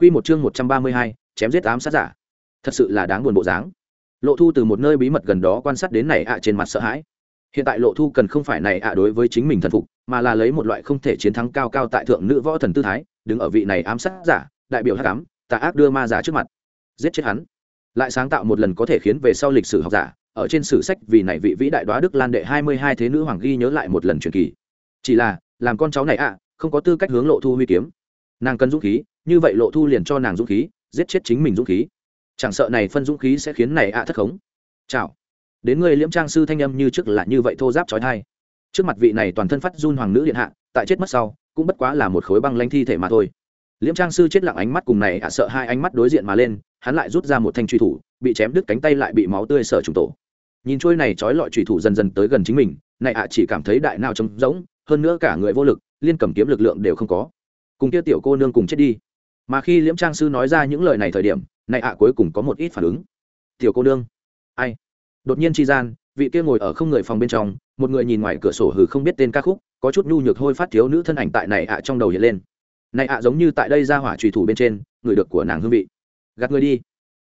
Quy một chương một trăm ba mươi hai, chém giết ám sát giả. Thật sự là đáng buồn bộ dáng. Lộ Thu từ một nơi bí mật gần đó quan sát đến này ạ trên mặt sợ hãi. Hiện tại Lộ Thu cần không phải này ạ đối với chính mình thần phục, mà là lấy một loại không thể chiến thắng cao cao tại thượng nữ võ thần tư thái, đứng ở vị này ám sát giả, đại biểu hắc ám, tà ác đưa ma giả trước mặt, giết chết hắn. Lại sáng tạo một lần có thể khiến về sau lịch sử học giả, ở trên sử sách vì này vị vĩ đại đoá đức lan đệ hai mươi hai thế nữ hoàng ghi nhớ lại một lần truyền kỳ. Chỉ là, làm con cháu này ạ, không có tư cách hướng Lộ Thu huy kiếm. Nàng cần dũng khí, như vậy Lộ Thu liền cho nàng dũng khí, giết chết chính mình dũng khí. Chẳng sợ này phân dũng khí sẽ khiến này ạ thất khống. Chào. Đến người liễm trang sư thanh âm như trước là như vậy thô giáp trói thai. Trước mặt vị này toàn thân phát run hoàng nữ điện hạ tại chết mất sau cũng bất quá là một khối băng lanh thi thể mà thôi. Liễm trang sư chết lặng ánh mắt cùng này ạ sợ hai ánh mắt đối diện mà lên hắn lại rút ra một thanh truy thủ bị chém đứt cánh tay lại bị máu tươi sở trùng tổ. Nhìn trôi này trói lọi truy thủ dần dần tới gần chính mình này ạ chỉ cảm thấy đại nào trống rỗng hơn nữa cả người vô lực liên cầm kiếm lực lượng đều không có cùng kia tiểu cô nương cùng chết đi. Mà khi liễm trang sư nói ra những lời này thời điểm, này ạ cuối cùng có một ít phản ứng. Tiểu cô nương, ai? Đột nhiên chi gian, vị kia ngồi ở không người phòng bên trong, một người nhìn ngoài cửa sổ hừ không biết tên ca khúc, có chút nhu nhược hôi phát thiếu nữ thân ảnh tại này ạ trong đầu hiện lên. Này ạ giống như tại đây ra hỏa trùy thủ bên trên, người được của nàng hương vị. Gạt người đi.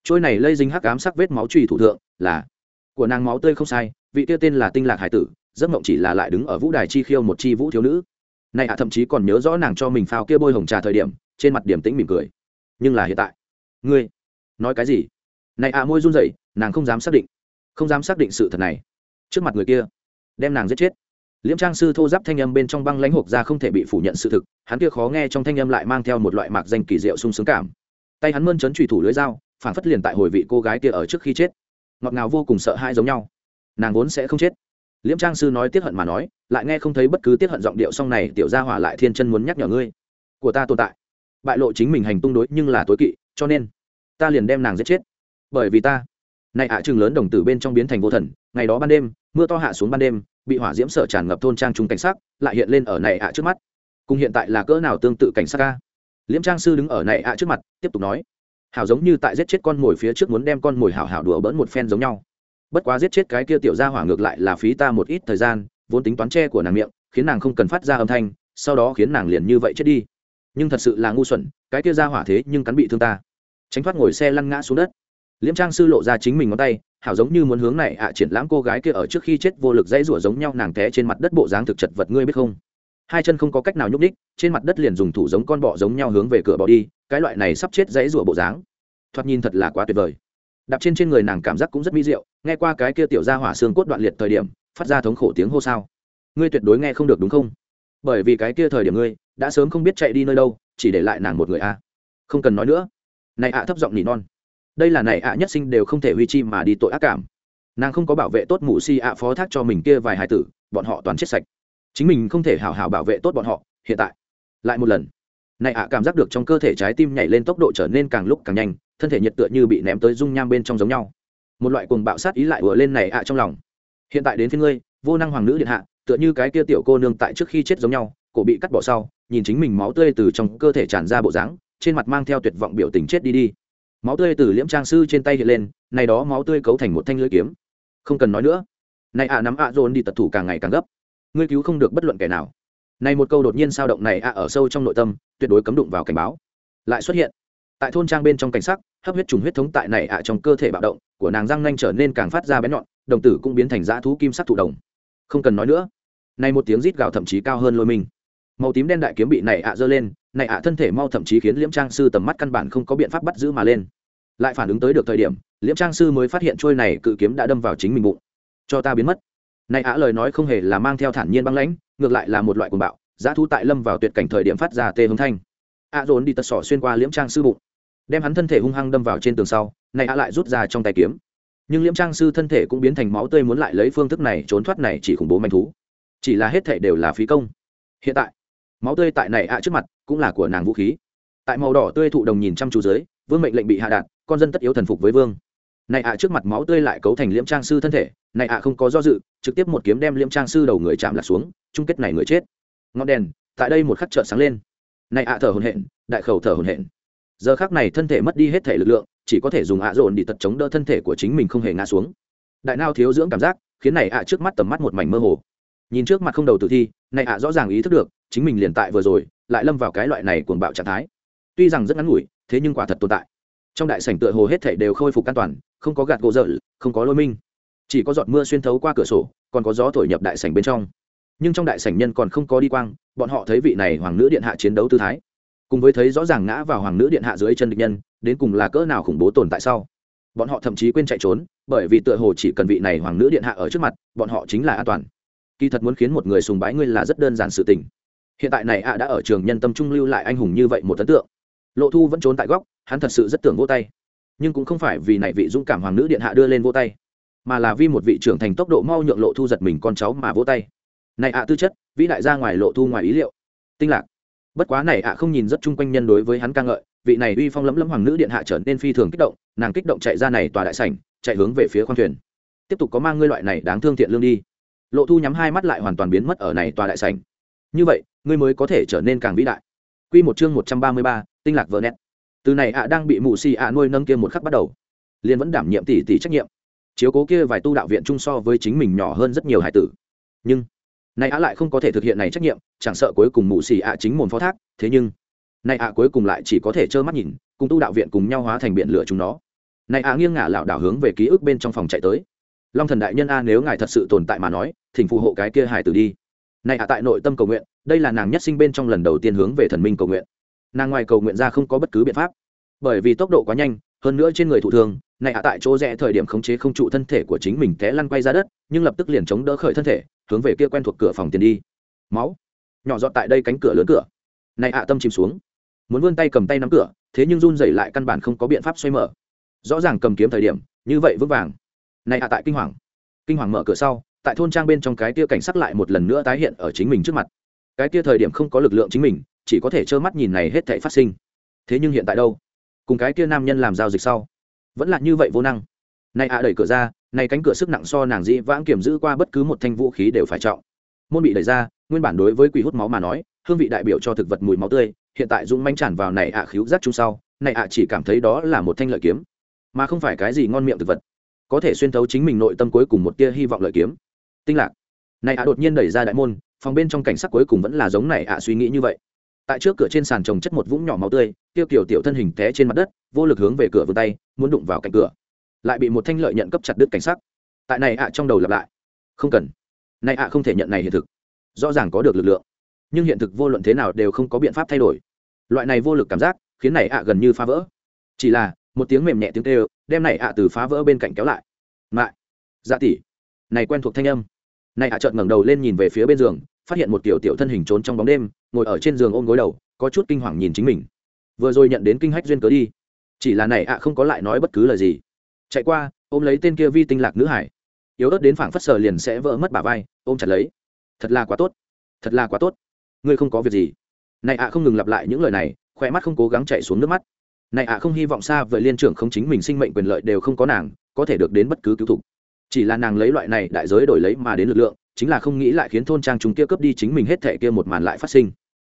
Trôi này lây dính hắc ám sắc vết máu trùy thủ thượng, là của nàng máu tươi không sai, vị kia tên là tinh lạc hải tử, giấc mộng chỉ là lại đứng ở vũ đài chi khiêu một chi vũ thiếu nữ này ạ thậm chí còn nhớ rõ nàng cho mình phao kia bôi hồng trà thời điểm, trên mặt điểm tĩnh mỉm cười. Nhưng là hiện tại, ngươi nói cái gì? Này ạ môi run rẩy, nàng không dám xác định, không dám xác định sự thật này. Trước mặt người kia, đem nàng giết chết. Liễm trang sư thô giáp thanh âm bên trong băng lãnh hộp ra không thể bị phủ nhận sự thực, hắn kia khó nghe trong thanh âm lại mang theo một loại mạc danh kỳ diệu sung sướng cảm. Tay hắn mơn trấn trùy thủ lưới dao, phản phất liền tại hồi vị cô gái kia ở trước khi chết. Ngọt ngào vô cùng sợ hãi giống nhau. Nàng vốn sẽ không chết liễm trang sư nói tiết hận mà nói, lại nghe không thấy bất cứ tiết hận giọng điệu, song này tiểu gia hỏa lại thiên chân muốn nhắc nhở ngươi. Của ta tồn tại. Bại lộ chính mình hành tung đối nhưng là tối kỵ, cho nên, ta liền đem nàng giết chết. Bởi vì ta, này ạ à chừng lớn đồng tử bên trong biến thành vô thần, ngày đó ban đêm, mưa to hạ xuống ban đêm, bị hỏa diễm sở tràn ngập thôn trang trung cảnh sát lại hiện lên ở này ạ trước mắt. Cùng hiện tại là cỡ nào tương tự cảnh sát ca liễm trang sư đứng ở này ạ trước mặt, tiếp tục nói. Hảo giống như tại giết chết con mồi phía trước muốn đem con mồi hảo hảo đùa bỡn một phen giống nhau bất quá giết chết cái kia tiểu ra hỏa ngược lại là phí ta một ít thời gian, vốn tính toán tre của nàng miệng, khiến nàng không cần phát ra âm thanh, sau đó khiến nàng liền như vậy chết đi. Nhưng thật sự là ngu xuẩn, cái kia ra hỏa thế nhưng cắn bị thương ta. Tránh thoát ngồi xe lăn ngã xuống đất. Liễm trang sư lộ ra chính mình ngón tay, hảo giống như muốn hướng này ạ triển lãm cô gái kia ở trước khi chết vô lực dãy rủa giống nhau nàng té trên mặt đất bộ dáng thực chật vật, ngươi biết không? Hai chân không có cách nào nhúc ních trên mặt đất liền dùng thủ giống con bọ giống nhau hướng về cửa bỏ đi, cái loại này sắp chết dãy rủa bộ dáng. Thoạt nhìn thật là quá tuyệt vời đạp trên trên người nàng cảm giác cũng rất mỹ diệu, nghe qua cái kia tiểu ra hỏa xương cốt đoạn liệt thời điểm, phát ra thống khổ tiếng hô sao. Ngươi tuyệt đối nghe không được đúng không? Bởi vì cái kia thời điểm ngươi, đã sớm không biết chạy đi nơi đâu, chỉ để lại nàng một người a. Không cần nói nữa. Này ạ thấp giọng nỉ non. Đây là này ạ nhất sinh đều không thể huy chi mà đi tội ác cảm. Nàng không có bảo vệ tốt mụ si ạ phó thác cho mình kia vài hài tử, bọn họ toàn chết sạch. Chính mình không thể hào hào bảo vệ tốt bọn họ, hiện tại. Lại một lần. Này ạ cảm giác được trong cơ thể trái tim nhảy lên tốc độ trở nên càng lúc càng nhanh thân thể nhiệt tựa như bị ném tới dung nham bên trong giống nhau. Một loại cuồng bạo sát ý lại ùa lên này ạ trong lòng. Hiện tại đến phía ngươi, vô năng hoàng nữ điện hạ, tựa như cái kia tiểu cô nương tại trước khi chết giống nhau, cổ bị cắt bỏ sau, nhìn chính mình máu tươi từ trong cơ thể tràn ra bộ dáng, trên mặt mang theo tuyệt vọng biểu tình chết đi đi. Máu tươi từ liễm trang sư trên tay hiện lên, này đó máu tươi cấu thành một thanh lưỡi kiếm. Không cần nói nữa. Này ạ nắm ạ dồn đi tật thủ càng ngày càng gấp. Ngươi cứu không được bất luận kẻ nào. Này một câu đột nhiên sao động này ạ ở sâu trong nội tâm, tuyệt đối cấm đụng vào cảnh báo. Lại xuất hiện tại thôn trang bên trong cảnh sắc, hấp huyết trùng huyết thống tại này ạ trong cơ thể bạo động, của nàng răng nanh trở nên càng phát ra bén nhọn, đồng tử cũng biến thành dã thú kim sắc thụ đồng. Không cần nói nữa. Này một tiếng rít gào thậm chí cao hơn lôi mình. Màu tím đen đại kiếm bị này ạ giơ lên, này ạ thân thể mau thậm chí khiến liễm trang sư tầm mắt căn bản không có biện pháp bắt giữ mà lên. Lại phản ứng tới được thời điểm, liễm trang sư mới phát hiện trôi này cự kiếm đã đâm vào chính mình bụng. Cho ta biến mất. Này ạ lời nói không hề là mang theo thản nhiên băng lãnh, ngược lại là một loại cuồng bạo giá thú tại lâm vào tuyệt cảnh thời điểm phát ra tê hướng thanh. Ạ dồn đi tật sỏ xuyên qua liễm trang sư bụng đem hắn thân thể hung hăng đâm vào trên tường sau, này ạ lại rút ra trong tay kiếm. Nhưng liễm trang sư thân thể cũng biến thành máu tươi muốn lại lấy phương thức này trốn thoát này chỉ khủng bố manh thú. Chỉ là hết thể đều là phí công. Hiện tại, máu tươi tại này ạ trước mặt cũng là của nàng vũ khí. Tại màu đỏ tươi thụ đồng nhìn chăm chú dưới, vương mệnh lệnh bị hạ đạn con dân tất yếu thần phục với vương. Này ạ trước mặt máu tươi lại cấu thành liễm trang sư thân thể, này ạ không có do dự, trực tiếp một kiếm đem liễm trang sư đầu người chạm lạc xuống, chung kết này người chết. Ngọn đèn, tại đây một khắc chợ sáng lên. Này ạ thở hồn hển, đại khẩu thở hồn hển giờ khắc này thân thể mất đi hết thể lực lượng, chỉ có thể dùng ạ dồn đi tật chống đỡ thân thể của chính mình không hề ngã xuống. Đại nao thiếu dưỡng cảm giác, khiến này ạ trước mắt tầm mắt một mảnh mơ hồ. Nhìn trước mặt không đầu tử thi, này ạ rõ ràng ý thức được, chính mình liền tại vừa rồi, lại lâm vào cái loại này cuồng bạo trạng thái. Tuy rằng rất ngắn ngủi, thế nhưng quả thật tồn tại. Trong đại sảnh tựa hồ hết thể đều khôi phục an toàn, không có gạt gỗ dở không có lôi minh. Chỉ có giọt mưa xuyên thấu qua cửa sổ, còn có gió thổi nhập đại sảnh bên trong. Nhưng trong đại sảnh nhân còn không có đi quang, bọn họ thấy vị này hoàng nữ điện hạ chiến đấu tư thái cùng với thấy rõ ràng ngã vào hoàng nữ điện hạ dưới chân địch nhân, đến cùng là cỡ nào khủng bố tồn tại sau. Bọn họ thậm chí quên chạy trốn, bởi vì tựa hồ chỉ cần vị này hoàng nữ điện hạ ở trước mặt, bọn họ chính là an toàn. Kỳ thật muốn khiến một người sùng bái ngươi là rất đơn giản sự tình. Hiện tại này ạ đã ở trường nhân tâm trung lưu lại anh hùng như vậy một ấn tượng. Lộ thu vẫn trốn tại góc, hắn thật sự rất tưởng vô tay. Nhưng cũng không phải vì này vị dũng cảm hoàng nữ điện hạ đưa lên vô tay, mà là vì một vị trưởng thành tốc độ mau nhượng lộ thu giật mình con cháu mà vô tay. Này ạ tư chất, vĩ đại ra ngoài lộ thu ngoài ý liệu. Tinh lạc bất quá này ạ à, không nhìn rất chung quanh nhân đối với hắn ca ngợi vị này uy phong lẫm lẫm hoàng nữ điện hạ trở nên phi thường kích động nàng kích động chạy ra này tòa đại sảnh chạy hướng về phía khoang thuyền. Tiếp tục có mang ngươi loại này đáng thương thiện lương đi. Lộ thu nhắm hai mắt lại hoàn toàn biến mất ở này tòa đại sảnh. Như vậy ngươi mới có thể trở nên càng vĩ đại. Quy một chương một trăm ba mươi ba, tinh lạc vợ nét từ này ạ à, đang bị mù xì ạ nuôi nâng kia một khắc bắt đầu liền vẫn đảm nhiệm tỷ tỷ trách nhiệm. Chiếu cố kia vài tu đạo viện chung so với chính mình nhỏ hơn rất nhiều hải tử. Nhưng này ạ lại không có thể thực hiện này trách nhiệm, chẳng sợ cuối cùng mù xì ạ chính mồn phó thác, thế nhưng, này ạ cuối cùng lại chỉ có thể trơ mắt nhìn, cùng tu đạo viện cùng nhau hóa thành biển lửa chúng nó. Này ạ nghiêng ngả lảo đảo hướng về ký ức bên trong phòng chạy tới. Long thần đại nhân a, nếu ngài thật sự tồn tại mà nói, thỉnh phù hộ cái kia hải tử đi. Này ạ tại nội tâm cầu nguyện, đây là nàng nhất sinh bên trong lần đầu tiên hướng về thần minh cầu nguyện. Nàng ngoài cầu nguyện ra không có bất cứ biện pháp. Bởi vì tốc độ quá nhanh, hơn nữa trên người thụ thương này ạ tại chỗ rẽ thời điểm khống chế không trụ thân thể của chính mình té lăn quay ra đất, nhưng lập tức liền chống đỡ khởi thân thể hướng về kia quen thuộc cửa phòng tiền đi. Máu. Nhỏ giọt tại đây cánh cửa lớn cửa. Này ạ, tâm chìm xuống. Muốn vươn tay cầm tay nắm cửa, thế nhưng run dày lại căn bản không có biện pháp xoay mở. Rõ ràng cầm kiếm thời điểm, như vậy vững vàng. Này ạ, tại kinh hoàng. Kinh hoàng mở cửa sau, tại thôn trang bên trong cái tia cảnh sắc lại một lần nữa tái hiện ở chính mình trước mặt. Cái tia thời điểm không có lực lượng chính mình, chỉ có thể trơ mắt nhìn này hết thảy phát sinh. Thế nhưng hiện tại đâu? Cùng cái tia nam nhân làm giao dịch sau, vẫn là như vậy vô năng này ạ, đẩy cửa ra, này cánh cửa sức nặng so nàng dĩ vãng kiểm giữ qua bất cứ một thanh vũ khí đều phải trọng. Môn bị đẩy ra, nguyên bản đối với quỷ hút máu mà nói, hương vị đại biểu cho thực vật mùi máu tươi, hiện tại dũng manh tràn vào này ạ à khíu giác chung sau, này ạ chỉ cảm thấy đó là một thanh lợi kiếm, mà không phải cái gì ngon miệng thực vật. Có thể xuyên thấu chính mình nội tâm cuối cùng một tia hy vọng lợi kiếm. Tinh lạc. Này ạ đột nhiên đẩy ra đại môn, phòng bên trong cảnh sắc cuối cùng vẫn là giống này ạ suy nghĩ như vậy. Tại trước cửa trên sàn trồng chất một vũng nhỏ máu tươi, tiêu kiểu tiểu thân hình té trên mặt đất, vô lực hướng về cửa vươn tay, muốn đụng vào cạnh cửa lại bị một thanh lợi nhận cấp chặt đứt cảnh sắc. Tại này ạ trong đầu lặp lại. Không cần. Này ạ không thể nhận này hiện thực. Rõ ràng có được lực lượng. Nhưng hiện thực vô luận thế nào đều không có biện pháp thay đổi. Loại này vô lực cảm giác khiến này ạ gần như phá vỡ. Chỉ là, một tiếng mềm nhẹ tiếng kêu, đem này ạ từ phá vỡ bên cạnh kéo lại. Mại dạ tỷ. Này quen thuộc thanh âm. Này ạ chợt ngẩng đầu lên nhìn về phía bên giường, phát hiện một tiểu tiểu thân hình trốn trong bóng đêm, ngồi ở trên giường ôm gối đầu, có chút kinh hoàng nhìn chính mình. Vừa rồi nhận đến kinh hách duyên cớ đi. Chỉ là này ạ không có lại nói bất cứ lời gì chạy qua, ôm lấy tên kia vi tinh lạc nữ hải. Yếu ớt đến phảng phất sờ liền sẽ vỡ mất bả vai, ôm chặt lấy. Thật là quá tốt. Thật là quá tốt. Ngươi không có việc gì. Này ạ, không ngừng lặp lại những lời này khỏe mắt không cố gắng chạy xuống nước mắt. Này ạ, không hy vọng xa vậy liên trưởng không chính mình sinh mệnh quyền lợi đều không có nàng, có thể được đến bất cứ cứu thục chỉ là nàng lấy loại này đại giới đổi lấy mà đến lực lượng, chính là không nghĩ lại khiến thôn trang chúng kia cướp đi chính mình hết thệ kia một màn lại phát sinh.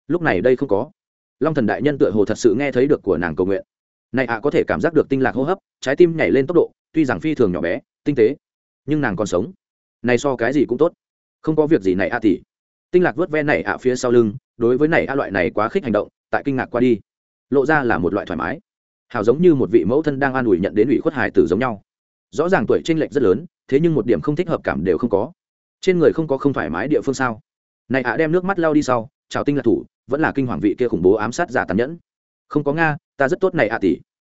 Lúc này đây không có. Long thần đại nhân tựa hồ thật sự nghe thấy được của nàng cầu nguyện này ạ có thể cảm giác được tinh lạc hô hấp, trái tim nhảy lên tốc độ, tuy rằng phi thường nhỏ bé, tinh tế, nhưng nàng còn sống. Này so cái gì cũng tốt. Không có việc gì này ạ tỷ. Tinh lạc vớt ve này ạ phía sau lưng, đối với này ạ loại này quá khích hành động, tại kinh ngạc qua đi. Lộ ra là một loại thoải mái. Hào giống như một vị mẫu thân đang an ủi nhận đến ủy khuất hài tử giống nhau. Rõ ràng tuổi tranh lệch rất lớn, thế nhưng một điểm không thích hợp cảm đều không có. Trên người không có không thoải mái địa phương sao? Này ạ đem nước mắt lao đi sau, chào tinh lạc thủ, vẫn là kinh hoàng vị kia khủng bố ám sát giả tàn nhẫn không có nga, ta rất tốt này ạ tỷ.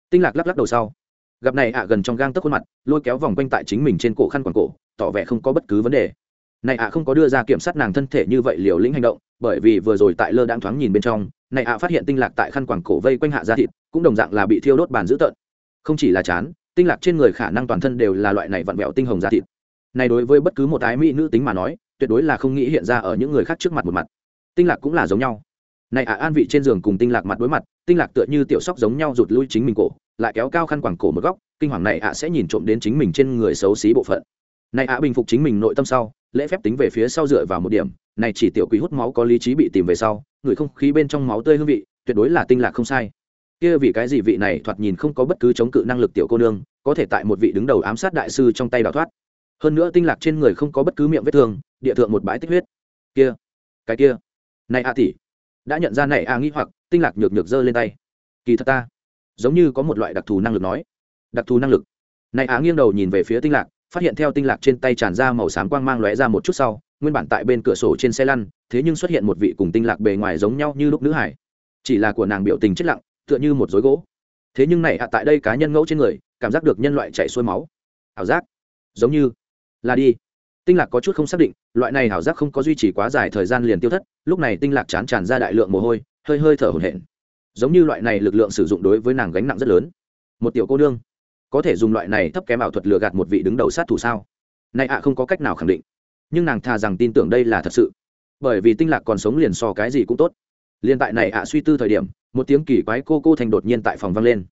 Tinh lạc lắc lắc đầu sau. Gặp này ạ gần trong gang tấc khuôn mặt, lôi kéo vòng quanh tại chính mình trên cổ khăn quàng cổ, tỏ vẻ không có bất cứ vấn đề. Này ạ không có đưa ra kiểm sát nàng thân thể như vậy liều lĩnh hành động, bởi vì vừa rồi tại lơ đang thoáng nhìn bên trong, này ạ phát hiện tinh lạc tại khăn quàng cổ vây quanh hạ da thịt, cũng đồng dạng là bị thiêu đốt bàn dữ tợn. Không chỉ là chán, tinh lạc trên người khả năng toàn thân đều là loại này vặn vẹo tinh hồng da thịt. Này đối với bất cứ một ái mỹ nữ tính mà nói, tuyệt đối là không nghĩ hiện ra ở những người khác trước mặt một mặt. Tinh lạc cũng là giống nhau này à an vị trên giường cùng tinh lạc mặt đối mặt, tinh lạc tựa như tiểu sóc giống nhau rụt lui chính mình cổ, lại kéo cao khăn quàng cổ một góc, kinh hoàng này à sẽ nhìn trộm đến chính mình trên người xấu xí bộ phận. Này à bình phục chính mình nội tâm sau, lễ phép tính về phía sau dựa vào một điểm, này chỉ tiểu quý hút máu có lý trí bị tìm về sau, người không khí bên trong máu tươi hương vị, tuyệt đối là tinh lạc không sai. Kia vì cái gì vị này thoạt nhìn không có bất cứ chống cự năng lực tiểu cô nương, có thể tại một vị đứng đầu ám sát đại sư trong tay đào thoát. Hơn nữa tinh lạc trên người không có bất cứ miệng vết thương, địa thượng một bãi tích huyết. Kia, cái kia. Này a tỷ đã nhận ra này à, a nghĩ hoặc, tinh lạc nhược nhược giơ lên tay. Kỳ thật ta, giống như có một loại đặc thù năng lực nói. Đặc thù năng lực. Này á nghiêng đầu nhìn về phía tinh lạc, phát hiện theo tinh lạc trên tay tràn ra màu xám quang mang lóe ra một chút sau, nguyên bản tại bên cửa sổ trên xe lăn, thế nhưng xuất hiện một vị cùng tinh lạc bề ngoài giống nhau như lúc nữ hải. Chỉ là của nàng biểu tình chết lặng, tựa như một dối gỗ. Thế nhưng này ạ tại đây cá nhân ngẫu trên người, cảm giác được nhân loại chảy xuôi máu. Ảo giác. Giống như là đi tinh lạc có chút không xác định, loại này ảo giác không có duy trì quá dài thời gian liền tiêu thất, lúc này tinh lạc chán tràn ra đại lượng mồ hôi, hơi hơi thở hổn hển. Giống như loại này lực lượng sử dụng đối với nàng gánh nặng rất lớn. Một tiểu cô nương, có thể dùng loại này thấp kém ảo thuật lừa gạt một vị đứng đầu sát thủ sao? Nay ạ, không có cách nào khẳng định. Nhưng nàng thà rằng tin tưởng đây là thật sự. Bởi vì tinh lạc còn sống liền so cái gì cũng tốt. Liền tại này ạ, suy tư thời điểm, một tiếng kỳ quái cô cô thành đột nhiên tại phòng vang lên.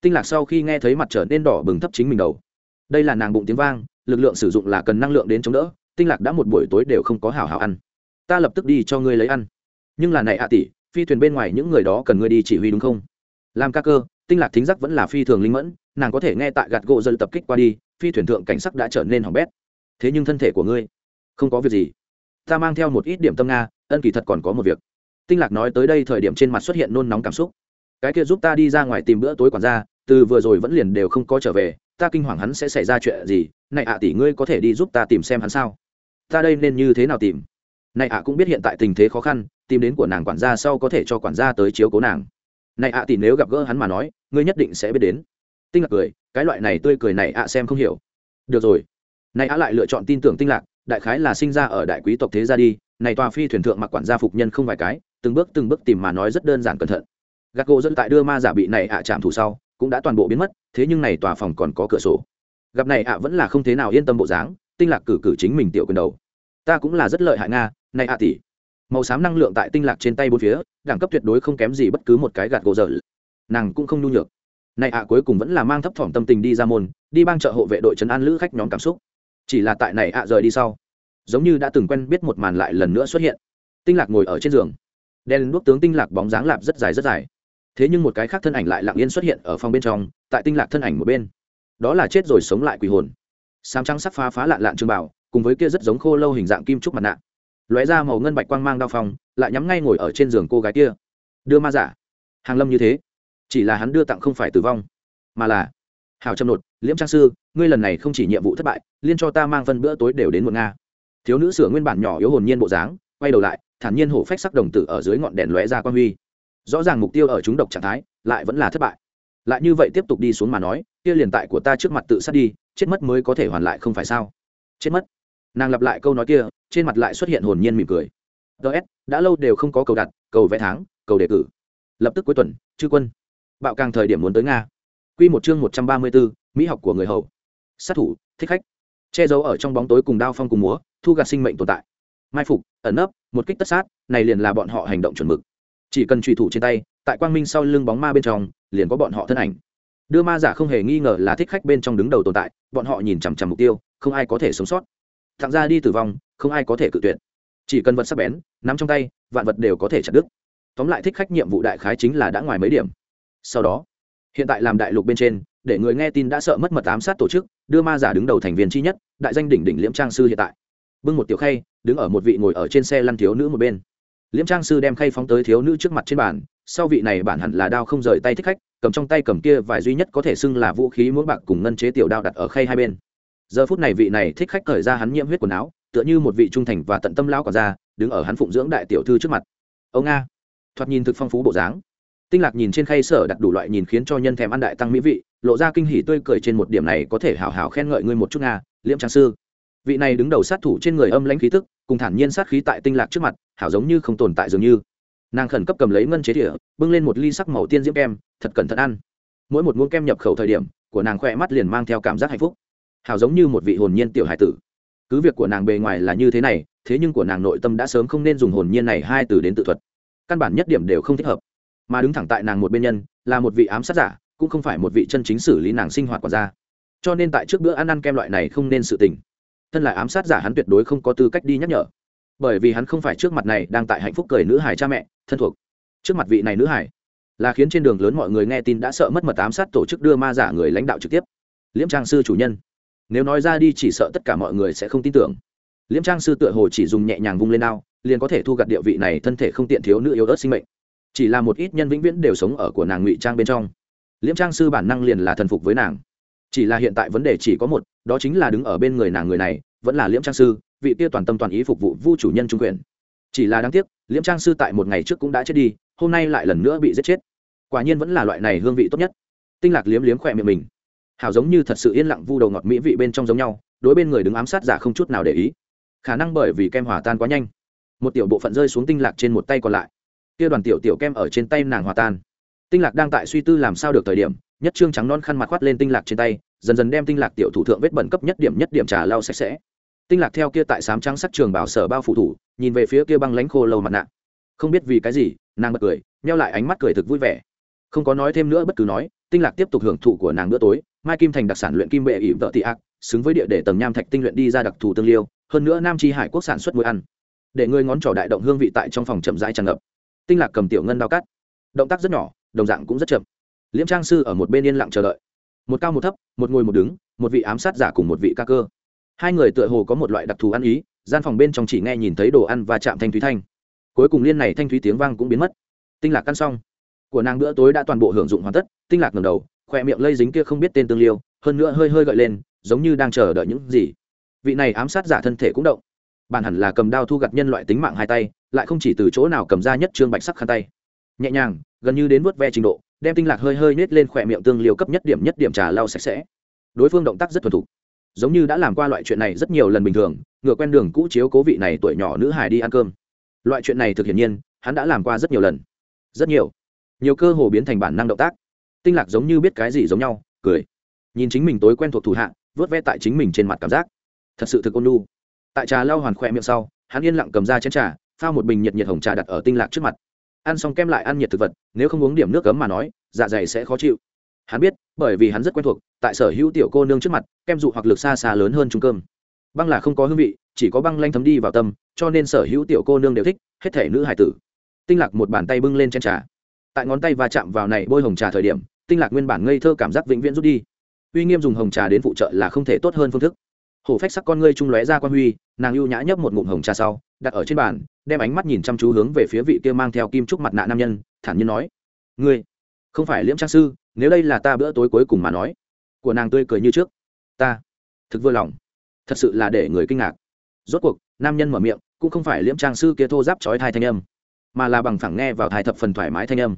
Tinh lạc sau khi nghe thấy mặt trở nên đỏ bừng thấp chính mình đầu. Đây là nàng bụng tiếng vang lực lượng sử dụng là cần năng lượng đến chống đỡ, tinh lạc đã một buổi tối đều không có hảo hảo ăn. Ta lập tức đi cho ngươi lấy ăn. Nhưng là này ạ tỷ, phi thuyền bên ngoài những người đó cần ngươi đi chỉ huy đúng không? Làm ca cơ, tinh lạc thính giác vẫn là phi thường linh mẫn, nàng có thể nghe tại gạt gỗ dân tập kích qua đi, phi thuyền thượng cảnh sắc đã trở nên hỏng bét. Thế nhưng thân thể của ngươi, không có việc gì. Ta mang theo một ít điểm tâm nga, ân kỳ thật còn có một việc. Tinh lạc nói tới đây thời điểm trên mặt xuất hiện nôn nóng cảm xúc. Cái kia giúp ta đi ra ngoài tìm bữa tối quản gia, từ vừa rồi vẫn liền đều không có trở về, ta kinh hoàng hắn sẽ xảy ra chuyện gì này ạ tỷ ngươi có thể đi giúp ta tìm xem hắn sao? Ta đây nên như thế nào tìm? Này ạ cũng biết hiện tại tình thế khó khăn, tìm đến của nàng quản gia sau có thể cho quản gia tới chiếu cố nàng. Này ạ tỷ nếu gặp gỡ hắn mà nói, ngươi nhất định sẽ biết đến. Tinh lạc cười, cái loại này tươi cười này ạ xem không hiểu. Được rồi. Này ạ lại lựa chọn tin tưởng tinh lạc, đại khái là sinh ra ở đại quý tộc thế gia đi, này tòa phi thuyền thượng mặc quản gia phục nhân không vài cái, từng bước từng bước tìm mà nói rất đơn giản cẩn thận. Gác gỗ dẫn tại đưa ma giả bị này ạ chạm thủ sau, cũng đã toàn bộ biến mất, thế nhưng này tòa phòng còn có cửa sổ gặp này ạ vẫn là không thế nào yên tâm bộ dáng, tinh lạc cử cử chính mình tiểu quyền đầu. Ta cũng là rất lợi hại nga, này ạ tỷ. Màu xám năng lượng tại tinh lạc trên tay bốn phía, đẳng cấp tuyệt đối không kém gì bất cứ một cái gạt gỗ dở. Nàng cũng không nhu nhược. Này ạ cuối cùng vẫn là mang thấp thỏm tâm tình đi ra môn, đi bang chợ hộ vệ đội trấn an lữ khách nhóm cảm xúc. Chỉ là tại này ạ rời đi sau, giống như đã từng quen biết một màn lại lần nữa xuất hiện. Tinh lạc ngồi ở trên giường. Đen đuốc tướng tinh lạc bóng dáng lạp rất dài rất dài. Thế nhưng một cái khác thân ảnh lại lặng yên xuất hiện ở phòng bên trong, tại tinh lạc thân ảnh một bên đó là chết rồi sống lại quỷ hồn. Sám trắng sắc phá phá lạn lạn trường bảo, cùng với kia rất giống khô lâu hình dạng kim trúc mặt nạ. Lóe ra màu ngân bạch quang mang đao phong, lại nhắm ngay ngồi ở trên giường cô gái kia. Đưa ma giả. Hàng lâm như thế. Chỉ là hắn đưa tặng không phải tử vong, mà là hào trầm nột, liễm trang sư, ngươi lần này không chỉ nhiệm vụ thất bại, liên cho ta mang phân bữa tối đều đến một nga. Thiếu nữ sửa nguyên bản nhỏ yếu hồn nhiên bộ dáng, quay đầu lại, thản nhiên hổ phách sắc đồng tử ở dưới ngọn đèn lóe ra quan huy. Rõ ràng mục tiêu ở chúng độc trạng thái, lại vẫn là thất bại lại như vậy tiếp tục đi xuống mà nói, kia liền tại của ta trước mặt tự sát đi, chết mất mới có thể hoàn lại không phải sao? Chết mất. Nàng lặp lại câu nói kia, trên mặt lại xuất hiện hồn nhiên mỉm cười. Ts đã lâu đều không có cầu đặt, cầu vẽ tháng, cầu đề cử. Lập tức cuối tuần, chư quân. Bạo càng thời điểm muốn tới nga. Quy một chương một trăm ba mươi bốn, mỹ học của người hầu. Sát thủ, thích khách. Che giấu ở trong bóng tối cùng đao phong cùng múa, thu gạt sinh mệnh tồn tại. Mai phục, ẩn nấp, một kích tất sát, này liền là bọn họ hành động chuẩn mực. Chỉ cần trùy thủ trên tay, tại quang minh sau lưng bóng ma bên trong liền có bọn họ thân ảnh. Đưa ma giả không hề nghi ngờ là thích khách bên trong đứng đầu tồn tại, bọn họ nhìn chằm chằm mục tiêu, không ai có thể sống sót. Thẳng ra đi tử vong, không ai có thể cự tuyệt. Chỉ cần vật sắc bén, nắm trong tay, vạn vật đều có thể chặt đứt. Tóm lại thích khách nhiệm vụ đại khái chính là đã ngoài mấy điểm. Sau đó, hiện tại làm đại lục bên trên, để người nghe tin đã sợ mất mật ám sát tổ chức, đưa ma giả đứng đầu thành viên chi nhất, đại danh đỉnh đỉnh liễm trang sư hiện tại. Bưng một tiểu khay, đứng ở một vị ngồi ở trên xe lăn thiếu nữ một bên liễm trang sư đem khay phóng tới thiếu nữ trước mặt trên bàn, sau vị này bản hẳn là đao không rời tay thích khách, cầm trong tay cầm kia vài duy nhất có thể xưng là vũ khí muỗng bạc cùng ngân chế tiểu đao đặt ở khay hai bên. Giờ phút này vị này thích khách cởi ra hắn nhiễm huyết quần áo, tựa như một vị trung thành và tận tâm lão còn ra đứng ở hắn phụng dưỡng đại tiểu thư trước mặt. Ông a. Thoạt nhìn thực phong phú bộ dáng. Tinh lạc nhìn trên khay sở đặt đủ loại nhìn khiến cho nhân thèm ăn đại tăng mỹ vị, lộ ra kinh hỉ tươi cười trên một điểm này có thể hào hào khen ngợi ngươi một chút nga, liễm trang sư vị này đứng đầu sát thủ trên người âm lãnh khí tức, cùng thản nhiên sát khí tại tinh lạc trước mặt, hảo giống như không tồn tại dường như. Nàng khẩn cấp cầm lấy ngân chế đĩa bưng lên một ly sắc màu tiên diễm kem, thật cẩn thận ăn. Mỗi một muỗng kem nhập khẩu thời điểm, của nàng khoe mắt liền mang theo cảm giác hạnh phúc. Hảo giống như một vị hồn nhiên tiểu hải tử. Cứ việc của nàng bề ngoài là như thế này, thế nhưng của nàng nội tâm đã sớm không nên dùng hồn nhiên này hai từ đến tự thuật. Căn bản nhất điểm đều không thích hợp. Mà đứng thẳng tại nàng một bên nhân, là một vị ám sát giả, cũng không phải một vị chân chính xử lý nàng sinh hoạt quả ra cho nên tại trước bữa ăn ăn kem loại này không nên sự tình thân là ám sát giả hắn tuyệt đối không có tư cách đi nhắc nhở. Bởi vì hắn không phải trước mặt này đang tại hạnh phúc cười nữ hải cha mẹ, thân thuộc. Trước mặt vị này nữ hải là khiến trên đường lớn mọi người nghe tin đã sợ mất mật ám sát tổ chức đưa ma giả người lãnh đạo trực tiếp. Liễm trang sư chủ nhân. Nếu nói ra đi chỉ sợ tất cả mọi người sẽ không tin tưởng. Liễm trang sư tựa hồ chỉ dùng nhẹ nhàng vung lên ao, liền có thể thu gặt địa vị này thân thể không tiện thiếu nữ yếu ớt sinh mệnh. Chỉ là một ít nhân vĩnh viễn đều sống ở của nàng ngụy trang bên trong. Liễm trang sư bản năng liền là thần phục với nàng chỉ là hiện tại vấn đề chỉ có một, đó chính là đứng ở bên người nàng người này, vẫn là liễm trang sư, vị kia toàn tâm toàn ý phục vụ vu chủ nhân trung quyền. Chỉ là đáng tiếc, liễm trang sư tại một ngày trước cũng đã chết đi, hôm nay lại lần nữa bị giết chết. Quả nhiên vẫn là loại này hương vị tốt nhất. Tinh lạc liếm liếm khỏe miệng mình. Hảo giống như thật sự yên lặng vu đầu ngọt mỹ vị bên trong giống nhau, đối bên người đứng ám sát giả không chút nào để ý. Khả năng bởi vì kem hòa tan quá nhanh. Một tiểu bộ phận rơi xuống tinh lạc trên một tay còn lại. Kia đoàn tiểu tiểu kem ở trên tay nàng hòa tan. Tinh lạc đang tại suy tư làm sao được thời điểm nhất trương trắng non khăn mặt khoát lên tinh lạc trên tay, dần dần đem tinh lạc tiểu thủ thượng vết bẩn cấp nhất điểm nhất điểm trà lau sạch sẽ. Tinh lạc theo kia tại sám trắng sắc trường bảo sở bao phủ thủ, nhìn về phía kia băng lánh khô lâu mặt nạ. Không biết vì cái gì, nàng bật cười neo lại ánh mắt cười thực vui vẻ. Không có nói thêm nữa bất cứ nói, tinh lạc tiếp tục hưởng thụ của nàng bữa tối, mai kim thành đặc sản luyện kim bệ ỉ vợ tị ác, xứng với địa để tầng nham thạch tinh luyện đi ra đặc thù tương liêu, hơn nữa nam chi hải quốc sản xuất muối ăn. Để ngươi ngón trỏ đại động hương vị tại trong phòng chậm rãi tràn ngập. Tinh lạc cầm tiểu ngân đao cắt. Động tác rất nhỏ, đồng dạng cũng rất chậm liễm trang sư ở một bên yên lặng chờ đợi. Một cao một thấp, một ngồi một đứng, một vị ám sát giả cùng một vị ca cơ. Hai người tựa hồ có một loại đặc thù ăn ý, gian phòng bên trong chỉ nghe nhìn thấy đồ ăn và chạm thanh thúy thanh. Cuối cùng liên này thanh thúy tiếng vang cũng biến mất. Tinh lạc căn xong, của nàng bữa tối đã toàn bộ hưởng dụng hoàn tất, tinh lạc ngầm đầu khoe miệng lây dính kia không biết tên tương liêu, hơn nữa hơi hơi gợi lên, giống như đang chờ đợi những gì. Vị này ám sát giả thân thể cũng động. Bản hẳn là cầm đao thu gặt nhân loại tính mạng hai tay, lại không chỉ từ chỗ nào cầm ra nhất trương bạch sắc khăn tay. Nhẹ nhàng, gần như đến vớt ve trình độ đem tinh lạc hơi hơi nết lên khỏe miệng tương liều cấp nhất điểm nhất điểm trà lau sạch sẽ. Đối phương động tác rất thuần thục. Giống như đã làm qua loại chuyện này rất nhiều lần bình thường, ngựa quen đường cũ chiếu cố vị này tuổi nhỏ nữ hải đi ăn cơm. Loại chuyện này thực hiện nhiên, hắn đã làm qua rất nhiều lần. Rất nhiều. Nhiều cơ hồ biến thành bản năng động tác. Tinh lạc giống như biết cái gì giống nhau, cười. Nhìn chính mình tối quen thuộc thủ hạ, vớt ve tại chính mình trên mặt cảm giác. Thật sự thực ôn lu tại trà lau hoàn khỏe miệng sau, hắn yên lặng cầm ra chén trà, pha một bình nhiệt nhiệt hồng trà đặt ở tinh lạc trước mặt ăn xong kem lại ăn nhiệt thực vật, nếu không uống điểm nước cấm mà nói dạ dày sẽ khó chịu. Hắn biết, bởi vì hắn rất quen thuộc, tại sở hữu tiểu cô nương trước mặt, kem dụ hoặc lực xa xa lớn hơn trung cơm. Băng là không có hương vị, chỉ có băng lanh thấm đi vào tâm, cho nên sở hữu tiểu cô nương đều thích hết thể nữ hải tử. Tinh lạc một bàn tay bưng lên trên trà. Tại ngón tay va chạm vào này bôi hồng trà thời điểm, tinh lạc nguyên bản ngây thơ cảm giác vĩnh viễn rút đi. Uy nghiêm dùng hồng trà đến phụ trợ là không thể tốt hơn phương thức. Hổ phách sắc con ngươi trung lóe ra quan huy, nàng ưu nhã nhấp một ngụm hồng trà sau, đặt ở trên bàn đem ánh mắt nhìn chăm chú hướng về phía vị kia mang theo kim trúc mặt nạ nam nhân, thản nhiên nói, ngươi, không phải liễm trang sư, nếu đây là ta bữa tối cuối cùng mà nói, của nàng tươi cười như trước. Ta, thực vừa lòng, thật sự là để người kinh ngạc. Rốt cuộc, nam nhân mở miệng, cũng không phải liễm trang sư kia thô giáp trói thai thanh âm, mà là bằng phẳng nghe vào thai thập phần thoải mái thanh âm.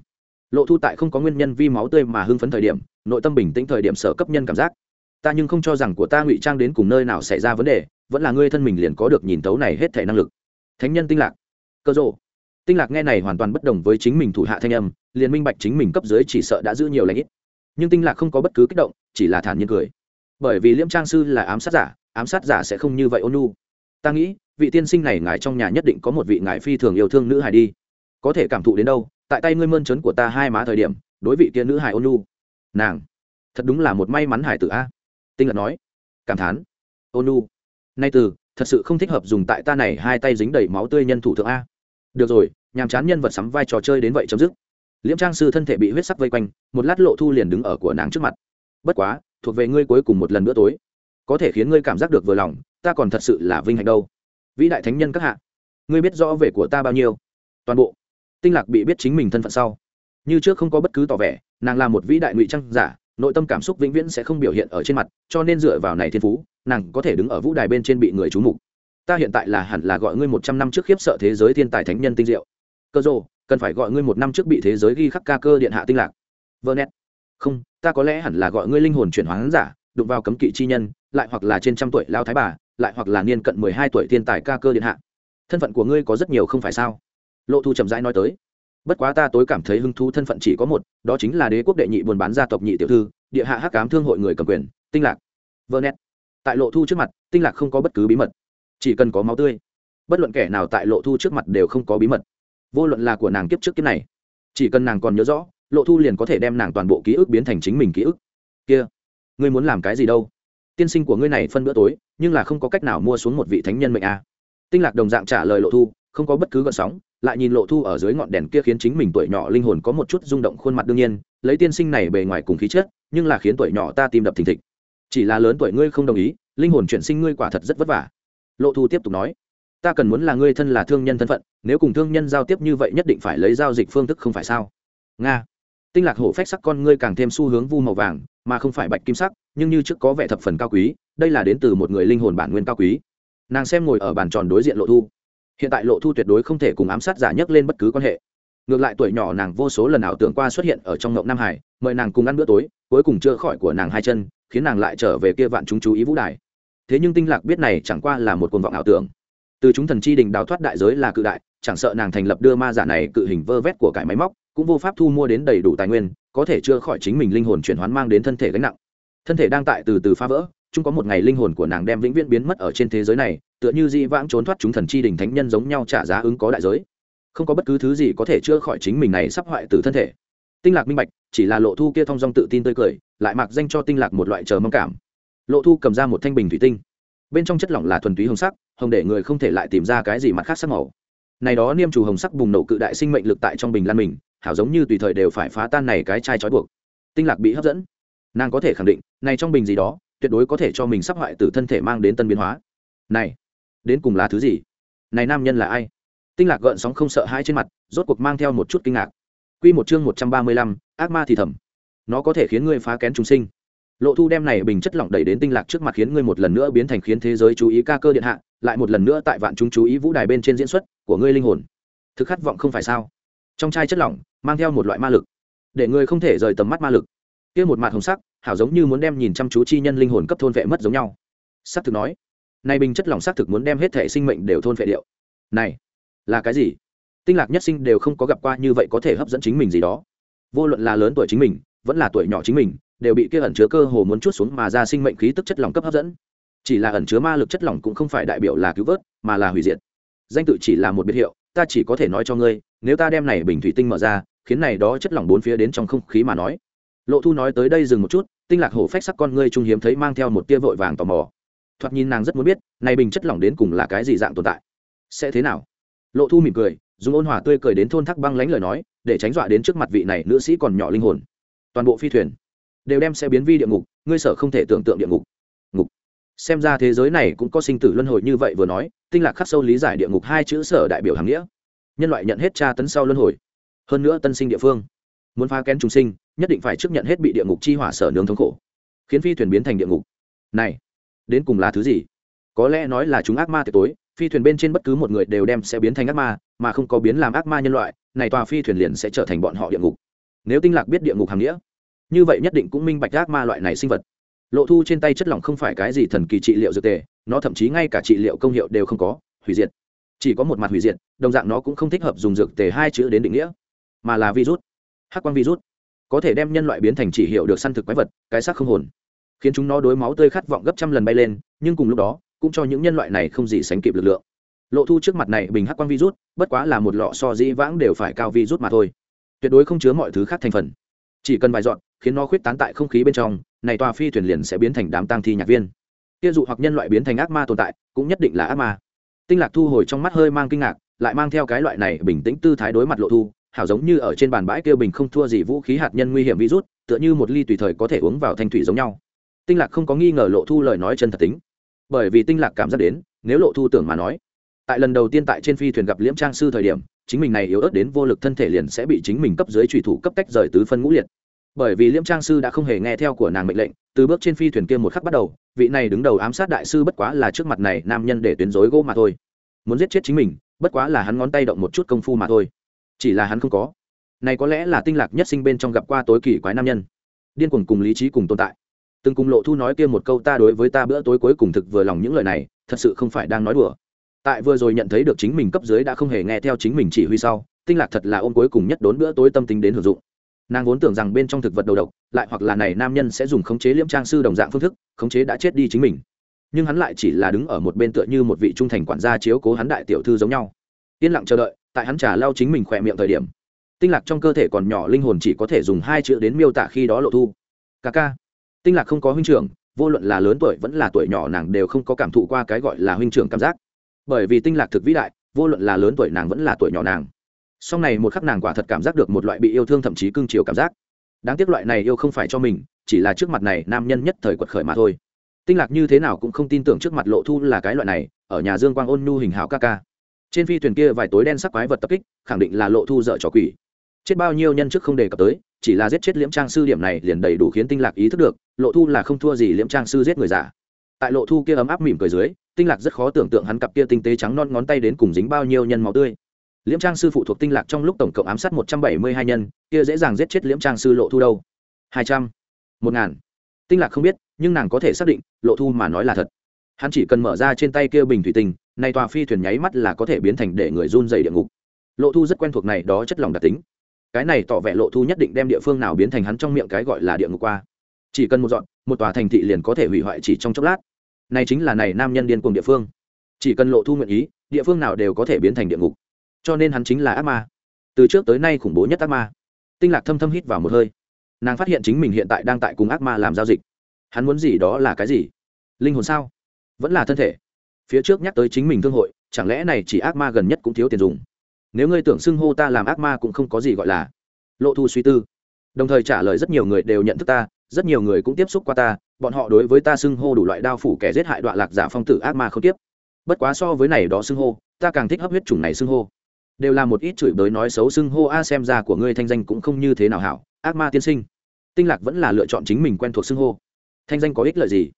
Lộ thu tại không có nguyên nhân vi máu tươi mà hưng phấn thời điểm, nội tâm bình tĩnh thời điểm sở cấp nhân cảm giác. Ta nhưng không cho rằng của ta ngụy trang đến cùng nơi nào xảy ra vấn đề, vẫn là ngươi thân mình liền có được nhìn tấu này hết thể năng lực. Thánh nhân tinh lạc cơ rộ tinh lạc nghe này hoàn toàn bất đồng với chính mình thủ hạ thanh âm, liền minh bạch chính mình cấp dưới chỉ sợ đã giữ nhiều lãnh ít. Nhưng tinh lạc không có bất cứ kích động, chỉ là thản nhiên cười. Bởi vì liễm trang sư là ám sát giả, ám sát giả sẽ không như vậy ôn nu ta nghĩ, vị tiên sinh này ngài trong nhà nhất định có một vị ngài phi thường yêu thương nữ hài đi. Có thể cảm thụ đến đâu, tại tay ngươi mơn trớn của ta hai má thời điểm, đối vị kia nữ hài ôn nu nàng, thật đúng là một may mắn hải tử a. Tinh lạc nói, cảm thán. Ôn nu nay từ, thật sự không thích hợp dùng tại ta này hai tay dính đầy máu tươi nhân thủ thượng a được rồi, nhàm chán nhân vật sắm vai trò chơi đến vậy chấm dứt. Liễm trang sư thân thể bị huyết sắc vây quanh, một lát lộ thu liền đứng ở của nàng trước mặt. Bất quá, thuộc về ngươi cuối cùng một lần bữa tối. Có thể khiến ngươi cảm giác được vừa lòng, ta còn thật sự là vinh hạnh đâu. Vĩ đại thánh nhân các hạ, ngươi biết rõ về của ta bao nhiêu? Toàn bộ. Tinh lạc bị biết chính mình thân phận sau. Như trước không có bất cứ tỏ vẻ, nàng là một vĩ đại ngụy trang giả, nội tâm cảm xúc vĩnh viễn sẽ không biểu hiện ở trên mặt, cho nên dựa vào này thiên phú, nàng có thể đứng ở vũ đài bên trên bị người trú mục ta hiện tại là hẳn là gọi ngươi một trăm năm trước khiếp sợ thế giới thiên tài thánh nhân tinh diệu. Cơ rồ, cần phải gọi ngươi một năm trước bị thế giới ghi khắc ca cơ điện hạ tinh lạc. Vơ nét. Không, ta có lẽ hẳn là gọi ngươi linh hồn chuyển hóa giả, đụng vào cấm kỵ chi nhân, lại hoặc là trên trăm tuổi lao thái bà, lại hoặc là niên cận mười hai tuổi thiên tài ca cơ điện hạ. Thân phận của ngươi có rất nhiều không phải sao? Lộ thu chậm rãi nói tới. Bất quá ta tối cảm thấy hứng thú thân phận chỉ có một, đó chính là đế quốc đệ nhị buôn bán gia tộc nhị tiểu thư, địa hạ hắc cám thương hội người cầm quyền, tinh lạc. Vơ nét. Tại lộ thu trước mặt, tinh lạc không có bất cứ bí mật chỉ cần có máu tươi, bất luận kẻ nào tại lộ thu trước mặt đều không có bí mật. Vô luận là của nàng kiếp trước kiếp này, chỉ cần nàng còn nhớ rõ, lộ thu liền có thể đem nàng toàn bộ ký ức biến thành chính mình ký ức. Kia, ngươi muốn làm cái gì đâu? Tiên sinh của ngươi này phân bữa tối, nhưng là không có cách nào mua xuống một vị thánh nhân mệnh a. À. tinh lạc đồng dạng trả lời lộ thu, không có bất cứ gợn sóng, lại nhìn lộ thu ở dưới ngọn đèn kia khiến chính mình tuổi nhỏ linh hồn có một chút rung động khuôn mặt đương nhiên, lấy tiên sinh này bề ngoài cùng khí chất, nhưng là khiến tuổi nhỏ ta tìm đập thình thịch. Chỉ là lớn tuổi ngươi không đồng ý, linh hồn chuyển sinh ngươi quả thật rất vất vả lộ thu tiếp tục nói, ta cần muốn là ngươi thân là thương nhân thân phận, nếu cùng thương nhân giao tiếp như vậy nhất định phải lấy giao dịch phương thức không phải sao? Nga. Tinh lạc hổ phách sắc con ngươi càng thêm xu hướng vu màu vàng, mà không phải bạch kim sắc, nhưng như trước có vẻ thập phần cao quý, đây là đến từ một người linh hồn bản nguyên cao quý. Nàng xem ngồi ở bàn tròn đối diện lộ thu. Hiện tại lộ thu tuyệt đối không thể cùng ám sát giả nhấc lên bất cứ quan hệ. Ngược lại tuổi nhỏ nàng vô số lần ảo tưởng qua xuất hiện ở trong ngộng nam hải, mời nàng cùng ăn bữa tối, cuối cùng chữa khỏi của nàng hai chân, khiến nàng lại trở về kia vạn chúng chú ý vũ đài thế nhưng tinh lạc biết này chẳng qua là một cuồng vọng ảo tưởng. Từ chúng thần chi đình đào thoát đại giới là cự đại, chẳng sợ nàng thành lập đưa ma giả này cự hình vơ vét của cải máy móc, cũng vô pháp thu mua đến đầy đủ tài nguyên, có thể chữa khỏi chính mình linh hồn chuyển hoán mang đến thân thể gánh nặng. Thân thể đang tại từ từ phá vỡ, chung có một ngày linh hồn của nàng đem vĩnh viễn biến mất ở trên thế giới này, tựa như di vãng trốn thoát chúng thần chi đình thánh nhân giống nhau trả giá ứng có đại giới. Không có bất cứ thứ gì có thể chữa khỏi chính mình này sắp hoại từ thân thể. Tinh lạc minh bạch, chỉ là lộ thu kia thong dong tự tin tươi cười, lại mặc danh cho tinh lạc một loại chờ mong cảm lộ thu cầm ra một thanh bình thủy tinh. Bên trong chất lỏng là thuần túy hồng sắc, hồng để người không thể lại tìm ra cái gì mặt khác sắc màu. Này đó niêm chủ hồng sắc bùng nổ cự đại sinh mệnh lực tại trong bình lan mình, hảo giống như tùy thời đều phải phá tan này cái chai trói buộc. Tinh lạc bị hấp dẫn. Nàng có thể khẳng định, này trong bình gì đó, tuyệt đối có thể cho mình sắp hoại từ thân thể mang đến tân biến hóa. Này, đến cùng là thứ gì? Này nam nhân là ai? Tinh lạc gợn sóng không sợ hai trên mặt, rốt cuộc mang theo một chút kinh ngạc. Quy một chương một trăm ba mươi lăm, ác ma thì thầm. Nó có thể khiến ngươi phá kén chúng sinh lộ thu đem này bình chất lỏng đẩy đến tinh lạc trước mặt khiến ngươi một lần nữa biến thành khiến thế giới chú ý ca cơ điện hạ, lại một lần nữa tại vạn chúng chú ý vũ đài bên trên diễn xuất của ngươi linh hồn. Thực khát vọng không phải sao? Trong chai chất lỏng, mang theo một loại ma lực. Để ngươi không thể rời tầm mắt ma lực. Kia một mặt hồng sắc, hảo giống như muốn đem nhìn chăm chú chi nhân linh hồn cấp thôn vệ mất giống nhau. S thực nói, này bình chất lỏng sắc thực muốn đem hết thể sinh mệnh đều thôn vệ điệu. Này, là cái gì? Tinh lạc nhất sinh đều không có gặp qua như vậy có thể hấp dẫn chính mình gì đó. Vô luận là lớn tuổi chính mình, vẫn là tuổi nhỏ chính mình đều bị kia ẩn chứa cơ hồ muốn chút xuống mà ra sinh mệnh khí tức chất lỏng cấp hấp dẫn. Chỉ là ẩn chứa ma lực chất lỏng cũng không phải đại biểu là cứu vớt, mà là hủy diệt. Danh tự chỉ là một biệt hiệu, ta chỉ có thể nói cho ngươi, nếu ta đem này bình thủy tinh mở ra, khiến này đó chất lỏng bốn phía đến trong không khí mà nói. Lộ thu nói tới đây dừng một chút, tinh lạc hổ phách sắc con ngươi trung hiếm thấy mang theo một tia vội vàng tò mò. Thoạt nhìn nàng rất muốn biết, này bình chất lỏng đến cùng là cái gì dạng tồn tại? Sẽ thế nào? Lộ thu mỉm cười, dùng ôn hòa tươi cười đến thôn thác băng lánh lời nói, để tránh dọa đến trước mặt vị này nữ sĩ còn nhỏ linh hồn. Toàn bộ phi thuyền đều đem sẽ biến vi địa ngục, ngươi sở không thể tưởng tượng địa ngục. Ngục. Xem ra thế giới này cũng có sinh tử luân hồi như vậy vừa nói, tinh lạc khắc sâu lý giải địa ngục hai chữ sở đại biểu hàng nghĩa. Nhân loại nhận hết tra tấn sau luân hồi. Hơn nữa tân sinh địa phương. Muốn phá kén chúng sinh, nhất định phải trước nhận hết bị địa ngục chi hỏa sở nướng thống khổ. Khiến phi thuyền biến thành địa ngục. Này, đến cùng là thứ gì? Có lẽ nói là chúng ác ma tiệc tối, phi thuyền bên trên bất cứ một người đều đem sẽ biến thành ác ma, mà không có biến làm ác ma nhân loại, này tòa phi thuyền liền sẽ trở thành bọn họ địa ngục. Nếu tinh lạc biết địa ngục hàm nghĩa như vậy nhất định cũng minh bạch ác ma loại này sinh vật. Lộ thu trên tay chất lỏng không phải cái gì thần kỳ trị liệu dược tề, nó thậm chí ngay cả trị liệu công hiệu đều không có, hủy diệt. Chỉ có một mặt hủy diệt, đồng dạng nó cũng không thích hợp dùng dược tề hai chữ đến định nghĩa, mà là virus, hắc quang virus. Có thể đem nhân loại biến thành chỉ hiệu được săn thực quái vật, cái xác không hồn, khiến chúng nó đối máu tươi khát vọng gấp trăm lần bay lên, nhưng cùng lúc đó, cũng cho những nhân loại này không gì sánh kịp lực lượng. Lộ thu trước mặt này bình hắc quang virus, bất quá là một lọ so dĩ vãng đều phải cao virus mà thôi. Tuyệt đối không chứa mọi thứ khác thành phần chỉ cần vài dọn, khiến nó khuyết tán tại không khí bên trong, này tòa phi thuyền liền sẽ biến thành đám tang thi nhạc viên. Kia dụ hoặc nhân loại biến thành ác ma tồn tại, cũng nhất định là ác ma. Tinh lạc thu hồi trong mắt hơi mang kinh ngạc, lại mang theo cái loại này bình tĩnh tư thái đối mặt lộ thu, hảo giống như ở trên bàn bãi kêu bình không thua gì vũ khí hạt nhân nguy hiểm virus, tựa như một ly tùy thời có thể uống vào thanh thủy giống nhau. Tinh lạc không có nghi ngờ lộ thu lời nói chân thật tính, bởi vì tinh lạc cảm giác đến, nếu lộ thu tưởng mà nói, tại lần đầu tiên tại trên phi thuyền gặp liễm trang sư thời điểm chính mình này yếu ớt đến vô lực thân thể liền sẽ bị chính mình cấp dưới trùy thủ cấp cách rời tứ phân ngũ liệt. Bởi vì liễm trang sư đã không hề nghe theo của nàng mệnh lệnh, từ bước trên phi thuyền kia một khắc bắt đầu, vị này đứng đầu ám sát đại sư bất quá là trước mặt này nam nhân để tuyến dối gỗ mà thôi. Muốn giết chết chính mình, bất quá là hắn ngón tay động một chút công phu mà thôi. Chỉ là hắn không có. Này có lẽ là tinh lạc nhất sinh bên trong gặp qua tối kỳ quái nam nhân. Điên cuồng cùng lý trí cùng tồn tại. Từng cùng lộ thu nói kia một câu ta đối với ta bữa tối cuối cùng thực vừa lòng những lời này, thật sự không phải đang nói đùa tại vừa rồi nhận thấy được chính mình cấp dưới đã không hề nghe theo chính mình chỉ huy sau, tinh lạc thật là ôm cuối cùng nhất đốn bữa tối tâm tính đến hưởng dụng. Nàng vốn tưởng rằng bên trong thực vật đầu độc, lại hoặc là này nam nhân sẽ dùng khống chế liễm trang sư đồng dạng phương thức, khống chế đã chết đi chính mình. Nhưng hắn lại chỉ là đứng ở một bên tựa như một vị trung thành quản gia chiếu cố hắn đại tiểu thư giống nhau. Yên lặng chờ đợi, tại hắn trả lao chính mình khỏe miệng thời điểm, tinh lạc trong cơ thể còn nhỏ linh hồn chỉ có thể dùng hai chữ đến miêu tả khi đó lộ thu. Ca ca. Tinh lạc không có huynh trưởng, vô luận là lớn tuổi vẫn là tuổi nhỏ nàng đều không có cảm thụ qua cái gọi là huynh trưởng cảm giác bởi vì tinh lạc thực vĩ đại, vô luận là lớn tuổi nàng vẫn là tuổi nhỏ nàng. Sau này một khắc nàng quả thật cảm giác được một loại bị yêu thương thậm chí cưng chiều cảm giác. Đáng tiếc loại này yêu không phải cho mình, chỉ là trước mặt này nam nhân nhất thời quật khởi mà thôi. Tinh lạc như thế nào cũng không tin tưởng trước mặt lộ thu là cái loại này, ở nhà dương quang ôn nhu hình hào ca ca. Trên phi thuyền kia vài tối đen sắc quái vật tập kích, khẳng định là lộ thu dở trò quỷ. Chết bao nhiêu nhân chức không đề cập tới, chỉ là giết chết liễm trang sư điểm này liền đầy đủ khiến tinh lạc ý thức được, lộ thu là không thua gì liễm trang sư giết người giả tại lộ thu kia ấm áp mỉm cười dưới, tinh lạc rất khó tưởng tượng hắn cặp kia tinh tế trắng non ngón tay đến cùng dính bao nhiêu nhân máu tươi. Liễm trang sư phụ thuộc tinh lạc trong lúc tổng cộng ám sát một trăm bảy mươi hai nhân, kia dễ dàng giết chết liễm trang sư lộ thu đâu? hai trăm, một ngàn. Tinh lạc không biết, nhưng nàng có thể xác định, lộ thu mà nói là thật. Hắn chỉ cần mở ra trên tay kia bình thủy tinh, nay tòa phi thuyền nháy mắt là có thể biến thành để người run dày địa ngục. Lộ thu rất quen thuộc này, đó chất lòng đặc tính. Cái này tỏ vẻ lộ thu nhất định đem địa phương nào biến thành hắn trong miệng cái gọi là địa ngục qua. Chỉ cần một dọn, một tòa thành thị liền có thể hủy hoại chỉ trong chốc lát này chính là này nam nhân điên cùng địa phương. Chỉ cần lộ thu nguyện ý, địa phương nào đều có thể biến thành địa ngục. Cho nên hắn chính là ác ma. Từ trước tới nay khủng bố nhất ác ma. Tinh lạc thâm thâm hít vào một hơi. Nàng phát hiện chính mình hiện tại đang tại cùng ác ma làm giao dịch. Hắn muốn gì đó là cái gì? Linh hồn sao? Vẫn là thân thể. Phía trước nhắc tới chính mình thương hội, chẳng lẽ này chỉ ác ma gần nhất cũng thiếu tiền dùng? Nếu ngươi tưởng xưng hô ta làm ác ma cũng không có gì gọi là. Lộ thu suy tư. Đồng thời trả lời rất nhiều người đều nhận thức ta rất nhiều người cũng tiếp xúc qua ta, bọn họ đối với ta xưng hô đủ loại đao phủ kẻ giết hại đoạn lạc giả phong tử ác ma không tiếp. Bất quá so với này đó xưng hô, ta càng thích hấp huyết chủng này xưng hô. Đều là một ít chửi bới nói xấu xưng hô a, xem ra của ngươi thanh danh cũng không như thế nào hảo, ác ma tiên sinh. Tinh lạc vẫn là lựa chọn chính mình quen thuộc xưng hô. Thanh danh có ích lợi gì?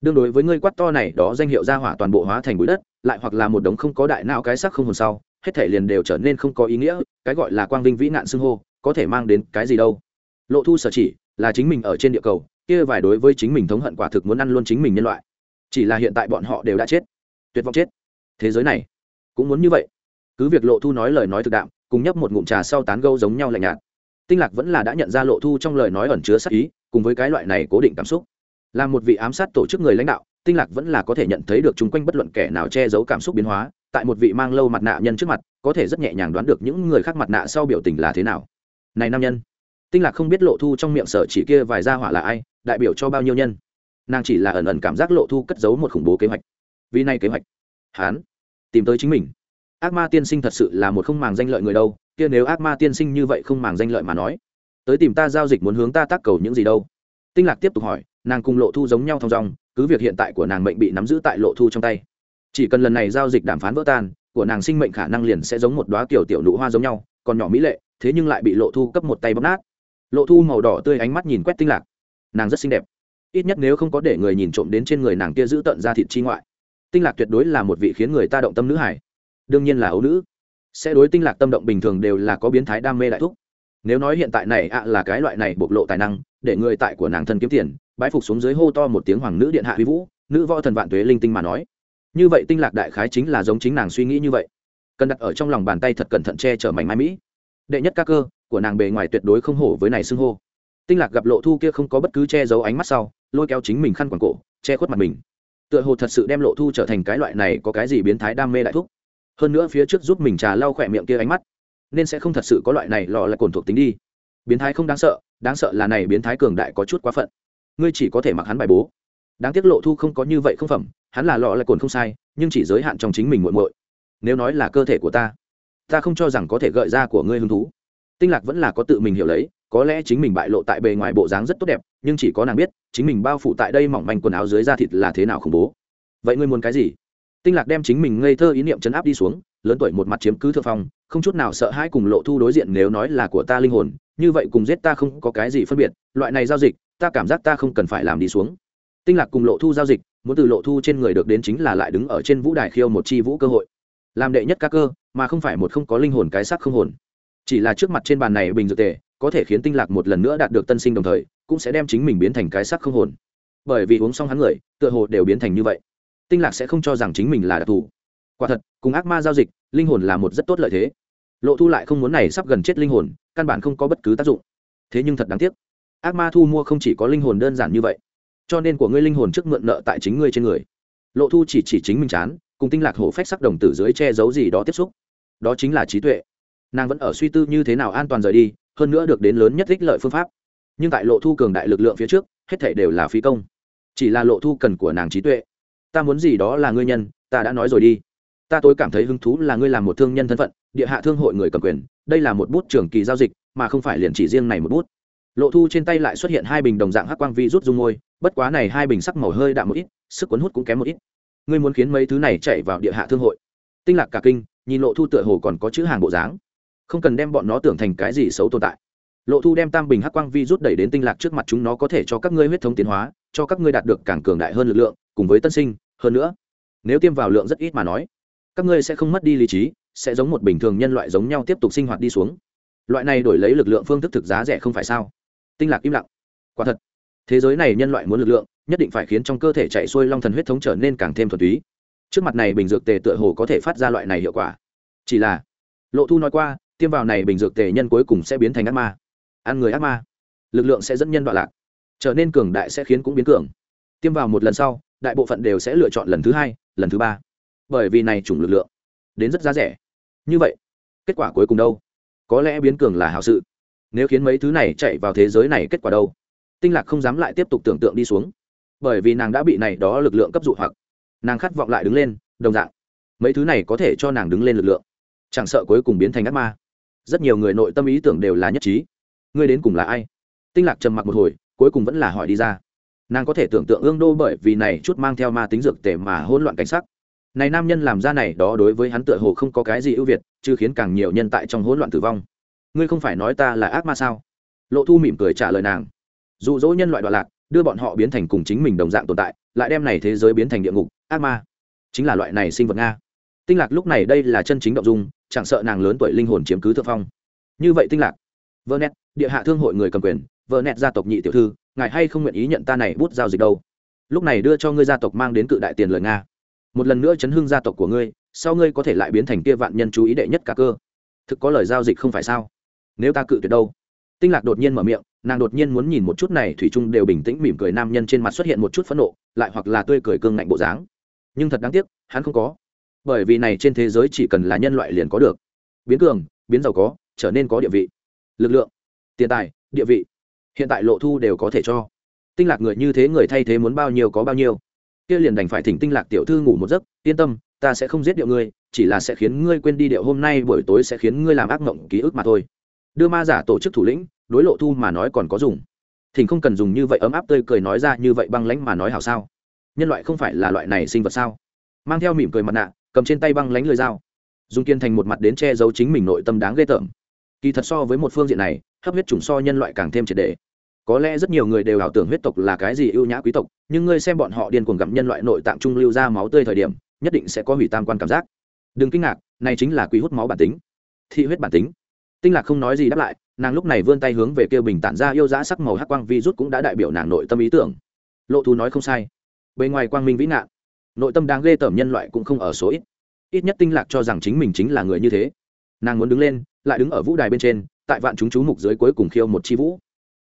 Đương đối với ngươi quát to này đó danh hiệu ra hỏa toàn bộ hóa thành bụi đất, lại hoặc là một đống không có đại não cái sắc không hồn sau, hết thể liền đều trở nên không có ý nghĩa, cái gọi là quang vinh vĩ nạn xưng hô, có thể mang đến cái gì đâu. Lộ thu sở chỉ là chính mình ở trên địa cầu, kia vài đối với chính mình thống hận quả thực muốn ăn luôn chính mình nhân loại. Chỉ là hiện tại bọn họ đều đã chết. Tuyệt vọng chết. Thế giới này cũng muốn như vậy. Cứ việc lộ thu nói lời nói thực đạm, cùng nhấp một ngụm trà sau tán gâu giống nhau lạnh nhạt. Tinh lạc vẫn là đã nhận ra lộ thu trong lời nói ẩn chứa sắc ý, cùng với cái loại này cố định cảm xúc. Là một vị ám sát tổ chức người lãnh đạo, tinh lạc vẫn là có thể nhận thấy được chung quanh bất luận kẻ nào che giấu cảm xúc biến hóa, tại một vị mang lâu mặt nạ nhân trước mặt, có thể rất nhẹ nhàng đoán được những người khác mặt nạ sau biểu tình là thế nào. Này nam nhân tinh lạc không biết lộ thu trong miệng sở chỉ kia vài gia hỏa là ai, đại biểu cho bao nhiêu nhân. Nàng chỉ là ẩn ẩn cảm giác lộ thu cất giấu một khủng bố kế hoạch. Vì nay kế hoạch hán tìm tới chính mình. Ác ma tiên sinh thật sự là một không màng danh lợi người đâu, kia nếu ác ma tiên sinh như vậy không màng danh lợi mà nói, tới tìm ta giao dịch muốn hướng ta tác cầu những gì đâu. Tinh lạc tiếp tục hỏi, nàng cùng lộ thu giống nhau thong dong, cứ việc hiện tại của nàng mệnh bị nắm giữ tại lộ thu trong tay. Chỉ cần lần này giao dịch đàm phán vỡ tan, của nàng sinh mệnh khả năng liền sẽ giống một đoá kiểu tiểu nụ hoa giống nhau, còn nhỏ mỹ lệ, thế nhưng lại bị lộ thu cấp một tay bóp nát lộ thu màu đỏ tươi ánh mắt nhìn quét tinh lạc. Nàng rất xinh đẹp. Ít nhất nếu không có để người nhìn trộm đến trên người nàng kia giữ tận ra thịt chi ngoại. Tinh lạc tuyệt đối là một vị khiến người ta động tâm nữ hải đương nhiên là ấu nữ. Sẽ đối tinh lạc tâm động bình thường đều là có biến thái đam mê đại thúc. Nếu nói hiện tại này ạ là cái loại này bộc lộ tài năng, để người tại của nàng thân kiếm tiền bãi phục xuống dưới hô to một tiếng hoàng nữ điện hạ huy vũ, nữ võ thần vạn tuế linh tinh mà nói. Như vậy tinh lạc đại khái chính là giống chính nàng suy nghĩ như vậy. Cần đặt ở trong lòng bàn tay thật cẩn thận che chở mảnh mai mỹ. Đệ nhất ca cơ của nàng bề ngoài tuyệt đối không hổ với này xưng hô. Tinh lạc gặp lộ thu kia không có bất cứ che giấu ánh mắt sau, lôi kéo chính mình khăn quàng cổ, che khuất mặt mình. Tựa hồ thật sự đem lộ thu trở thành cái loại này có cái gì biến thái đam mê đại thúc. Hơn nữa phía trước giúp mình trà lau khỏe miệng kia ánh mắt, nên sẽ không thật sự có loại này lọ lại cồn thuộc tính đi. Biến thái không đáng sợ đáng sợ là này biến thái cường đại có chút quá phận. Ngươi chỉ có thể mặc hắn bài bố. Đáng tiếc lộ thu không có như vậy không phẩm, hắn là lọ lại cồn không sai, nhưng chỉ giới hạn trong chính mình muộn muội. Nếu nói là cơ thể của ta ta không cho rằng có thể gợi ra của ngươi hứng thú tinh lạc vẫn là có tự mình hiểu lấy, có lẽ chính mình bại lộ tại bề ngoài bộ dáng rất tốt đẹp, nhưng chỉ có nàng biết, chính mình bao phủ tại đây mỏng manh quần áo dưới da thịt là thế nào khủng bố. Vậy ngươi muốn cái gì? Tinh lạc đem chính mình ngây thơ ý niệm chấn áp đi xuống, lớn tuổi một mặt chiếm cứ thượng phong, không chút nào sợ hãi cùng lộ thu đối diện nếu nói là của ta linh hồn, như vậy cùng giết ta không có cái gì phân biệt, loại này giao dịch, ta cảm giác ta không cần phải làm đi xuống. Tinh lạc cùng lộ thu giao dịch, muốn từ lộ thu trên người được đến chính là lại đứng ở trên vũ đài khiêu một chi vũ cơ hội. Làm đệ nhất ca cơ, mà không phải một không có linh hồn cái sắc không hồn chỉ là trước mặt trên bàn này bình dược tề, có thể khiến tinh lạc một lần nữa đạt được tân sinh đồng thời, cũng sẽ đem chính mình biến thành cái sắc không hồn. Bởi vì uống xong hắn người, tựa hồ đều biến thành như vậy. Tinh lạc sẽ không cho rằng chính mình là đặc thù. Quả thật, cùng ác ma giao dịch, linh hồn là một rất tốt lợi thế. Lộ thu lại không muốn này sắp gần chết linh hồn, căn bản không có bất cứ tác dụng. Thế nhưng thật đáng tiếc, ác ma thu mua không chỉ có linh hồn đơn giản như vậy, cho nên của ngươi linh hồn trước mượn nợ tại chính ngươi trên người. Lộ thu chỉ chỉ chính mình chán, cùng tinh lạc hổ phách sắc đồng tử dưới che giấu gì đó tiếp xúc. Đó chính là trí tuệ nàng vẫn ở suy tư như thế nào an toàn rời đi, hơn nữa được đến lớn nhất ích lợi phương pháp. Nhưng tại lộ thu cường đại lực lượng phía trước, hết thể đều là phí công. Chỉ là lộ thu cần của nàng trí tuệ. Ta muốn gì đó là ngươi nhân, ta đã nói rồi đi. Ta tối cảm thấy hứng thú là ngươi làm một thương nhân thân phận, địa hạ thương hội người cầm quyền, đây là một bút trường kỳ giao dịch, mà không phải liền chỉ riêng này một bút. Lộ thu trên tay lại xuất hiện hai bình đồng dạng hắc quang vi rút dung môi, bất quá này hai bình sắc màu hơi đạm một ít, sức cuốn hút cũng kém một ít. Ngươi muốn khiến mấy thứ này chạy vào địa hạ thương hội. Tinh lạc cả kinh, nhìn lộ thu tựa hồ còn có chữ hàng bộ dáng không cần đem bọn nó tưởng thành cái gì xấu tồn tại. Lộ thu đem tam bình hắc quang vi rút đẩy đến tinh lạc trước mặt chúng nó có thể cho các ngươi huyết thống tiến hóa, cho các ngươi đạt được càng cường đại hơn lực lượng, cùng với tân sinh. Hơn nữa, nếu tiêm vào lượng rất ít mà nói, các ngươi sẽ không mất đi lý trí, sẽ giống một bình thường nhân loại giống nhau tiếp tục sinh hoạt đi xuống. Loại này đổi lấy lực lượng phương thức thực giá rẻ không phải sao? Tinh lạc im lặng. Quả thật, thế giới này nhân loại muốn lực lượng, nhất định phải khiến trong cơ thể chạy xuôi long thần huyết thống trở nên càng thêm thuần túy. Trước mặt này bình dược tề tựa hồ có thể phát ra loại này hiệu quả. Chỉ là, lộ thu nói qua tiêm vào này bình dược tề nhân cuối cùng sẽ biến thành ác ma. Ăn người ác ma, lực lượng sẽ dẫn nhân đoạn lạc, trở nên cường đại sẽ khiến cũng biến cường. Tiêm vào một lần sau, đại bộ phận đều sẽ lựa chọn lần thứ hai, lần thứ ba. Bởi vì này chủng lực lượng đến rất giá rẻ. Như vậy, kết quả cuối cùng đâu? Có lẽ biến cường là hảo sự. Nếu khiến mấy thứ này chạy vào thế giới này kết quả đâu? Tinh lạc không dám lại tiếp tục tưởng tượng đi xuống. Bởi vì nàng đã bị này đó lực lượng cấp dụ hoặc. Nàng khát vọng lại đứng lên, đồng dạng. Mấy thứ này có thể cho nàng đứng lên lực lượng. Chẳng sợ cuối cùng biến thành ác ma rất nhiều người nội tâm ý tưởng đều là nhất trí. Ngươi đến cùng là ai? Tinh lạc trầm mặc một hồi, cuối cùng vẫn là hỏi đi ra. Nàng có thể tưởng tượng ương đô bởi vì này chút mang theo ma tính dược tề mà hỗn loạn cảnh sắc. Này nam nhân làm ra này đó đối với hắn tựa hồ không có cái gì ưu việt, chứ khiến càng nhiều nhân tại trong hỗn loạn tử vong. Ngươi không phải nói ta là ác ma sao? Lộ thu mỉm cười trả lời nàng. Dụ dỗ nhân loại đoạn lạc, đưa bọn họ biến thành cùng chính mình đồng dạng tồn tại, lại đem này thế giới biến thành địa ngục, ác ma. Chính là loại này sinh vật nga tinh lạc lúc này đây là chân chính động dung, chẳng sợ nàng lớn tuổi linh hồn chiếm cứ thượng phong. Như vậy tinh lạc vơ nét địa hạ thương hội người cầm quyền vợ nét gia tộc nhị tiểu thư, ngài hay không nguyện ý nhận ta này bút giao dịch đâu? Lúc này đưa cho ngươi gia tộc mang đến cự đại tiền lời nga. Một lần nữa chấn hưng gia tộc của ngươi, sau ngươi có thể lại biến thành kia vạn nhân chú ý đệ nhất cả cơ. Thực có lời giao dịch không phải sao? Nếu ta cự tuyệt đâu? Tinh lạc đột nhiên mở miệng, nàng đột nhiên muốn nhìn một chút này thủy trung đều bình tĩnh mỉm cười nam nhân trên mặt xuất hiện một chút phẫn nộ, lại hoặc là tươi cười cương ngạnh bộ dáng. Nhưng thật đáng tiếc, hắn không có bởi vì này trên thế giới chỉ cần là nhân loại liền có được. Biến cường, biến giàu có, trở nên có địa vị. Lực lượng, tiền tài, địa vị. Hiện tại lộ thu đều có thể cho. Tinh lạc người như thế người thay thế muốn bao nhiêu có bao nhiêu. Kia liền đành phải thỉnh tinh lạc tiểu thư ngủ một giấc, yên tâm, ta sẽ không giết điệu ngươi, chỉ là sẽ khiến ngươi quên đi điệu hôm nay buổi tối sẽ khiến ngươi làm ác mộng ký ức mà thôi. Đưa ma giả tổ chức thủ lĩnh, đối lộ thu mà nói còn có dùng. Thỉnh không cần dùng như vậy ấm áp tươi cười nói ra như vậy băng lánh mà nói hào sao? Nhân loại không phải là loại này sinh vật sao? Mang theo mỉm cười mặt nạ cầm trên tay băng lánh lưỡi dao. Dùng kiên thành một mặt đến che giấu chính mình nội tâm đáng ghê tởm. Kỳ thật so với một phương diện này, hấp huyết chủng so nhân loại càng thêm triệt đề có lẽ rất nhiều người đều ảo tưởng huyết tộc là cái gì ưu nhã quý tộc, nhưng ngươi xem bọn họ điên cuồng gặm nhân loại nội tạng trung lưu ra máu tươi thời điểm, nhất định sẽ có hủy tam quan cảm giác. Đừng kinh ngạc, này chính là quý hút máu bản tính. Thị huyết bản tính. Tinh lạc không nói gì đáp lại, nàng lúc này vươn tay hướng về kêu bình tản ra yêu dã sắc màu hắc quang vi rút cũng đã đại biểu nàng nội tâm ý tưởng. Lộ thú nói không sai. Bề ngoài quang minh vĩ nạn nội tâm đáng ghê tởm nhân loại cũng không ở số ít. Ít nhất tinh lạc cho rằng chính mình chính là người như thế. Nàng muốn đứng lên, lại đứng ở vũ đài bên trên, tại vạn chúng chú mục dưới cuối cùng khiêu một chi vũ.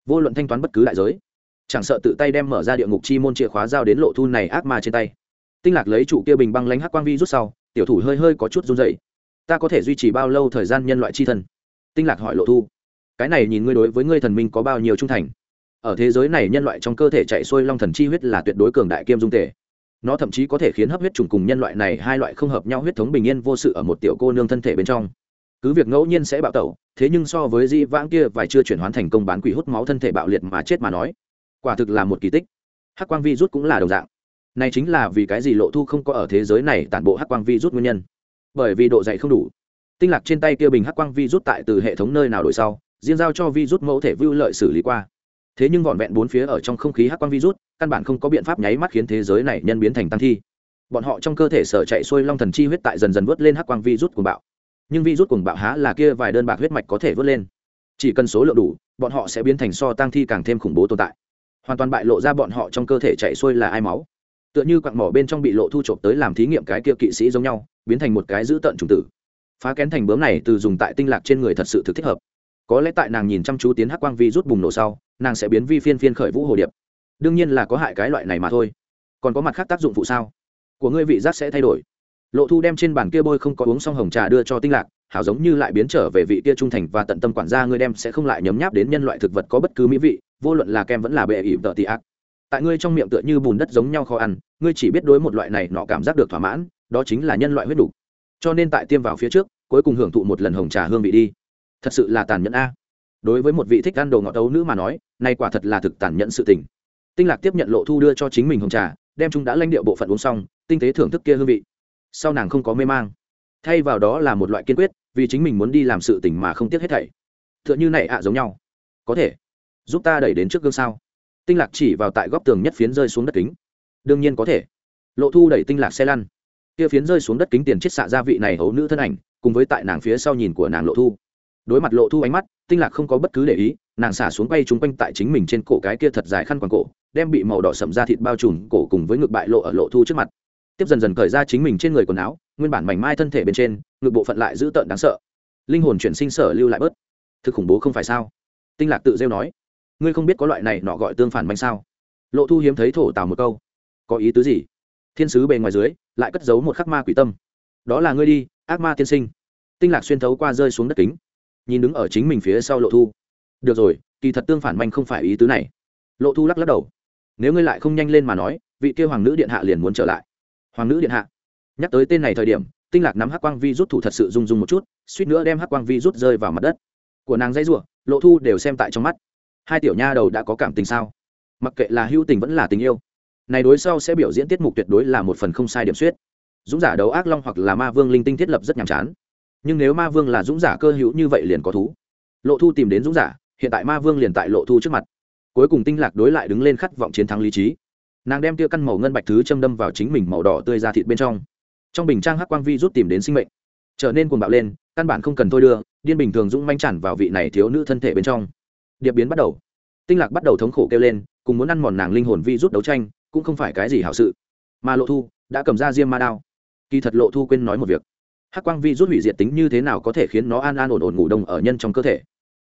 Vô luận thanh toán bất cứ đại giới, chẳng sợ tự tay đem mở ra địa ngục chi môn chìa khóa giao đến lộ thu này ác ma trên tay. Tinh lạc lấy trụ kia bình băng lánh hắc quang vi rút sau, tiểu thủ hơi hơi có chút run dậy ta có thể duy trì bao lâu thời gian nhân loại chi thân? Tinh lạc hỏi lộ thu. Cái này nhìn ngươi đối với ngươi thần minh có bao nhiêu trung thành? Ở thế giới này nhân loại trong cơ thể chạy xuôi long thần chi huyết là tuyệt đối cường đại kiêm dung tể nó thậm chí có thể khiến hấp huyết trùng cùng nhân loại này hai loại không hợp nhau huyết thống bình yên vô sự ở một tiểu cô nương thân thể bên trong. Cứ việc ngẫu nhiên sẽ bạo tẩu, thế nhưng so với di vãng kia vài chưa chuyển hoán thành công bán quỷ hút máu thân thể bạo liệt mà chết mà nói, quả thực là một kỳ tích. Hắc quang vi rút cũng là đồng dạng. Này chính là vì cái gì lộ thu không có ở thế giới này tản bộ hắc quang vi rút nguyên nhân? Bởi vì độ dày không đủ. Tinh lạc trên tay kia bình hắc quang vi rút tại từ hệ thống nơi nào đổi sau, riêng giao cho vi rút mẫu thể vưu lợi xử lý qua thế nhưng vọn vẹn bốn phía ở trong không khí hắc quang vi rút căn bản không có biện pháp nháy mắt khiến thế giới này nhân biến thành tăng thi. Bọn họ trong cơ thể sở chạy xuôi long thần chi huyết tại dần dần vớt lên hắc quang vi rút bạo. Nhưng vi rút cùng bạo há là kia vài đơn bạc huyết mạch có thể vớt lên. Chỉ cần số lượng đủ, bọn họ sẽ biến thành so tăng thi càng thêm khủng bố tồn tại. Hoàn toàn bại lộ ra bọn họ trong cơ thể chạy xuôi là ai máu. Tựa như quặng mỏ bên trong bị lộ thu trộm tới làm thí nghiệm cái kia kỵ sĩ giống nhau, biến thành một cái dữ tận trùng tử. Phá kén thành bướm này từ dùng tại tinh lạc trên người thật sự thực thích hợp có lẽ tại nàng nhìn chăm chú tiến hắc quang vi rút bùng nổ sau, nàng sẽ biến vi phiên phiên khởi vũ hồ điệp. Đương nhiên là có hại cái loại này mà thôi. Còn có mặt khác tác dụng phụ sao? Của ngươi vị giác sẽ thay đổi. Lộ thu đem trên bàn kia bôi không có uống xong hồng trà đưa cho tinh lạc, hảo giống như lại biến trở về vị kia trung thành và tận tâm quản gia ngươi đem sẽ không lại nhấm nháp đến nhân loại thực vật có bất cứ mỹ vị, vô luận là kem vẫn là bệ ỉ tợ tị ác. Tại ngươi trong miệng tựa như bùn đất giống nhau khó ăn, ngươi chỉ biết đối một loại này nọ cảm giác được thỏa mãn, đó chính là nhân loại huyết đủ. Cho nên tại tiêm vào phía trước, cuối cùng hưởng thụ một lần hồng trà hương vị đi thật sự là tàn nhẫn a. Đối với một vị thích ăn đồ ngọt ấu nữ mà nói, nay quả thật là thực tàn nhẫn sự tình. Tinh lạc tiếp nhận lộ thu đưa cho chính mình hồng trà, đem chúng đã lãnh điệu bộ phận uống xong, tinh tế thưởng thức kia hương vị. Sau nàng không có mê mang. Thay vào đó là một loại kiên quyết, vì chính mình muốn đi làm sự tình mà không tiếc hết thảy. T h ư ợ n h ư này ạ, giống nhau. Có thể. Giúp ta đẩy đến trước gương sao? Tinh lạc chỉ vào tại góc tường nhất phiến rơi xuống đất kính. Đương nhiên có thể. Lộ thu đẩy tinh lạc xe lăn. Kia phiến rơi xuống đất kính tiền chết xạ gia vị này hấu nữ thân ảnh, cùng với tại nàng phía sau nhìn của nàng lộ thu đối mặt lộ thu ánh mắt, tinh lạc không có bất cứ để ý, nàng xả xuống bay trúng quanh tại chính mình trên cổ cái kia thật dài khăn quàng cổ, đem bị màu đỏ sậm ra thịt bao trùm cổ cùng với ngực bại lộ ở lộ thu trước mặt. Tiếp dần dần cởi ra chính mình trên người quần áo, nguyên bản mảnh mai thân thể bên trên, ngực bộ phận lại dữ tợn đáng sợ. Linh hồn chuyển sinh sở lưu lại bớt. Thực khủng bố không phải sao? Tinh lạc tự rêu nói. Ngươi không biết có loại này nọ gọi tương phản manh sao? Lộ thu hiếm thấy thổ tào một câu. Có ý tứ gì? Thiên sứ bề ngoài dưới, lại cất giấu một khắc ma quỷ tâm. Đó là ngươi đi, ác ma tiên sinh. Tinh lạc xuyên thấu qua rơi xuống đất kính nhìn đứng ở chính mình phía sau lộ thu. Được rồi, kỳ thật tương phản manh không phải ý tứ này. Lộ thu lắc lắc đầu. Nếu ngươi lại không nhanh lên mà nói, vị kêu hoàng nữ điện hạ liền muốn trở lại. Hoàng nữ điện hạ? Nhắc tới tên này thời điểm, tinh lạc nắm hắc quang vi rút thủ thật sự rung rung một chút, suýt nữa đem hắc quang vi rút rơi vào mặt đất. Của nàng dây ruộng lộ thu đều xem tại trong mắt. Hai tiểu nha đầu đã có cảm tình sao? Mặc kệ là hưu tình vẫn là tình yêu, này đối sau sẽ biểu diễn tiết mục tuyệt đối là một phần không sai điểm suyết. Dũng giả đấu ác long hoặc là ma vương linh tinh thiết lập rất nhàm chán nhưng nếu ma vương là dũng giả cơ hữu như vậy liền có thú. Lộ thu tìm đến dũng giả, hiện tại ma vương liền tại lộ thu trước mặt. Cuối cùng tinh lạc đối lại đứng lên khát vọng chiến thắng lý trí. Nàng đem tia căn màu ngân bạch thứ châm đâm vào chính mình màu đỏ tươi ra thịt bên trong. Trong bình trang hắc quang vi rút tìm đến sinh mệnh. Trở nên cuồng bạo lên, căn bản không cần thôi đưa, điên bình thường dũng manh chản vào vị này thiếu nữ thân thể bên trong. Điệp biến bắt đầu. Tinh lạc bắt đầu thống khổ kêu lên, cùng muốn ăn mòn nàng linh hồn vi rút đấu tranh, cũng không phải cái gì hảo sự. Mà lộ thu đã cầm ra diêm ma đao. Kỳ thật lộ thu quên nói một việc hắc quang vi rút hủy diệt tính như thế nào có thể khiến nó an an ổn ổn ngủ đông ở nhân trong cơ thể?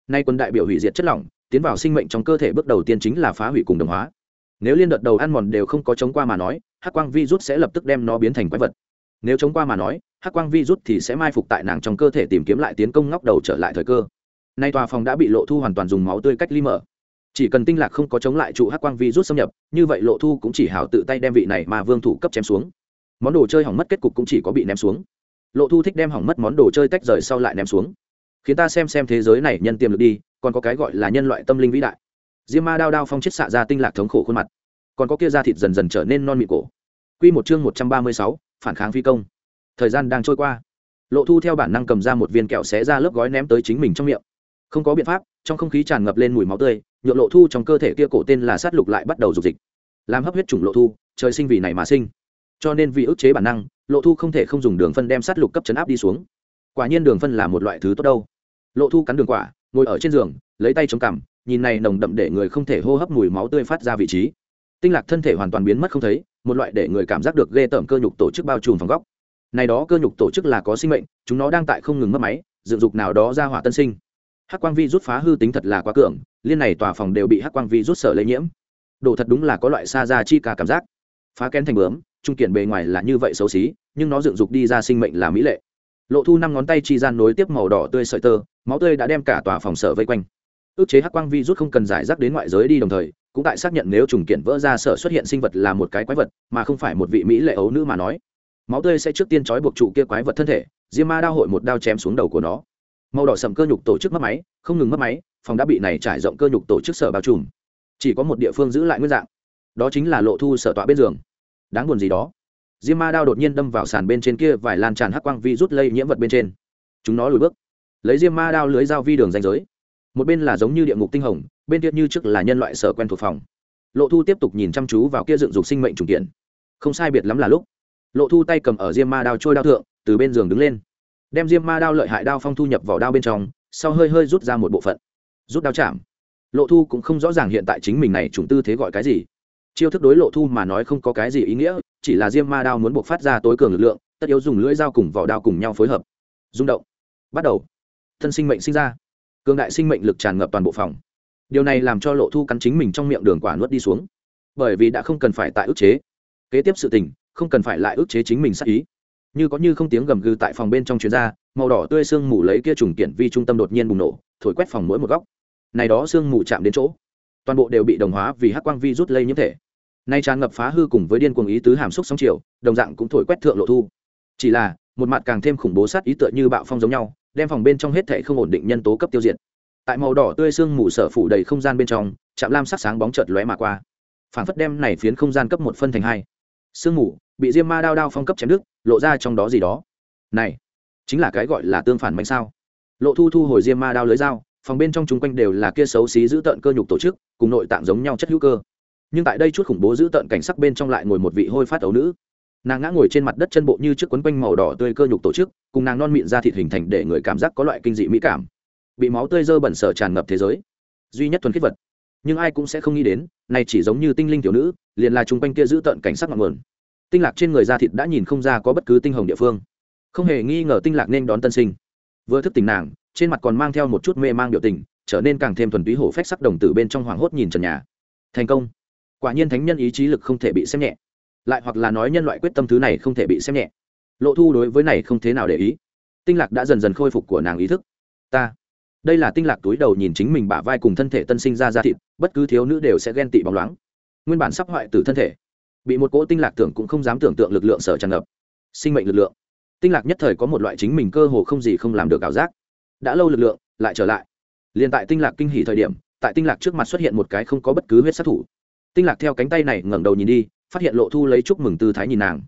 Nay quân đại biểu hủy diệt chất lỏng, tiến vào sinh mệnh trong cơ thể bước đầu tiên chính là phá hủy cùng đồng hóa. Nếu liên đợt đầu ăn mòn đều không có chống qua mà nói, hắc quang vi rút sẽ lập tức đem nó biến thành quái vật. Nếu chống qua mà nói, hắc quang vi rút thì sẽ mai phục tại nàng trong cơ thể tìm kiếm lại tiến công ngóc đầu trở lại thời cơ. Nay tòa phòng đã bị lộ thu hoàn toàn dùng máu tươi cách ly mở. Chỉ cần tinh lạc không có chống lại trụ hắc quang vi rút xâm nhập, như vậy lộ thu cũng chỉ hảo tự tay đem vị này mà vương thủ cấp chém xuống. Món đồ chơi hỏng mất kết cục cũng chỉ có bị ném xuống lộ thu thích đem hỏng mất món đồ chơi tách rời sau lại ném xuống. Khiến ta xem xem thế giới này nhân tiềm lực đi, còn có cái gọi là nhân loại tâm linh vĩ đại. Diêm ma đao đao phong chết xạ ra tinh lạc thống khổ khuôn mặt. Còn có kia da thịt dần dần trở nên non mịn cổ. Q một chương một trăm ba mươi sáu, phản kháng phi công. Thời gian đang trôi qua. Lộ thu theo bản năng cầm ra một viên kẹo xé ra lớp gói ném tới chính mình trong miệng. Không có biện pháp, trong không khí tràn ngập lên mùi máu tươi nhựa lộ thu trong cơ thể kia cổ tên là sát lục lại bắt đầu dục dịch. Làm hấp huyết chủng lộ thu, trời sinh vì này mà sinh. Cho nên vì ức chế bản năng lộ thu không thể không dùng đường phân đem sát lục cấp chấn áp đi xuống. Quả nhiên đường phân là một loại thứ tốt đâu. Lộ thu cắn đường quả, ngồi ở trên giường, lấy tay chống cằm, nhìn này nồng đậm để người không thể hô hấp mùi máu tươi phát ra vị trí. Tinh lạc thân thể hoàn toàn biến mất không thấy, một loại để người cảm giác được ghê tởm cơ nhục tổ chức bao trùm phòng góc. Này đó cơ nhục tổ chức là có sinh mệnh, chúng nó đang tại không ngừng mất máy, dựng dục nào đó ra hỏa tân sinh. Hắc quang vi rút phá hư tính thật là quá cường, liên này tòa phòng đều bị hắc quang vi rút sở lây nhiễm. Đồ thật đúng là có loại xa ra chi cả cảm giác. Phá kén thành bướm trung kiện bề ngoài là như vậy xấu xí, nhưng nó dựng dục đi ra sinh mệnh là mỹ lệ. Lộ thu năm ngón tay chi gian nối tiếp màu đỏ tươi sợi tơ, máu tươi đã đem cả tòa phòng sở vây quanh. Ước chế hắc quang vi rút không cần giải rác đến ngoại giới đi đồng thời, cũng tại xác nhận nếu trùng kiện vỡ ra sở xuất hiện sinh vật là một cái quái vật, mà không phải một vị mỹ lệ ấu nữ mà nói. Máu tươi sẽ trước tiên trói buộc trụ kia quái vật thân thể, diêm ma đao hội một đao chém xuống đầu của nó. Màu đỏ sầm cơ nhục tổ chức mất máy, không ngừng mất máy, phòng đã bị này trải rộng cơ nhục tổ chức sở bao trùm. Chỉ có một địa phương giữ lại nguyên dạng, đó chính là lộ thu sở tọa bên giường đáng buồn gì đó. Diêm ma đao đột nhiên đâm vào sàn bên trên kia, vài lan tràn hắc quang vi rút lây nhiễm vật bên trên. Chúng nó lùi bước, lấy diêm ma đao lưới dao vi đường danh giới. Một bên là giống như địa ngục tinh hồng, bên kia như trước là nhân loại sở quen thuộc phòng. Lộ thu tiếp tục nhìn chăm chú vào kia dựng dục sinh mệnh trùng kiện. Không sai biệt lắm là lúc, lộ thu tay cầm ở diêm ma đao trôi đao thượng, từ bên giường đứng lên. Đem diêm ma đao lợi hại đao phong thu nhập vào đao bên trong, sau hơi hơi rút ra một bộ phận. Rút đao chạm. Lộ thu cũng không rõ ràng hiện tại chính mình này trùng tư thế gọi cái gì chiêu thức đối lộ thu mà nói không có cái gì ý nghĩa, chỉ là diêm ma đao muốn buộc phát ra tối cường lực lượng, tất yếu dùng lưỡi dao cùng vỏ đao cùng nhau phối hợp. Rung động. Bắt đầu. Thân sinh mệnh sinh ra. Cường đại sinh mệnh lực tràn ngập toàn bộ phòng. Điều này làm cho lộ thu cắn chính mình trong miệng đường quả nuốt đi xuống. Bởi vì đã không cần phải tại ức chế. Kế tiếp sự tình, không cần phải lại ức chế chính mình sát ý. Như có như không tiếng gầm gừ tại phòng bên trong chuyến ra, màu đỏ tươi sương mù lấy kia trùng kiện vi trung tâm đột nhiên bùng nổ, thổi quét phòng mỗi một góc. Này đó sương mù chạm đến chỗ, toàn bộ đều bị đồng hóa vì hắc quang vi rút lây nhiễm thể nay tràn ngập phá hư cùng với điên cuồng ý tứ hàm xúc sóng chiều đồng dạng cũng thổi quét thượng lộ thu. Chỉ là một mặt càng thêm khủng bố sát ý tựa như bạo phong giống nhau đem phòng bên trong hết thảy không ổn định nhân tố cấp tiêu diệt. Tại màu đỏ tươi sương mù sở phủ đầy không gian bên trong chạm lam sắc sáng bóng chợt lóe mà qua. Phản phất đem này phiến không gian cấp một phân thành hai. Sương mù bị diêm ma đao đao phong cấp chém đứt, lộ ra trong đó gì đó. Này chính là cái gọi là tương phản mạnh sao? Lộ thu thu hồi diêm ma đao lưới dao phòng bên trong chung quanh đều là kia xấu xí giữ tợn cơ nhục tổ chức cùng nội tạng giống nhau chất hữu cơ nhưng tại đây chút khủng bố giữ tợn cảnh sắc bên trong lại ngồi một vị hôi phát ấu nữ. Nàng ngã ngồi trên mặt đất chân bộ như chiếc quấn quanh màu đỏ tươi cơ nhục tổ chức, cùng nàng non mịn ra thịt hình thành để người cảm giác có loại kinh dị mỹ cảm. Bị máu tươi dơ bẩn sở tràn ngập thế giới. Duy nhất thuần khiết vật. Nhưng ai cũng sẽ không nghĩ đến, này chỉ giống như tinh linh tiểu nữ, liền là chung quanh kia giữ tợn cảnh sắc ngọn nguồn. Tinh lạc trên người da thịt đã nhìn không ra có bất cứ tinh hồng địa phương. Không hề nghi ngờ tinh lạc nên đón tân sinh. Vừa thức tỉnh nàng, trên mặt còn mang theo một chút mê mang biểu tình, trở nên càng thêm thuần túy hổ phách sắc đồng tử bên trong hoàng hốt nhìn trần nhà. Thành công quả nhiên thánh nhân ý chí lực không thể bị xem nhẹ. Lại hoặc là nói nhân loại quyết tâm thứ này không thể bị xem nhẹ. Lộ thu đối với này không thế nào để ý. Tinh lạc đã dần dần khôi phục của nàng ý thức. Ta, đây là tinh lạc túi đầu nhìn chính mình bả vai cùng thân thể tân sinh ra ra thịt, bất cứ thiếu nữ đều sẽ ghen tị bóng loáng. Nguyên bản sắp hoại từ thân thể, bị một cỗ tinh lạc tưởng cũng không dám tưởng tượng lực lượng sở tràn ngập. Sinh mệnh lực lượng. Tinh lạc nhất thời có một loại chính mình cơ hồ không gì không làm được ảo giác. Đã lâu lực lượng, lại trở lại. Liền tại tinh lạc kinh hỉ thời điểm, tại tinh lạc trước mặt xuất hiện một cái không có bất cứ huyết sát thủ tinh lạc theo cánh tay này ngẩng đầu nhìn đi, phát hiện lộ thu lấy chúc mừng tư thái nhìn nàng.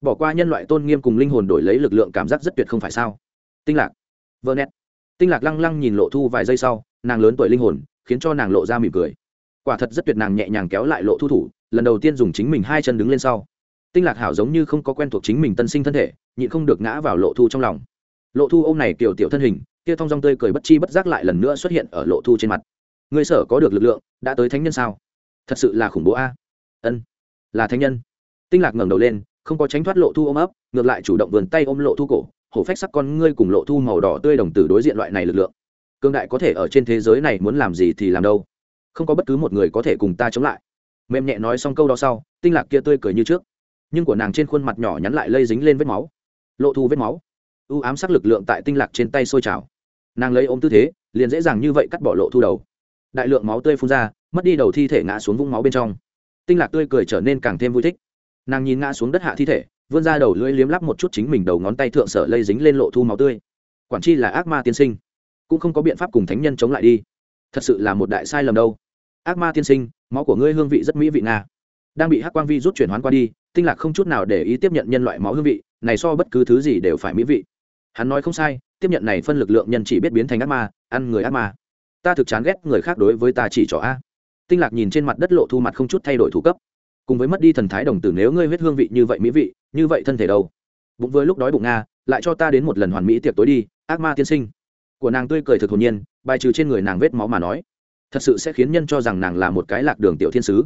Bỏ qua nhân loại tôn nghiêm cùng linh hồn đổi lấy lực lượng cảm giác rất tuyệt không phải sao? Tinh lạc. Vơ nét. Tinh lạc lăng lăng nhìn lộ thu vài giây sau, nàng lớn tuổi linh hồn, khiến cho nàng lộ ra mỉm cười. Quả thật rất tuyệt nàng nhẹ nhàng kéo lại lộ thu thủ, lần đầu tiên dùng chính mình hai chân đứng lên sau. Tinh lạc hảo giống như không có quen thuộc chính mình tân sinh thân thể, nhịn không được ngã vào lộ thu trong lòng. Lộ thu ô m này kiểu tiểu thân hình, kia thong dong tươi cười bất chi bất giác lại lần nữa xuất hiện ở lộ thu trên mặt. Người sở có được lực lượng, đã tới thánh nhân sao? Thật sự là khủng bố a. Ân, là thánh nhân. Tinh lạc ngẩng đầu lên, không có tránh thoát lộ thu ôm ấp, ngược lại chủ động vườn tay ôm lộ thu cổ, hổ phách sắc con ngươi cùng lộ thu màu đỏ tươi đồng tử đối diện loại này lực lượng. Cương đại có thể ở trên thế giới này muốn làm gì thì làm đâu. Không có bất cứ một người có thể cùng ta chống lại. Mềm nhẹ nói xong câu đó sau, tinh lạc kia tươi cười như trước. Nhưng của nàng trên khuôn mặt nhỏ nhắn lại lây dính lên vết máu. Lộ thu vết máu. U ám sắc lực lượng tại tinh lạc trên tay sôi trào. Nàng lấy ôm tư thế, liền dễ dàng như vậy cắt bỏ lộ thu đầu. Đại lượng máu tươi phun ra mất đi đầu thi thể ngã xuống vũng máu bên trong. Tinh lạc tươi cười trở nên càng thêm vui thích. Nàng nhìn ngã xuống đất hạ thi thể, vươn ra đầu lưỡi liếm lắp một chút chính mình đầu ngón tay thượng sở lây dính lên lộ thu máu tươi. Quản chi là ác ma tiên sinh, cũng không có biện pháp cùng thánh nhân chống lại đi. Thật sự là một đại sai lầm đâu. Ác ma tiên sinh, máu của ngươi hương vị rất mỹ vị nga. Đang bị hắc quang vi rút chuyển hoán qua đi, tinh lạc không chút nào để ý tiếp nhận nhân loại máu hương vị, này so bất cứ thứ gì đều phải mỹ vị. Hắn nói không sai, tiếp nhận này phân lực lượng nhân chỉ biết biến thành ác ma, ăn người ác ma. Ta thực chán ghét người khác đối với ta chỉ trỏ a tinh lạc nhìn trên mặt đất lộ thu mặt không chút thay đổi thủ cấp. Cùng với mất đi thần thái đồng tử nếu ngươi huyết hương vị như vậy mỹ vị, như vậy thân thể đâu? Bụng với lúc đói bụng nga, lại cho ta đến một lần hoàn mỹ tiệc tối đi, ác ma tiên sinh. Của nàng tươi cười thực hồn nhiên, bài trừ trên người nàng vết máu mà nói. Thật sự sẽ khiến nhân cho rằng nàng là một cái lạc đường tiểu thiên sứ.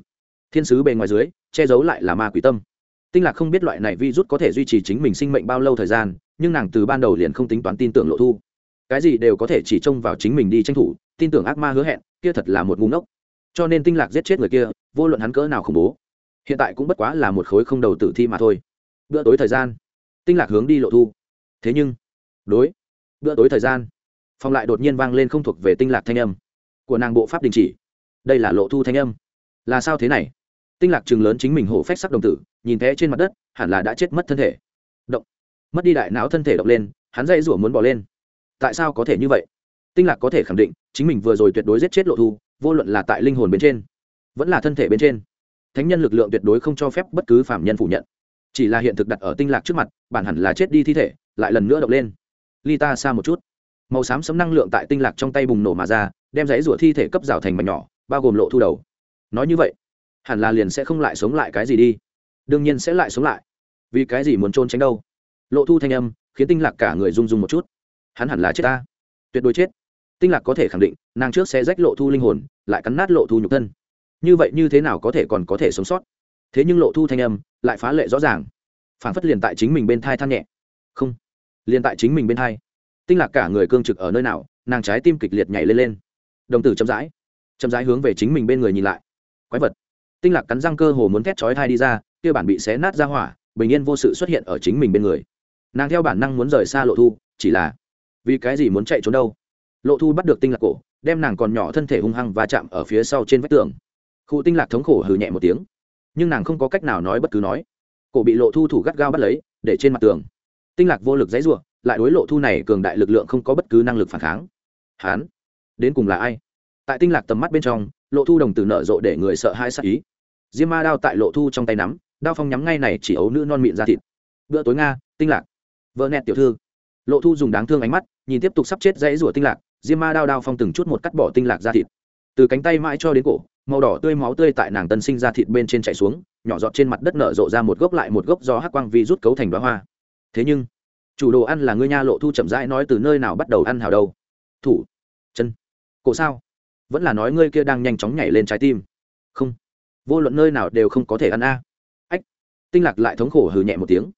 Thiên sứ bề ngoài dưới, che giấu lại là ma quỷ tâm. Tinh lạc không biết loại này vi rút có thể duy trì chính mình sinh mệnh bao lâu thời gian, nhưng nàng từ ban đầu liền không tính toán tin tưởng lộ thu. Cái gì đều có thể chỉ trông vào chính mình đi tranh thủ, tin tưởng ác ma hứa hẹn, kia thật là một ngu ngốc cho nên tinh lạc giết chết người kia, vô luận hắn cỡ nào khủng bố, hiện tại cũng bất quá là một khối không đầu tử thi mà thôi. Bữa tối thời gian, tinh lạc hướng đi lộ thu. Thế nhưng, đối, bữa tối thời gian phong lại đột nhiên vang lên không thuộc về tinh lạc thanh âm của nàng bộ pháp đình chỉ. Đây là lộ thu thanh âm. Là sao thế này? Tinh lạc chừng lớn chính mình hổ phách sắc đồng tử, nhìn thế trên mặt đất, hẳn là đã chết mất thân thể. Động, mất đi đại não thân thể động lên, hắn dây rủa muốn bỏ lên. Tại sao có thể như vậy? Tinh lạc có thể khẳng định, chính mình vừa rồi tuyệt đối giết chết lộ thu vô luận là tại linh hồn bên trên, vẫn là thân thể bên trên, thánh nhân lực lượng tuyệt đối không cho phép bất cứ phạm nhân phủ nhận. Chỉ là hiện thực đặt ở tinh lạc trước mặt, bản hẳn là chết đi thi thể, lại lần nữa động lên. Ly ta xa một chút. Màu xám sấm năng lượng tại tinh lạc trong tay bùng nổ mà ra, đem giấy rủa thi thể cấp rào thành mảnh nhỏ, bao gồm lộ thu đầu. Nói như vậy, hẳn là liền sẽ không lại sống lại cái gì đi. Đương nhiên sẽ lại sống lại. Vì cái gì muốn trôn tránh đâu? Lộ thu thanh âm, khiến tinh lạc cả người rung rung một chút. Hắn hẳn là chết ta. Tuyệt đối chết tinh lạc có thể khẳng định, nàng trước sẽ rách lộ thu linh hồn, lại cắn nát lộ thu nhục thân. Như vậy như thế nào có thể còn có thể sống sót? Thế nhưng lộ thu thanh âm lại phá lệ rõ ràng. Phản phất liền tại chính mình bên thai than nhẹ. Không, liền tại chính mình bên thai. Tinh lạc cả người cương trực ở nơi nào, nàng trái tim kịch liệt nhảy lên lên. Đồng tử chậm rãi chậm rãi hướng về chính mình bên người nhìn lại. Quái vật. Tinh lạc cắn răng cơ hồ muốn thét chói thai đi ra, kia bản bị xé nát ra hỏa, bình yên vô sự xuất hiện ở chính mình bên người. Nàng theo bản năng muốn rời xa lộ thu, chỉ là, vì cái gì muốn chạy trốn đâu? Lộ thu bắt được tinh lạc cổ, đem nàng còn nhỏ thân thể hung hăng và chạm ở phía sau trên vách tường. Khu tinh lạc thống khổ hừ nhẹ một tiếng. Nhưng nàng không có cách nào nói bất cứ nói. Cổ bị lộ thu thủ gắt gao bắt lấy, để trên mặt tường. Tinh lạc vô lực dãy ruộng lại đối lộ thu này cường đại lực lượng không có bất cứ năng lực phản kháng. Hán, đến cùng là ai? Tại tinh lạc tầm mắt bên trong, lộ thu đồng tử nở rộ để người sợ hai sắc ý. Diêm ma đao tại lộ thu trong tay nắm, đao phong nhắm ngay này chỉ ấu nữ non mịn ra thịt. Bữa tối nga, tinh lạc. Vợ nẹt tiểu thư. Lộ thu dùng đáng thương ánh mắt, nhìn tiếp tục sắp chết dãy rủa tinh lạc diêm ma đao đao phong từng chút một cắt bỏ tinh lạc ra thịt. Từ cánh tay mãi cho đến cổ, màu đỏ tươi máu tươi tại nàng tân sinh ra thịt bên trên chạy xuống, nhỏ giọt trên mặt đất nở rộ ra một gốc lại một gốc do hắc quang vi rút cấu thành đoá hoa. Thế nhưng, chủ đồ ăn là ngươi nha lộ thu chậm rãi nói từ nơi nào bắt đầu ăn hào đâu. Thủ, chân, cổ sao? Vẫn là nói ngươi kia đang nhanh chóng nhảy lên trái tim. Không, vô luận nơi nào đều không có thể ăn a. Ách, tinh lạc lại thống khổ hừ nhẹ một tiếng.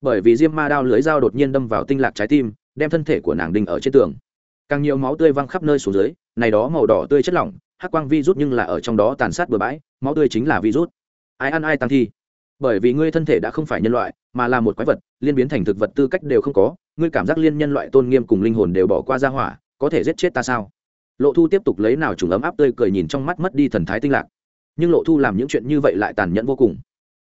Bởi vì diêm ma đao lưới dao đột nhiên đâm vào tinh lạc trái tim, đem thân thể của nàng đinh ở trên tường càng nhiều máu tươi văng khắp nơi xuống dưới, này đó màu đỏ tươi chất lỏng, hắc quang virus nhưng là ở trong đó tàn sát bừa bãi, máu tươi chính là virus. Ai ăn ai tăng thi. Bởi vì ngươi thân thể đã không phải nhân loại, mà là một quái vật, liên biến thành thực vật tư cách đều không có, ngươi cảm giác liên nhân loại tôn nghiêm cùng linh hồn đều bỏ qua ra hỏa, có thể giết chết ta sao? Lộ thu tiếp tục lấy nào trùng ấm áp tươi cười nhìn trong mắt mất đi thần thái tinh lạc. Nhưng lộ thu làm những chuyện như vậy lại tàn nhẫn vô cùng.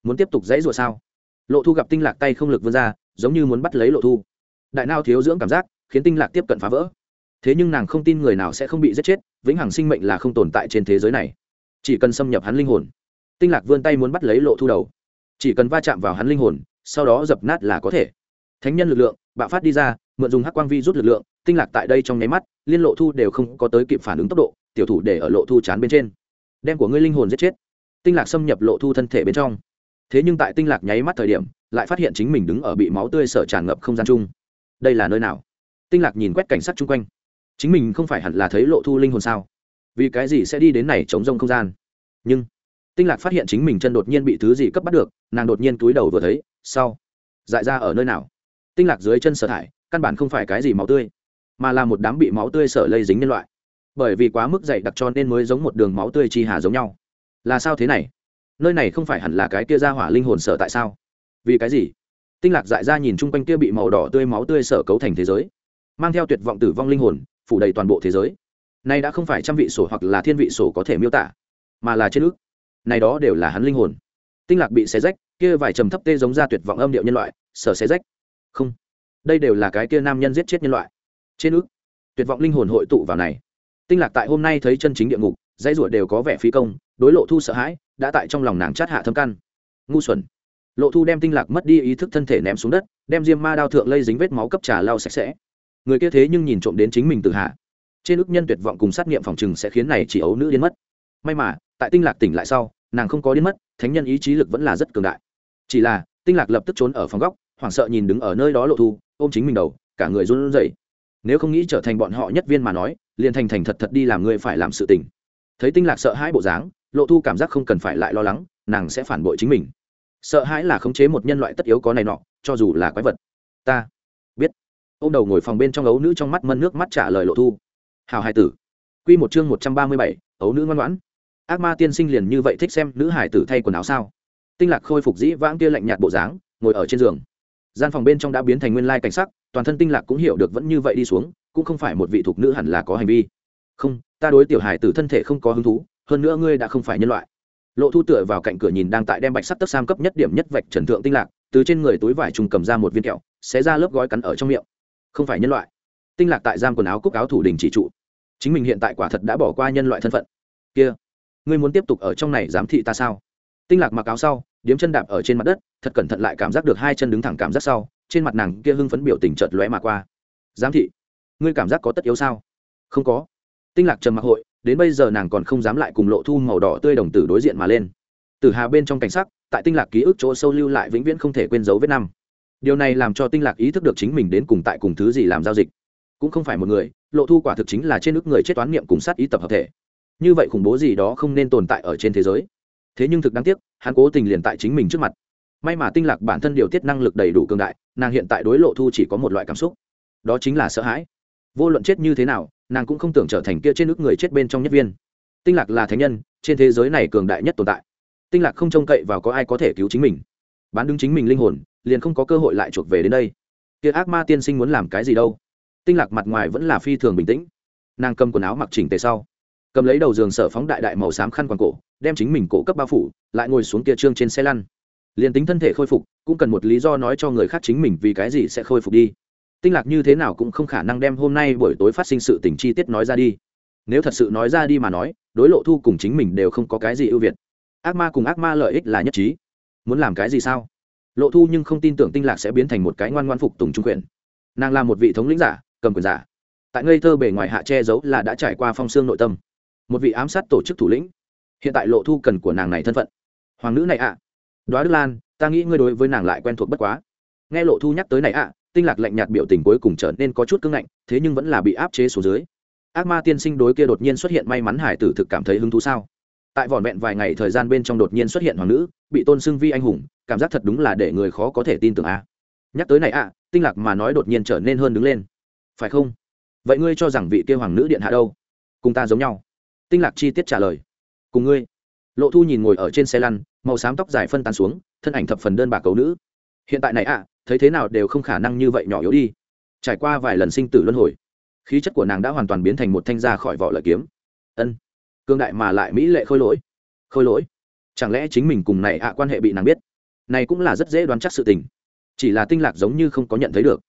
Muốn tiếp tục dãy rủa sao? Lộ thu gặp tinh lạc tay không lực vươn ra, giống như muốn bắt lấy lộ thu. Đại nao thiếu dưỡng cảm giác, khiến tinh lạc tiếp cận phá vỡ thế nhưng nàng không tin người nào sẽ không bị giết chết, vĩnh hằng sinh mệnh là không tồn tại trên thế giới này. Chỉ cần xâm nhập hắn linh hồn. Tinh lạc vươn tay muốn bắt lấy lộ thu đầu. Chỉ cần va chạm vào hắn linh hồn, sau đó dập nát là có thể. Thánh nhân lực lượng, bạo phát đi ra, mượn dùng hắc quang vi rút lực lượng, tinh lạc tại đây trong nháy mắt, liên lộ thu đều không có tới kịp phản ứng tốc độ, tiểu thủ để ở lộ thu chán bên trên. Đem của ngươi linh hồn giết chết. Tinh lạc xâm nhập lộ thu thân thể bên trong. Thế nhưng tại tinh lạc nháy mắt thời điểm, lại phát hiện chính mình đứng ở bị máu tươi sở tràn ngập không gian chung. Đây là nơi nào? Tinh lạc nhìn quét cảnh sát chung quanh chính mình không phải hẳn là thấy lộ thu linh hồn sao? Vì cái gì sẽ đi đến này chống rông không gian? Nhưng, tinh lạc phát hiện chính mình chân đột nhiên bị thứ gì cấp bắt được, nàng đột nhiên túi đầu vừa thấy sau dại ra ở nơi nào? Tinh lạc dưới chân sở thải căn bản không phải cái gì máu tươi, mà là một đám bị máu tươi sở lây dính nhân loại. Bởi vì quá mức dày đặc cho nên mới giống một đường máu tươi chi hà giống nhau. Là sao thế này? Nơi này không phải hẳn là cái kia ra hỏa linh hồn sở tại sao? Vì cái gì? Tinh lạc dại ra nhìn chung quanh kia bị màu đỏ tươi máu tươi sở cấu thành thế giới, mang theo tuyệt vọng tử vong linh hồn phủ đầy toàn bộ thế giới. Nay đã không phải trăm vị sổ hoặc là thiên vị sổ có thể miêu tả, mà là trên ước. Này đó đều là hắn linh hồn. Tinh lạc bị xé rách, kia vài trầm thấp tê giống ra tuyệt vọng âm điệu nhân loại, sở xé rách. Không, đây đều là cái kia nam nhân giết chết nhân loại. Trên ước, tuyệt vọng linh hồn hội tụ vào này. Tinh lạc tại hôm nay thấy chân chính địa ngục, dãy ruột đều có vẻ phí công, đối lộ thu sợ hãi, đã tại trong lòng nàng chát hạ thâm căn. Ngu xuẩn. Lộ thu đem tinh lạc mất đi ý thức thân thể ném xuống đất, đem diêm ma đao thượng lây dính vết máu cấp trà lau sạch sẽ người kia thế nhưng nhìn trộm đến chính mình tự hạ. Trên ức nhân tuyệt vọng cùng sát nghiệm phòng chừng sẽ khiến này chỉ ấu nữ điên mất. May mà, tại tinh lạc tỉnh lại sau, nàng không có điên mất, thánh nhân ý chí lực vẫn là rất cường đại. Chỉ là, tinh lạc lập tức trốn ở phòng góc, hoảng sợ nhìn đứng ở nơi đó lộ thu, ôm chính mình đầu, cả người run rẩy. Nếu không nghĩ trở thành bọn họ nhất viên mà nói, liền thành thành thật thật đi làm người phải làm sự tình. Thấy tinh lạc sợ hãi bộ dáng, lộ thu cảm giác không cần phải lại lo lắng, nàng sẽ phản bội chính mình. Sợ hãi là khống chế một nhân loại tất yếu có này nọ, cho dù là quái vật. Ta ô m đầu ngồi phòng bên trong ấu nữ trong mắt mân nước mắt trả lời lộ thu. Hào hai tử. Q một chương một trăm ba mươi bảy, ấu nữ ngoan ngoãn. Ác ma tiên sinh liền như vậy thích xem nữ hải tử thay quần áo sao? Tinh lạc khôi phục dĩ vãng kia lạnh nhạt bộ dáng, ngồi ở trên giường. Gian phòng bên trong đã biến thành nguyên lai cảnh sắc, toàn thân tinh lạc cũng hiểu được vẫn như vậy đi xuống, cũng không phải một vị thục nữ hẳn là có hành vi. Không, ta đối tiểu hải tử thân thể không có hứng thú, hơn nữa ngươi đã không phải nhân loại. Lộ thu tựa vào cạnh cửa nhìn đang tại đem bạch sắt tấc sam cấp nhất điểm nhất vạch trần thượng tinh lạc, từ trên người túi vải trùng cầm ra một viên kẹo, xé ra lớp gói cắn ở trong miệng không phải nhân loại. Tinh lạc tại giam quần áo cúc áo thủ đình chỉ trụ. Chính mình hiện tại quả thật đã bỏ qua nhân loại thân phận. Kia, ngươi muốn tiếp tục ở trong này giám thị ta sao? Tinh lạc mặc áo sau, điếm chân đạp ở trên mặt đất, thật cẩn thận lại cảm giác được hai chân đứng thẳng cảm giác sau, trên mặt nàng kia hưng phấn biểu tình chợt lóe mà qua. Giám thị, ngươi cảm giác có tất yếu sao? Không có. Tinh lạc trầm mặc hội, đến bây giờ nàng còn không dám lại cùng lộ thu màu đỏ tươi đồng tử đối diện mà lên. Từ hà bên trong cảnh sắc, tại tinh lạc ký ức chỗ sâu lưu lại vĩnh viễn không thể quên dấu vết năm điều này làm cho tinh lạc ý thức được chính mình đến cùng tại cùng thứ gì làm giao dịch. Cũng không phải một người, lộ thu quả thực chính là trên nước người chết toán niệm cùng sát ý tập hợp thể. Như vậy khủng bố gì đó không nên tồn tại ở trên thế giới. Thế nhưng thực đáng tiếc, hắn cố tình liền tại chính mình trước mặt. May mà tinh lạc bản thân điều tiết năng lực đầy đủ cường đại, nàng hiện tại đối lộ thu chỉ có một loại cảm xúc. Đó chính là sợ hãi. Vô luận chết như thế nào, nàng cũng không tưởng trở thành kia trên nước người chết bên trong nhất viên. Tinh lạc là thánh nhân, trên thế giới này cường đại nhất tồn tại. Tinh lạc không trông cậy vào có ai có thể cứu chính mình. Bán đứng chính mình linh hồn liền không có cơ hội lại chuộc về đến đây. Kia ác ma tiên sinh muốn làm cái gì đâu? Tinh lạc mặt ngoài vẫn là phi thường bình tĩnh. Nàng cầm quần áo mặc chỉnh tề sau, cầm lấy đầu giường sở phóng đại đại màu xám khăn quàng cổ, đem chính mình cổ cấp bao phủ, lại ngồi xuống kia trương trên xe lăn. Liền tính thân thể khôi phục, cũng cần một lý do nói cho người khác chính mình vì cái gì sẽ khôi phục đi. Tinh lạc như thế nào cũng không khả năng đem hôm nay buổi tối phát sinh sự tình chi tiết nói ra đi. Nếu thật sự nói ra đi mà nói, đối lộ thu cùng chính mình đều không có cái gì ưu việt. Ác ma cùng ác ma lợi ích là nhất trí. Muốn làm cái gì sao? Lộ thu nhưng không tin tưởng tinh lạc sẽ biến thành một cái ngoan ngoan phục tùng trung quyền. Nàng là một vị thống lĩnh giả, cầm quyền giả. Tại ngây thơ bề ngoài hạ che giấu là đã trải qua phong xương nội tâm. Một vị ám sát tổ chức thủ lĩnh. Hiện tại lộ thu cần của nàng này thân phận. Hoàng nữ này ạ. À. đoá đức lan, ta nghĩ ngươi đối với nàng lại quen thuộc bất quá. Nghe lộ thu nhắc tới này ạ, tinh lạc lạnh nhạt biểu tình cuối cùng trở nên có chút cứng ngạnh, thế nhưng vẫn là bị áp chế số dưới. Ác ma tiên sinh đối kia đột nhiên xuất hiện may mắn hải tử thực cảm thấy hứng thú sao? Tại vỏn vẹn vài ngày thời gian bên trong đột nhiên xuất hiện hoàng nữ, bị tôn xưng vi anh hùng cảm giác thật đúng là để người khó có thể tin tưởng a. Nhắc tới này ạ, tinh lạc mà nói đột nhiên trở nên hơn đứng lên. Phải không? Vậy ngươi cho rằng vị kia hoàng nữ điện hạ đâu? Cùng ta giống nhau. Tinh lạc chi tiết trả lời. Cùng ngươi. Lộ thu nhìn ngồi ở trên xe lăn, màu xám tóc dài phân tán xuống, thân ảnh thập phần đơn bà cầu nữ. Hiện tại này ạ, thấy thế nào đều không khả năng như vậy nhỏ yếu đi. Trải qua vài lần sinh tử luân hồi, khí chất của nàng đã hoàn toàn biến thành một thanh ra khỏi vỏ lợi kiếm. Ân, cương đại mà lại mỹ lệ khôi lỗi. Khôi lỗi? Chẳng lẽ chính mình cùng này ạ quan hệ bị nàng biết? Này cũng là rất dễ đoán chắc sự tình. Chỉ là tinh lạc giống như không có nhận thấy được.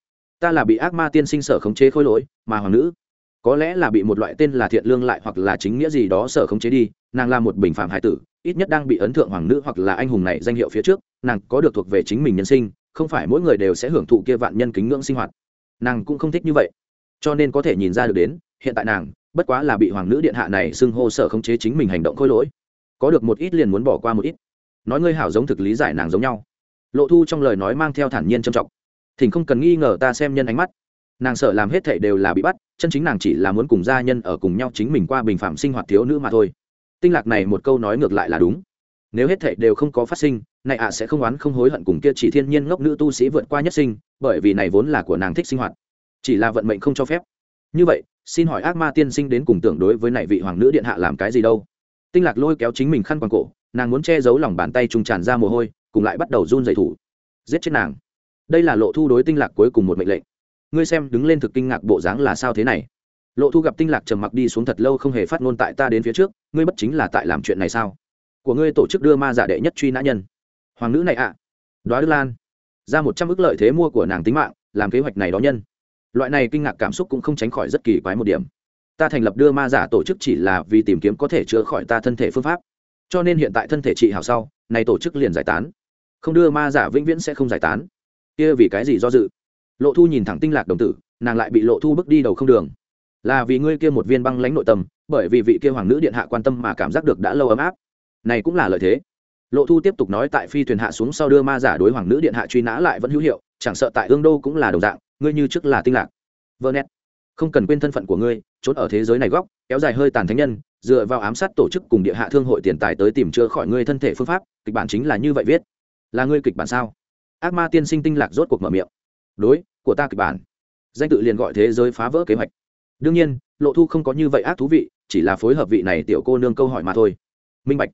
Ta là bị ác ma tiên sinh sở khống chế khôi lỗi, mà hoàng nữ, có lẽ là bị một loại tên là thiện lương lại hoặc là chính nghĩa gì đó sở khống chế đi, nàng là một bình phạm hải tử, ít nhất đang bị ấn thượng hoàng nữ hoặc là anh hùng này danh hiệu phía trước, nàng có được thuộc về chính mình nhân sinh, không phải mỗi người đều sẽ hưởng thụ kia vạn nhân kính ngưỡng sinh hoạt. Nàng cũng không thích như vậy. Cho nên có thể nhìn ra được đến, hiện tại nàng, bất quá là bị hoàng nữ điện hạ này xưng hô sở khống chế chính mình hành động khôi lỗi. Có được một ít liền muốn bỏ qua một ít nói ngươi hảo giống thực lý giải nàng giống nhau. Lộ thu trong lời nói mang theo thản nhiên trầm trọng. Thỉnh không cần nghi ngờ ta xem nhân ánh mắt. Nàng sợ làm hết thảy đều là bị bắt, chân chính nàng chỉ là muốn cùng gia nhân ở cùng nhau chính mình qua bình phạm sinh hoạt thiếu nữ mà thôi. Tinh lạc này một câu nói ngược lại là đúng. Nếu hết thảy đều không có phát sinh, này ạ sẽ không oán không hối hận cùng kia chỉ thiên nhiên ngốc nữ tu sĩ vượt qua nhất sinh, bởi vì này vốn là của nàng thích sinh hoạt. Chỉ là vận mệnh không cho phép. Như vậy, xin hỏi ác ma tiên sinh đến cùng tưởng đối với này vị hoàng nữ điện hạ làm cái gì đâu? Tinh lạc lôi kéo chính mình khăn quàng cổ nàng muốn che giấu lòng bàn tay trùng tràn ra mồ hôi, cùng lại bắt đầu run dày thủ. Giết chết nàng. Đây là lộ thu đối tinh lạc cuối cùng một mệnh lệnh. Ngươi xem, đứng lên thực kinh ngạc bộ dáng là sao thế này? Lộ thu gặp tinh lạc trầm mặc đi xuống thật lâu không hề phát ngôn tại ta đến phía trước, ngươi bất chính là tại làm chuyện này sao? Của ngươi tổ chức đưa ma giả đệ nhất truy nã nhân. Hoàng nữ này ạ. À. đoá đức lan. Ra một trăm ước lợi thế mua của nàng tính mạng, làm kế hoạch này đó nhân. Loại này kinh ngạc cảm xúc cũng không tránh khỏi rất kỳ quái một điểm. Ta thành lập đưa ma giả tổ chức chỉ là vì tìm kiếm có thể chữa khỏi ta thân thể phương pháp cho nên hiện tại thân thể chị hảo sau, này tổ chức liền giải tán. Không đưa ma giả vĩnh viễn sẽ không giải tán. Kia vì cái gì do dự? Lộ thu nhìn thẳng tinh lạc đồng tử, nàng lại bị lộ thu bước đi đầu không đường. Là vì ngươi kia một viên băng lãnh nội tâm, bởi vì vị kia hoàng nữ điện hạ quan tâm mà cảm giác được đã lâu ấm áp. Này cũng là lợi thế. Lộ thu tiếp tục nói tại phi thuyền hạ xuống sau đưa ma giả đối hoàng nữ điện hạ truy nã lại vẫn hữu hiệu, chẳng sợ tại ương đô cũng là đồng dạng, ngươi như trước là tinh lạc. Vơ nét. Không cần quên thân phận của ngươi trốn ở thế giới này góc, kéo dài hơi tàn thánh nhân, dựa vào ám sát tổ chức cùng địa hạ thương hội tiền tài tới tìm chữa khỏi ngươi thân thể phương pháp, kịch bản chính là như vậy viết. Là ngươi kịch bản sao? Ác ma tiên sinh tinh lạc rốt cuộc mở miệng. Đối, của ta kịch bản. Danh tự liền gọi thế giới phá vỡ kế hoạch. Đương nhiên, lộ thu không có như vậy ác thú vị, chỉ là phối hợp vị này tiểu cô nương câu hỏi mà thôi. Minh bạch.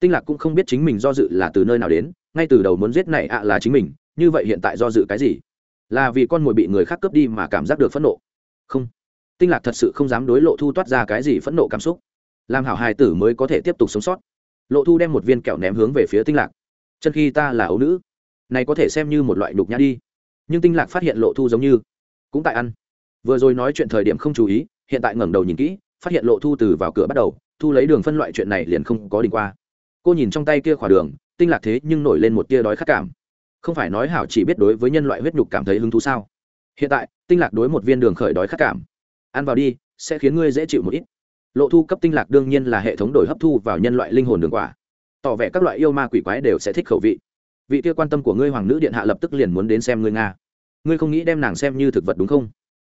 Tinh lạc cũng không biết chính mình do dự là từ nơi nào đến, ngay từ đầu muốn giết này ạ là chính mình, như vậy hiện tại do dự cái gì? Là vì con mồi bị người khác cướp đi mà cảm giác được phẫn nộ. Không tinh lạc thật sự không dám đối lộ thu toát ra cái gì phẫn nộ cảm xúc. Làm hảo hài tử mới có thể tiếp tục sống sót. Lộ thu đem một viên kẹo ném hướng về phía tinh lạc. Chân khi ta là ấu nữ, này có thể xem như một loại đục nhã đi. Nhưng tinh lạc phát hiện lộ thu giống như cũng tại ăn. Vừa rồi nói chuyện thời điểm không chú ý, hiện tại ngẩng đầu nhìn kỹ, phát hiện lộ thu từ vào cửa bắt đầu, thu lấy đường phân loại chuyện này liền không có đình qua. Cô nhìn trong tay kia khỏa đường, tinh lạc thế nhưng nổi lên một tia đói khát cảm. Không phải nói hảo chỉ biết đối với nhân loại huyết nhục cảm thấy hứng thú sao? Hiện tại, tinh lạc đối một viên đường khởi đói khát cảm ăn vào đi, sẽ khiến ngươi dễ chịu một ít. Lộ thu cấp tinh lạc đương nhiên là hệ thống đổi hấp thu vào nhân loại linh hồn đường quả. Tỏ vẻ các loại yêu ma quỷ quái đều sẽ thích khẩu vị. Vị kia quan tâm của ngươi hoàng nữ điện hạ lập tức liền muốn đến xem ngươi nga. Ngươi không nghĩ đem nàng xem như thực vật đúng không?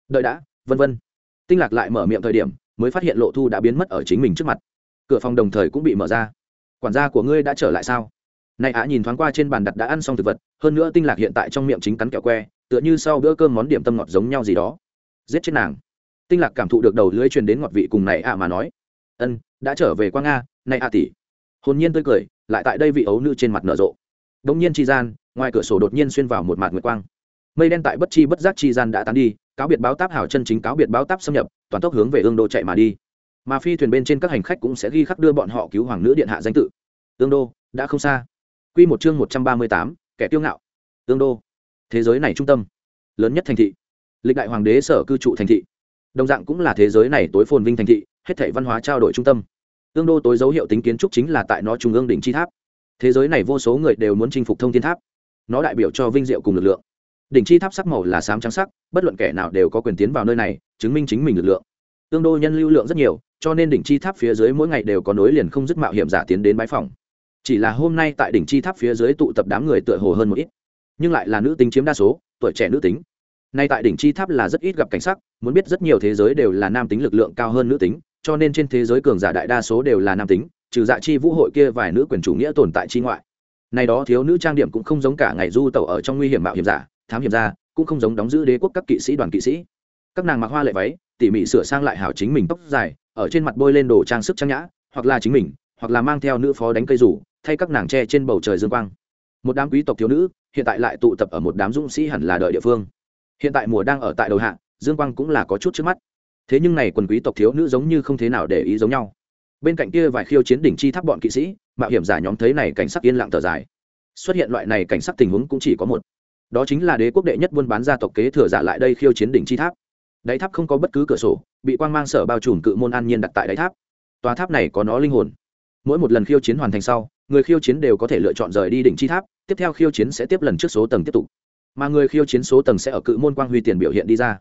Đợi đã, vân vân. Tinh lạc lại mở miệng thời điểm, mới phát hiện lộ thu đã biến mất ở chính mình trước mặt. Cửa phòng đồng thời cũng bị mở ra. Quản gia của ngươi đã trở lại sao? Này ạ, nhìn thoáng qua trên bàn đặt đã ăn xong thực vật, hơn nữa tinh lạc hiện tại trong miệng chính cắn kẹo que, tựa như sau bữa cơm món điểm tâm ngọt giống nhau gì đó. Giết chết nàng tinh lạc cảm thụ được đầu lưỡi truyền đến ngọt vị cùng này ạ mà nói. Ân đã trở về qua nga này ạ tỷ. Hồn nhiên tươi cười lại tại đây vị ấu nữ trên mặt nở rộ. Đông nhiên chi gian ngoài cửa sổ đột nhiên xuyên vào một mạt nguyệt quang. Mây đen tại bất chi bất giác chi gian đã tán đi cáo biệt báo táp hảo chân chính cáo biệt báo táp xâm nhập toàn tốc hướng về ương đô chạy mà đi. Mà phi thuyền bên trên các hành khách cũng sẽ ghi khắc đưa bọn họ cứu hoàng nữ điện hạ danh tự. Ương đô đã không xa. Quy một chương 138, kẻ tiêu ngạo. Tương đô, thế giới này trung tâm, lớn nhất thành thị. Lịch đại hoàng đế sở cư trụ thành thị. Đồng dạng cũng là thế giới này tối phồn vinh thành thị, hết thảy văn hóa trao đổi trung tâm. Tương đô tối dấu hiệu tính kiến trúc chính là tại nó trung ương đỉnh chi tháp. Thế giới này vô số người đều muốn chinh phục thông thiên tháp. Nó đại biểu cho vinh diệu cùng lực lượng. đỉnh chi tháp sắc màu là xám trắng sắc bất luận kẻ nào đều có quyền tiến vào nơi này chứng minh chính mình lực lượng tương đô nhân lưu lượng rất nhiều cho nên đỉnh chi tháp phía dưới mỗi ngày đều có nối liền không dứt mạo hiểm giả tiến đến bãi phòng chỉ là hôm nay tại đỉnh chi tháp phía dưới tụ tập đám người tựa hồ hơn một ít nhưng lại là nữ tính chiếm đa số tuổi trẻ nữ tính nay tại đỉnh chi tháp là rất ít gặp cảnh sắc muốn biết rất nhiều thế giới đều là nam tính lực lượng cao hơn nữ tính, cho nên trên thế giới cường giả đại đa số đều là nam tính, trừ dạ chi vũ hội kia vài nữ quyền chủ nghĩa tồn tại chi ngoại. Này đó thiếu nữ trang điểm cũng không giống cả ngày du tẩu ở trong nguy hiểm mạo hiểm giả, thám hiểm ra, cũng không giống đóng giữ đế quốc các kỵ sĩ đoàn kỵ sĩ. Các nàng mặc hoa lệ váy, tỉ mỉ sửa sang lại hảo chính mình tóc dài, ở trên mặt bôi lên đồ trang sức trang nhã, hoặc là chính mình, hoặc là mang theo nữ phó đánh cây rủ, thay các nàng tre trên bầu trời dương quang. Một đám quý tộc thiếu nữ, hiện tại lại tụ tập ở một đám dũng sĩ hẳn là đợi địa phương. Hiện tại mùa đang ở tại đầu hạ dương quang cũng là có chút trước mắt. Thế nhưng này quần quý tộc thiếu nữ giống như không thế nào để ý giống nhau. Bên cạnh kia vài khiêu chiến đỉnh chi tháp bọn kỵ sĩ, mạo hiểm giả nhóm thấy này cảnh sắc yên lặng thở dài. Xuất hiện loại này cảnh sắc tình huống cũng chỉ có một. Đó chính là đế quốc đệ nhất buôn bán gia tộc kế thừa giả lại đây khiêu chiến đỉnh chi tháp. Đáy tháp không có bất cứ cửa sổ, bị quang mang sở bao trùm cự môn an nhiên đặt tại đáy tháp. Tòa tháp này có nó linh hồn. Mỗi một lần khiêu chiến hoàn thành sau, người khiêu chiến đều có thể lựa chọn rời đi đỉnh chi tháp, tiếp theo khiêu chiến sẽ tiếp lần trước số tầng tiếp tục. Mà người khiêu chiến số tầng sẽ ở cự môn quang huy tiền biểu hiện đi ra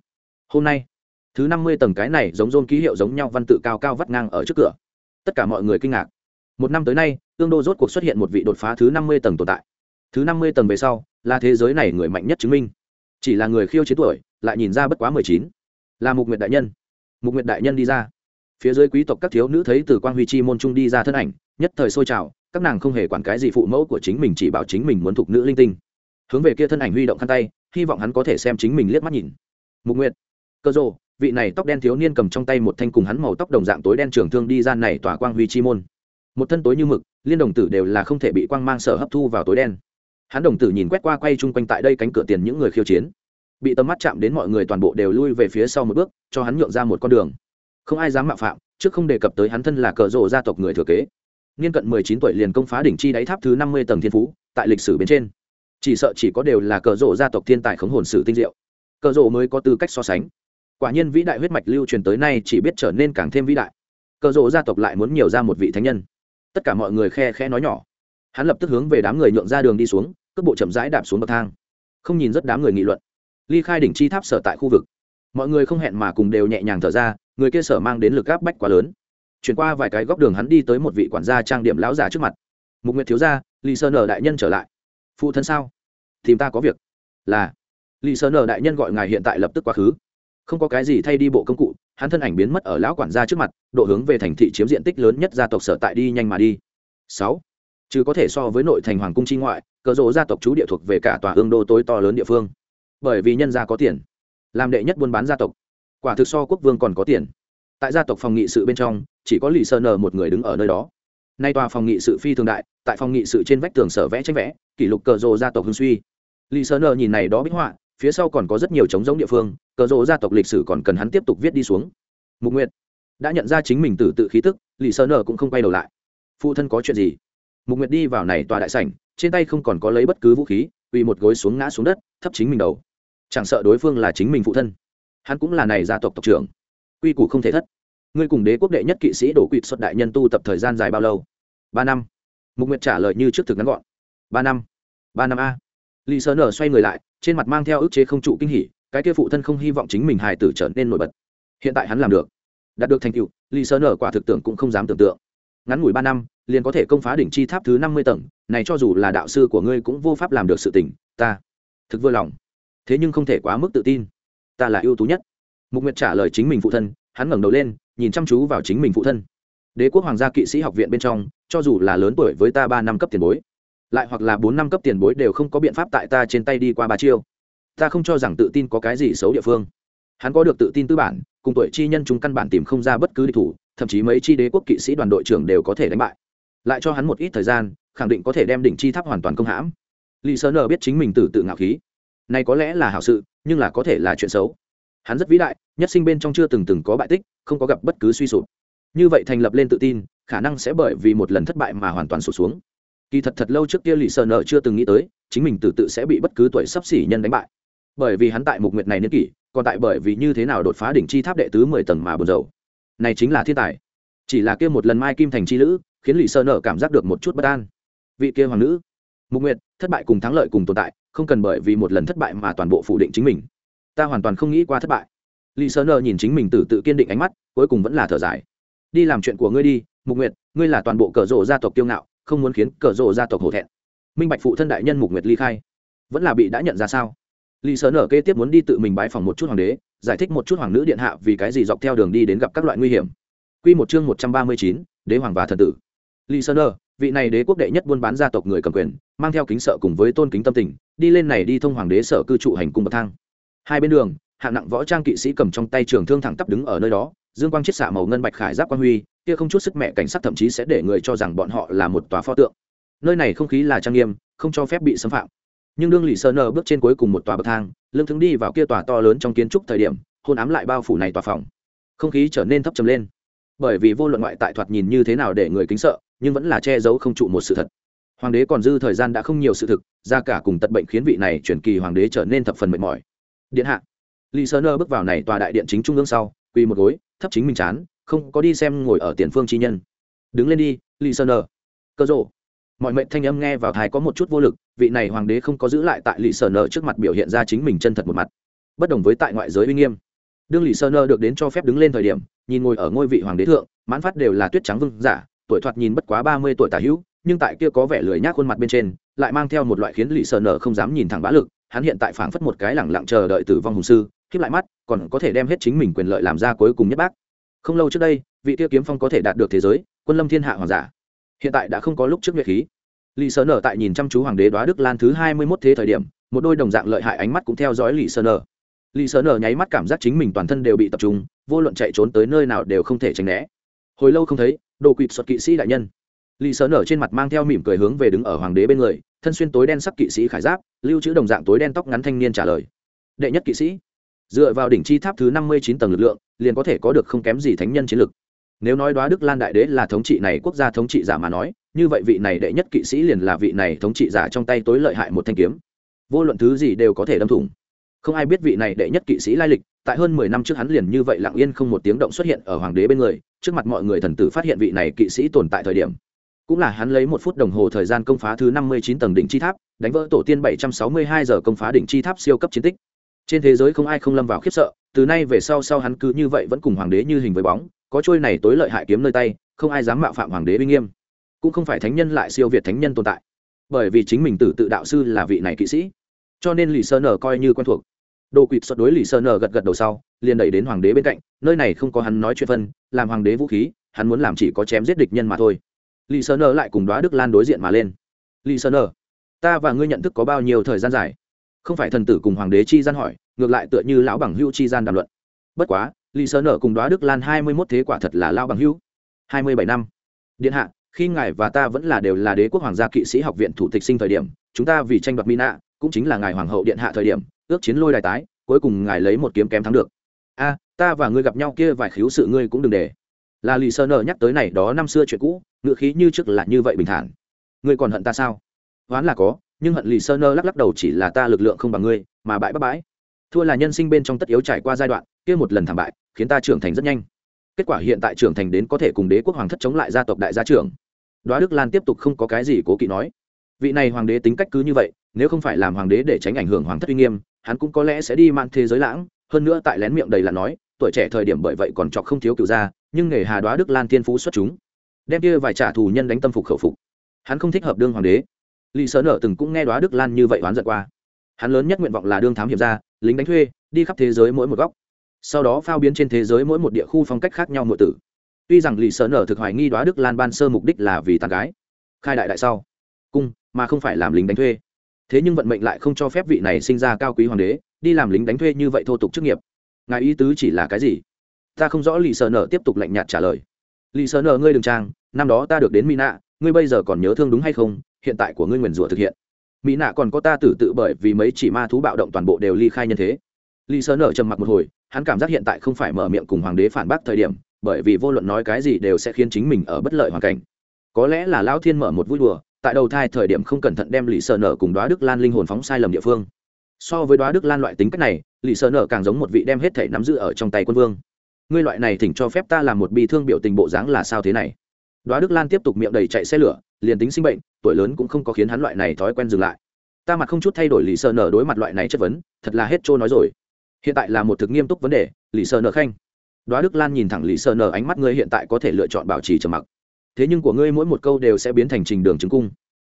hôm nay, thứ năm mươi tầng cái này giống rôn ký hiệu giống nhau văn tự cao cao vắt ngang ở trước cửa. Tất cả mọi người kinh ngạc. Một năm tới nay, tương đô rốt cuộc xuất hiện một vị đột phá thứ năm mươi tầng tồn tại. Thứ năm mươi tầng về sau, là thế giới này người mạnh nhất chứng minh. Chỉ là người khiêu chiến tuổi, lại nhìn ra bất quá mười chín. Là mục nguyệt đại nhân. Mục nguyệt đại nhân đi ra. Phía dưới quý tộc các thiếu nữ thấy từ quang huy chi môn trung đi ra thân ảnh, nhất thời sôi trào, các nàng không hề quản cái gì phụ mẫu của chính mình chỉ bảo chính mình muốn thuộc nữ linh tinh. Hướng về kia thân ảnh huy động khăn tay, hy vọng hắn có thể xem chính mình liếc mắt nhìn. Mục nguyệt cơ rồ vị này tóc đen thiếu niên cầm trong tay một thanh cùng hắn màu tóc đồng dạng tối đen trường thương đi ra này tỏa quang huy chi môn. Một thân tối như mực, liên đồng tử đều là không thể bị quang mang sở hấp thu vào tối đen. Hắn đồng tử nhìn quét qua quay chung quanh tại đây cánh cửa tiền những người khiêu chiến. Bị tầm mắt chạm đến mọi người toàn bộ đều lui về phía sau một bước, cho hắn nhượng ra một con đường. Không ai dám mạo phạm, trước không đề cập tới hắn thân là cờ rộ gia tộc người thừa kế. Niên cận mười chín tuổi liền công phá đỉnh chi đáy tháp thứ năm mươi tầng thiên phú, tại lịch sử bên trên. Chỉ sợ chỉ có đều là cờ rộ gia tộc thiên tài khống hồn sử tinh diệu. Cờ rộ mới có tư cách so sánh quả nhiên vĩ đại huyết mạch lưu truyền tới nay chỉ biết trở nên càng thêm vĩ đại. Cờ rộ gia tộc lại muốn nhiều ra một vị thánh nhân. Tất cả mọi người khe khe nói nhỏ. Hắn lập tức hướng về đám người nhượng ra đường đi xuống, cước bộ chậm rãi đạp xuống bậc thang. Không nhìn rất đám người nghị luận. Ly khai đỉnh chi tháp sở tại khu vực. Mọi người không hẹn mà cùng đều nhẹ nhàng thở ra, người kia sở mang đến lực gáp bách quá lớn. Chuyển qua vài cái góc đường hắn đi tới một vị quản gia trang điểm lão già trước mặt. Mục nguyệt thiếu gia lì sơn ở đại nhân trở lại. Phụ thân sao? Tìm ta có việc. Là. Lì sơn ở đại nhân gọi ngài hiện tại lập tức quá khứ không có cái gì thay đi bộ công cụ, hắn thân ảnh biến mất ở lão quản gia trước mặt, độ hướng về thành thị chiếm diện tích lớn nhất gia tộc sở tại đi nhanh mà đi. Sáu. Chứ có thể so với nội thành hoàng cung chi ngoại, cờ rộ gia tộc chú địa thuộc về cả tòa hương đô tối to lớn địa phương. Bởi vì nhân gia có tiền, làm đệ nhất buôn bán gia tộc. Quả thực so quốc vương còn có tiền. Tại gia tộc phòng nghị sự bên trong, chỉ có lì sơ nờ một người đứng ở nơi đó. Nay tòa phòng nghị sự phi thường đại, tại phòng nghị sự trên vách tường sở vẽ tranh vẽ, kỷ lục cờ rộ gia tộc hương suy. Lì sơ nờ nhìn này đó bích họa, phía sau còn có rất nhiều trống giống địa phương cờ rộ gia tộc lịch sử còn cần hắn tiếp tục viết đi xuống. Mục nguyệt đã nhận ra chính mình tử tự khí tức, lì sơ nở cũng không quay đầu lại. Phụ thân có chuyện gì? Mục nguyệt đi vào này tòa đại sảnh, trên tay không còn có lấy bất cứ vũ khí, vì một gối xuống ngã xuống đất, thấp chính mình đầu. Chẳng sợ đối phương là chính mình phụ thân, hắn cũng là này gia tộc tộc trưởng. Quy củ không thể thất. Ngươi cùng đế quốc đệ nhất kỵ sĩ đổ quỵt xuất đại nhân tu tập thời gian dài bao lâu? Ba năm. Mục nguyệt trả lời như trước thực ngắn gọn. Ba năm. Ba năm a. Lì sơ nở xoay người lại, trên mặt mang theo ức chế không trụ kinh hỉ cái kia phụ thân không hy vọng chính mình hài tử trở nên nổi bật. Hiện tại hắn làm được. Đạt được thành tựu, Lý Sơn ở quả thực tưởng cũng không dám tưởng tượng. Ngắn ngủi ba năm, liền có thể công phá đỉnh chi tháp thứ năm mươi tầng, này cho dù là đạo sư của ngươi cũng vô pháp làm được sự tình. ta thực vừa lòng. Thế nhưng không thể quá mức tự tin. Ta là ưu tú nhất. Mục nguyệt trả lời chính mình phụ thân, hắn ngẩng đầu lên, nhìn chăm chú vào chính mình phụ thân. Đế quốc hoàng gia kỵ sĩ học viện bên trong, cho dù là lớn tuổi với ta ba năm cấp tiền bối, lại hoặc là bốn năm cấp tiền bối đều không có biện pháp tại ta trên tay đi qua ba chiêu ta không cho rằng tự tin có cái gì xấu địa phương. Hắn có được tự tin tư bản, cùng tuổi chi nhân chúng căn bản tìm không ra bất cứ địch thủ, thậm chí mấy chi đế quốc kỵ sĩ đoàn đội trưởng đều có thể đánh bại. Lại cho hắn một ít thời gian, khẳng định có thể đem đỉnh chi tháp hoàn toàn công hãm. Lý sơ nờ biết chính mình từ tự ngạo khí. Này có lẽ là hảo sự, nhưng là có thể là chuyện xấu. Hắn rất vĩ đại, nhất sinh bên trong chưa từng từng có bại tích, không có gặp bất cứ suy sụp. Như vậy thành lập lên tự tin, khả năng sẽ bởi vì một lần thất bại mà hoàn toàn sụt xuống. Kỳ thật thật lâu trước kia lì Sơ nợ chưa từng nghĩ tới, chính mình tự tự sẽ bị bất cứ tuổi sắp xỉ nhân đánh bại bởi vì hắn tại mục nguyệt này niên kỷ, còn tại bởi vì như thế nào đột phá đỉnh chi tháp đệ tứ mười tầng mà buồn rầu. Này chính là thiên tài. Chỉ là kia một lần mai kim thành chi lữ, khiến lì sơ nở cảm giác được một chút bất an. Vị kia hoàng nữ, mục nguyệt, thất bại cùng thắng lợi cùng tồn tại, không cần bởi vì một lần thất bại mà toàn bộ phủ định chính mình. Ta hoàn toàn không nghĩ qua thất bại. Lì sơ nở nhìn chính mình từ tự kiên định ánh mắt, cuối cùng vẫn là thở dài. Đi làm chuyện của ngươi đi, mục nguyệt, ngươi là toàn bộ cờ rộ gia tộc kiêu ngạo, không muốn khiến cờ rộ gia tộc hổ thẹn. Minh bạch phụ thân đại nhân mục nguyệt ly khai, vẫn là bị đã nhận ra sao? Lì sơ nở kế tiếp muốn đi tự mình bái phòng một chút hoàng đế giải thích một chút hoàng nữ điện hạ vì cái gì dọc theo đường đi đến gặp các loại nguy hiểm Quy một chương một trăm ba mươi chín, đế hoàng và thần tử. Lý Sơn Nở, vị này đế quốc đệ nhất buôn bán gia tộc người cầm quyền, mang theo kính sợ cùng với tôn kính tâm tình, đi lên này đi thông hoàng đế sở cư trụ hành cung bậc thang. Hai bên đường, hạng nặng võ trang kỵ sĩ cầm trong tay trường thương thẳng tắp đứng ở nơi đó, dương quang chiết xạ màu ngân bạch khải giáp quang huy, kia không chút sức mẹ cảnh sát thậm chí sẽ để người cho rằng bọn họ là một tòa pho tượng. Nơi này không khí là trang nghiêm, không cho phép bị xâm phạm. Nhưng đương lì Sơn Nơ bước trên cuối cùng một tòa bậc thang, lưng thứng đi vào kia tòa to lớn trong kiến trúc thời điểm, hôn ám lại bao phủ này tòa phòng. Không khí trở nên thấp trầm lên. Bởi vì vô luận ngoại tại thoạt nhìn như thế nào để người kính sợ nhưng vẫn là che giấu không trụ một sự thật. Hoàng đế còn dư thời gian đã không nhiều sự thực ra cả cùng tật bệnh khiến vị này chuyển kỳ hoàng đế trở nên thập phần mệt mỏi. Điện hạ. Lì sơ nơ bước vào này tòa đại điện chính trung ương sau quỳ một gối thấp chính mình chán không có đi xem ngồi ở tiền phương chi nhân. Đứng lên đi lì sơ nơ. Cơ rộ mọi mệnh thanh âm nghe vào thái có một chút vô lực, vị này hoàng đế không có giữ lại tại lì sờ nơ trước mặt biểu hiện ra chính mình chân thật một mặt. Bất đồng với tại ngoại giới uy nghiêm. Đương lì sơ nơ được đến cho phép đứng lên thời điểm, nhìn ngồi ở ngôi vị hoàng đế thượng, mãn phát đều là tuyết trắng vương giả, tuổi thoạt nhìn bất quá ba mươi tuổi tả hữu, nhưng tại kia có vẻ lười nhác khuôn mặt bên trên, lại mang theo một loại khiến lì sờ nơ không dám nhìn thẳng bá lực, hắn hiện tại phảng phất một cái lẳng lặng chờ đợi tử vong hùng sư, khiếp lại mắt, còn có thể đem hết chính mình quyền lợi làm ra cuối cùng nhất bác. Không lâu trước đây, vị kia kiếm phong có thể đạt được thế giới, quân lâm thiên hạ hoàng giả hiện tại đã không có lúc trước nhuệ khí. Lì Sơ nở tại nhìn chăm chú hoàng đế đoá đức lan thứ hai mươi mốt thế thời điểm, một đôi đồng dạng lợi hại ánh mắt cũng theo dõi lì Sơ nở. Lì Sơ nở nháy mắt cảm giác chính mình toàn thân đều bị tập trung, vô luận chạy trốn tới nơi nào đều không thể tránh né. Hồi lâu không thấy, đồ quỵt xuất kỵ sĩ đại nhân. Lì Sơ nở trên mặt mang theo mỉm cười hướng về đứng ở hoàng đế bên người, thân xuyên tối đen sắc kỵ sĩ khải giáp, lưu trữ đồng dạng tối đen tóc ngắn thanh niên trả lời. Đệ nhất kỵ sĩ. Dựa vào đỉnh chi tháp thứ năm mươi chín tầng lực lượng, liền có thể có được không kém gì thánh nhân chiến lực nếu nói đoá đức lan đại đế là thống trị này quốc gia thống trị giả mà nói, như vậy vị này đệ nhất kỵ sĩ liền là vị này thống trị giả trong tay tối lợi hại một thanh kiếm. Vô luận thứ gì đều có thể đâm thủng. Không ai biết vị này đệ nhất kỵ sĩ lai lịch, tại hơn mười năm trước hắn liền như vậy lặng yên không một tiếng động xuất hiện ở hoàng đế bên người, trước mặt mọi người thần tử phát hiện vị này kỵ sĩ tồn tại thời điểm. Cũng là hắn lấy một phút đồng hồ thời gian công phá thứ năm mươi chín tầng đỉnh chi tháp, đánh vỡ tổ tiên bảy trăm sáu mươi hai giờ công phá đỉnh chi tháp siêu cấp chiến tích trên thế giới không ai không lâm vào khiếp sợ, từ nay về sau sau hắn cứ như vậy vẫn cùng hoàng đế như hình với bóng, có trôi này tối lợi hại kiếm nơi tay, không ai dám mạo phạm hoàng đế uy nghiêm. Cũng không phải thánh nhân lại siêu việt thánh nhân tồn tại. Bởi vì chính mình tử tự đạo sư là vị này kỵ sĩ. Cho nên lì sơ nở coi như quen thuộc. Đồ quỵt xuất đối lì sơ nở gật gật đầu sau, liền đẩy đến hoàng đế bên cạnh, nơi này không có hắn nói chuyện phân, làm hoàng đế vũ khí, hắn muốn làm chỉ có chém giết địch nhân mà thôi. Lì sơ nở lại cùng đoá đức lan đối diện mà lên. Lì sơ nở, ta và ngươi nhận thức có bao nhiêu thời gian dài? Không phải thần tử cùng hoàng đế chi gian hỏi, ngược lại tựa như lão bằng hưu chi gian đàm luận. Bất quá lì sơ nở cùng đoá đức lan hai mươi mốt thế quả thật là lão bằng hưu hai mươi bảy năm. Điện hạ, khi ngài và ta vẫn là đều là đế quốc hoàng gia kỵ sĩ học viện thủ tịch sinh thời điểm, chúng ta vì tranh đoạt mina, cũng chính là ngài hoàng hậu điện hạ thời điểm, ước chiến lôi đài tái, cuối cùng ngài lấy một kiếm kém thắng được. A, ta và ngươi gặp nhau kia vài khiếu sự ngươi cũng đừng để. Là lì sơ nở nhắc tới này đó năm xưa chuyện cũ ngựa khí như trước là như vậy bình thản. Ngươi còn hận ta sao? Oán là có nhưng hận lì sơ nơ lắc lắc đầu chỉ là ta lực lượng không bằng ngươi, mà bãi bất bãi. Thua là nhân sinh bên trong tất yếu trải qua giai đoạn, kia một lần thảm bại, khiến ta trưởng thành rất nhanh. Kết quả hiện tại trưởng thành đến có thể cùng đế quốc hoàng thất chống lại gia tộc đại gia trưởng. Đoá đức lan tiếp tục không có cái gì cố kỵ nói. Vị này hoàng đế tính cách cứ như vậy, nếu không phải làm hoàng đế để tránh ảnh hưởng hoàng thất uy nghiêm, hắn cũng có lẽ sẽ đi mang thế giới lãng. Hơn nữa tại lén miệng đầy là nói, tuổi trẻ thời điểm bởi vậy còn chọc không thiếu cựu gia, nhưng nghề hà đoá đức lan tiên phú xuất chúng, đem kia vài trả thù nhân đánh tâm phục khẩu phục. Hắn không thích hợp đương hoàng đế lý sợ nở từng cũng nghe đoá đức lan như vậy oán giận qua. Hắn lớn nhất nguyện vọng là đương thám hiểm gia, lính đánh thuê, đi khắp thế giới mỗi một góc. Sau đó phao biến trên thế giới mỗi một địa khu phong cách khác nhau mọi tử. Tuy rằng lì sợ nở thực hoài nghi đoá đức lan ban sơ mục đích là vì tàn gái, khai đại đại sau, cung, mà không phải làm lính đánh thuê. Thế nhưng vận mệnh lại không cho phép vị này sinh ra cao quý hoàng đế, đi làm lính đánh thuê như vậy thô tục chức nghiệp. Ngài ý tứ chỉ là cái gì? Ta không rõ lì sợ nở tiếp tục lạnh nhạt trả lời. Lì sợ nở, ngươi đừng trang, năm đó ta được đến mỹ nạ ngươi bây giờ còn nhớ thương đúng hay không? Hiện tại của ngươi nguyền rủa thực hiện. Mỹ nạ còn có ta tử tự bởi vì mấy chỉ ma thú bạo động toàn bộ đều ly khai nhân thế. Lì sơ nở trầm mặc một hồi, hắn cảm giác hiện tại không phải mở miệng cùng hoàng đế phản bác thời điểm, bởi vì vô luận nói cái gì đều sẽ khiến chính mình ở bất lợi hoàn cảnh. Có lẽ là lão thiên mở một vui đùa, tại đầu thai thời điểm không cẩn thận đem lì sơ nở cùng đoá đức lan linh hồn phóng sai lầm địa phương. So với đoá đức lan loại tính cách này lì sơ nở càng giống một vị đem hết thể nắm giữ ở trong tay quân vương. Ngươi loại này thỉnh cho phép ta làm một bi thương biểu tình bộ dáng là sao thế này? Đoá đức lan tiếp tục miệng đầy chạy xe lửa liền tính sinh bệnh, tuổi lớn cũng không có khiến hắn loại này thói quen dừng lại. Ta mặt không chút thay đổi lì sợ nở đối mặt loại này chất vấn, thật là hết trôi nói rồi. Hiện tại là một thực nghiêm túc vấn đề lì sợ nở khanh. Đoá đức lan nhìn thẳng lì sợ nở ánh mắt ngươi hiện tại có thể lựa chọn bảo trì trầm mặc. Thế nhưng của ngươi mỗi một câu đều sẽ biến thành trình đường chứng cung.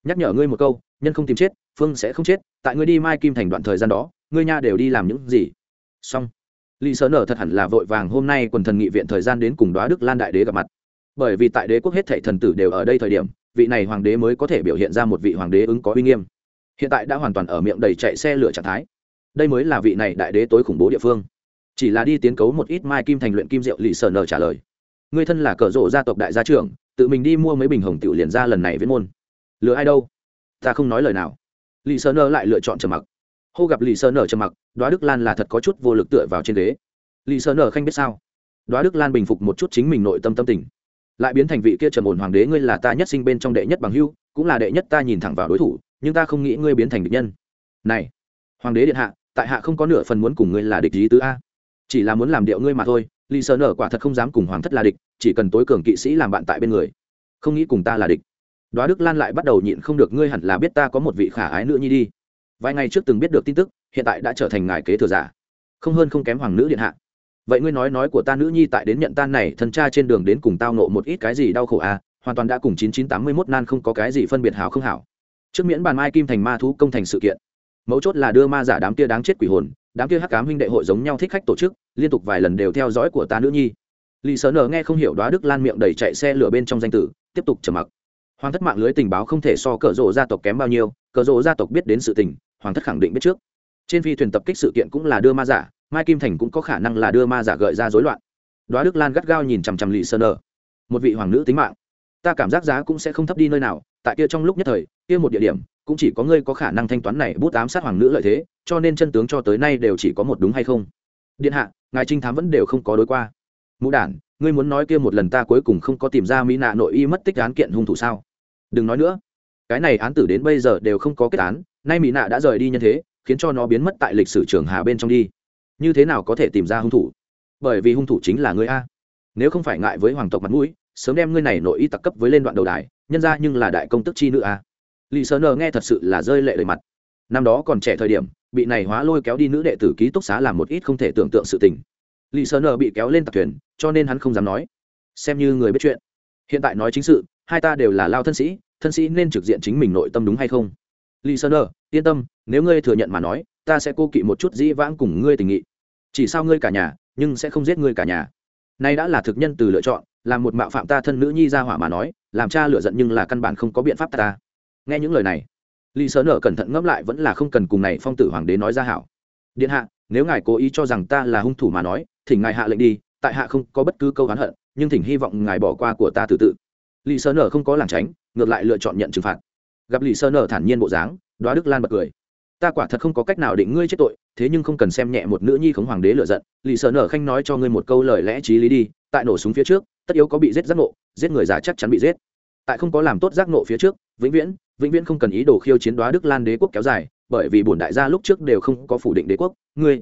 Nhắc nhở ngươi một câu, nhân không tìm chết, phương sẽ không chết, tại ngươi đi mai kim thành đoạn thời gian đó, ngươi nha đều đi làm những gì? Xong. Lì sợ nở thật hẳn là vội vàng hôm nay quần thần nghị viện thời gian đến cùng đoá đức lan đại đế gặp mặt. Bởi vì tại đế quốc hết thảy thần tử đều ở đây thời điểm vị này hoàng đế mới có thể biểu hiện ra một vị hoàng đế ứng có uy nghiêm. Hiện tại đã hoàn toàn ở miệng đầy chạy xe lửa trạng thái. Đây mới là vị này đại đế tối khủng bố địa phương. Chỉ là đi tiến cấu một ít mai kim thành luyện kim diệu lì sờ nờ trả lời. Người thân là cờ rộ gia tộc đại gia trưởng, tự mình đi mua mấy bình hồng tiểu liền ra lần này với môn. Lừa ai đâu? Ta không nói lời nào. Lì sờ nờ lại lựa chọn trầm mặc. Hô gặp lì sờ nờ trầm mặc, đoá đức lan là thật có chút vô lực tựa vào trên ghế lì sờ nờ khanh biết sao? Đoá đức lan bình phục một chút chính mình nội tâm tâm tình lại biến thành vị kia trầm ổn hoàng đế, ngươi là ta nhất sinh bên trong đệ nhất bằng hưu cũng là đệ nhất ta nhìn thẳng vào đối thủ, nhưng ta không nghĩ ngươi biến thành địch nhân. Này, hoàng đế điện hạ, tại hạ không có nửa phần muốn cùng ngươi là địch lý tứ a. Chỉ là muốn làm điệu ngươi mà thôi, lý sơ nở quả thật không dám cùng hoàng thất là địch, chỉ cần tối cường kỵ sĩ làm bạn tại bên người. Không nghĩ cùng ta là địch. Đoá đức lan lại bắt đầu nhịn không được, ngươi hẳn là biết ta có một vị khả ái nữ nhi đi. Vài ngày trước từng biết được tin tức, hiện tại đã trở thành ngài kế thừa giả. Không hơn không kém hoàng nữ điện hạ vậy ngươi nói nói của ta nữ nhi tại đến nhận tan này, thân cha trên đường đến cùng tao nộ một ít cái gì đau khổ à? Hoàn toàn đã cùng chín chín tám mươi mốt nan không có cái gì phân biệt hảo không hảo. Trước miễn bàn mai kim thành ma thú công thành sự kiện. Mấu chốt là đưa ma giả đám kia đáng chết quỷ hồn, đám kia hắc cám huynh đệ hội giống nhau thích khách tổ chức, liên tục vài lần đều theo dõi của ta nữ nhi. Lì sớ nở nghe không hiểu đoá đức lan miệng đầy chạy xe lửa bên trong danh tử, tiếp tục trầm mặc. Hoàng thất mạng lưới tình báo không thể so cờ rộ gia tộc kém bao nhiêu, cờ rộ gia tộc biết đến sự tình, hoàng thất khẳng định biết trước. Trên phi thuyền tập kích sự kiện cũng là đưa ma giả mai kim thành cũng có khả năng là đưa ma giả gợi ra rối loạn. Đoá đức lan gắt gao nhìn chằm chằm lì sơn nở. Một vị hoàng nữ tính mạng. Ta cảm giác giá cũng sẽ không thấp đi nơi nào, tại kia trong lúc nhất thời, kia một địa điểm, cũng chỉ có ngươi có khả năng thanh toán này bút ám sát hoàng nữ lợi thế, cho nên chân tướng cho tới nay đều chỉ có một đúng hay không? Điện hạ, ngài trinh thám vẫn đều không có đối qua. Mũ đản, ngươi muốn nói kia một lần ta cuối cùng không có tìm ra mỹ nạ nội y mất tích án kiện hung thủ sao? Đừng nói nữa. Cái này án tử đến bây giờ đều không có kết án, nay mỹ nạ đã rời đi nhân thế, khiến cho nó biến mất tại lịch sử trường hà bên trong đi như thế nào có thể tìm ra hung thủ? Bởi vì hung thủ chính là ngươi a. Nếu không phải ngại với hoàng tộc mặt mũi, sớm đem ngươi này nội y tặc cấp với lên đoạn đầu đài, nhân ra nhưng là đại công tức chi nữ a. Lì sơ nờ nghe thật sự là rơi lệ lời mặt. Năm đó còn trẻ thời điểm, bị này hóa lôi kéo đi nữ đệ tử ký túc xá làm một ít không thể tưởng tượng sự tình. Lì sơ nờ bị kéo lên tặc thuyền, cho nên hắn không dám nói. Xem như người biết chuyện. Hiện tại nói chính sự, hai ta đều là lao thân sĩ thân sĩ nên trực diện chính mình nội tâm đúng hay không? Lì sơ nờ, yên tâm, nếu ngươi thừa nhận mà nói ta sẽ cô kỵ một chút dĩ vãng cùng ngươi tình nghị. Chỉ sao ngươi cả nhà nhưng sẽ không giết ngươi cả nhà. Nay đã là thực nhân từ lựa chọn làm một mạo phạm ta thân nữ nhi ra hỏa mà nói làm cha lựa giận nhưng là căn bản không có biện pháp ta, ta. nghe những lời này lý sớ nở cẩn thận ngẫm lại vẫn là không cần cùng này phong tử hoàng đế nói ra hảo. Điện hạ nếu ngài cố ý cho rằng ta là hung thủ mà nói thỉnh ngài hạ lệnh đi tại hạ không có bất cứ câu oán hận nhưng thỉnh hy vọng ngài bỏ qua của ta từ tự. Lý sớ nở không có làng tránh ngược lại lựa chọn nhận trừng phạt. Gặp lý sơ nở thản nhiên bộ dáng đoá đức lan bật cười ta quả thật không có cách nào định ngươi chết tội, thế nhưng không cần xem nhẹ một nữ nhi khống hoàng đế lựa giận. Lì sợ nở khanh nói cho ngươi một câu lời lẽ t r í lý đi, tại nổ súng phía trước, tất yếu có bị giết giác nộ giết người già chắc chắn bị giết. Tại không có làm tốt giác nộ phía trước, vĩnh viễn vĩnh viễn không cần ý đồ khiêu chiến đoá đức lan đế quốc kéo dài, bởi vì bổn đại gia lúc trước đều không có phủ định đế quốc, ngươi,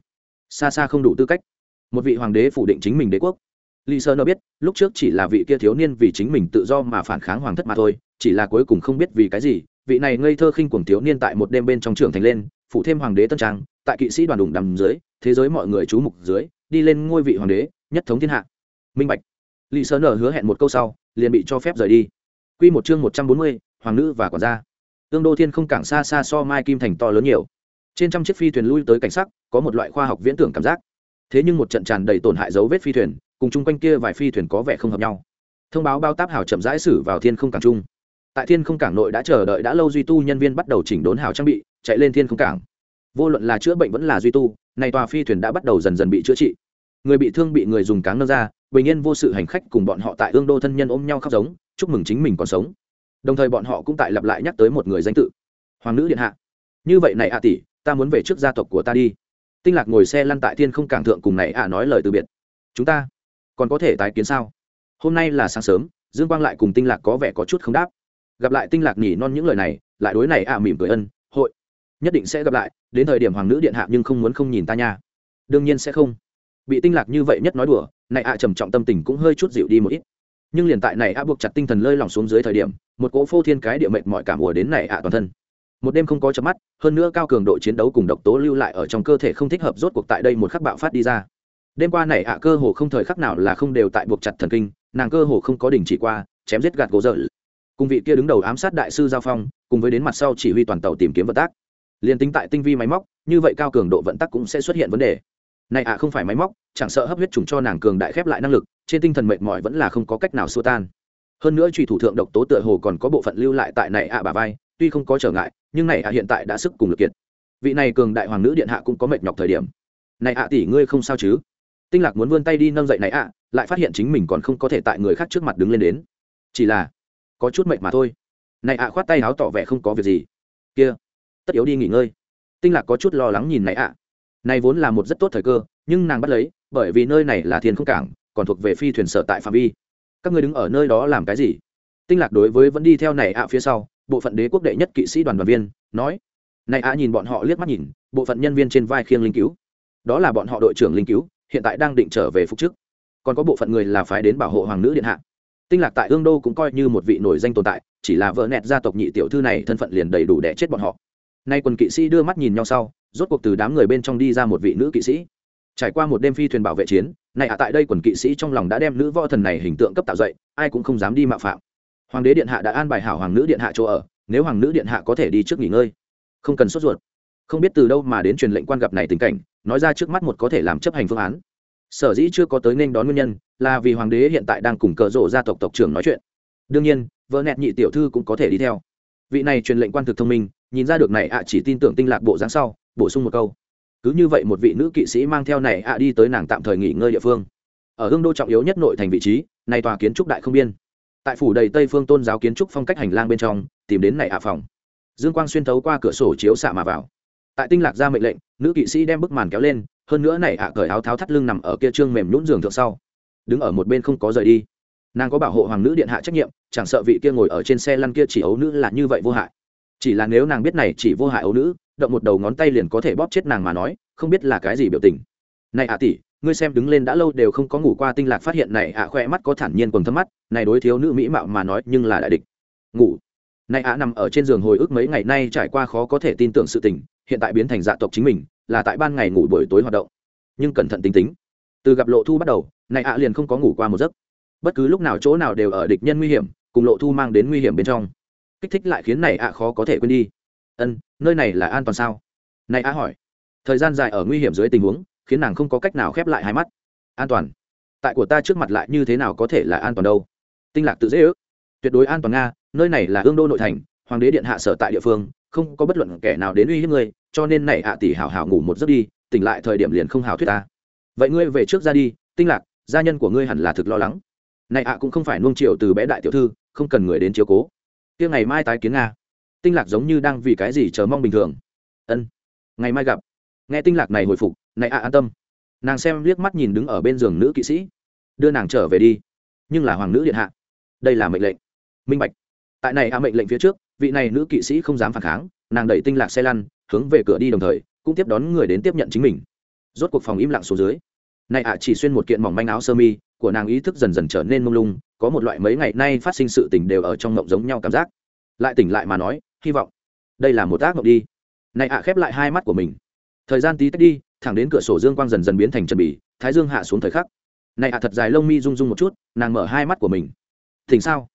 xa xa không đủ tư cách. Một vị hoàng đế phủ định chính mình đế quốc. Lì sợ nở biết, lúc trước chỉ là vị kia thiếu niên vì chính mình tự do mà phản kháng hoàng thất mà thôi, chỉ là cuối cùng không biết vì cái gì vị này ngây thơ khinh cuồng thiếu niên tại một đêm bên trong trường thành lên phụ thêm hoàng đế tân trang, tại kỵ sĩ đoàn đủng đầm dưới, thế giới mọi người chú mục dưới, đi lên ngôi vị hoàng đế, nhất thống thiên hạ. Minh bạch. Lì sơ nở hứa hẹn một câu sau, liền bị cho phép rời đi. Q một chương một trăm bốn mươi, hoàng nữ và quản gia. Tương đô thiên không cảng xa xa so mai kim thành to lớn nhiều. Trên trăm chiếc phi thuyền lui tới cảnh sắc, có một loại khoa học viễn tưởng cảm giác. Thế nhưng một trận tràn đầy tổn hại dấu vết phi thuyền, cùng chung quanh kia vài phi thuyền có vẻ không hợp nhau. Thông báo bao táp hảo chậm rãi xử vào thiên không cảng trung tại thiên không cảng nội đã chờ đợi đã lâu duy tu nhân viên bắt đầu chỉnh đốn hào trang bị, chạy lên thiên không cảng. Vô luận là chữa bệnh vẫn là duy tu, này tòa phi thuyền đã bắt đầu dần dần bị chữa trị. Người bị thương bị người dùng cáng nâng ra, bình yên vô sự hành khách cùng bọn họ tại ương đô thân nhân ôm nhau khóc giống, chúc mừng chính mình còn sống. Đồng thời bọn họ cũng tại lặp lại nhắc tới một người danh tự, hoàng nữ điện hạ. Như vậy này ạ tỷ, ta muốn về trước gia tộc của ta đi. Tinh lạc ngồi xe lăn tại thiên không cảng thượng cùng này ạ nói lời từ biệt. Chúng ta còn có thể tái kiến sao? Hôm nay là sáng sớm, dương quang lại cùng tinh lạc có vẻ có chút không đáp gặp lại tinh lạc nhỉ non những lời này, lại đối này ạ à mỉm cười ân, hội, nhất định sẽ gặp lại, đến thời điểm hoàng nữ điện hạ nhưng không muốn không nhìn ta nha. Đương nhiên sẽ không. Bị tinh lạc như vậy nhất nói đùa, này ạ à trầm trọng tâm tình cũng hơi chút dịu đi một ít. Nhưng liền tại này ạ à buộc chặt tinh thần lơi lỏng xuống dưới thời điểm, một cỗ phô thiên cái địa mệnh mọi cảm ùa đến này ạ toàn thân. Một đêm không có chấm mắt, hơn nữa cao cường độ chiến đấu cùng độc tố lưu lại ở trong cơ thể không thích hợp rốt cuộc tại đây một khắc bạo phát đi ra. Đêm qua này ạ cơ hồ không thời khắc nào là không đều tại buộc chặt thần kinh, nàng cơ hồ không có đình chỉ qua, chém giết gạt gỗ dở cùng vị kia đứng đầu ám sát đại sư giao phong, cùng với đến mặt sau chỉ huy toàn tàu tìm kiếm vận tác. Liền tính tại tinh vi máy móc, như vậy cao cường độ vận tắc cũng sẽ xuất hiện vấn đề. Này ạ, không phải máy móc, chẳng sợ hấp huyết trùng cho nàng cường đại khép lại năng lực, trên tinh thần mệt mỏi vẫn là không có cách nào xua tan. Hơn nữa truy thủ thượng độc tố tựa hồ còn có bộ phận lưu lại tại này ạ bà vai, tuy không có trở ngại, nhưng này ạ hiện tại đã sức cùng lực kiệt. Vị này cường đại hoàng nữ điện hạ cũng có mệt nhọc thời điểm. Này ạ tỷ ngươi không sao chứ? Tinh lạc muốn vươn tay đi nâng dậy này ạ, lại phát hiện chính mình còn không có thể tại người khác trước mặt đứng lên đến. Chỉ là có chút mệt mà thôi. Này ạ, khoát tay áo tỏ vẻ không có việc gì. Kia, tất yếu đi nghỉ ngơi. Tinh lạc có chút lo lắng nhìn này ạ. Này vốn là một rất tốt thời cơ, nhưng nàng bắt lấy, bởi vì nơi này là thiên không cảng, còn thuộc về phi thuyền sở tại phạm vi. Các ngươi đứng ở nơi đó làm cái gì? Tinh lạc đối với vẫn đi theo này ạ phía sau, bộ phận đế quốc đệ nhất kỵ sĩ đoàn đoàn viên, nói. Này ạ nhìn bọn họ liếc mắt nhìn, bộ phận nhân viên trên vai khiêng linh cứu. Đó là bọn họ đội trưởng linh cứu, hiện tại đang định trở về phục chức. Còn có bộ phận người là phái đến bảo hộ hoàng nữ điện hạ tinh lạc tại ương đô cũng coi như một vị nổi danh tồn tại, chỉ là vợ nẹt gia tộc nhị tiểu thư này thân phận liền đầy đủ để chết bọn họ. Nay quần kỵ sĩ đưa mắt nhìn nhau sau, rốt cuộc từ đám người bên trong đi ra một vị nữ kỵ sĩ. Trải qua một đêm phi thuyền bảo vệ chiến này ạ tại đây quần kỵ sĩ trong lòng đã đem nữ võ thần này hình tượng cấp tạo dậy, ai cũng không dám đi mạo phạm. Hoàng đế điện hạ đã an bài hảo hoàng nữ điện hạ chỗ ở, nếu hoàng nữ điện hạ có thể đi trước nghỉ ngơi, không cần sốt ruột. Không biết từ đâu mà đến truyền lệnh quan gặp này tình cảnh, nói ra trước mắt một có thể làm chấp hành phương án sở dĩ chưa có tới nên đón nguyên nhân là vì hoàng đế hiện tại đang cùng cờ rộ gia tộc tộc trưởng nói chuyện. Đương nhiên, vợ nẹt nhị tiểu thư cũng có thể đi theo. Vị này truyền lệnh quan thực thông minh, nhìn ra được này ạ chỉ tin tưởng tinh lạc bộ dáng sau, bổ sung một câu. Cứ như vậy một vị nữ kỵ sĩ mang theo này ạ đi tới nàng tạm thời nghỉ ngơi địa phương. Ở hương đô trọng yếu nhất nội thành vị trí, này tòa kiến trúc đại không biên. Tại phủ đầy tây phương tôn giáo kiến trúc phong cách hành lang bên trong, tìm đến này ạ phòng. Dương quang xuyên thấu qua cửa sổ chiếu xạ mà vào. Tại tinh lạc ra mệnh lệnh, nữ kỵ sĩ đem bức màn kéo lên hơn nữa này ạ, cởi áo tháo thắt lưng nằm ở kia trương mềm nhũn giường thượng sau. Đứng ở một bên không có rời đi. Nàng có bảo hộ hoàng nữ điện hạ trách nhiệm, chẳng sợ vị kia ngồi ở trên xe lăn kia chỉ ấu nữ là như vậy vô hại. Chỉ là nếu nàng biết này chỉ vô hại ấu nữ, động một đầu ngón tay liền có thể bóp chết nàng mà nói, không biết là cái gì biểu tình. Này ạ tỷ, ngươi xem đứng lên đã lâu đều không có ngủ qua tinh lạc phát hiện này ạ khoe mắt có thản nhiên quần thâm mắt, này đối thiếu nữ mỹ mạo mà nói nhưng là đại địch. Ngủ. Này ạ nằm ở trên giường hồi ức mấy ngày nay trải qua khó có thể tin tưởng sự tình, hiện tại biến thành dạ tộc chính mình là tại ban ngày ngủ buổi tối hoạt động. Nhưng cẩn thận tính tính. Từ gặp lộ thu bắt đầu, này ạ liền không có ngủ qua một giấc. Bất cứ lúc nào chỗ nào đều ở địch nhân nguy hiểm, cùng lộ thu mang đến nguy hiểm bên trong. Kích thích lại khiến này ạ khó có thể quên đi. Ân, nơi này là an toàn sao? Này ạ hỏi. Thời gian dài ở nguy hiểm dưới tình huống, khiến nàng không có cách nào khép lại hai mắt. An toàn? Tại của ta trước mặt lại như thế nào có thể là an toàn đâu? Tinh lạc tự dễ ước. Tuyệt đối an toàn nga, nơi này là ương đô nội thành, hoàng đế điện hạ sở tại địa phương không có bất luận kẻ nào đến uy hiếp ngươi, cho nên này ạ tỷ hảo hảo ngủ một giấc đi, tỉnh lại thời điểm liền không hảo thuyết ta. Vậy ngươi về trước ra đi, tinh lạc, gia nhân của ngươi hẳn là thực lo lắng. Này ạ cũng không phải nuông chiều từ bé đại tiểu thư, không cần người đến chiếu cố. Kia ngày mai tái kiến nga. Tinh lạc giống như đang vì cái gì chờ mong bình thường. Ân, ngày mai gặp. Nghe tinh lạc này hồi phục, này ạ an tâm. Nàng xem liếc mắt nhìn đứng ở bên giường nữ kỵ sĩ. Đưa nàng trở về đi. Nhưng là hoàng nữ điện hạ. Đây là mệnh lệnh. Minh bạch tại này a mệnh lệnh phía trước, vị này nữ kỵ sĩ không dám phản kháng, nàng đẩy tinh lạc xe lăn, hướng về cửa đi đồng thời, cũng tiếp đón người đến tiếp nhận chính mình. Rốt cuộc phòng im lặng xuống dưới. Này ạ chỉ xuyên một kiện mỏng manh áo sơ mi, của nàng ý thức dần dần trở nên mông lung, có một loại mấy ngày nay phát sinh sự tình đều ở trong mộng giống nhau cảm giác. Lại tỉnh lại mà nói, hy vọng đây là một ác mộng đi. Này ạ khép lại hai mắt của mình. Thời gian tí tách đi, thẳng đến cửa sổ dương quang dần dần biến thành trần bì, thái dương hạ xuống thời khắc. Này ạ thật dài lông mi rung rung một chút, nàng mở hai mắt của mình. Thỉnh sao?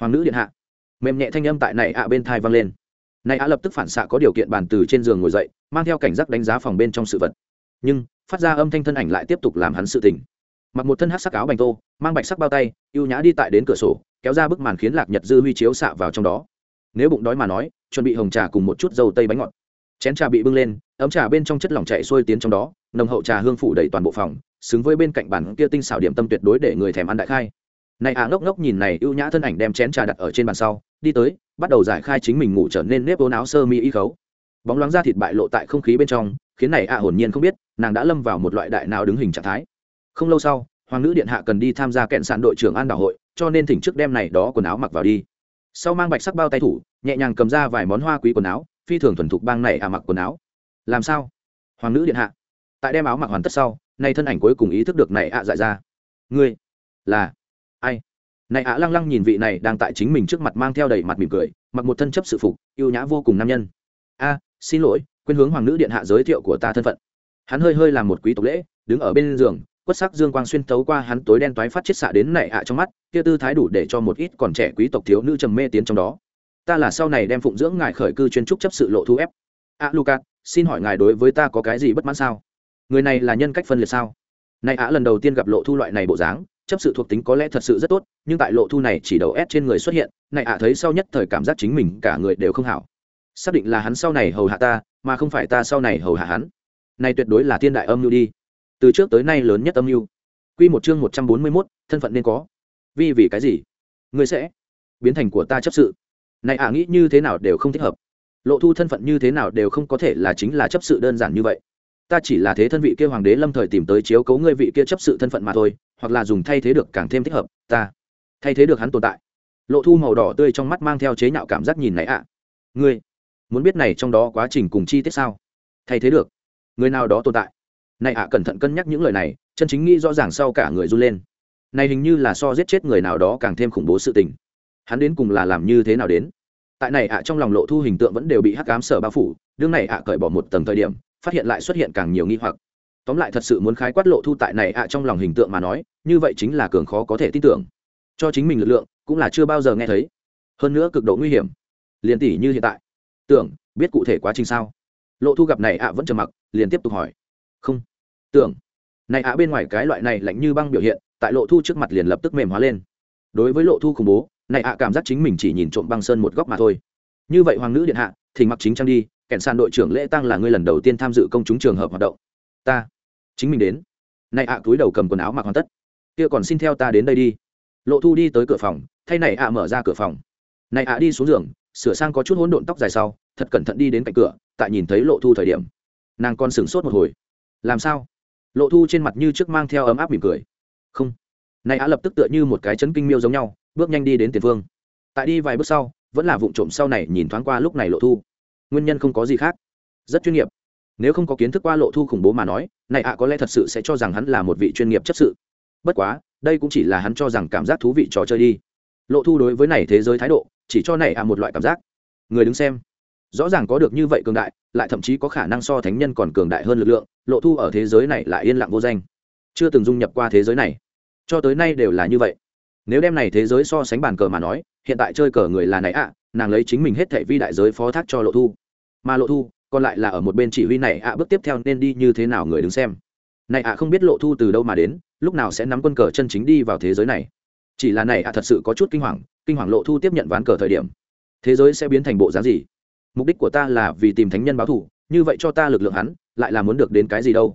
Hoàng nữ điện hạ mềm nhẹ thanh âm tại này ạ bên thai vang lên. Này ạ lập tức phản xạ có điều kiện bàn từ trên giường ngồi dậy, mang theo cảnh giác đánh giá phòng bên trong sự vật. Nhưng, phát ra âm thanh thân ảnh lại tiếp tục làm hắn sự tỉnh. Mặc một thân hát sắc áo bành tô, mang bạch sắc bao tay y ê u nhã đi tại đến cửa sổ, kéo ra bức màn khiến lạc nhật dư huy chiếu xạ vào trong đó. Nếu bụng đói mà nói, chuẩn bị hồng trà cùng một chút dầu tây bánh ngọt. Chén trà bị bưng lên, ấm trà bên trong chất lỏng chạy xuôi tiến trong đó, nồng hậu trà hương phủ đầy toàn bộ phòng, xứng với bên cạnh bản kia tinh xảo điểm tâm tuyệt đối để người thèm ăn đại khai này à ngốc ngốc nhìn này ưu nhã thân ảnh đem chén trà đặt ở trên bàn sau, đi tới, bắt đầu giải khai chính mình ngủ trở nên nếp ố áo sơ mi y khấu. Bóng loáng ra thịt bại lộ tại không khí bên trong, khiến này ạ hồn nhiên không biết, nàng đã lâm vào một loại đại nào đứng hình trạng thái. Không lâu sau, hoàng nữ điện hạ cần đi tham gia kẹn sạn đội trưởng an đảo hội, cho nên thỉnh trước đem này đó quần áo mặc vào đi. Sau mang bạch sắc bao tay thủ, nhẹ nhàng cầm ra vài món hoa quý quần áo, phi thường thuần thục bang này à mặc quần áo. Làm sao? Hoàng nữ điện hạ. Tại đem áo mặc hoàn tất sau nay thân ảnh cuối cùng ý thức được này ạ dại ra. Ngươi là này ạ lăng lăng nhìn vị này đang tại chính mình trước mặt mang theo đầy mặt mỉm cười mặc một thân chấp sự phục yêu nhã vô cùng nam nhân. A xin lỗi quên hướng hoàng nữ điện hạ giới thiệu của ta thân phận. Hắn hơi hơi làm một quý tộc lễ đứng ở bên giường quất sắc dương quang xuyên tấu qua hắn tối đen toái phát chết xạ đến nảy ạ trong mắt kia tư thái đủ để cho một ít còn trẻ quý tộc thiếu nữ trầm mê tiến trong đó. Ta là sau này đem phụng dưỡng ngài khởi cư chuyên trúc chấp sự lộ thu ép. A luka, xin hỏi ngài đối với ta có cái gì bất mãn sao? Người này là nhân cách phân liệt sao? Này ạ lần đầu tiên gặp lộ thu loại này bộ dáng chấp sự thuộc tính có lẽ thật sự rất tốt, nhưng tại lộ thu này chỉ đầu ép trên người xuất hiện, này ạ thấy sau nhất thời cảm giác chính mình cả người đều không hảo. Xác định là hắn sau này hầu hạ ta, mà không phải ta sau này hầu hạ hắn. Này tuyệt đối là thiên đại âm mưu đi. Từ trước tới nay lớn nhất âm mưu. Quy một chương một trăm bốn mươi mốt, thân phận nên có. Vì vì cái gì? Ngươi sẽ biến thành của ta chấp sự. Này ạ nghĩ như thế nào đều không thích hợp. Lộ thu thân phận như thế nào đều không có thể là chính là chấp sự đơn giản như vậy ta chỉ là thế thân vị kia hoàng đế lâm thời tìm tới chiếu cấu ngươi vị kia chấp sự thân phận mà thôi, hoặc là dùng thay thế được càng thêm thích hợp, ta thay thế được hắn tồn tại. Lộ thu màu đỏ tươi trong mắt mang theo chế nhạo cảm giác nhìn này ạ. Ngươi muốn biết này trong đó quá trình cùng chi tiết sao? Thay thế được, người nào đó tồn tại? Này ạ cẩn thận cân nhắc những lời này, chân chính nghĩ rõ ràng sau cả người run lên. Này hình như là so giết chết người nào đó càng thêm khủng bố sự tình. Hắn đến cùng là làm như thế nào đến? Tại này ạ trong lòng lộ thu hình tượng vẫn đều bị hắc cám sở bao phủ, đương này ạ cởi bỏ một tầng thời điểm phát hiện lại xuất hiện càng nhiều nghi hoặc. Tóm lại thật sự muốn khái quát lộ thu tại này ạ à trong lòng hình tượng mà nói, như vậy chính là cường khó có thể tin tưởng. Cho chính mình lực lượng, cũng là chưa bao giờ nghe thấy. Hơn nữa cực độ nguy hiểm. Liền tỷ như hiện tại. Tưởng, biết cụ thể quá trình sao? Lộ thu gặp này ạ à vẫn trầm mặc, liền tiếp tục hỏi. Không. Tưởng. Này ạ à bên ngoài cái loại này lạnh như băng biểu hiện, tại lộ thu trước mặt liền lập tức mềm hóa lên. Đối với lộ thu khủng bố, này ạ cảm giác chính mình chỉ nhìn trộm băng sơn một góc mà thôi. Như vậy hoàng nữ điện hạ, thì mặc chính trang đi kẻn sàn đội trưởng lễ tăng là ngươi lần đầu tiên tham dự công chúng trường hợp hoạt động. Ta, chính mình đến. Này ạ, túi đầu cầm quần áo mặc hoàn tất. Kia còn xin theo ta đến đây đi. Lộ thu đi tới cửa phòng, thay này ạ mở ra cửa phòng. Này ạ đi xuống giường, sửa sang có chút hỗn độn tóc dài sau, thật cẩn thận đi đến cạnh cửa, tại nhìn thấy lộ thu thời điểm. Nàng còn sửng sốt một hồi. Làm sao? Lộ thu trên mặt như trước mang theo ấm áp mỉm cười. Không. Này ạ lập tức tựa như một cái chấn kinh miêu giống nhau, bước nhanh đi đến tiền phương. Tại đi vài bước sau, vẫn là vụ trộm sau này nhìn thoáng qua lúc này lộ thu nguyên nhân không có gì khác. Rất chuyên nghiệp. Nếu không có kiến thức qua lộ thu khủng bố mà nói, này ạ có lẽ thật sự sẽ cho rằng hắn là một vị chuyên nghiệp chấp sự. Bất quá, đây cũng chỉ là hắn cho rằng cảm giác thú vị trò chơi đi. Lộ thu đối với này thế giới thái độ, chỉ cho này ạ một loại cảm giác. Người đứng xem. Rõ ràng có được như vậy cường đại, lại thậm chí có khả năng so thánh nhân còn cường đại hơn lực lượng, lộ thu ở thế giới này lại yên lặng vô danh. Chưa từng dung nhập qua thế giới này. Cho tới nay đều là như vậy nếu đem này thế giới so sánh bàn cờ mà nói, hiện tại chơi cờ người là này ạ, nàng lấy chính mình hết thệ vi đại giới phó thác cho lộ thu. Mà lộ thu còn lại là ở một bên chỉ huy này ạ bước tiếp theo nên đi như thế nào người đứng xem. Này ạ không biết lộ thu từ đâu mà đến, lúc nào sẽ nắm quân cờ chân chính đi vào thế giới này. Chỉ là này ạ thật sự có chút kinh hoàng kinh hoàng lộ thu tiếp nhận ván cờ thời điểm. Thế giới sẽ biến thành bộ dáng gì? Mục đích của ta là vì tìm thánh nhân báo thù, như vậy cho ta lực lượng hắn, lại là muốn được đến cái gì đâu?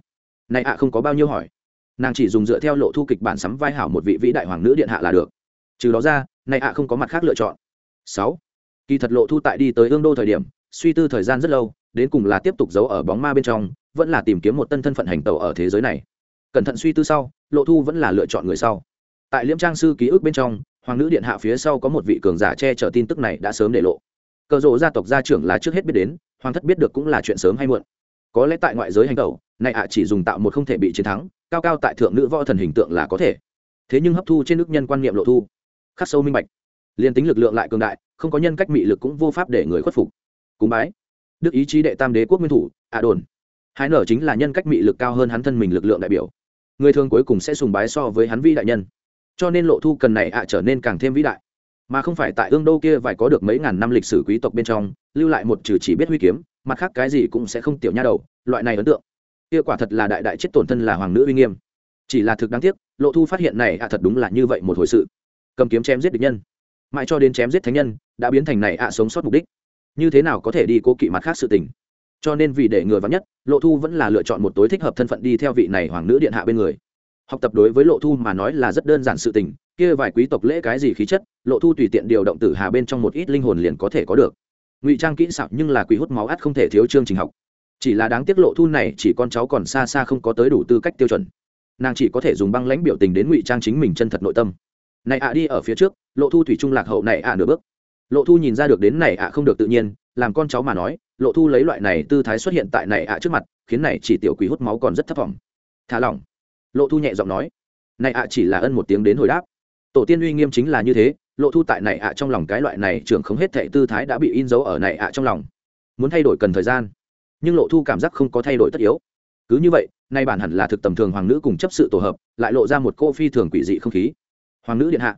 Này ạ không có bao nhiêu hỏi nàng chỉ dùng dựa theo lộ thu kịch bản sắm vai hảo một vị vĩ đại hoàng nữ điện hạ là được. Trừ đó ra, này ạ không có mặt khác lựa chọn. Sáu. Kỳ thật lộ thu tại đi tới ương đô thời điểm, suy tư thời gian rất lâu, đến cùng là tiếp tục giấu ở bóng ma bên trong, vẫn là tìm kiếm một tân thân phận hành tàu ở thế giới này. Cẩn thận suy tư sau, lộ thu vẫn là lựa chọn người sau. Tại liễm trang sư ký ức bên trong, hoàng nữ điện hạ phía sau có một vị cường giả che chở tin tức này đã sớm để lộ. Cờ rộ gia tộc gia trưởng là trước hết biết đến, hoàng thất biết được cũng là chuyện sớm hay muộn. Có lẽ tại ngoại giới hành tẩu, này ạ chỉ dùng tạo một không thể bị chiến thắng cao cao tại thượng nữ võ thần hình tượng là có thể. Thế nhưng hấp thu trên nước nhân quan niệm lộ thu, khắc sâu minh bạch. Liên tính lực lượng lại cường đại, không có nhân cách mị lực cũng vô pháp để người khuất phục. Cúng bái. Đức ý chí đệ tam đế quốc nguyên thủ ạ đồn. Hai nở chính là nhân cách mị lực cao hơn hắn thân mình lực lượng đại biểu. Người thường cuối cùng sẽ sùng bái so với hắn vi đại nhân. Cho nên lộ thu cần này ạ trở nên càng thêm vĩ đại. Mà không phải tại ương đô kia phải có được mấy ngàn năm lịch sử quý tộc bên trong, lưu lại một trừ chỉ biết huy kiếm, mặt khác cái gì cũng sẽ không tiểu nha đầu, loại này ấn tượng kia quả thật là đại đại chết tổn thân là hoàng nữ uy nghiêm. Chỉ là thực đáng tiếc, lộ thu phát hiện này ạ thật đúng là như vậy một hồi sự. Cầm kiếm chém giết địch nhân. Mãi cho đến chém giết thánh nhân, đã biến thành này ạ sống sót mục đích. Như thế nào có thể đi cố kỵ mặt khác sự tình? Cho nên vì để người vắng nhất, lộ thu vẫn là lựa chọn một tối thích hợp thân phận đi theo vị này hoàng nữ điện hạ bên người. Học tập đối với lộ thu mà nói là rất đơn giản sự tình, kia vài quý tộc lễ cái gì khí chất, lộ thu tùy tiện điều động tử hà bên trong một ít linh hồn liền có thể có được. Ngụy trang kỹ xảo nhưng là quý hút máu ắt không thể thiếu chương trình học chỉ là đáng tiếc lộ thu này chỉ con cháu còn xa xa không có tới đủ tư cách tiêu chuẩn. Nàng chỉ có thể dùng băng lãnh biểu tình đến ngụy trang chính mình chân thật nội tâm. Này ạ, đi ở phía trước, lộ thu thủy trung lạc hậu này ạ nửa bước. Lộ thu nhìn ra được đến này ạ không được tự nhiên, làm con cháu mà nói, lộ thu lấy loại này tư thái xuất hiện tại này ạ trước mặt, khiến này chỉ tiểu quý hút máu còn rất thấp vọng. Thả lỏng. Lộ thu nhẹ giọng nói. Này ạ chỉ là ân một tiếng đến hồi đáp. Tổ tiên uy nghiêm chính là như thế, lộ thu tại này ạ trong lòng cái loại này trưởng không hết thệ tư thái đã bị in dấu ở này ạ trong lòng. Muốn thay đổi cần thời gian nhưng lộ thu cảm giác không có thay đổi tất yếu. Cứ như vậy, nay bản hẳn là thực tầm thường hoàng nữ cùng chấp sự tổ hợp, lại lộ ra một cô phi thường quỷ dị không khí. Hoàng nữ điện hạ.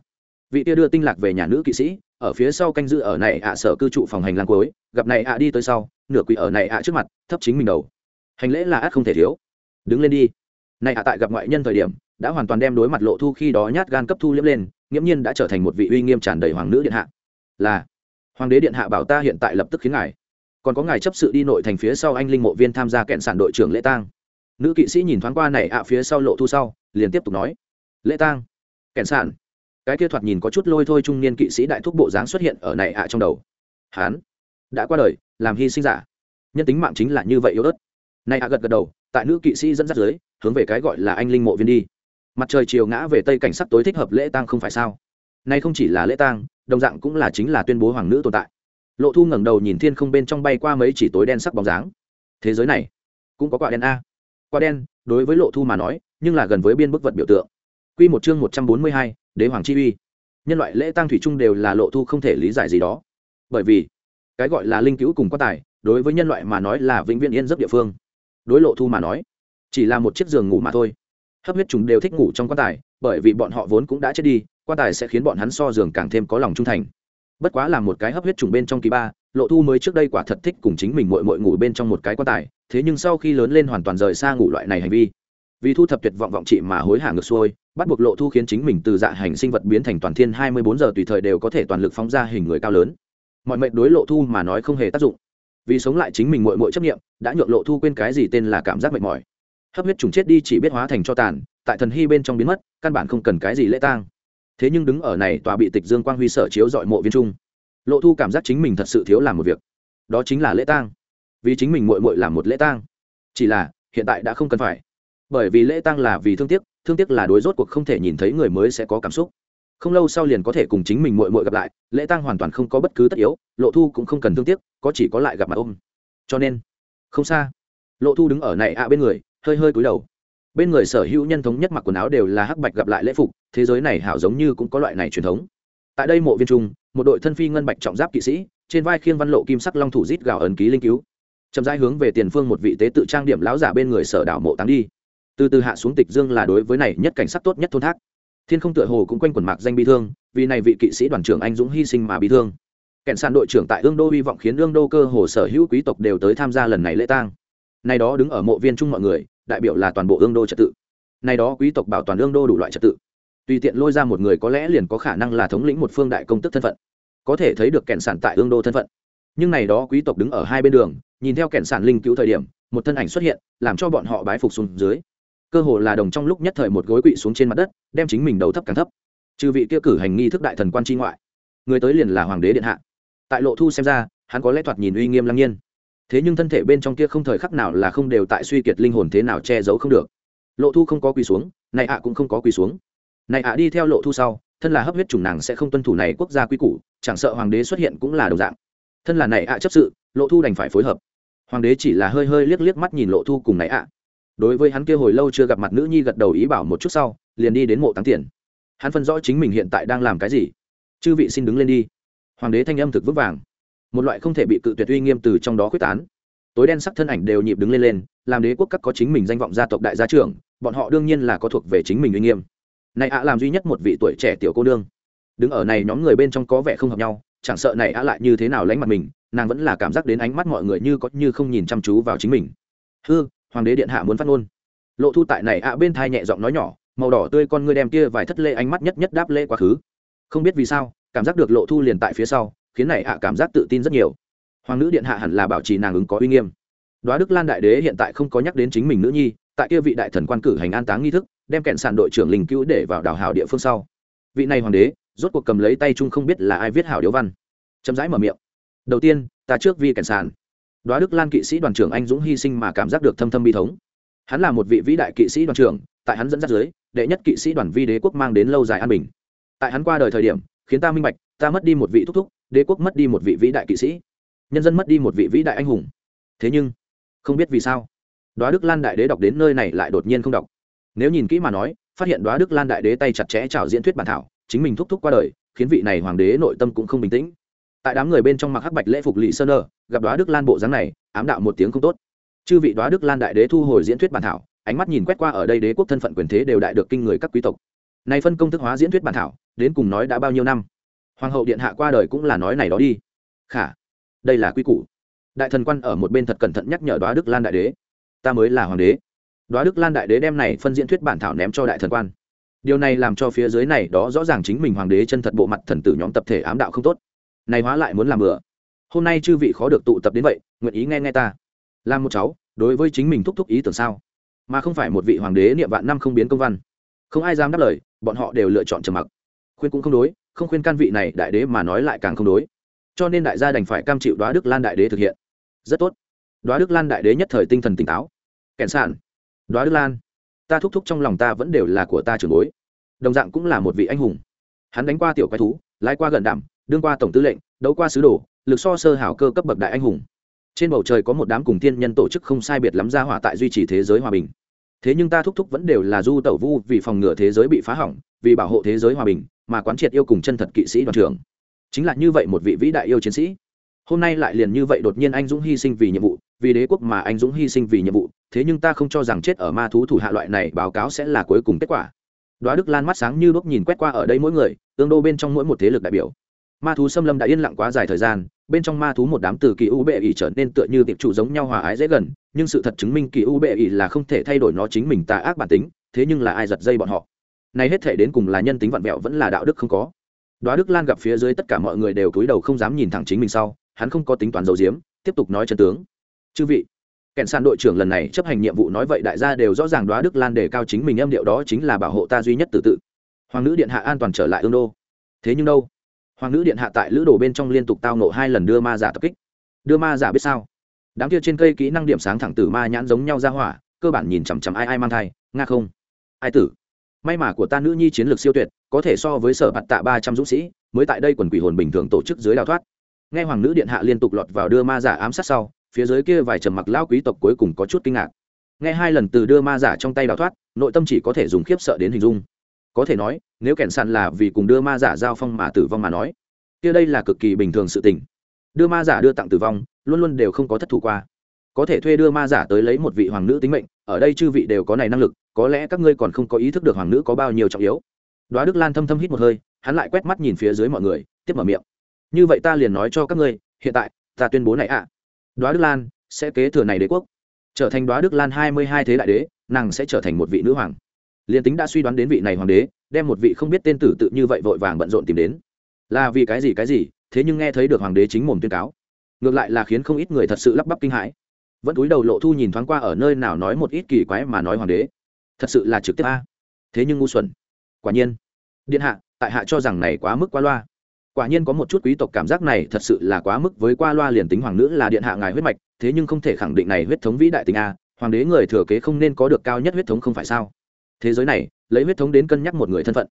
Vị tia đưa tinh lạc về nhà nữ kỵ sĩ, ở phía sau canh giữ ở này ạ sở cư trụ phòng hành lang cuối, gặp này ạ đi tới sau, nửa quỷ ở này ạ trước mặt, thấp chính mình đầu. Hành lễ là át không thể thiếu. Đứng lên đi. Này ạ tại gặp ngoại nhân thời điểm, đã hoàn toàn đem đối mặt lộ thu khi đó nhát gan cấp thu liếm lên, nghiễm nhiên đã trở thành một vị uy nghiêm tràn đầy hoàng nữ điện hạ. Là, hoàng đế điện hạ bảo ta hiện tại lập tức khiến ngài còn có ngài chấp sự đi nội thành phía sau anh linh mộ viên tham gia kẹn sản đội trưởng lễ tang. Nữ kỵ sĩ nhìn thoáng qua này ạ phía sau lộ thu sau, liền tiếp tục nói. Lễ tang, kẹn sản cái kia thoạt nhìn có chút lôi thôi trung niên kỵ sĩ đại thúc bộ dáng xuất hiện ở này ạ trong đầu. Hán, đã qua đời, làm hy sinh giả. Nhân tính mạng chính là như vậy yếu ớt. Này ạ gật gật đầu, tại nữ kỵ sĩ dẫn dắt dưới, hướng về cái gọi là anh linh mộ viên đi. Mặt trời chiều ngã về tây cảnh sắc tối thích hợp lễ tang không phải sao? Nay không chỉ là lễ tang, đồng dạng cũng là chính là tuyên bố hoàng nữ tồn tại lộ thu ngẩng đầu nhìn thiên không bên trong bay qua mấy chỉ tối đen sắc bóng dáng. Thế giới này cũng có quả đen a. Quả đen, đối với lộ thu mà nói, nhưng là gần với biên bức vật biểu tượng. Q một chương một trăm bốn mươi hai, đế hoàng chi uy. Nhân loại lễ tăng thủy chung đều là lộ thu không thể lý giải gì đó. Bởi vì, cái gọi là linh cứu cùng quá tài, đối với nhân loại mà nói là vĩnh viễn yên giấc địa phương. Đối lộ thu mà nói, chỉ là một chiếc giường ngủ mà thôi. Hấp huyết chúng đều thích ngủ trong quan tài, bởi vì bọn họ vốn cũng đã chết đi, quan tài sẽ khiến bọn hắn so giường càng thêm có lòng trung thành bất quá là một cái hấp huyết trùng bên trong kỳ ba, lộ thu mới trước đây quả thật thích cùng chính mình mội mội ngủ bên trong một cái quan tài, thế nhưng sau khi lớn lên hoàn toàn rời xa ngủ loại này hành vi. Vì thu thập tuyệt vọng vọng chị mà hối hả ngược xuôi, bắt buộc lộ thu khiến chính mình từ dạ hành sinh vật biến thành toàn thiên hai mươi bốn giờ tùy thời đều có thể toàn lực phóng ra hình người cao lớn. Mọi mệnh đối lộ thu mà nói không hề tác dụng. Vì sống lại chính mình mội mội chấp nghiệm đã nhượng lộ thu quên cái gì tên là cảm giác mệt mỏi. Hấp huyết trùng chết đi chỉ biết hóa thành cho tàn, tại thần hy bên trong biến mất, căn bản không cần cái gì lễ tang thế nhưng đứng ở này tòa bị tịch dương quang huy sở chiếu dọi mộ viên trung, lộ thu cảm giác chính mình thật sự thiếu làm một việc. Đó chính là lễ tang. Vì chính mình mội mội làm một lễ tang. Chỉ là, hiện tại đã không cần phải. Bởi vì lễ tang là vì thương tiếc thương tiếc là đối rốt cuộc không thể nhìn thấy người mới sẽ có cảm xúc. Không lâu sau liền có thể cùng chính mình mội mội gặp lại, lễ tang hoàn toàn không có bất cứ tất yếu, lộ thu cũng không cần thương tiếc, có chỉ có lại gặp mặt ôm. Cho nên, không xa, lộ thu đứng ở này ạ bên người, hơi hơi cúi đầu. Bên người sở hữu nhân thống nhất mặc quần áo đều là hắc bạch gặp lại lễ phục thế giới này hảo giống như cũng có loại này truyền thống. Tại đây mộ viên trung, một đội thân phi ngân bạch trọng giáp kỵ sĩ, trên vai khiêng văn lộ kim sắc long thủ rít gào ấn ký linh cứu. Chậm rãi hướng về tiền phương một vị tế tự trang điểm lão giả bên người sở đảo mộ táng đi. Từ từ hạ xuống tịch dương là đối với này nhất cảnh sắc tốt nhất thôn thác. Thiên không tựa hồ cũng quanh quần mạc danh bi thương, vì này vị kỵ sĩ đoàn trưởng anh dũng hy sinh mà bi thương. Kèn sàn đội trưởng tại ương đô hy vọng khiến ương đô cơ hồ sở hữu quý tộc đều tới tham gia lần này lễ tang. Này đó đứng ở mộ viên chung mọi người, đại biểu là toàn bộ ương đô trật tự. Này đó quý tộc bảo toàn ương đô đủ loại trật tự tùy tiện lôi ra một người có lẽ liền có khả năng là thống lĩnh một phương đại công tức thân phận, có thể thấy được kẹn sản tại ương đô thân phận. Nhưng này đó quý tộc đứng ở hai bên đường, nhìn theo kẹn sản linh cứu thời điểm, một thân ảnh xuất hiện, làm cho bọn họ bái phục xuống dưới. Cơ hồ là đồng trong lúc nhất thời một gối quỵ xuống trên mặt đất, đem chính mình đầu thấp càng thấp. Trừ vị kia cử hành nghi thức đại thần quan tri ngoại, người tới liền là hoàng đế điện hạ. Tại lộ thu xem ra, hắn có lẽ thoạt nhìn uy nghiêm lăng nhiên. Thế nhưng thân thể bên trong kia không thời khắc nào là không đều tại suy kiệt linh hồn thế nào che giấu không được. Lộ thu không có quỳ xuống, này ạ cũng không có quỳ xuống này ạ, đi theo lộ thu sau, thân là hấp huyết chủng nàng sẽ không tuân thủ này quốc gia quy củ, chẳng sợ hoàng đế xuất hiện cũng là đồng dạng. Thân là này ạ chấp sự, lộ thu đành phải phối hợp. Hoàng đế chỉ là hơi hơi liếc liếc mắt nhìn lộ thu cùng này ạ. Đối với hắn kia hồi lâu chưa gặp mặt nữ nhi gật đầu ý bảo một chút sau, liền đi đến mộ táng tiền. Hắn phân rõ chính mình hiện tại đang làm cái gì. Chư vị xin đứng lên đi. Hoàng đế thanh âm thực vững vàng. Một loại không thể bị cự tuyệt uy nghiêm từ trong đó quyết tán. Tối đen sắc thân ảnh đều nhịp đứng lên lên, làm đế quốc các có chính mình danh vọng gia tộc đại gia trưởng, bọn họ đương nhiên là có thuộc về chính mình uy nghiêm này ạ làm duy nhất một vị tuổi trẻ tiểu cô nương. Đứng ở này nhóm người bên trong có vẻ không hợp nhau, chẳng sợ này ạ lại như thế nào lánh mặt mình, nàng vẫn là cảm giác đến ánh mắt mọi người như có như không nhìn chăm chú vào chính mình. Hư, hoàng đế điện hạ muốn phát ngôn. Lộ thu tại này ạ bên thai nhẹ giọng nói nhỏ, màu đỏ tươi con ngươi đem kia vài thất lê ánh mắt nhất nhất đáp lê quá khứ. Không biết vì sao, cảm giác được lộ thu liền tại phía sau, khiến này ạ cảm giác tự tin rất nhiều. Hoàng nữ điện hạ hẳn là bảo trì nàng ứng có uy nghiêm. Đoá đức lan đại đế hiện tại không có nhắc đến chính mình nữ nhi, tại kia vị đại thần quan cử hành an táng nghi thức đem kẹn sàn đội trưởng linh cứu để vào đào hào địa phương sau. Vị này hoàng đế, rốt cuộc cầm lấy tay chung không biết là ai viết hảo điếu văn. Chấm rãi mở miệng. Đầu tiên, ta trước vi kẹn sàn. Đoá đức lan kỵ sĩ đoàn trưởng anh dũng hy sinh mà cảm giác được thâm thâm bi thống. Hắn là một vị vĩ đại kỵ sĩ đoàn trưởng, tại hắn dẫn dắt dưới, đệ nhất kỵ sĩ đoàn vi đế quốc mang đến lâu dài an bình. Tại hắn qua đời thời điểm, khiến ta minh bạch, ta mất đi một vị thúc thúc, đế quốc mất đi một vị vĩ đại kỵ sĩ. Nhân dân mất đi một vị vĩ đại anh hùng. Thế nhưng, không biết vì sao, đoá đức lan đại đế đọc đến nơi này lại đột nhiên không đọc nếu nhìn kỹ mà nói, phát hiện đoá đức lan đại đế tay chặt chẽ trào diễn thuyết bản thảo, chính mình thúc thúc qua đời, khiến vị này hoàng đế nội tâm cũng không bình tĩnh. Tại đám người bên trong mặc hắc bạch lễ phục lỵ sơn nơ, gặp đoá đức lan bộ dáng này, ám đạo một tiếng không tốt. Chư vị đoá đức lan đại đế thu hồi diễn thuyết bản thảo, ánh mắt nhìn quét qua ở đây đế quốc thân phận quyền thế đều đại được kinh người các quý tộc. Này phân công thức hóa diễn thuyết bản thảo, đến cùng nói đã bao nhiêu năm? Hoàng hậu điện hạ qua đời cũng là nói này đó đi. Khả, đây là quy củ. Đại thần quan ở một bên thật cẩn thận nhắc nhở đoá đức lan đại đế. Ta mới là hoàng đế đoá đức lan đại đế đem này phân diễn thuyết bản thảo ném cho đại thần quan. Điều này làm cho phía dưới này đó rõ ràng chính mình hoàng đế chân thật bộ mặt thần tử nhóm tập thể ám đạo không tốt. Này hóa lại muốn làm bừa. Hôm nay chư vị khó được tụ tập đến vậy, nguyện ý nghe nghe ta. Làm một cháu, đối với chính mình thúc thúc ý tưởng sao? Mà không phải một vị hoàng đế niệm vạn năm không biến công văn. Không ai dám đáp lời, bọn họ đều lựa chọn trầm mặc. Khuyên cũng không đối, không khuyên can vị này đại đế mà nói lại càng không đối. Cho nên đại gia đành phải cam chịu đoá đức lan đại đế thực hiện. Rất tốt. Đoá đức lan đại đế nhất thời tinh thần tỉnh táo. Kèn sản đoá đức lan. Ta thúc thúc trong lòng ta vẫn đều là của ta trưởng bối. Đồng dạng cũng là một vị anh hùng. Hắn đánh qua tiểu quái thú, lái qua gần đảm đương qua tổng tư lệnh, đấu qua sứ đồ, lực so sơ hảo cơ cấp bậc đại anh hùng. Trên bầu trời có một đám cùng thiên nhân tổ chức không sai biệt lắm ra hỏa tại duy trì thế giới hòa bình. Thế nhưng ta thúc thúc vẫn đều là du tẩu vu vì phòng ngừa thế giới bị phá hỏng, vì bảo hộ thế giới hòa bình, mà quán triệt yêu cùng chân thật kỵ sĩ đoàn trưởng. Chính là như vậy một vị vĩ đại yêu chiến sĩ hôm nay lại liền như vậy đột nhiên anh dũng hy sinh vì nhiệm vụ, vì đế quốc mà anh dũng hy sinh vì nhiệm vụ, thế nhưng ta không cho rằng chết ở ma thú thủ hạ loại này báo cáo sẽ là cuối cùng kết quả. Đoá đức lan mắt sáng như đốt nhìn quét qua ở đây mỗi người, tương đô bên trong mỗi một thế lực đại biểu. Ma thú xâm lâm đã yên lặng quá dài thời gian, bên trong ma thú một đám từ kỳ u bệ ỉ trở nên tựa như tiệp trụ giống nhau hòa ái dễ gần, nhưng sự thật chứng minh kỳ u bệ ỉ là không thể thay đổi nó chính mình tà ác bản tính, thế nhưng là ai giật dây bọn họ? Này hết thể đến cùng là nhân tính vặn vẹo vẫn là đạo đức không có. Đoá đức lan gặp phía dưới tất cả mọi người đều cúi đầu không dám nhìn thẳng chính mình sau hắn không có tính toán dầu diếm, tiếp tục nói chân tướng. Chư vị, kèn sàn đội trưởng lần này chấp hành nhiệm vụ nói vậy đại gia đều rõ ràng đoá đức lan đề cao chính mình âm điệu đó chính là bảo hộ ta duy nhất tự tự. Hoàng nữ điện hạ an toàn trở lại ương đô. Thế nhưng đâu? Hoàng nữ điện hạ tại lữ đồ bên trong liên tục tao nộ hai lần đưa ma giả tập kích. Đưa ma giả biết sao? Đám kia trên cây kỹ năng điểm sáng thẳng tử ma nhãn giống nhau ra hỏa, cơ bản nhìn chằm chằm ai ai mang thai, nga không. Ai tử? May mà của ta nữ nhi chiến lược siêu tuyệt, có thể so với sở bạt tạ ba trăm dũng sĩ, mới tại đây quần quỷ hồn bình thường tổ chức dưới đào thoát nghe hoàng nữ điện hạ liên tục lọt vào đưa ma giả ám sát sau, phía dưới kia vài trầm mặc lao quý tộc cuối cùng có chút kinh ngạc. Nghe hai lần từ đưa ma giả trong tay đào thoát, nội tâm chỉ có thể dùng khiếp sợ đến hình dung. Có thể nói, nếu kẻn sàn là vì cùng đưa ma giả giao phong mà tử vong mà nói, kia đây là cực kỳ bình thường sự tình. Đưa ma giả đưa tặng tử vong, luôn luôn đều không có thất thủ qua. Có thể thuê đưa ma giả tới lấy một vị hoàng nữ tính mệnh, ở đây chư vị đều có này năng lực, có lẽ các ngươi còn không có ý thức được hoàng nữ có bao nhiêu trọng yếu. Đoá đức lan thâm thâm hít một hơi, hắn lại quét mắt nhìn phía dưới mọi người, tiếp mở miệng như vậy ta liền nói cho các ngươi, hiện tại, ta tuyên bố này ạ. À. đoá đức lan sẽ kế thừa này đế quốc. Trở thành đoá đức lan hai mươi hai thế đại đế, nàng sẽ trở thành một vị nữ hoàng. Liền tính đã suy đoán đến vị này hoàng đế, đem một vị không biết tên tử tự như vậy vội vàng bận rộn tìm đến. Là vì cái gì cái gì? Thế nhưng nghe thấy được hoàng đế chính mồm tuyên cáo. Ngược lại là khiến không ít người thật sự lắp bắp kinh hãi. Vẫn túi đầu lộ thu nhìn thoáng qua ở nơi nào nói một ít kỳ quái mà nói hoàng đế. Thật sự là trực tiếp a. Thế nhưng ngu xuẩn. Quả nhiên. Điện hạ, tại hạ cho rằng này quá mức quá loa quả nhiên có một chút quý tộc cảm giác này thật sự là quá mức với qua loa liền tính hoàng nữ là điện hạ ngài huyết mạch, thế nhưng không thể khẳng định này huyết thống vĩ đại tình a, hoàng đế người thừa kế không nên có được cao nhất huyết thống không phải sao? Thế giới này, lấy huyết thống đến cân nhắc một người thân phận.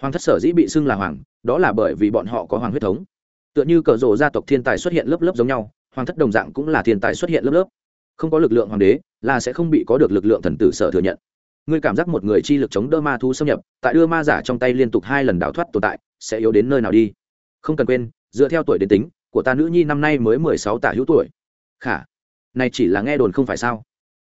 Hoàng thất sở dĩ bị xưng là hoàng, đó là bởi vì bọn họ có hoàng huyết thống. Tựa như cờ rổ gia tộc thiên tài xuất hiện lớp lớp giống nhau, hoàng thất đồng dạng cũng là thiên tài xuất hiện lớp lớp. Không có lực lượng hoàng đế, là sẽ không bị có được lực lượng thần tử sở thừa nhận. Ngươi cảm giác một người chi lực chống đỡ ma thu xâm nhập, tại đưa ma giả trong tay liên tục hai lần đào thoát tồn tại, sẽ yếu đến nơi nào đi? Không cần quên, dựa theo tuổi đến tính, của ta nữ nhi năm nay mới mười sáu tả hữu tuổi. Khả, này chỉ là nghe đồn không phải sao?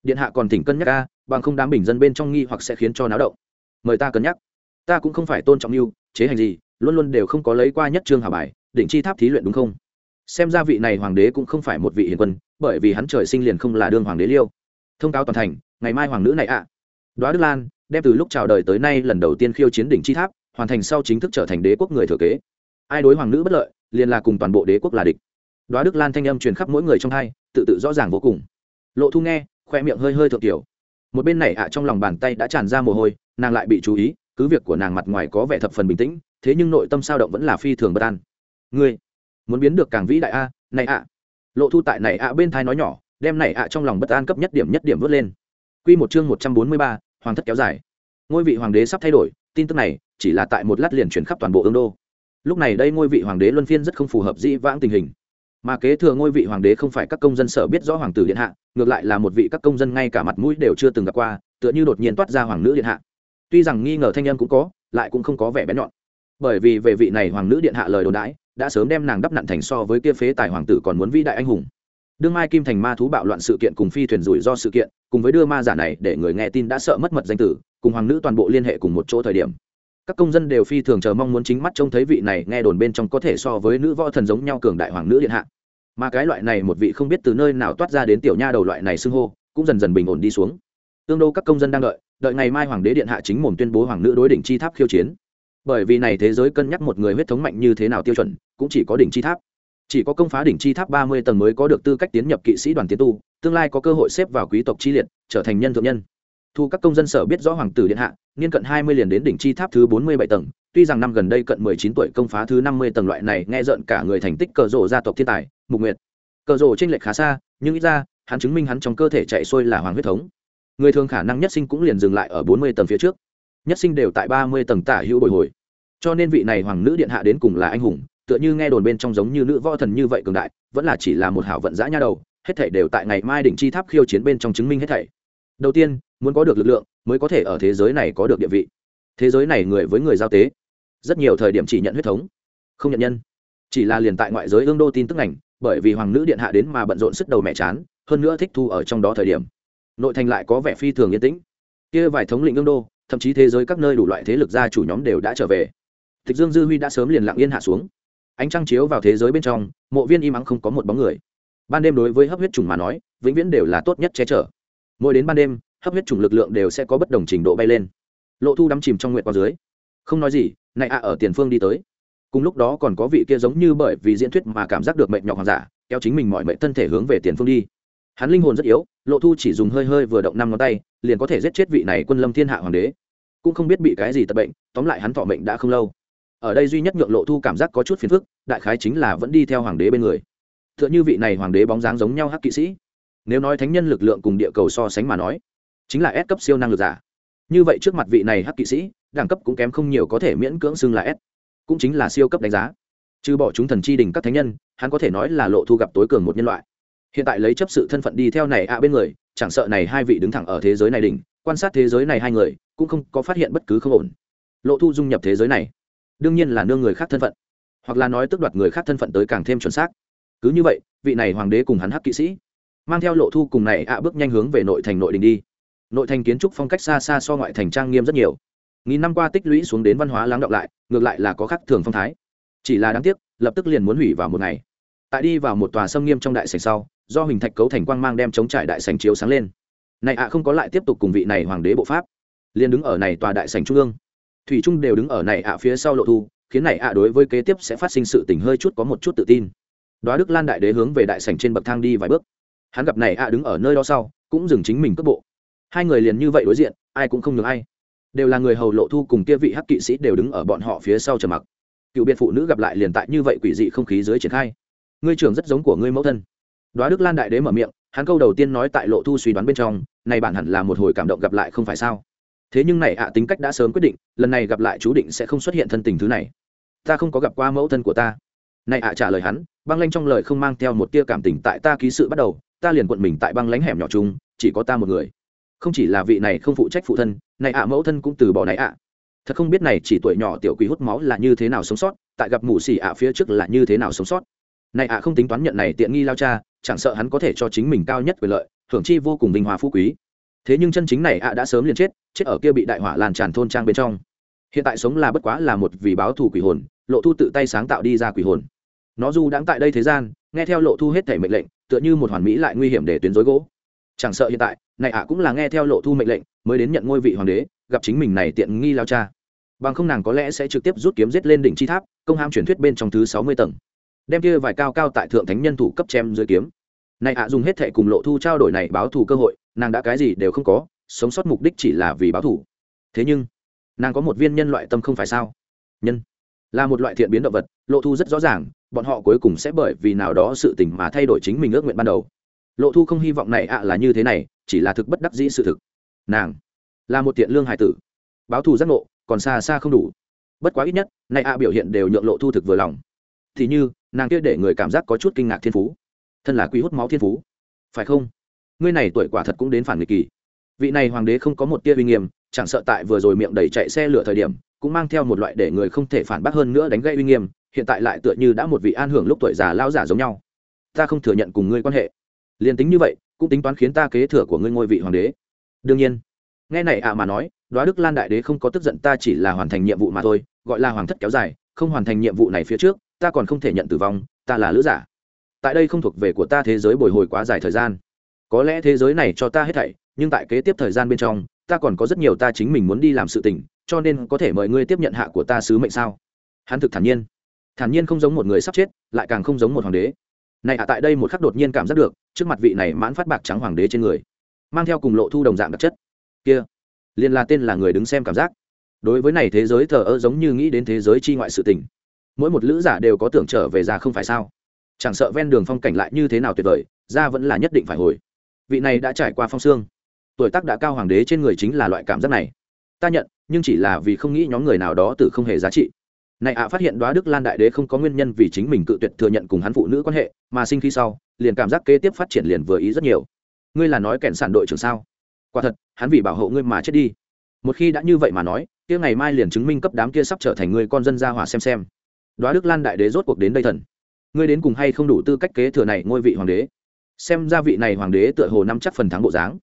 Điện hạ còn thỉnh cân nhắc ca bằng không đám bình dân bên trong nghi hoặc sẽ khiến cho náo động. Mời ta cân nhắc. Ta cũng không phải tôn trọng mưu, chế hành gì, luôn luôn đều không có lấy qua nhất trương hà bài định chi tháp thí luyện đúng không? Xem ra vị này hoàng đế cũng không phải một vị hiền quân, bởi vì hắn trời sinh liền không là đương hoàng đế liêu. Thông cáo toàn thành, ngày mai hoàng nữ này ạ. À. đoá đức lan, đem từ lúc chào đời tới nay lần đầu tiên khiêu chiến đỉnh chi tháp, hoàn thành sau chính thức trở thành đế quốc người thừa kế ai đối hoàng nữ bất lợi, liền là cùng toàn bộ đế quốc là địch. Đoá đức lan thanh âm truyền khắp mỗi người trong hai, tự tự rõ ràng vô cùng. Lộ thu nghe, khoe miệng hơi hơi thượng tiểu. Một bên này ạ, trong lòng bàn tay đã tràn ra mồ hôi, nàng lại bị chú ý, cứ việc của nàng mặt ngoài có vẻ thập phần bình tĩnh, thế nhưng nội tâm sao động vẫn là phi thường bất an. Ngươi, muốn biến được càng vĩ đại a, này ạ. Lộ thu tại này ạ bên thai nói nhỏ, đem này ạ trong lòng bất an cấp nhất điểm nhất điểm vớt lên. Q một chương một trăm bốn mươi ba, hoàng thất kéo dài. Ngôi vị hoàng đế sắp thay đổi, tin tức này chỉ là tại một lát liền chuyển khắp toàn bộ ương đô lúc này đây ngôi vị hoàng đế luân phiên rất không phù hợp dĩ vãng tình hình. Mà kế thừa ngôi vị hoàng đế không phải các công dân sở biết rõ hoàng tử điện hạ, ngược lại là một vị các công dân ngay cả mặt mũi đều chưa từng gặp qua, tựa như đột nhiên toát ra hoàng nữ điện hạ. Tuy rằng nghi ngờ thanh âm cũng có, lại cũng không có vẻ bén nhọn. Bởi vì về vị này hoàng nữ điện hạ lời đồn đãi, đã sớm đem nàng đắp nặn thành so với kia phế tài hoàng tử còn muốn vĩ đại anh hùng. Đương mai kim thành ma thú bạo loạn sự kiện cùng phi thuyền rủi ro sự kiện, cùng với đưa ma giả này để người nghe tin đã sợ mất mật danh tử, cùng hoàng nữ toàn bộ liên hệ cùng một chỗ thời điểm các công dân đều phi thường chờ mong muốn chính mắt trông thấy vị này nghe đồn bên trong có thể so với nữ võ thần giống nhau cường đại hoàng nữ điện hạ. Mà cái loại này một vị không biết từ nơi nào toát ra đến tiểu nha đầu loại này xưng hô, cũng dần dần bình ổn đi xuống. Tương đô các công dân đang đợi đợi ngày mai hoàng đế điện hạ chính mồm tuyên bố hoàng nữ đối đỉnh chi tháp khiêu chiến. Bởi vì này thế giới cân nhắc một người huyết thống mạnh như thế nào tiêu chuẩn, cũng chỉ có đỉnh chi tháp. Chỉ có công phá đỉnh chi tháp ba mươi tầng mới có được tư cách tiến nhập kỵ sĩ đoàn tiến tu, tương lai có cơ hội xếp vào quý tộc chi liệt, trở thành nhân thượng nhân thu các công dân sở biết rõ hoàng tử điện hạ, niên cận hai mươi liền đến đỉnh chi tháp thứ bốn mươi bảy tầng. Tuy rằng năm gần đây cận mười chín tuổi công phá thứ năm mươi tầng loại này, nghe rợn cả người thành tích cờ rổ gia tộc thiên tài, mục nguyệt. Cờ rổ trên lệch khá xa, nhưng ít ra, hắn chứng minh hắn trong cơ thể chạy xuôi là hoàng huyết thống. Người thường khả năng nhất sinh cũng liền dừng lại ở bốn mươi tầng phía trước. Nhất sinh đều tại ba mươi tầng tả hữu bồi hồi. Cho nên vị này hoàng nữ điện hạ đến cùng là anh hùng, tựa như nghe đồn bên trong giống như nữ võ thần như vậy cường đại, vẫn là chỉ là một hảo vận giã nha đầu, hết thảy đều tại ngày mai đỉnh chi tháp khiêu chiến bên trong chứng minh hết thảy. Đầu tiên muốn có được lực lượng, mới có thể ở thế giới này có được địa vị. Thế giới này người với người giao tế, rất nhiều thời điểm chỉ nhận huyết thống, không nhận nhân. Chỉ là liền tại ngoại giới ương đô tin tức ảnh bởi vì hoàng nữ điện hạ đến mà bận rộn sức đầu mẹ chán, hơn nữa thích thu ở trong đó thời điểm. Nội thành lại có vẻ phi thường yên tĩnh. Kia vài thống lĩnh ương đô, thậm chí thế giới các nơi đủ loại thế lực gia chủ nhóm đều đã trở về. Tịch dương dư huy đã sớm liền lặng yên hạ xuống. Ánh trăng chiếu vào thế giới bên trong, mộ viên im ắng không có một bóng người. Ban đêm đối với hấp huyết trùng mà nói, vĩnh viễn đều là tốt nhất che chở. Mỗi đến ban đêm hấp huyết trùng lực lượng đều sẽ có bất đồng trình độ bay lên. Lộ thu đắm chìm trong nguyện quang dưới. Không nói gì, này ạ, ở tiền phương đi tới. Cùng lúc đó còn có vị kia giống như bởi vì diễn thuyết mà cảm giác được mệnh nhọc hoàng giả kéo chính mình mọi mệnh thân thể hướng về tiền phương đi. Hắn linh hồn rất yếu, lộ thu chỉ dùng hơi hơi vừa động năm ngón tay, liền có thể giết chết vị này quân lâm thiên hạ hoàng đế. Cũng không biết bị cái gì tật bệnh, tóm lại hắn thọ mệnh đã không lâu. Ở đây duy nhất nhượng lộ thu cảm giác có chút phiền phức, đại khái chính là vẫn đi theo hoàng đế bên người. T h ư ợ n h ư vị này hoàng đế bóng dáng giống nhau hắc kỵ sĩ. Nếu nói thánh nhân lực lượng cùng địa cầu so sánh mà nói chính là S cấp siêu năng lực giả. Như vậy trước mặt vị này hắc kỵ sĩ, đẳng cấp cũng kém không nhiều có thể miễn cưỡng xưng là S, cũng chính là siêu cấp đánh giá. Trừ bỏ chúng thần chi đỉnh các thánh nhân, hắn có thể nói là lộ thu gặp tối cường một nhân loại. Hiện tại lấy chấp sự thân phận đi theo này ạ bên người, chẳng sợ này hai vị đứng thẳng ở thế giới này đỉnh, quan sát thế giới này hai người, cũng không có phát hiện bất cứ không ổn. Lộ thu dung nhập thế giới này, đương nhiên là nương người khác thân phận, hoặc là nói tức đoạt người khác thân phận tới càng thêm chuẩn xác. Cứ như vậy, vị này hoàng đế cùng hắn hắc kỵ sĩ, mang theo lộ thu cùng này ạ bước nhanh hướng về nội thành nội đình đi nội thành kiến trúc phong cách xa xa so ngoại thành trang nghiêm rất nhiều. Nghìn năm qua tích lũy xuống đến văn hóa lắng động lại, ngược lại là có khắc thường phong thái. Chỉ là đáng tiếc, lập tức liền muốn hủy vào một ngày. Tại đi vào một tòa sâm nghiêm trong đại sành sau, do hình thạch cấu thành quang mang đem chống trải đại sành chiếu sáng lên. Này ạ, không có lại tiếp tục cùng vị này hoàng đế bộ pháp. Liền đứng ở này tòa đại sành trung ương. Thủy trung đều đứng ở này ạ phía sau lộ thu, khiến này ạ đối với kế tiếp sẽ phát sinh sự tình hơi chút có một chút tự tin. Đoá đức lan đại đế hướng về đại sảnh trên bậc thang đi vài bước. Hắn gặp này ạ đứng ở nơi đó sau, cũng dừng chính mình cước bộ hai người liền như vậy đối diện, ai cũng không nhường ai. Đều là người hầu lộ thu cùng kia vị hắc kỵ sĩ đều đứng ở bọn họ phía sau trầm mặc. Cựu biệt phụ nữ gặp lại liền tại như vậy quỷ dị không khí dưới triển khai. Ngươi trưởng rất giống của ngươi mẫu thân. Đoá đức lan đại đế mở miệng, hắn câu đầu tiên nói tại lộ thu suy đoán bên trong, này bản hẳn là một hồi cảm động gặp lại không phải sao? Thế nhưng này ạ, tính cách đã sớm quyết định, lần này gặp lại chú định sẽ không xuất hiện thân tình thứ này. Ta không có gặp qua mẫu thân của ta. Này ạ trả lời hắn, băng lanh trong lời không mang theo một tia cảm tình tại ta ký sự bắt đầu, ta liền quận mình tại băng lánh hẻm nhỏ chung, chỉ có ta một người không chỉ là vị này không phụ trách phụ thân, này ạ mẫu thân cũng từ bỏ này ạ. Thật không biết này chỉ tuổi nhỏ tiểu quý hút máu là như thế nào sống sót, tại gặp mù xì ạ phía trước là như thế nào sống sót. Này ạ không tính toán nhận này tiện nghi lao cha, chẳng sợ hắn có thể cho chính mình cao nhất quyền lợi, hưởng chi vô cùng vinh hòa phú quý. Thế nhưng chân chính này ạ đã sớm liền chết chết ở kia bị đại hỏa lan tràn thôn trang bên trong. Hiện tại sống là bất quá là một vì báo thù quỷ hồn, lộ thu tự tay sáng tạo đi ra quỷ hồn. Nó dù đang tại đây thế gian, nghe theo lộ thu hết thể mệnh lệnh, tựa như một hoàn mỹ lại nguy hiểm để tuyến dối gỗ chẳng sợ hiện tại, này ạ cũng là nghe theo lộ thu mệnh lệnh, mới đến nhận ngôi vị hoàng đế, gặp chính mình này tiện nghi lao cha. Bằng không nàng có lẽ sẽ trực tiếp rút kiếm giết lên đỉnh chi tháp, công ham truyền thuyết bên trong thứ sáu mươi tầng. Đem kia vài cao cao tại thượng thánh nhân thủ cấp chém dưới kiếm. Này ạ dùng hết thệ cùng lộ thu trao đổi này báo thù cơ hội, nàng đã cái gì đều không có, sống sót mục đích chỉ là vì báo thù. Thế nhưng, nàng có một viên nhân loại tâm không phải sao? Nhân là một loại thiện biến động vật, lộ thu rất rõ ràng, bọn họ cuối cùng sẽ bởi vì nào đó sự tình mà thay đổi chính mình ước nguyện ban đầu lộ thu không hy vọng này ạ là như thế này, chỉ là thực bất đắc dĩ sự thực. Nàng là một tiện lương hải tử. Báo thù giác ngộ, còn xa xa không đủ. Bất quá ít nhất, này ạ biểu hiện đều nhượng lộ thu thực vừa lòng. Thì như, nàng kia để người cảm giác có chút kinh ngạc thiên phú. Thân là quý hút máu thiên phú. Phải không? Ngươi này tuổi quả thật cũng đến phản nghịch kỳ. Vị này hoàng đế không có một tia uy nghiêm, chẳng sợ tại vừa rồi miệng đẩy chạy xe lửa thời điểm, cũng mang theo một loại để người không thể phản bác hơn nữa đánh gây uy nghiêm, hiện tại lại tựa như đã một vị an hưởng lúc tuổi già lao giả giống nhau. Ta không thừa nhận cùng ngươi quan hệ liền tính như vậy, cũng tính toán khiến ta kế thừa của ngươi ngôi vị hoàng đế. Đương nhiên, nghe này ạ mà nói, đoá đức lan đại đế không có tức giận ta chỉ là hoàn thành nhiệm vụ mà thôi, gọi là hoàng thất kéo dài, không hoàn thành nhiệm vụ này phía trước, ta còn không thể nhận tử vong, ta là lữ giả. Tại đây không thuộc về của ta thế giới bồi hồi quá dài thời gian. Có lẽ thế giới này cho ta hết thảy, nhưng tại kế tiếp thời gian bên trong, ta còn có rất nhiều ta chính mình muốn đi làm sự tình, cho nên có thể mời ngươi tiếp nhận hạ của ta sứ mệnh sao? Hắn thực thản nhiên. Thản nhiên không giống một người sắp chết, lại càng không giống một hoàng đế này ạ, tại đây một khắc đột nhiên cảm giác được, trước mặt vị này mãn phát bạc trắng hoàng đế trên người, mang theo cùng lộ thu đồng dạng đặc chất. Kia, liền là tên là người đứng xem cảm giác. Đối với này thế giới thờ ơ giống như nghĩ đến thế giới chi ngoại sự tình. Mỗi một lữ giả đều có tưởng trở về ra không phải sao? Chẳng sợ ven đường phong cảnh lại như thế nào tuyệt vời, ra vẫn là nhất định phải hồi. Vị này đã trải qua phong xương tuổi tác đã cao hoàng đế trên người chính là loại cảm giác này. Ta nhận, nhưng chỉ là vì không nghĩ nhóm người nào đó từ không hề giá trị này ạ, phát hiện đoá đức lan đại đế không có nguyên nhân vì chính mình cự tuyệt thừa nhận cùng hắn phụ nữ quan hệ, mà sinh khi sau, liền cảm giác kế tiếp phát triển liền vừa ý rất nhiều. Ngươi là nói kẻn sản đội trưởng sao? Quả thật, hắn vì bảo hộ ngươi mà chết đi. Một khi đã như vậy mà nói, kia ngày mai liền chứng minh cấp đám kia sắp trở thành người con dân gia hỏa xem xem. Đoá đức lan đại đế rốt cuộc đến đây thần. Ngươi đến cùng hay không đủ tư cách kế thừa này ngôi vị hoàng đế? Xem ra vị này hoàng đế tựa hồ năm chắc phần thắng bộ dáng.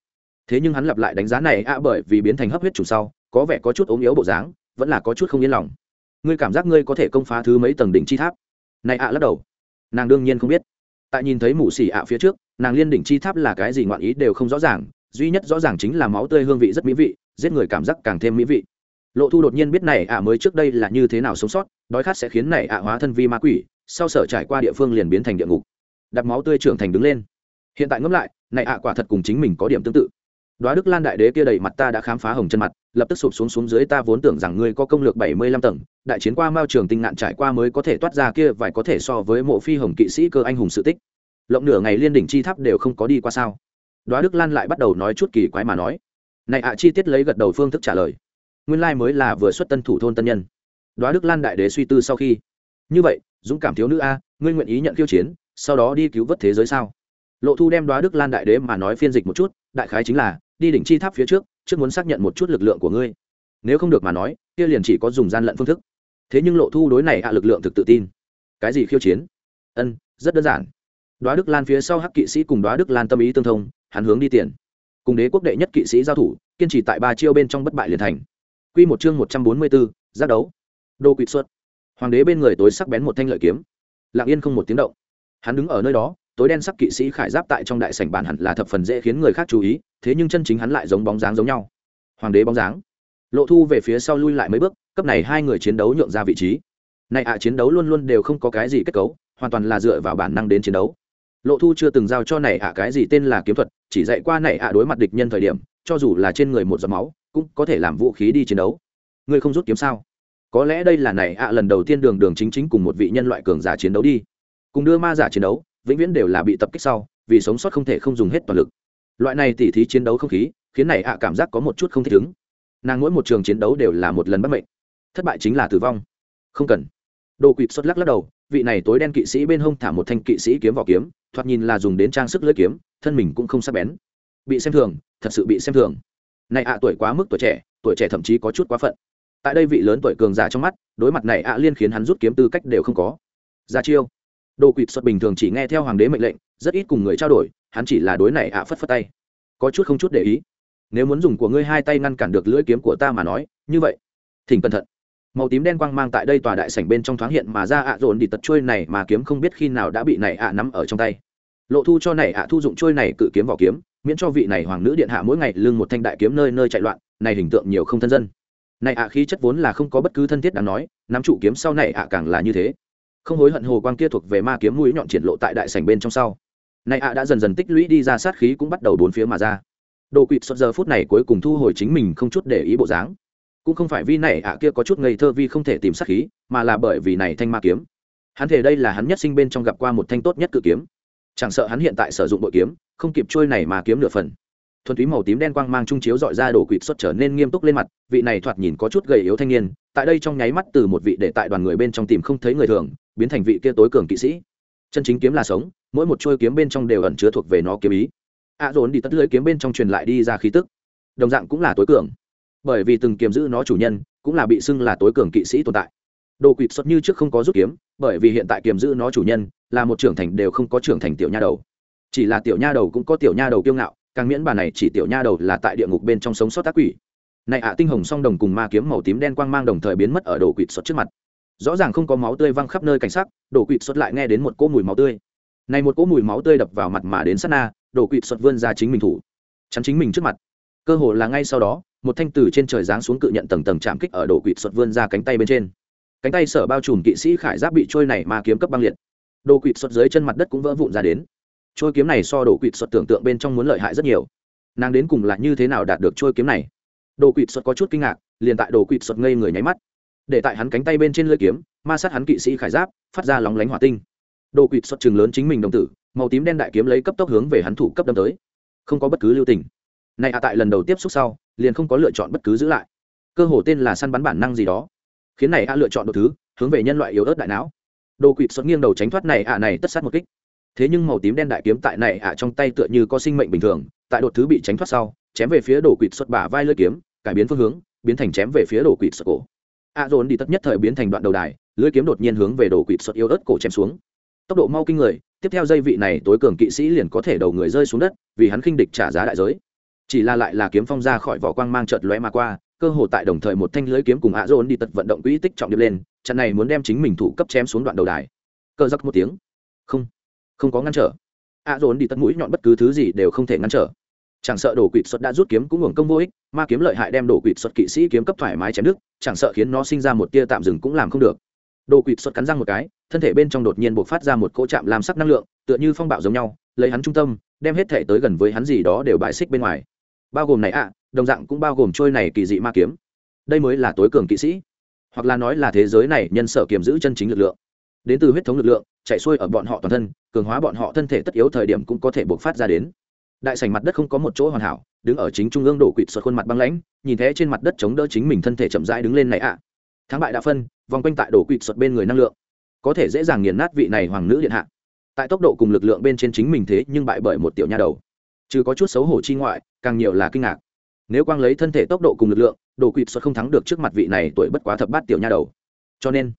Thế nhưng hắn lặp lại đánh giá này ạ, bởi vì biến thành hấp huyết chủ sau, có vẻ có chút ốm yếu bộ dáng, vẫn là có chút không yên lòng ngươi cảm giác ngươi có thể công phá thứ mấy tầng đỉnh chi tháp? Này ạ, lắc đầu. Nàng đương nhiên không biết. Tại nhìn thấy mù xỉ ạ phía trước, nàng liên đỉnh chi tháp là cái gì ngoạn ý đều không rõ ràng, duy nhất rõ ràng chính là máu tươi hương vị rất mỹ vị, giết người cảm giác càng thêm mỹ vị. Lộ thu đột nhiên biết này ạ mới trước đây là như thế nào sống sót, đói khát sẽ khiến này ạ hóa thân vi ma quỷ, sau sở trải qua địa phương liền biến thành địa ngục. Đặt máu tươi trưởng thành đứng lên. Hiện tại ngẫm lại, này ạ quả thật cùng chính mình có điểm tương tự. Đóa đức lan đại đế kia đầy mặt ta đã khám phá hồng chân mặt, lập tức sụp xuống xuống dưới ta vốn tưởng rằng ngươi có công lược bảy mươi lăm tầng, đại chiến qua mao trường tinh ngạn trải qua mới có thể toát ra kia vài có thể so với mộ phi hồng kỵ sĩ cơ anh hùng sự tích. Lộng nửa ngày liên đỉnh chi tháp đều không có đi qua sao? Đóa đức lan lại bắt đầu nói chút kỳ quái mà nói. Này ạ, chi tiết lấy gật đầu phương thức trả lời. Nguyên lai mới là vừa xuất tân thủ thôn tân nhân. Đóa đức lan đại đế suy tư sau khi. Như vậy, dũng cảm thiếu nữ a, ngươi nguyện ý nhận khiêu chiến, sau đó đi cứu vớt thế giới sao? Lộ thu đem Đóa đức lan đại đế mà nói phiên dịch một chút, đại khái chính là đi đỉnh chi tháp phía trước trước muốn xác nhận một chút lực lượng của ngươi. Nếu không được mà nói, kia liền chỉ có dùng gian lận phương thức. Thế nhưng lộ thu đối này hạ lực lượng thực tự tin. Cái gì khiêu chiến? Ân, rất đơn giản. Đoá đức lan phía sau hắc kỵ sĩ cùng đoá đức lan tâm ý tương thông, hắn hướng đi tiền. Cùng đế quốc đệ nhất kỵ sĩ giao thủ, kiên trì tại ba chiêu bên trong bất bại liền thành. Q một chương một trăm bốn mươi bốn giác đấu. Đô quỵt xuất. Hoàng đế bên người tối sắc bén một thanh lợi kiếm. Lặng yên không một tiếng động. Hắn đứng ở nơi đó tối đen sắc kỵ sĩ khải giáp tại trong đại sảnh bàn hẳn là thập phần dễ khiến người khác chú ý, thế nhưng chân chính hắn lại giống bóng dáng giống nhau. Hoàng đế bóng dáng. Lộ thu về phía sau lui lại mấy bước, cấp này hai người chiến đấu nhượng ra vị trí. Này ạ, chiến đấu luôn luôn đều không có cái gì kết cấu, hoàn toàn là dựa vào bản năng đến chiến đấu. Lộ thu chưa từng giao cho này ạ cái gì tên là kiếm thuật, chỉ dạy qua này ạ đối mặt địch nhân thời điểm, cho dù là trên người một giọt máu, cũng có thể làm vũ khí đi chiến đấu. Ngươi không rút kiếm sao? Có lẽ đây là này ạ lần đầu tiên đường đường chính chính cùng một vị nhân loại cường giả chiến đấu đi. Cùng đưa ma giả chiến đấu vĩnh viễn đều là bị tập kích sau, vì sống sót không thể không dùng hết toàn lực. Loại này tỉ thí chiến đấu không khí, khiến này ạ cảm giác có một chút không thích ứng. Nàng mỗi một trường chiến đấu đều là một lần bất mệnh. Thất bại chính là tử vong. Không cần. Đồ quỵt xuất lắc lắc đầu, vị này tối đen kỵ sĩ bên hông thả một thanh kỵ sĩ kiếm vỏ kiếm, thoạt nhìn là dùng đến trang sức lưỡi kiếm, thân mình cũng không sắc bén. Bị xem thường, thật sự bị xem thường. Này ạ tuổi quá mức tuổi trẻ tuổi trẻ thậm chí có chút quá phận. Tại đây vị lớn tuổi cường già trong mắt, đối mặt này ạ liên khiến hắn rút kiếm tư cách đều không có. Ra chiêu đồ quỵt xuất bình thường chỉ nghe theo hoàng đế mệnh lệnh, rất ít cùng người trao đổi, hắn chỉ là đối này ạ phất phất tay. Có chút không chút để ý. Nếu muốn dùng của ngươi hai tay ngăn cản được lưỡi kiếm của ta mà nói, như vậy, thỉnh cẩn thận. Màu tím đen quang mang tại đây tòa đại sảnh bên trong thoáng hiện mà ra ạ dồn đi tật trôi này mà kiếm không biết khi nào đã bị này ạ nắm ở trong tay. Lộ thu cho này ạ thu dụng trôi này cự kiếm vào kiếm, miễn cho vị này hoàng nữ điện hạ mỗi ngày lưng một thanh đại kiếm nơi nơi chạy loạn, này hình tượng nhiều không thân dân. Này ạ khí chất vốn là không có bất cứ thân thiết đáng nói, nắm trụ kiếm sau này ạ càng là như thế không hối hận hồ quang kia thuộc về ma kiếm mũi nhọn triển lộ tại đại sảnh bên trong sau. Này ạ đã dần dần tích lũy đi ra sát khí cũng bắt đầu bốn phía mà ra. Đồ quỵt xuất giờ phút này cuối cùng thu hồi chính mình không chút để ý bộ dáng. Cũng không phải vì này ạ kia có chút ngây thơ vi không thể tìm sát khí, mà là bởi vì này thanh ma kiếm. Hắn thể đây là hắn nhất sinh bên trong gặp qua một thanh tốt nhất cự kiếm. Chẳng sợ hắn hiện tại sử dụng bội kiếm, không kịp trôi này mà kiếm nửa phần. Thuần túy màu tím đen quang mang trung chiếu dọi ra đổ quỵt xuất trở nên nghiêm túc lên mặt, vị này thoạt nhìn có chút gầy yếu thanh niên tại đây trong nháy mắt từ một vị để tại đoàn người bên trong tìm không thấy người thường, biến thành vị kia tối cường kỵ sĩ. Chân chính kiếm là sống, mỗi một chuôi kiếm bên trong đều ẩn chứa thuộc về nó kiếm ý. A à dồn đi tất lưới kiếm bên trong truyền lại đi ra khí tức. Đồng dạng cũng là tối cường. Bởi vì từng kiếm giữ nó chủ nhân, cũng là bị xưng là tối cường kỵ sĩ tồn tại. Đồ quỵt xuất như trước không có rút kiếm, bởi vì hiện tại kiếm giữ nó chủ nhân, là một trưởng thành đều không có trưởng thành tiểu nha đầu. Chỉ là tiểu nha đầu cũng có tiểu nha đầu kiêu ngạo, càng miễn bà này chỉ tiểu nha đầu là tại địa ngục bên trong sống sót tác quỷ này ạ, tinh hồng song đồng cùng ma kiếm màu tím đen quang mang đồng thời biến mất ở đồ quỵt xuất trước mặt. Rõ ràng không có máu tươi văng khắp nơi cảnh sắc, đồ quỵt xuất lại nghe đến một cỗ mùi máu tươi. Này một cỗ mùi máu tươi đập vào mặt mà đến sát na, đồ quỵt xuất vươn ra chính mình thủ. Chắn chính mình trước mặt. Cơ hồ là ngay sau đó, một thanh từ trên trời giáng xuống cự nhận tầng tầng chạm kích ở đồ quỵt xuất vươn ra cánh tay bên trên. Cánh tay sở bao trùm kỵ sĩ khải giáp bị trôi này ma kiếm cấp băng liệt. Đồ quỵt xuất dưới chân mặt đất cũng vỡ vụn ra đến. Trôi kiếm này so đồ quỵt xuất tưởng tượng bên trong muốn lợi hại rất nhiều. Nàng đến cùng là như thế nào đạt được trôi kiếm này? Đồ quỵt xuất có chút kinh ngạc, liền tại đồ quỵt xuất ngây người nháy mắt. Để tại hắn cánh tay bên trên lưỡi kiếm, ma sát hắn kỵ sĩ khải giáp, phát ra lóng lánh hỏa tinh. Đồ quỵt xuất trường lớn chính mình đồng tử, màu tím đen đại kiếm lấy cấp tốc hướng về hắn thủ cấp đâm tới. Không có bất cứ lưu tình. Này à tại lần đầu tiếp xúc sau, liền không có lựa chọn bất cứ giữ lại. Cơ hồ tên là săn bắn bản năng gì đó. Khiến này a lựa chọn đồ thứ, hướng về nhân loại yếu ớt đại não. Đồ quỵt xuất nghiêng đầu tránh thoát này ạ này tất sát một kích. Thế nhưng màu tím đen đại kiếm tại này ạ trong tay tựa như có sinh mệnh bình thường tại đột thứ bị tránh thoát sau, chém về phía đổ quỵt xuất bả vai lưỡi kiếm, cải biến phương hướng, biến thành chém về phía đổ quỵt xuất cổ. A dồn đi tất nhất thời biến thành đoạn đầu đài, lưỡi kiếm đột nhiên hướng về đổ quỵt xuất yếu ớt cổ chém xuống. Tốc độ mau kinh người, tiếp theo dây vị này tối cường kỵ sĩ liền có thể đầu người rơi xuống đất, vì hắn khinh địch trả giá đại giới. Chỉ là lại là kiếm phong ra khỏi vỏ quang mang chợt lóe mà qua, cơ hồ tại đồng thời một thanh lưới kiếm cùng ạ dồn đi tật vận động quỹ tích trọng điệp lên, trận này muốn đem chính mình thủ cấp chém xuống đoạn đầu đài. Cơ giắc một tiếng. Không không có ngăn trở. Ạ dồn đi tật mũi nhọn bất cứ thứ gì đều không thể ngăn trở chẳng sợ đổ quỵt xuất đã rút kiếm cũng hưởng công vô ích, ma kiếm lợi hại đem đổ quỵt xuất kỵ sĩ kiếm cấp thoải mái chém đứt, chẳng sợ khiến nó sinh ra một tia tạm dừng cũng làm không được. Đồ quỵt xuất cắn răng một cái, thân thể bên trong đột nhiên buộc phát ra một cỗ chạm làm sắc năng lượng, tựa như phong bạo giống nhau, lấy hắn trung tâm, đem hết thể tới gần với hắn gì đó đều bài xích bên ngoài. Bao gồm này ạ, đồng dạng cũng bao gồm trôi này kỳ dị ma kiếm. Đây mới là tối cường kỵ sĩ, hoặc là nói là thế giới này nhân sở kiềm giữ chân chính lực lượng. Đến từ huyết thống lực lượng, chạy xuôi ở bọn họ toàn thân, cường hóa bọn họ thân thể tất yếu thời điểm cũng có thể buộc phát ra đến đại sảnh mặt đất không có một chỗ hoàn hảo, đứng ở chính trung ương đổ quỵt xuất khuôn mặt băng lãnh, nhìn thế trên mặt đất chống đỡ chính mình thân thể chậm rãi đứng lên này ạ. Thắng bại đã phân, vòng quanh tại đổ quỵt xuất bên người năng lượng. Có thể dễ dàng nghiền nát vị này hoàng nữ điện hạ. Tại tốc độ cùng lực lượng bên trên chính mình thế nhưng bại bởi một tiểu nha đầu. Chứ có chút xấu hổ chi ngoại, càng nhiều là kinh ngạc. Nếu quang lấy thân thể tốc độ cùng lực lượng đồ quỵt xuất không thắng được trước mặt vị này tuổi bất quá thập bát tiểu nha đầu. Cho nên,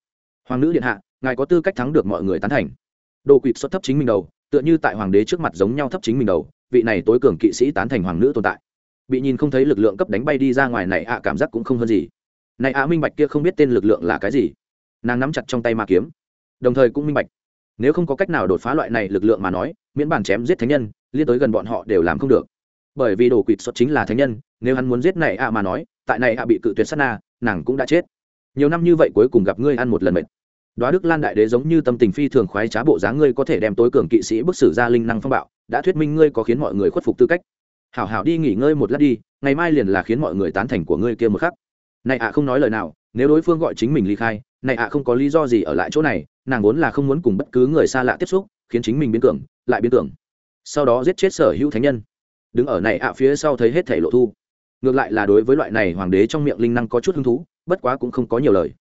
hoàng nữ điện hạ, ngài có tư cách thắng được mọi người tán thành. Đồ quỵt xuất thấp chính mình đầu, tựa như tại hoàng đế trước mặt giống nhau thấp chính mình đầu vị này tối cường kỵ sĩ tán thành hoàng nữ tồn tại. Bị nhìn không thấy lực lượng cấp đánh bay đi ra ngoài này ạ, cảm giác cũng không hơn gì. Này ạ, minh bạch kia không biết tên lực lượng là cái gì. Nàng nắm chặt trong tay ma kiếm. Đồng thời cũng minh bạch, nếu không có cách nào đột phá loại này lực lượng mà nói, miễn bàn chém giết thánh nhân, liên tới gần bọn họ đều làm không được. Bởi vì đồ quỵt xuất chính là thánh nhân, nếu hắn muốn giết này ạ mà nói, tại này ạ bị cự tuyệt sát na, nàng cũng đã chết. Nhiều năm như vậy cuối cùng gặp ngươi ăn một lần mệt đoá đức lan đại đế giống như tâm tình phi thường khoái trá bộ dáng ngươi có thể đem tối cường kỵ sĩ bức xử ra linh năng phong bạo, đã thuyết minh ngươi có khiến mọi người khuất phục tư cách. Hảo hảo đi nghỉ ngơi một lát đi, ngày mai liền là khiến mọi người tán thành của ngươi kia một khắc. Này ạ, không nói lời nào, nếu đối phương gọi chính mình ly khai, này ạ, không có lý do gì ở lại chỗ này, nàng vốn là không muốn cùng bất cứ người xa lạ tiếp xúc, khiến chính mình biến tưởng lại biến tưởng sau đó giết chết sở hữu thánh nhân. Đứng ở này ạ, phía sau thấy hết thể lộ thu. Ngược lại là đối với loại này hoàng đế trong miệng linh năng có chút hứng thú, bất quá cũng không có nhiều lời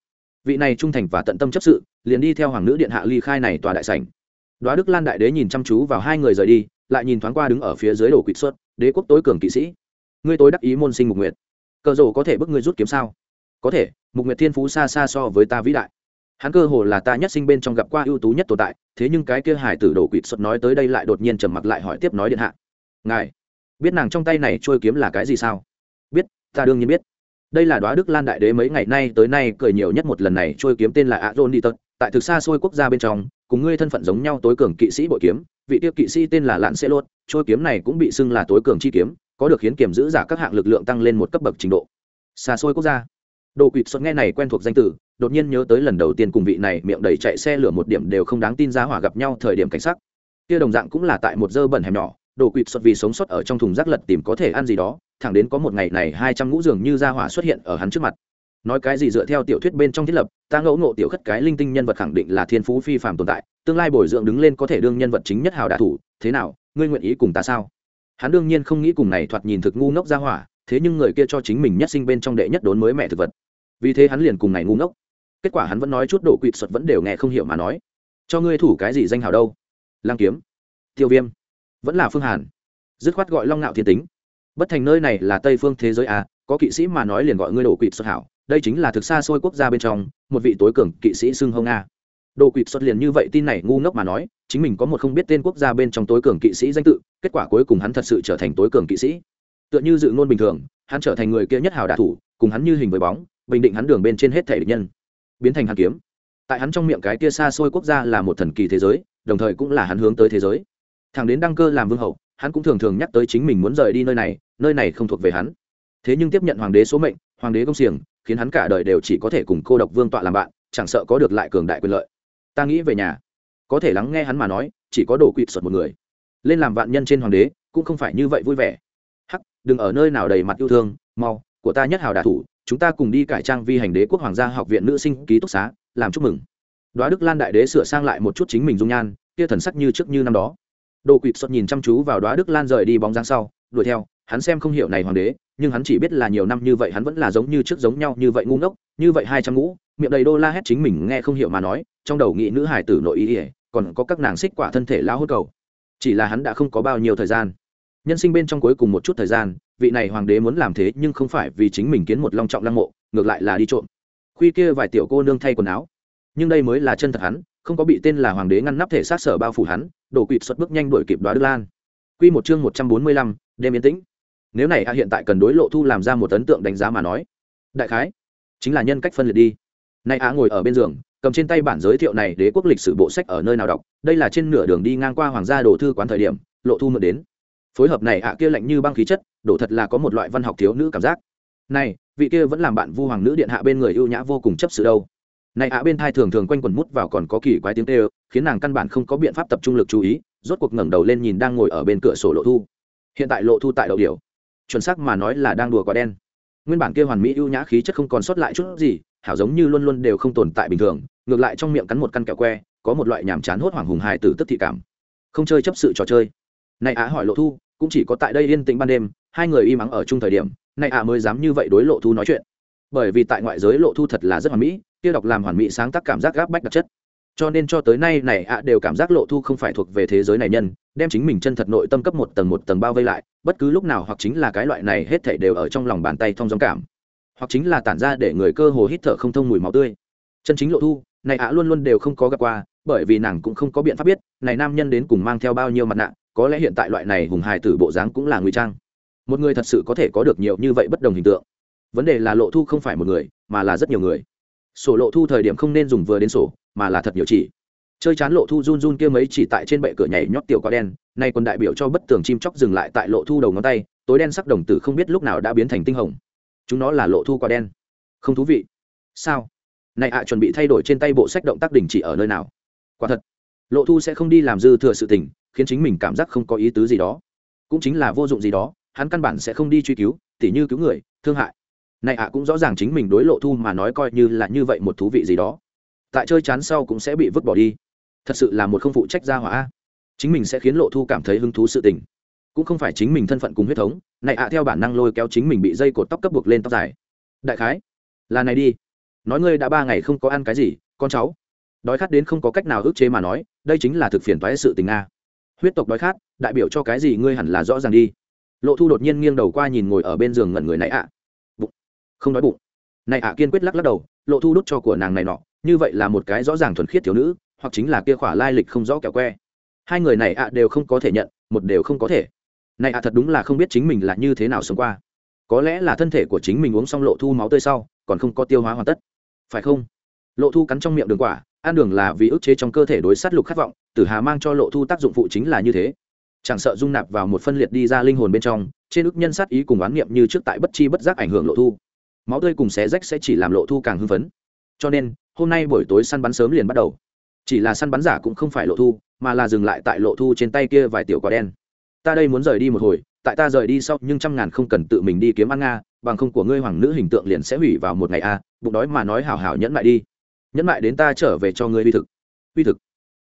vị này trung thành và tận tâm chấp sự, liền đi theo hoàng nữ điện hạ ly khai này tòa đại sảnh. Đoá đức lan đại đế nhìn chăm chú vào hai người rời đi, lại nhìn thoáng qua đứng ở phía dưới đồ quỵt xuất đế quốc tối cường kỵ sĩ. Ngươi tối đắc ý môn sinh mục nguyệt. Cờ rổ có thể bức ngươi rút kiếm sao? Có thể, mục nguyệt thiên phú xa xa so với ta vĩ đại. Hắn cơ hồ là ta nhất sinh bên trong gặp qua ưu tú nhất tồn tại, thế nhưng cái kia hải tử đồ quỵt xuất nói tới đây lại đột nhiên trầm mặc lại hỏi tiếp nói điện hạ. Ngài, biết nàng trong tay này trôi kiếm là cái gì sao? Biết, ta đương nhiên biết đây là đoá đức lan đại đế mấy ngày nay tới nay cười nhiều nhất một lần này, trôi kiếm tên là A dôn đi tật, tại thực xa xôi quốc gia bên trong, cùng ngươi thân phận giống nhau tối cường kỵ sĩ bội kiếm, vị tiêu kỵ sĩ tên là lạn sẽ lốt, trôi kiếm này cũng bị xưng là tối cường chi kiếm, có được khiến kiểm giữ giả các hạng lực lượng tăng lên một cấp bậc trình độ. Xa xôi quốc gia. Đồ quỵt xuất nghe này quen thuộc danh từ, đột nhiên nhớ tới lần đầu tiên cùng vị này miệng đầy chạy xe lửa một điểm đều không đáng tin ra hỏa gặp nhau thời điểm cảnh sắc. Kia đồng dạng cũng là tại một dơ bẩn hẻm nhỏ, đồ quỵt xuất vì sống sót ở trong thùng rác lật tìm có thể ăn gì đó thẳng đến có một ngày này hai trăm ngũ dường như ra hỏa xuất hiện ở hắn trước mặt. Nói cái gì dựa theo tiểu thuyết bên trong thiết lập, ta ngẫu ngộ tiểu khất cái linh tinh nhân vật khẳng định là thiên phú phi phạm tồn tại, tương lai bồi dưỡng đứng lên có thể đương nhân vật chính nhất hào đạ thủ, thế nào, ngươi nguyện ý cùng ta sao? Hắn đương nhiên không nghĩ cùng này thoạt nhìn thực ngu ngốc ra hỏa, thế nhưng người kia cho chính mình nhất sinh bên trong đệ nhất đốn mới mẹ thực vật. Vì thế hắn liền cùng này ngu ngốc. Kết quả hắn vẫn nói chút độ quỵt xuất vẫn đều nghe không hiểu mà nói. Cho ngươi thủ cái gì danh hào đâu? Lang kiếm. Tiêu viêm. Vẫn là phương hàn. Dứt khoát gọi long ngạo thiên tính bất thành nơi này là tây phương thế giới à có kỵ sĩ mà nói liền gọi ngươi đổ quỵt xuất hảo, đây chính là thực xa xôi quốc gia bên trong, một vị tối cường kỵ sĩ xưng hông nga đồ quỵt xuất liền như vậy tin này ngu ngốc mà nói, chính mình có một không biết tên quốc gia bên trong tối cường kỵ sĩ danh tự, kết quả cuối cùng hắn thật sự trở thành tối cường kỵ sĩ. Tựa như dự ngôn bình thường, hắn trở thành người kia nhất hào đạ thủ, cùng hắn như hình với bóng, bình định hắn đường bên trên hết thể địch nhân. Biến thành hàn kiếm. Tại hắn trong miệng cái kia xa xôi quốc gia là một thần kỳ thế giới, đồng thời cũng là hắn hướng tới thế giới. Thằng đến đăng cơ làm vương hậu hắn cũng thường thường nhắc tới chính mình muốn rời đi nơi này nơi này không thuộc về hắn. Thế nhưng tiếp nhận hoàng đế số mệnh, hoàng đế công xiềng, khiến hắn cả đời đều chỉ có thể cùng cô độc vương tọa làm bạn, chẳng sợ có được lại cường đại quyền lợi. Ta nghĩ về nhà, có thể lắng nghe hắn mà nói, chỉ có đổ quỵt xuất một người. Lên làm vạn nhân trên hoàng đế, cũng không phải như vậy vui vẻ. Hắc, đừng ở nơi nào đầy mặt yêu thương, mau, của ta nhất hào đả thủ, chúng ta cùng đi cải trang vi hành đế quốc hoàng gia học viện nữ sinh ký túc xá, làm chúc mừng. Đoá đức lan đại đế sửa sang lại một chút chính mình dung nhan, kia thần sắc như trước như năm đó đồ quỵt xuất nhìn chăm chú vào đoá đức lan rời đi bóng dáng sau, đuổi theo, hắn xem không hiểu này hoàng đế, nhưng hắn chỉ biết là nhiều năm như vậy hắn vẫn là giống như trước giống nhau như vậy ngu ngốc, như vậy hai trăm ngũ, miệng đầy đô la hét chính mình nghe không hiểu mà nói, trong đầu nghĩ nữ hải tử nội ý ỉa còn có các nàng xích quả thân thể lao hốt cầu. Chỉ là hắn đã không có bao nhiêu thời gian. Nhân sinh bên trong cuối cùng một chút thời gian, vị này hoàng đế muốn làm thế nhưng không phải vì chính mình kiến một long trọng lăng mộ, ngược lại là đi trộm. Khuy kia vài tiểu cô nương thay quần áo. Nhưng đây mới là chân thật hắn không có bị tên là hoàng đế ngăn nắp thể sát sở bao phủ hắn đổ quỵt xuất bước nhanh đuổi kịp đoá đức lan. Quy một chương một trăm bốn mươi lăm, đêm yên tĩnh. Nếu này a hiện tại cần đối lộ thu làm ra một ấn tượng đánh giá mà nói, đại khái chính là nhân cách phân liệt đi. Nay a ngồi ở bên giường, cầm trên tay bản giới thiệu này đế quốc lịch sử bộ sách ở nơi nào đọc, đây là trên nửa đường đi ngang qua hoàng gia đồ thư quán thời điểm, lộ thu mượn đến. Phối hợp này ạ kia lạnh như băng khí chất, đổ thật là có một loại văn học thiếu nữ cảm giác. Này, vị kia vẫn làm bạn vu hoàng nữ điện hạ bên người ưu nhã vô cùng chấp sự đâu này ạ, bên thai thường thường quanh quần mút vào còn có kỳ quái tiếng tê khiến nàng căn bản không có biện pháp tập trung lực chú ý, rốt cuộc ngẩng đầu lên nhìn đang ngồi ở bên cửa sổ lộ thu. Hiện tại lộ thu tại đậu điều. Chuẩn xác mà nói là đang đùa quả đen. Nguyên bản kia hoàn mỹ ưu nhã khí chất không còn sót lại chút gì, hảo giống như luôn luôn đều không tồn tại bình thường, ngược lại trong miệng cắn một căn kẹo que, có một loại nhàm chán hốt hoảng hùng hài từ tức thị cảm. Không chơi chấp sự trò chơi. Này á hỏi lộ thu, cũng chỉ có tại đây yên tĩnh ban đêm, hai người im ắng ở chung thời điểm, này ạ mới dám như vậy đối lộ thu nói chuyện. Bởi vì tại ngoại giới lộ thu thật là rất hoàn mỹ kia đọc làm hoàn mỹ sáng tác cảm giác gáp bách đặc chất. Cho nên cho tới nay này ạ đều cảm giác lộ thu không phải thuộc về thế giới này nhân, đem chính mình chân thật nội tâm cấp một tầng một tầng bao vây lại, bất cứ lúc nào hoặc chính là cái loại này hết thảy đều ở trong lòng bàn tay thông giống cảm. Hoặc chính là tản ra để người cơ hồ hít thở không thông mùi máu tươi. Chân chính lộ thu, này ạ luôn luôn đều không có gặp qua, bởi vì nàng cũng không có biện pháp biết, này nam nhân đến cùng mang theo bao nhiêu mặt nạ, có lẽ hiện tại loại này hùng hài tử bộ dáng cũng là ngụy trang. Một người thật sự có thể có được nhiều như vậy bất đồng hình tượng. Vấn đề là lộ thu không phải một người, mà là rất nhiều người sổ lộ thu thời điểm không nên dùng vừa đến sổ, mà là thật nhiều chỉ. Chơi chán lộ thu run run kia mấy chỉ tại trên bệ cửa nhảy nhót tiểu quá đen, nay còn đại biểu cho bất tường chim chóc dừng lại tại lộ thu đầu ngón tay, tối đen sắc đồng tử không biết lúc nào đã biến thành tinh hồng. Chúng nó là lộ thu quá đen. Không thú vị. Sao? Này ạ, chuẩn bị thay đổi trên tay bộ sách động tác đình chỉ ở nơi nào? Quả thật. Lộ thu sẽ không đi làm dư thừa sự tình, khiến chính mình cảm giác không có ý tứ gì đó. Cũng chính là vô dụng gì đó, hắn căn bản sẽ không đi truy cứu, tỉ như cứu người, thương hại này ạ cũng rõ ràng chính mình đối lộ thu mà nói coi như là như vậy một thú vị gì đó. Tại chơi chán sau cũng sẽ bị vứt bỏ đi. Thật sự là một không phụ trách gia hỏa. Chính mình sẽ khiến lộ thu cảm thấy hứng thú sự tình. Cũng không phải chính mình thân phận cùng huyết thống. Này ạ theo bản năng lôi kéo chính mình bị dây cột tóc cấp buộc lên tóc dài. Đại khái là này đi. Nói ngươi đã ba ngày không có ăn cái gì con cháu. Đói khát đến không có cách nào ức chế mà nói đây chính là thực phiền toái sự tình a, huyết tộc đói khát đại biểu cho cái gì ngươi hẳn là rõ ràng đi. Lộ thu đột nhiên nghiêng đầu qua nhìn ngồi ở bên giường ngẩn người này ạ không đói bụng. Này ạ kiên quyết lắc lắc đầu, lộ thu đút cho của nàng này nọ, như vậy là một cái rõ ràng thuần khiết thiếu nữ, hoặc chính là kia khỏa lai lịch không rõ kẹo que. Hai người này ạ đều không có thể nhận, một đều không có thể. Này ạ thật đúng là không biết chính mình là như thế nào sống qua. Có lẽ là thân thể của chính mình uống xong lộ thu máu tươi sau, còn không có tiêu hóa hoàn tất. Phải không? Lộ thu cắn trong miệng đường quả, ăn đường là vì ức chế trong cơ thể đối sát lục khát vọng, tử hà mang cho lộ thu tác dụng phụ chính là như thế. Chẳng sợ dung nạp vào một phân liệt đi ra linh hồn bên trong, trên ức nhân sát ý cùng oán niệm như trước tại bất chi bất giác ảnh hưởng lộ thu máu tươi cùng xé rách sẽ chỉ làm lộ thu càng hưng phấn. Cho nên, hôm nay buổi tối săn bắn sớm liền bắt đầu. Chỉ là săn bắn giả cũng không phải lộ thu, mà là dừng lại tại lộ thu trên tay kia vài tiểu quả đen. Ta đây muốn rời đi một hồi, tại ta rời đi sau nhưng trăm ngàn không cần tự mình đi kiếm ăn nga, bằng không của ngươi hoàng nữ hình tượng liền sẽ hủy vào một ngày a, bụng đói mà nói hảo hảo nhẫn lại đi. Nhẫn lại đến ta trở về cho ngươi uy thực. Uy thực?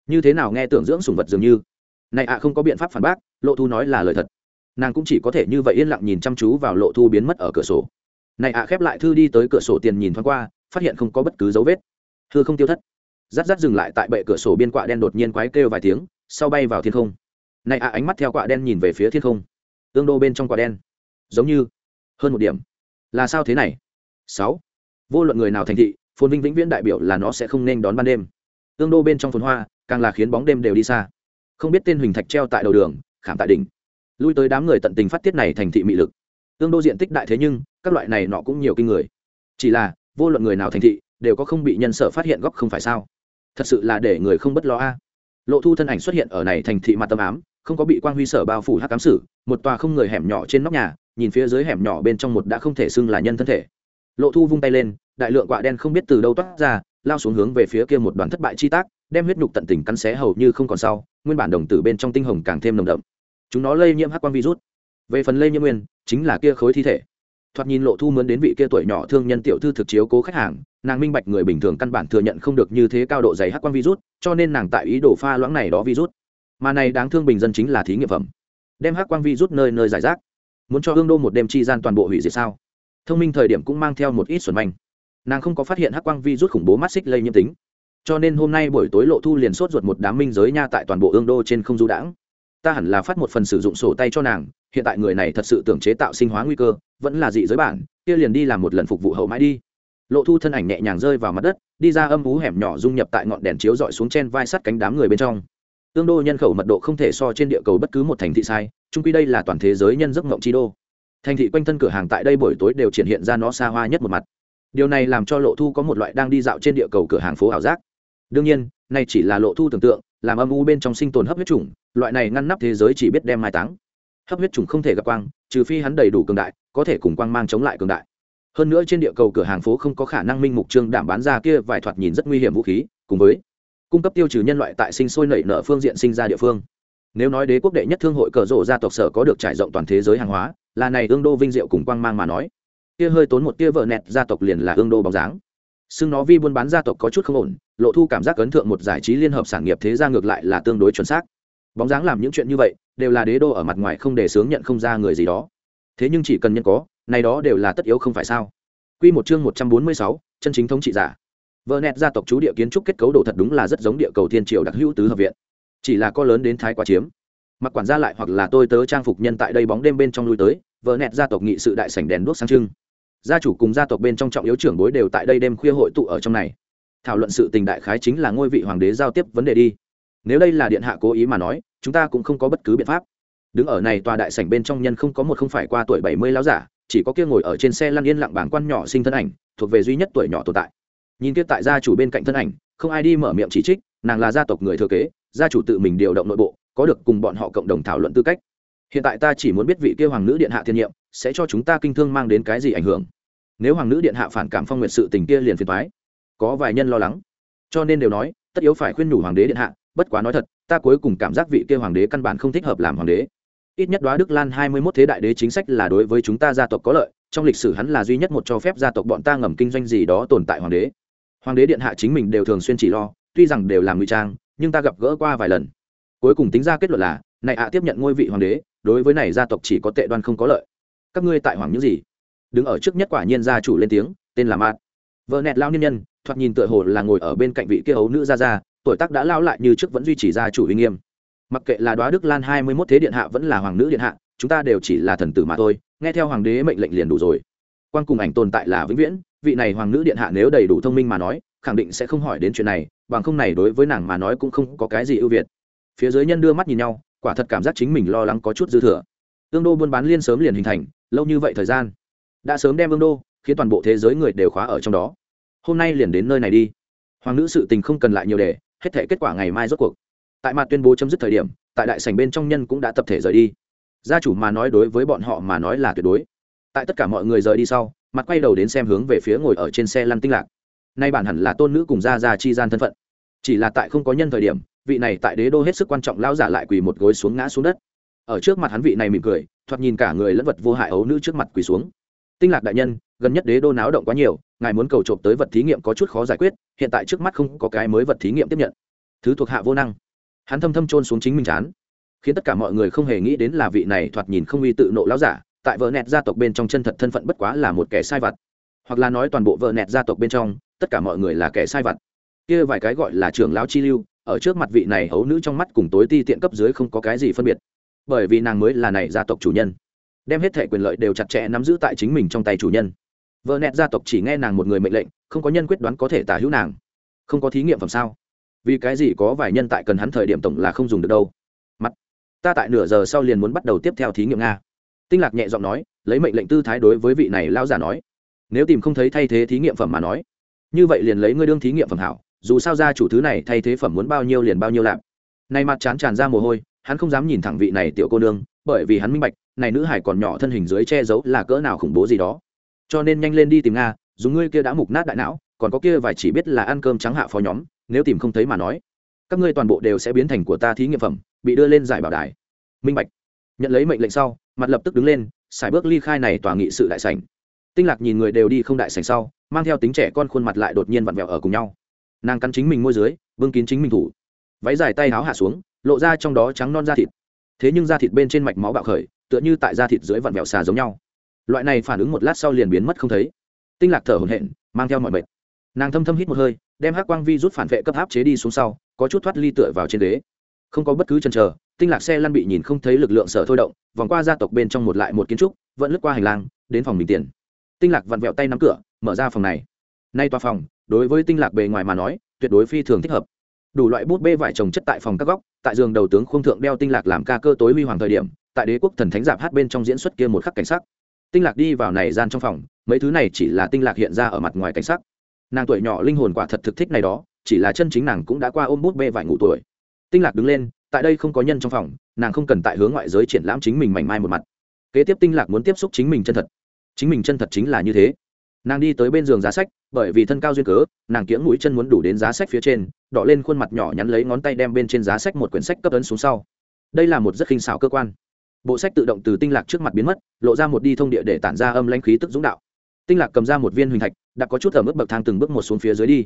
Như thế nào nghe tưởng dưỡng sùng vật dường như? Này ạ, không có biện pháp phản bác, lộ thu nói là lời thật. Nàng cũng chỉ có thể như vậy yên lặng nhìn chăm chú vào lộ thu biến mất ở cửa sổ này ạ, khép lại thư đi tới cửa sổ tiền nhìn thoáng qua, phát hiện không có bất cứ dấu vết. Thư không tiêu thất. Rát rát dừng lại tại bệ cửa sổ biên quạ đen đột nhiên quái kêu vài tiếng, sau bay vào thiên không. Này ạ, ánh mắt theo quạ đen nhìn về phía thiên không. Tương đô bên trong quạ đen. Giống như, hơn một điểm. Là sao thế này? Sáu. Vô luận người nào thành thị, phồn vinh vĩnh viễn đại biểu là nó sẽ không nên đón ban đêm. Tương đô bên trong phồn hoa, càng là khiến bóng đêm đều đi xa. Không biết tên huỳnh thạch treo tại đầu đường, khảm tại đỉnh. Lui tới đám người tận tình phát tiết này thành thị mị lực tương đô diện tích đại thế nhưng, các loại này nọ cũng nhiều kinh người. Chỉ là, vô luận người nào thành thị, đều có không bị nhân sở phát hiện góc không phải sao? Thật sự là để người không bất lo a. Lộ thu thân ảnh xuất hiện ở này thành thị mặt tâm ám, không có bị quang huy sở bao phủ hát cám sử, một tòa không người hẻm nhỏ trên nóc nhà, nhìn phía dưới hẻm nhỏ bên trong một đã không thể xưng là nhân thân thể. Lộ thu vung tay lên, đại lượng quạ đen không biết từ đâu toát ra, lao xuống hướng về phía kia một đoàn thất bại chi tác, đem huyết nhục tận tình cắn xé hầu như không còn sau, nguyên bản đồng tử bên trong tinh hồng càng thêm nồng đậm. Chúng nó lây nhiễm hắc quang virus về phần lây nhiễm nguyên, chính là kia khối thi thể. Thoạt nhìn lộ thu mướn đến vị kia tuổi nhỏ thương nhân tiểu thư thực chiếu cố khách hàng, nàng minh bạch người bình thường căn bản thừa nhận không được như thế cao độ dày hắc quang virus, cho nên nàng tại ý đồ pha loãng này đó virus. Mà này đáng thương bình dân chính là thí nghiệm phẩm. Đem hắc quang virus nơi nơi giải rác. Muốn cho hương đô một đêm chi gian toàn bộ hủy diệt sao? Thông minh thời điểm cũng mang theo một ít xuẩn manh. Nàng không có phát hiện hắc quang virus khủng bố mắt xích lây nhiễm tính. Cho nên hôm nay buổi tối lộ thu liền sốt ruột một đám minh giới nha tại toàn bộ ương đô trên không du đãng ta hẳn là phát một phần sử dụng sổ tay cho nàng, hiện tại người này thật sự tưởng chế tạo sinh hóa nguy cơ, vẫn là dị giới bản, kia liền đi làm một lần phục vụ hậu mãi đi. Lộ thu thân ảnh nhẹ nhàng rơi vào mặt đất, đi ra âm ú hẻm nhỏ dung nhập tại ngọn đèn chiếu dọi xuống trên vai sắt cánh đám người bên trong. Tương đô nhân khẩu mật độ không thể so trên địa cầu bất cứ một thành thị sai trung quy đây là toàn thế giới nhân giấc ngộng chi đô. Thành thị quanh thân cửa hàng tại đây buổi tối đều triển hiện ra nó xa hoa nhất một mặt. Điều này làm cho lộ thu có một loại đang đi dạo trên địa cầu cửa hàng phố ảo giác. Đương nhiên này chỉ là lộ thu tưởng tượng, làm âm u bên trong sinh tồn hấp huyết chủng loại này ngăn nắp thế giới chỉ biết đem mai táng. Hấp huyết trùng không thể gặp quang, trừ phi hắn đầy đủ cường đại, có thể cùng quang mang chống lại cường đại. Hơn nữa trên địa cầu cửa hàng phố không có khả năng minh mục trương đảm bán ra kia vài thoạt nhìn rất nguy hiểm vũ khí, cùng với cung cấp tiêu trừ nhân loại tại sinh sôi nảy nở phương diện sinh ra địa phương. Nếu nói đế quốc đệ nhất thương hội cờ rộ gia tộc sở có được trải rộng toàn thế giới hàng hóa, là này ương đô vinh diệu cùng quang mang mà nói. Kia hơi tốn một tia vợ nẹt gia tộc liền là ương đô bóng dáng. Xưng nó vi buôn bán gia tộc có chút không ổn, lộ thu cảm giác ấn thượng một giải trí liên hợp sản nghiệp thế gia ngược lại là tương đối chuẩn xác bóng dáng làm những chuyện như vậy đều là đế đô ở mặt ngoài không để sướng nhận không ra người gì đó thế nhưng chỉ cần nhân có này đó đều là tất yếu không phải sao Quy một chương một trăm bốn mươi sáu, chân chính thống trị giả. Vợ nẹt gia tộc chú địa kiến trúc kết cấu đồ thật đúng là rất giống địa cầu thiên triều đặc hữu tứ hợp viện. Chỉ là có lớn đến thái quá chiếm. Mặc quản gia lại hoặc là tôi tớ trang phục nhân tại đây bóng đêm bên trong lui tới, vợ nẹt gia tộc nghị sự đại sảnh đèn đuốc sáng trưng. Gia chủ cùng gia tộc bên trong trọng yếu trưởng bối đều tại đây đêm khuya hội tụ ở trong này. Thảo luận sự tình đại khái chính là ngôi vị hoàng đế giao tiếp vấn đề đi. Nếu đây là điện hạ cố ý mà nói, chúng ta cũng không có bất cứ biện pháp. Đứng ở này tòa đại sảnh bên trong nhân không có một không phải qua tuổi bảy mươi lão giả, chỉ có kia ngồi ở trên xe lăn yên lặng bảng quan nhỏ sinh thân ảnh thuộc về duy nhất tuổi nhỏ tồn tại. Nhìn kia tại gia chủ bên cạnh thân ảnh không ai đi mở miệng chỉ trích nàng là gia tộc người thừa kế gia chủ tự mình điều động nội bộ có được cùng bọn họ cộng đồng thảo luận tư cách. Hiện tại ta chỉ muốn biết vị kia hoàng nữ điện hạ thiên nhiệm sẽ cho chúng ta kinh thương mang đến cái gì ảnh hưởng. Nếu hoàng nữ điện hạ phản cảm phong nguyện sự tình kia liền phiền thoái có vài nhân lo lắng. Cho nên đều nói tất yếu phải khuyên nhủ hoàng đế điện hạ bất quá nói thật, ta cuối cùng cảm giác vị kia hoàng đế căn bản không thích hợp làm hoàng đế. Ít nhất đoá đức lan hai mươi 21 thế đại đế chính sách là đối với chúng ta gia tộc có lợi, trong lịch sử hắn là duy nhất một cho phép gia tộc bọn ta ngầm kinh doanh gì đó tồn tại hoàng đế. Hoàng đế điện hạ chính mình đều thường xuyên chỉ lo, tuy rằng đều làm ngụy trang, nhưng ta gặp gỡ qua vài lần. Cuối cùng tính ra kết luận là, này ạ, tiếp nhận ngôi vị hoàng đế, đối với này gia tộc chỉ có tệ đoan không có lợi. Các ngươi tại hoàng những gì? Đứng ở trước nhất quả nhiên gia chủ lên tiếng, tên là mạt. Vợ nẹt lao niên nhân, thoạt nhìn tựa hồ là ngồi ở bên cạnh vị kia ấu nữ gia gia tuổi tác đã lao lại như trước vẫn duy trì gia chủ uy nghiêm. Mặc kệ là đoá đức lan hai mươi mốt thế điện hạ vẫn là hoàng nữ điện hạ, chúng ta đều chỉ là thần tử mà thôi, nghe theo hoàng đế mệnh lệnh liền đủ rồi. Quan cùng ảnh tồn tại là vĩnh viễn, vị này hoàng nữ điện hạ nếu đầy đủ thông minh mà nói, khẳng định sẽ không hỏi đến chuyện này, bằng không này đối với nàng mà nói cũng không có cái gì ưu việt. Phía dưới nhân đưa mắt nhìn nhau, quả thật cảm giác chính mình lo lắng có chút dư thừa. Ương đô buôn bán liên sớm liền hình thành, lâu như vậy thời gian, đã sớm đem ương đô, khiến toàn bộ thế giới người đều khóa ở trong đó. Hôm nay liền đến nơi này đi. Hoàng nữ sự tình không cần lại nhiều đề hết thể kết quả ngày mai rốt cuộc. Tại mặt tuyên bố chấm dứt thời điểm, tại đại sảnh bên trong nhân cũng đã tập thể rời đi. Gia chủ mà nói đối với bọn họ mà nói là tuyệt đối. Tại tất cả mọi người rời đi sau mặt quay đầu đến xem hướng về phía ngồi ở trên xe lăn tinh lạc. Nay bản hẳn là tôn nữ cùng gia gia chi gian thân phận. Chỉ là tại không có nhân thời điểm, vị này tại đế đô hết sức quan trọng lao giả lại quỳ một gối xuống ngã xuống đất. Ở trước mặt hắn vị này mỉm cười, thoạt nhìn cả người lẫn vật vô hại ấu nữ trước mặt quỳ xuống tinh lạc đại nhân, gần nhất đế đô náo động quá nhiều, ngài muốn cầu trộm tới vật thí nghiệm có chút khó giải quyết, hiện tại trước mắt không có cái mới vật thí nghiệm tiếp nhận. Thứ thuộc hạ vô năng. Hắn thâm thâm trôn xuống chính mình chán. Khiến tất cả mọi người không hề nghĩ đến là vị này thoạt nhìn không uy tự nộ láo giả, tại vợ nẹt gia tộc bên trong chân thật thân phận bất quá là một kẻ sai vặt. Hoặc là nói toàn bộ vợ nẹt gia tộc bên trong, tất cả mọi người là kẻ sai vặt. Kia vài cái gọi là trưởng lão chi lưu, ở trước mặt vị này hấu nữ trong mắt cùng tối ti tiện cấp dưới không có cái gì phân biệt. Bởi vì nàng mới là này gia tộc chủ nhân đem hết thể quyền lợi đều chặt chẽ nắm giữ tại chính mình trong tay chủ nhân. Vợ nẹt gia tộc chỉ nghe nàng một người mệnh lệnh, không có nhân quyết đoán có thể tả hữu nàng. Không có thí nghiệm phẩm sao? Vì cái gì có vài nhân tại cần hắn thời điểm tổng là không dùng được đâu? Mặt, ta tại nửa giờ sau liền muốn bắt đầu tiếp theo thí nghiệm nga. Tinh lạc nhẹ giọng nói, lấy mệnh lệnh tư thái đối với vị này lao giả nói. Nếu tìm không thấy thay thế thí nghiệm phẩm mà nói, như vậy liền lấy ngươi đương thí nghiệm phẩm hảo, dù sao ra chủ thứ này thay thế phẩm muốn bao nhiêu liền bao nhiêu lạp. Nay mặt chán tràn ra mồ hôi, hắn không dám nhìn thẳng vị này tiểu cô nương, bởi vì hắn minh bạch này nữ hải còn nhỏ thân hình dưới che giấu là cỡ nào khủng bố gì đó. Cho nên nhanh lên đi tìm nga, dùng ngươi kia đã mục nát đại não, còn có kia vài chỉ biết là ăn cơm trắng hạ phó nhóm, nếu tìm không thấy mà nói. Các ngươi toàn bộ đều sẽ biến thành của ta thí nghiệm phẩm, bị đưa lên giải bảo đài. Minh bạch. Nhận lấy mệnh lệnh sau, mặt lập tức đứng lên xài bước ly khai này tòa nghị sự đại sảnh. Tinh lạc nhìn người đều đi không đại sảnh sau, mang theo tính trẻ con khuôn mặt lại đột nhiên vặn vẹo ở cùng nhau. Nàng cắn chính mình môi dưới vương kín chính mình thủ. Váy dài tay háo hạ xuống, lộ ra trong đó trắng non da thịt. Thế nhưng da thịt bên trên mạch máu bạo khởi tựa như tại da thịt dưới vặn vẹo xà giống nhau. Loại này phản ứng một lát sau liền biến mất không thấy. Tinh lạc thở hổn hển, mang theo mọi mệt. Nàng thâm thâm hít một hơi, đem hắc quang vi rút phản vệ cấp áp chế đi xuống sau, có chút thoát ly tựa vào trên ghế. Không có bất cứ chần chờ, tinh lạc xe lăn bị nhìn không thấy lực lượng sở thôi động, vòng qua gia tộc bên trong một lại một kiến trúc, vẫn lướt qua hành lang, đến phòng mình tiền. Tinh lạc vặn vẹo tay nắm cửa, mở ra phòng này. Nay tòa phòng, đối với tinh lạc bề ngoài mà nói, tuyệt đối phi thường thích hợp đủ loại bút bê vải trồng chất tại phòng các góc, tại giường đầu tướng khung thượng đeo tinh lạc làm ca cơ tối huy hoàng thời điểm, tại đế quốc thần thánh giạp hát bên trong diễn xuất kia một khắc cảnh sắc. Tinh lạc đi vào này gian trong phòng, mấy thứ này chỉ là tinh lạc hiện ra ở mặt ngoài cảnh sắc. Nàng tuổi nhỏ linh hồn quả thật thực thích này đó, chỉ là chân chính nàng cũng đã qua ôm bút bê vải ngủ tuổi. Tinh lạc đứng lên, tại đây không có nhân trong phòng, nàng không cần tại hướng ngoại giới triển lãm chính mình mảnh mai một mặt. Kế tiếp tinh lạc muốn tiếp xúc chính mình chân thật. Chính mình chân thật chính là như thế nàng đi tới bên giường giá sách, bởi vì thân cao duyên cớ, nàng kiễng mũi chân muốn đủ đến giá sách phía trên đọ lên khuôn mặt nhỏ nhắn lấy ngón tay đem bên trên giá sách một quyển sách cấp ấn xuống sau. Đây là một rất khinh xảo cơ quan. Bộ sách tự động từ tinh lạc trước mặt biến mất, lộ ra một đi thông địa để tản ra âm lãnh khí tức dũng đạo. Tinh lạc cầm ra một viên huỳnh thạch, đã có chút ở mức bậc thang từng bước một xuống phía dưới đi.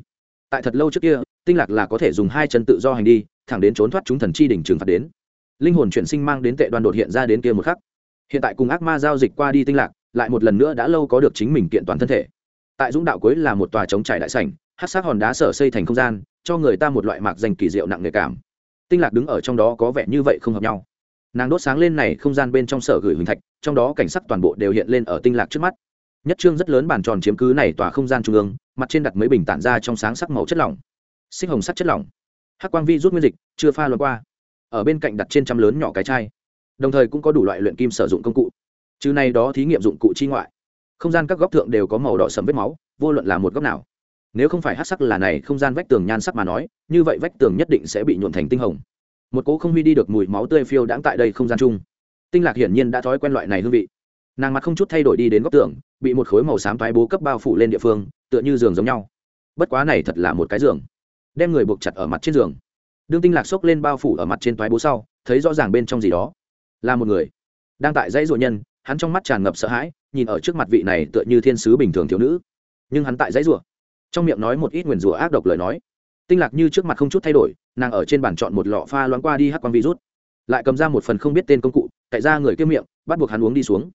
Tại thật lâu trước kia, tinh lạc là có thể dùng hai chân tự do hành đi, thẳng đến trốn thoát chúng thần chi đỉnh trừng phạt đến. Linh hồn chuyển sinh mang đến tệ đoàn đột hiện ra đến kia một khắc. Hiện tại cùng ác ma giao dịch qua đi tinh lạc lại một lần nữa đã lâu có được chính mình kiện toàn thân thể. Tại dũng đạo cuối là một tòa chống trải đại sảnh, hát sát hòn đá sở xây thành không gian, cho người ta một loại mạc danh kỳ diệu nặng nghề cảm. Tinh lạc đứng ở trong đó có vẻ như vậy không hợp nhau. Nàng đốt sáng lên này không gian bên trong sở gửi huỳnh thạch, trong đó cảnh sắc toàn bộ đều hiện lên ở tinh lạc trước mắt. Nhất trương rất lớn bàn tròn chiếm cứ này tòa không gian trung ương, mặt trên đặt mấy bình tản ra trong sáng sắc màu chất lỏng. Xích hồng sắc chất lỏng. Hắc quang vi rút nguyên dịch, chưa pha loạn qua. Ở bên cạnh đặt trên trăm lớn nhỏ cái chai. Đồng thời cũng có đủ loại luyện kim sử dụng công cụ chứ này đó thí nghiệm dụng cụ chi ngoại. Không gian các góc thượng đều có màu đỏ sầm vết máu, vô luận là một góc nào. Nếu không phải hát sắc là này không gian vách tường nhan sắc mà nói, như vậy vách tường nhất định sẽ bị nhuộn thành tinh hồng. Một cố không huy đi được mùi máu tươi phiêu đãng tại đây không gian chung. Tinh lạc hiển nhiên đã thói quen loại này hương vị. Nàng mặt không chút thay đổi đi đến góc tường, bị một khối màu xám toái bố cấp bao phủ lên địa phương, tựa như giường giống nhau. Bất quá này thật là một cái giường. Đem người buộc chặt ở mặt trên giường. Đương tinh lạc xốc lên bao phủ ở mặt trên toái bố sau, thấy rõ ràng bên trong gì đó. Là một người đang tại dãy ruộng nhân hắn trong mắt tràn ngập sợ hãi nhìn ở trước mặt vị này tựa như thiên sứ bình thường thiếu nữ. Nhưng hắn tại dãy rủa, trong miệng nói một ít nguyền rủa ác độc lời nói. Tinh lạc như trước mặt không chút thay đổi nàng ở trên bàn chọn một lọ pha loáng qua đi hắc quang virus lại cầm ra một phần không biết tên công cụ tại ra người kia miệng bắt buộc hắn uống đi xuống.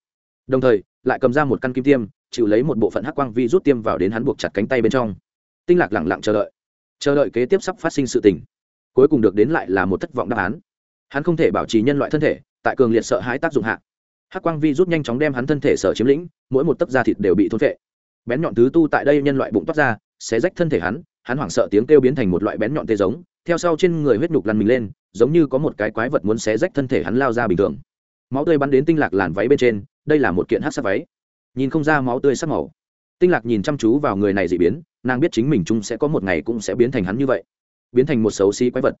Đồng thời lại cầm ra một căn kim tiêm chịu lấy một bộ phận hắc quang virus tiêm vào đến hắn buộc chặt cánh tay bên trong. Tinh lạc lẳng lặng chờ đợi. Chờ đợi kế tiếp sắp phát sinh sự tình. Cuối cùng được đến lại là một thất vọng đáp án. Hắn không thể bảo trì nhân loại thân thể tại cường liệt sợ hãi tác dụng hạ hắc quang vi rút nhanh chóng đem hắn thân thể sở chiếm lĩnh, mỗi một tấc da thịt đều bị thôn vệ bén nhọn thứ tu tại đây nhân loại bụng toát ra sẽ rách thân thể hắn hắn hoảng sợ tiếng kêu biến thành một loại bén nhọn tê giống, theo sau trên người huyết nhục lăn mình lên, giống như có một cái quái vật muốn xé rách thân thể hắn lao ra bình thường. Máu tươi bắn đến tinh lạc làn váy bên trên, đây là một kiện hát sắc váy. Nhìn không ra máu tươi sắc màu. Tinh lạc nhìn chăm chú vào người này dị biến, nàng biết chính mình chung sẽ có một ngày cũng sẽ biến thành hắn như vậy, biến thành một xấu xí quái vật.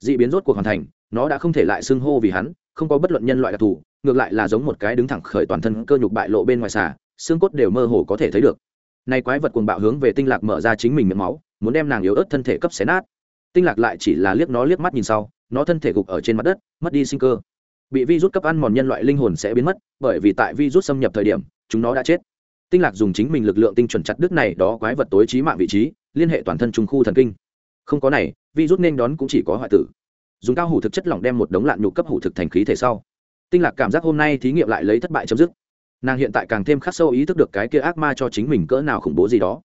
Dị biến rốt cuộc hoàn thành, nó đã không thể lại xưng hô vì hắn không có bất luận nhân loại đặc thù, ngược lại là giống một cái đứng thẳng khởi toàn thân cơ nhục bại lộ bên ngoài xà, xương cốt đều mơ hồ có thể thấy được. Nay quái vật cuồng bạo hướng về tinh lạc mở ra chính mình miệng máu, muốn đem nàng yếu ớt thân thể cấp xé nát. Tinh lạc lại chỉ là liếc nó liếc mắt nhìn sau, nó thân thể gục ở trên mặt đất, mất đi sinh cơ. Bị virus cấp ăn mòn nhân loại linh hồn sẽ biến mất, bởi vì tại virus xâm nhập thời điểm, chúng nó đã chết. Tinh lạc dùng chính mình lực lượng tinh chuẩn chặt đứt này đó quái vật tối trí mạng vị trí, liên hệ toàn thân trung khu thần kinh. Không có này, virus nên đón cũng chỉ có hoại tử dùng cao hủ thực chất lỏng đem một đống lạn nhục cấp hủ thực thành khí thể sau. Tinh lạc cảm giác hôm nay thí nghiệm lại lấy thất bại chấm dứt. Nàng hiện tại càng thêm khắc sâu ý thức được cái kia ác ma cho chính mình cỡ nào khủng bố gì đó.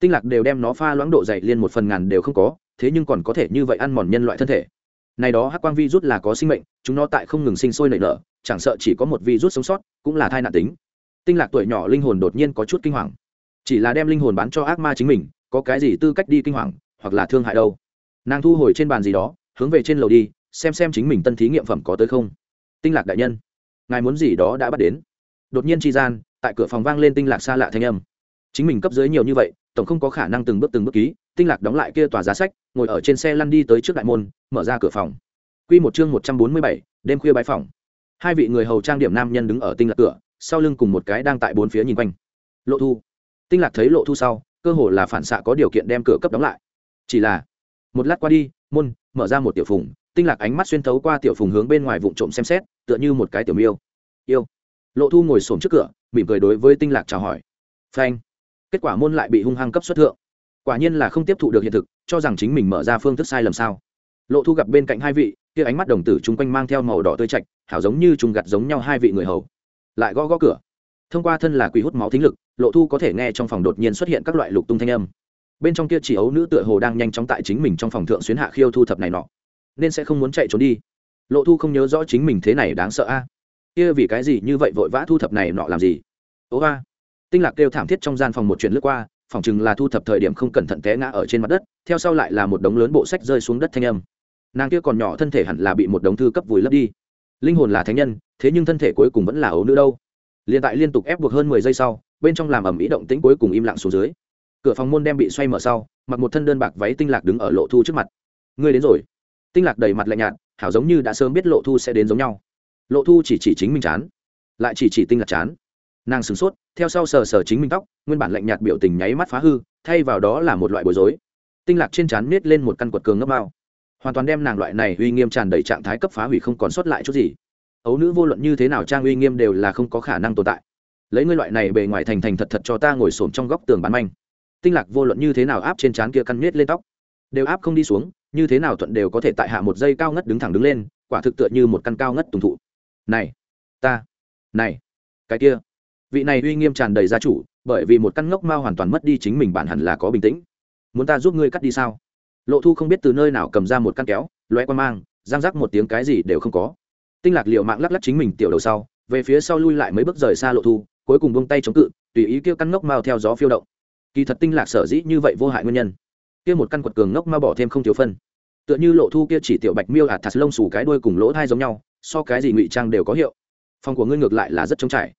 Tinh lạc đều đem nó pha loãng độ dày liên một phần ngàn đều không có, thế nhưng còn có thể như vậy ăn mòn nhân loại thân thể. Này đó hắc quang vi rút là có sinh mệnh, chúng nó tại không ngừng sinh sôi nảy nở, chẳng sợ chỉ có một vi rút sống sót, cũng là thai nạn tính. Tinh lạc tuổi nhỏ linh hồn đột nhiên có chút kinh hoàng. Chỉ là đem linh hồn bán cho ác ma chính mình, có cái gì tư cách đi kinh hoàng, hoặc là thương hại đâu? Nàng thu hồi trên bàn gì đó hướng về trên lầu đi, xem xem chính mình tân thí nghiệm phẩm có tới không. Tinh lạc đại nhân, ngài muốn gì đó đã bắt đến. Đột nhiên tri gian, tại cửa phòng vang lên tinh lạc xa lạ thanh âm. Chính mình cấp dưới nhiều như vậy, tổng không có khả năng từng bước từng bước ký, tinh lạc đóng lại kia tòa giá sách, ngồi ở trên xe lăn đi tới trước đại môn, mở ra cửa phòng. Q một chương một trăm bốn mươi bảy, đêm khuya bãi phòng hai vị người hầu trang điểm nam nhân đứng ở tinh lạc cửa, sau lưng cùng một cái đang tại bốn phía nhìn quanh. Lộ thu. Tinh lạc thấy lộ thu sau, cơ hồ là phản xạ có điều kiện đem cửa cấp đóng lại. Chỉ là, một lát qua đi môn, mở ra một tiểu phùng, tinh lạc ánh mắt xuyên thấu qua tiểu phùng hướng bên ngoài vụ trộm xem xét, tựa như một cái tiểu miêu. Yêu. Lộ thu ngồi xổm trước cửa, mỉm cười đối với tinh lạc chào hỏi. Phanh. Kết quả môn lại bị hung hăng cấp xuất thượng. Quả nhiên là không tiếp thụ được hiện thực, cho rằng chính mình mở ra phương thức sai lầm sao. Lộ thu gặp bên cạnh hai vị, kia ánh mắt đồng tử chung quanh mang theo màu đỏ tươi chạch hảo giống như trùng gặt giống nhau hai vị người hầu. Lại gõ gõ cửa. Thông qua thân là quỷ hút máu thính lực, lộ thu có thể nghe trong phòng đột nhiên xuất hiện các loại lục tung thanh âm bên trong kia chỉ ấu nữ tựa hồ đang nhanh chóng tại chính mình trong phòng thượng xuyến hạ khiêu thu thập này nọ, nên sẽ không muốn chạy trốn đi. Lộ thu không nhớ rõ chính mình thế này đáng sợ a. Kia vì cái gì như vậy vội vã thu thập này nọ làm gì? Ố a. Tinh lạc kêu thảm thiết trong gian phòng một chuyện lướt qua, phòng chừng là thu thập thời điểm không cẩn thận té ngã ở trên mặt đất, theo sau lại là một đống lớn bộ sách rơi xuống đất thanh âm. Nàng kia còn nhỏ thân thể hẳn là bị một đống thư cấp vùi lấp đi. Linh hồn là thánh nhân, thế nhưng thân thể cuối cùng vẫn là ấu nữ đâu. Liền tại liên tục ép buộc hơn mười giây sau, bên trong làm ẩm ý động tĩnh cuối cùng im lặng xuống dưới cửa phòng môn đem bị xoay mở sau, mặc một thân đơn bạc váy tinh lạc đứng ở lộ thu trước mặt. Ngươi đến rồi. Tinh lạc đầy mặt lạnh nhạt, hảo giống như đã sớm biết lộ thu sẽ đến giống nhau. Lộ thu chỉ chỉ chính mình chán, lại chỉ chỉ tinh lạc chán. Nàng sửng sốt, theo sau sờ sờ chính mình tóc, nguyên bản lạnh nhạt biểu tình nháy mắt phá hư, thay vào đó là một loại bối rối. Tinh lạc trên chán nết lên một căn quật cường ngấp bao. Hoàn toàn đem nàng loại này uy nghiêm tràn đầy trạng thái cấp phá hủy không còn sót lại chút gì. Ấu nữ vô luận như thế nào trang uy nghiêm đều là không có khả năng tồn tại. Lấy ngươi loại này bề ngoài thành thành thật thật cho ta ngồi xổm trong góc tường bán manh tinh lạc vô luận như thế nào áp trên trán kia căn miết lên tóc. Đều áp không đi xuống, như thế nào thuận đều có thể tại hạ một dây cao ngất đứng thẳng đứng lên, quả thực tựa như một căn cao ngất tùng thụ. Này, ta, này, cái kia. Vị này uy nghiêm tràn đầy gia chủ, bởi vì một căn ngốc mao hoàn toàn mất đi chính mình bản hẳn là có bình tĩnh. Muốn ta giúp ngươi cắt đi sao? Lộ thu không biết từ nơi nào cầm ra một căn kéo loe quan mang giang rắc một tiếng cái gì đều không có. Tinh lạc liệu mạng lắc lắc chính mình tiểu đầu sau, về phía sau lui lại mấy bước rời xa lộ thu, cuối cùng bông tay chống cự, tùy ý kêu căn ngốc mao theo gió phiêu động kỳ thật tinh lạc sở dĩ như vậy vô hại nguyên nhân. Kia một căn quật cường ngốc mà bỏ thêm không thiếu phân. Tựa như lộ thu kia chỉ tiểu bạch miêu ạt thạt lông xù cái đuôi cùng lỗ thai giống nhau, so cái gì ngụy trang đều có hiệu. Phòng của ngươi ngược lại là rất trống trải.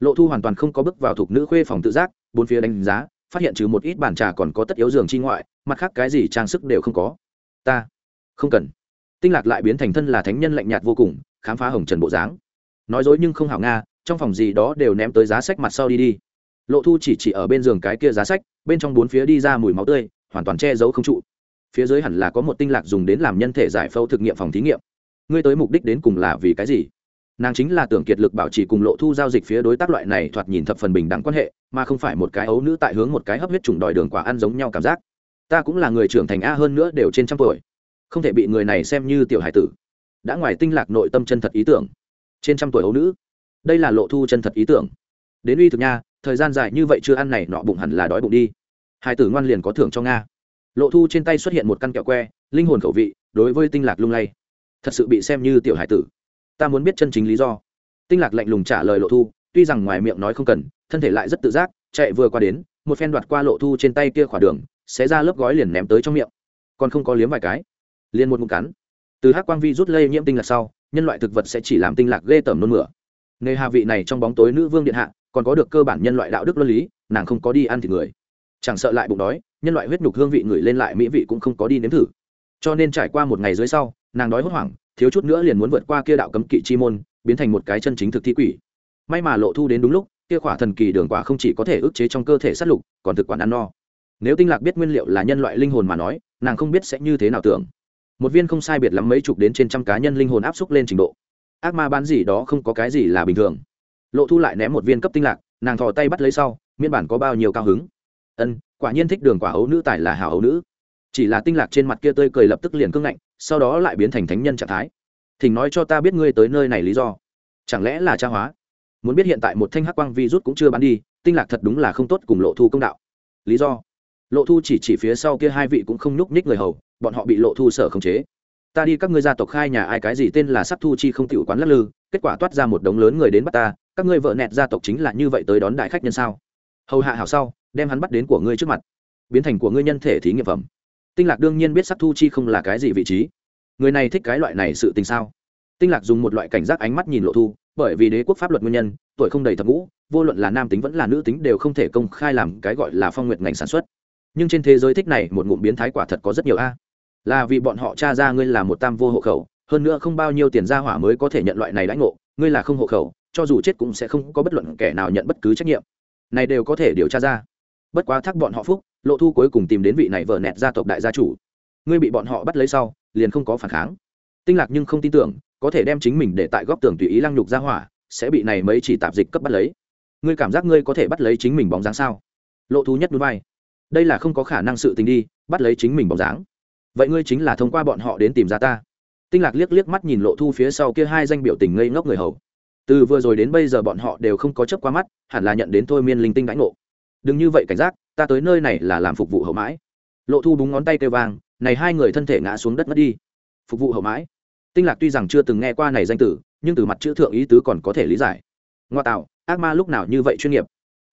Lộ thu hoàn toàn không có bước vào thuộc nữ khuê phòng tự giác, bốn phía đánh giá, phát hiện trừ một ít bàn trà còn có tất yếu giường chi ngoại, mặt khác cái gì trang sức đều không có. Ta không cần. Tinh lạc lại biến thành thân là thánh nhân lạnh nhạt vô cùng, khám phá hồng trần bộ dáng. Nói dối nhưng không hảo nga, trong phòng gì đó đều ném tới giá sách mặt sau đi đi lộ thu chỉ chỉ ở bên giường cái kia giá sách, bên trong bốn phía đi ra mùi máu tươi, hoàn toàn che giấu không trụ. Phía dưới hẳn là có một tinh lạc dùng đến làm nhân thể giải phẫu thực nghiệm phòng thí nghiệm. Ngươi tới mục đích đến cùng là vì cái gì? Nàng chính là tưởng kiệt lực bảo trì cùng lộ thu giao dịch phía đối tác loại này thoạt nhìn thập phần bình đẳng quan hệ, mà không phải một cái ấu nữ tại hướng một cái hấp huyết trùng đòi đường quả ăn giống nhau cảm giác. Ta cũng là người trưởng thành a hơn nữa đều trên trăm tuổi. Không thể bị người này xem như tiểu hải tử. Đã ngoài tinh lạc nội tâm chân thật ý tưởng. Trên trăm tuổi ấu nữ. Đây là lộ thu chân thật ý tưởng đến uy thực nha, thời gian dài như vậy chưa ăn này nọ bụng hẳn là đói bụng đi. Hải tử ngoan liền có thưởng cho nga. Lộ thu trên tay xuất hiện một căn kẹo que, linh hồn khẩu vị, đối với tinh lạc lung lay. Thật sự bị xem như tiểu hải tử. Ta muốn biết chân chính lý do. Tinh lạc lạnh lùng trả lời lộ thu, tuy rằng ngoài miệng nói không cần, thân thể lại rất tự giác, chạy vừa qua đến, một phen đoạt qua lộ thu trên tay kia khỏa đường, xé ra lớp gói liền ném tới trong miệng. Còn không có liếm vài cái, liền một mụn cắn. Từ hắc quang vi rút lây nhiễm tinh lạc sau, nhân loại thực vật sẽ chỉ làm tinh lạc ghê tởm nôn mửa. Nghề hạ vị này trong bóng tối nữ vương điện hạ còn có được cơ bản nhân loại đạo đức luân lý, nàng không có đi ăn thịt người. Chẳng sợ lại bụng đói, nhân loại huyết nhục hương vị người lên lại mỹ vị cũng không có đi nếm thử. Cho nên trải qua một ngày dưới sau, nàng đói hốt hoảng, thiếu chút nữa liền muốn vượt qua kia đạo cấm kỵ chi môn, biến thành một cái chân chính thực thi quỷ. May mà lộ thu đến đúng lúc, kia khỏa thần kỳ đường quả không chỉ có thể ức chế trong cơ thể sát lục, còn thực quản ăn no. Nếu tinh lạc biết nguyên liệu là nhân loại linh hồn mà nói, nàng không biết sẽ như thế nào tưởng. Một viên không sai biệt lắm mấy chục đến trên trăm cá nhân linh hồn áp xúc lên trình độ. Ác ma bán gì đó không có cái gì là bình thường lộ thu lại ném một viên cấp tinh lạc, nàng thò tay bắt lấy sau miên bản có bao nhiêu cao hứng. Ân, quả nhiên thích đường quả ấu nữ tài là hảo ấu nữ. Chỉ là tinh lạc trên mặt kia tươi cười lập tức liền cưng ngạnh, sau đó lại biến thành thánh nhân trạng thái. Thỉnh nói cho ta biết ngươi tới nơi này lý do. Chẳng lẽ là tra hóa? Muốn biết hiện tại một thanh hắc quang vi rút cũng chưa bán đi, tinh lạc thật đúng là không tốt cùng lộ thu công đạo. Lý do? Lộ thu chỉ chỉ phía sau kia hai vị cũng không nhúc nhích người hầu, bọn họ bị lộ thu sở khống chế. Ta đi các ngươi gia tộc khai nhà ai cái gì tên là sắc thu chi không tiểu quán lắc lư, kết quả toát ra một đống lớn người đến bắt ta các ngươi vợ nẹt gia tộc chính là như vậy tới đón đại khách nhân sao? Hầu hạ hảo sau, đem hắn bắt đến của ngươi trước mặt. Biến thành của ngươi nhân thể thí nghiệm phẩm. Tinh lạc đương nhiên biết sắc thu chi không là cái gì vị trí. Người này thích cái loại này sự tình sao? Tinh lạc dùng một loại cảnh giác ánh mắt nhìn lộ thu, bởi vì đế quốc pháp luật nguyên nhân, tuổi không đầy thập ngũ, vô luận là nam tính vẫn là nữ tính đều không thể công khai làm cái gọi là phong nguyện ngành sản xuất. Nhưng trên thế giới thích này, một ngụm biến thái quả thật có rất nhiều a. Là vì bọn họ tra ra ngươi là một tam vô hộ khẩu, hơn nữa không bao nhiêu tiền ra hỏa mới có thể nhận loại này đãi ngộ, ngươi là không hộ khẩu cho dù chết cũng sẽ không có bất luận kẻ nào nhận bất cứ trách nhiệm. Này đều có thể điều tra ra. Bất quá thắc bọn họ phúc, lộ thu cuối cùng tìm đến vị này vợ nẹt gia tộc đại gia chủ. Ngươi bị bọn họ bắt lấy sau, liền không có phản kháng. Tinh lạc nhưng không tin tưởng, có thể đem chính mình để tại góc tường tùy ý lăng nhục ra hỏa, sẽ bị này mấy chỉ tạp dịch cấp bắt lấy. Ngươi cảm giác ngươi có thể bắt lấy chính mình bóng dáng sao? Lộ thu nhất núi bay đây là không có khả năng sự tình đi, bắt lấy chính mình bóng dáng. Vậy ngươi chính là thông qua bọn họ đến tìm ra ta. Tinh lạc liếc liếc mắt nhìn lộ thu phía sau kia hai danh biểu tình ngây ngốc người hầu từ vừa rồi đến bây giờ bọn họ đều không có chấp qua mắt, hẳn là nhận đến thôi miên linh tinh đãi ngộ. Đừng như vậy cảnh giác, ta tới nơi này là làm phục vụ hậu mãi. Lộ thu búng ngón tay kêu vang, này hai người thân thể ngã xuống đất mất đi. Phục vụ hậu mãi. Tinh lạc tuy rằng chưa từng nghe qua này danh tử, nhưng từ mặt chữ thượng ý tứ còn có thể lý giải. Ngoa tạo, ác ma lúc nào như vậy chuyên nghiệp?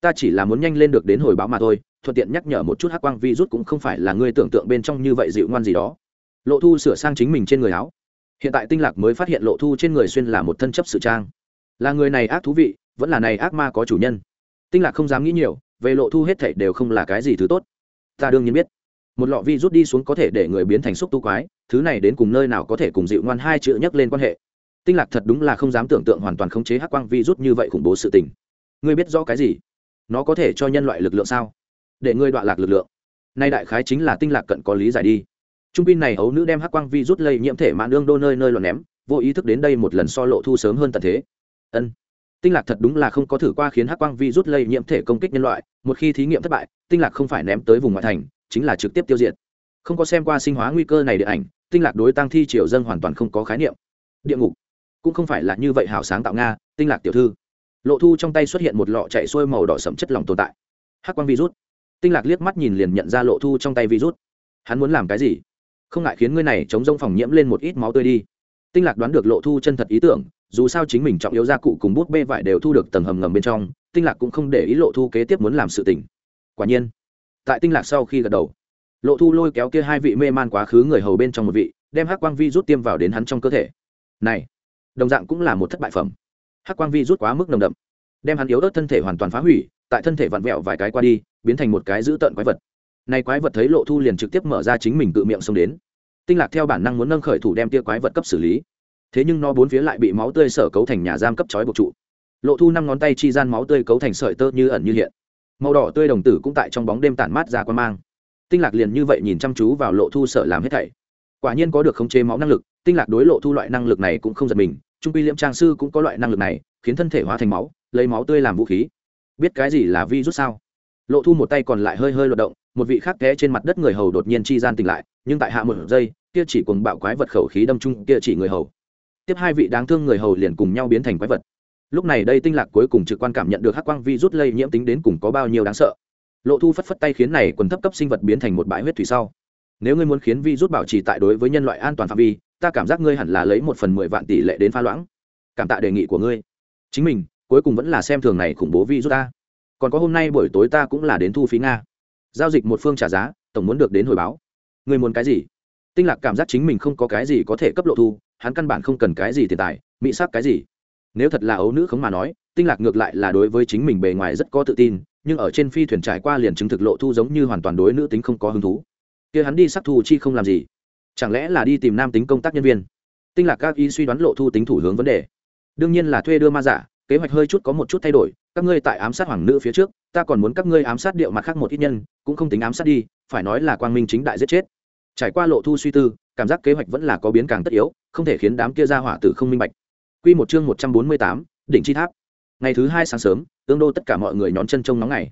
Ta chỉ là muốn nhanh lên được đến hồi báo mà thôi, thuận tiện nhắc nhở một chút hắc quang vi rút cũng không phải là ngươi tưởng tượng bên trong như vậy dịu ngoan gì đó. Lộ thu sửa sang chính mình trên người áo. Hiện tại tinh lạc mới phát hiện lộ thu trên người xuyên là một thân chấp sự trang là người này ác thú vị, vẫn là này ác ma có chủ nhân. Tinh lạc không dám nghĩ nhiều, về lộ thu hết thảy đều không là cái gì thứ tốt. Ta đương nhiên biết. Một lọ vi rút đi xuống có thể để người biến thành xúc tu quái, thứ này đến cùng nơi nào có thể cùng dịu ngoan hai chữ nhắc lên quan hệ. Tinh lạc thật đúng là không dám tưởng tượng hoàn toàn khống chế hắc quang vi rút như vậy khủng bố sự tình. Ngươi biết rõ cái gì? Nó có thể cho nhân loại lực lượng sao? Để ngươi đoạn lạc lực lượng. Nay đại khái chính là tinh lạc cận có lý giải đi. Trung pin này ấu nữ đem hắc quang vi rút lây nhiễm thể mạng ương đô nơi nơi loạn ném, vô ý thức đến đây một lần so lộ thu sớm hơn tận thế ân. Tinh lạc thật đúng là không có thử qua khiến hắc quang vi rút lây nhiễm thể công kích nhân loại, một khi thí nghiệm thất bại, tinh lạc không phải ném tới vùng ngoại thành, chính là trực tiếp tiêu diệt. Không có xem qua sinh hóa nguy cơ này điện ảnh, tinh lạc đối tăng thi triều dân hoàn toàn không có khái niệm. Địa ngục. Cũng không phải là như vậy hảo sáng tạo nga, tinh lạc tiểu thư. Lộ thu trong tay xuất hiện một lọ chạy xuôi màu đỏ sẫm chất lỏng tồn tại. Hắc quang virus tinh lạc liếc mắt nhìn liền nhận ra lộ thu trong tay virus hắn muốn làm cái gì? Không ngại khiến ngươi này chống rông phòng nhiễm lên một ít máu tươi đi. Tinh lạc đoán được lộ thu chân thật ý tưởng dù sao chính mình trọng yếu gia cụ cùng bút bê vải đều thu được tầng hầm ngầm bên trong, tinh lạc cũng không để ý lộ thu kế tiếp muốn làm sự tình. Quả nhiên, tại tinh lạc sau khi gật đầu, lộ thu lôi kéo kia hai vị mê man quá khứ người hầu bên trong một vị, đem hắc quang vi rút tiêm vào đến hắn trong cơ thể. Này, đồng dạng cũng là một thất bại phẩm. Hắc quang vi rút quá mức nồng đậm, đem hắn yếu ớt thân thể hoàn toàn phá hủy, tại thân thể vặn vẹo vài cái qua đi, biến thành một cái dữ tợn quái vật. Này quái vật thấy lộ thu liền trực tiếp mở ra chính mình tự miệng xông đến. Tinh lạc theo bản năng muốn nâng khởi thủ đem tia quái vật cấp xử lý thế nhưng nó bốn phía lại bị máu tươi sở cấu thành nhà giam cấp trói buộc trụ. Lộ thu năm ngón tay chi gian máu tươi cấu thành sợi tơ như ẩn như hiện. Màu đỏ tươi đồng tử cũng tại trong bóng đêm tản mát ra quan mang. Tinh lạc liền như vậy nhìn chăm chú vào lộ thu sợ làm hết thảy. Quả nhiên có được khống chế máu năng lực, tinh lạc đối lộ thu loại năng lực này cũng không giật mình, trung quy liễm trang sư cũng có loại năng lực này, khiến thân thể hóa thành máu, lấy máu tươi làm vũ khí. Biết cái gì là vi rút sao? Lộ thu một tay còn lại hơi hơi luận động, một vị khác té trên mặt đất người hầu đột nhiên chi gian tỉnh lại, nhưng tại hạ một giây, kia chỉ cùng bạo quái vật khẩu khí đâm chung kia chỉ người hầu tiếp hai vị đáng thương người hầu liền cùng nhau biến thành quái vật. Lúc này đây tinh lạc cuối cùng trực quan cảm nhận được hắc quang vi rút lây nhiễm tính đến cùng có bao nhiêu đáng sợ. Lộ thu phất phất tay khiến này quần thấp cấp sinh vật biến thành một bãi huyết thủy sau. Nếu ngươi muốn khiến vi rút bảo trì tại đối với nhân loại an toàn phạm vi, ta cảm giác ngươi hẳn là lấy một phần mười vạn tỷ lệ đến pha loãng. Cảm tạ đề nghị của ngươi. Chính mình, cuối cùng vẫn là xem thường này khủng bố vi rút ta. Còn có hôm nay buổi tối ta cũng là đến thu phí nga. Giao dịch một phương trả giá, tổng muốn được đến hồi báo. Ngươi muốn cái gì? Tinh lạc cảm giác chính mình không có cái gì có thể cấp lộ thu hắn căn bản không cần cái gì tiền tài mỹ sắc cái gì. Nếu thật là ấu nữ không mà nói, tinh lạc ngược lại là đối với chính mình bề ngoài rất có tự tin, nhưng ở trên phi thuyền trải qua liền chứng thực lộ thu giống như hoàn toàn đối nữ tính không có hứng thú. Kia hắn đi sắc thu chi không làm gì? Chẳng lẽ là đi tìm nam tính công tác nhân viên? Tinh lạc các ý suy đoán lộ thu tính thủ hướng vấn đề. Đương nhiên là thuê đưa ma giả, kế hoạch hơi chút có một chút thay đổi, các ngươi tại ám sát hoàng nữ phía trước, ta còn muốn các ngươi ám sát điệu mặt khác một ít nhân, cũng không tính ám sát đi, phải nói là quang minh chính đại giết chết. Trải qua lộ thu suy tư cảm giác kế hoạch vẫn là có biến càng tất yếu không thể khiến đám kia ra hỏa tử không minh bạch Quy một chương một trăm bốn mươi tám, đỉnh chi tháp. Ngày thứ hai sáng sớm, tương đô tất cả mọi người nhón chân trông nóng ngày.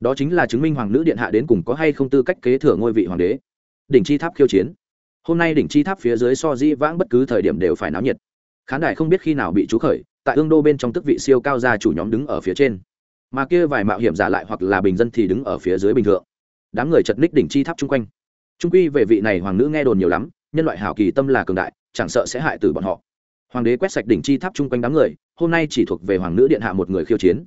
Đó chính là chứng minh hoàng nữ điện hạ đến cùng có hay không tư cách kế thừa ngôi vị hoàng đế. Đỉnh chi tháp khiêu chiến. Hôm nay đỉnh chi tháp phía dưới so di vãng bất cứ thời điểm đều phải náo nhiệt. Khán đài không biết khi nào bị chú khởi, tại ương đô bên trong tức vị siêu cao gia chủ nhóm đứng ở phía trên. Mà kia vài mạo hiểm giả lại hoặc là bình dân thì đứng ở phía dưới bình thường. Đám người chật ních đỉnh chi tháp chung quanh. Trung quy về vị này hoàng nữ nghe đồn nhiều lắm, nhân loại hảo kỳ tâm là cường đại, chẳng sợ sẽ hại tử bọn họ. Hoàng đế quét sạch đỉnh chi tháp chung quanh đám người hôm nay chỉ thuộc về hoàng nữ điện hạ một người khiêu chiến.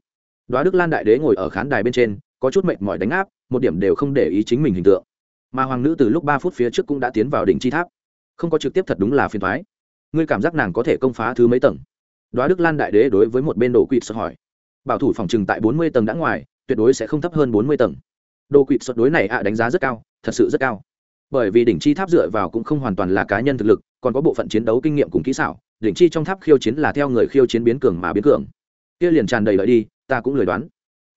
Đoá đức lan đại đế ngồi ở khán đài bên trên có chút mệt mỏi đánh áp một điểm đều không để ý chính mình hình tượng. Mà hoàng nữ từ lúc ba phút phía trước cũng đã tiến vào đỉnh chi tháp. Không có trực tiếp thật đúng là phiền thoái ngươi cảm giác nàng có thể công phá thứ mấy tầng? Đoá đức lan đại đế đối với một bên đồ quỵt xuất hỏi. Bảo thủ phòng trừng tại bốn mươi tầng đã ngoài tuyệt đối sẽ không thấp hơn bốn mươi tầng. Đồ quỵt xuất đối này ạ đánh giá rất cao thật sự rất cao bởi vì đỉnh chi tháp dựa vào cũng không hoàn toàn là cá nhân thực lực, còn có bộ phận chiến đấu kinh nghiệm cùng kỹ xảo, đỉnh chi trong tháp khiêu chiến là theo người khiêu chiến biến cường mà biến cường. Kia liền tràn đầy lợi đi, ta cũng lười đoán.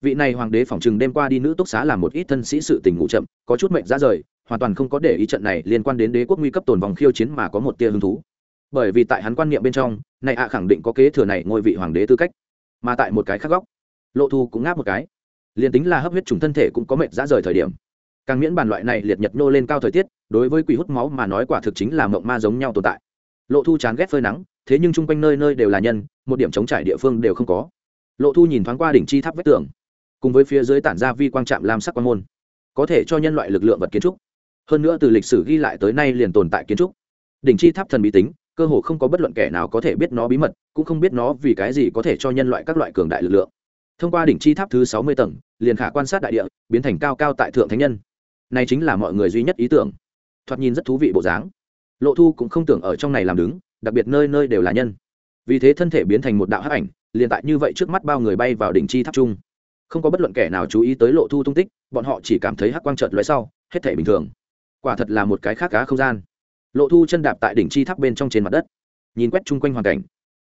Vị này hoàng đế phỏng chừng đêm qua đi nữ túc xá làm một ít thân sĩ sự tình ngủ chậm, có chút mệnh ra rời, hoàn toàn không có để ý trận này liên quan đến đế quốc nguy cấp tồn vòng khiêu chiến mà có một tia hứng thú. Bởi vì tại hắn quan niệm bên trong, này ạ khẳng định có kế thừa này ngôi vị hoàng đế tư cách. Mà tại một cái khác góc, lộ thu cũng ngáp một cái. Liền tính là hấp huyết trùng thân thể cũng có mệnh ra rời thời điểm càng miễn bàn loại này liệt nhật nô lên cao thời tiết, đối với quỷ hút máu mà nói quả thực chính là mộng ma giống nhau tồn tại. Lộ thu chán ghét phơi nắng, thế nhưng chung quanh nơi nơi đều là nhân, một điểm chống trải địa phương đều không có. Lộ thu nhìn thoáng qua đỉnh chi tháp vách tường, cùng với phía dưới tản ra vi quang trạm lam sắc quan môn, có thể cho nhân loại lực lượng vật kiến trúc. Hơn nữa từ lịch sử ghi lại tới nay liền tồn tại kiến trúc. Đỉnh chi tháp thần bí tính, cơ hồ không có bất luận kẻ nào có thể biết nó bí mật, cũng không biết nó vì cái gì có thể cho nhân loại các loại cường đại lực lượng. Thông qua đỉnh chi tháp thứ sáu mươi tầng, liền khả quan sát đại địa, biến thành cao cao tại thượng thánh nhân này chính là mọi người duy nhất ý tưởng. Thoạt nhìn rất thú vị bộ dáng. Lộ thu cũng không tưởng ở trong này làm đứng, đặc biệt nơi nơi đều là nhân. Vì thế thân thể biến thành một đạo hắc ảnh, liền tại như vậy trước mắt bao người bay vào đỉnh chi tháp trung không có bất luận kẻ nào chú ý tới lộ thu tung tích, bọn họ chỉ cảm thấy hắc quang trợt lóe sau, hết thể bình thường. Quả thật là một cái khác cá không gian. Lộ thu chân đạp tại đỉnh chi tháp bên trong trên mặt đất, nhìn quét chung quanh hoàn cảnh.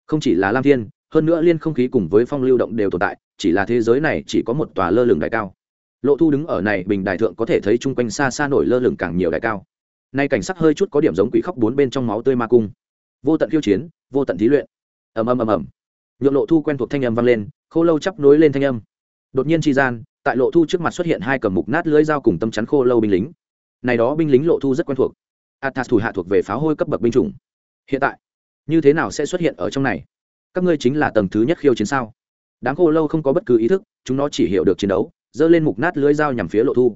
Không chỉ là lam thiên, hơn nữa liên không khí cùng với phong lưu động đều tồn tại, chỉ là thế giới này chỉ có một tòa lơ lửng đại cao lộ thu đứng ở này bình đài thượng có thể thấy chung quanh xa xa nổi lơ lửng càng nhiều đại cao. Nay cảnh sắc hơi chút có điểm giống quỷ khóc bốn bên trong máu tươi ma cung. Vô tận khiêu chiến, vô tận thí luyện. Ầm ầm ầm ầm. Nhượng lộ thu quen thuộc thanh âm vang lên, khô lâu chắp nối lên thanh âm. Đột nhiên tri gian, tại lộ thu trước mặt xuất hiện hai cầm mục nát lưới dao cùng tâm chắn khô lâu binh lính. Này đó binh lính lộ thu rất quen thuộc. Athas thủ hạ thuộc về pháo hôi cấp bậc binh chủng. Hiện tại, như thế nào sẽ xuất hiện ở trong này? Các ngươi chính là tầng thứ nhất khiêu chiến sao? Đám khô lâu không có bất cứ ý thức, chúng nó chỉ hiểu được chiến đấu giơ lên mục nát lưới dao nhằm phía lộ thu.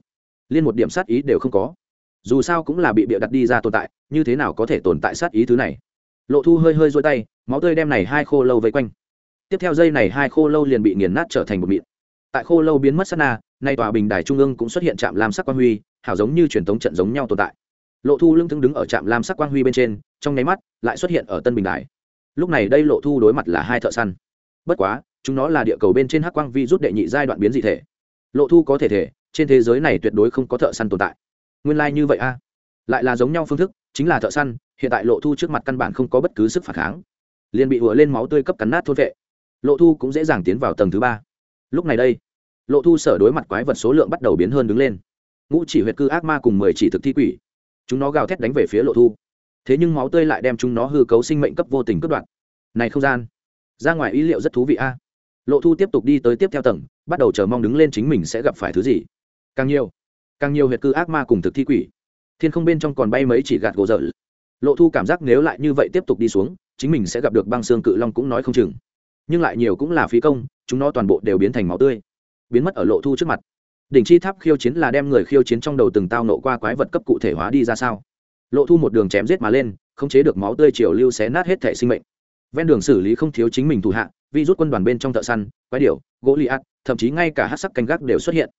Liên một điểm sát ý đều không có. Dù sao cũng là bị bịa đặt đi ra tồn tại, như thế nào có thể tồn tại sát ý thứ này? Lộ thu hơi hơi dôi tay, máu tươi đem này hai khô lâu vây quanh. Tiếp theo dây này hai khô lâu liền bị nghiền nát trở thành một mịn. Tại khô lâu biến mất sát na, nay tòa bình đài trung ương cũng xuất hiện trạm lam sắc quang huy, hảo giống như truyền thống trận giống nhau tồn tại. Lộ thu lưng thững đứng ở trạm lam sắc quang huy bên trên, trong nháy mắt lại xuất hiện ở tân bình đài. Lúc này đây lộ thu đối mặt là hai thợ săn. Bất quá, chúng nó là địa cầu bên trên hắc quang vi rút đệ nhị giai đoạn biến dị thể lộ thu có thể thể, trên thế giới này tuyệt đối không có thợ săn tồn tại. Nguyên lai、like、như vậy a. Lại là giống nhau phương thức, chính là thợ săn, hiện tại lộ thu trước mặt căn bản không có bất cứ sức phản kháng. Liền bị ùa lên máu tươi cấp cắn nát thôn vệ. Lộ thu cũng dễ dàng tiến vào tầng thứ ba. Lúc này đây, lộ thu sở đối mặt quái vật số lượng bắt đầu biến hơn đứng lên. Ngũ chỉ huyệt cư ác ma cùng mười chỉ thực thi quỷ. Chúng nó gào thét đánh về phía lộ thu. Thế nhưng máu tươi lại đem chúng nó hư cấu sinh mệnh cấp vô tình cướp đoạn này không gian, ra ngoài ý liệu rất thú vị a lộ thu tiếp tục đi tới tiếp theo tầng, bắt đầu chờ mong đứng lên chính mình sẽ gặp phải thứ gì. Càng nhiều càng nhiều huyệt cư ác ma cùng thực thi quỷ. Thiên không bên trong còn bay mấy chỉ gạt gỗ dở lộ thu cảm giác nếu lại như vậy tiếp tục đi xuống, chính mình sẽ gặp được băng xương cự long cũng nói không chừng. Nhưng lại nhiều cũng là phí công, chúng nó toàn bộ đều biến thành máu tươi. Biến mất ở lộ thu trước mặt. Đỉnh chi tháp khiêu chiến là đem người khiêu chiến trong đầu từng tao nộ qua quái vật cấp cụ thể hóa đi ra sao. Lộ thu một đường chém giết mà lên không chế được máu tươi chiều lưu xé nát hết thể sinh mệnh. Ven đường xử lý không thiếu chính mình thủ hạ vi rút quân đoàn bên trong thợ săn, quái điểu, gỗ li ạt, thậm chí ngay cả hát sắc canh gác đều xuất hiện.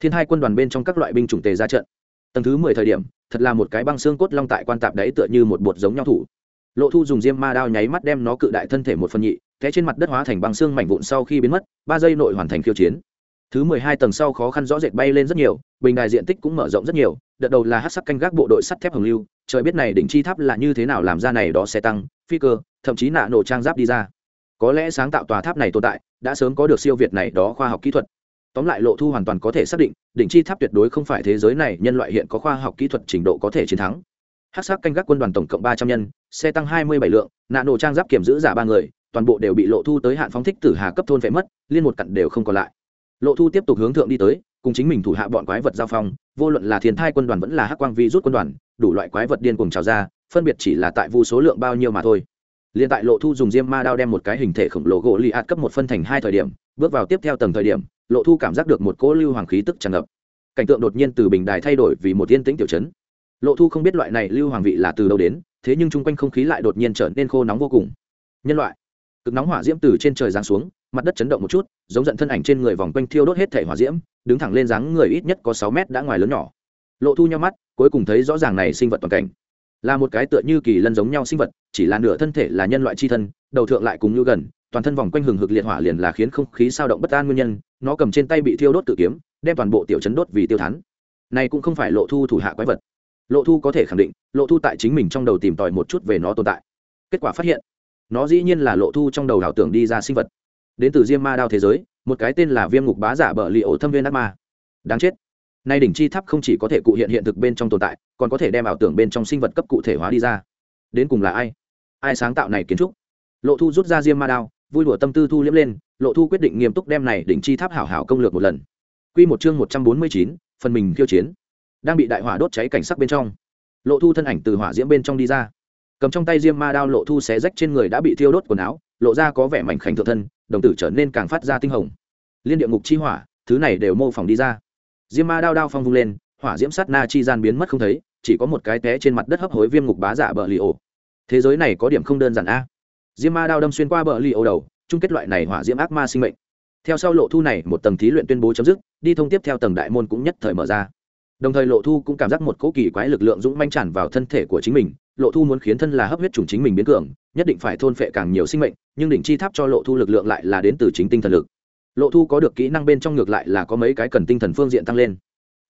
Thiên hai quân đoàn bên trong các loại binh chủng tề ra trận. Tầng thứ mười thời điểm, thật là một cái băng xương cốt long tại quan tạp đấy tựa như một bột giống nhau thủ. Lộ thu dùng diêm ma đao nháy mắt đem nó cự đại thân thể một phần nhị, té trên mặt đất hóa thành băng xương mảnh vụn sau khi biến mất, ba giây nội hoàn thành khiêu chiến. Thứ mười hai tầng sau khó khăn rõ rệt bay lên rất nhiều, bình đài diện tích cũng mở rộng rất nhiều, đợt đầu là hát sắc canh gác bộ đội sắt thép hồng lưu, trời biết này đỉnh chi tháp là như thế nào làm ra này đó xe tăng, phi cơ, thậm chí nạ nổ trang giáp đi ra có lẽ sáng tạo tòa tháp này tồn tại, đã sớm có được siêu việt này đó khoa học kỹ thuật. Tóm lại lộ thu hoàn toàn có thể xác định, đỉnh chi tháp tuyệt đối không phải thế giới này nhân loại hiện có khoa học kỹ thuật trình độ có thể chiến thắng. Hát sắc canh gác quân đoàn tổng cộng ba trăm nhân, xe tăng hai mươi bảy lượng nạn nổ trang giáp kiểm giữ giả ba người, toàn bộ đều bị lộ thu tới hạn phóng thích tử hà cấp thôn vệ mất, liên một cặn đều không còn lại. Lộ thu tiếp tục hướng thượng đi tới, cùng chính mình thủ hạ bọn quái vật giao phong, vô luận là thiên thai quân đoàn vẫn là hắc quang vi rút quân đoàn, đủ loại quái vật điên cùng trào ra, phân biệt chỉ là tại vu số lượng bao nhiêu mà thôi liền tại lộ thu dùng diêm ma đao đem một cái hình thể khổng lồ gỗ li ạt cấp một phân thành hai thời điểm, bước vào tiếp theo tầng thời điểm, lộ thu cảm giác được một cỗ lưu hoàng khí tức tràn ngập. Cảnh tượng đột nhiên từ bình đài thay đổi vì một yên tĩnh tiểu chấn. Lộ thu không biết loại này lưu hoàng vị là từ đâu đến, thế nhưng chung quanh không khí lại đột nhiên trở nên khô nóng vô cùng. Nhân loại, cực nóng hỏa diễm từ trên trời giáng xuống, mặt đất chấn động một chút, giống giận thân ảnh trên người vòng quanh thiêu đốt hết thể hỏa diễm, đứng thẳng lên dáng người ít nhất có sáu mét đã ngoài lớn nhỏ. Lộ thu nhau mắt, cuối cùng thấy rõ ràng này sinh vật toàn cảnh là một cái tựa như kỳ lân giống nhau sinh vật, chỉ là nửa thân thể là nhân loại c h i thân, đầu thượng lại cùng như gần, toàn thân vòng quanh hừng hực liệt hỏa liền là khiến không khí sao động bất an nguyên nhân, nó cầm trên tay bị thiêu đốt tự kiếm, đem toàn bộ tiểu chấn đốt vì tiêu thắn này cũng không phải lộ thu thủ hạ quái vật. Lộ thu có thể khẳng định, lộ thu tại chính mình trong đầu tìm tòi một chút về nó tồn tại. Kết quả phát hiện, nó dĩ nhiên là lộ thu trong đầu ảo tưởng đi ra sinh vật. Đến từ diêm ma đao thế giới, một cái tên là viêm ngục bá giả bờ li ổ thâm viên ác ma. Đáng chết nay đỉnh chi tháp không chỉ có thể cụ hiện hiện thực bên trong tồn tại, còn có thể đem ảo tưởng bên trong sinh vật cấp cụ thể hóa đi ra. Đến cùng là ai? Ai sáng tạo này kiến trúc? Lộ thu rút ra diêm ma đao, vui đùa tâm tư thu liếm lên, lộ thu quyết định nghiêm túc đem này đỉnh chi tháp hảo hảo công lược một lần. Q một chương một trăm bốn mươi chín, phần mình khiêu chiến. Đang bị đại hỏa đốt cháy cảnh sắc bên trong. Lộ thu thân ảnh từ hỏa diễm bên trong đi ra. Cầm trong tay diêm ma đao, lộ thu xé rách trên người đã bị thiêu đốt quần áo, lộ ra có vẻ mảnh khảnh thượng thân, đồng tử trở nên càng phát ra tinh hồng. Liên địa ngục chi hỏa, thứ này đều mô phỏng đi ra diêm ma đao đao phong vung lên, hỏa diễm sát na chi gian biến mất không thấy, chỉ có một cái té trên mặt đất hấp hối viêm ngục bá giả bờ li ổ. Thế giới này có điểm không đơn giản a. Diêm ma đao đâm xuyên qua bờ li ổ đầu, chung kết loại này hỏa diễm ác ma sinh mệnh. Theo sau lộ thu này, một tầng thí luyện tuyên bố chấm dứt, đi thông tiếp theo tầng đại môn cũng nhất thời mở ra. Đồng thời lộ thu cũng cảm giác một cỗ kỳ quái lực lượng dũng manh tràn vào thân thể của chính mình, lộ thu muốn khiến thân là hấp huyết chủng chính mình biến cường, nhất định phải thôn phệ càng nhiều sinh mệnh, nhưng đỉnh chi tháp cho lộ thu lực lượng lại là đến từ chính tinh thần lực lộ thu có được kỹ năng bên trong ngược lại là có mấy cái cần tinh thần phương diện tăng lên.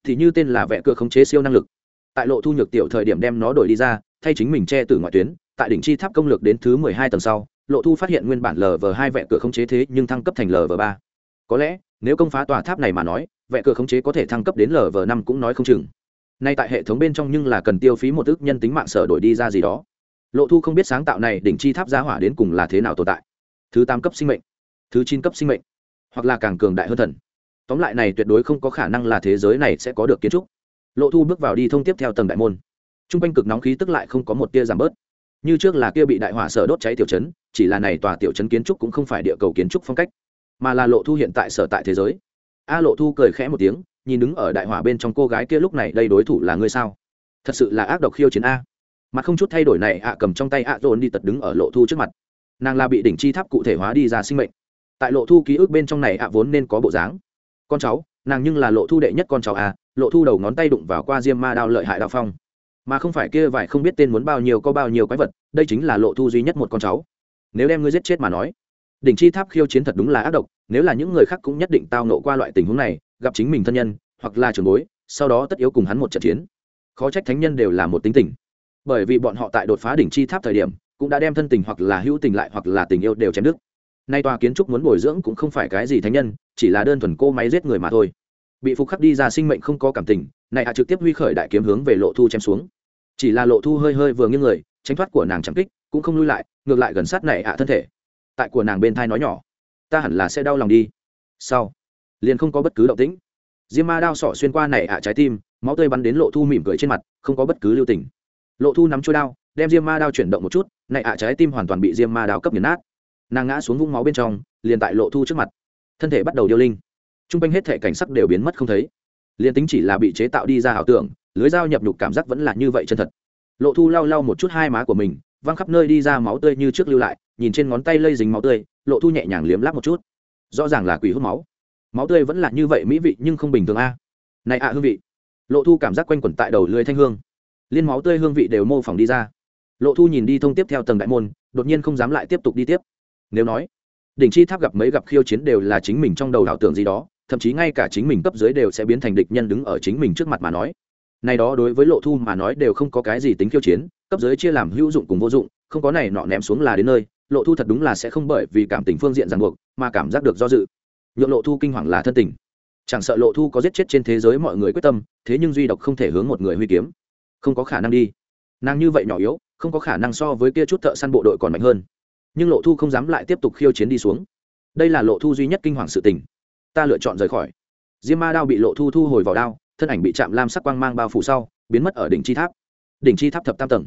Thì như tên là vẽ cửa khống chế siêu năng lực. Tại lộ thu nhược tiểu thời điểm đem nó đổi đi ra, thay chính mình che từ ngoại tuyến, tại đỉnh chi tháp công lược đến thứ mười hai tầng sau, lộ thu phát hiện nguyên bản lv hai vẽ cửa khống chế thế nhưng thăng cấp thành lv ba. Có lẽ, nếu công phá tòa tháp này mà nói, vẽ cửa khống chế có thể thăng cấp đến lv năm cũng nói không chừng. Nay tại hệ thống bên trong nhưng là cần tiêu phí một ước nhân tính mạng sở đổi đi ra gì đó. Lộ thu không biết sáng tạo này đỉnh chi tháp giá hỏa đến cùng là thế nào tồn tại. Thứ tám cấp sinh mệnh. Thứ chín cấp sinh mệnh hoặc là càng cường đại hơn thần. Tóm lại này tuyệt đối không có khả năng là thế giới này sẽ có được kiến trúc. Lộ thu bước vào đi thông tiếp theo tầng đại môn. T r u n g quanh cực nóng khí tức lại không có một tia giảm bớt. Như trước là kia bị đại hỏa sở đốt cháy tiểu chấn chỉ là này tòa tiểu chấn kiến trúc cũng không phải địa cầu kiến trúc phong cách, mà là lộ thu hiện tại sở tại thế giới. A lộ thu cười khẽ một tiếng, nhìn đứng ở đại hỏa bên trong cô gái kia lúc này, đây đối thủ là ngươi sao? Thật sự là ác độc khiêu chiến a. Mà không chút thay đổi này ạ cầm trong tay ạ dồn đi tật đứng ở lộ thu trước mặt. Nàng là bị đỉnh chi tháp cụ thể hóa đi ra sinh mệnh tại lộ thu ký ức bên trong này ạ vốn nên có bộ dáng. Con cháu, nàng nhưng là lộ thu đệ nhất con cháu à lộ thu đầu ngón tay đụng vào qua diêm ma đao lợi hại đạo phong. Mà không phải kia vải không biết tên muốn bao nhiêu có bao nhiêu quái vật, đây chính là lộ thu duy nhất một con cháu. Nếu đem ngươi giết chết mà nói, đỉnh chi tháp khiêu chiến thật đúng là ác độc, nếu là những người khác cũng nhất định tao nộ qua loại tình huống này, gặp chính mình thân nhân, hoặc là trường bối, sau đó tất yếu cùng hắn một trận chiến. Khó trách thánh nhân đều là một tính tình. Bởi vì bọn họ tại đột phá đỉnh chi tháp thời điểm, cũng đã đem thân tình hoặc là hữu tình lại hoặc là tình yêu đều chém đứt nay tòa kiến trúc muốn bồi dưỡng cũng không phải cái gì thánh nhân, chỉ là đơn thuần cô máy giết người mà thôi. Bị phục khắc đi ra sinh mệnh không có cảm tình, này hạ trực tiếp huy khởi đại kiếm hướng về lộ thu chém xuống. Chỉ là lộ thu hơi hơi vừa nghiêng người, tránh thoát của nàng chẳng kích, cũng không lui lại, ngược lại gần sát này hạ thân thể. Tại của nàng bên thai nói nhỏ, ta hẳn là sẽ đau lòng đi. Sau, liền không có bất cứ động tĩnh. Diêm ma đao sỏ xuyên qua này hạ trái tim, máu tươi bắn đến lộ thu mỉm cười trên mặt, không có bất cứ lưu tình. Lộ thu nắm trôi đao, đem diêm ma đao chuyển động một chút, này hạ trái tim hoàn toàn bị diêm ma đao cấp nghiền nát nàng ngã xuống vũng máu bên trong, liền tại lộ thu trước mặt. Thân thể bắt đầu điêu linh. T r u n g quanh hết thể cảnh sắc đều biến mất không thấy. Liền tính chỉ là bị chế tạo đi ra ảo tưởng, lưới dao nhập nhục cảm giác vẫn là như vậy chân thật. Lộ thu lau lau một chút hai má của mình, văng khắp nơi đi ra máu tươi như trước lưu lại, nhìn trên ngón tay lây dính máu tươi, lộ thu nhẹ nhàng liếm láp một chút. Rõ ràng là quỷ hút máu. Máu tươi vẫn là như vậy mỹ vị nhưng không bình thường a. Này ạ, hương vị. Lộ thu cảm giác quanh quẩn tại đầu lưới thanh hương. Liên máu tươi hương vị đều mô phỏng đi ra. Lộ thu nhìn đi thông tiếp theo tầng đại môn, đột nhiên không dám lại tiếp tục đi tiếp nếu nói, đỉnh chi tháp gặp mấy gặp khiêu chiến đều là chính mình trong đầu đảo tưởng gì đó, thậm chí ngay cả chính mình cấp dưới đều sẽ biến thành địch nhân đứng ở chính mình trước mặt mà nói. Này đó đối với lộ thu mà nói đều không có cái gì tính khiêu chiến, cấp dưới chia làm hữu dụng cùng vô dụng, không có này nọ ném xuống là đến nơi, lộ thu thật đúng là sẽ không bởi vì cảm tình phương diện ràng buộc, mà cảm giác được do dự. Nhượng lộ thu kinh hoàng là thân tình. Chẳng sợ lộ thu có giết chết trên thế giới mọi người quyết tâm, thế nhưng duy độc không thể hướng một người huy kiếm. Không có khả năng đi. Nàng như vậy nhỏ yếu, không có khả năng so với kia chút thợ săn bộ đội còn mạnh hơn nhưng lộ thu không dám lại tiếp tục khiêu chiến đi xuống. Đây là lộ thu duy nhất kinh hoàng sự tình. Ta lựa chọn rời khỏi. Diêm ma đao bị lộ thu thu hồi vào đao, thân ảnh bị chạm lam sắc quang mang bao phủ sau, biến mất ở đỉnh chi tháp. Đỉnh chi tháp thập tam tầng.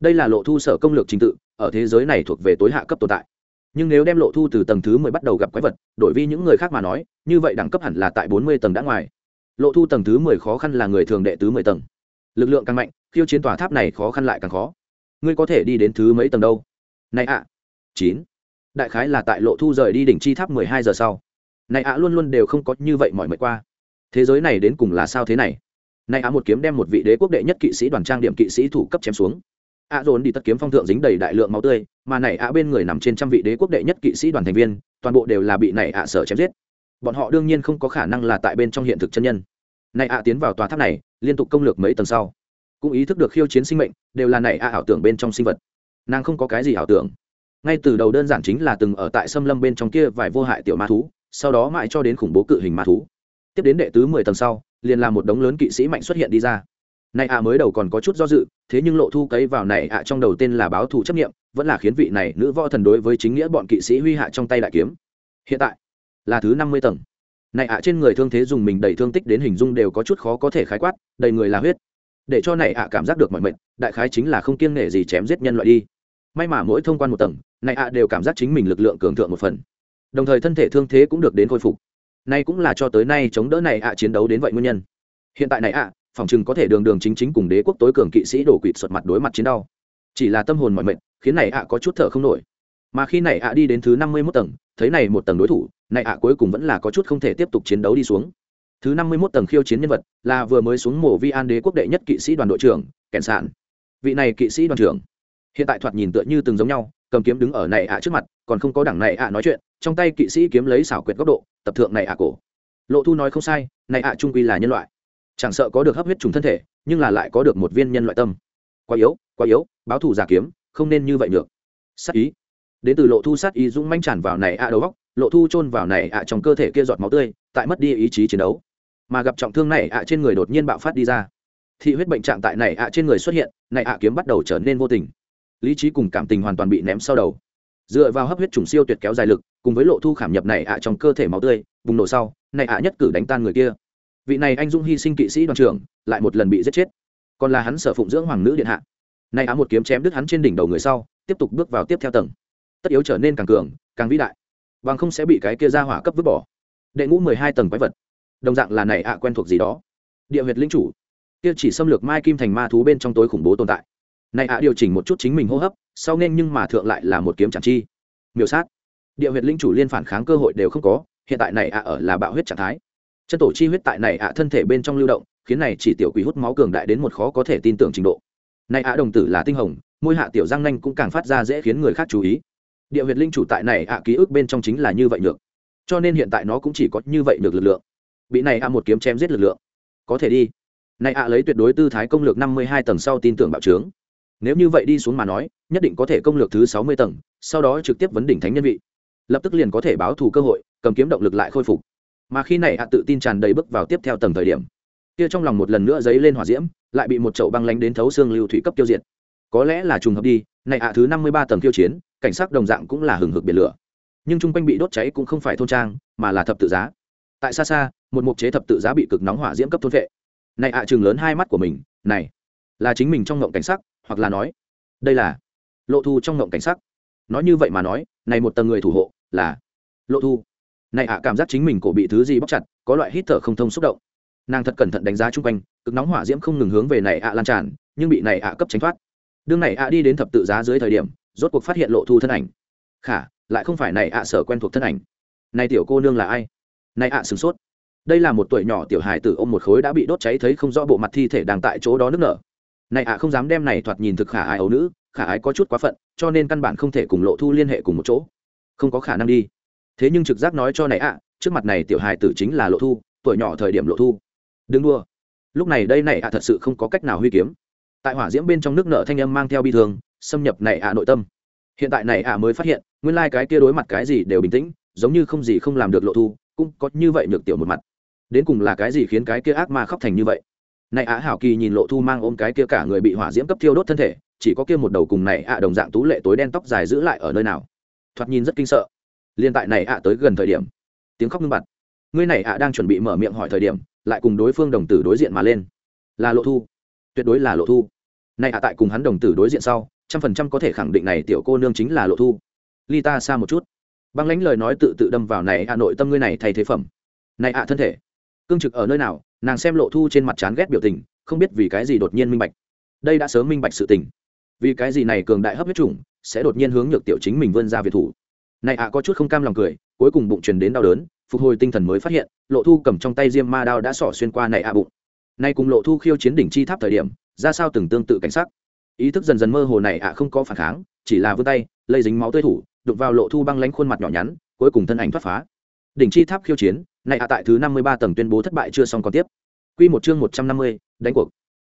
Đây là lộ thu sở công lược trình tự, ở thế giới này thuộc về tối hạ cấp tồn tại. Nhưng nếu đem lộ thu từ tầng thứ mười bắt đầu gặp quái vật, đổi vi những người khác mà nói, như vậy đẳng cấp hẳn là tại bốn mươi tầng đã ngoài. Lộ thu tầng thứ mười khó khăn là người thường đệ tứ mười tầng. Lực lượng càng mạnh, khiêu chiến tòa tháp này khó khăn lại càng khó. Ngươi có thể đi đến thứ mấy tầng đâu? Này ạ chín. Đại khái là tại lộ thu rời đi đỉnh chi tháp mười hai giờ sau. Này ạ luôn luôn đều không có như vậy mọi mệt qua. Thế giới này đến cùng là sao thế này? Nay ạ một kiếm đem một vị đế quốc đệ nhất kỵ sĩ đoàn trang điểm kỵ sĩ thủ cấp chém xuống. Ạ dồn đi tất kiếm phong thượng dính đầy đại lượng máu tươi, mà này ạ bên người nằm trên trăm vị đế quốc đệ nhất kỵ sĩ đoàn thành viên, toàn bộ đều là bị này ạ sở chém giết. Bọn họ đương nhiên không có khả năng là tại bên trong hiện thực chân nhân. Này ạ tiến vào tòa tháp này, liên tục công lược mấy tầng sau. Cũng ý thức được khiêu chiến sinh mệnh, đều là này ạ ảo tưởng bên trong sinh vật. Nàng không có cái gì ảo tưởng ngay từ đầu đơn giản chính là từng ở tại xâm lâm bên trong kia vài vô hại tiểu ma thú, sau đó mãi cho đến khủng bố cự hình ma thú. Tiếp đến đệ tứ mười tầng sau, liền là một đống lớn kỵ sĩ mạnh xuất hiện đi ra. Này ạ mới đầu còn có chút do dự, thế nhưng lộ thu cấy vào này ạ trong đầu tên là báo thù chấp nghiệm vẫn là khiến vị này nữ võ thần đối với chính nghĩa bọn kỵ sĩ huy hạ trong tay đại kiếm. Hiện tại, là thứ năm mươi tầng. Này ạ trên người thương thế dùng mình đầy thương tích đến hình dung đều có chút khó có thể khái quát, đầy người là huyết. Để cho này ạ cảm giác được mọi mệnh đại khái chính là không kiêng nể gì chém giết nhân loại đi. May mà mỗi thông quan một tầng này ạ đều cảm giác chính mình lực lượng cường thượng một phần. Đồng thời thân thể thương thế cũng được đến khôi phục. Nay cũng là cho tới nay chống đỡ này ạ chiến đấu đến vậy nguyên nhân. Hiện tại này ạ, phòng chừng có thể đường đường chính chính cùng đế quốc tối cường kỵ sĩ đổ quỵt sụt mặt đối mặt chiến đau. Chỉ là tâm hồn mọi mệnh khiến này ạ có chút thở không nổi. Mà khi này ạ đi đến thứ năm mươi mốt tầng, thấy này một tầng đối thủ, này ạ cuối cùng vẫn là có chút không thể tiếp tục chiến đấu đi xuống. Thứ năm mươi mốt tầng khiêu chiến nhân vật là vừa mới xuống mổ vi an đế quốc đệ nhất kỵ sĩ đoàn đội trưởng, kèn sản vị này kỵ sĩ đoàn trưởng, hiện tại thoạt nhìn tựa như từng giống nhau cầm kiếm đứng ở này ạ trước mặt, còn không có đẳng này ạ nói chuyện, trong tay kỵ sĩ kiếm lấy xảo quyệt góc độ, tập thượng này ạ cổ. Lộ thu nói không sai, này ạ trung quy là nhân loại. Chẳng sợ có được hấp huyết trùng thân thể, nhưng là lại có được một viên nhân loại tâm. Quá yếu quá yếu, báo thù giả kiếm, không nên như vậy được. Sát ý. Đến từ lộ thu sát ý dũng manh tràn vào này ạ đầu góc, lộ thu chôn vào này ạ trong cơ thể kia giọt máu tươi, tại mất đi ý chí chiến đấu. Mà gặp trọng thương này ạ trên người đột nhiên bạo phát đi ra. Thị huyết bệnh trạng tại này ạ trên người xuất hiện, này ạ kiếm bắt đầu trở nên vô tình lý trí cùng cảm tình hoàn toàn bị ném sau đầu. Dựa vào hấp huyết trùng siêu tuyệt kéo dài lực, cùng với lộ thu khảm nhập này ạ trong cơ thể máu tươi vùng nổ sau, này ạ nhất cử đánh tan người kia. Vị này anh dũng hy sinh kỵ sĩ đoàn trưởng, lại một lần bị giết chết. Còn là hắn sở phụng dưỡng hoàng nữ điện hạ. Này ạ một kiếm chém đứt hắn trên đỉnh đầu người sau, tiếp tục bước vào tiếp theo tầng. Tất yếu trở nên càng cường, càng vĩ đại. Bằng không sẽ bị cái kia ra hỏa cấp vứt bỏ. Đệ ngũ mười hai tầng quái vật. Đồng dạng là này ạ quen thuộc gì đó. Địa huyệt linh chủ. Kia chỉ xâm lược mai kim thành ma thú bên trong tối khủng bố tồn tại này ạ, điều chỉnh một chút chính mình hô hấp, sau nên nhưng mà thượng lại là một kiếm chẳng chi. Miêu sát. Địa huyệt linh chủ liên phản kháng cơ hội đều không có, hiện tại này ạ ở là bạo huyết trạng thái. Chân tổ chi huyết tại này ạ thân thể bên trong lưu động, khiến này chỉ tiểu quỷ hút máu cường đại đến một khó có thể tin tưởng trình độ. Này ạ đồng tử là tinh hồng, môi hạ tiểu răng nanh cũng càng phát ra dễ khiến người khác chú ý. Địa huyệt linh chủ tại này ạ ký ức bên trong chính là như vậy được cho nên hiện tại nó cũng chỉ có như vậy được lực lượng. Bị này ạ một kiếm chém giết lực lượng. Có thể đi. Này ạ lấy tuyệt đối tư thái công lược năm mươi hai tầng sau tin tưởng bạo trướng nếu như vậy đi xuống mà nói, nhất định có thể công lược thứ sáu mươi tầng, sau đó trực tiếp vấn đỉnh thánh nhân vị. Lập tức liền có thể báo thù cơ hội, cầm kiếm động lực lại khôi phục. Mà khi này hạ tự tin tràn đầy bước vào tiếp theo tầng thời điểm, kia trong lòng một lần nữa dấy lên hỏa diễm, lại bị một chậu băng lánh đến thấu xương lưu thủy cấp tiêu diệt. Có lẽ là trùng hợp đi, này hạ thứ năm mươi ba tầng tiêu chiến, cảnh sát đồng dạng cũng là hừng hực biển lửa. Nhưng chung quanh bị đốt cháy cũng không phải thôn trang, mà là thập tự giá. Tại xa xa, một mục chế thập tự giá bị cực nóng hỏa diễm cấp thôn vệ. Này ạ chừng lớn hai mắt của mình, này, là chính mình trong ngộng cảnh sắc hoặc là nói, đây là lộ thu trong ngộng cảnh sắc. Nói như vậy mà nói, này một tầng người thủ hộ là lộ thu. Này ạ, cảm giác chính mình cổ bị thứ gì bóc chặt, có loại hít thở không thông xúc động. Nàng thật cẩn thận đánh giá chung quanh, cực nóng hỏa diễm không ngừng hướng về này ạ lan tràn, nhưng bị này ạ cấp tránh thoát. Đương này ạ đi đến thập tự giá dưới thời điểm, rốt cuộc phát hiện lộ thu thân ảnh. Khả, lại không phải này ạ sở quen thuộc thân ảnh. Này tiểu cô nương là ai? Này ạ sửng sốt. Đây là một tuổi nhỏ tiểu hài tử ôm một khối đã bị đốt cháy thấy không rõ bộ mặt thi thể đang tại chỗ đó nức nở này ạ, không dám đem này thoạt nhìn thực khả ai ấu nữ, khả ái có chút quá phận, cho nên căn bản không thể cùng lộ thu liên hệ cùng một chỗ. Không có khả năng đi. Thế nhưng trực giác nói cho này ạ, trước mặt này tiểu hài tử chính là lộ thu, tuổi nhỏ thời điểm lộ thu. Đừng đua lúc này đây này ạ thật sự không có cách nào huy kiếm. Tại hỏa diễm bên trong nước nợ thanh âm mang theo bi thương, xâm nhập này ạ nội tâm. Hiện tại này ạ mới phát hiện, nguyên lai、like、cái kia đối mặt cái gì đều bình tĩnh, giống như không gì không làm được lộ thu, cũng có như vậy nhược tiểu một mặt. Đến cùng là cái gì khiến cái kia ác ma khóc thành như vậy? Này á hảo kỳ nhìn lộ thu mang ôm cái kia cả người bị hỏa diễm cấp thiêu đốt thân thể, chỉ có kia một đầu cùng này ạ đồng dạng tú lệ tối đen tóc dài giữ lại ở nơi nào. Thoạt nhìn rất kinh sợ. Liên tại này ạ tới gần thời điểm, tiếng khóc ngưng bặt. Ngươi này ạ đang chuẩn bị mở miệng hỏi thời điểm, lại cùng đối phương đồng tử đối diện mà lên. Là lộ thu. Tuyệt đối là lộ thu. Này ạ tại cùng hắn đồng tử đối diện sau, trăm phần trăm có thể khẳng định này tiểu cô nương chính là lộ thu. Ly ta xa một chút. Băng lãnh lời nói tự tự đâm vào này ạ nội tâm ngươi này thay thế phẩm. Này ạ thân thể, cương trực ở nơi nào nàng xem lộ thu trên mặt chán ghét biểu tình, không biết vì cái gì đột nhiên minh bạch. Đây đã sớm minh bạch sự tình. Vì cái gì này cường đại hấp huyết chủng sẽ đột nhiên hướng nhược tiểu chính mình vươn ra việt thủ? Này ạ, có chút không cam lòng cười, cuối cùng bụng truyền đến đau đớn, phục hồi tinh thần mới phát hiện, lộ thu cầm trong tay diêm ma đao đã xỏ xuyên qua này ạ bụng. Nay cùng lộ thu khiêu chiến đỉnh chi tháp thời điểm, ra sao từng tương tự cảnh sắc. Ý thức dần dần mơ hồ này ạ không có phản kháng, chỉ là vươn tay, lây dính máu tươi thủ đục vào lộ thu băng lánh khuôn mặt nhỏ nhắn, cuối cùng thân ảnh thoát phá đỉnh chi tháp khiêu chiến, này hạ tại thứ năm mươi ba tầng tuyên bố thất bại chưa xong còn tiếp. Quy một chương một trăm năm mươi, đánh cuộc.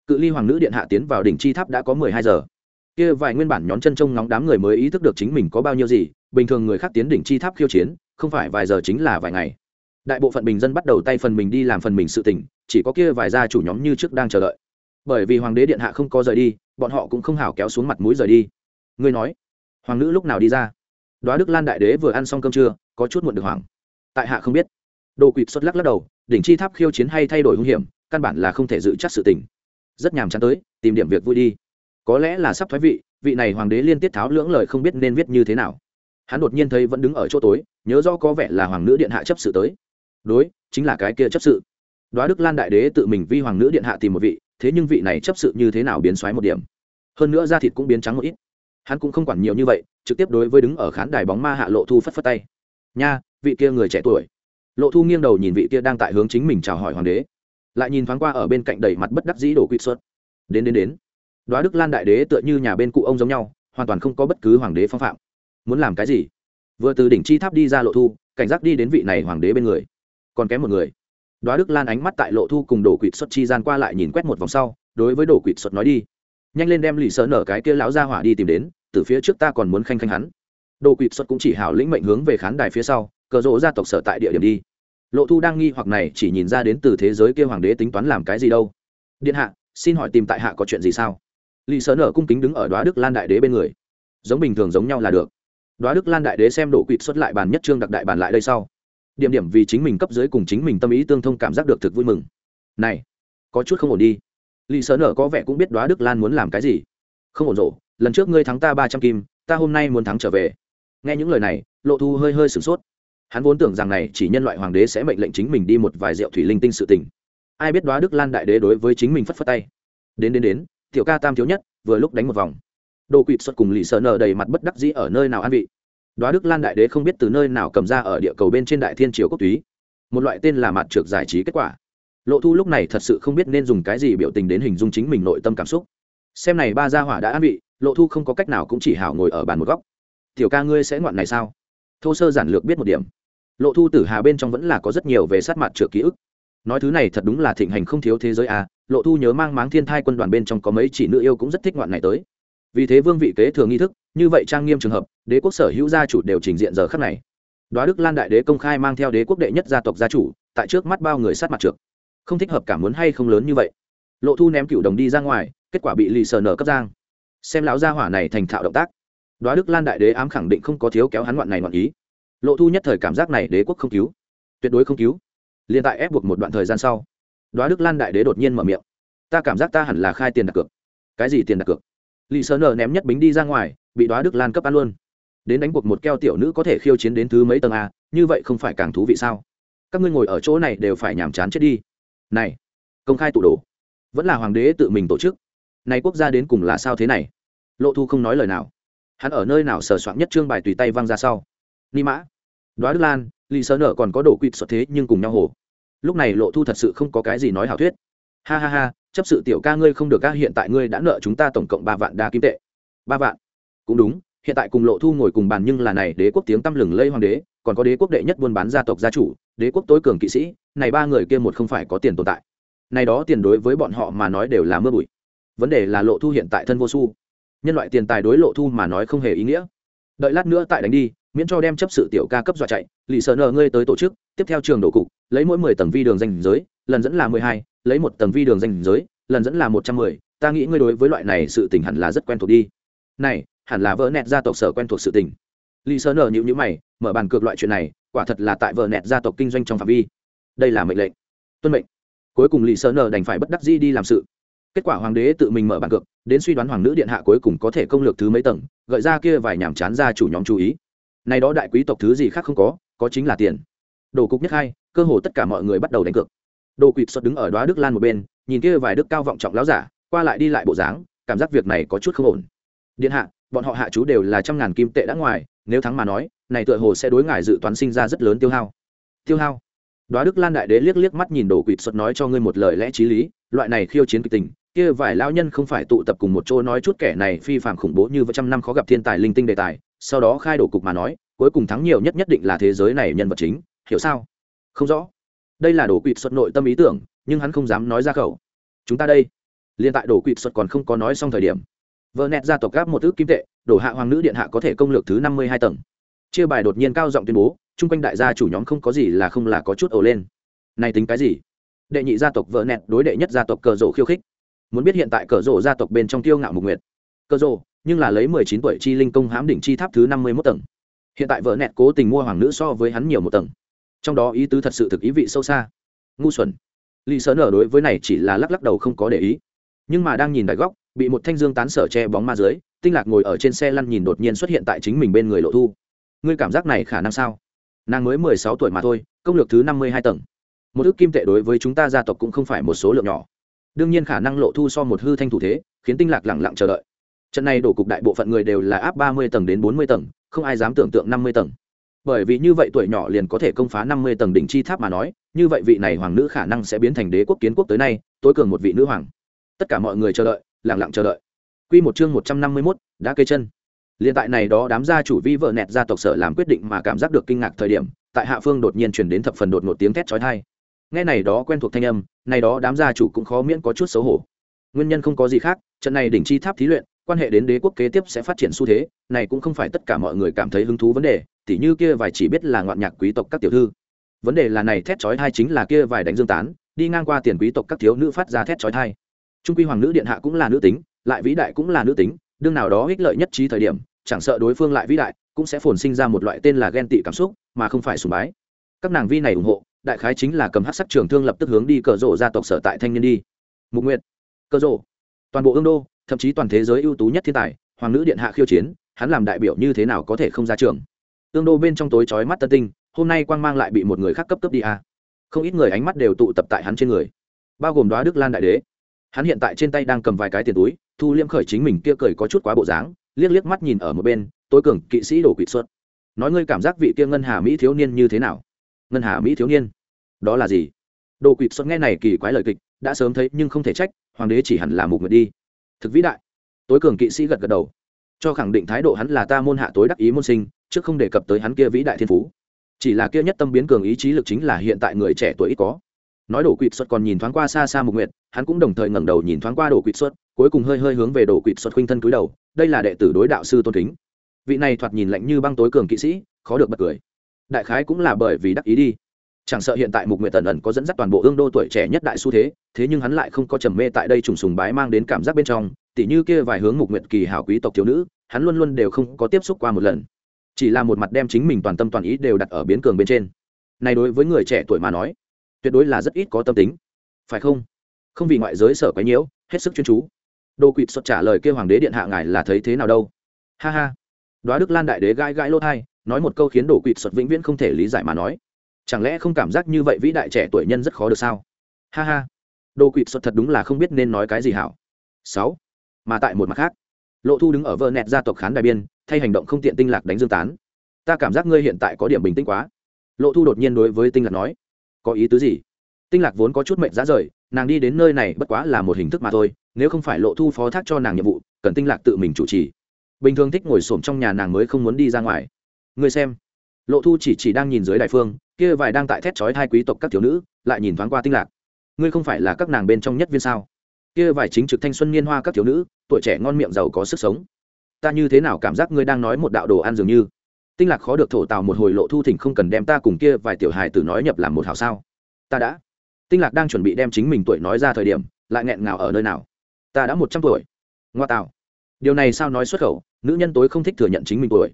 Cự ly hoàng nữ điện hạ tiến vào đỉnh chi tháp đã có mười hai giờ. Kia vài nguyên bản nhón chân trông ngóng đám người mới ý thức được chính mình có bao nhiêu gì, bình thường người khác tiến đỉnh chi tháp khiêu chiến, không phải vài giờ chính là vài ngày. Đại bộ phận bình dân bắt đầu tay phần mình đi làm phần mình sự tỉnh chỉ có kia vài gia chủ nhóm như trước đang chờ đợi. Bởi vì hoàng đế điện hạ không có rời đi, bọn họ cũng không hảo kéo xuống mặt mũi rời đi. Ngươi nói, hoàng nữ lúc nào đi ra? Đoá đức lan đại đế vừa ăn xong cơm trưa, có chút muộn được hoàng tại hạ không biết. Đồ quỵt xuất lắc lắc đầu, đỉnh chi tháp khiêu chiến hay thay đổi hung hiểm, căn bản là không thể dự chắc sự tình. Rất nhàm chán tới, tìm điểm việc vui đi. Có lẽ là sắp thoái vị vị này hoàng đế liên tiếp tháo lưỡng lời không biết nên viết như thế nào. Hắn đột nhiên thấy vẫn đứng ở chỗ tối, nhớ do có vẻ là hoàng nữ điện hạ chấp sự tới. Đối, chính là cái kia chấp sự. Đoá đức lan đại đế tự mình vi hoàng nữ điện hạ tìm một vị, thế nhưng vị này chấp sự như thế nào biến xoáy một điểm. Hơn nữa da thịt cũng biến trắng một ít. Hắn cũng không quản nhiều như vậy, trực tiếp đối với đứng ở khán đài bóng ma hạ lộ thu phất phất tay. Nha vị kia người trẻ tuổi. Lộ thu nghiêng đầu nhìn vị kia đang tại hướng chính mình chào hỏi hoàng đế, lại nhìn thoáng qua ở bên cạnh đầy mặt bất đắc dĩ đổ quýt xuất đến đến đến. Đoá đức lan đại đế tựa như nhà bên cụ ông giống nhau, hoàn toàn không có bất cứ hoàng đế phong phạm. Muốn làm cái gì? Vừa từ đỉnh chi tháp đi ra lộ thu, cảnh giác đi đến vị này hoàng đế bên người. Còn kém một người. Đoá đức lan ánh mắt tại lộ thu cùng đổ quỵt xuất chi gian qua lại nhìn quét một vòng sau, đối với đổ quỵt xuất nói đi. Nhanh lên đem lì sợ nở cái kia lão ra hỏa đi tìm đến, từ phía trước ta còn muốn khanh khanh hắn. Đồ quỵt xuất cũng chỉ hảo lĩnh mệnh hướng về khán đài phía sau cờ rỗ gia tộc sở tại địa điểm đi. Lộ thu đang nghi hoặc này chỉ nhìn ra đến từ thế giới kia hoàng đế tính toán làm cái gì đâu. Điện hạ, xin hỏi tìm tại hạ có chuyện gì sao? Lì sơ nở cung kính đứng ở đoá đức lan đại đế bên người. Giống bình thường giống nhau là được. Đoá đức lan đại đế xem đổ quỵt xuất lại bàn nhất trương đặc đại bàn lại đây sau. Điểm điểm vì chính mình cấp dưới cùng chính mình tâm ý tương thông cảm giác được thực vui mừng. Này, có chút không ổn đi. Lì sơ nở có vẻ cũng biết đoá đức lan muốn làm cái gì. Không ổn rộ, lần trước ngươi thắng ta ba trăm kim, ta hôm nay muốn thắng trở về. Nghe những lời này, lộ thu hơi hơi sửng sốt hắn vốn tưởng rằng này chỉ nhân loại hoàng đế sẽ mệnh lệnh chính mình đi một vài rượu thủy linh tinh sự tình. Ai biết đoá đức lan đại đế đối với chính mình phất phất tay. Đến đến đến, tiểu ca tam thiếu nhất, vừa lúc đánh một vòng. Đồ quỵt xuất cùng lì sợ nở đầy mặt bất đắc dĩ ở nơi nào an vị. Đoá đức lan đại đế không biết từ nơi nào cầm ra ở địa cầu bên trên đại thiên triều quốc túy. Một loại tên là mặt trượt giải trí kết quả. Lộ thu lúc này thật sự không biết nên dùng cái gì biểu tình đến hình dung chính mình nội tâm cảm xúc. Xem này ba gia hỏa đã an vị, lộ thu không có cách nào cũng chỉ hảo ngồi ở bàn một góc. Tiểu ca ngươi sẽ ngoạn này sao? Thô sơ giản lược biết một điểm lộ thu tử hà bên trong vẫn là có rất nhiều về sát mặt trượt ký ức. Nói thứ này thật đúng là thịnh hành không thiếu thế giới à lộ thu nhớ mang máng thiên thai quân đoàn bên trong có mấy chỉ nữ yêu cũng rất thích ngoạn này tới. Vì thế vương vị kế thừa nghi thức, như vậy trang nghiêm trường hợp, đế quốc sở hữu gia chủ đều trình diện giờ khắc này. Đoá đức lan đại đế công khai mang theo đế quốc đệ nhất gia tộc gia chủ, tại trước mắt bao người sát mặt trượt không thích hợp cảm muốn hay không lớn như vậy. Lộ thu ném cựu đồng đi ra ngoài, kết quả bị lì sờ nở cấp giang. Xem lão gia hỏa này thành thạo động tác. Đoá đức lan đại đế ám khẳng định không có thiếu kéo hắn ngoạn này ngoạn ý lộ thu nhất thời cảm giác này đế quốc không cứu, tuyệt đối không cứu. Liền tại ép buộc một đoạn thời gian sau, đoá đức lan đại đế đột nhiên mở miệng. Ta cảm giác ta hẳn là khai tiền đặt cược. Cái gì tiền đặt cược? Lì sơ nở ném nhất bính đi ra ngoài, bị đoá đức lan cấp ăn luôn. Đến đánh buộc một keo tiểu nữ có thể khiêu chiến đến thứ mấy tầng a, như vậy không phải càng thú vị sao? Các ngươi ngồi ở chỗ này đều phải nhàm chán chết đi. Này, công khai tụ đồ. Vẫn là hoàng đế tự mình tổ chức. Này quốc gia đến cùng là sao thế này? Lộ thu không nói lời nào. Hắn ở nơi nào sờ soạn nhất trương bài tùy tay văng ra sau ni mã. Đoá đức lan lì sơ nở còn có đồ quỵt xuất thế nhưng cùng nhau hồ. Lúc này lộ thu thật sự không có cái gì nói hảo thuyết. Ha ha ha, chấp sự tiểu ca ngươi không được ca, hiện tại ngươi đã nợ chúng ta tổng cộng ba vạn đa kim tệ. Ba vạn? Cũng đúng, hiện tại cùng lộ thu ngồi cùng bàn nhưng là này, đế quốc tiếng tăm lừng lây hoàng đế, còn có đế quốc đệ nhất buôn bán gia tộc gia chủ, đế quốc tối cường kỵ sĩ, này ba người kia một không phải có tiền tồn tại. Này đó tiền đối với bọn họ mà nói đều là mưa bụi. Vấn đề là lộ thu hiện tại thân vô su. Nhân loại tiền tài đối lộ thu mà nói không hề ý nghĩa. Đợi lát nữa tại đánh đi miễn cho đem chấp sự tiểu ca cấp dọa chạy, lì sợ nờ ngươi tới tổ chức, tiếp theo trường đổ cục, lấy mỗi mười tầng vi đường danh giới, lần dẫn là mười hai, lấy một tầng vi đường danh giới, lần dẫn là một trăm mười, ta nghĩ ngươi đối với loại này sự tình hẳn là rất quen thuộc đi. Này, hẳn là vỡ nẹt gia tộc sở quen thuộc sự tình. Lì sợ nờ nhịu nhữ mày, mở bàn cược loại chuyện này, quả thật là tại vợ nẹt gia tộc kinh doanh trong phạm vi. Đây là mệnh lệnh. Tuân mệnh. Cuối cùng lì sợ nờ đành phải bất đắc dĩ đi làm sự. Kết quả hoàng đế tự mình mở bàn cược, đến suy đoán hoàng nữ điện hạ cuối cùng có thể công lược thứ mấy tầng, gợi ra kia vài nhảm chán ra chủ nhóm chú ý nay đó đại quý tộc thứ gì khác không có có chính là tiền. Đồ cục nhất hai, cơ hồ tất cả mọi người bắt đầu đánh cược. Đồ quỵt xuất đứng ở đoá đức lan một bên, nhìn kia vài đức cao vọng trọng láo giả, qua lại đi lại bộ dáng, cảm giác việc này có chút không ổn. Điện hạ, bọn họ hạ chú đều là trăm ngàn kim tệ đã ngoài, nếu thắng mà nói, này tựa hồ sẽ đối ngại dự toán sinh ra rất lớn tiêu hao. Tiêu hao? Đoá đức lan đại đế liếc liếc mắt nhìn đồ quỵt xuất nói cho ngươi một lời lẽ t r í lý, loại này khiêu chiến kịch tình, kia vài lao nhân không phải tụ tập cùng một chỗ nói chút kẻ này phi phạm khủng bố như vài trăm năm khó gặp thiên tài linh tinh đề tài sau đó khai đổ cục mà nói, cuối cùng thắng nhiều nhất nhất định là thế giới này nhân vật chính, hiểu sao? Không rõ. Đây là đổ quỵt xuất nội tâm ý tưởng, nhưng hắn không dám nói ra khẩu. Chúng ta đây. Liên tại đổ quỵt xuất còn không có nói xong thời điểm. Vợ nẹt gia tộc gáp một ước kim tệ, đổ hạ hoàng nữ điện hạ có thể công lược thứ năm mươi hai tầng. Chia bài đột nhiên cao giọng tuyên bố, chung quanh đại gia chủ nhóm không có gì là không là có chút ồ lên. Này tính cái gì? Đệ nhị gia tộc vợ nẹt đối đệ nhất gia tộc cờ rộ khiêu khích. Muốn biết hiện tại cờ rộ gia tộc bên trong tiêu ngạo mục nguyệt. Cờ rộ nhưng là lấy mười chín tuổi chi linh công hãm đỉnh chi tháp thứ năm mươi mốt tầng. Hiện tại vợ nẹt cố tình mua hoàng nữ so với hắn nhiều một tầng. Trong đó ý tứ thật sự thực ý vị sâu xa. Ngu xuẩn. Lý sơn ở đối với này chỉ là lắc lắc đầu không có để ý. Nhưng mà đang nhìn đại góc, bị một thanh dương tán sở che bóng ma dưới, tinh lạc ngồi ở trên xe lăn nhìn đột nhiên xuất hiện tại chính mình bên người lộ thu. Ngươi cảm giác này khả năng sao? Nàng mới mười sáu tuổi mà thôi, công lược thứ năm mươi hai tầng. Một ước kim tệ đối với chúng ta gia tộc cũng không phải một số lượng nhỏ. Đương nhiên khả năng lộ thu so một hư thanh thủ thế, khiến tinh lạc lẳng lặng chờ đợi trận này đổ cục đại bộ phận người đều là áp ba mươi tầng đến bốn mươi tầng không ai dám tưởng tượng năm mươi tầng bởi vì như vậy tuổi nhỏ liền có thể công phá năm mươi tầng đỉnh chi tháp mà nói như vậy vị này hoàng nữ khả năng sẽ biến thành đế quốc kiến quốc tới nay tối cường một vị nữ hoàng tất cả mọi người chờ đợi lẳng lặng chờ đợi Quy một chương 151, đã cây chân. liền tại này đó đám gia chủ vi vợ nẹt gia tộc sở làm quyết định mà cảm giác được kinh ngạc thời điểm, tại hạ phương đột nhiên truyền đến thập phần đột ngột tiếng thét chói tai. Nghe này đó quen thuộc thanh âm, này đó đám gia chủ cũng khó miễn có chút xấu hổ. Nguyên nhân không có gì khác, trận này đỉnh chi tháp thí luyện, quan hệ đến đế quốc kế tiếp sẽ phát triển xu thế, này cũng không phải tất cả mọi người cảm thấy hứng thú vấn đề, tỉ như kia vài chỉ biết là ngoạn nhạc quý tộc các tiểu thư. Vấn đề là này thét chói thai chính là kia vài đánh dương tán, đi ngang qua tiền quý tộc các thiếu nữ phát ra thét chói thai Trung quy hoàng nữ điện hạ cũng là nữ tính, lại vĩ đại cũng là nữ tính đương nào đó ích lợi nhất trí thời điểm chẳng sợ đối phương lại vĩ đại cũng sẽ phồn sinh ra một loại tên là ghen tị cảm xúc mà không phải sùng bái. Các nàng vi này ủng hộ đại khái chính là cầm hát sắc trường thương lập tức hướng đi cờ rộ gia tộc sở tại thanh niên đi. Mục nguyệt cờ rộ toàn bộ ương đô thậm chí toàn thế giới ưu tú nhất thiên tài, hoàng nữ điện hạ khiêu chiến, hắn làm đại biểu như thế nào có thể không ra trường. Tương đô bên trong tối chói mắt tân tinh, hôm nay quang mang lại bị một người khác cấp cấp đi à. không ít người ánh mắt đều tụ tập tại hắn trên người. Bao gồm đoá đức lan đại đế. Hắn hiện tại trên tay đang cầm vài cái tiền túi, thu liêm khởi chính mình kia cười có chút quá bộ dáng, liếc liếc mắt nhìn ở một bên, tối cường, kỵ sĩ đổ quỵ xuất. Nói ngươi cảm giác vị kia ngân hà mỹ thiếu niên như thế nào? Ngân hà mỹ thiếu niên? Đó là gì? Đồ quỵ xuất nghe này kỳ quái lời kịch, đã sớm thấy nhưng không thể trách, hoàng đế chỉ hẳn là mục người đi thực vĩ đại. Tối cường kỵ sĩ gật gật đầu. Cho khẳng định thái độ hắn là ta môn hạ tối đắc ý môn sinh, trước không đề cập tới hắn kia vĩ đại thiên phú. Chỉ là kia nhất tâm biến cường ý chí lực chính là hiện tại người trẻ tuổi ít có. Nói đổ quỵt xuất còn nhìn thoáng qua xa xa mục nguyệt, hắn cũng đồng thời ngẩng đầu nhìn thoáng qua đổ quỵt xuất, cuối cùng hơi hơi hướng về đổ quỵt xuất khuynh thân cúi đầu, đây là đệ tử đối đạo sư tôn kính. Vị này thoạt nhìn lạnh như băng tối cường kỵ sĩ, khó được bật cười. Đại khái cũng là bởi vì đắc ý đi. Chẳng sợ hiện tại mục nguyệt tần ẩn có dẫn dắt toàn bộ ương đô tuổi trẻ nhất đại xu thế thế nhưng hắn lại không có trầm mê tại đây trùng sùng bái mang đến cảm giác bên trong, tỉ như kia vài hướng mục nguyện kỳ hảo quý tộc thiếu nữ, hắn luôn luôn đều không có tiếp xúc qua một lần. Chỉ là một mặt đem chính mình toàn tâm toàn ý đều đặt ở biến cường bên trên. Này đối với người trẻ tuổi mà nói, tuyệt đối là rất ít có tâm tính. Phải không? Không vì ngoại giới sở quấy nhiễu, hết sức chuyên chú. Đô quỵt xuất trả lời kêu hoàng đế điện hạ ngài là thấy thế nào đâu. Ha ha. Đoá đức lan đại đế gãi gãi lỗ thai, nói một câu khiến đổ quỵt xuất vĩnh viễn không thể lý giải mà nói. Chẳng lẽ không cảm giác như vậy vĩ đại trẻ tuổi nhân rất khó được sao? Ha ha đô quỵt xuất thật đúng là không biết nên nói cái gì hảo. Sáu, mà tại một mặt khác, lộ thu đứng ở vợ nẹt gia tộc khán đài biên, thay hành động không tiện tinh lạc đánh dương tán. Ta cảm giác ngươi hiện tại có điểm bình tĩnh quá. Lộ thu đột nhiên đối với tinh lạc nói, có ý tứ gì? Tinh lạc vốn có chút mệnh giá rời, nàng đi đến nơi này bất quá là một hình thức mà thôi, nếu không phải lộ thu phó thác cho nàng nhiệm vụ, cần tinh lạc tự mình chủ trì. Bình thường thích ngồi xổm trong nhà nàng mới không muốn đi ra ngoài. Ngươi xem. Lộ thu chỉ chỉ đang nhìn dưới đại phương, kia vài đang tại thét chói hai quý tộc các thiếu nữ, lại nhìn thoáng qua tinh lạc ngươi không phải là các nàng bên trong nhất viên sao? Kia vài chính trực thanh xuân niên hoa các thiếu nữ, tuổi trẻ ngon miệng giàu có sức sống. Ta như thế nào cảm giác ngươi đang nói một đạo đồ ăn dường như? Tinh lạc khó được thổ tào một hồi lộ thu thỉnh không cần đem ta cùng kia vài tiểu hài tử nói nhập làm một hảo sao? Ta đã. Tinh lạc đang chuẩn bị đem chính mình tuổi nói ra thời điểm, lại nghẹn ngào ở nơi nào? Ta đã một trăm tuổi. Ngoa tạo điều này sao nói xuất khẩu? Nữ nhân tối không thích thừa nhận chính mình tuổi.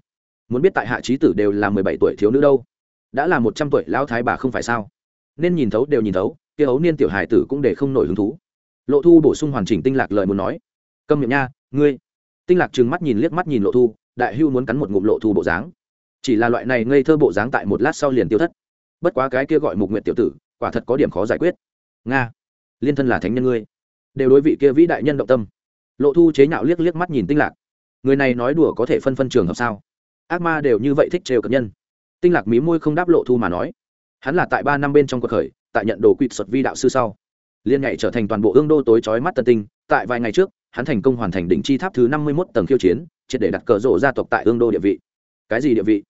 Muốn biết tại hạ trí tử đều là mười bảy tuổi thiếu nữ đâu. Đã là một trăm tuổi, lão thái bà không phải sao? Nên nhìn thấu đều nhìn thấu, kia ấu niên tiểu hải tử cũng để không nổi hứng thú. Lộ thu bổ sung hoàn chỉnh tinh lạc lời muốn nói. Câm miệng nha, ngươi. Tinh lạc trừng mắt nhìn liếc mắt nhìn lộ thu, đại hưu muốn cắn một ngụm lộ thu bộ dáng. Chỉ là loại này ngây thơ bộ dáng tại một lát sau liền tiêu thất. Bất quá cái kia gọi mục nguyện tiểu tử, quả thật có điểm khó giải quyết. Nga, liên thân là thánh nhân ngươi. Đều đối vị kia vĩ đại nhân động tâm. Lộ thu chế nhạo liếc liếc mắt nhìn tinh lạc. Người này nói đùa có thể phân phân trường hợp sao? Ác ma đều như vậy thích trêu cận nhân. Tinh lạc mí môi không đáp lộ thu mà nói hắn là tại ba năm bên trong cuộc khởi, tại nhận đồ quỵt xuất vi đạo sư sau. Liên nhảy trở thành toàn bộ ương đô tối trói mắt tân tinh, tại vài ngày trước, hắn thành công hoàn thành đỉnh chi tháp thứ năm mươi mốt tầng khiêu chiến, triệt để đặt cờ rộ gia tộc tại ương đô địa vị. Cái gì địa vị?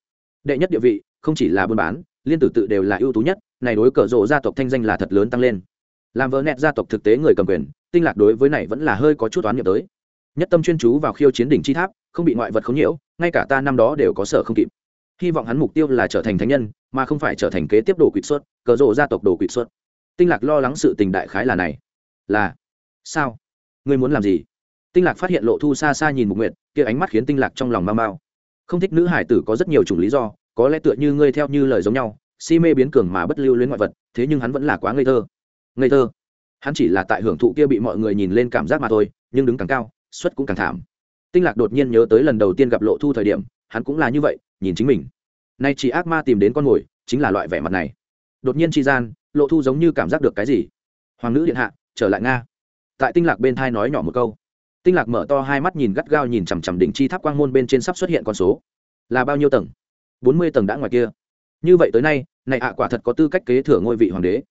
Đệ nhất địa vị, không chỉ là buôn bán, liên tử tự đều là ưu tú nhất, này đối cờ rộ gia tộc thanh danh là thật lớn tăng lên. Làm vợ nẹt gia tộc thực tế người cầm quyền, tinh lạc đối với này vẫn là hơi có chút toán niệm tới. Nhất tâm chuyên chú vào khiêu chiến đỉnh chi tháp, không bị ngoại vật khống nhiễu, ngay cả ta năm đó đều có sở không kịp hy vọng hắn mục tiêu là trở thành thánh nhân, mà không phải trở thành kế tiếp đồ quỵt xuất cờ rộ gia tộc đồ quỵt xuất tinh lạc lo lắng sự tình đại khái là này. Là. Sao? Ngươi muốn làm gì? Tinh lạc phát hiện lộ thu xa xa nhìn mục nguyệt, kia ánh mắt khiến tinh lạc trong lòng mau mau. Không thích nữ hải tử có rất nhiều chủng lý do, có lẽ tựa như ngươi theo như lời giống nhau, si mê biến cường mà bất lưu luyến ngoại vật, thế nhưng hắn vẫn là quá ngây thơ. Ngây thơ? Hắn chỉ là tại hưởng thụ kia bị mọi người nhìn lên cảm giác mà thôi, nhưng đứng càng cao, suất cũng càng thảm. Tinh lạc đột nhiên nhớ tới lần đầu tiên gặp lộ thu thời điểm hắn cũng là như vậy, nhìn chính mình. Nay chỉ ác ma tìm đến con mồi, chính là loại vẻ mặt này. Đột nhiên tri gian, lộ thu giống như cảm giác được cái gì? Hoàng nữ điện hạ, trở lại nga. Tại tinh lạc bên thai nói nhỏ một câu. Tinh lạc mở to hai mắt nhìn gắt gao nhìn chằm chằm đỉnh chi tháp quang môn bên trên sắp xuất hiện con số. Là bao nhiêu tầng? Bốn mươi tầng đã ngoài kia. Như vậy tới nay, này ạ quả thật có tư cách kế thừa ngôi vị hoàng đế.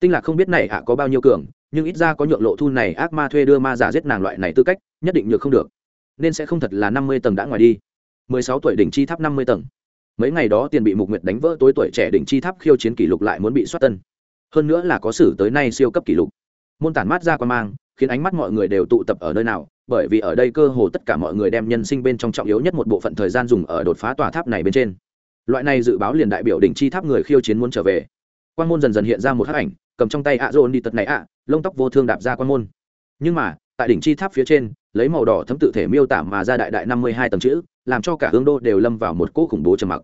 Tinh lạc không biết này ạ có bao nhiêu cường, nhưng ít ra có nhượng lộ thu này ác ma thuê đưa ma giả giết nàng loại này tư cách, nhất định nhược không được. Nên sẽ không thật là năm mươi tầng đã ngoài đi mười sáu tuổi đỉnh chi tháp năm mươi tầng. Mấy ngày đó tiền bị mục nguyệt đánh vỡ, tối tuổi trẻ đỉnh chi tháp khiêu chiến kỷ lục lại muốn bị soát tân. Hơn nữa là có sử tới nay siêu cấp kỷ lục. Môn tản mát ra quan mang, khiến ánh mắt mọi người đều tụ tập ở nơi nào, bởi vì ở đây cơ hồ tất cả mọi người đem nhân sinh bên trong trọng yếu nhất một bộ phận thời gian dùng ở đột phá tòa tháp này bên trên. Loại này dự báo liền đại biểu đỉnh chi tháp người khiêu chiến muốn trở về. Quan môn dần dần hiện ra một hắc ảnh, cầm trong tay ạ dồn đi tật này ạ, lông tóc vô thương đạp ra quan môn. Nhưng mà, tại đỉnh chi tháp phía trên lấy màu đỏ thấm tự thể miêu tả mà ra đại đại năm mươi hai tầng chữ, làm cho cả hương đô đều lâm vào một cỗ khủng bố trầm mặc.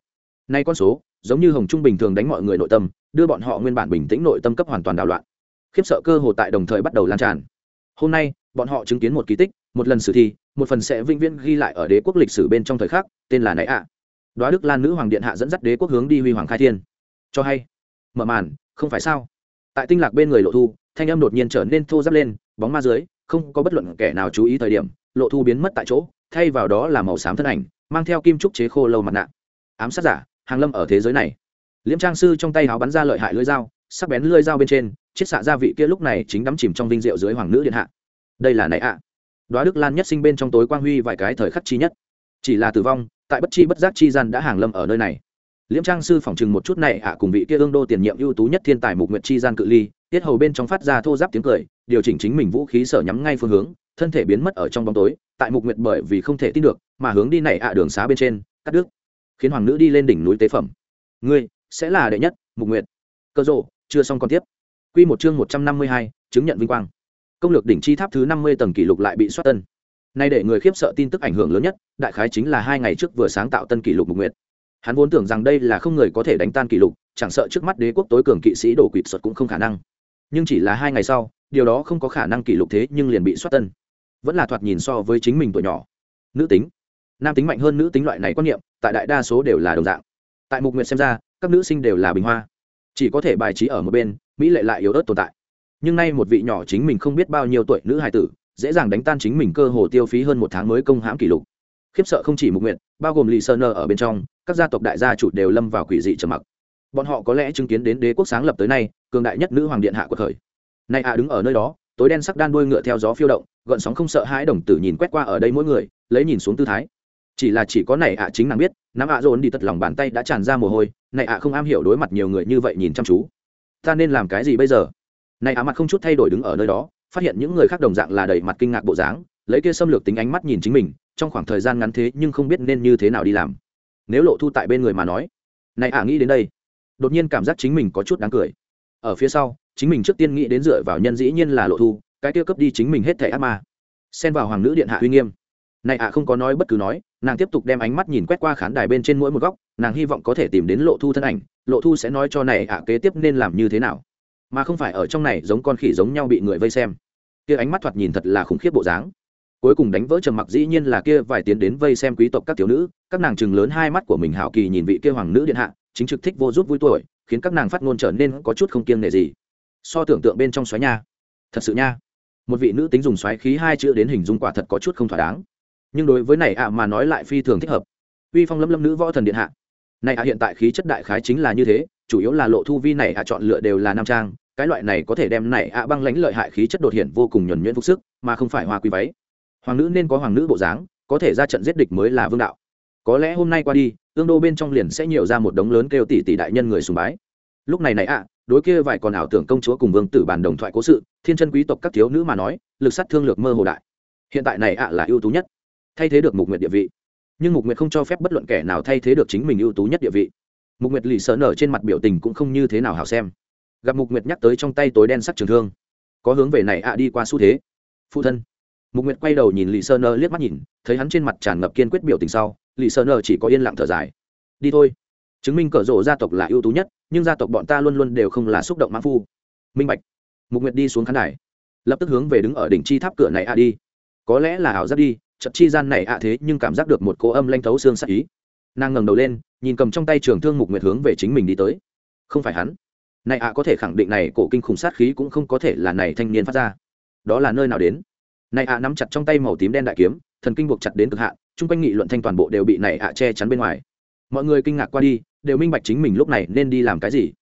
Nay con số, giống như hồng trung bình thường đánh mọi người nội tâm, đưa bọn họ nguyên bản bình tĩnh nội tâm cấp hoàn toàn đảo loạn. Khiếp sợ cơ hồ tại đồng thời bắt đầu lan tràn. Hôm nay, bọn họ chứng kiến một kỳ tích, một lần sử thi, một phần sẽ vĩnh viễn ghi lại ở đế quốc lịch sử bên trong thời khắc, tên là nãy ạ. Đoá đức lan nữ hoàng điện hạ dẫn dắt đế quốc hướng đi huy hoàng khai thiên. Cho hay, mở màn, không phải sao? Tại tinh lạc bên người lộ thu, thanh âm đột nhiên trở nên thô giáp lên, bóng ma dưới không có bất luận kẻ nào chú ý thời điểm, lộ thu biến mất tại chỗ, thay vào đó là màu xám thân ảnh, mang theo kim trúc chế khô lâu mặt nạ. Ám sát giả, hàng lâm ở thế giới này. Liễm trang sư trong tay háo bắn ra lợi hại lưỡi dao, sắc bén lưỡi dao bên trên, chiết xạ gia vị kia lúc này chính đắm chìm trong vinh rượu dưới hoàng nữ điện hạ. Đây là này ạ. À. đoá đức lan nhất sinh bên trong tối quang huy vài cái thời khắc chi nhất. Chỉ là tử vong, tại bất chi bất giác chi gian đã hàng lâm ở nơi này liễm trang sư phỏng chừng một chút này ạ, cùng vị kia ương đô tiền nhiệm ưu tú nhất thiên tài mục nguyện chi gian cự ly, tiết hầu bên trong phát ra thô giáp tiếng cười, điều chỉnh chính mình vũ khí sở nhắm ngay phương hướng, thân thể biến mất ở trong bóng tối, tại mục nguyện bởi vì không thể tin được, mà hướng đi này ạ, đường xá bên trên, cắt đứt. Khiến hoàng nữ đi lên đỉnh núi tế phẩm. Ngươi, sẽ là đệ nhất, mục nguyện cơ rộ chưa xong còn tiếp. Quy một chương một trăm năm mươi hai, chứng nhận vinh quang. Công lược đỉnh chi tháp thứ năm mươi tầng kỷ lục lại bị soát tân. Nay để người khiếp sợ tin tức ảnh hưởng lớn nhất, đại khái chính là hai ngày trước vừa sáng tạo tân kỷ lục mục nguyệt hắn vốn tưởng rằng đây là không người có thể đánh tan kỷ lục, chẳng sợ trước mắt đế quốc tối cường kỵ sĩ đổ quỵt xuất cũng không khả năng. Nhưng chỉ là hai ngày sau, điều đó không có khả năng kỷ lục thế nhưng liền bị soát tân. Vẫn là thoạt nhìn so với chính mình tuổi nhỏ. Nữ tính. Nam tính mạnh hơn nữ tính loại này quan niệm, tại đại đa số đều là đồng dạng. Tại mục nguyện xem ra, các nữ sinh đều là bình hoa. Chỉ có thể bài trí ở một bên, mỹ lệ lại yếu ớt tồn tại. Nhưng nay một vị nhỏ chính mình không biết bao nhiêu tuổi nữ hài tử, dễ dàng đánh tan chính mình cơ hồ tiêu phí hơn một tháng mới công hãm kỷ lục. Khiếp sợ không chỉ mục nguyện bao gồm lì sơ nơ ở bên trong các gia tộc đại gia chủ đều lâm vào quỷ dị trầm mặc. Bọn họ có lẽ chứng kiến đến đế quốc sáng lập tới nay, cường đại nhất nữ hoàng điện hạ của thời. Nay ạ đứng ở nơi đó, tối đen sắc đan đuôi ngựa theo gió phiêu động, gợn sóng không sợ hãi đồng tử nhìn quét qua ở đây mỗi người, lấy nhìn xuống tư thái. Chỉ là chỉ có này ạ chính nàng biết, nắm ạ dồn đi tật lòng bàn tay đã tràn ra mồ hôi, này ạ không am hiểu đối mặt nhiều người như vậy nhìn chăm chú. Ta nên làm cái gì bây giờ? Này ạ mặt không chút thay đổi đứng ở nơi đó, phát hiện những người khác đồng dạng là đầy mặt kinh ngạc bộ dáng, lấy kia xâm lược tính ánh mắt nhìn chính mình, trong khoảng thời gian ngắn thế nhưng không biết nên như thế nào đi làm nếu lộ thu tại bên người mà nói. Này ả nghĩ đến đây, đột nhiên cảm giác chính mình có chút đáng cười. Ở phía sau, chính mình trước tiên nghĩ đến dựa vào nhân dĩ nhiên là lộ thu, cái kia cấp đi chính mình hết thẻ ác ma. Xen vào hoàng nữ điện hạ uy nghiêm. Này ạ, không có nói bất cứ nói, nàng tiếp tục đem ánh mắt nhìn quét qua khán đài bên trên mỗi một góc, nàng hy vọng có thể tìm đến lộ thu thân ảnh, lộ thu sẽ nói cho này ạ kế tiếp nên làm như thế nào. Mà không phải ở trong này giống con khỉ giống nhau bị người vây xem. Kia ánh mắt thoạt nhìn thật là khủng khiếp bộ dáng cuối cùng đánh vỡ trầm mặc dĩ nhiên là kia vài tiến đến vây xem quý tộc các thiếu nữ, các nàng chừng lớn hai mắt của mình hảo kỳ nhìn vị kia hoàng nữ điện hạ, chính trực thích vô giúp vui tuổi, khiến các nàng phát ngôn trở nên có chút không kiêng nể gì. So tưởng tượng bên trong xoáy nha. Thật sự nha. Một vị nữ tính dùng xoáy khí hai chữ đến hình dung quả thật có chút không thỏa đáng. Nhưng đối với này ạ mà nói lại phi thường thích hợp. Uy phong lâm lâm nữ võ thần điện hạ. Này ạ hiện tại khí chất đại khái chính là như thế, chủ yếu là lộ thu vi này ạ chọn lựa đều là nam trang, cái loại này có thể đem này ạ băng lãnh lợi hại khí chất đột hiện vô cùng nhuẩn nhuyễn phục sức, mà không phải hoa quý váy hoàng nữ nên có hoàng nữ bộ dáng, có thể ra trận giết địch mới là vương đạo. Có lẽ hôm nay qua đi, tương đô bên trong liền sẽ nhiều ra một đống lớn kêu tỷ tỷ đại nhân người sùng bái. Lúc này này ạ, đối kia vài còn ảo tưởng công chúa cùng vương tử bàn đồng thoại cố sự, thiên chân quý tộc các thiếu nữ mà nói, lực sát thương lược mơ hồ đại. Hiện tại này ạ là ưu tú nhất, thay thế được mục nguyệt địa vị. Nhưng mục nguyệt không cho phép bất luận kẻ nào thay thế được chính mình ưu tú nhất địa vị. Mục nguyệt lì sợ nở trên mặt biểu tình cũng không như thế nào hào xem. Gặp mục nguyệt nhắc tới trong tay tối đen sắc trường thương, có hướng về này ạ đi qua xu thế. Phụ thân mục nguyệt quay đầu nhìn lì sơ nơ liếc mắt nhìn, thấy hắn trên mặt tràn ngập kiên quyết biểu tình sau lì sơ nơ chỉ có yên lặng thở dài. Đi thôi. Chứng minh cờ rộ gia tộc là ưu tú nhất, nhưng gia tộc bọn ta luôn luôn đều không là xúc động mãn phu. Minh bạch. Mục nguyệt đi xuống khán đài, lập tức hướng về đứng ở đỉnh chi tháp cửa này ạ đi. Có lẽ là ảo giác đi chậm chi gian này ạ thế nhưng cảm giác được một cố âm lanh thấu xương sắc ý. Nàng ngẩng đầu lên, nhìn cầm trong tay trường thương mục nguyệt hướng về chính mình đi tới. Không phải hắn. Này ạ có thể khẳng định này cổ kinh khủng sát khí cũng không có thể là này thanh niên phát ra. Đó là nơi nào đến? Này ạ, nắm chặt trong tay màu tím đen đại kiếm, thần kinh buộc chặt đến cực hạn, chung quanh nghị luận thanh toàn bộ đều bị này ạ che chắn bên ngoài. Mọi người kinh ngạc qua đi, đều minh bạch chính mình lúc này nên đi làm cái gì.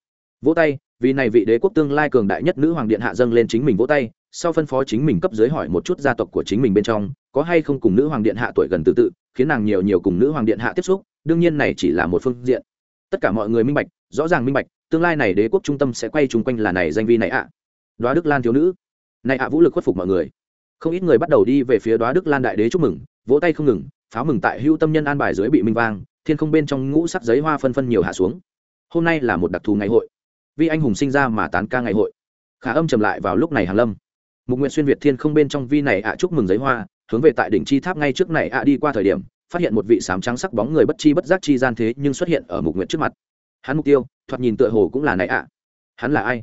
Vỗ tay, vì này vị đế quốc tương lai cường đại nhất nữ hoàng điện hạ dâng lên chính mình vỗ tay, sau phân phó chính mình cấp dưới hỏi một chút gia tộc của chính mình bên trong, có hay không cùng nữ hoàng điện hạ tuổi gần tự tự, khiến nàng nhiều nhiều cùng nữ hoàng điện hạ tiếp xúc, đương nhiên này chỉ là một phương diện. Tất cả mọi người minh bạch, rõ ràng minh bạch, tương lai này đế quốc trung tâm sẽ quay chung quanh là này danh vi này ạ. Đoá đức lan thiếu nữ. Này ạ, vũ lực khuất phục mọi người không ít người bắt đầu đi về phía đoá đức lan đại đế chúc mừng, vỗ tay không ngừng, pháo mừng tại hữu tâm nhân an bài dưới bị minh vang, thiên không bên trong ngũ sắc giấy hoa phân phân nhiều hạ xuống. Hôm nay là một đặc thù ngày hội. Vì anh hùng sinh ra mà tán ca ngày hội. Khả âm trầm lại vào lúc này hàng lâm. Mục nguyện xuyên việt thiên không bên trong vi này ạ chúc mừng giấy hoa, hướng về tại đỉnh chi tháp ngay trước này ạ đi qua thời điểm, phát hiện một vị sám trắng sắc bóng người bất chi bất giác chi gian thế nhưng xuất hiện ở mục nguyện trước mặt. Hắn mục tiêu, thoạt nhìn tựa hồ cũng là này ạ. Hắn là ai?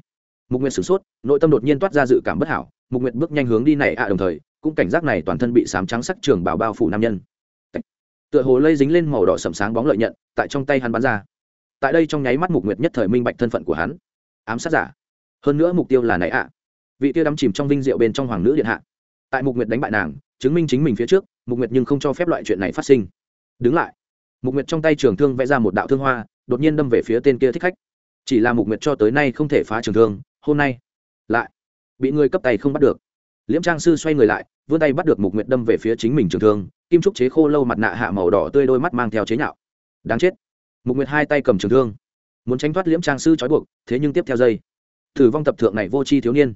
Mục nguyện sửng sốt, nội tâm đột nhiên toát ra dự cảm bất hảo mục Nguyệt bước nhanh hướng đi này ạ, đồng thời, cũng cảnh giác này toàn thân bị sám trắng sắc trường bảo bao phủ nam nhân. Tựa hồ lây dính lên màu đỏ sầm sáng bóng lợi nhận, tại trong tay hắn bắn ra. Tại đây trong nháy mắt mục nguyệt nhất thời minh bạch thân phận của hắn. Ám sát giả. Hơn nữa mục tiêu là này ạ. Vị tiêu đắm chìm trong vinh diệu bên trong hoàng nữ điện hạ. Tại mục nguyệt đánh bại nàng, chứng minh chính mình phía trước, mục nguyệt nhưng không cho phép loại chuyện này phát sinh. Đứng lại. Mục nguyệt trong tay trường thương vẽ ra một đạo thương hoa, đột nhiên đâm về phía tên kia thích khách. Chỉ là mục nguyệt cho tới nay không thể phá trường thương, hôm nay, lại bị người cấp tay không bắt được. Liễm trang sư xoay người lại, vươn tay bắt được mục nguyệt đâm về phía chính mình trường thương, kim trúc chế khô lâu mặt nạ hạ màu đỏ tươi đôi mắt mang theo chế nhạo. Đáng chết. Mục nguyệt hai tay cầm trường thương. Muốn tránh thoát liễm trang sư trói buộc, thế nhưng tiếp theo dây thử vong tập thượng này vô tri thiếu niên.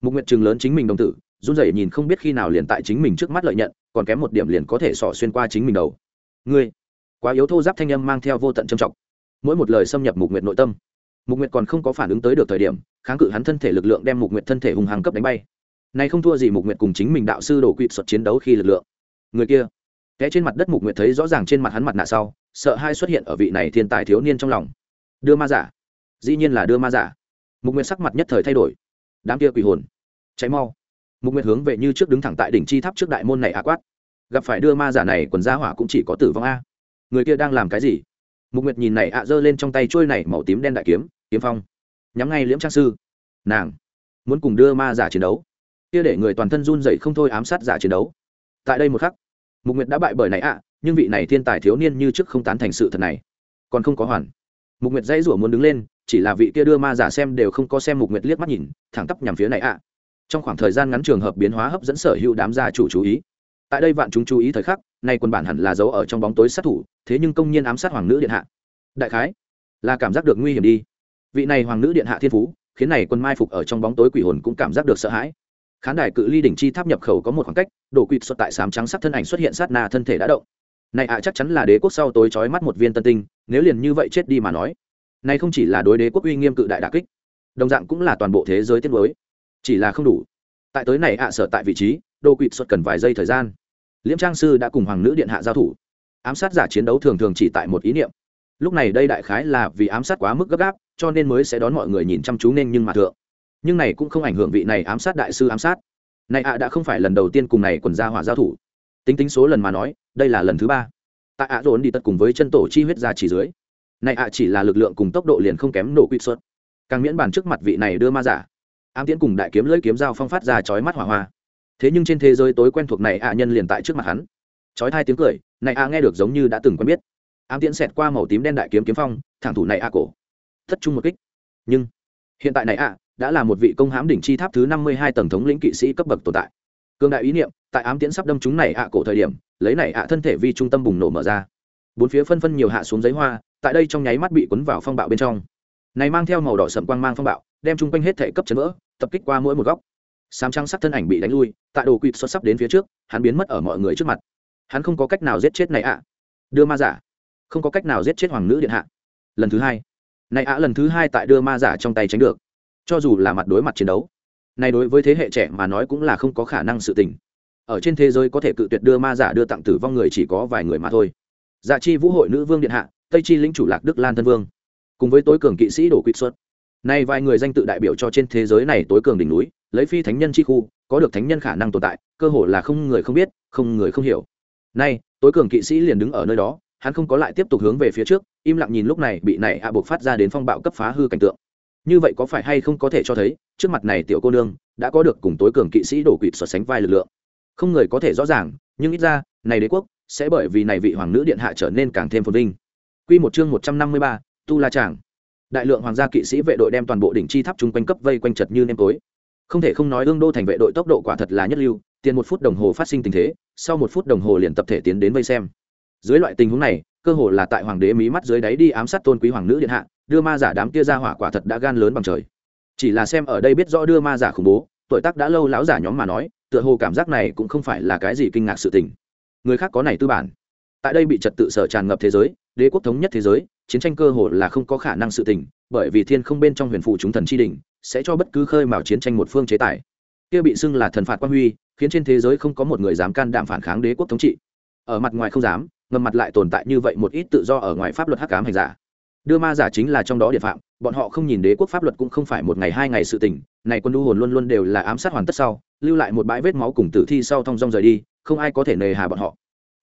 Mục nguyệt chừng lớn chính mình đồng tử, run rẩy nhìn không biết khi nào liền tại chính mình trước mắt lợi nhận, còn kém một điểm liền có thể xỏ xuyên qua chính mình đầu. Ngươi, quá yếu thô giáp thanh âm mang theo vô tận trầm trọng. Mỗi một lời xâm nhập mục nguyệt nội tâm mục nguyệt còn không có phản ứng tới được thời điểm, kháng cự hắn thân thể lực lượng đem mục nguyệt thân thể hùng hàng cấp đánh bay. Này không thua gì mục nguyệt cùng chính mình đạo sư đổ quỵ xuất chiến đấu khi lực lượng. Người kia, té trên mặt đất mục nguyệt thấy rõ ràng trên mặt hắn mặt nạ sau, sợ hai xuất hiện ở vị này thiên tài thiếu niên trong lòng. Đưa ma giả. Dĩ nhiên là đưa ma giả. Mục nguyệt sắc mặt nhất thời thay đổi. Đám kia quỷ hồn. Cháy mau. Mục nguyệt hướng về như trước đứng thẳng tại đỉnh chi tháp trước đại môn này a quát. Gặp phải đưa ma giả này, quần gia hỏa cũng chỉ có tử vong a. Người kia đang làm cái gì? Mục nguyệt nhìn này ạ, giơ lên trong tay trôi này màu tím đen đại kiếm kiếm phong, nhắm ngay liễm trang sư. Nàng muốn cùng đưa ma giả chiến đấu. Kia để người toàn thân run dậy không thôi ám sát giả chiến đấu. Tại đây một khắc, mục nguyệt đã bại bởi này ạ, nhưng vị này thiên tài thiếu niên như trước không tán thành sự thật này, còn không có hoàn. Mục nguyệt dãy rủa muốn đứng lên, chỉ là vị kia đưa ma giả xem đều không có xem mục nguyệt liếc mắt nhìn, thẳng tắp nhằm phía này ạ. Trong khoảng thời gian ngắn trường hợp biến hóa hấp dẫn sở hữu đám gia chủ chú ý. Tại đây vạn chúng chú ý thời khắc nay quân bản hẳn là giấu ở trong bóng tối sát thủ, thế nhưng công nhiên ám sát hoàng nữ điện hạ. Đại khái là cảm giác được nguy hiểm đi. Vị này hoàng nữ điện hạ thiên phú, khiến này quân mai phục ở trong bóng tối quỷ hồn cũng cảm giác được sợ hãi. Khán đài cự ly đỉnh chi tháp nhập khẩu có một khoảng cách, đổ quỵt xuất tại sám trắng sắc thân ảnh xuất hiện sát na thân thể đã động. Này ạ, chắc chắn là đế quốc sau tối trói mắt một viên tân tinh, nếu liền như vậy chết đi mà nói. Này không chỉ là đối đế quốc uy nghiêm cự đại đà kích, đồng dạng cũng là toàn bộ thế giới tiết mới chỉ là không đủ. Tại tới này ạ sợ tại vị trí đô quỵt xuất cần vài giây thời gian liễm trang sư đã cùng hoàng nữ điện hạ giao thủ. Ám sát giả chiến đấu thường thường chỉ tại một ý niệm. Lúc này đây đại khái là vì ám sát quá mức gấp gáp, cho nên mới sẽ đón mọi người nhìn chăm chú nên nhưng mà thượng. Nhưng này cũng không ảnh hưởng vị này ám sát đại sư ám sát. Này ạ đã không phải lần đầu tiên cùng này quần gia hỏa giao thủ. Tính tính số lần mà nói, đây là lần thứ ba. Tại ạ dồn đi tất cùng với chân tổ chi huyết ra chỉ dưới. Này ạ chỉ là lực lượng cùng tốc độ liền không kém nổ quy xuất càng miễn bàn trước mặt vị này đưa ma giả. Ám tiễn cùng đại kiếm lưỡi kiếm dao phong phát ra chói mắt hỏa hoa thế nhưng trên thế giới tối quen thuộc này ạ nhân liền tại trước mặt hắn. Chói hai tiếng cười, này ạ nghe được giống như đã từng quen biết. Ám tiễn xẹt qua màu tím đen đại kiếm kiếm phong, thẳng thủ này ạ cổ. Thất trung một kích. Nhưng, hiện tại này ạ đã là một vị công hãm đỉnh chi tháp thứ năm mươi hai tầng thống lĩnh kỵ sĩ cấp bậc tồn tại. Cương đại ý niệm, tại ám tiễn sắp đâm chúng này ạ cổ thời điểm, lấy này ạ thân thể vi trung tâm bùng nổ mở ra. Bốn phía phân phân nhiều hạ xuống giấy hoa, tại đây trong nháy mắt bị cuốn vào phong bạo bên trong. Này mang theo màu đỏ sậm quang mang phong bạo, đem chung quanh hết thể cấp chấn vỡ, tập kích qua mỗi một góc sám trăng sắc thân ảnh bị đánh lui tại đồ quỵt xuất sắp đến phía trước, hắn biến mất ở mọi người trước mặt. Hắn không có cách nào giết chết này ạ. Đưa ma giả. Không có cách nào giết chết hoàng nữ điện hạ. Lần thứ hai. Này ạ lần thứ hai tại đưa ma giả trong tay tránh được. Cho dù là mặt đối mặt chiến đấu. Này đối với thế hệ trẻ mà nói cũng là không có khả năng sự tình. Ở trên thế giới có thể cự tuyệt đưa ma giả đưa tặng tử vong người chỉ có vài người mà thôi. Dạ chi vũ hội nữ vương điện hạ, tây chi lĩnh chủ lạc đức lan thân vương. Cùng với tối cường kỵ sĩ đổ quỵt xuất. Nay vài người danh tự đại biểu cho trên thế giới này tối cường đỉnh núi lấy phi thánh nhân chi khu có được thánh nhân khả năng tồn tại cơ hội là không người không biết không người không hiểu. Nay tối cường kỵ sĩ liền đứng ở nơi đó hắn không có lại tiếp tục hướng về phía trước im lặng nhìn lúc này bị này ạ buộc phát ra đến phong bạo cấp phá hư cảnh tượng. Như vậy có phải hay không có thể cho thấy trước mặt này tiểu cô nương đã có được cùng tối cường kỵ sĩ đổ quỵt so sánh vai lực lượng. Không người có thể rõ ràng nhưng ít ra này đế quốc sẽ bởi vì này vị hoàng nữ điện hạ trở nên càng thêm phồn vinh. Quy một chương một trăm năm mươi ba, tu la tràng. Đại lượng hoàng gia kỵ sĩ vệ đội đem toàn bộ đỉnh chi tháp chung quanh cấp vây quanh chật như nêm tối không thể không nói ương đô thành vệ đội tốc độ quả thật là nhất lưu, tiền một phút đồng hồ phát sinh tình thế, sau một phút đồng hồ liền tập thể tiến đến vây xem. Dưới loại tình huống này, cơ hồ là tại hoàng đế mí mắt dưới đáy đi ám sát tôn quý hoàng nữ điện hạ, đưa ma giả đám kia ra hỏa quả thật đã gan lớn bằng trời. Chỉ là xem ở đây biết rõ đưa ma giả khủng bố, tuổi tác đã lâu lão giả nhóm mà nói, tựa hồ cảm giác này cũng không phải là cái gì kinh ngạc sự tình. Người khác có này tư bản. Tại đây bị trật tự sở tràn ngập thế giới, đế quốc thống nhất thế giới, chiến tranh cơ hồ là không có khả năng sự tình, bởi vì thiên không bên trong huyền phụ chúng thần chi đình sẽ cho bất cứ khơi mào chiến tranh một phương chế tài. Kia bị xưng là thần phạt quan huy, khiến trên thế giới không có một người dám can đảm phản kháng đế quốc thống trị. Ở mặt ngoài không dám, ngầm mặt lại tồn tại như vậy một ít tự do ở ngoài pháp luật hắc ám hành giả. Đưa ma giả chính là trong đó địa phạm, bọn họ không nhìn đế quốc pháp luật cũng không phải một ngày hai ngày sự tình, này quân đu hồn luôn luôn đều là ám sát hoàn tất sau, lưu lại một bãi vết máu cùng tử thi sau thong dong rời đi, không ai có thể nề hà bọn họ.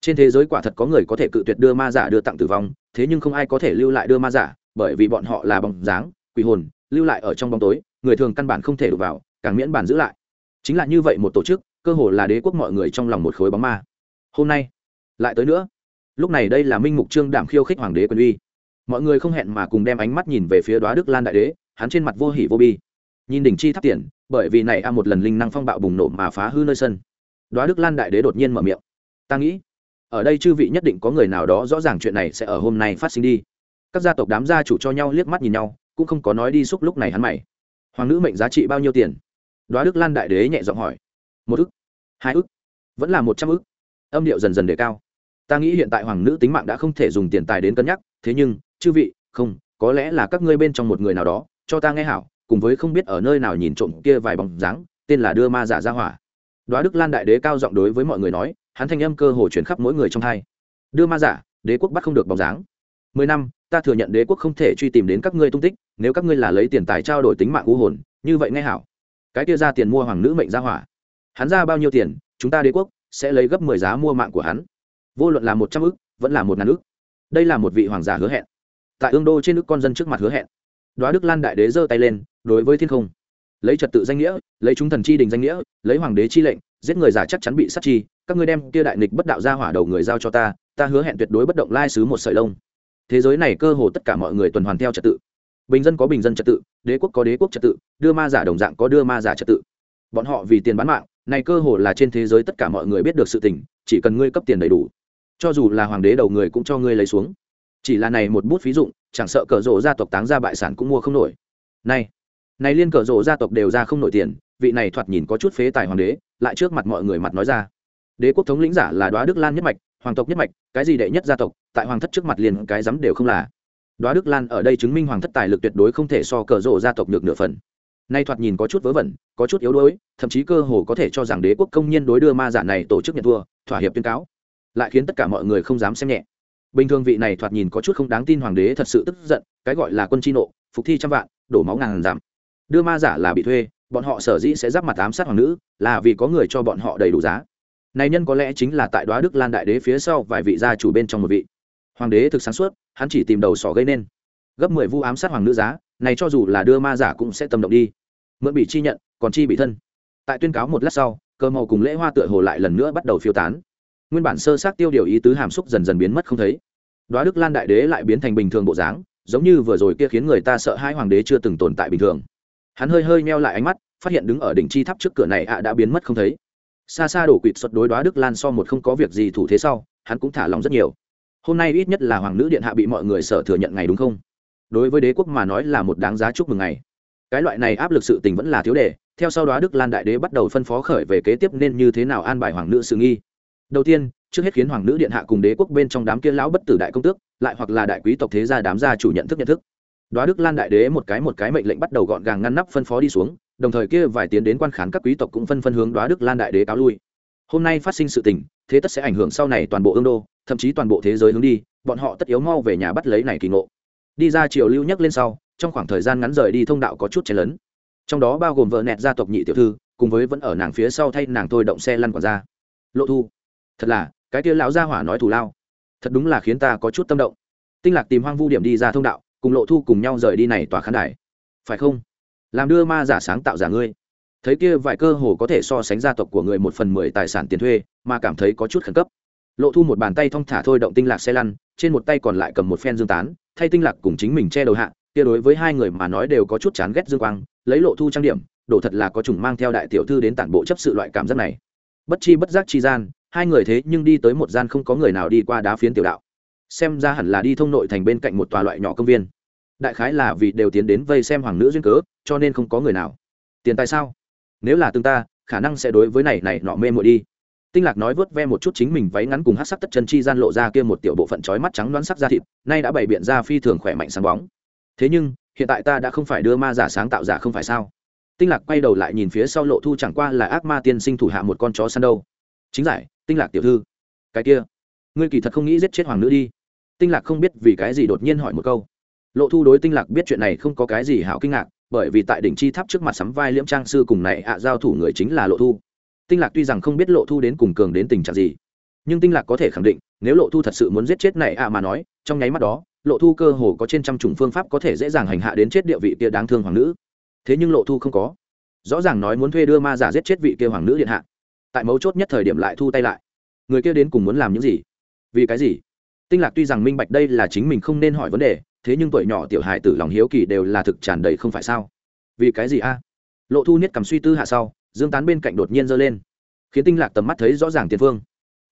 Trên thế giới quả thật có người có thể cự tuyệt đưa ma giả đưa tặng tử vong, thế nhưng không ai có thể lưu lại đưa ma giả, bởi vì bọn họ là bóng dáng, quỷ hồn, lưu lại ở trong bóng tối người thường căn bản không thể đụng vào, càng miễn bản giữ lại. Chính là như vậy một tổ chức, cơ hồ là đế quốc mọi người trong lòng một khối bóng ma. Hôm nay, lại tới nữa. Lúc này đây là minh mục trương đảm khiêu khích hoàng đế quân uy. Mọi người không hẹn mà cùng đem ánh mắt nhìn về phía đoá đức lan đại đế, hắn trên mặt vô hỉ vô bi. Nhìn đỉnh chi thắp tiền, bởi vì này a một lần linh năng phong bạo bùng nổ mà phá hư nơi sân. Đoá đức lan đại đế đột nhiên mở miệng. Ta nghĩ, ở đây chư vị nhất định có người nào đó rõ ràng chuyện này sẽ ở hôm nay phát sinh đi. Các gia tộc đám gia chủ cho nhau liếc mắt nhìn nhau, cũng không có nói đi xúc lúc này hắn mày hoàng nữ mệnh giá trị bao nhiêu tiền? Đoá đức lan đại đế nhẹ giọng hỏi. Một ức, hai ức, vẫn là một trăm ức. Âm điệu dần dần đề cao. Ta nghĩ hiện tại hoàng nữ tính mạng đã không thể dùng tiền tài đến cân nhắc, thế nhưng, chư vị, không, có lẽ là các ngươi bên trong một người nào đó, cho ta nghe hảo, cùng với không biết ở nơi nào nhìn trộm kia vài bóng dáng, tên là đưa ma giả ra hỏa. Đoá đức lan đại đế cao giọng đối với mọi người nói, hắn thanh âm cơ hồ chuyển khắp mỗi người trong hai. Đưa ma giả, đế quốc bắt không được bóng dáng. Mười năm, ta thừa nhận đế quốc không thể truy tìm đến các ngươi tung tích nếu các ngươi là lấy tiền tài trao đổi tính mạng u hồn, như vậy nghe hảo. Cái kia ra tiền mua hoàng nữ mệnh ra hỏa. Hắn ra bao nhiêu tiền, chúng ta đế quốc sẽ lấy gấp mười giá mua mạng của hắn. Vô luận là một trăm ức, vẫn là một ngàn ức. Đây là một vị hoàng giả hứa hẹn. Tại ương đô trên nước con dân trước mặt hứa hẹn. Đoá đức lan đại đế giơ tay lên, đối với thiên không. Lấy trật tự danh nghĩa, lấy chúng thần chi đình danh nghĩa, lấy hoàng đế chi lệnh, giết người giả chắc chắn bị sát chi các ngươi đem kia đại nghịch bất đạo ra hỏa đầu người giao cho ta ta hứa hẹn tuyệt đối bất động lai xứ một sợi lông. Thế giới này cơ hồ tất cả mọi người tuần hoàn theo trật tự bình dân có bình dân trật tự, đế quốc có đế quốc trật tự, đưa ma giả đồng dạng có đưa ma giả trật tự. Bọn họ vì tiền bán mạng, này cơ hồ là trên thế giới tất cả mọi người biết được sự tình, chỉ cần ngươi cấp tiền đầy đủ. Cho dù là hoàng đế đầu người cũng cho ngươi lấy xuống. Chỉ là này một bút phí dụng, chẳng sợ cờ rộ gia tộc táng ra bại sản cũng mua không nổi. Này này liên cờ rộ gia tộc đều ra không nổi tiền, vị này thoạt nhìn có chút phế tài hoàng đế, lại trước mặt mọi người mặt nói ra. Đế quốc thống lĩnh giả là đoá đức lan nhất mạch, hoàng tộc nhất mạch, cái gì đệ nhất gia tộc, tại hoàng thất trước mặt liền cái dám đều không là đoá đức lan ở đây chứng minh hoàng thất tài lực tuyệt đối không thể so cờ rộ gia tộc được nửa phần. Nay thoạt nhìn có chút vớ vẩn, có chút yếu đuối, thậm chí cơ hồ có thể cho rằng đế quốc công nhân đối đưa ma giả này tổ chức nhận thua, thỏa hiệp tuyên cáo. Lại khiến tất cả mọi người không dám xem nhẹ. Bình thường vị này thoạt nhìn có chút không đáng tin hoàng đế thật sự tức giận, cái gọi là quân chi nộ, phục thi trăm vạn, đổ máu ngàn giảm. Đưa ma giả là bị thuê, bọn họ sở dĩ sẽ giáp mặt ám sát hoàng nữ, là vì có người cho bọn họ đầy đủ giá. Này nhân có lẽ chính là tại đoá đức lan đại đế phía sau vài vị gia chủ bên trong một vị hoàng đế thực sáng suốt, hắn chỉ tìm đầu sỏ gây nên. Gấp mười vu ám sát hoàng nữ giá, này cho dù là đưa ma giả cũng sẽ tâm động đi. Mượn bị chi nhận, còn chi bị thân. Tại tuyên cáo một lát sau, cơ màu cùng lễ hoa tựa hồ lại lần nữa bắt đầu phiêu tán. Nguyên bản sơ sát tiêu điều ý tứ hàm xúc dần dần biến mất không thấy. Đoá đức lan đại đế lại biến thành bình thường bộ dáng, giống như vừa rồi kia khiến người ta sợ hai hoàng đế chưa từng tồn tại bình thường. Hắn hơi hơi meo lại ánh mắt, phát hiện đứng ở đỉnh chi tháp trước cửa này ạ đã biến mất không thấy. Xa xa đổ quỵt xuất đối đoá đức lan so một không có việc gì thủ thế sau, hắn cũng thả lòng rất nhiều hôm nay ít nhất là hoàng nữ điện hạ bị mọi người sợ thừa nhận ngày đúng không? Đối với đế quốc mà nói là một đáng giá chúc mừng ngày. Cái loại này áp lực sự tình vẫn là thiếu đề, theo sau đó đức lan đại đế bắt đầu phân phó khởi về kế tiếp nên như thế nào an bài hoàng nữ sự nghi. Đầu tiên, trước hết khiến hoàng nữ điện hạ cùng đế quốc bên trong đám kia lão bất tử đại công tước, lại hoặc là đại quý tộc thế gia đám gia chủ nhận thức nhận thức. Đoá đức lan đại đế một cái một cái mệnh lệnh bắt đầu gọn gàng ngăn nắp phân phó đi xuống, đồng thời kia vài tiến đến quan khán các quý tộc cũng phân phân hướng đoá đức lan đại đế cáo lui. Hôm nay phát sinh sự tình, thế tất sẽ ảnh hưởng sau này toàn bộ ương đô thậm chí toàn bộ thế giới hướng đi, bọn họ tất yếu mau về nhà bắt lấy này kỳ ngộ. Đi ra triều lưu nhắc lên sau, trong khoảng thời gian ngắn rời đi thông đạo có chút chen lớn trong đó bao gồm vợ nẹt gia tộc nhị tiểu thư, cùng với vẫn ở nàng phía sau thay nàng thôi động xe lăn quản ra lộ thu, thật là, cái kia lão gia hỏa nói thù lao. Thật đúng là khiến ta có chút tâm động. Tinh lạc tìm hoang vu điểm đi ra thông đạo, cùng lộ thu cùng nhau rời đi này tòa khán đài. Phải không? Làm đưa ma giả sáng tạo giả ngươi. Thấy kia vài cơ hồ có thể so sánh gia tộc của người một phần mười tài sản tiền thuê, mà cảm thấy có chút khẩn cấp lộ thu một bàn tay thong thả thôi động tinh lạc xe lăn, trên một tay còn lại cầm một phen dương tán, thay tinh lạc cùng chính mình che đầu hạ, kia đối với hai người mà nói đều có chút chán ghét dương quang, lấy lộ thu trang điểm đổ thật là có chủng mang theo đại tiểu thư đến tản bộ chấp sự loại cảm giác này. Bất chi bất giác chi gian, hai người thế nhưng đi tới một gian không có người nào đi qua đá phiến tiểu đạo. Xem ra hẳn là đi thông nội thành bên cạnh một tòa loại nhỏ công viên. Đại khái là vì đều tiến đến vây xem hoàng nữ duyên cớ, cho nên không có người nào. Tiền tại sao? Nếu là tương ta, khả năng sẽ đối với này này nọ mê muội đi tinh lạc nói vớt ve một chút chính mình váy ngắn cùng hát sắc tất chân chi gian lộ ra kia một tiểu bộ phận trói mắt trắng đoán sắc da thịt, nay đã bày biện ra phi thường khỏe mạnh sáng bóng. Thế nhưng, hiện tại ta đã không phải đưa ma giả sáng tạo giả không phải sao? Tinh lạc quay đầu lại nhìn phía sau lộ thu chẳng qua là ác ma tiên sinh thủ hạ một con chó săn đâu. Chính giải, tinh lạc tiểu thư. Cái kia, ngươi kỳ thật không nghĩ giết chết hoàng nữ đi. Tinh lạc không biết vì cái gì đột nhiên hỏi một câu. Lộ thu đối tinh lạc biết chuyện này không có cái gì hảo kinh ngạc, bởi vì tại đỉnh chi tháp trước mặt sắm vai liễm trang sư cùng này ạ giao thủ người chính là lộ thu tinh lạc tuy rằng không biết lộ thu đến cùng cường đến tình trạng gì, nhưng tinh lạc có thể khẳng định, nếu lộ thu thật sự muốn giết chết này ạ mà nói, trong nháy mắt đó, lộ thu cơ hồ có trên trăm chủng phương pháp có thể dễ dàng hành hạ đến chết địa vị kia đáng thương hoàng nữ. Thế nhưng lộ thu không có. Rõ ràng nói muốn thuê đưa ma giả giết chết vị kia hoàng nữ điện hạ. Tại mấu chốt nhất thời điểm lại thu tay lại. Người kia đến cùng muốn làm những gì? Vì cái gì? Tinh lạc tuy rằng minh bạch đây là chính mình không nên hỏi vấn đề, thế nhưng tuổi nhỏ tiểu hài tử lòng hiếu kỳ đều là thực tràn đầy không phải sao? Vì cái gì a? Lộ thu niết cầm suy tư hạ sau dương tán bên cạnh đột nhiên giơ lên, khiến tinh lạc tầm mắt thấy rõ ràng tiền phương.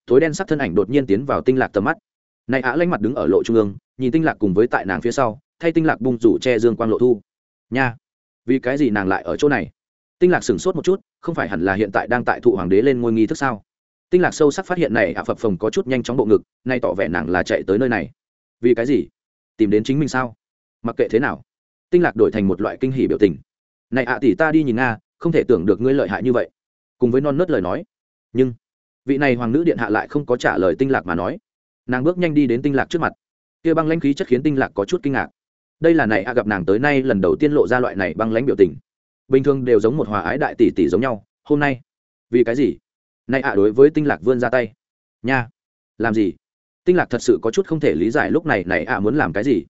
Tối đen sắc thân ảnh đột nhiên tiến vào tinh lạc tầm mắt. Này á lanh mặt đứng ở lộ trung ương, nhìn tinh lạc cùng với tại nàng phía sau, thay tinh lạc bung rủ che dương quang lộ thu. Nha, vì cái gì nàng lại ở chỗ này? Tinh lạc sửng sốt một chút, không phải hẳn là hiện tại đang tại thụ hoàng đế lên ngôi nghi thức sao? Tinh lạc sâu sắc phát hiện này ạ phập phồng có chút nhanh chóng bộ ngực, nay tỏ vẻ nàng là chạy tới nơi này. Vì cái gì? Tìm đến chính mình sao? Mặc kệ thế nào, tinh lạc đổi thành một loại kinh hỉ biểu tình. Này ạ tỷ ta đi nhìn nga không thể tưởng được ngươi lợi hại như vậy. Cùng với non nớt lời nói. Nhưng vị này hoàng nữ điện hạ lại không có trả lời tinh lạc mà nói. Nàng bước nhanh đi đến tinh lạc trước mặt. Kia băng lãnh khí chất khiến tinh lạc có chút kinh ngạc. Đây là này a gặp nàng tới nay lần đầu tiên lộ ra loại này băng lãnh biểu tình. Bình thường đều giống một hòa ái đại tỷ tỷ giống nhau. Hôm nay vì cái gì? Nay ạ à, đối với tinh lạc vươn ra tay. Nha làm gì? Tinh lạc thật sự có chút không thể lý giải lúc này này ạ muốn làm cái gì?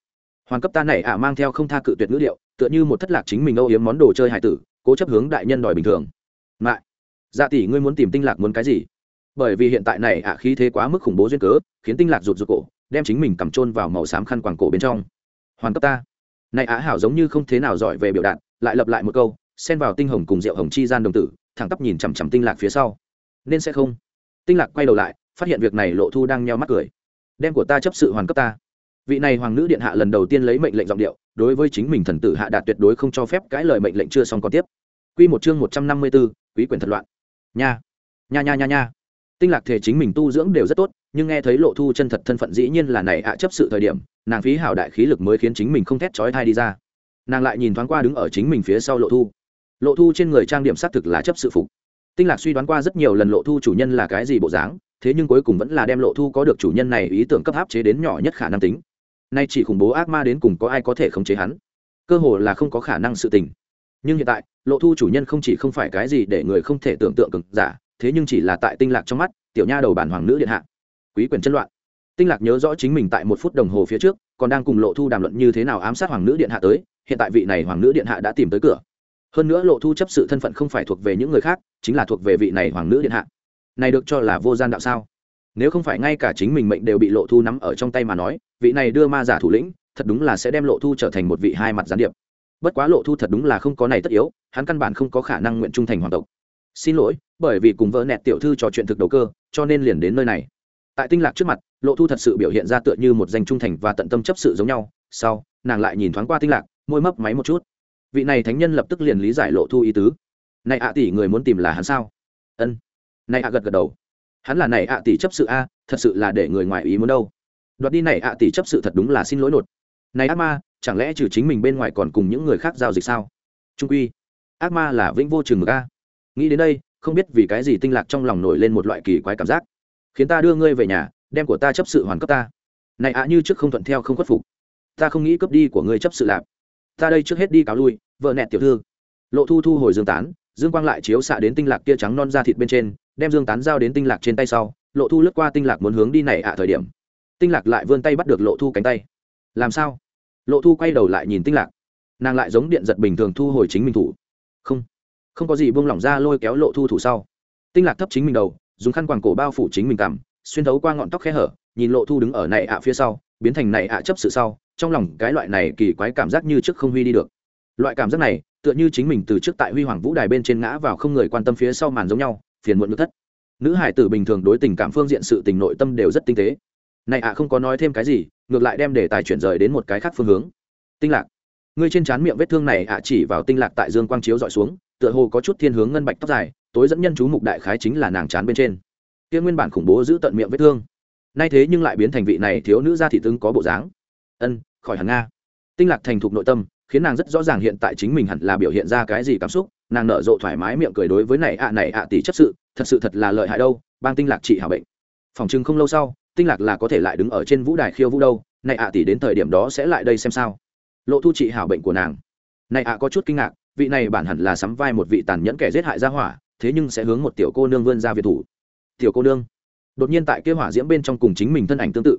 Hoàng cấp ta này ạ mang theo không tha cự tuyệt ngữ điệu, tựa như một thất lạc chính mình âu yếm món đồ chơi hải tử cố chấp hướng đại nhân đòi bình thường. Mại dạ tỷ ngươi muốn tìm tinh lạc muốn cái gì? Bởi vì hiện tại này ạ khí thế quá mức khủng bố duyên cớ, khiến tinh lạc rụt rụt cổ, đem chính mình cầm trôn vào màu xám khăn quàng cổ bên trong. Hoàn cấp ta. Này ạ hảo giống như không thế nào giỏi về biểu đạt, lại lập lại một câu, xen vào tinh hồng cùng rượu hồng chi gian đồng tử, thẳng tắp nhìn chằm chằm tinh lạc phía sau. Nên sẽ không. Tinh lạc quay đầu lại, phát hiện việc này lộ thu đang nheo mắt cười. Đem của ta chấp sự hoàn cấp ta. Vị này hoàng nữ điện hạ lần đầu tiên lấy mệnh lệnh giọng điệu, đối với chính mình thần tử hạ đạt tuyệt đối không cho phép cãi lời mệnh lệnh chưa xong còn tiếp. Quy một chương một trăm năm mươi 154, quý quyền thật loạn. Nha, nha nha nha nha. Tinh Lạc thể chính mình tu dưỡng đều rất tốt, nhưng nghe thấy Lộ Thu chân thật thân phận dĩ nhiên là này ạ chấp sự thời điểm, nàng phí hảo đại khí lực mới khiến chính mình không thét chói tai đi ra. Nàng lại nhìn thoáng qua đứng ở chính mình phía sau Lộ Thu. Lộ Thu trên người trang điểm xác thực là chấp sự phục. Tinh Lạc suy đoán qua rất nhiều lần Lộ Thu chủ nhân là cái gì bộ dáng, thế nhưng cuối cùng vẫn là đem Lộ Thu có được chủ nhân này ý tưởng cấp áp chế đến nhỏ nhất khả năng tính. Nay chỉ khủng bố ác ma đến cùng có ai có thể khống chế hắn? Cơ hồ là không có khả năng sự tình nhưng hiện tại, lộ thu chủ nhân không chỉ không phải cái gì để người không thể tưởng tượng cực giả, thế nhưng chỉ là tại tinh lạc trong mắt, tiểu nha đầu bản hoàng nữ điện hạ. Quý quyền chân loạn. Tinh lạc nhớ rõ chính mình tại một phút đồng hồ phía trước, còn đang cùng lộ thu đàm luận như thế nào ám sát hoàng nữ điện hạ tới, hiện tại vị này hoàng nữ điện hạ đã tìm tới cửa. Hơn nữa lộ thu chấp sự thân phận không phải thuộc về những người khác, chính là thuộc về vị này hoàng nữ điện hạ. Này được cho là vô gian đạo sao? Nếu không phải ngay cả chính mình mệnh đều bị lộ thu nắm ở trong tay mà nói, vị này đưa ma giả thủ lĩnh, thật đúng là sẽ đem lộ thu trở thành một vị hai mặt gián điệp bất quá lộ thu thật đúng là không có này tất yếu, hắn căn bản không có khả năng nguyện trung thành hoàng tộc. Xin lỗi, bởi vì cùng vợ nẹt tiểu thư trò chuyện thực đầu cơ, cho nên liền đến nơi này. Tại tinh lạc trước mặt, lộ thu thật sự biểu hiện ra tựa như một danh trung thành và tận tâm chấp sự giống nhau. Sau, nàng lại nhìn thoáng qua tinh lạc, môi mấp máy một chút. Vị này thánh nhân lập tức liền lý giải lộ thu ý tứ. Này ạ tỷ, người muốn tìm là hắn sao? Ân. Này ạ gật gật đầu. Hắn là này ạ tỷ chấp sự a, thật sự là để người ngoài ý muốn đâu. Đoạt đi này ạ tỷ chấp sự thật đúng là xin lỗi nột. Này ác ma chẳng lẽ trừ chính mình bên ngoài còn cùng những người khác giao dịch sao? Trung quy, ác ma là vĩnh vô trường ga nghĩ đến đây, không biết vì cái gì tinh lạc trong lòng nổi lên một loại kỳ quái cảm giác. Khiến ta đưa ngươi về nhà, đem của ta chấp sự hoàn cấp ta. Này ạ, như trước không thuận theo không khuất phục. Ta không nghĩ cướp đi của ngươi chấp sự lạp ta đây trước hết đi cáo lui, vợ nẹt tiểu thư. Lộ thu thu hồi dương tán, dương quang lại chiếu xạ đến tinh lạc kia trắng non da thịt bên trên, đem dương tán giao đến tinh lạc trên tay sau. Lộ thu lướt qua tinh lạc muốn hướng đi này ạ thời điểm. Tinh lạc lại vươn tay bắt được lộ thu cánh tay. Làm sao? Lộ thu quay đầu lại nhìn tinh lạc. Nàng lại giống điện giật bình thường thu hồi chính mình thủ. Không không có gì buông lỏng ra lôi kéo lộ thu thủ sau. Tinh lạc thấp chính mình đầu, dùng khăn quàng cổ bao phủ chính mình cảm xuyên thấu qua ngọn tóc khe hở, nhìn lộ thu đứng ở này ạ phía sau, biến thành này ạ chấp sự sau, trong lòng cái loại này kỳ quái cảm giác như trước không huy đi được. Loại cảm giác này, tựa như chính mình từ trước tại huy hoàng vũ đài bên trên ngã vào không người quan tâm phía sau màn giống nhau, phiền muộn nước thất. Nữ hải tử bình thường đối tình cảm phương diện sự tình nội tâm đều rất tinh tế. Này ạ không có nói thêm cái gì ngược lại đem đề tài chuyển rời đến một cái khác phương hướng. Tinh lạc, ngươi trên trán miệng vết thương này ạ chỉ vào tinh lạc tại dương quang chiếu dọi xuống, tựa hồ có chút thiên hướng ngân bạch tóc dài, tối dẫn nhân chú mục đại khái chính là nàng chán bên trên. Kia nguyên bản khủng bố giữ tận miệng vết thương. Nay thế nhưng lại biến thành vị này thiếu nữ gia thị tướng có bộ dáng. Ân, khỏi hẳn nga. Tinh lạc thành thục nội tâm, khiến nàng rất rõ ràng hiện tại chính mình hẳn là biểu hiện ra cái gì cảm xúc, nàng nở rộ thoải mái miệng cười đối với này ạ này ạ tỷ chấp sự, thật sự thật là lợi hại đâu, bang tinh lạc trị hảo bệnh. Phòng chừng không lâu sau tinh lạc là có thể lại đứng ở trên vũ đài khiêu vũ đâu, này ạ tỷ đến thời điểm đó sẽ lại đây xem sao. Lộ thu trị hảo bệnh của nàng. Này ạ có chút kinh ngạc, vị này bản hẳn là sắm vai một vị tàn nhẫn kẻ giết hại ra hỏa, thế nhưng sẽ hướng một tiểu cô nương vươn ra việt thủ. Tiểu cô nương? Đột nhiên tại kế hỏa diễm bên trong cùng chính mình thân ảnh tương tự.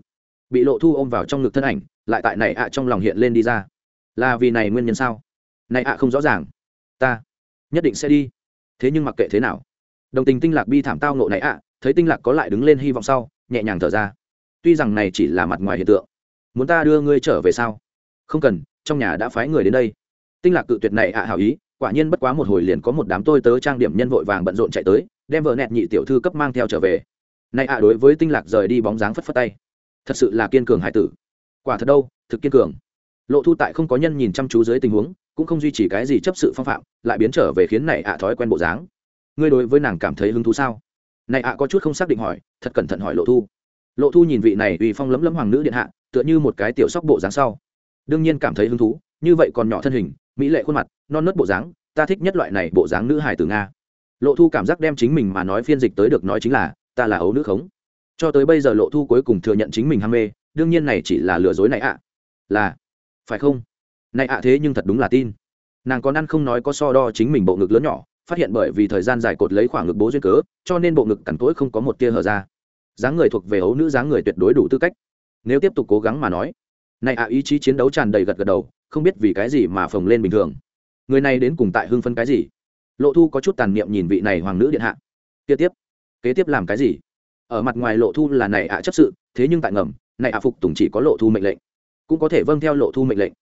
Bị lộ thu ôm vào trong ngực thân ảnh, lại tại này ạ trong lòng hiện lên đi ra. Là vì này nguyên nhân sao? Này ạ không rõ ràng. Ta nhất định sẽ đi. Thế nhưng mặc kệ thế nào, đồng tình tinh lạc bi thảm tao nộ này ạ, thấy tinh lạc có lại đứng lên hy vọng sau nhẹ nhàng thở ra. Tuy rằng này chỉ là mặt ngoài hiện tượng, muốn ta đưa ngươi trở về sao? Không cần, trong nhà đã phái người đến đây. Tinh lạc cự tuyệt này ạ, hảo ý, quả nhiên bất quá một hồi liền có một đám tôi tớ trang điểm nhân vội vàng bận rộn chạy tới, đem vợ nẹt nhị tiểu thư cấp mang theo trở về. Này ạ, đối với tinh lạc rời đi bóng dáng phất phất tay. Thật sự là kiên cường hải tử. Quả thật đâu, thực kiên cường. Lộ thu tại không có nhân nhìn chăm chú dưới tình huống, cũng không duy trì cái gì chấp sự phong phạm, lại biến trở về khiến này ạ thói quen bộ dáng. Ngươi đối với nàng cảm thấy hứng thú sao? Này ạ, có chút không xác định hỏi, thật cẩn thận hỏi lộ thu. Lộ thu nhìn vị này uy phong lấm lấm hoàng nữ điện hạ, tựa như một cái tiểu sóc bộ dáng sau. Đương nhiên cảm thấy hứng thú, như vậy còn nhỏ thân hình, mỹ lệ khuôn mặt, non nớt bộ dáng, ta thích nhất loại này bộ dáng nữ hài từ nga. Lộ thu cảm giác đem chính mình mà nói phiên dịch tới được nói chính là, ta là ấu nữ khống. Cho tới bây giờ lộ thu cuối cùng thừa nhận chính mình ham mê, đương nhiên này chỉ là lừa dối này ạ. Là, phải không? Này ạ, thế nhưng thật đúng là tin. Nàng còn ăn không nói có so đo chính mình bộ ngực lớn nhỏ phát hiện bởi vì thời gian dài cột lấy khoảng ngực bố duyên cớ, cho nên bộ ngực cằn cỗi không có một tia hở ra. Dáng người thuộc về ấu nữ, dáng người tuyệt đối đủ tư cách. Nếu tiếp tục cố gắng mà nói, này ạ, ý chí chiến đấu tràn đầy gật gật đầu, không biết vì cái gì mà phồng lên bình thường. Người này đến cùng tại hưng phân cái gì? Lộ thu có chút tàn niệm nhìn vị này hoàng nữ điện hạ. Kế tiếp kế tiếp làm cái gì? Ở mặt ngoài lộ thu là này ạ chấp sự, thế nhưng tại ngầm, này ạ phục tùng chỉ có lộ thu mệnh lệnh. Cũng có thể vâng theo lộ thu mệnh lệnh.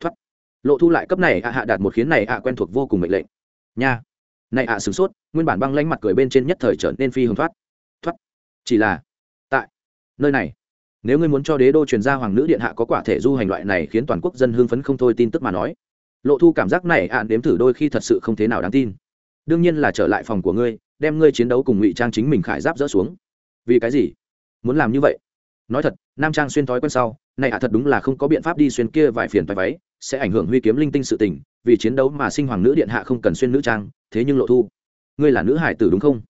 Thoát. Lộ thu lại cấp này ạ, hạ đạt một khiến này ạ quen thuộc vô cùng mệnh lệnh. Nha này ạ, sửng sốt, nguyên bản băng lanh mặt cười bên trên nhất thời trở nên phi hồng thoát. Thoát. Chỉ là, tại nơi này, nếu ngươi muốn cho đế đô truyền gia hoàng nữ điện hạ có quả thể du hành loại này khiến toàn quốc dân hưng phấn không thôi tin tức mà nói, lộ thu cảm giác này ạ đếm thử đôi khi thật sự không thế nào đáng tin. Đương nhiên là trở lại phòng của ngươi, đem ngươi chiến đấu cùng ngụy trang chính mình khải giáp dỡ xuống. Vì cái gì? Muốn làm như vậy? Nói thật, nam trang xuyên thói quen sau, này ạ thật đúng là không có biện pháp đi xuyên kia vài phiền vài váy, sẽ ảnh hưởng huy kiếm linh tinh sự tình, vì chiến đấu mà sinh hoàng nữ điện hạ không cần xuyên nữ trang thế nhưng lộ thu ngươi là nữ hải tử đúng không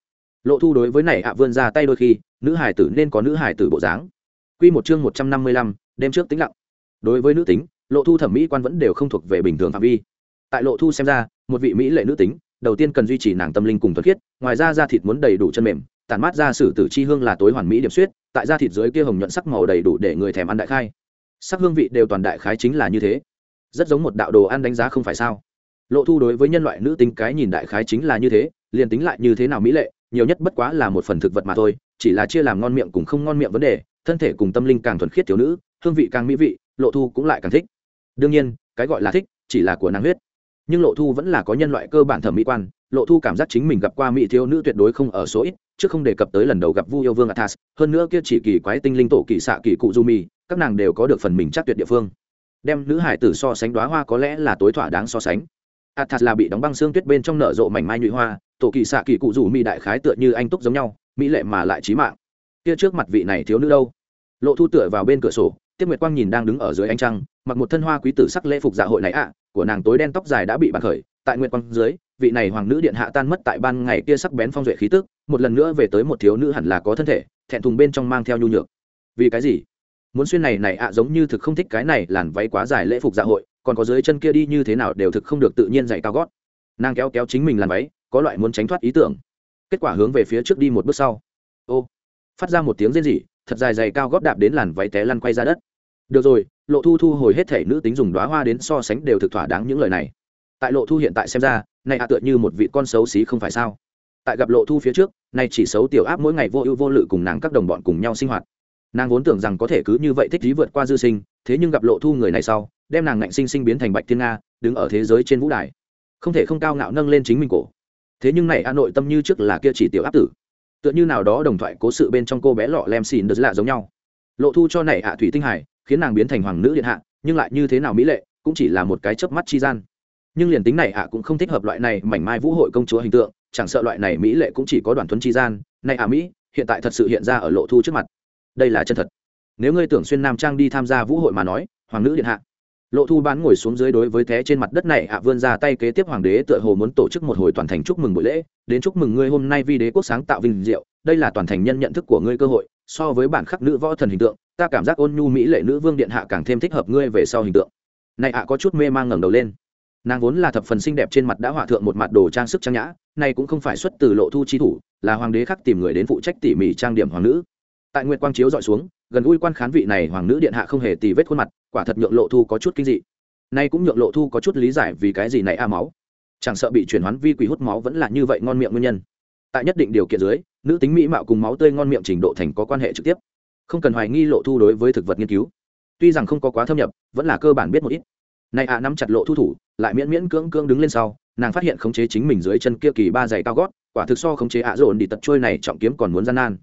lộ thu đối với này ạ vươn ra tay đôi khi nữ hải tử nên có nữ hải tử bộ dáng Quy một chương 155, đêm trước tính lặng. Đối với nữ tính, Lộ Thu thẩm mỹ quan vẫn đều không thuộc về bình thường phạm vi. Tại Lộ Thu xem ra, một vị mỹ lệ nữ tính, đầu tiên cần duy trì nàng tâm linh cùng thuật khiết, ngoài ra da thịt muốn đầy đủ chân mềm, tản mát ra sử tử chi hương là tối hoàn mỹ điểm suyết tại da thịt dưới kia hồng nhuận sắc màu đầy đủ để người thèm ăn đại khai. Sắc hương vị đều toàn đại khái chính là như thế. Rất giống một đạo đồ ăn đánh giá không phải sao? Lộ Thu đối với nhân loại nữ tính cái nhìn đại khái chính là như thế, liền tính lại như thế nào mỹ lệ, nhiều nhất bất quá là một phần thực vật mà thôi, chỉ là chia làm ngon miệng cùng không ngon miệng vấn đề, thân thể cùng tâm linh càng thuần khiết thiếu nữ hương vị càng mỹ vị lộ thu cũng lại càng thích. Đương nhiên cái gọi là thích chỉ là của nàng huyết. Nhưng lộ thu vẫn là có nhân loại cơ bản thẩm mỹ quan lộ thu cảm giác chính mình gặp qua mỹ thiếu nữ tuyệt đối không ở số ít chứ không đề cập tới lần đầu gặp vu yêu vương athas hơn nữa kia chỉ kỳ quái tinh linh tổ kỳ xạ kỳ cụ du mi các nàng đều có được phần mình chắc tuyệt địa phương. Đem nữ hải tử so sánh đoá hoa có lẽ là tối thỏa đáng so sánh athas là bị đóng băng xương tuyết bên trong nở rộ mảnh mai nhụy hoa, tổ kỳ xạ kỳ cụ rủ mi đại khái tựa như anh túc giống nhau, mỹ lệ mà lại trí mạng. Kia trước mặt vị này thiếu nữ đâu? Lộ thu tựa vào bên cửa sổ tiếp nguyệt quang nhìn đang đứng ở dưới ánh trăng, mặc một thân hoa quý tử sắc lễ phục dạ hội này ạ, của nàng tối đen tóc dài đã bị bạc khởi, tại nguyệt quang dưới, vị này hoàng nữ điện hạ tan mất tại ban ngày kia sắc bén phong duệ khí tức, một lần nữa về tới một thiếu nữ hẳn là có thân thể, thẹn thùng bên trong mang theo nhu nhược. Vì cái gì? Muốn xuyên này này ạ, giống như thực không thích cái này làn váy quá dài lễ phục dạ hội còn có dưới chân kia đi như thế nào đều thực không được tự nhiên dạy cao gót. Nàng kéo kéo chính mình làm váy, có loại muốn tránh thoát ý tưởng. Kết quả hướng về phía trước đi một bước sau. Ô, phát ra một tiếng rên rỉ, thật dài dày cao gót đạp đến làn váy té lăn quay ra đất. Được rồi, lộ thu thu hồi hết thể nữ tính dùng đoá hoa đến so sánh đều thực thỏa đáng những lời này. Tại lộ thu hiện tại xem ra, này ạ tựa như một vị con xấu xí không phải sao? Tại gặp lộ thu phía trước nay chỉ xấu tiểu áp mỗi ngày vô ưu vô lự cùng nàng các đồng bọn cùng nhau sinh hoạt. Nàng vốn tưởng rằng có thể cứ như vậy thích trí vượt qua dư sinh, thế nhưng gặp lộ thu người này sau đem nàng ngạnh sinh sinh biến thành bạch thiên nga, đứng ở thế giới trên vũ đài. Không thể không cao ngạo nâng lên chính mình cổ. Thế nhưng này, a nội tâm như trước là kia chỉ tiểu áp tử. Tựa như nào đó đồng thoại cố sự bên trong cô bé lọ lem xìn đợt lạ giống nhau. Lộ thu cho này hạ thủy tinh hải, khiến nàng biến thành hoàng nữ điện hạ, nhưng lại như thế nào mỹ lệ, cũng chỉ là một cái chớp mắt chi gian. Nhưng liền tính này ạ cũng không thích hợp loại này mảnh mai vũ hội công chúa hình tượng, chẳng sợ loại này mỹ lệ cũng chỉ có đoàn thuấn chi gian, này ạ mỹ, hiện tại thật sự hiện ra ở lộ thu trước mặt. Đây là chân thật. Nếu ngươi tưởng xuyên nam trang đi tham gia vũ hội mà nói, hoàng nữ điện hạ lộ thu bán ngồi xuống dưới đối với thế trên mặt đất này, ạ, vươn ra tay kế tiếp hoàng đế tựa hồ muốn tổ chức một hồi toàn thành chúc mừng buổi lễ. Đến chúc mừng ngươi hôm nay vi đế quốc sáng tạo vinh diệu, đây là toàn thành nhân nhận thức của ngươi cơ hội, so với bản khắc nữ võ thần hình tượng, ta cảm giác ôn nhu mỹ lệ nữ vương điện hạ càng thêm thích hợp ngươi về sau hình tượng. Này, ạ, có chút mê mang ngẩng đầu lên. Nàng vốn là thập phần xinh đẹp trên mặt đã họa thượng một mặt đồ trang sức trang nhã, này cũng không phải xuất từ lộ thu chi thủ, là hoàng đế khắc tìm người đến phụ trách tỉ mỉ trang điểm hoàng nữ. Tại nguyệt quang chiếu dọi xuống gần gũi quan khán vị này hoàng nữ điện hạ không hề tì vết khuôn mặt, quả thật nhượng lộ thu có chút kinh dị. Nay cũng nhượng lộ thu có chút lý giải vì cái gì này a máu. Chẳng sợ bị chuyển hoán vi quỷ hút máu vẫn là như vậy ngon miệng nguyên nhân. Tại nhất định điều kiện dưới, nữ tính mỹ mạo cùng máu tươi ngon miệng trình độ thành có quan hệ trực tiếp. Không cần hoài nghi lộ thu đối với thực vật nghiên cứu. Tuy rằng không có quá thâm nhập, vẫn là cơ bản biết một ít. Nay ạ nắm chặt lộ thu thủ, lại miễn miễn cưỡng cưỡng đứng lên sau, nàng phát hiện khống chế chính mình dưới chân kia kỳ ba giày cao gót, quả thực so khống chế ạ à dồn đi tật trôi này trọng kiếm còn muốn gian nan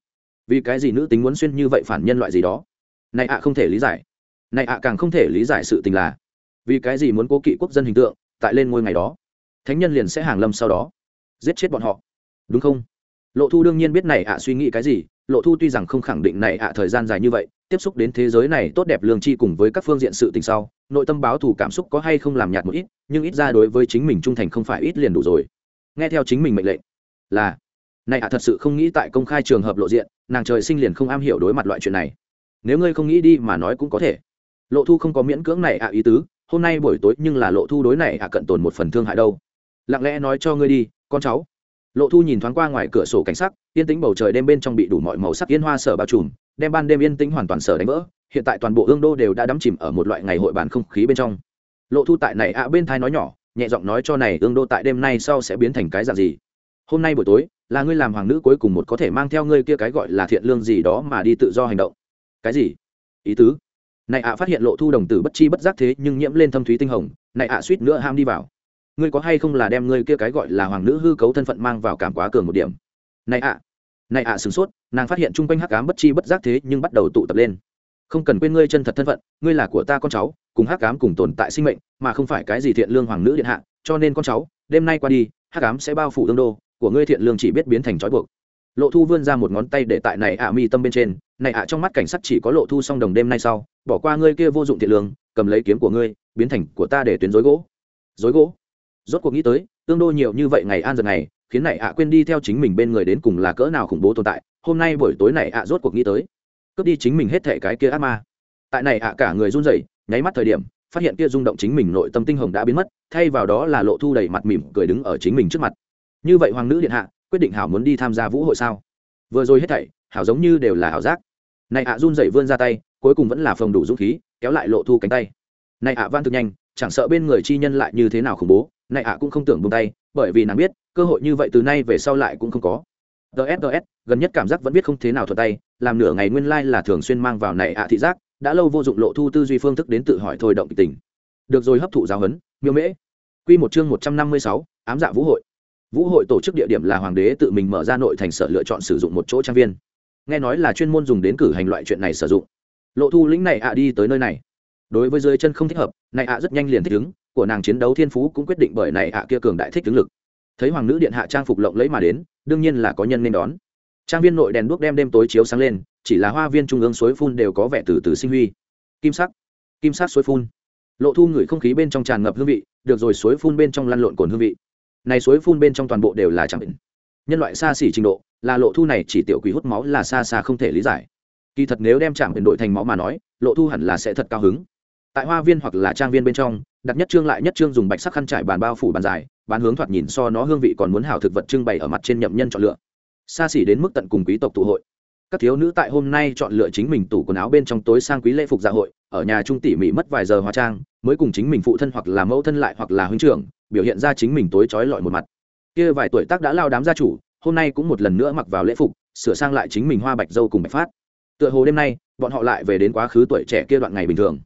vì cái gì nữ tính muốn xuyên như vậy phản nhân loại gì đó? Này ạ, không thể lý giải. Này ạ, càng không thể lý giải sự tình là, vì cái gì muốn cố kỵ quốc dân hình tượng, tại lên ngôi ngày đó, thánh nhân liền sẽ hàng lâm sau đó, giết chết bọn họ. Đúng không? Lộ thu đương nhiên biết này ạ suy nghĩ cái gì, lộ thu tuy rằng không khẳng định này ạ thời gian dài như vậy, tiếp xúc đến thế giới này tốt đẹp lương chi cùng với các phương diện sự tình sau, nội tâm báo thù cảm xúc có hay không làm nhạt một ít, nhưng ít ra đối với chính mình trung thành không phải ít liền đủ rồi. Nghe theo chính mình mệnh lệnh, là này ạ, thật sự không nghĩ tại công khai trường hợp lộ diện, nàng trời sinh liền không am hiểu đối mặt loại chuyện này. Nếu ngươi không nghĩ đi mà nói cũng có thể. Lộ thu không có miễn cưỡng này ạ ý tứ, hôm nay buổi tối nhưng là lộ thu đối này ạ cận tồn một phần thương hại đâu. Lặng lẽ nói cho ngươi đi, con cháu. Lộ thu nhìn thoáng qua ngoài cửa sổ cảnh sắc, yên tĩnh bầu trời đêm bên trong bị đủ mọi màu sắc yên hoa sở bao trùm, đem ban đêm yên tĩnh hoàn toàn sở đánh vỡ, hiện tại toàn bộ ương đô đều đã đắm chìm ở một loại ngày hội bàn không khí bên trong. Lộ thu tại này ạ bên thai nói nhỏ, nhẹ giọng nói cho này ương đô tại đêm nay sau sẽ biến thành cái dạng gì. Hôm nay buổi tối là ngươi làm hoàng nữ cuối cùng một có thể mang theo ngươi kia cái gọi là thiện lương gì đó mà đi tự do hành động. Cái gì? Ý tứ? Này ạ phát hiện lộ thu đồng tử bất chi bất giác thế nhưng nhiễm lên thâm thúy tinh hồng này ạ suýt nữa ham đi vào. Ngươi có hay không là đem ngươi kia cái gọi là hoàng nữ hư cấu thân phận mang vào cảm quá cường một điểm? Này ạ! Này ạ à, sửng sốt nàng phát hiện chung quanh hắc ám bất chi bất giác thế nhưng bắt đầu tụ tập lên. Không cần quên ngươi chân thật thân phận ngươi là của ta con cháu cùng hắc ám cùng tồn tại sinh mệnh mà không phải cái gì thiện lương hoàng nữ điện hạ cho nên con cháu đêm nay qua đi hắc ám sẽ bao phủ tương đô của ngươi thiện lương chỉ biết biến thành trói buộc. Lộ thu vươn ra một ngón tay để tại này ạ mi tâm bên trên, này ạ trong mắt cảnh sát chỉ có lộ thu song đồng đêm nay sau, bỏ qua ngươi kia vô dụng thiện lương, cầm lấy kiếm của ngươi, biến thành của ta để tuyến dối gỗ. Dối gỗ? Rốt cuộc nghĩ tới, tương đô nhiều như vậy ngày an dần ngày, khiến này ạ quên đi theo chính mình bên người đến cùng là cỡ nào khủng bố tồn tại, hôm nay buổi tối này ạ rốt cuộc nghĩ tới, cướp đi chính mình hết thể cái kia ác ma. Tại này ạ cả người run rẩy, nháy mắt thời điểm, phát hiện kia rung động chính mình nội tâm tinh hồng đã biến mất, thay vào đó là lộ thu đầy mặt mỉm cười đứng ở chính mình trước mặt như vậy hoàng nữ điện hạ, quyết định hảo muốn đi tham gia vũ hội sao? Vừa rồi hết thảy, hảo giống như đều là hảo giác. Này ạ, run rẩy vươn ra tay, cuối cùng vẫn là phòng đủ dũng khí, kéo lại lộ thu cánh tay. Này ạ, van thực nhanh, chẳng sợ bên người chi nhân lại như thế nào khủng bố, này ạ cũng không tưởng buông tay, bởi vì nàng biết, cơ hội như vậy từ nay về sau lại cũng không có. Ts ts gần nhất cảm giác vẫn biết không thế nào thuật tay, làm nửa ngày nguyên lai là thường xuyên mang vào này ạ thị giác, đã lâu vô dụng lộ thu tư duy phương thức đến tự hỏi thôi động tình. Được rồi, hấp thụ giáo huấn, miêu mễ. Quy một chương một trăm năm mươi sáu, ám dạ vũ hội vũ hội tổ chức địa điểm là hoàng đế tự mình mở ra nội thành sở lựa chọn sử dụng một chỗ trang viên. Nghe nói là chuyên môn dùng đến cử hành loại chuyện này sử dụng. Lộ thu lĩnh này ạ đi tới nơi này. Đối với dưới chân không thích hợp, này ạ rất nhanh liền thích ứng, của nàng chiến đấu thiên phú cũng quyết định bởi này ạ kia cường đại thích tướng lực. Thấy hoàng nữ điện hạ trang phục lộng lấy mà đến, đương nhiên là có nhân nên đón. Trang viên nội đèn đuốc đem đêm tối chiếu sáng lên, chỉ là hoa viên trung ương suối phun đều có vẻ từ từ sinh huy. Kim sắc kim sắc suối phun. Lộ thu ngửi không khí bên trong tràn ngập hương vị, được rồi suối phun bên trong lăn lộn cồn hương vị này suối phun bên trong toàn bộ đều là chẳng định nhân loại xa xỉ trình độ, là lộ thu này chỉ tiểu quỷ hút máu là xa xa không thể lý giải. Kỳ thật nếu đem chạm biển đội thành máu mà nói, lộ thu hẳn là sẽ thật cao hứng. Tại hoa viên hoặc là trang viên bên trong, đặt nhất trương lại nhất trương dùng bạch sắc khăn trải bàn bao phủ bàn dài, bán hướng thoạt nhìn so nó hương vị còn muốn hảo thực vật trưng bày ở mặt trên nhậm nhân chọn lựa. Xa xỉ đến mức tận cùng quý tộc tụ hội. Các thiếu nữ tại hôm nay chọn lựa chính mình tủ quần áo bên trong tối sang quý lễ phục dạ hội, ở nhà trung tỉ mỉ mất vài giờ hóa trang mới cùng chính mình phụ thân hoặc là mẫu thân lại hoặc là huynh trưởng, biểu hiện ra chính mình tối trói lọi một mặt. Kia vài tuổi tác đã lao đám gia chủ, hôm nay cũng một lần nữa mặc vào lễ phục, sửa sang lại chính mình hoa bạch dâu cùng bạch phát. Tựa hồ đêm nay, bọn họ lại về đến quá khứ tuổi trẻ kia đoạn ngày bình thường.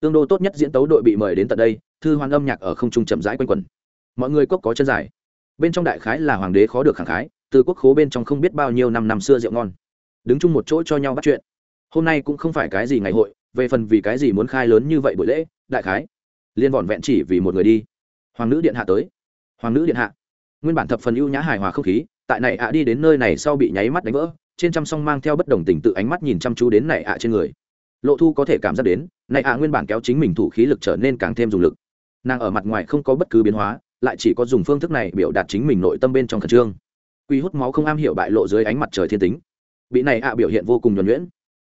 Tương đô tốt nhất diễn tấu đội bị mời đến tận đây, thư hoan âm nhạc ở không trung chậm rãi quanh quẩn. Mọi người cốc có chân dài. Bên trong đại khái là hoàng đế khó được khẳng khái, từ quốc khố bên trong không biết bao nhiêu năm năm xưa rượu ngon. Đứng chung một chỗ cho nhau bắt chuyện. Hôm nay cũng không phải cái gì ngày hội, về phần vì cái gì muốn khai lớn như vậy buổi lễ đại khái. Liên vọn vẹn chỉ vì một người đi. Hoàng nữ điện hạ tới. Hoàng nữ điện hạ. Nguyên bản thập phần ưu nhã hài hòa không khí, tại này ạ đi đến nơi này sau bị nháy mắt đánh vỡ, trên chăm song mang theo bất đồng tình tự ánh mắt nhìn chăm chú đến này ạ trên người. Lộ thu có thể cảm giác đến, này ạ nguyên bản kéo chính mình thủ khí lực trở nên càng thêm dùng lực. Nàng ở mặt ngoài không có bất cứ biến hóa, lại chỉ có dùng phương thức này biểu đạt chính mình nội tâm bên trong khẩn trương. Quy hút máu không am hiểu bại lộ dưới ánh mặt trời thiên tính. Bị này ạ biểu hiện vô cùng nhuẩn nhuyễn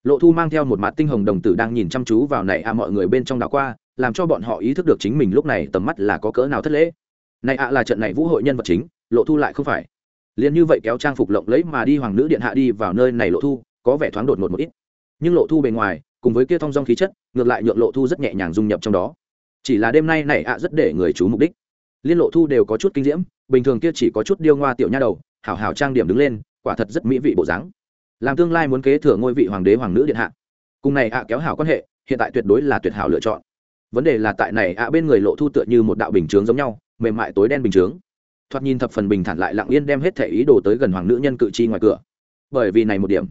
lộ thu mang theo một mặt tinh hồng đồng tử đang nhìn chăm chú vào này ạ mọi người bên trong đảo qua, làm cho bọn họ ý thức được chính mình lúc này tầm mắt là có cỡ nào thất lễ. Này ạ là trận này vũ hội nhân vật chính, lộ thu lại không phải. Liền như vậy kéo trang phục lộng lẫy mà đi hoàng nữ điện hạ đi vào nơi này lộ thu, có vẻ thoáng đột ngột một ít. Nhưng lộ thu bề ngoài, cùng với kia thong dong khí chất, ngược lại nhượng lộ thu rất nhẹ nhàng dung nhập trong đó. Chỉ là đêm nay này ạ rất để người chú mục đích. Liên lộ thu đều có chút kinh diễm, bình thường kia chỉ có chút điêu ngoa tiểu nha đầu, hảo hảo trang điểm đứng lên, quả thật rất mỹ vị bộ dáng làm tương lai muốn kế thừa ngôi vị hoàng đế hoàng nữ điện hạ. Cùng này ạ kéo hảo quan hệ, hiện tại tuyệt đối là tuyệt hảo lựa chọn. Vấn đề là tại này ạ bên người lộ thu tựa như một đạo bình chướng giống nhau, mềm mại tối đen bình chướng. Thoạt nhìn thập phần bình thản lại lặng yên đem hết thể ý đồ tới gần hoàng nữ nhân cự chi ngoài cửa. Bởi vì này một điểm,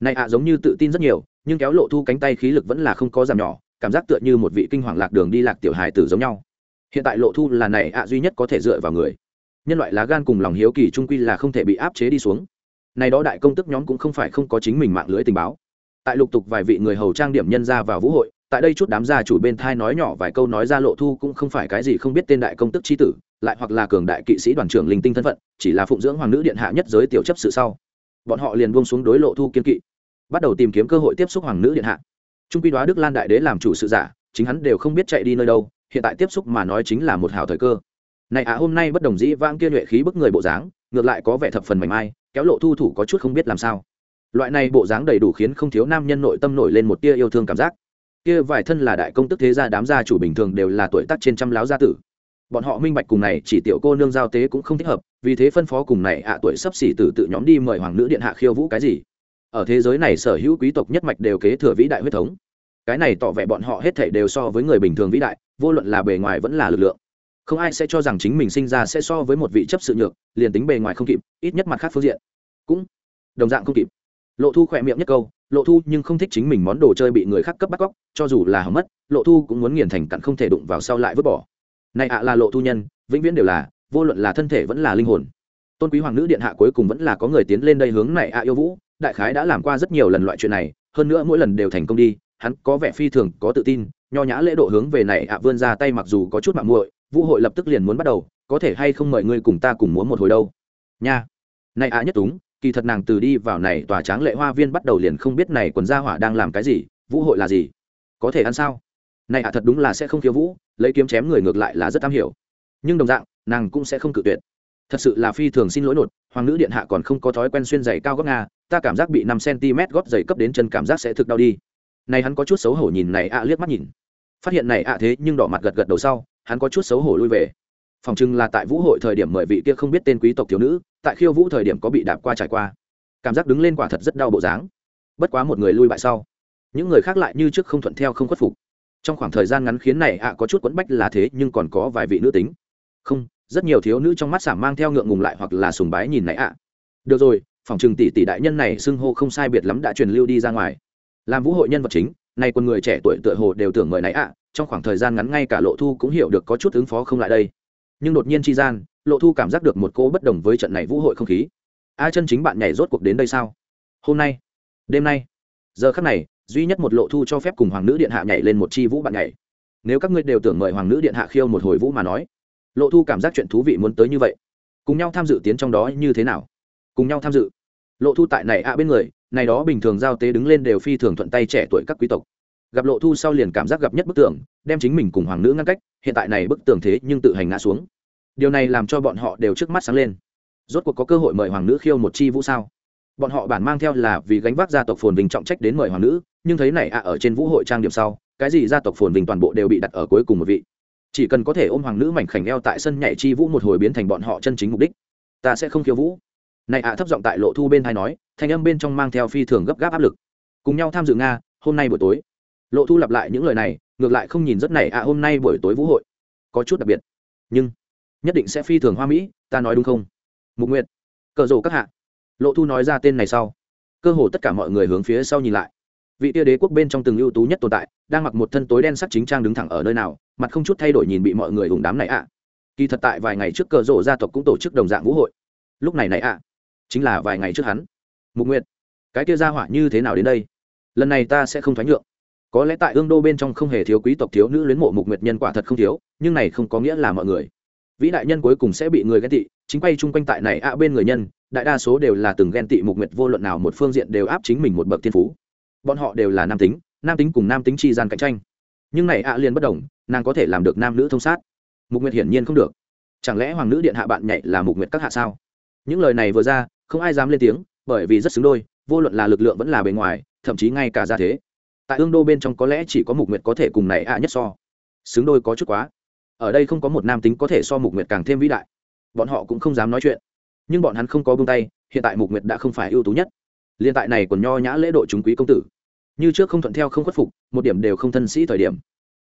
này ạ giống như tự tin rất nhiều, nhưng kéo lộ thu cánh tay khí lực vẫn là không có giảm nhỏ, cảm giác tựa như một vị kinh hoàng lạc đường đi lạc tiểu hài tử giống nhau. Hiện tại lộ thu là này ạ duy nhất có thể dựa vào người. Nhân loại lá gan cùng lòng hiếu kỳ trung quy là không thể bị áp chế đi xuống này đó đại công tức nhóm cũng không phải không có chính mình mạng lưới tình báo. Tại lục tục vài vị người hầu trang điểm nhân ra vào vũ hội, tại đây chút đám gia chủ bên thai nói nhỏ vài câu nói ra lộ thu cũng không phải cái gì không biết tên đại công tức chi tử, lại hoặc là cường đại kỵ sĩ đoàn trưởng linh tinh thân phận, chỉ là phụng dưỡng hoàng nữ điện hạ nhất giới tiểu chấp sự sau. Bọn họ liền buông xuống đối lộ thu kiên kỵ, bắt đầu tìm kiếm cơ hội tiếp xúc hoàng nữ điện hạ. Trung quy đoá đức lan đại đế làm chủ sự giả, chính hắn đều không biết chạy đi nơi đâu, hiện tại tiếp xúc mà nói chính là một hảo thời cơ. Này à hôm nay bất đồng dĩ vãng kia nhuệ khí bức người bộ dáng ngược lại có vẻ thập phần mảnh mai, kéo lộ thu thủ có chút không biết làm sao. Loại này bộ dáng đầy đủ khiến không thiếu nam nhân nội tâm nổi lên một tia yêu thương cảm giác. Kia vài thân là đại công tức thế gia, đám gia chủ bình thường đều là tuổi tác trên trăm láo gia tử. Bọn họ minh bạch cùng này, chỉ tiểu cô nương giao tế cũng không thích hợp, vì thế phân phó cùng này ạ à, tuổi sắp xỉ tử tự nhóm đi mời hoàng nữ điện hạ khiêu vũ cái gì. Ở thế giới này sở hữu quý tộc nhất mạch đều kế thừa vĩ đại huyết thống. Cái này tỏ vẻ bọn họ hết thể đều so với người bình thường vĩ đại, vô luận là bề ngoài vẫn là lực lượng không ai sẽ cho rằng chính mình sinh ra sẽ so với một vị chấp sự nhược, liền tính bề ngoài không kịp, ít nhất mặt khác phương diện cũng đồng dạng không kịp. Lộ thu khỏe miệng nhất câu, lộ thu nhưng không thích chính mình món đồ chơi bị người khác cấp bắt cóc, cho dù là hỏng mất, lộ thu cũng muốn nghiền thành cặn không thể đụng vào sau lại vứt bỏ. Này ạ là lộ thu nhân, vĩnh viễn đều là, vô luận là thân thể vẫn là linh hồn. Tôn quý hoàng nữ điện hạ cuối cùng vẫn là có người tiến lên đây hướng này ạ yêu vũ, đại khái đã làm qua rất nhiều lần loại chuyện này, hơn nữa mỗi lần đều thành công đi, hắn có vẻ phi thường có tự tin, nho nhã lễ độ hướng về này ạ vươn ra tay mặc dù có chút mạng muội vũ hội lập tức liền muốn bắt đầu, có thể hay không mời ngươi cùng ta cùng muốn một hồi đâu? Nha. Này ạ nhất túng, kỳ thật nàng từ đi vào này tòa tráng lệ hoa viên bắt đầu liền không biết này quần gia hỏa đang làm cái gì, vũ hội là gì? Có thể ăn sao? Này ạ thật đúng là sẽ không khiêu vũ, lấy kiếm chém người ngược lại là rất am hiểu. Nhưng đồng dạng, nàng cũng sẽ không cự tuyệt. Thật sự là phi thường xin lỗi nột, hoàng nữ điện hạ còn không có thói quen xuyên giày cao góc nga, ta cảm giác bị năm cm gót giày cấp đến chân cảm giác sẽ thực đau đi. Này hắn có chút xấu hổ nhìn này ạ liếc mắt nhìn. Phát hiện này ạ thế nhưng đỏ mặt gật gật đầu sau hắn có chút xấu hổ lui về. Phòng chừng là tại vũ hội thời điểm mời vị kia không biết tên quý tộc thiếu nữ, tại khiêu vũ thời điểm có bị đạp qua trải qua. Cảm giác đứng lên quả thật rất đau bộ dáng. Bất quá một người lui bại sau, những người khác lại như trước không thuận theo không khuất phục. Trong khoảng thời gian ngắn khiến này ạ có chút quẫn bách là thế, nhưng còn có vài vị nữ tính. Không, rất nhiều thiếu nữ trong mắt sảm mang theo ngượng ngùng lại hoặc là sùng bái nhìn này ạ. Được rồi, phòng trừng tỷ tỷ đại nhân này xưng hô không sai biệt lắm đã truyền lưu đi ra ngoài. Làm vũ hội nhân vật chính, nay quân người trẻ tuổi tựa hồ đều tưởng mời này ạ trong khoảng thời gian ngắn ngay cả lộ thu cũng hiểu được có chút ứng phó không lại đây. Nhưng đột nhiên chi gian, lộ thu cảm giác được một cô bất đồng với trận này vũ hội không khí. A chân chính bạn nhảy rốt cuộc đến đây sao? Hôm nay, đêm nay, giờ khắc này, duy nhất một lộ thu cho phép cùng hoàng nữ điện hạ nhảy lên một chi vũ bạn nhảy. Nếu các ngươi đều tưởng mời hoàng nữ điện hạ khiêu một hồi vũ mà nói, lộ thu cảm giác chuyện thú vị muốn tới như vậy. Cùng nhau tham dự tiến trong đó như thế nào? Cùng nhau tham dự. Lộ thu tại này ạ bên người, này đó bình thường giao tế đứng lên đều phi thường thuận tay trẻ tuổi các quý tộc gặp lộ thu sau liền cảm giác gặp nhất bức tường, đem chính mình cùng hoàng nữ ngăn cách, hiện tại này bức tường thế nhưng tự hành ngã xuống. Điều này làm cho bọn họ đều trước mắt sáng lên. Rốt cuộc có cơ hội mời hoàng nữ khiêu một chi vũ sao? Bọn họ bản mang theo là vì gánh vác gia tộc phồn vinh trọng trách đến mời hoàng nữ, nhưng thấy này ạ, ở trên vũ hội trang điểm sau, cái gì gia tộc phồn vinh toàn bộ đều bị đặt ở cuối cùng một vị. Chỉ cần có thể ôm hoàng nữ mảnh khảnh eo tại sân nhảy chi vũ một hồi biến thành bọn họ chân chính mục đích, ta sẽ không khiêu vũ. Này ạ thấp giọng tại lộ thu bên thai nói, thanh âm bên trong mang theo phi thường gấp gáp áp lực. Cùng nhau tham dự nga, hôm nay buổi tối lộ thu lặp lại những lời này ngược lại không nhìn rất này À, hôm nay buổi tối vũ hội có chút đặc biệt nhưng nhất định sẽ phi thường hoa mỹ ta nói đúng không? Mục nguyệt cờ rổ các hạ. Lộ thu nói ra tên này sau cơ hồ tất cả mọi người hướng phía sau nhìn lại. Vị tia đế quốc bên trong từng ưu tú nhất tồn tại đang mặc một thân tối đen sắc chính trang đứng thẳng ở nơi nào mặt không chút thay đổi nhìn bị mọi người hùng đám này ạ kỳ thật tại vài ngày trước cờ rổ gia tộc cũng tổ chức đồng dạng vũ hội. Lúc này này ạ chính là vài ngày trước hắn. Mục nguyệt cái Tia ra hỏa như thế nào đến đây? Lần này ta sẽ không thoái nhượng có lẽ tại ương đô bên trong không hề thiếu quý tộc thiếu nữ luyến mộ mục nguyệt nhân quả thật không thiếu, nhưng này không có nghĩa là mọi người. Vĩ đại nhân cuối cùng sẽ bị người ghen tị, chính quay chung quanh tại này ạ bên người nhân, đại đa số đều là từng ghen tị mục nguyệt vô luận nào một phương diện đều áp chính mình một bậc thiên phú. Bọn họ đều là nam tính nam tính cùng nam tính chi gian cạnh tranh. Nhưng này ạ liền bất đồng, nàng có thể làm được nam nữ thông sát. Mục nguyệt hiển nhiên không được. Chẳng lẽ hoàng nữ điện hạ bạn nhảy là mục nguyệt các hạ sao? Những lời này vừa ra, không ai dám lên tiếng, bởi vì rất xứng đôi, vô luận là lực lượng vẫn là bề ngoài, thậm chí ngay cả gia thế tại ương đô bên trong có lẽ chỉ có mục nguyệt có thể cùng này ạ nhất so. Xứng đôi có chút quá. Ở đây không có một nam tính có thể so mục nguyệt càng thêm vĩ đại. Bọn họ cũng không dám nói chuyện. Nhưng bọn hắn không có buông tay, hiện tại mục nguyệt đã không phải ưu tú nhất. Liên tại này còn nho nhã lễ độ chúng quý công tử. Như trước không thuận theo không khuất phục, một điểm đều không thân sĩ thời điểm.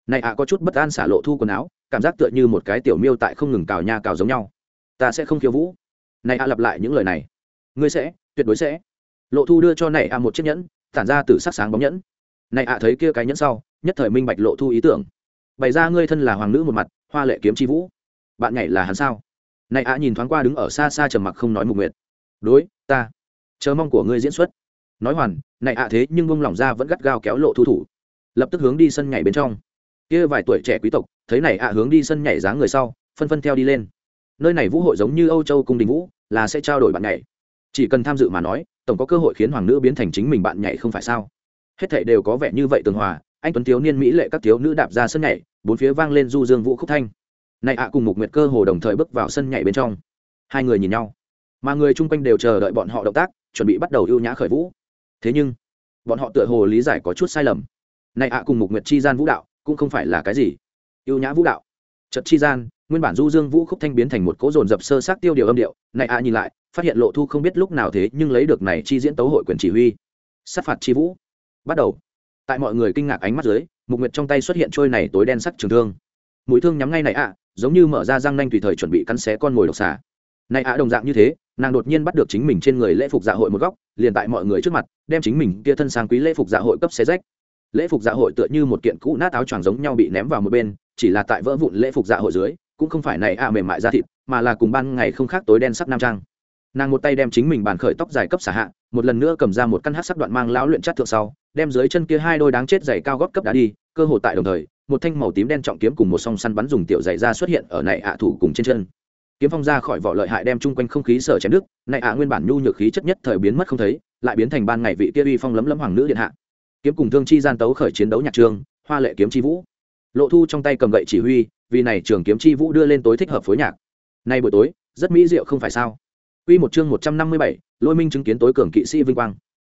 Này ạ có chút bất an xả lộ thu quần áo, cảm giác tựa như một cái tiểu miêu tại không ngừng cào nha cào giống nhau. Ta sẽ không khiêu vũ. Này ạ lặp lại những lời này. Ngươi sẽ, tuyệt đối sẽ. Lộ thu đưa cho này ạ một chiếc nhẫn, tản ra từ sắc sáng bóng nhẫn này ạ, thấy kia cái nhẫn sau, nhất thời minh bạch lộ thu ý tưởng. Bày ra ngươi thân là hoàng nữ một mặt, hoa lệ kiếm chi vũ. Bạn nhảy là hắn sao? Này ạ, nhìn thoáng qua đứng ở xa xa trầm mặc không nói mục nguyệt. Đối, ta. Chờ mong của ngươi diễn xuất. Nói hoàn, này ạ, thế nhưng bông lỏng ra vẫn gắt gao kéo lộ thu thủ. Lập tức hướng đi sân nhảy bên trong. Kia vài tuổi trẻ quý tộc, thấy này ạ, hướng đi sân nhảy dáng người sau, phân phân theo đi lên. Nơi này vũ hội giống như âu châu cung đình vũ, là sẽ trao đổi bạn nhảy. Chỉ cần tham dự mà nói, tổng có cơ hội khiến hoàng nữ biến thành chính mình bạn nhảy không phải sao? Hết thảy đều có vẻ như vậy tường hòa, anh tuấn thiếu niên mỹ lệ các thiếu nữ đạp ra sân nhảy, bốn phía vang lên du dương vũ khúc thanh. Này ạ, cùng mục nguyệt cơ hồ đồng thời bước vào sân nhảy bên trong. Hai người nhìn nhau. Mà người chung quanh đều chờ đợi bọn họ động tác, chuẩn bị bắt đầu ưu nhã khởi vũ. Thế nhưng, bọn họ tựa hồ lý giải có chút sai lầm. Này ạ, cùng mục nguyệt chi gian vũ đạo, cũng không phải là cái gì. Ưu nhã vũ đạo. Trật chi gian, nguyên bản du dương vũ khúc thanh biến thành một cỗ dồn dập sơ sát tiêu điều âm điệu. Này ạ, nhìn lại, phát hiện lộ thu không biết lúc nào thế nhưng lấy được này chi diễn tấu hội quyền chỉ huy. Sát phạt chi vũ bắt đầu. Tại mọi người kinh ngạc ánh mắt dưới, mục nguyệt trong tay xuất hiện trôi này tối đen sắc trường thương. Mũi thương nhắm ngay này ạ, giống như mở ra răng nanh tùy thời chuẩn bị cắn xé con mồi độc xà. Này ạ đồng dạng như thế, nàng đột nhiên bắt được chính mình trên người lễ phục dạ hội một góc, liền tại mọi người trước mặt, đem chính mình kia thân sang quý lễ phục dạ hội cấp xé rách. Lễ phục dạ hội tựa như một kiện cũ nát áo choàng giống nhau bị ném vào một bên, chỉ là tại vỡ vụn lễ phục dạ hội dưới, cũng không phải này ạ mềm mại ra thịt, mà là cùng ban ngày không khác tối đen sắc nam trang nàng một tay đem chính mình bàn khởi tóc dài cấp xả hạ, một lần nữa cầm ra một căn hát sắc đoạn mang lão luyện chát thượng sau, đem dưới chân kia hai đôi đáng chết giày cao gót cấp đá đi, cơ hồ tại đồng thời, một thanh màu tím đen trọng kiếm cùng một song săn bắn dùng tiểu giày ra xuất hiện ở này ạ thủ cùng trên chân. Kiếm phong ra khỏi vỏ lợi hại đem chung quanh không khí sở chém đức này ạ nguyên bản nhu nhược khí chất nhất thời biến mất không thấy, lại biến thành ban ngày vị kia uy phong lấm lấm hoàng nữ điện hạ. Kiếm cùng thương chi gian tấu khởi chiến đấu nhạc trường, hoa lệ kiếm chi vũ. Lộ thu trong tay cầm gậy chỉ huy, vì này trường kiếm chi vũ đưa lên tối thích hợp phối nhạc. Nay buổi tối, rất mỹ diệu không phải sao? Quy một chương 157, Lôi Minh chứng kiến tối cường kỵ sĩ vinh quang.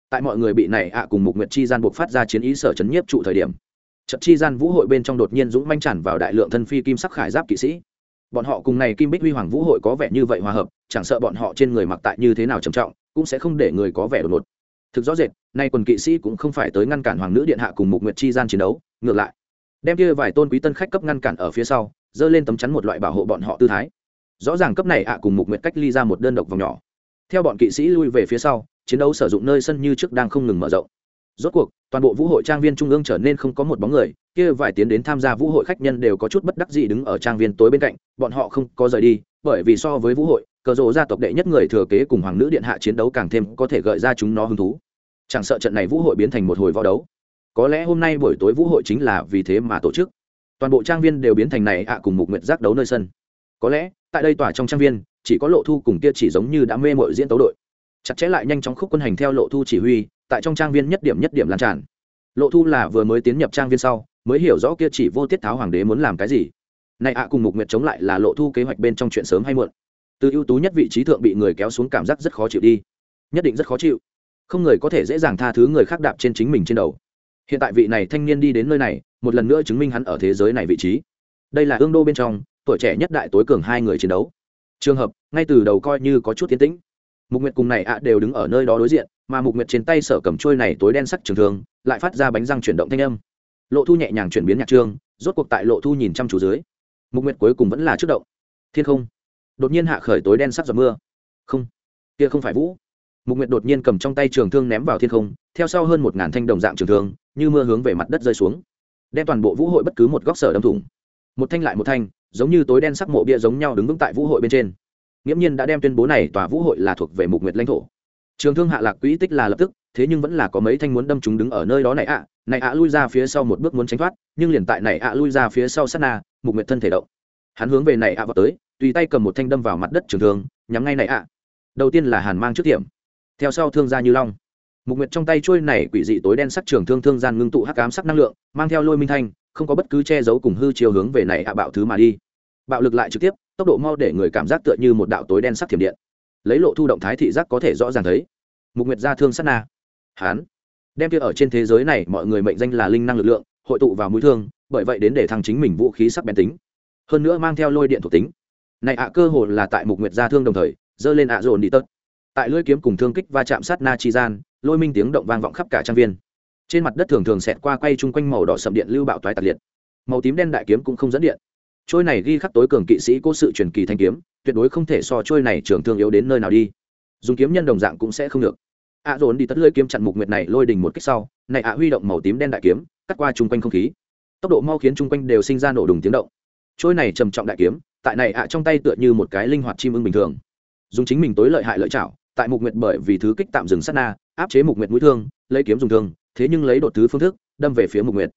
Tại mọi người bị này ạ cùng Mục Nguyệt chi gian buộc phát ra chiến ý sở chấn nhiếp trụ thời điểm. Trận chi gian vũ hội bên trong đột nhiên dũng manh tràn vào đại lượng thân phi kim sắc khải giáp kỵ sĩ. Bọn họ cùng này Kim Bích Huy Hoàng vũ hội có vẻ như vậy hòa hợp, chẳng sợ bọn họ trên người mặc tại như thế nào trầm trọng, cũng sẽ không để người có vẻ đột ngột. thực rõ rệt nay quần kỵ sĩ cũng không phải tới ngăn cản hoàng nữ điện hạ cùng mục nguyệt chi gian chiến đấu ngược lại đem kia vài tôn quý tân khách cấp ngăn cản ở phía sau dơ lên tấm chắn một loại bảo hộ bọn họ tư thái rõ ràng cấp này ạ cùng mục nguyệt cách ly ra một đơn độc vòng nhỏ. Theo bọn kỵ sĩ lui về phía sau, chiến đấu sử dụng nơi sân như trước đang không ngừng mở rộng. Rốt cuộc, toàn bộ vũ hội trang viên trung ương trở nên không có một bóng người, kia vài tiến đến tham gia vũ hội khách nhân đều có chút bất đắc gì đứng ở trang viên tối bên cạnh, bọn họ không có rời đi, bởi vì so với vũ hội, cờ rộ gia tộc đệ nhất người thừa kế cùng hoàng nữ điện hạ chiến đấu càng thêm có thể gợi ra chúng nó hứng thú. Chẳng sợ trận này vũ hội biến thành một hồi võ đấu, có lẽ hôm nay buổi tối vũ hội chính là vì thế mà tổ chức. Toàn bộ trang viên đều biến thành này ạ cùng mục nguyệt giác đấu nơi sân có lẽ, tại đây tòa trong trang viên, chỉ có lộ thu cùng kia chỉ giống như đã mê mội diễn tấu đội. Chặt chẽ lại nhanh chóng khúc quân hành theo lộ thu chỉ huy, tại trong trang viên nhất điểm nhất điểm lan tràn. Lộ thu là vừa mới tiến nhập trang viên sau, mới hiểu rõ kia chỉ vô tiết tháo hoàng đế muốn làm cái gì. Này ạ, cùng mục nguyệt chống lại là lộ thu kế hoạch bên trong chuyện sớm hay muộn. Từ ưu tú nhất vị trí thượng bị người kéo xuống cảm giác rất khó chịu đi. Nhất định rất khó chịu. Không người có thể dễ dàng tha thứ người khác đạp trên chính mình trên đầu. Hiện tại vị này thanh niên đi đến nơi này, một lần nữa chứng minh hắn ở thế giới này vị trí. Đây là ương đô bên trong tuổi trẻ nhất đại tối cường hai người chiến đấu. Trường hợp, ngay từ đầu coi như có chút tiến tĩnh. Mục nguyệt cùng này ạ đều đứng ở nơi đó đối diện, mà mục nguyệt trên tay sở cầm trôi này tối đen sắc trường thường lại phát ra bánh răng chuyển động thanh âm. Lộ thu nhẹ nhàng chuyển biến nhạc trương rốt cuộc tại lộ thu nhìn chăm chú dưới. Mục nguyệt cuối cùng vẫn là trước động. Thiên không. Đột nhiên hạ khởi tối đen sắc giọt mưa. Không. Kia không phải vũ. Mục nguyệt đột nhiên cầm trong tay trường thương ném vào thiên không, theo sau hơn một ngàn thanh đồng dạng trường thương, như mưa hướng về mặt đất rơi xuống. Đem toàn bộ vũ hội bất cứ một góc sở đâm thủng. Một thanh lại một thanh giống như tối đen sắc mộ bia giống nhau đứng vững tại vũ hội bên trên. Nghiễm nhiên đã đem tuyên bố này tòa vũ hội là thuộc về mục nguyệt lãnh thổ. Trường thương hạ lạc quỹ tích là lập tức, thế nhưng vẫn là có mấy thanh muốn đâm chúng đứng ở nơi đó này ạ. Này ạ lui ra phía sau một bước muốn tránh thoát, nhưng liền tại này ạ lui ra phía sau sát na, mục nguyệt thân thể động. Hắn hướng về này ạ vào tới, tùy tay cầm một thanh đâm vào mặt đất trường thương, nhắm ngay này ạ. Đầu tiên là hàn mang trước điểm theo sau thương gia như long. Mục nguyệt trong tay trôi này quỷ dị tối đen sắc trường thương thương gian ngưng tụ hắc ám sắc năng lượng, mang theo lôi minh thanh không có bất cứ che giấu cùng hư chiều hướng về này ạ bạo thứ mà đi. Bạo lực lại trực tiếp, tốc độ mau để người cảm giác tựa như một đạo tối đen sắc thiểm điện. Lấy lộ thu động thái thị giác có thể rõ ràng thấy. Mục nguyệt gia thương sát na. Hán. Đem kia ở trên thế giới này mọi người mệnh danh là linh năng lực lượng, hội tụ vào mũi thương, bởi vậy đến để thăng chính mình vũ khí sắc bén tính. Hơn nữa mang theo lôi điện thuộc tính. Này ạ cơ hồ là tại mục nguyệt gia thương đồng thời dơ lên ạ dồn đi tớt. Tại lưỡi kiếm cùng thương kích va chạm sát na chi gian, lôi minh tiếng động vang vọng khắp cả trang viên trên mặt đất thường thường xẹt qua quay chung quanh màu đỏ sậm điện lưu bạo toái tạc liệt. Màu tím đen đại kiếm cũng không dẫn điện. Trôi này ghi khắc tối cường kỵ sĩ cố sự truyền kỳ thanh kiếm, tuyệt đối không thể so trôi này trường thương yếu đến nơi nào đi. Dùng kiếm nhân đồng dạng cũng sẽ không được. Ạ à dồn đi tất lưỡi kiếm chặn mục nguyệt này lôi đình một cách sau, này ạ huy động màu tím đen đại kiếm, cắt qua chung quanh không khí. Tốc độ mau khiến chung quanh đều sinh ra nổ đùng tiếng động. Trôi này trầm trọng đại kiếm, tại này ạ trong tay tựa như một cái linh hoạt chim ưng bình thường. Dùng chính mình tối lợi hại lợi chảo, tại mục nguyệt bởi vì thứ kích tạm dừng sát na, áp chế mục nguyệt mũi thương, lấy kiếm dùng thương thế nhưng lấy đột thứ phương thức, đâm về phía mục nguyệt.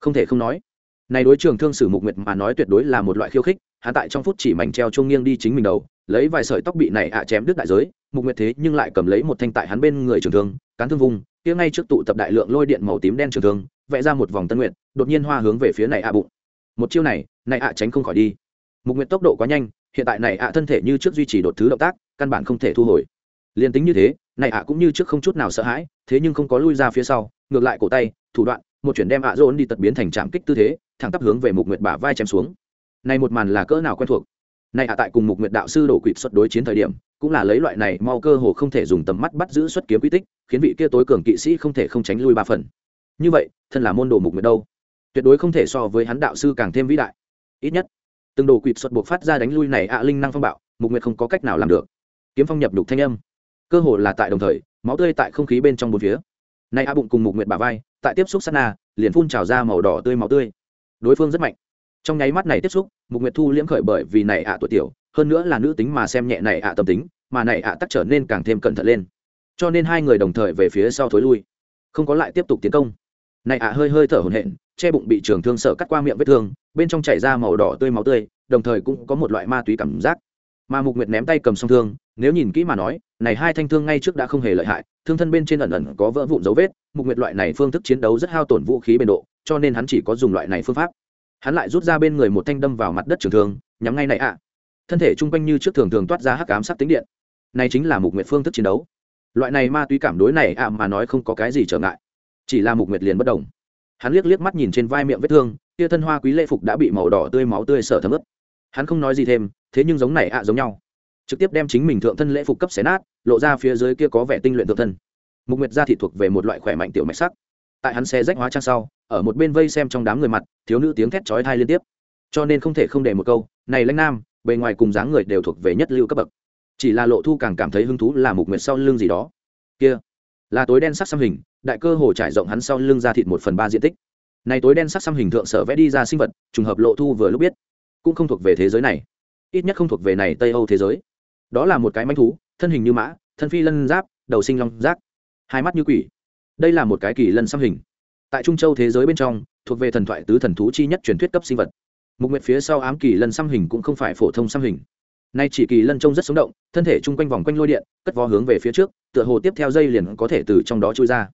Không thể không nói, này đối trường thương sử mục nguyệt mà nói tuyệt đối là một loại khiêu khích hạ tại trong phút chỉ mảnh treo trông nghiêng đi chính mình đầu, lấy vài sợi tóc bị này ạ chém đứt đại giới, mục nguyệt thế nhưng lại cầm lấy một thanh tại hắn bên người trường thương, cán thương vùng, kia ngay trước tụ tập đại lượng lôi điện màu tím đen trường thương, vẽ ra một vòng tân nguyện đột nhiên hoa hướng về phía này ạ bụng. Một chiêu này này ạ tránh không khỏi đi. Mục nguyệt tốc độ quá nhanh, hiện tại này ạ thân thể như trước duy trì đột thứ động tác, căn bản không thể thu hồi. Liền tính như thế này ạ cũng như trước không chút nào sợ hãi, thế nhưng không có lui ra phía sau, ngược lại cổ tay, thủ đoạn, một chuyển đem ạ dồn đi tật biến thành trạm kích tư thế, thẳng tắp hướng về mục nguyệt bả vai chém xuống. Này một màn là cỡ nào quen thuộc? Này ạ tại cùng mục nguyệt đạo sư đổ quỵt xuất đối chiến thời điểm, cũng là lấy loại này mau cơ hồ không thể dùng tầm mắt bắt giữ xuất kiếm quy tích, khiến vị kia tối cường kỵ sĩ không thể không tránh lui ba phần. Như vậy, thân là môn đồ mục nguyệt đâu? Tuyệt đối không thể so với hắn đạo sư càng thêm vĩ đại. Ít nhất, từng đồ quỵt xuất buộc phát ra đánh lui này ạ linh năng phong bạo, mục nguyệt không có cách nào làm được. Kiếm phong nhập đục thanh âm cơ hồ là tại đồng thời, máu tươi tại không khí bên trong bốn phía. Nay a bụng cùng mục nguyệt bà vai, tại tiếp xúc sát na, liền phun trào ra màu đỏ tươi máu tươi. Đối phương rất mạnh. Trong nháy mắt này tiếp xúc, mục nguyệt thu liễm khởi bởi vì này ạ tuổi tiểu, hơn nữa là nữ tính mà xem nhẹ này ạ tâm tính, mà này ạ tắc trở nên càng thêm cẩn thận lên. Cho nên hai người đồng thời về phía sau thối lui. Không có lại tiếp tục tiến công. Này ạ hơi hơi thở hổn hển, che bụng bị trường thương sợ cắt qua miệng vết thương, bên trong chảy ra màu đỏ tươi máu tươi, đồng thời cũng có một loại ma túy cảm giác. Mà mục nguyệt ném tay cầm song thương nếu nhìn kỹ mà nói, này hai thanh thương ngay trước đã không hề lợi hại, thương thân bên trên ẩn ẩn có vỡ vụn dấu vết, mục nguyệt loại này phương thức chiến đấu rất hao tổn vũ khí bền độ, cho nên hắn chỉ có dùng loại này phương pháp. Hắn lại rút ra bên người một thanh đâm vào mặt đất trường thương, nhắm ngay này ạ. Thân thể chung quanh như trước thường thường toát ra hắc ám sắc tính điện. Này chính là mục nguyệt phương thức chiến đấu. Loại này ma túy cảm đối này ạ mà nói không có cái gì trở ngại. Chỉ là mục nguyệt liền bất đồng. Hắn liếc liếc mắt nhìn trên vai miệng vết thương, kia thân hoa quý lễ phục đã bị màu đỏ tươi máu tươi sở thấm ướt. Hắn không nói gì thêm, thế nhưng giống này ạ giống nhau trực tiếp đem chính mình thượng thân lễ phục cấp xé nát, lộ ra phía dưới kia có vẻ tinh luyện thượng thân. Mục nguyệt gia thị thuộc về một loại khỏe mạnh tiểu mạch sắc. Tại hắn xe rách hóa trang sau, ở một bên vây xem trong đám người mặt, thiếu nữ tiếng thét chói thai liên tiếp. Cho nên không thể không để một câu, này lãnh nam, bề ngoài cùng dáng người đều thuộc về nhất lưu cấp bậc. Chỉ là lộ thu càng cảm thấy hứng thú là mục nguyệt sau lưng gì đó. Kia, là tối đen sắc xăm hình, đại cơ hồ trải rộng hắn sau lưng ra thịt một phần ba diện tích. Này tối đen sắc xăm hình thượng sở vẽ đi ra sinh vật, trùng hợp lộ thu vừa lúc biết, cũng không thuộc về thế giới này, ít nhất không thuộc về này tây âu thế giới đó là một cái manh thú, thân hình như mã, thân phi lân giáp, đầu sinh long giác, hai mắt như quỷ. Đây là một cái kỳ lân xăm hình. Tại trung châu thế giới bên trong, thuộc về thần thoại tứ thần thú chi nhất truyền thuyết cấp sinh vật. Mục nguyệt phía sau ám kỳ lân xăm hình cũng không phải phổ thông xăm hình. Nay chỉ kỳ lân trông rất sống động, thân thể chung quanh vòng quanh lôi điện, cất vó hướng về phía trước, tựa hồ tiếp theo dây liền có thể từ trong đó trôi ra.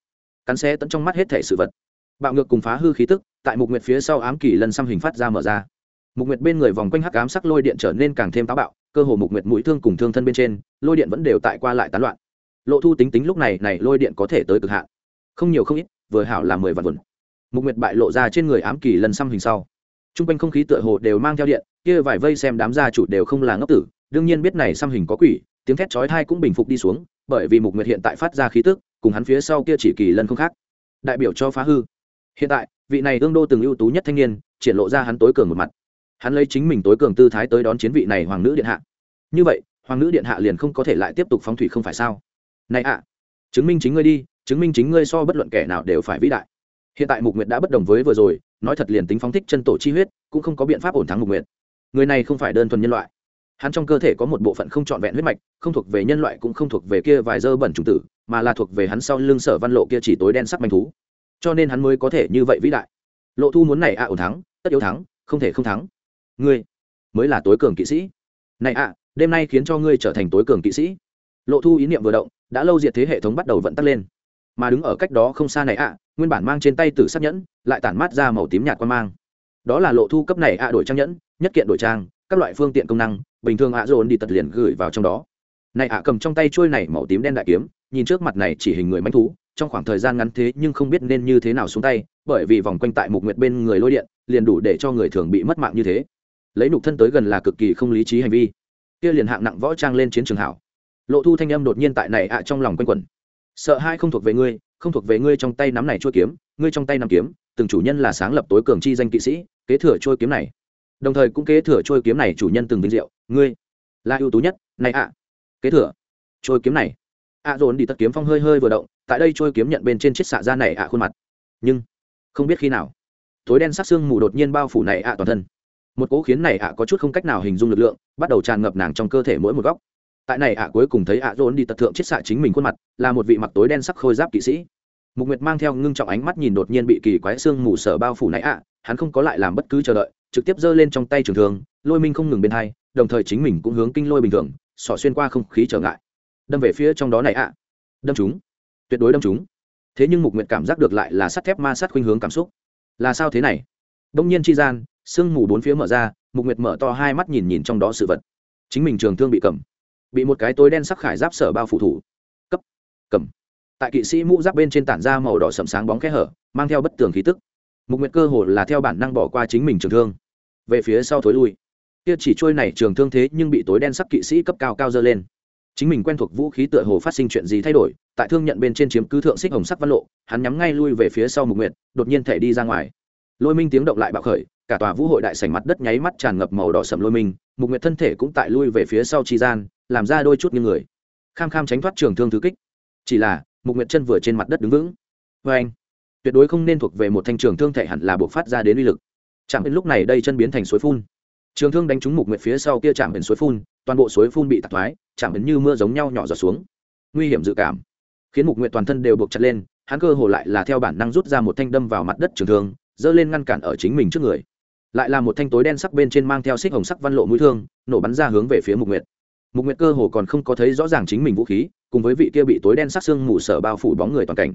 Cắn xe tận trong mắt hết thể sự vật. Bạo ngược cùng phá hư khí tức, tại mục nguyệt phía sau ám kỳ lân xăm hình phát ra mở ra. Mục nguyệt bên người vòng quanh hắc ám sắc lôi điện trở nên càng thêm táo bạo cơ hồ mục nguyệt mũi thương cùng thương thân bên trên, lôi điện vẫn đều tại qua lại tán loạn. Lộ thu tính tính lúc này này lôi điện có thể tới cực hạn. Không nhiều không ít, vừa hảo là mười vạn vườn mục nguyệt bại lộ ra trên người ám kỳ lần xăm hình sau. T r u n g quanh không khí tựa hồ đều mang theo điện, kia vài vây xem đám gia chủ đều không là ngốc tử, đương nhiên biết này xăm hình có quỷ, tiếng thét chói thai cũng bình phục đi xuống, bởi vì mục nguyệt hiện tại phát ra khí tức, cùng hắn phía sau kia chỉ kỳ lân không khác. Đại biểu cho phá hư. Hiện tại, vị này ương đô từng ưu tú nhất thanh niên, triển lộ ra hắn tối cường một mặt hắn lấy chính mình tối cường tư thái tới đón chiến vị này hoàng nữ điện hạ. Như vậy, hoàng nữ điện hạ liền không có thể lại tiếp tục phóng thủy không phải sao? Này ạ, chứng minh chính ngươi đi, chứng minh chính ngươi so bất luận kẻ nào đều phải vĩ đại. Hiện tại mục nguyệt đã bất đồng với vừa rồi, nói thật liền tính phóng thích chân tổ chi huyết, cũng không có biện pháp ổn thắng mục nguyệt. Người này không phải đơn thuần nhân loại. Hắn trong cơ thể có một bộ phận không trọn vẹn huyết mạch, không thuộc về nhân loại cũng không thuộc về kia vài dơ bẩn trùng tử, mà là thuộc về hắn sau lưng sở văn lộ kia chỉ tối đen sắc manh thú. Cho nên hắn mới có thể như vậy vĩ đại. Lộ thu muốn này ạ, ổn thắng, tất yếu thắng, không thể không thắng ngươi mới là tối cường kỵ sĩ. Này ạ, đêm nay khiến cho ngươi trở thành tối cường kỵ sĩ. Lộ thu ý niệm vừa động, đã lâu diệt thế hệ thống bắt đầu vận tắc lên. Mà đứng ở cách đó không xa này ạ, nguyên bản mang trên tay tử sắc nhẫn, lại tản mát ra màu tím nhạt quan mang. Đó là lộ thu cấp này ạ đổi trang nhẫn, nhất kiện đổi trang, các loại phương tiện công năng, bình thường ạ dồn đi tật liền gửi vào trong đó. Này ạ cầm trong tay trôi này màu tím đen đại kiếm, nhìn trước mặt này chỉ hình người manh thú, trong khoảng thời gian ngắn thế nhưng không biết nên như thế nào xuống tay, bởi vì vòng quanh tại mục nguyệt bên người lôi điện, liền đủ để cho người thường bị mất mạng như thế lấy nục thân tới gần là cực kỳ không lý trí hành vi. Kia liền hạng nặng võ trang lên chiến trường hảo. Lộ thu thanh âm đột nhiên tại này ạ trong lòng quanh quẩn. Sợ hai không thuộc về ngươi, không thuộc về ngươi trong tay nắm này chua kiếm, ngươi trong tay nắm kiếm, từng chủ nhân là sáng lập tối cường chi danh kỵ sĩ, kế thừa trôi kiếm này. Đồng thời cũng kế thừa trôi kiếm này chủ nhân từng vinh diệu, ngươi là ưu tú nhất, này ạ. Kế thừa trôi kiếm này. Ạ dồn đi tất kiếm phong hơi hơi vừa động, tại đây trôi kiếm nhận bên trên chiếc xạ ra này ạ khuôn mặt. Nhưng không biết khi nào, tối đen sắc xương mù đột nhiên bao phủ này ạ toàn thân một cố khiến này ạ có chút không cách nào hình dung lực lượng, bắt đầu tràn ngập nàng trong cơ thể mỗi một góc. Tại này ạ cuối cùng thấy ạ dồn đi tật thượng chiết xạ chính mình khuôn mặt, là một vị mặc tối đen sắc khôi giáp kỵ sĩ. Mục nguyệt mang theo ngưng trọng ánh mắt nhìn đột nhiên bị kỳ quái xương mù sở bao phủ này ạ, hắn không có lại làm bất cứ chờ đợi, trực tiếp giơ lên trong tay trường thường lôi minh không ngừng bên hai, đồng thời chính mình cũng hướng kinh lôi bình thường, xỏ xuyên qua không khí trở ngại. Đâm về phía trong đó này ạ. Đâm chúng tuyệt đối đâm chúng thế nhưng mục nguyệt cảm giác được lại là sắt thép ma sát khuynh hướng cảm xúc. Là sao thế này? Đông nhiên chi gian sương mù bốn phía mở ra, mục nguyệt mở to hai mắt nhìn nhìn trong đó sự vật. Chính mình trường thương bị cầm, bị một cái tối đen sắc khải giáp sở bao phủ thủ. Cấp, cầm. Tại kỵ sĩ mũ giáp bên trên tản ra màu đỏ sầm sáng bóng kẽ hở, mang theo bất tường khí tức. Mục nguyệt cơ hồ là theo bản năng bỏ qua chính mình trường thương. Về phía sau thối lui. Kia chỉ trôi này trường thương thế nhưng bị tối đen sắc kỵ sĩ cấp cao cao dơ lên. Chính mình quen thuộc vũ khí tựa hồ phát sinh chuyện gì thay đổi, tại thương nhận bên trên chiếm cứ thượng xích hồng sắc văn lộ, hắn nhắm ngay lui về phía sau mục nguyệt, đột nhiên thể đi ra ngoài. Lôi minh tiếng động lại bạo khởi cả tòa vũ hội đại sảnh mặt đất nháy mắt tràn ngập màu đỏ sầm lôi mình, mục nguyệt thân thể cũng tại lui về phía sau chi gian, làm ra đôi chút như người. Kham kham tránh thoát trường thương thứ kích. Chỉ là, mục nguyệt chân vừa trên mặt đất đứng vững. Vê anh, tuyệt đối không nên thuộc về một thanh trường thương thể hẳn là buộc phát ra đến uy lực. Chạm đến lúc này đây chân biến thành suối phun. Trường thương đánh trúng mục nguyệt phía sau kia chạm đến suối phun, toàn bộ suối phun bị tạc thoái chạm đến như mưa giống nhau nhỏ giọt xuống. Nguy hiểm dự cảm. Khiến mục nguyệt toàn thân đều buộc chặt lên, hắn cơ hồ lại là theo bản năng rút ra một thanh đâm vào mặt đất trường thương, giơ lên ngăn cản ở chính mình trước người lại là một thanh tối đen sắc bên trên mang theo xích hồng sắc văn lộ mũi thương, nổ bắn ra hướng về phía mục nguyệt. Mục nguyệt cơ hồ còn không có thấy rõ ràng chính mình vũ khí, cùng với vị kia bị tối đen sắc xương mù sở bao phủ bóng người toàn cảnh.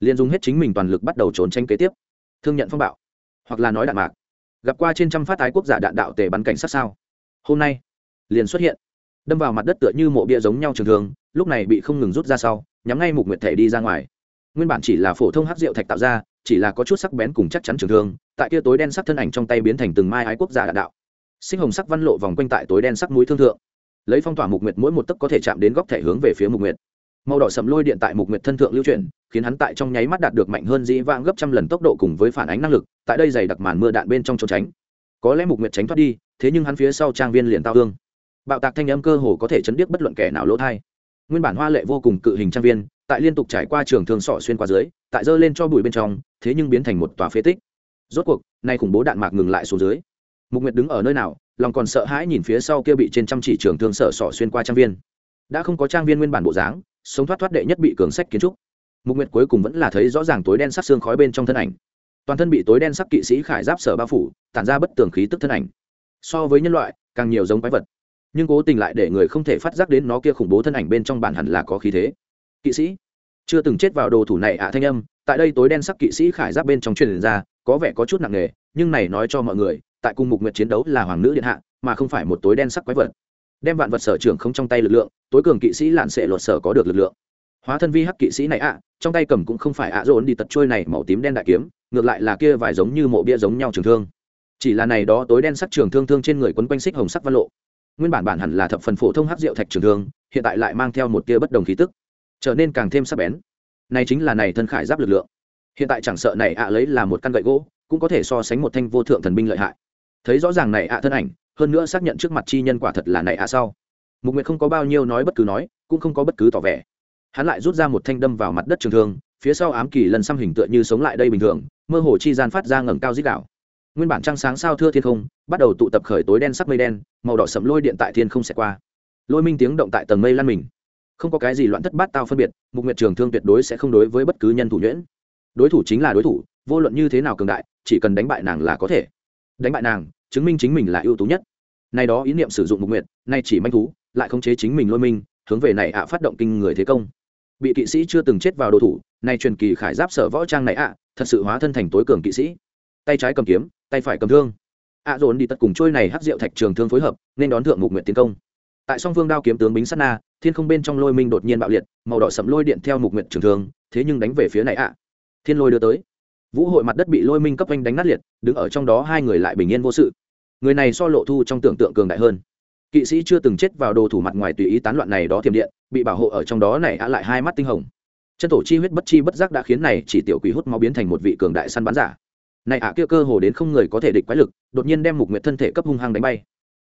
Liền dùng hết chính mình toàn lực bắt đầu trốn tranh kế tiếp. Thương nhận phong bạo, hoặc là nói đạn mạc. Gặp qua trên trăm phát ái quốc giả đạn đạo tề bắn cảnh sát sao? Hôm nay, liền xuất hiện. Đâm vào mặt đất tựa như mộ bia giống nhau trường thường, lúc này bị không ngừng rút ra sau, nhắm ngay mục nguyệt thể đi ra ngoài. Nguyên bản chỉ là phổ thông hát rượu thạch tạo ra chỉ là có chút sắc bén cùng chắc chắn trường thương, tại kia tối đen sắc thân ảnh trong tay biến thành từng mai ái quốc giả đạn đạo. Sinh hồng sắc văn lộ vòng quanh tại tối đen sắc mũi thương thượng. Lấy phong tỏa mục nguyệt mỗi một tấc có thể chạm đến góc thể hướng về phía mục nguyệt. Màu đỏ sầm lôi điện tại mục nguyệt thân thượng lưu chuyển, khiến hắn tại trong nháy mắt đạt được mạnh hơn dĩ vãng gấp trăm lần tốc độ cùng với phản ánh năng lực, tại đây dày đặc màn mưa đạn bên trong trốn tránh. Có lẽ mục nguyệt tránh thoát đi, thế nhưng hắn phía sau trang viên liền tao hương bạo tạc thanh âm cơ hồ có thể chấn điếc bất luận kẻ nào lỗ thai. Nguyên bản hoa lệ vô cùng cự hình trang viên tại liên tục trải qua trường thương sọ xuyên qua dưới, tại dơ lên cho bụi bên trong, thế nhưng biến thành một tòa phế tích. Rốt cuộc, nay khủng bố đạn mạc ngừng lại xuống dưới. Mục nguyệt đứng ở nơi nào, lòng còn sợ hãi nhìn phía sau kia bị trên trăm chỉ trường thương sở sọ xuyên qua trang viên. Đã không có trang viên nguyên bản bộ dáng, sống thoát thoát đệ nhất bị cường sách kiến trúc. Mục nguyệt cuối cùng vẫn là thấy rõ ràng tối đen sắc xương khói bên trong thân ảnh. Toàn thân bị tối đen sắc kỵ sĩ khải giáp sở bao phủ, tản ra bất tường khí tức thân ảnh. So với nhân loại, càng nhiều giống quái vật. Nhưng cố tình lại để người không thể phát giác đến nó kia khủng bố thân ảnh bên trong bản hẳn là có khí thế kỵ sĩ. Chưa từng chết vào đồ thủ này ạ, thanh âm. Tại đây tối đen sắc kỵ sĩ khải giáp bên trong truyền ra, có vẻ có chút nặng nề, nhưng này nói cho mọi người, tại cung mục nguyệt chiến đấu là hoàng nữ điện hạ, mà không phải một tối đen sắc quái vật. Đem vạn vật sở trưởng không trong tay lực lượng, tối cường kỵ sĩ lạn sệ luật sở có được lực lượng. Hóa thân vi hắc kỵ sĩ này ạ, trong tay cầm cũng không phải ạ, dồn đi tật trôi này màu tím đen đại kiếm, ngược lại là kia vài giống như mộ bia giống nhau trường thương. Chỉ là này đó tối đen sắc trường thương thương trên người quấn quanh xích hồng sắc văn lộ. Nguyên bản bản hẳn là thập phần phổ thông hắc rượu thạch trường thương, hiện tại lại mang theo một tia bất đồng khí tức trở nên càng thêm sắc bén. Này chính là này thân khải giáp lực lượng. Hiện tại chẳng sợ này ạ lấy là một căn gậy gỗ, cũng có thể so sánh một thanh vô thượng thần binh lợi hại. Thấy rõ ràng này ạ thân ảnh, hơn nữa xác nhận trước mặt chi nhân quả thật là này ạ sau. Mục nguyệt không có bao nhiêu nói bất cứ nói, cũng không có bất cứ tỏ vẻ. Hắn lại rút ra một thanh đâm vào mặt đất trường thương, phía sau ám kỳ lần xăm hình tựa như sống lại đây bình thường, mơ hồ chi gian phát ra ngẩng cao dích đạo. Nguyên bản trăng sáng sao thưa thiên không, bắt đầu tụ tập khởi tối đen sắc mây đen, màu đỏ sẫm lôi điện tại thiên không sẽ qua. Lôi minh tiếng động tại tầng mây lan mình không có cái gì loạn thất bát tao phân biệt, mục nguyệt trường thương tuyệt đối sẽ không đối với bất cứ nhân thủ nhuyễn. Đối thủ chính là đối thủ, vô luận như thế nào cường đại, chỉ cần đánh bại nàng là có thể. Đánh bại nàng, chứng minh chính mình là ưu tú nhất. Nay đó ý niệm sử dụng mục nguyệt, nay chỉ manh thú, lại khống chế chính mình lôi minh hướng về này ạ phát động kinh người thế công. Bị kỵ sĩ chưa từng chết vào đồ thủ, nay truyền kỳ khải giáp sở võ trang này ạ, thật sự hóa thân thành tối cường kỵ sĩ. Tay trái cầm kiếm, tay phải cầm thương. Ạ dồn đi tất cùng trôi này hắc diệu thạch trường thương phối hợp, nên đón thượng mục nguyện tiến công tại song phương đao kiếm tướng bính sát na, thiên không bên trong lôi minh đột nhiên bạo liệt, màu đỏ sẫm lôi điện theo mục nguyện trường thường thế nhưng đánh về phía này ạ. Thiên lôi đưa tới. Vũ hội mặt đất bị lôi minh cấp anh đánh nát liệt, đứng ở trong đó hai người lại bình yên vô sự. Người này so lộ thu trong tưởng tượng cường đại hơn. Kỵ sĩ chưa từng chết vào đồ thủ mặt ngoài tùy ý tán loạn này đó thiểm điện, bị bảo hộ ở trong đó này ạ lại hai mắt tinh hồng. Chân tổ chi huyết bất chi bất giác đã khiến này chỉ tiểu quỷ hút máu biến thành một vị cường đại săn bắn giả. Này ạ kia cơ hồ đến không người có thể địch quái lực, đột nhiên đem mục nguyệt thân thể cấp hung hăng đánh bay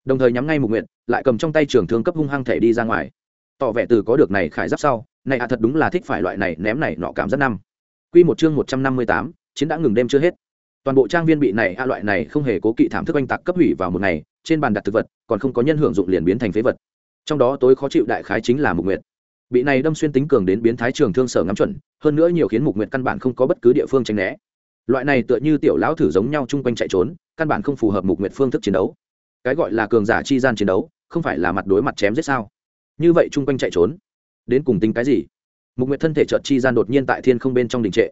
đồng thời nhắm ngay mục nguyện, lại cầm trong tay trường thương cấp hung hăng thể đi ra ngoài. Tỏ vẻ từ có được này khải giáp sau, này ạ thật đúng là thích phải loại này ném này nọ cảm rất năm. Quy một chương một trăm năm mươi tám, chiến đã ngừng đêm chưa hết. Toàn bộ trang viên bị này a loại này không hề cố kỵ thảm thức oanh tạc cấp hủy vào một ngày, trên bàn đặt thực vật, còn không có nhân hưởng dụng liền biến thành phế vật. Trong đó tối khó chịu đại khái chính là mục nguyệt bị này đâm xuyên tính cường đến biến thái trường thương sở ngắm chuẩn, hơn nữa nhiều khiến mục nguyệt căn bản không có bất cứ địa phương tránh né. Loại này tựa như tiểu lão thử giống nhau chung quanh chạy trốn, căn bản không phù hợp mục nguyệt phương thức chiến đấu cái gọi là cường giả chi gian chiến đấu, không phải là mặt đối mặt chém giết sao? Như vậy chung quanh chạy trốn, đến cùng tính cái gì? Mục nguyệt thân thể trợt chi gian đột nhiên tại thiên không bên trong đình trệ.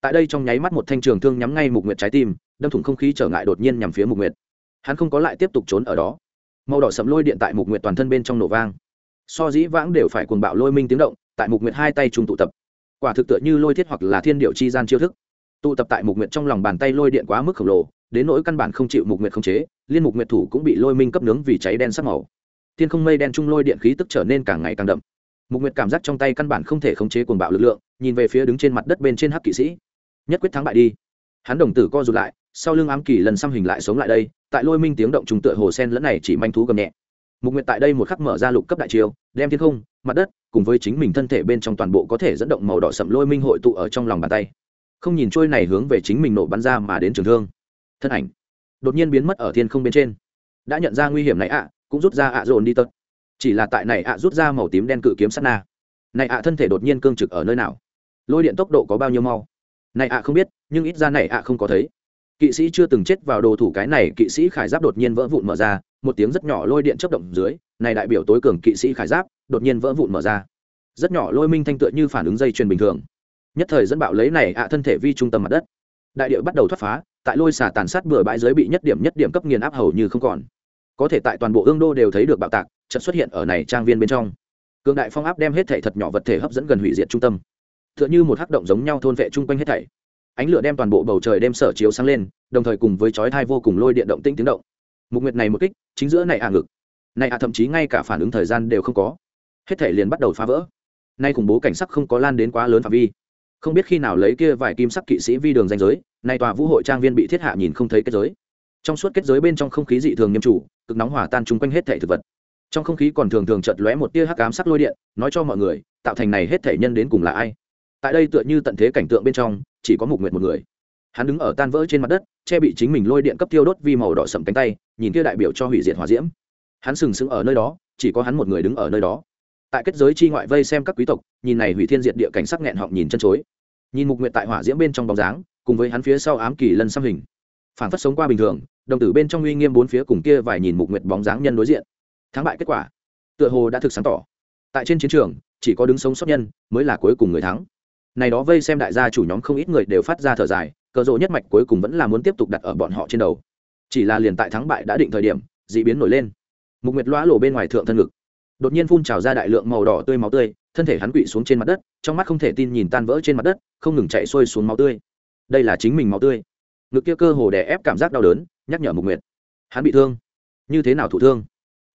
Tại đây trong nháy mắt một thanh trường thương nhắm ngay mục nguyệt trái tim, đâm thủng không khí trở ngại đột nhiên nhằm phía mục nguyệt. Hắn không có lại tiếp tục trốn ở đó. Màu đỏ sầm lôi điện tại mục nguyệt toàn thân bên trong nổ vang. So dĩ vãng đều phải cuồng bạo lôi minh tiếng động, tại mục nguyệt hai tay trùng tụ tập. Quả thực tựa như lôi thiết hoặc là thiên điệu chi gian chiêu thức. Tụ tập tại mục nguyệt trong lòng bàn tay lôi điện quá mức khổng lồ đến nỗi căn bản không chịu mục nguyệt không chế, liên mục nguyệt thủ cũng bị lôi minh cấp nướng vì cháy đen sắc màu. Thiên không mây đen trung lôi điện khí tức trở nên càng ngày càng đậm. Mục nguyệt cảm giác trong tay căn bản không thể khống chế cuồng bạo lực lượng, nhìn về phía đứng trên mặt đất bên trên hắc kỵ sĩ. Nhất quyết thắng bại đi. Hắn đồng tử co rụt lại, sau lưng ám kỳ lần xăm hình lại sống lại đây, tại lôi minh tiếng động trùng tựa hồ sen lẫn này chỉ manh thú gầm nhẹ. Mục nguyệt tại đây một khắc mở ra lục cấp đại chiêu, đem thiên không, mặt đất cùng với chính mình thân thể bên trong toàn bộ có thể dẫn động màu đỏ sậm lôi minh hội tụ ở trong lòng bàn tay. Không nhìn trôi này hướng về chính mình nổ bắn ra mà đến trường thương thân ảnh đột nhiên biến mất ở thiên không bên trên đã nhận ra nguy hiểm này ạ à, cũng rút ra ạ dồn đi tật chỉ là tại này ạ rút ra màu tím đen cự kiếm sắt na này ạ thân thể đột nhiên cương trực ở nơi nào lôi điện tốc độ có bao nhiêu mau này ạ không biết nhưng ít ra này ạ không có thấy kỵ sĩ chưa từng chết vào đồ thủ cái này kỵ sĩ khải giáp đột nhiên vỡ vụn mở ra một tiếng rất nhỏ lôi điện chấp động dưới này đại biểu tối cường kỵ sĩ khải giáp đột nhiên vỡ vụn mở ra rất nhỏ lôi minh thanh tựa như phản ứng dây chuyền bình thường nhất thời dẫn bạo lấy này ạ thân thể vi trung tâm mặt đất đại điệu bắt đầu thoát phá tại lôi xả tàn sát bừa bãi giới bị nhất điểm nhất điểm cấp nghiền áp hầu như không còn. Có thể tại toàn bộ ương đô đều thấy được bạo tạc trận xuất hiện ở này trang viên bên trong. Cường đại phong áp đem hết thể thật nhỏ vật thể hấp dẫn gần hủy diệt trung tâm. Tựa như một hắc động giống nhau thôn vệ chung quanh hết thảy. Ánh lửa đem toàn bộ bầu trời đem sở chiếu sáng lên, đồng thời cùng với chói thai vô cùng lôi điện động tĩnh tiếng động. Mục nguyệt này một kích, chính giữa này ả ngực. Này ả thậm chí ngay cả phản ứng thời gian đều không có. Hết thể liền bắt đầu phá vỡ. Nay khủng bố cảnh sắc không có lan đến quá lớn phạm vi không biết khi nào lấy kia vài kim sắc kỵ sĩ vi đường danh giới, nay tòa vũ hội trang viên bị thiết hạ nhìn không thấy kết giới. Trong suốt kết giới bên trong không khí dị thường nghiêm chủ, cực nóng hỏa tan chung quanh hết thể thực vật. Trong không khí còn thường thường chợt lóe một tia hắc ám sắc lôi điện, nói cho mọi người, tạo thành này hết thể nhân đến cùng là ai. Tại đây tựa như tận thế cảnh tượng bên trong, chỉ có mục nguyệt một người. Hắn đứng ở tan vỡ trên mặt đất, che bị chính mình lôi điện cấp tiêu đốt vi màu đỏ sậm cánh tay, nhìn kia đại biểu cho hủy diệt hỏa diễm. Hắn sừng sững ở nơi đó, chỉ có hắn một người đứng ở nơi đó tại kết giới chi ngoại vây xem các quý tộc, nhìn này hủy thiên diệt địa cảnh sắc nghẹn họng nhìn chân chối. Nhìn mục nguyện tại hỏa diễm bên trong bóng dáng, cùng với hắn phía sau ám kỳ lân xăm hình. Phản phất sống qua bình thường, đồng tử bên trong uy nghiêm bốn phía cùng kia vài nhìn mục nguyện bóng dáng nhân đối diện. Thắng bại kết quả, tựa hồ đã thực sáng tỏ. Tại trên chiến trường, chỉ có đứng sống sót nhân mới là cuối cùng người thắng. Này đó vây xem đại gia chủ nhóm không ít người đều phát ra thở dài, cờ rộ nhất mạch cuối cùng vẫn là muốn tiếp tục đặt ở bọn họ trên đầu. Chỉ là liền tại thắng bại đã định thời điểm d ị biến nổi lên. Mục nguyệt lõa lộ bên ngoài thượng thân ngực đột nhiên phun trào ra đại lượng màu đỏ tươi máu tươi, thân thể hắn quỵ xuống trên mặt đất, trong mắt không thể tin nhìn tan vỡ trên mặt đất, không ngừng chạy xuôi xuống máu tươi. Đây là chính mình máu tươi. Ngực kia cơ hồ đè ép cảm giác đau đớn, nhắc nhở mục nguyệt. Hắn bị thương. Như thế nào thụ thương?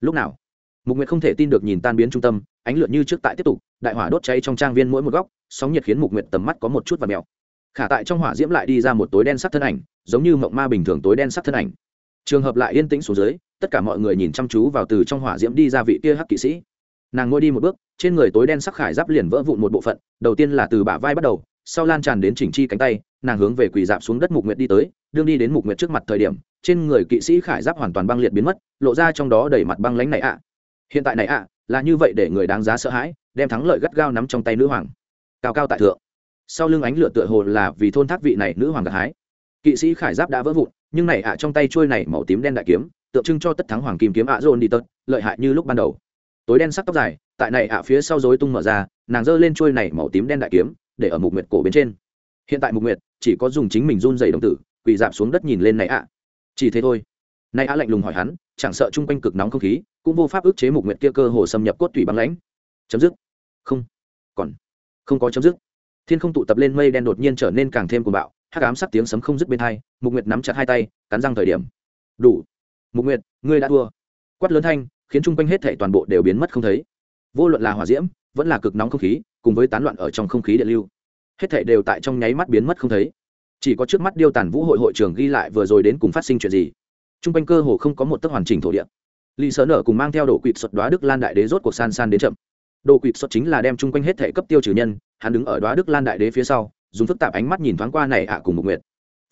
Lúc nào? Mục nguyệt không thể tin được nhìn tan biến trung tâm, ánh lượn như trước tại tiếp tục, đại hỏa đốt cháy trong trang viên mỗi một góc, sóng nhiệt khiến mục nguyệt tầm mắt có một chút và mèo. Khả tại trong hỏa diễm lại đi ra một tối đen sắc thân ảnh, giống như mộng ma bình thường tối đen sắc thân ảnh. Trường hợp lại yên tĩnh xuống dưới tất cả mọi người nhìn chăm chú vào từ trong hỏa diễm đi ra vị kia hắc kỵ sĩ. Nàng ngồi đi một bước, trên người tối đen sắc khải giáp liền vỡ vụn một bộ phận, đầu tiên là từ bả vai bắt đầu, sau lan tràn đến chỉnh chi cánh tay, nàng hướng về quỳ dạp xuống đất mục nguyệt đi tới, đương đi đến mục nguyệt trước mặt thời điểm, trên người kỵ sĩ khải giáp hoàn toàn băng liệt biến mất, lộ ra trong đó đầy mặt băng lánh này ạ. Hiện tại này ạ, là như vậy để người đáng giá sợ hãi, đem thắng lợi gắt gao nắm trong tay nữ hoàng. Cao cao tại thượng. Sau lưng ánh lửa tựa hồ là vì thôn thác vị này nữ hoàng gặt hái. Kỵ sĩ khải giáp đã vỡ vụn, nhưng này ạ trong tay trôi này màu tím đen đại kiếm tượng trưng cho tất thắng hoàng kim kiếm ạ dồn đi tật, lợi hại như lúc ban đầu. Tối đen sắc tóc dài, tại này ạ phía sau dối tung mở ra, nàng giơ lên trôi này màu tím đen đại kiếm, để ở mục nguyệt cổ bên trên. Hiện tại mục nguyệt, chỉ có dùng chính mình run dày đồng tử, quỳ dạp xuống đất nhìn lên này ạ. Chỉ thế thôi. Nay ạ lạnh lùng hỏi hắn, chẳng sợ chung quanh cực nóng không khí, cũng vô pháp ức chế mục nguyệt kia cơ hồ xâm nhập cốt tủy băng lãnh. Chấm dứt. Không. Còn. Không có chấm dứt. Thiên không tụ tập lên mây đen đột nhiên trở nên càng thêm cuồng bạo, hắc ám sắc tiếng sấm không dứt bên hai, mục nguyệt nắm chặt hai tay, cắn răng thời điểm. Đủ mục nguyệt, ngươi đã thua. Quát lớn thanh, khiến chung quanh hết thể toàn bộ đều biến mất không thấy. Vô luận là hỏa diễm, vẫn là cực nóng không khí, cùng với tán loạn ở trong không khí điện lưu, hết thể đều tại trong nháy mắt biến mất không thấy. Chỉ có trước mắt điêu tàn vũ hội hội trưởng ghi lại vừa rồi đến cùng phát sinh chuyện gì. Chung quanh cơ hồ không có một tấc hoàn chỉnh thổ địa. Lì sớ nở cùng mang theo đồ quỵt xuất đoá đức lan đại đế rốt cuộc san san đến chậm. Đồ quỵt xuất chính là đem chung quanh hết thể cấp tiêu trừ nhân, hắn đứng ở đoá đức lan đại đế phía sau, dùng phức tạp ánh mắt nhìn thoáng qua này ạ cùng mục nguyệt.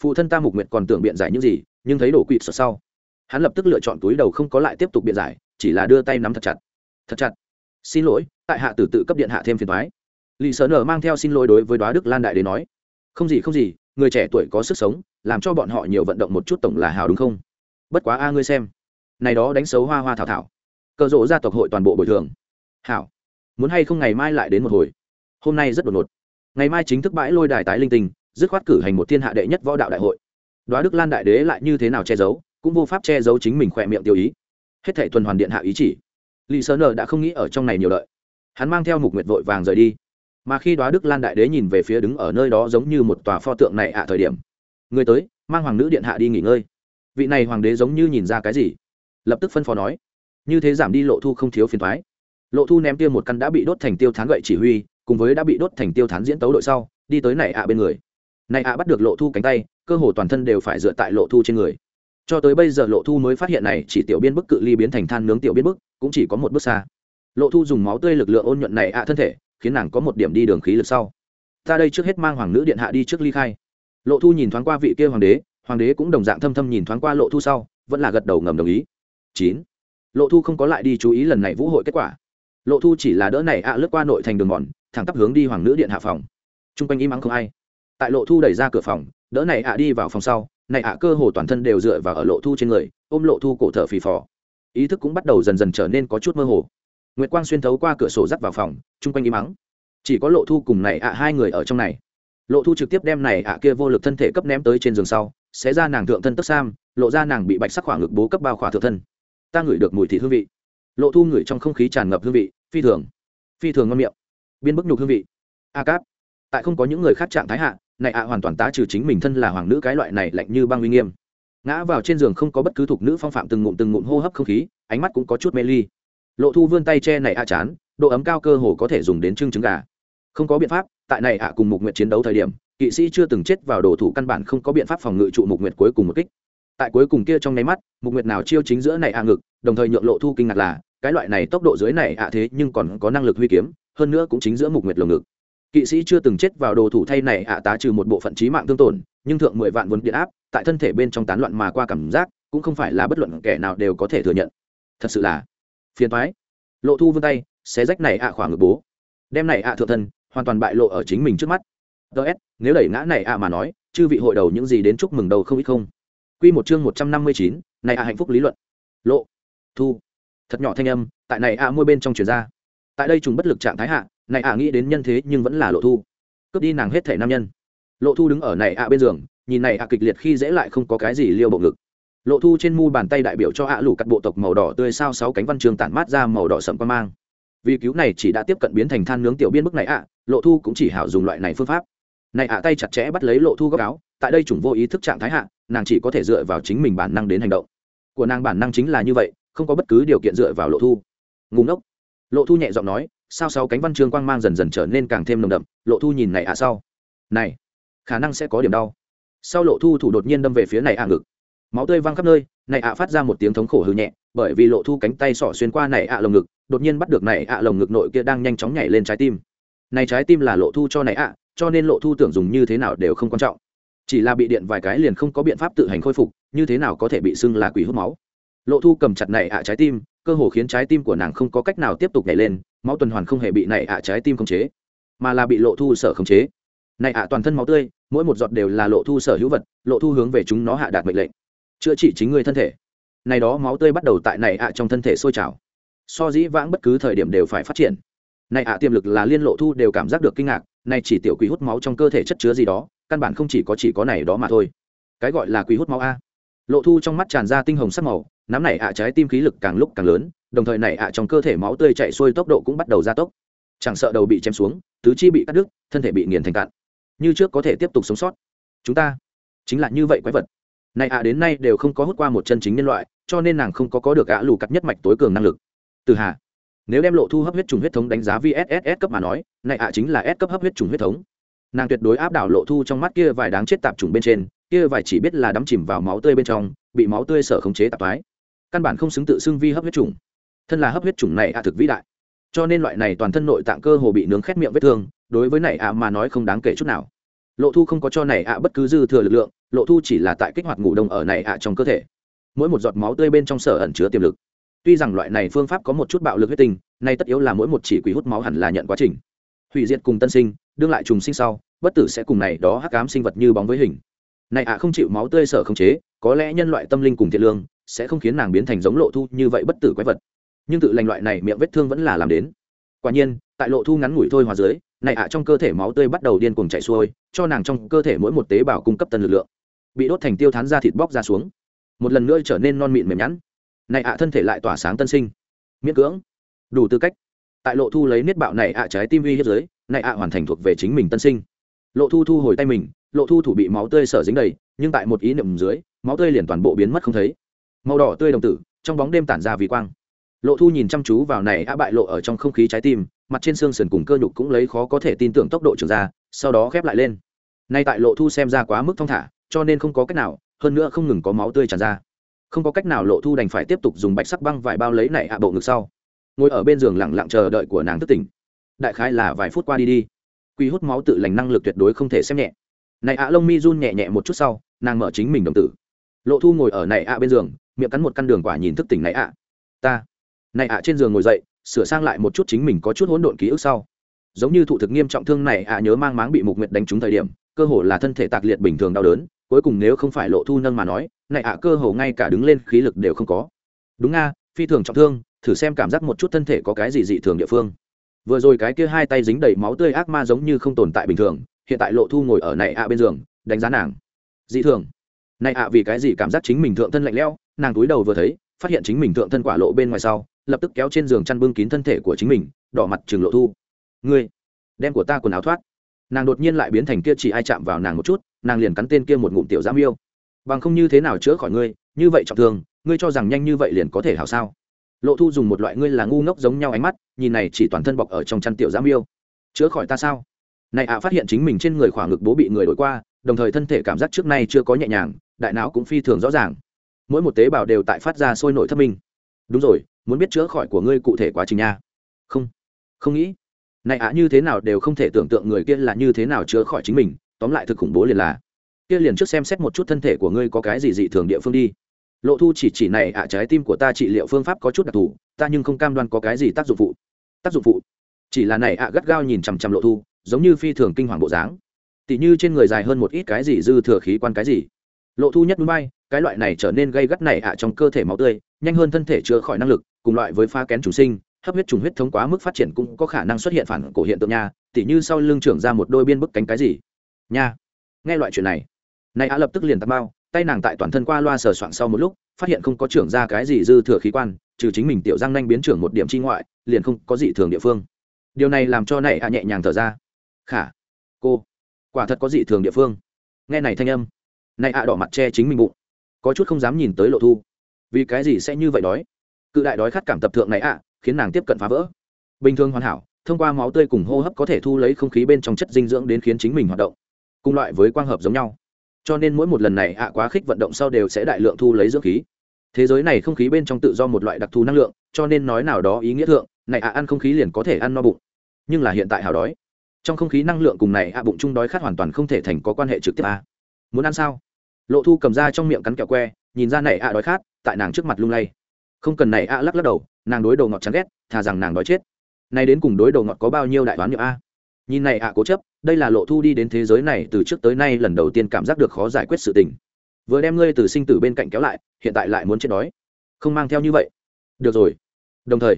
Phụ thân ta mục nguyệt còn tưởng biện giải những gì, nhưng thấy đồ quỵt xuất sau hắn lập tức lựa chọn túi đầu không có lại tiếp tục biện giải, chỉ là đưa tay nắm thật chặt. Thật chặt. Xin lỗi, tại hạ tử tự cấp điện hạ thêm phiền thoái lì sợ nở mang theo xin lỗi đối với đoá đức lan đại đế nói. Không gì không gì, người trẻ tuổi có sức sống, làm cho bọn họ nhiều vận động một chút tổng là hào đúng không? Bất quá a, ngươi xem. Này đó đánh xấu hoa hoa thảo thảo. Cờ rộ gia tộc hội toàn bộ bồi thường. Hảo. Muốn hay không ngày mai lại đến một hồi? Hôm nay rất đột ngột. Ngày mai chính thức bãi lôi đài tái linh tinh, dứt khoát cử hành một thiên hạ đệ nhất võ đạo đại hội. Đoá đức lan đại đế lại như thế nào che giấu? Cũng vô pháp che giấu chính mình khỏe miệng tiêu ý. Hết thảy tuần hoàn điện hạ ý chỉ. Lì sơ nờ đã không nghĩ ở trong này nhiều lợi, hắn mang theo mục nguyệt vội vàng rời đi. Mà khi đoá đức lan đại đế nhìn về phía đứng ở nơi đó giống như một tòa pho tượng này ạ thời điểm người tới mang hoàng nữ điện hạ đi nghỉ ngơi. Vị này hoàng đế giống như nhìn ra cái gì? Lập tức phân phó nói như thế giảm đi lộ thu không thiếu phiền thoái lộ thu ném tiêu một căn đã bị đốt thành tiêu thán gậy chỉ huy cùng với đã bị đốt thành tiêu thán diễn tấu đội sau đi tới này ạ bên người. Này ạ bắt được lộ thu cánh tay cơ hồ toàn thân đều phải dựa tại lộ thu trên người cho tới bây giờ lộ thu mới phát hiện này, chỉ tiểu biên bức cự ly biến thành than nướng tiểu biên bức, cũng chỉ có một bước xa. Lộ thu dùng máu tươi lực lượng ôn nhuận này ạ thân thể, khiến nàng có một điểm đi đường khí lực sau. Ta đây trước hết mang hoàng nữ điện hạ đi trước ly khai. Lộ thu nhìn thoáng qua vị kia hoàng đế hoàng đế cũng đồng dạng thâm thâm nhìn thoáng qua lộ thu sau, vẫn là gật đầu ngầm đồng ý. Chín. Lộ thu không có lại đi chú ý lần này vũ hội kết quả. Lộ thu chỉ là đỡ này ạ lướt qua nội thành đường mòn, thẳng tắp hướng đi hoàng nữ điện hạ phòng. T r u n g quanh im ắng không ai. Tại lộ thu đẩy ra cửa phòng, đỡ này ạ đi vào phòng sau này ạ, cơ hồ toàn thân đều dựa vào ở lộ thu trên người, ôm lộ thu cổ thở phì phò. Ý thức cũng bắt đầu dần dần trở nên có chút mơ hồ. Nguyệt quang xuyên thấu qua cửa sổ dắt vào phòng, chung quanh im mắng chỉ có lộ thu cùng này ạ hai người ở trong này. Lộ thu trực tiếp đem này ạ kia vô lực thân thể cấp ném tới trên giường sau sẽ ra nàng thượng thân tức sam, lộ ra nàng bị bạch sắc khoảng ngực bố cấp bao khỏa thượng thân. Ta ngửi được mùi thịt hương vị. Lộ thu ngửi trong không khí tràn ngập hương vị, phi thường. Phi thường ngon miệng. Biên bức nhục hương vị. A cáp. Tại không có những người khác trạng thái hạ này ạ hoàn toàn tá trừ chính mình thân là hoàng nữ cái loại này lạnh như băng uy nghiêm. Ngã vào trên giường không có bất cứ thuộc nữ phong phạm từng ngụm từng ngụm hô hấp không khí, ánh mắt cũng có chút mê ly. Lộ thu vươn tay che này a chán, độ ấm cao cơ hồ có thể dùng đến trưng trứng gà. Không có biện pháp, tại này ạ cùng mục nguyện chiến đấu thời điểm, kỵ sĩ chưa từng chết vào đồ thủ căn bản không có biện pháp phòng ngự trụ mục nguyện cuối cùng một kích. Tại cuối cùng kia trong nháy mắt, mục nguyệt nào chiêu chính giữa này ạ ngực, đồng thời nhượng lộ thu kinh ngạc là, cái loại này tốc độ dưới này ạ thế nhưng còn có năng lực huy kiếm, hơn nữa cũng chính giữa mục nguyệt lồng ngực kỵ sĩ chưa từng chết vào đồ thủ thay này ạ tá trừ một bộ phận trí mạng thương tổn, nhưng thượng mười vạn vốn điện áp, tại thân thể bên trong tán loạn mà qua cảm giác, cũng không phải là bất luận kẻ nào đều có thể thừa nhận. Thật sự là phiền toái. Lộ thu vươn tay, xé rách này ạ khoảng ngực bố. Đem này ạ thượng thân, hoàn toàn bại lộ ở chính mình trước mắt. Ts nếu đẩy ngã này ạ mà nói, chư vị hội đầu những gì đến chúc mừng đầu không ít không? Quy một chương một trăm năm mươi chín, này ạ hạnh phúc lý luận. Lộ thu. Thật nhỏ thanh âm, tại này ạ môi bên trong truyền ra. Tại đây chúng bất lực trạng thái hạ này ạ nghĩ đến nhân thế nhưng vẫn là lộ thu. Cướp đi nàng hết thể nam nhân. Lộ thu đứng ở này ạ bên giường, nhìn này ạ kịch liệt khi dễ lại không có cái gì liêu bộ ngực. Lộ thu trên mu bàn tay đại biểu cho ạ lũ cắt bộ tộc màu đỏ tươi sao sáu cánh văn trường tản mát ra màu đỏ sậm qua mang. Vì cứu này chỉ đã tiếp cận biến thành than nướng tiểu biên bức này ạ, lộ thu cũng chỉ hảo dùng loại này phương pháp. Này ạ tay chặt chẽ bắt lấy lộ thu góc áo, tại đây chủng vô ý thức trạng thái hạ, nàng chỉ có thể dựa vào chính mình bản năng đến hành động. Của nàng bản năng chính là như vậy, không có bất cứ điều kiện dựa vào lộ thu. Ngùng ốc lộ thu nhẹ giọng nói sao sáu cánh văn chương quang mang dần dần trở nên càng thêm nồng đậm, lộ thu nhìn này ạ sau. Này, khả năng sẽ có điểm đau. Sau lộ thu thủ đột nhiên đâm về phía này ạ ngực. Máu tươi văng khắp nơi, này ạ phát ra một tiếng thống khổ hư nhẹ, bởi vì lộ thu cánh tay sỏ xuyên qua này ạ lồng ngực, đột nhiên bắt được này ạ lồng ngực nội kia đang nhanh chóng nhảy lên trái tim. Này trái tim là lộ thu cho này ạ, cho nên lộ thu tưởng dùng như thế nào đều không quan trọng. Chỉ là bị điện vài cái liền không có biện pháp tự hành khôi phục, như thế nào có thể bị xưng là quỷ hút máu. Lộ thu cầm chặt này ạ trái tim cơ hồ khiến trái tim của nàng không có cách nào tiếp tục nhảy lên, máu tuần hoàn không hề bị nảy ạ trái tim khống chế, mà là bị lộ thu sở khống chế. Này ạ toàn thân máu tươi, mỗi một giọt đều là lộ thu sở hữu vật, lộ thu hướng về chúng nó hạ đạt mệnh lệnh, chữa trị chính người thân thể. Này đó máu tươi bắt đầu tại này ạ trong thân thể sôi trào. So dĩ vãng bất cứ thời điểm đều phải phát triển. Này ạ tiềm lực là liên lộ thu đều cảm giác được kinh ngạc, này chỉ tiểu quỷ hút máu trong cơ thể chất chứa gì đó, căn bản không chỉ có chỉ có này đó mà thôi. Cái gọi là quỷ hút máu a. Lộ thu trong mắt tràn ra tinh hồng sắc màu nắm này ạ trái tim khí lực càng lúc càng lớn, đồng thời này ạ trong cơ thể máu tươi chạy xuôi tốc độ cũng bắt đầu gia tốc. Chẳng sợ đầu bị chém xuống, tứ chi bị cắt đứt, thân thể bị nghiền thành cạn. Như trước có thể tiếp tục sống sót. Chúng ta chính là như vậy quái vật. Này ạ đến nay đều không có hút qua một chân chính nhân loại, cho nên nàng không có có được ạ lù cắt nhất mạch tối cường năng lực. Từ hà, nếu đem lộ thu hấp huyết trùng huyết thống đánh giá vss cấp mà nói, này ạ chính là s cấp hấp huyết trùng huyết thống. Nàng tuyệt đối áp đảo lộ thu trong mắt kia vài đáng chết tạp trùng bên trên, kia vài chỉ biết là đắm chìm vào máu tươi bên trong, bị máu tươi sở khống chế tạp thoái căn bản không xứng tự xưng vi hấp huyết trùng thân là hấp huyết trùng này ạ thực vĩ đại. Cho nên loại này toàn thân nội tạng cơ hồ bị nướng khét miệng vết thương, đối với này ạ mà nói không đáng kể chút nào. Lộ thu không có cho này ạ bất cứ dư thừa lực lượng, lộ thu chỉ là tại kích hoạt ngủ đông ở này ạ trong cơ thể. Mỗi một giọt máu tươi bên trong sở ẩn chứa tiềm lực. Tuy rằng loại này phương pháp có một chút bạo lực huyết tinh, nay tất yếu là mỗi một chỉ quỷ hút máu hẳn là nhận quá trình. Hủy diệt cùng tân sinh, đương lại trùng sinh sau, bất tử sẽ cùng này đó hắc ám sinh vật như bóng với hình. Này ạ không chịu máu tươi sở không chế, có lẽ nhân loại tâm linh cùng thiện lương sẽ không khiến nàng biến thành giống lộ thu như vậy bất tử quái vật. Nhưng tự lành loại này miệng vết thương vẫn là làm đến. Quả nhiên, tại lộ thu ngắn ngủi thôi hòa dưới, này ạ trong cơ thể máu tươi bắt đầu điên cuồng chạy xuôi, cho nàng trong cơ thể mỗi một tế bào cung cấp tân lực lượng. Bị đốt thành tiêu thán ra thịt bóc ra xuống. Một lần nữa trở nên non mịn mềm nhẵn. Này ạ thân thể lại tỏa sáng tân sinh. Miễn cưỡng. Đủ tư cách. Tại lộ thu lấy niết bạo này ạ trái tim uy hiếp dưới, này ạ hoàn thành thuộc về chính mình tân sinh. Lộ thu thu hồi tay mình, lộ thu thủ bị máu tươi sở dính đầy, nhưng tại một ý niệm dưới, máu tươi liền toàn bộ biến mất không thấy màu đỏ tươi đồng tử, trong bóng đêm tản ra vì quang. Lộ thu nhìn chăm chú vào này á bại lộ ở trong không khí trái tim, mặt trên xương sườn cùng cơ nhục cũng lấy khó có thể tin tưởng tốc độ trưởng ra, sau đó khép lại lên. Nay tại lộ thu xem ra quá mức thong thả, cho nên không có cách nào, hơn nữa không ngừng có máu tươi tràn ra. Không có cách nào lộ thu đành phải tiếp tục dùng bạch sắc băng vải bao lấy này ạ bộ ngực sau. Ngồi ở bên giường lặng lặng chờ đợi của nàng thức tỉnh. Đại khái là vài phút qua đi đi. Quy hút máu tự lành năng lực tuyệt đối không thể xem nhẹ. Này ạ lông mi run nhẹ nhẹ một chút sau, nàng mở chính mình đồng tử. Lộ thu ngồi ở này ạ bên giường miệng cắn một căn đường quả nhìn thức tỉnh này ạ. Ta. Này ạ trên giường ngồi dậy, sửa sang lại một chút chính mình có chút hỗn độn ký ức sau. Giống như thụ thực nghiêm trọng thương này ạ nhớ mang máng bị mục nguyệt đánh trúng thời điểm, cơ hồ là thân thể tạc liệt bình thường đau đớn, cuối cùng nếu không phải lộ thu nâng mà nói, này ạ cơ hồ ngay cả đứng lên khí lực đều không có. Đúng nga, phi thường trọng thương, thử xem cảm giác một chút thân thể có cái gì dị thường địa phương. Vừa rồi cái kia hai tay dính đầy máu tươi ác ma giống như không tồn tại bình thường, hiện tại lộ thu ngồi ở này ạ bên giường, đánh giá nàng. Dị thường. Này ạ vì cái gì cảm giác chính mình thượng thân lạnh lẽo nàng túi đầu vừa thấy, phát hiện chính mình thượng thân quả lộ bên ngoài sau, lập tức kéo trên giường chăn bưng kín thân thể của chính mình, đỏ mặt trường lộ thu. Ngươi, đem của ta quần áo thoát. Nàng đột nhiên lại biến thành kia chỉ ai chạm vào nàng một chút, nàng liền cắn tên kia một ngụm tiểu giam yêu bằng không như thế nào chữa khỏi ngươi, như vậy trọng thương, ngươi cho rằng nhanh như vậy liền có thể hảo sao? Lộ thu dùng một loại ngươi là ngu ngốc giống nhau ánh mắt, nhìn này chỉ toàn thân bọc ở trong chăn tiểu giam yêu chữa khỏi ta sao? Này ạ, phát hiện chính mình trên người khoảng ngực bố bị người đổi qua, đồng thời thân thể cảm giác trước nay chưa có nhẹ nhàng, đại não cũng phi thường rõ ràng mỗi một tế bào đều tại phát ra sôi nổi thất minh. Đúng rồi, muốn biết chữa khỏi của ngươi cụ thể quá trình nha. Không không nghĩ. Này ạ, như thế nào đều không thể tưởng tượng người kia là như thế nào chữa khỏi chính mình. Tóm lại thực khủng bố liền là, kia liền trước xem xét một chút thân thể của ngươi có cái gì dị thường địa phương đi. Lộ thu chỉ chỉ này ạ, trái tim của ta trị liệu phương pháp có chút đặc thù, ta nhưng không cam đoan có cái gì tác dụng phụ. Tác dụng phụ? Chỉ là này ạ, gắt gao nhìn chằm chằm lộ thu, giống như phi thường kinh hoàng bộ dáng. Tỉ như trên người dài hơn một ít cái gì dư thừa khí quan cái gì lộ thu nhất núi bay, cái loại này trở nên gây gắt này ạ trong cơ thể máu tươi, nhanh hơn thân thể chữa khỏi năng lực, cùng loại với pha kén trùng sinh, hấp huyết trùng huyết thống quá mức phát triển cũng có khả năng xuất hiện phản cổ hiện tượng nha, tỉ như sau lưng trưởng ra một đôi biên bức cánh cái gì. Nha. Nghe loại chuyện này này ạ lập tức liền tạt bao, tay nàng tại toàn thân qua loa sờ soạn sau một lúc, phát hiện không có trưởng ra cái gì dư thừa khí quan, trừ chính mình tiểu giang nhanh biến trưởng một điểm chi ngoại, liền không có gì thường địa phương. Điều này làm cho này ạ nhẹ nhàng thở ra. Khả, cô, quả thật có dị thường địa phương. Nghe này thanh âm này ạ đỏ mặt che chính mình bụng. Có chút không dám nhìn tới lộ thu. Vì cái gì sẽ như vậy đói? Cự đại đói khát cảm tập thượng này ạ, khiến nàng tiếp cận phá vỡ. Bình thường hoàn hảo, thông qua máu tươi cùng hô hấp có thể thu lấy không khí bên trong chất dinh dưỡng đến khiến chính mình hoạt động. Cùng loại với quang hợp giống nhau. Cho nên mỗi một lần này ạ quá khích vận động sau đều sẽ đại lượng thu lấy dưỡng khí. Thế giới này không khí bên trong tự do một loại đặc thù năng lượng, cho nên nói nào đó ý nghĩa thượng, này ạ ăn không khí liền có thể ăn no bụng. Nhưng là hiện tại hào đói. Trong không khí năng lượng cùng này ạ bụng chung đói khát hoàn toàn không thể thành có quan hệ trực tiếp a muốn ăn sao? Lộ thu cầm ra trong miệng cắn kẹo que, nhìn ra này ạ đói khát, tại nàng trước mặt lung lay. Không cần này ạ lắc lắc đầu, nàng đối đầu ngọt chán ghét, thà rằng nàng đói chết. Nay đến cùng đối đầu ngọt có bao nhiêu đại đoán nhựa a? Nhìn này ạ cố chấp, đây là lộ thu đi đến thế giới này từ trước tới nay lần đầu tiên cảm giác được khó giải quyết sự tình. Vừa đem ngươi từ sinh tử bên cạnh kéo lại, hiện tại lại muốn chết đói. Không mang theo như vậy. Được rồi. Đồng thời,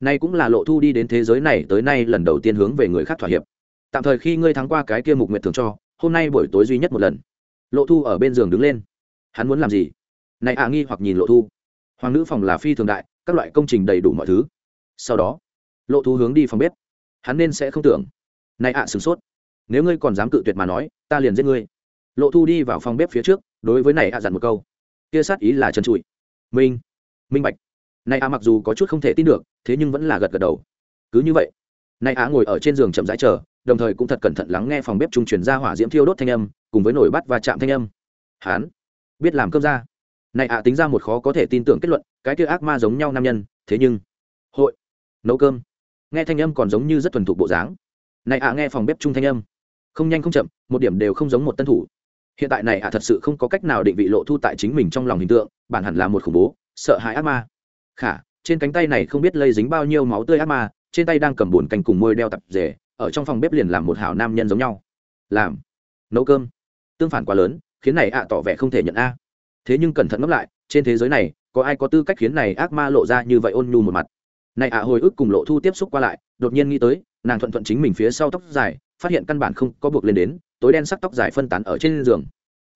nay cũng là lộ thu đi đến thế giới này tới nay lần đầu tiên hướng về người khác thỏa hiệp. Tạm thời khi ngươi thắng qua cái kia mục nguyện thường cho, hôm nay buổi tối duy nhất một lần lộ thu ở bên giường đứng lên. Hắn muốn làm gì? Này ạ nghi hoặc nhìn lộ thu. Hoàng nữ phòng là phi thường đại các loại công trình đầy đủ mọi thứ. Sau đó lộ thu hướng đi phòng bếp. Hắn nên sẽ không tưởng. Này ạ à, sửng sốt. Nếu ngươi còn dám cự tuyệt mà nói ta liền giết ngươi. Lộ thu đi vào phòng bếp phía trước đối với này ạ dặn một câu. Kia sát ý là chân trụi. Minh. Minh bạch. Này ạ mặc dù có chút không thể tin được thế nhưng vẫn là gật gật đầu. Cứ như vậy này ạ ngồi ở trên giường chậm rãi chờ đồng thời cũng thật cẩn thận lắng nghe phòng bếp trung truyền ra hỏa diễm thiêu đốt thanh âm, cùng với nổi bắt và chạm thanh âm. Hán, biết làm cơm ra. Này ạ à, tính ra một khó có thể tin tưởng kết luận, cái kia ác ma giống nhau nam nhân, thế nhưng, hội, nấu cơm. Nghe thanh âm còn giống như rất thuần thục bộ dáng. Này ạ à, nghe phòng bếp trung thanh âm. Không nhanh không chậm, một điểm đều không giống một tân thủ. Hiện tại này ạ à, thật sự không có cách nào định vị lộ thu tại chính mình trong lòng hình tượng, bản hẳn là một khủng bố, sợ hãi ác ma. Khả, trên cánh tay này không biết lây dính bao nhiêu máu tươi ác ma, trên tay đang cầm bùn canh cùng môi đeo tập rể ở trong phòng bếp liền làm một hảo nam nhân giống nhau. Làm. Nấu cơm. Tương phản quá lớn, khiến này ạ tỏ vẻ không thể nhận a. Thế nhưng cẩn thận ngẫm lại, trên thế giới này, có ai có tư cách khiến này ác ma lộ ra như vậy ôn nhu một mặt? Này ạ hồi ức cùng lộ thu tiếp xúc qua lại, đột nhiên nghĩ tới, nàng thuận thuận chính mình phía sau tóc dài, phát hiện căn bản không có buộc lên đến, tối đen sắc tóc dài phân tán ở trên giường.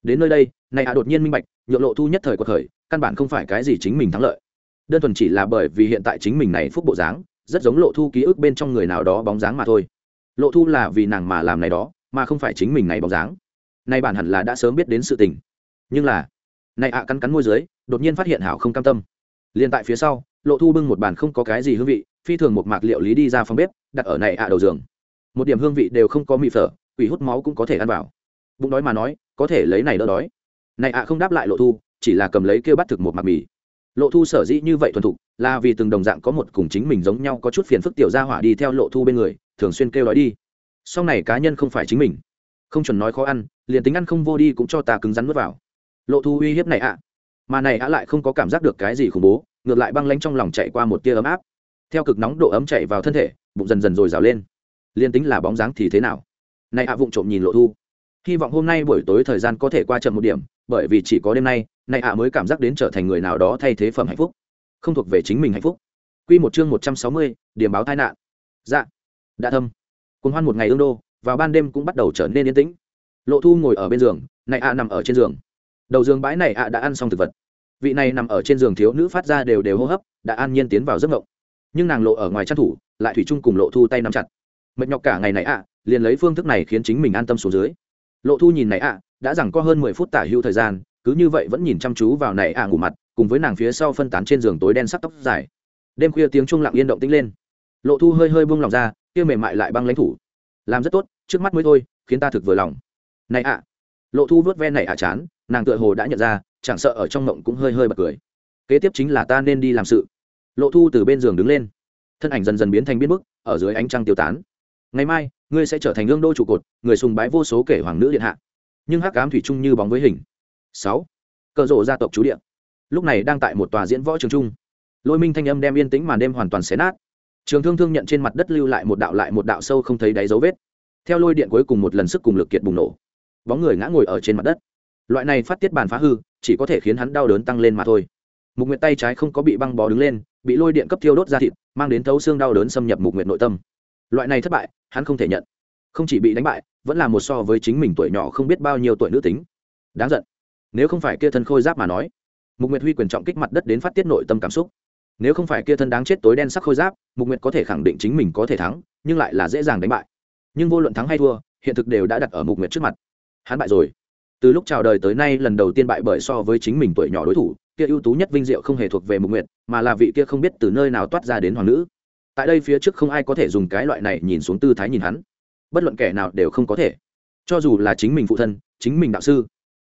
Đến nơi đây, này ạ đột nhiên minh bạch, nhượng lộ thu nhất thời quật khởi, căn bản không phải cái gì chính mình thắng lợi. Đơn thuần chỉ là bởi vì hiện tại chính mình này phúc bộ dáng, rất giống lộ thu ký ức bên trong người nào đó bóng dáng mà thôi lộ thu là vì nàng mà làm này đó, mà không phải chính mình này bóng dáng. Nay bản hẳn là đã sớm biết đến sự tình. Nhưng là, này ạ cắn cắn môi dưới, đột nhiên phát hiện hảo không cam tâm. Liền tại phía sau, lộ thu bưng một bàn không có cái gì hương vị, phi thường một mạc liệu lý đi ra phòng bếp, đặt ở này ạ đầu giường. Một điểm hương vị đều không có mị phở, quỷ hút máu cũng có thể ăn vào. Bụng đói mà nói, có thể lấy này đỡ đói. Này ạ không đáp lại lộ thu, chỉ là cầm lấy kêu bắt thực một mạc mì. Lộ thu sở dĩ như vậy thuần thục, là vì từng đồng dạng có một cùng chính mình giống nhau có chút phiền phức tiểu gia hỏa đi theo lộ thu bên người thường xuyên kêu đói đi. Sau này cá nhân không phải chính mình. Không chuẩn nói khó ăn liền tính ăn không vô đi cũng cho ta cứng rắn n vào. Lộ thu uy hiếp này ạ. Mà này ạ lại không có cảm giác được cái gì khủng bố ngược lại băng lanh trong lòng chạy qua một tia ấm áp. Theo cực nóng độ ấm chạy vào thân thể bụng dần dần rồi rào lên. Liền tính là bóng dáng thì thế nào? Này ạ vụng trộm nhìn lộ thu. Hy vọng hôm nay buổi tối thời gian có thể qua chậm một điểm bởi vì chỉ có đêm nay này ạ mới cảm giác đến trở thành người nào đó thay thế phẩm hạnh phúc. Không thuộc về chính mình hạnh phúc. Quy một chương một trăm sáu mươi, điểm báo tai nạn. Dạ. Đã thâm. cuốn hoan một ngày ương đô, vào ban đêm cũng bắt đầu trở nên yên tĩnh. Lộ Thu ngồi ở bên giường, này ạ nằm ở trên giường. Đầu giường bãi này ạ đã ăn xong thực vật. Vị này nằm ở trên giường thiếu nữ phát ra đều đều hô hấp, đã an nhiên tiến vào giấc ngộng Nhưng nàng lộ ở ngoài chăn thủ, lại thủy chung cùng Lộ Thu tay nắm chặt. Mệt nhọc cả ngày này ạ, liền lấy phương thức này khiến chính mình an tâm xuống dưới. Lộ Thu nhìn này ạ, đã rằng có hơn mười phút tả hữu thời gian, cứ như vậy vẫn nhìn chăm chú vào này ạ ngủ mặt, cùng với nàng phía sau phân tán trên giường tối đen sắc tóc dài đêm khuya tiếng trung lặng yên động tĩnh lên lộ thu hơi hơi buông lòng ra kia mềm mại lại băng lãnh thủ. Làm rất tốt, trước mắt mới thôi, khiến ta thực vừa lòng. Này ạ. Lộ thu vớt ven này ạ chán, nàng tựa hồ đã nhận ra, chẳng sợ ở trong mộng cũng hơi hơi bật cười. Kế tiếp chính là ta nên đi làm sự. Lộ thu từ bên giường đứng lên. Thân ảnh dần dần biến thành biến bức, ở dưới ánh trăng tiêu tán. Ngày mai, ngươi sẽ trở thành gương đô trụ cột, người sùng bái vô số kể hoàng nữ điện hạ. Nhưng hắc cám thủy chung như bóng với hình. Sáu. Cờ rộ gia tộc chú điện lúc này đang tại một tòa diễn võ trường trung lôi minh thanh âm đem yên tĩnh màn đêm hoàn toàn xé nát trường thương thương nhận trên mặt đất lưu lại một đạo lại một đạo sâu không thấy đáy dấu vết. Theo lôi điện cuối cùng một lần sức cùng lực kiệt bùng nổ. Bóng người ngã ngồi ở trên mặt đất. Loại này phát tiết bàn phá hư, chỉ có thể khiến hắn đau đớn tăng lên mà thôi. Mục nguyệt tay trái không có bị băng bó đứng lên, bị lôi điện cấp thiêu đốt ra thịt, mang đến thấu xương đau đớn xâm nhập mục nguyệt nội tâm. Loại này thất bại, hắn không thể nhận. Không chỉ bị đánh bại, vẫn là một so với chính mình tuổi nhỏ không biết bao nhiêu tuổi nữ tính. Đáng giận. Nếu không phải kia thân khôi giáp mà nói, mục nguyệt huy quyền trọng kích mặt đất đến phát tiết nội tâm cảm xúc nếu không phải kia thân đáng chết tối đen sắc khôi giáp, mục nguyệt có thể khẳng định chính mình có thể thắng, nhưng lại là dễ dàng đánh bại. Nhưng vô luận thắng hay thua, hiện thực đều đã đặt ở mục nguyệt trước mặt. Hắn bại rồi. Từ lúc chào đời tới nay, lần đầu tiên bại bởi so với chính mình tuổi nhỏ đối thủ, kia ưu tú nhất vinh diệu không hề thuộc về mục nguyệt, mà là vị kia không biết từ nơi nào toát ra đến hoàng nữ. Tại đây phía trước không ai có thể dùng cái loại này nhìn xuống tư thái nhìn hắn. Bất luận kẻ nào đều không có thể. Cho dù là chính mình phụ thân, chính mình đạo sư,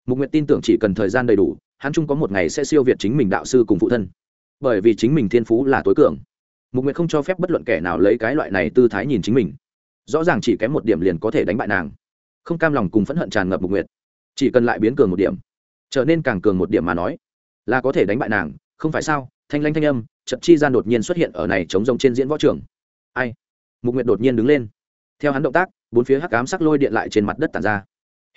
mục nguyệt tin tưởng chỉ cần thời gian đầy đủ, hắn chung có một ngày sẽ siêu việt chính mình đạo sư cùng phụ thân bởi vì chính mình thiên phú là tối cường. Mục nguyệt không cho phép bất luận kẻ nào lấy cái loại này tư thái nhìn chính mình. Rõ ràng chỉ kém một điểm liền có thể đánh bại nàng. Không cam lòng cùng phẫn hận tràn ngập mục nguyệt. Chỉ cần lại biến cường một điểm, trở nên càng cường một điểm mà nói, là có thể đánh bại nàng, không phải sao? Thanh lanh thanh âm trận chi gian đột nhiên xuất hiện ở này chống rông trên diễn võ trường. Ai? Mục nguyệt đột nhiên đứng lên. Theo hắn động tác, bốn phía hắc cám sắc lôi điện lại trên mặt đất tàn ra.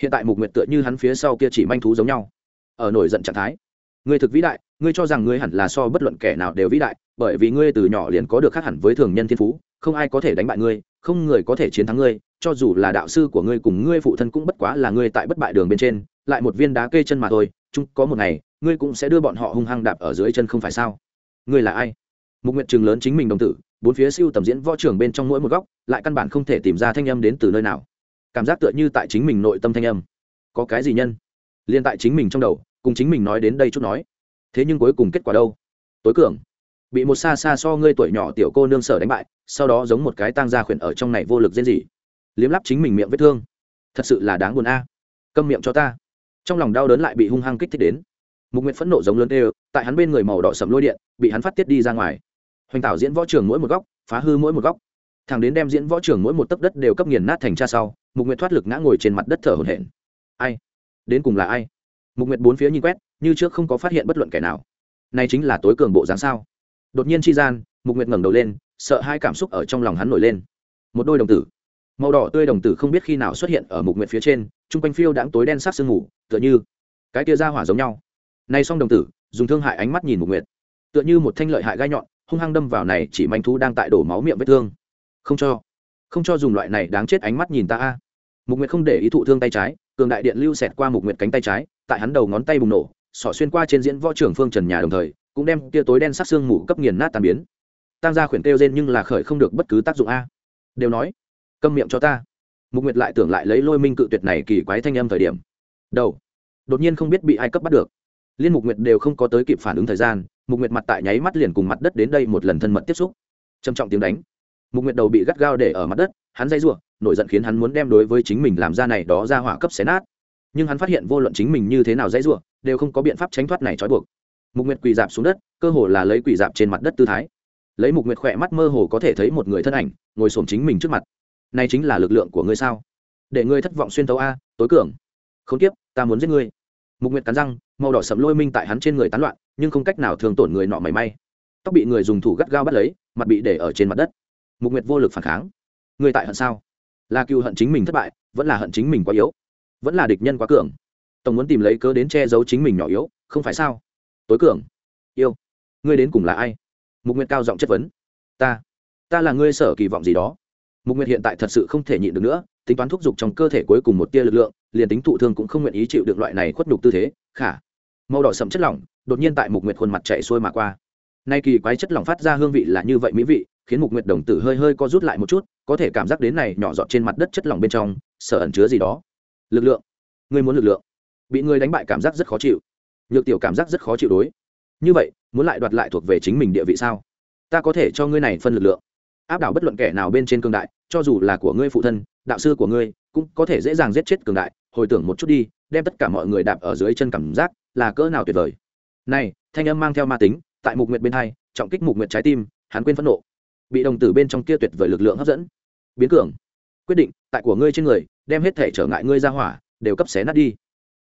Hiện tại mục nguyệt tựa như hắn phía sau kia chỉ manh thú giống nhau, ở nổi giận trạng thái. Người thực vĩ đại ngươi cho rằng ngươi hẳn là so bất luận kẻ nào đều vĩ đại, bởi vì ngươi từ nhỏ liền có được khác hẳn với thường nhân thiên phú, không ai có thể đánh bại ngươi, không người có thể chiến thắng ngươi, cho dù là đạo sư của ngươi cùng ngươi phụ thân cũng bất quá là ngươi tại bất bại đường bên trên, lại một viên đá kê chân mà thôi, chung có một ngày, ngươi cũng sẽ đưa bọn họ hung hăng đạp ở dưới chân không phải sao? Ngươi là ai? Mục nguyện trường lớn chính mình đồng tử, bốn phía siêu tầm diễn võ trường bên trong mỗi một góc, lại căn bản không thể tìm ra thanh âm đến từ nơi nào. Cảm giác tựa như tại chính mình nội tâm thanh âm. Có cái gì nhân? Liên tại chính mình trong đầu, cùng chính mình nói đến đây chút nói thế nhưng cuối cùng kết quả đâu? Tối cường. Bị một xa xa so ngươi tuổi nhỏ tiểu cô nương sở đánh bại, sau đó giống một cái tang gia khuyển ở trong này vô lực diễn gì liếm lắp chính mình miệng vết thương. Thật sự là đáng buồn a. Câm miệng cho ta. Trong lòng đau đớn lại bị hung hăng kích thích đến. Mục nguyện phẫn nộ giống lớn đều, tại hắn bên người màu đỏ sầm lôi điện, bị hắn phát tiết đi ra ngoài. Hoành tạo diễn võ trường mỗi một góc, phá hư mỗi một góc. Thằng đến đem diễn võ trường mỗi một tấc đất đều cấp nghiền nát thành cha sau, mục nguyện thoát lực ngã ngồi trên mặt đất thở hổn hển. Ai? Đến cùng là ai? Mục nguyện bốn phía nhìn quét như trước không có phát hiện bất luận kẻ nào. Này chính là tối cường bộ dáng sao? Đột nhiên chi gian, mục nguyệt ngẩng đầu lên, sợ hai cảm xúc ở trong lòng hắn nổi lên. Một đôi đồng tử. Màu đỏ tươi đồng tử không biết khi nào xuất hiện ở mục nguyệt phía trên, chung quanh phiêu đãng tối đen sắc sương mù, tựa như cái tia ra hỏa giống nhau. Nay xong đồng tử, dùng thương hại ánh mắt nhìn mục nguyệt. Tựa như một thanh lợi hại gai nhọn, hung hăng đâm vào này chỉ manh thú đang tại đổ máu miệng vết thương. Không cho. Không cho dùng loại này đáng chết ánh mắt nhìn ta a. Mục nguyệt không để ý thụ thương tay trái, cường đại điện lưu xẹt qua mục nguyệt cánh tay trái, tại hắn đầu ngón tay bùng nổ sọ xuyên qua trên diễn võ trưởng phương trần nhà đồng thời, cũng đem tia tối đen sắc xương mù cấp nghiền nát tàn biến. Tăng ra khuyển kêu rên nhưng là khởi không được bất cứ tác dụng a. Đều nói, câm miệng cho ta. Mục nguyệt lại tưởng lại lấy lôi minh cự tuyệt này kỳ quái thanh âm thời điểm. Đầu, đột nhiên không biết bị ai cấp bắt được. Liên mục nguyệt đều không có tới kịp phản ứng thời gian, mục nguyệt mặt tại nháy mắt liền cùng mặt đất đến đây một lần thân mật tiếp xúc. Trầm trọng tiếng đánh. Mục nguyệt đầu bị gắt gao để ở mặt đất, hắn dây rủa, nổi giận khiến hắn muốn đem đối với chính mình làm ra này đó ra hỏa cấp xé nát nhưng hắn phát hiện vô luận chính mình như thế nào dây rủa, đều không có biện pháp tránh thoát này trói buộc. Mục nguyệt quỳ dạp xuống đất, cơ hồ là lấy quỳ dạp trên mặt đất tư thái. Lấy mục nguyệt khỏe mắt mơ hồ có thể thấy một người thân ảnh, ngồi xổm chính mình trước mặt. Này chính là lực lượng của ngươi sao? Để ngươi thất vọng xuyên tấu a, tối cường. Không tiếp ta muốn giết ngươi. Mục nguyệt cắn răng, màu đỏ sẫm lôi minh tại hắn trên người tán loạn, nhưng không cách nào thường tổn người nọ mảy may. Tóc bị người dùng thủ gắt gao bắt lấy, mặt bị để ở trên mặt đất. Mục nguyệt vô lực phản kháng. Người tại hận sao? Là cựu hận chính mình thất bại, vẫn là hận chính mình quá yếu vẫn là địch nhân quá cường. Tổng muốn tìm lấy cớ đến che giấu chính mình nhỏ yếu, không phải sao? Tối cường. Yêu. Ngươi đến cùng là ai? Mục nguyệt cao giọng chất vấn. Ta. Ta là ngươi sở kỳ vọng gì đó. Mục nguyệt hiện tại thật sự không thể nhịn được nữa, tính toán thúc giục trong cơ thể cuối cùng một tia lực lượng, liền tính thụ thương cũng không nguyện ý chịu được loại này khuất nhục tư thế, khả. Màu đỏ sậm chất lỏng, đột nhiên tại mục nguyệt khuôn mặt chạy xuôi mà qua. Nay kỳ quái chất lỏng phát ra hương vị là như vậy mỹ vị, khiến mục nguyệt đồng tử hơi hơi co rút lại một chút, có thể cảm giác đến này nhỏ giọt trên mặt đất chất lỏng bên trong, sợ ẩn chứa gì đó lực lượng. Ngươi muốn lực lượng. Bị người đánh bại cảm giác rất khó chịu. Nhược tiểu cảm giác rất khó chịu đối. Như vậy, muốn lại đoạt lại thuộc về chính mình địa vị sao? Ta có thể cho ngươi này phân lực lượng. Áp đảo bất luận kẻ nào bên trên cương đại, cho dù là của ngươi phụ thân, đạo sư của ngươi, cũng có thể dễ dàng giết chết cường đại. Hồi tưởng một chút đi, đem tất cả mọi người đạp ở dưới chân cảm giác là cỡ nào tuyệt vời. Này, thanh âm mang theo ma tính, tại mục nguyệt bên hai, trọng kích mục nguyệt trái tim, hắn quên phẫn nộ. Bị đồng tử bên trong kia tuyệt vời lực lượng hấp dẫn. Biến cường quyết định, tại của ngươi trên người, đem hết thể trở ngại ngươi ra hỏa, đều cấp xé nát đi.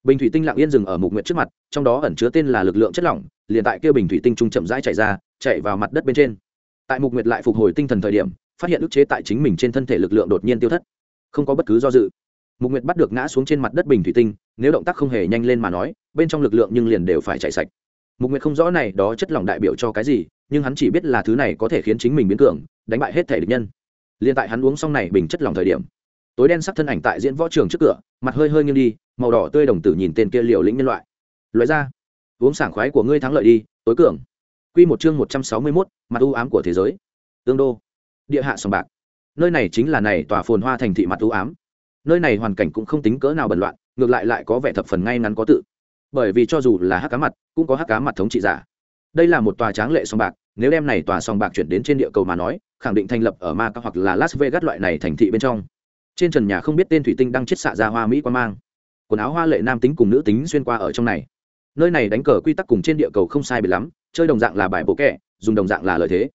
Bình thủy tinh lặng yên dừng ở mục nguyệt trước mặt, trong đó ẩn chứa tên là lực lượng chất lỏng, liền tại kia bình thủy tinh trung chậm rãi chạy ra, chạy vào mặt đất bên trên. Tại mục nguyệt lại phục hồi tinh thần thời điểm, phát hiện ức chế tại chính mình trên thân thể lực lượng đột nhiên tiêu thất. Không có bất cứ do dự. Mục nguyệt bắt được ngã xuống trên mặt đất bình thủy tinh, nếu động tác không hề nhanh lên mà nói, bên trong lực lượng nhưng liền đều phải chạy sạch. Mục nguyệt không rõ này đó chất lỏng đại biểu cho cái gì, nhưng hắn chỉ biết là thứ này có thể khiến chính mình biến cường, đánh bại hết thể địch nhân liền tại hắn uống xong này bình chất lòng thời điểm, tối đen sắc thân ảnh tại diễn võ trường trước cửa, mặt hơi hơi nghiêng đi, màu đỏ tươi đồng tử nhìn tên kia liều lĩnh nhân loại. Loại ra, uống sảng khoái của ngươi thắng lợi đi, tối cường. Quy một chương một trăm sáu mươi mốt, mặt u ám của thế giới. Tương đô, địa hạ sòng bạc. Nơi này chính là này tòa phồn hoa thành thị mặt u ám. Nơi này hoàn cảnh cũng không tính cỡ nào bẩn loạn, ngược lại lại có vẻ thập phần ngay ngắn có tự. Bởi vì cho dù là hắc cá mặt, cũng có hắc cá mặt thống trị giả. Đây là một tòa tráng lệ sòng bạc nếu đem này tòa sòng bạc chuyển đến trên địa cầu mà nói, khẳng định thành lập ở ma hoặc là las vegas loại này thành thị bên trong. Trên trần nhà không biết tên thủy tinh đang chết xạ ra hoa mỹ quan mang. Quần áo hoa lệ nam tính cùng nữ tính xuyên qua ở trong này. Nơi này đánh cờ quy tắc cùng trên địa cầu không sai biệt lắm, chơi đồng dạng là bài bộ kẹ, dùng đồng dạng là lợi thế.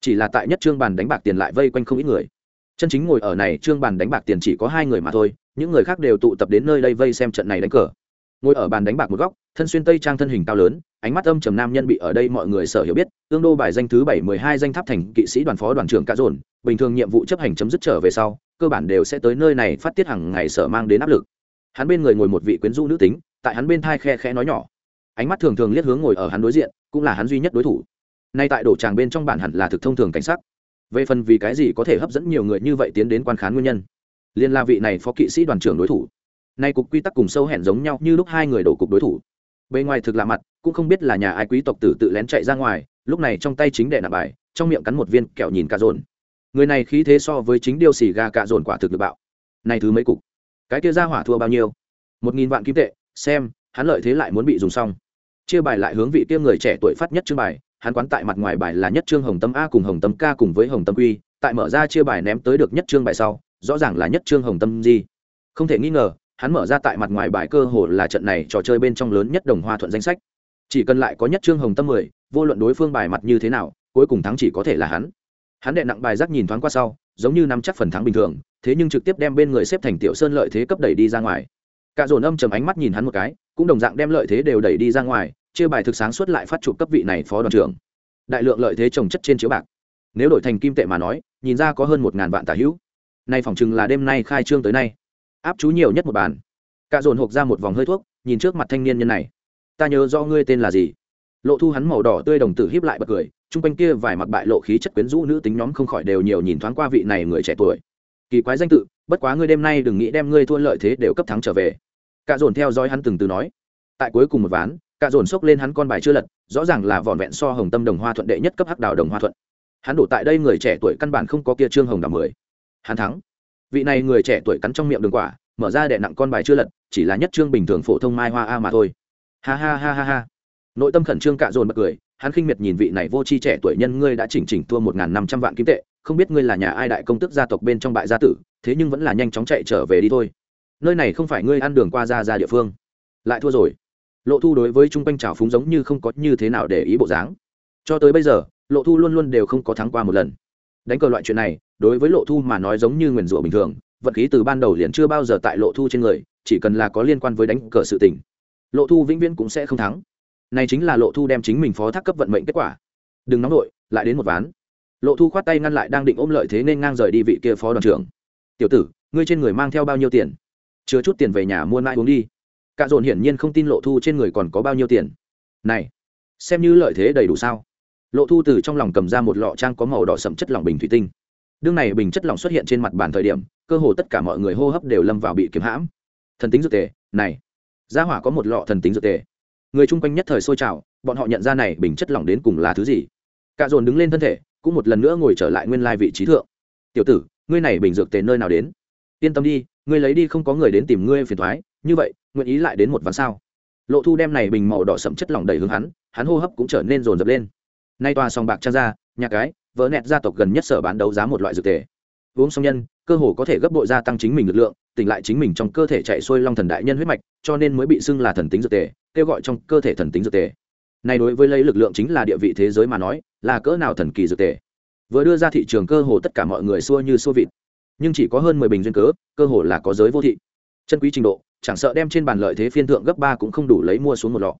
Chỉ là tại nhất trương bàn đánh bạc tiền lại vây quanh không ít người. Chân chính ngồi ở này trương bàn đánh bạc tiền chỉ có hai người mà thôi, những người khác đều tụ tập đến nơi đây vây xem trận này đánh cờ. Ngồi ở bàn đánh bạc một góc, thân xuyên tây trang thân hình cao lớn ánh mắt âm trầm nam nhân bị ở đây mọi người sở hiểu biết, tương đô bài danh thứ bảy mười hai danh tháp thành kỵ sĩ đoàn phó đoàn trưởng cả dồn, bình thường nhiệm vụ chấp hành chấm dứt trở về sau, cơ bản đều sẽ tới nơi này phát tiết hàng ngày sở mang đến áp lực. Hắn bên người ngồi một vị quyến rũ nữ tính, tại hắn bên thai khe khẽ nói nhỏ. Ánh mắt thường thường liếc hướng ngồi ở hắn đối diện, cũng là hắn duy nhất đối thủ. Nay tại đổ tràng bên trong bản hẳn là thực thông thường cảnh sắc. Về phần vì cái gì có thể hấp dẫn nhiều người như vậy tiến đến quan khán nguyên nhân, liên la vị này phó kỵ sĩ đoàn trưởng đối thủ. Nay cục quy tắc cùng sâu hẹn giống nhau như lúc hai người đổ cục đối thủ. Bề ngoài thực lạ mặt cũng không biết là nhà ai quý tộc tử tự lén chạy ra ngoài, lúc này trong tay chính đệ nạp bài, trong miệng cắn một viên kẹo nhìn cà dồn người này khí thế so với chính điêu xì gà cà dồn quả thực được bạo. Này thứ mấy cục? Cái kia ra hỏa thua bao nhiêu? Một nghìn vạn kim tệ, xem, hắn lợi thế lại muốn bị dùng xong. Chia bài lại hướng vị kia người trẻ tuổi phát nhất chương bài, hắn quán tại mặt ngoài bài là nhất trương hồng tâm a cùng hồng tâm k cùng với hồng tâm quy, tại mở ra chia bài ném tới được nhất trương bài sau, rõ ràng là nhất trương hồng tâm di. Không thể nghi ngờ, hắn mở ra tại mặt ngoài bài cơ hồ là trận này trò chơi bên trong lớn nhất đồng hoa thuận danh sách chỉ cần lại có nhất trương hồng tâm mười, vô luận đối phương bài mặt như thế nào, cuối cùng thắng chỉ có thể là hắn. Hắn đệ nặng bài giác nhìn thoáng qua sau, giống như nắm chắc phần thắng bình thường, thế nhưng trực tiếp đem bên người xếp thành tiểu sơn lợi thế cấp đẩy đi ra ngoài. Cả dồn âm chầm ánh mắt nhìn hắn một cái, cũng đồng dạng đem lợi thế đều đẩy đi ra ngoài, chia bài thực sáng suốt lại phát chụp cấp vị này phó đoàn trưởng. Đại lượng lợi thế trồng chất trên chiếu bạc. Nếu đổi thành kim tệ mà nói, nhìn ra có hơn một ngàn vạn tả hữu. Nay phòng chừng là đêm nay khai trương tới nay. Áp chú nhiều nhất một bàn. Cả dồn hộp ra một vòng hơi thuốc, nhìn trước mặt thanh niên nhân này ta nhớ do ngươi tên là gì. Lộ thu hắn màu đỏ tươi đồng tử hiếp lại bật cười, chung quanh kia vài mặt bại lộ khí chất quyến rũ nữ tính nhóm không khỏi đều nhiều nhìn thoáng qua vị này người trẻ tuổi. Kỳ quái danh tự, bất quá ngươi đêm nay đừng nghĩ đem ngươi thua lợi thế đều cấp thắng trở về. Cả dồn theo dõi hắn từng từ nói. Tại cuối cùng một ván cả dồn xốc lên hắn con bài chưa lật, rõ ràng là vỏn vẹn so hồng tâm đồng hoa thuận đệ nhất cấp hắc đào đồng hoa thuận. Hắn đổ tại đây người trẻ tuổi căn bản không có kia trương hồng đào mười. Hắn thắng. Vị này người trẻ tuổi cắn trong miệng đường quả, mở ra đệ nặng con bài chưa lật, chỉ là nhất trương bình thường phổ thông mai hoa a mà thôi ha ha ha ha ha. Nội tâm khẩn trương cạ dồn bật cười, hắn khinh miệt nhìn vị này vô tri trẻ tuổi nhân ngươi đã chỉnh chỉnh thua một n g h n năm trăm vạn kim tệ, không biết ngươi là nhà ai đại công tức gia tộc bên trong bại gia tử, thế nhưng vẫn là nhanh chóng chạy trở về đi thôi. Nơi này không phải ngươi ăn đường qua ra ra địa phương. Lại thua rồi. Lộ thu đối với chung quanh trào phúng giống như không có như thế nào để ý bộ dáng. Cho tới bây giờ, lộ thu luôn luôn đều không có thắng qua một lần. Đánh cờ loại chuyện này, đối với lộ thu mà nói giống như nguyền rủa bình thường, vận khí từ ban đầu liền chưa bao giờ tại lộ thu trên người, chỉ cần là có liên quan với đánh cờ sự tình lộ thu vĩnh viễn cũng sẽ không thắng. Này chính là lộ thu đem chính mình phó thác cấp vận mệnh kết quả. Đừng nóng đội lại đến một ván. Lộ thu khoát tay ngăn lại đang định ôm lợi thế nên ngang rời đi vị kia phó đoàn trưởng. Tiểu tử, ngươi trên người mang theo bao nhiêu tiền? Chứa chút tiền về nhà mua mãi uống đi. Cả dồn hiển nhiên không tin lộ thu trên người còn có bao nhiêu tiền. Này, xem như lợi thế đầy đủ sao? Lộ thu từ trong lòng cầm ra một lọ trang có màu đỏ sậm chất lỏng bình thủy tinh. Đương này bình chất lỏng xuất hiện trên mặt bàn thời điểm, cơ hồ tất cả mọi người hô hấp đều lâm vào bị kiếm hãm. Thần tính dược tề, này gia hỏa có một lọ thần tính dược tề. Người chung quanh nhất thời sôi trào, bọn họ nhận ra này bình chất lỏng đến cùng là thứ gì. Cả dồn đứng lên thân thể, cũng một lần nữa ngồi trở lại nguyên lai vị trí thượng. Tiểu tử, ngươi này bình dược tề nơi nào đến? Yên tâm đi, ngươi lấy đi không có người đến tìm ngươi phiền thoái, như vậy, nguyện ý lại đến một ván sao? Lộ thu đem này bình màu đỏ sậm chất lỏng đầy hướng hắn hắn hô hấp cũng trở nên rồn rập lên. Nay tòa sòng bạc trang ra, nhà cái vợ nẹt gia tộc gần nhất sở bán đấu giá một loại dược tề. Uống xong nhân, cơ hồ có thể gấp bội gia tăng chính mình lực lượng, tỉnh lại chính mình trong cơ thể chạy xuôi long thần đại nhân huyết mạch cho nên mới bị xưng là thần tính dược tề, kêu gọi trong cơ thể thần tính dược tề. Này đối với lấy lực lượng chính là địa vị thế giới mà nói, là cỡ nào thần kỳ dược tề. Vừa đưa ra thị trường cơ hồ tất cả mọi người xua như xua vịt. Nhưng chỉ có hơn mười bình duyên cớ, cơ hồ là có giới vô thị. Chân quý trình độ, chẳng sợ đem trên bàn lợi thế phiên thượng gấp ba cũng không đủ lấy mua xuống một lọ.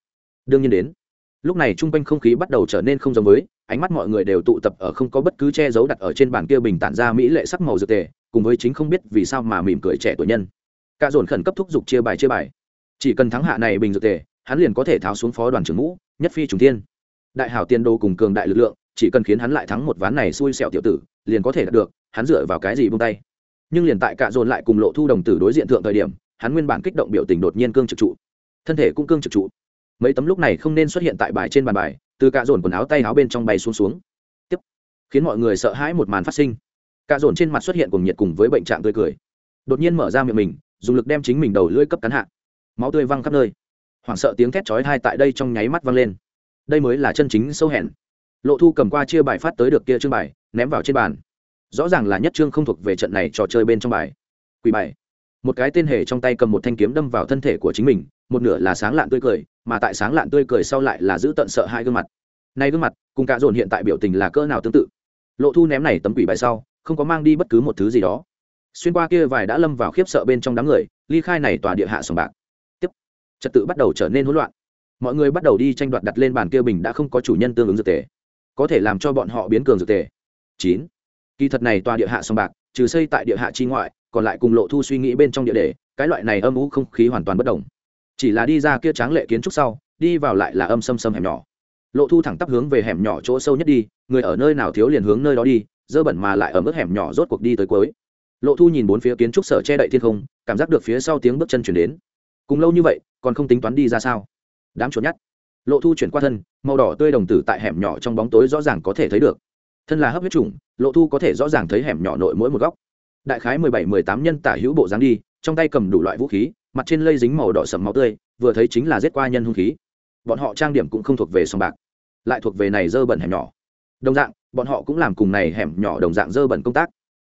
Đương nhiên đến, lúc này chung quanh không khí bắt đầu trở nên không giống với, ánh mắt mọi người đều tụ tập ở không có bất cứ che giấu đặt ở trên bàn kia bình tản ra mỹ lệ sắc màu dược tề, cùng với chính không biết vì sao mà mỉm cười trẻ tuổi nhân. Cả dồn khẩn cấp thúc giục chia bài chia bài chỉ cần thắng hạ này bình dược tề, hắn liền có thể tháo xuống phó đoàn trưởng ngũ, nhất phi trùng thiên. Đại hảo tiên đô cùng cường đại lực lượng, chỉ cần khiến hắn lại thắng một ván này xui xẻo tiểu tử, liền có thể đạt được, hắn dựa vào cái gì buông tay. Nhưng liền tại cạ dồn lại cùng lộ thu đồng tử đối diện thượng thời điểm, hắn nguyên bản kích động biểu tình đột nhiên cương trực trụ. Thân thể cũng cương trực trụ. Mấy tấm lúc này không nên xuất hiện tại bài trên bàn bài, từ cạ dồn quần áo tay áo bên trong bay xuống xuống. Tiếp. Khiến mọi người sợ hãi một màn phát sinh. Cạ dồn trên mặt xuất hiện cùng nhiệt cùng với bệnh trạng tươi cười. Đột nhiên mở ra miệng mình, dùng lực đem chính mình đầu lưỡi cấp cắn hạ máu tươi văng khắp nơi. Hoảng sợ tiếng thét chói hai tại đây trong nháy mắt văng lên. Đây mới là chân chính sâu hẹn. Lộ thu cầm qua chia bài phát tới được kia chương bài, ném vào trên bàn. Rõ ràng là nhất trương không thuộc về trận này trò chơi bên trong bài. Quỷ bài. Một cái tên hề trong tay cầm một thanh kiếm đâm vào thân thể của chính mình, một nửa là sáng lạn tươi cười, mà tại sáng lạn tươi cười sau lại là giữ tận sợ hai gương mặt. Nay gương mặt, cùng cả dồn hiện tại biểu tình là cỡ nào tương tự. Lộ thu ném này tấm quỷ bài sau, không có mang đi bất cứ một thứ gì đó. Xuyên qua kia vài đã lâm vào khiếp sợ bên trong đám người, ly khai này tòa địa hạ sòng bạc trật tự bắt đầu trở nên hỗn loạn. Mọi người bắt đầu đi tranh đoạt đặt lên bàn kia bình đã không có chủ nhân tương ứng dược tề. Có thể làm cho bọn họ biến cường dược tề. Chín. Kỳ thật này tòa địa hạ sông bạc, trừ xây tại địa hạ chi ngoại, còn lại cùng lộ thu suy nghĩ bên trong địa đề, cái loại này âm ú không khí hoàn toàn bất đồng. Chỉ là đi ra kia tráng lệ kiến trúc sau, đi vào lại là âm xâm xâm hẻm nhỏ. Lộ thu thẳng tắp hướng về hẻm nhỏ chỗ sâu nhất đi, người ở nơi nào thiếu liền hướng nơi đó đi, dơ bẩn mà lại ở mức hẻm nhỏ rốt cuộc đi tới cuối. Lộ thu nhìn bốn phía kiến trúc sở che đậy thiên không, cảm giác được phía sau tiếng bước chân chuyển đến cùng lâu như vậy, còn không tính toán đi ra sao? Đám chuột nhát lộ thu chuyển qua thân, màu đỏ tươi đồng tử tại hẻm nhỏ trong bóng tối rõ ràng có thể thấy được. Thân là hấp huyết chủng, lộ thu có thể rõ ràng thấy hẻm nhỏ nội mỗi một góc. Đại khái mười bảy, mười tám nhân tả hữu bộ dáng đi, trong tay cầm đủ loại vũ khí, mặt trên lây dính màu đỏ sầm máu tươi, vừa thấy chính là giết qua nhân hung khí. Bọn họ trang điểm cũng không thuộc về sòng bạc, lại thuộc về này dơ bẩn hẻm nhỏ. Đồng dạng, bọn họ cũng làm cùng này hẻm nhỏ đồng dạng dơ bẩn công tác.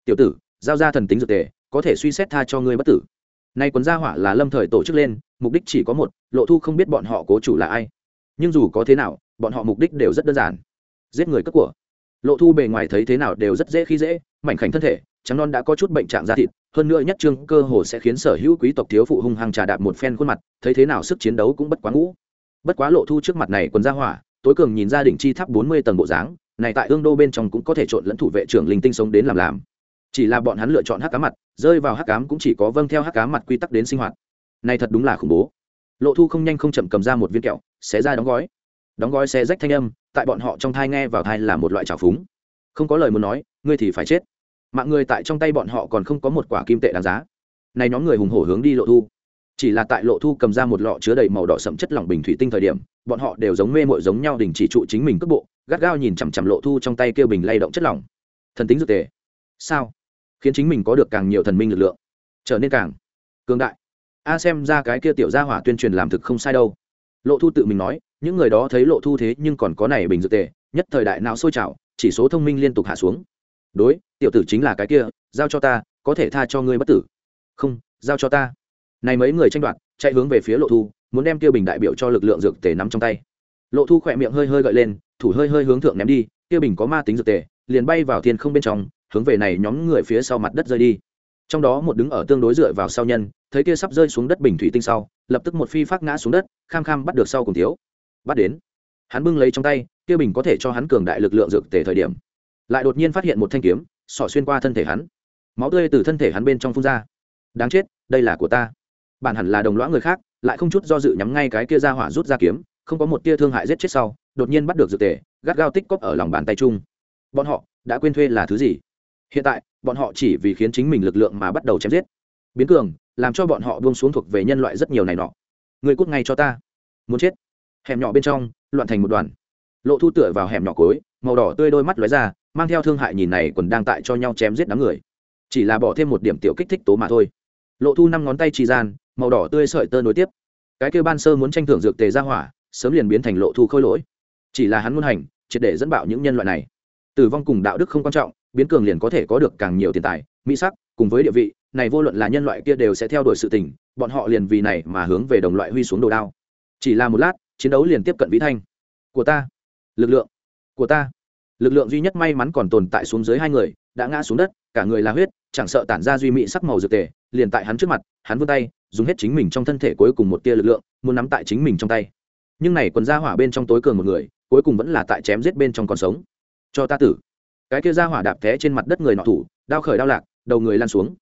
Tiểu tử, giao ra thần tính dược tề, có thể suy xét tha cho ngươi bất tử nay quần gia hỏa là lâm thời tổ chức lên, mục đích chỉ có một, lộ thu không biết bọn họ cố chủ là ai. Nhưng dù có thế nào, bọn họ mục đích đều rất đơn giản. Giết người cất của. Lộ thu bề ngoài thấy thế nào đều rất dễ khi dễ, mảnh khảnh thân thể, trắng non đã có chút bệnh trạng da thịt, hơn nữa nhất trương cơ hồ sẽ khiến sở hữu quý tộc thiếu phụ hung hăng trà đạp một phen khuôn mặt, thấy thế nào sức chiến đấu cũng bất quá ngũ. Bất quá lộ thu trước mặt này quần ra hỏa, tối cường nhìn gia đình chi tháp bốn mươi tầng bộ dáng, này tại ương đô bên trong cũng có thể trộn lẫn thủ vệ trưởng linh tinh sống đến làm làm chỉ là bọn hắn lựa chọn hắc cá mặt, rơi vào hắc cám cũng chỉ có vâng theo hắc cá mặt quy tắc đến sinh hoạt. Này thật đúng là khủng bố. Lộ thu không nhanh không chậm cầm ra một viên kẹo, xé ra đóng gói. Đóng gói xe rách thanh âm, tại bọn họ trong thai nghe vào thai là một loại trào phúng. Không có lời muốn nói, ngươi thì phải chết. Mạng người tại trong tay bọn họ còn không có một quả kim tệ đáng giá. Này nhóm người hùng hổ hướng đi lộ thu. Chỉ là tại lộ thu cầm ra một lọ chứa đầy màu đỏ sậm chất lỏng bình thủy tinh thời điểm, bọn họ đều giống mê mội giống nhau đình chỉ trụ chính mình cước bộ, gắt gao nhìn chằm chằm lộ thu trong tay kêu bình lay động chất lỏng. Thần tính dược tề. Sao? Khiến chính mình có được càng nhiều thần minh lực lượng. Trở nên càng cường đại. A xem ra cái kia tiểu gia hỏa tuyên truyền làm thực không sai đâu. Lộ thu tự mình nói, những người đó thấy lộ thu thế nhưng còn có này bình dược tề, nhất thời đại não sôi trào, chỉ số thông minh liên tục hạ xuống. Đối, tiểu tử chính là cái kia, giao cho ta, có thể tha cho ngươi bất tử. Không, giao cho ta. Này mấy người tranh đoạt, chạy hướng về phía lộ thu, muốn đem tiêu bình đại biểu cho lực lượng dược tề nắm trong tay. Lộ thu khỏe miệng hơi hơi gợi lên, thủ hơi hơi hướng thượng ném đi tiêu bình có ma tính dược tề, liền bay vào thiên không bên trong hướng về này nhóm người phía sau mặt đất rơi đi. Trong đó một đứng ở tương đối dựa vào sau nhân, thấy kia sắp rơi xuống đất bình thủy tinh sau, lập tức một phi phát ngã xuống đất, kham kham bắt được sau cùng thiếu. Bắt đến. Hắn bưng lấy trong tay, kia bình có thể cho hắn cường đại lực lượng dược tề thời điểm. Lại đột nhiên phát hiện một thanh kiếm sỏ xuyên qua thân thể hắn. Máu tươi từ thân thể hắn bên trong phun ra. Đáng chết, đây là của ta. Bản hẳn là đồng lõa người khác, lại không chút do dự nhắm ngay cái kia ra hỏa rút ra kiếm, không có một tia thương hại giết chết sau, đột nhiên bắt được dược tề, gắt gao tích cóp ở lòng bàn tay chung. Bọn họ, đã quên thuê là thứ gì? Hiện tại, bọn họ chỉ vì khiến chính mình lực lượng mà bắt đầu chém giết. Biến cường, làm cho bọn họ buông xuống thuộc về nhân loại rất nhiều này nọ. Người cút ngay cho ta. Muốn chết. Hẻm nhỏ bên trong, loạn thành một đoàn. Lộ thu tựa vào hẻm nhỏ cối màu đỏ tươi đôi mắt lóe ra, mang theo thương hại nhìn này còn đang tại cho nhau chém giết đám người. Chỉ là bỏ thêm một điểm tiểu kích thích tố mà thôi. Lộ thu năm ngón tay trì gian, màu đỏ tươi sợi tơ nối tiếp. Cái kêu ban sơ muốn tranh thưởng dược tề ra hỏa, sớm liền biến thành lộ thu khôi lỗi. Chỉ là hắn muốn hành, triệt để dẫn bạo những nhân loại này. Tử vong cùng đạo đức không quan trọng biến cường liền có thể có được càng nhiều tiền tài, mỹ sắc, cùng với địa vị, này vô luận là nhân loại kia đều sẽ theo đuổi sự tình, bọn họ liền vì này mà hướng về đồng loại huy xuống đồ đao. Chỉ là một lát, chiến đấu liền tiếp cận vĩ thanh. Của ta. Lực lượng. Của ta. Lực lượng duy nhất may mắn còn tồn tại xuống dưới hai người, đã ngã xuống đất, cả người là huyết, chẳng sợ tản ra duy mỹ sắc màu dược tề, liền tại hắn trước mặt, hắn vươn tay, dùng hết chính mình trong thân thể cuối cùng một tia lực lượng, muốn nắm tại chính mình trong tay. Nhưng này quần ra hỏa bên trong tối cường một người, cuối cùng vẫn là tại chém giết bên trong còn sống. Cho ta tử cái kia ra hỏa đạp té trên mặt đất người nọ thủ, đao khởi đao lạc, đầu người lan xuống.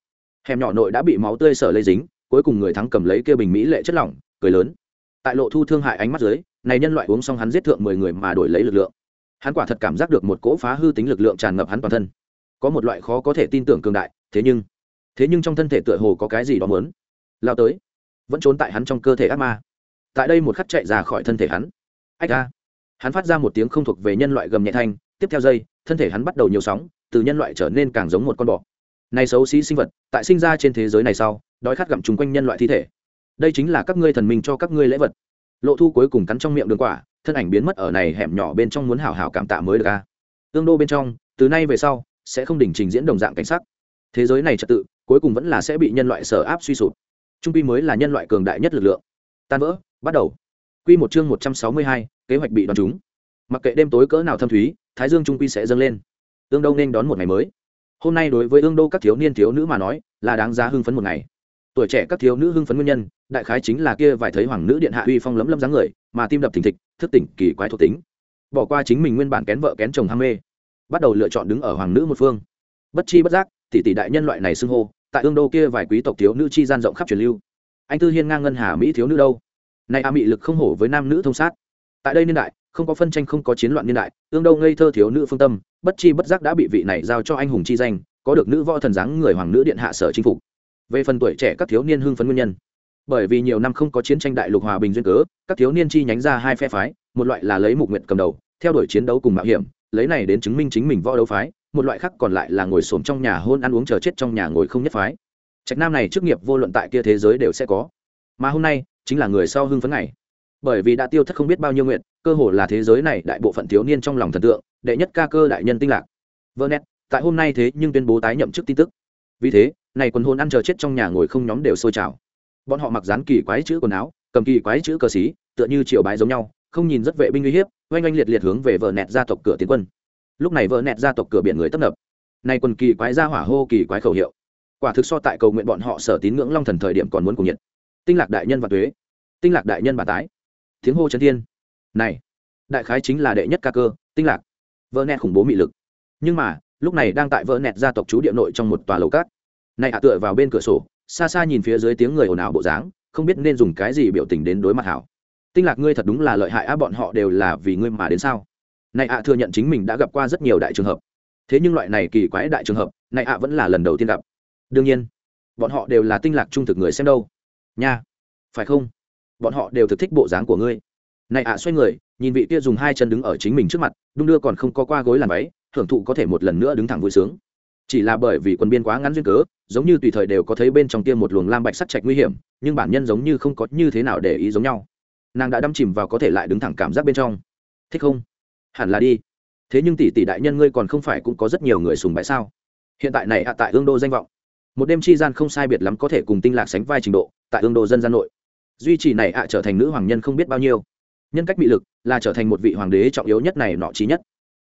Hẻm nhỏ nội đã bị máu tươi sở lây dính, cuối cùng người thắng cầm lấy kia bình mỹ lệ chất lỏng, cười lớn. Tại lộ thu thương hại ánh mắt dưới, này nhân loại uống xong hắn giết thượng mười người mà đổi lấy lực lượng. Hắn quả thật cảm giác được một cỗ phá hư tính lực lượng tràn ngập hắn toàn thân. Có một loại khó có thể tin tưởng cường đại, thế nhưng thế nhưng trong thân thể tựa hồ có cái gì đó mớn lao tới. Vẫn trốn tại hắn trong cơ thể ác ma. Tại đây một khắc chạy ra khỏi thân thể hắn. Ách ra hắn phát ra một tiếng không thuộc về nhân loại gầm nhẹ thanh tiếp theo dây thân thể hắn bắt đầu nhiều sóng, từ nhân loại trở nên càng giống một con bọ này xấu xí sinh vật, tại sinh ra trên thế giới này sau, đói khát gặm chung quanh nhân loại thi thể. Đây chính là các ngươi thần minh cho các ngươi lễ vật. Lộ thu cuối cùng cắn trong miệng đường quả, thân ảnh biến mất ở này hẻm nhỏ bên trong muốn hào hào cảm tạ mới được a. Tương đô bên trong, từ nay về sau, sẽ không đỉnh trình diễn đồng dạng cảnh sắc. Thế giới này trật tự, cuối cùng vẫn là sẽ bị nhân loại sở áp suy sụp. Trung pi mới là nhân loại cường đại nhất lực lượng. Tan vỡ, bắt đầu. Quy một chương một trăm sáu mươi hai, kế hoạch bị đoán trúng. Mặc kệ đêm tối cỡ nào thâm thúy thái dương trung quy sẽ dâng lên. Ương đô nên đón một ngày mới. Hôm nay đối với ương đô các thiếu niên thiếu nữ mà nói, là đáng giá hưng phấn một ngày. Tuổi trẻ các thiếu nữ hưng phấn nguyên nhân, đại khái chính là kia vài thấy hoàng nữ điện hạ uy phong lấm lấm dáng người, mà tim đập thình thịch, thức tỉnh kỳ quái thuộc tính. Bỏ qua chính mình nguyên bản kén vợ kén chồng ham mê, bắt đầu lựa chọn đứng ở hoàng nữ một phương. Bất chi bất giác, tỷ tỷ đại nhân loại này xưng hô, tại ương đô kia vài quý tộc thiếu nữ chi gian rộng khắp truyền lưu. Anh tư hiên ngang ngân hà mỹ thiếu nữ đâu? Này a mị lực không hổ với nam nữ thông sát. Tại đây niên đại không có phân tranh không có chiến loạn niên đại, tương đâu ngây thơ thiếu nữ phương tâm, bất chi bất giác đã bị vị này giao cho anh hùng chi danh, có được nữ võ thần dáng người hoàng nữ điện hạ sở chinh phục. Về phần tuổi trẻ các thiếu niên hưng phấn nguyên nhân. Bởi vì nhiều năm không có chiến tranh đại lục hòa bình duyên cớ, các thiếu niên chi nhánh ra hai phe phái, một loại là lấy mục nguyện cầm đầu, theo đuổi chiến đấu cùng mạo hiểm, lấy này đến chứng minh chính mình võ đấu phái, một loại khác còn lại là ngồi xổm trong nhà hôn ăn uống chờ chết trong nhà ngồi không nhất phái. Trạch nam này trước nghiệp vô luận tại kia thế giới đều sẽ có. Mà hôm nay, chính là người sau hưng phấn này bởi vì đã tiêu thất không biết bao nhiêu nguyện, cơ hồ là thế giới này đại bộ phận thiếu niên trong lòng thần tượng, đệ nhất ca cơ đại nhân tinh lạc. Vơ nét, tại hôm nay thế nhưng tuyên bố tái nhậm chức tin tức. Vì thế, này quần hôn ăn chờ chết trong nhà ngồi không nhóm đều sôi trào. Bọn họ mặc dán kỳ quái chữ quần áo, cầm kỳ quái chữ cờ xí, tựa như triệu bái giống nhau, không nhìn rất vệ binh uy hiếp, oanh oanh liệt liệt hướng về vợ nẹt gia tộc cửa tiến quân. Lúc này vợ nẹt gia tộc cửa biển người tấp nập. Này quần kỳ quái ra hỏa hô kỳ quái khẩu hiệu. Quả thực so tại cầu nguyện bọn họ sở tín ngưỡng long thần thời điểm còn muốn cùng nhiệt. Tinh lạc đại nhân và tuế. Tinh lạc đại nhân bà tái tiếng hô chân thiên. Này, đại khái chính là đệ nhất ca cơ, tinh lạc. Vỡ nẹt khủng bố mị lực. Nhưng mà, lúc này đang tại vỡ nẹt gia tộc chú địa nội trong một tòa lầu cát. Này hạ tựa vào bên cửa sổ, xa xa nhìn phía dưới tiếng người ồn ào bộ dáng, không biết nên dùng cái gì biểu tình đến đối mặt hảo. Tinh lạc, ngươi thật đúng là lợi hại á, bọn họ đều là vì ngươi mà đến sao? Này ạ, thừa nhận chính mình đã gặp qua rất nhiều đại trường hợp. Thế nhưng loại này kỳ quái đại trường hợp, này ạ, vẫn là lần đầu tiên gặp. Đương nhiên, bọn họ đều là tinh lạc trung thực người xem đâu. Nha, phải không? Bọn họ đều thực thích bộ dáng của ngươi. Này ạ, xoay người, nhìn vị kia dùng hai chân đứng ở chính mình trước mặt, đung đưa còn không có qua gối làm váy hưởng thụ có thể một lần nữa đứng thẳng vui sướng. Chỉ là bởi vì quân biên quá ngắn duyên cớ, giống như tùy thời đều có thấy bên trong kia một luồng lam bạch sắc trạch nguy hiểm, nhưng bản nhân giống như không có như thế nào để ý giống nhau. Nàng đã đâm chìm vào có thể lại đứng thẳng cảm giác bên trong. Thích không? Hẳn là đi. Thế nhưng tỷ tỷ đại nhân ngươi còn không phải cũng có rất nhiều người sùng bái sao? Hiện tại này ạ, tại ương đô danh vọng. Một đêm chi gian không sai biệt lắm có thể cùng tinh lạc sánh vai trình độ, tại ương đô dân gian nội duy trì này ạ, trở thành nữ hoàng nhân không biết bao nhiêu. Nhân cách bị lực là trở thành một vị hoàng đế trọng yếu nhất này nọ trí nhất.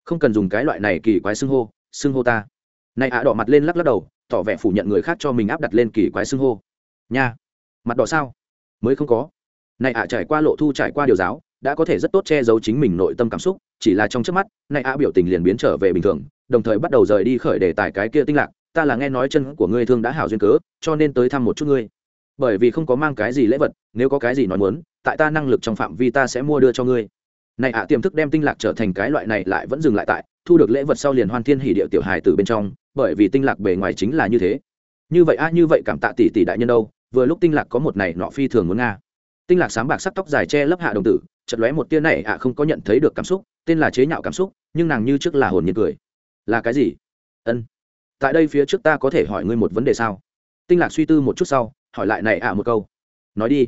Không cần dùng cái loại này kỳ quái xưng hô xưng hô ta. Này ạ, đỏ mặt lên lắc lắc đầu, tỏ vẻ phủ nhận người khác cho mình áp đặt lên kỳ quái xưng hô. Nha. Mặt đỏ sao? Mới không có. Này ạ, trải qua lộ thu, trải qua điều giáo, đã có thể rất tốt che giấu chính mình nội tâm cảm xúc, chỉ là trong trước mắt, này ạ biểu tình liền biến trở về bình thường, đồng thời bắt đầu rời đi khởi đề tài cái kia tinh lạc. Ta là nghe nói chân của ngươi thương đã hảo duyên cớ, cho nên tới thăm một chút ngươi bởi vì không có mang cái gì lễ vật, nếu có cái gì nói muốn, tại ta năng lực trong phạm vi ta sẽ mua đưa cho ngươi. Này ạ, tiềm thức đem tinh lạc trở thành cái loại này lại vẫn dừng lại tại, thu được lễ vật sau liền hoan thiên hỉ điệu tiểu hài từ bên trong, bởi vì tinh lạc bề ngoài chính là như thế. Như vậy a, như vậy cảm tạ tỷ tỷ đại nhân đâu, vừa lúc tinh lạc có một này nọ phi thường muốn nga. Tinh lạc sáng bạc sắc tóc dài che lấp hạ đồng tử chật lóe một tia này ạ, không có nhận thấy được cảm xúc, tên là chế nhạo cảm xúc, nhưng nàng như trước là hồn nhiên cười. Là cái gì? Ân. Tại đây phía trước ta có thể hỏi ngươi một vấn đề sao? Tinh lạc suy tư một chút sau hỏi lại này ạ một câu. Nói đi.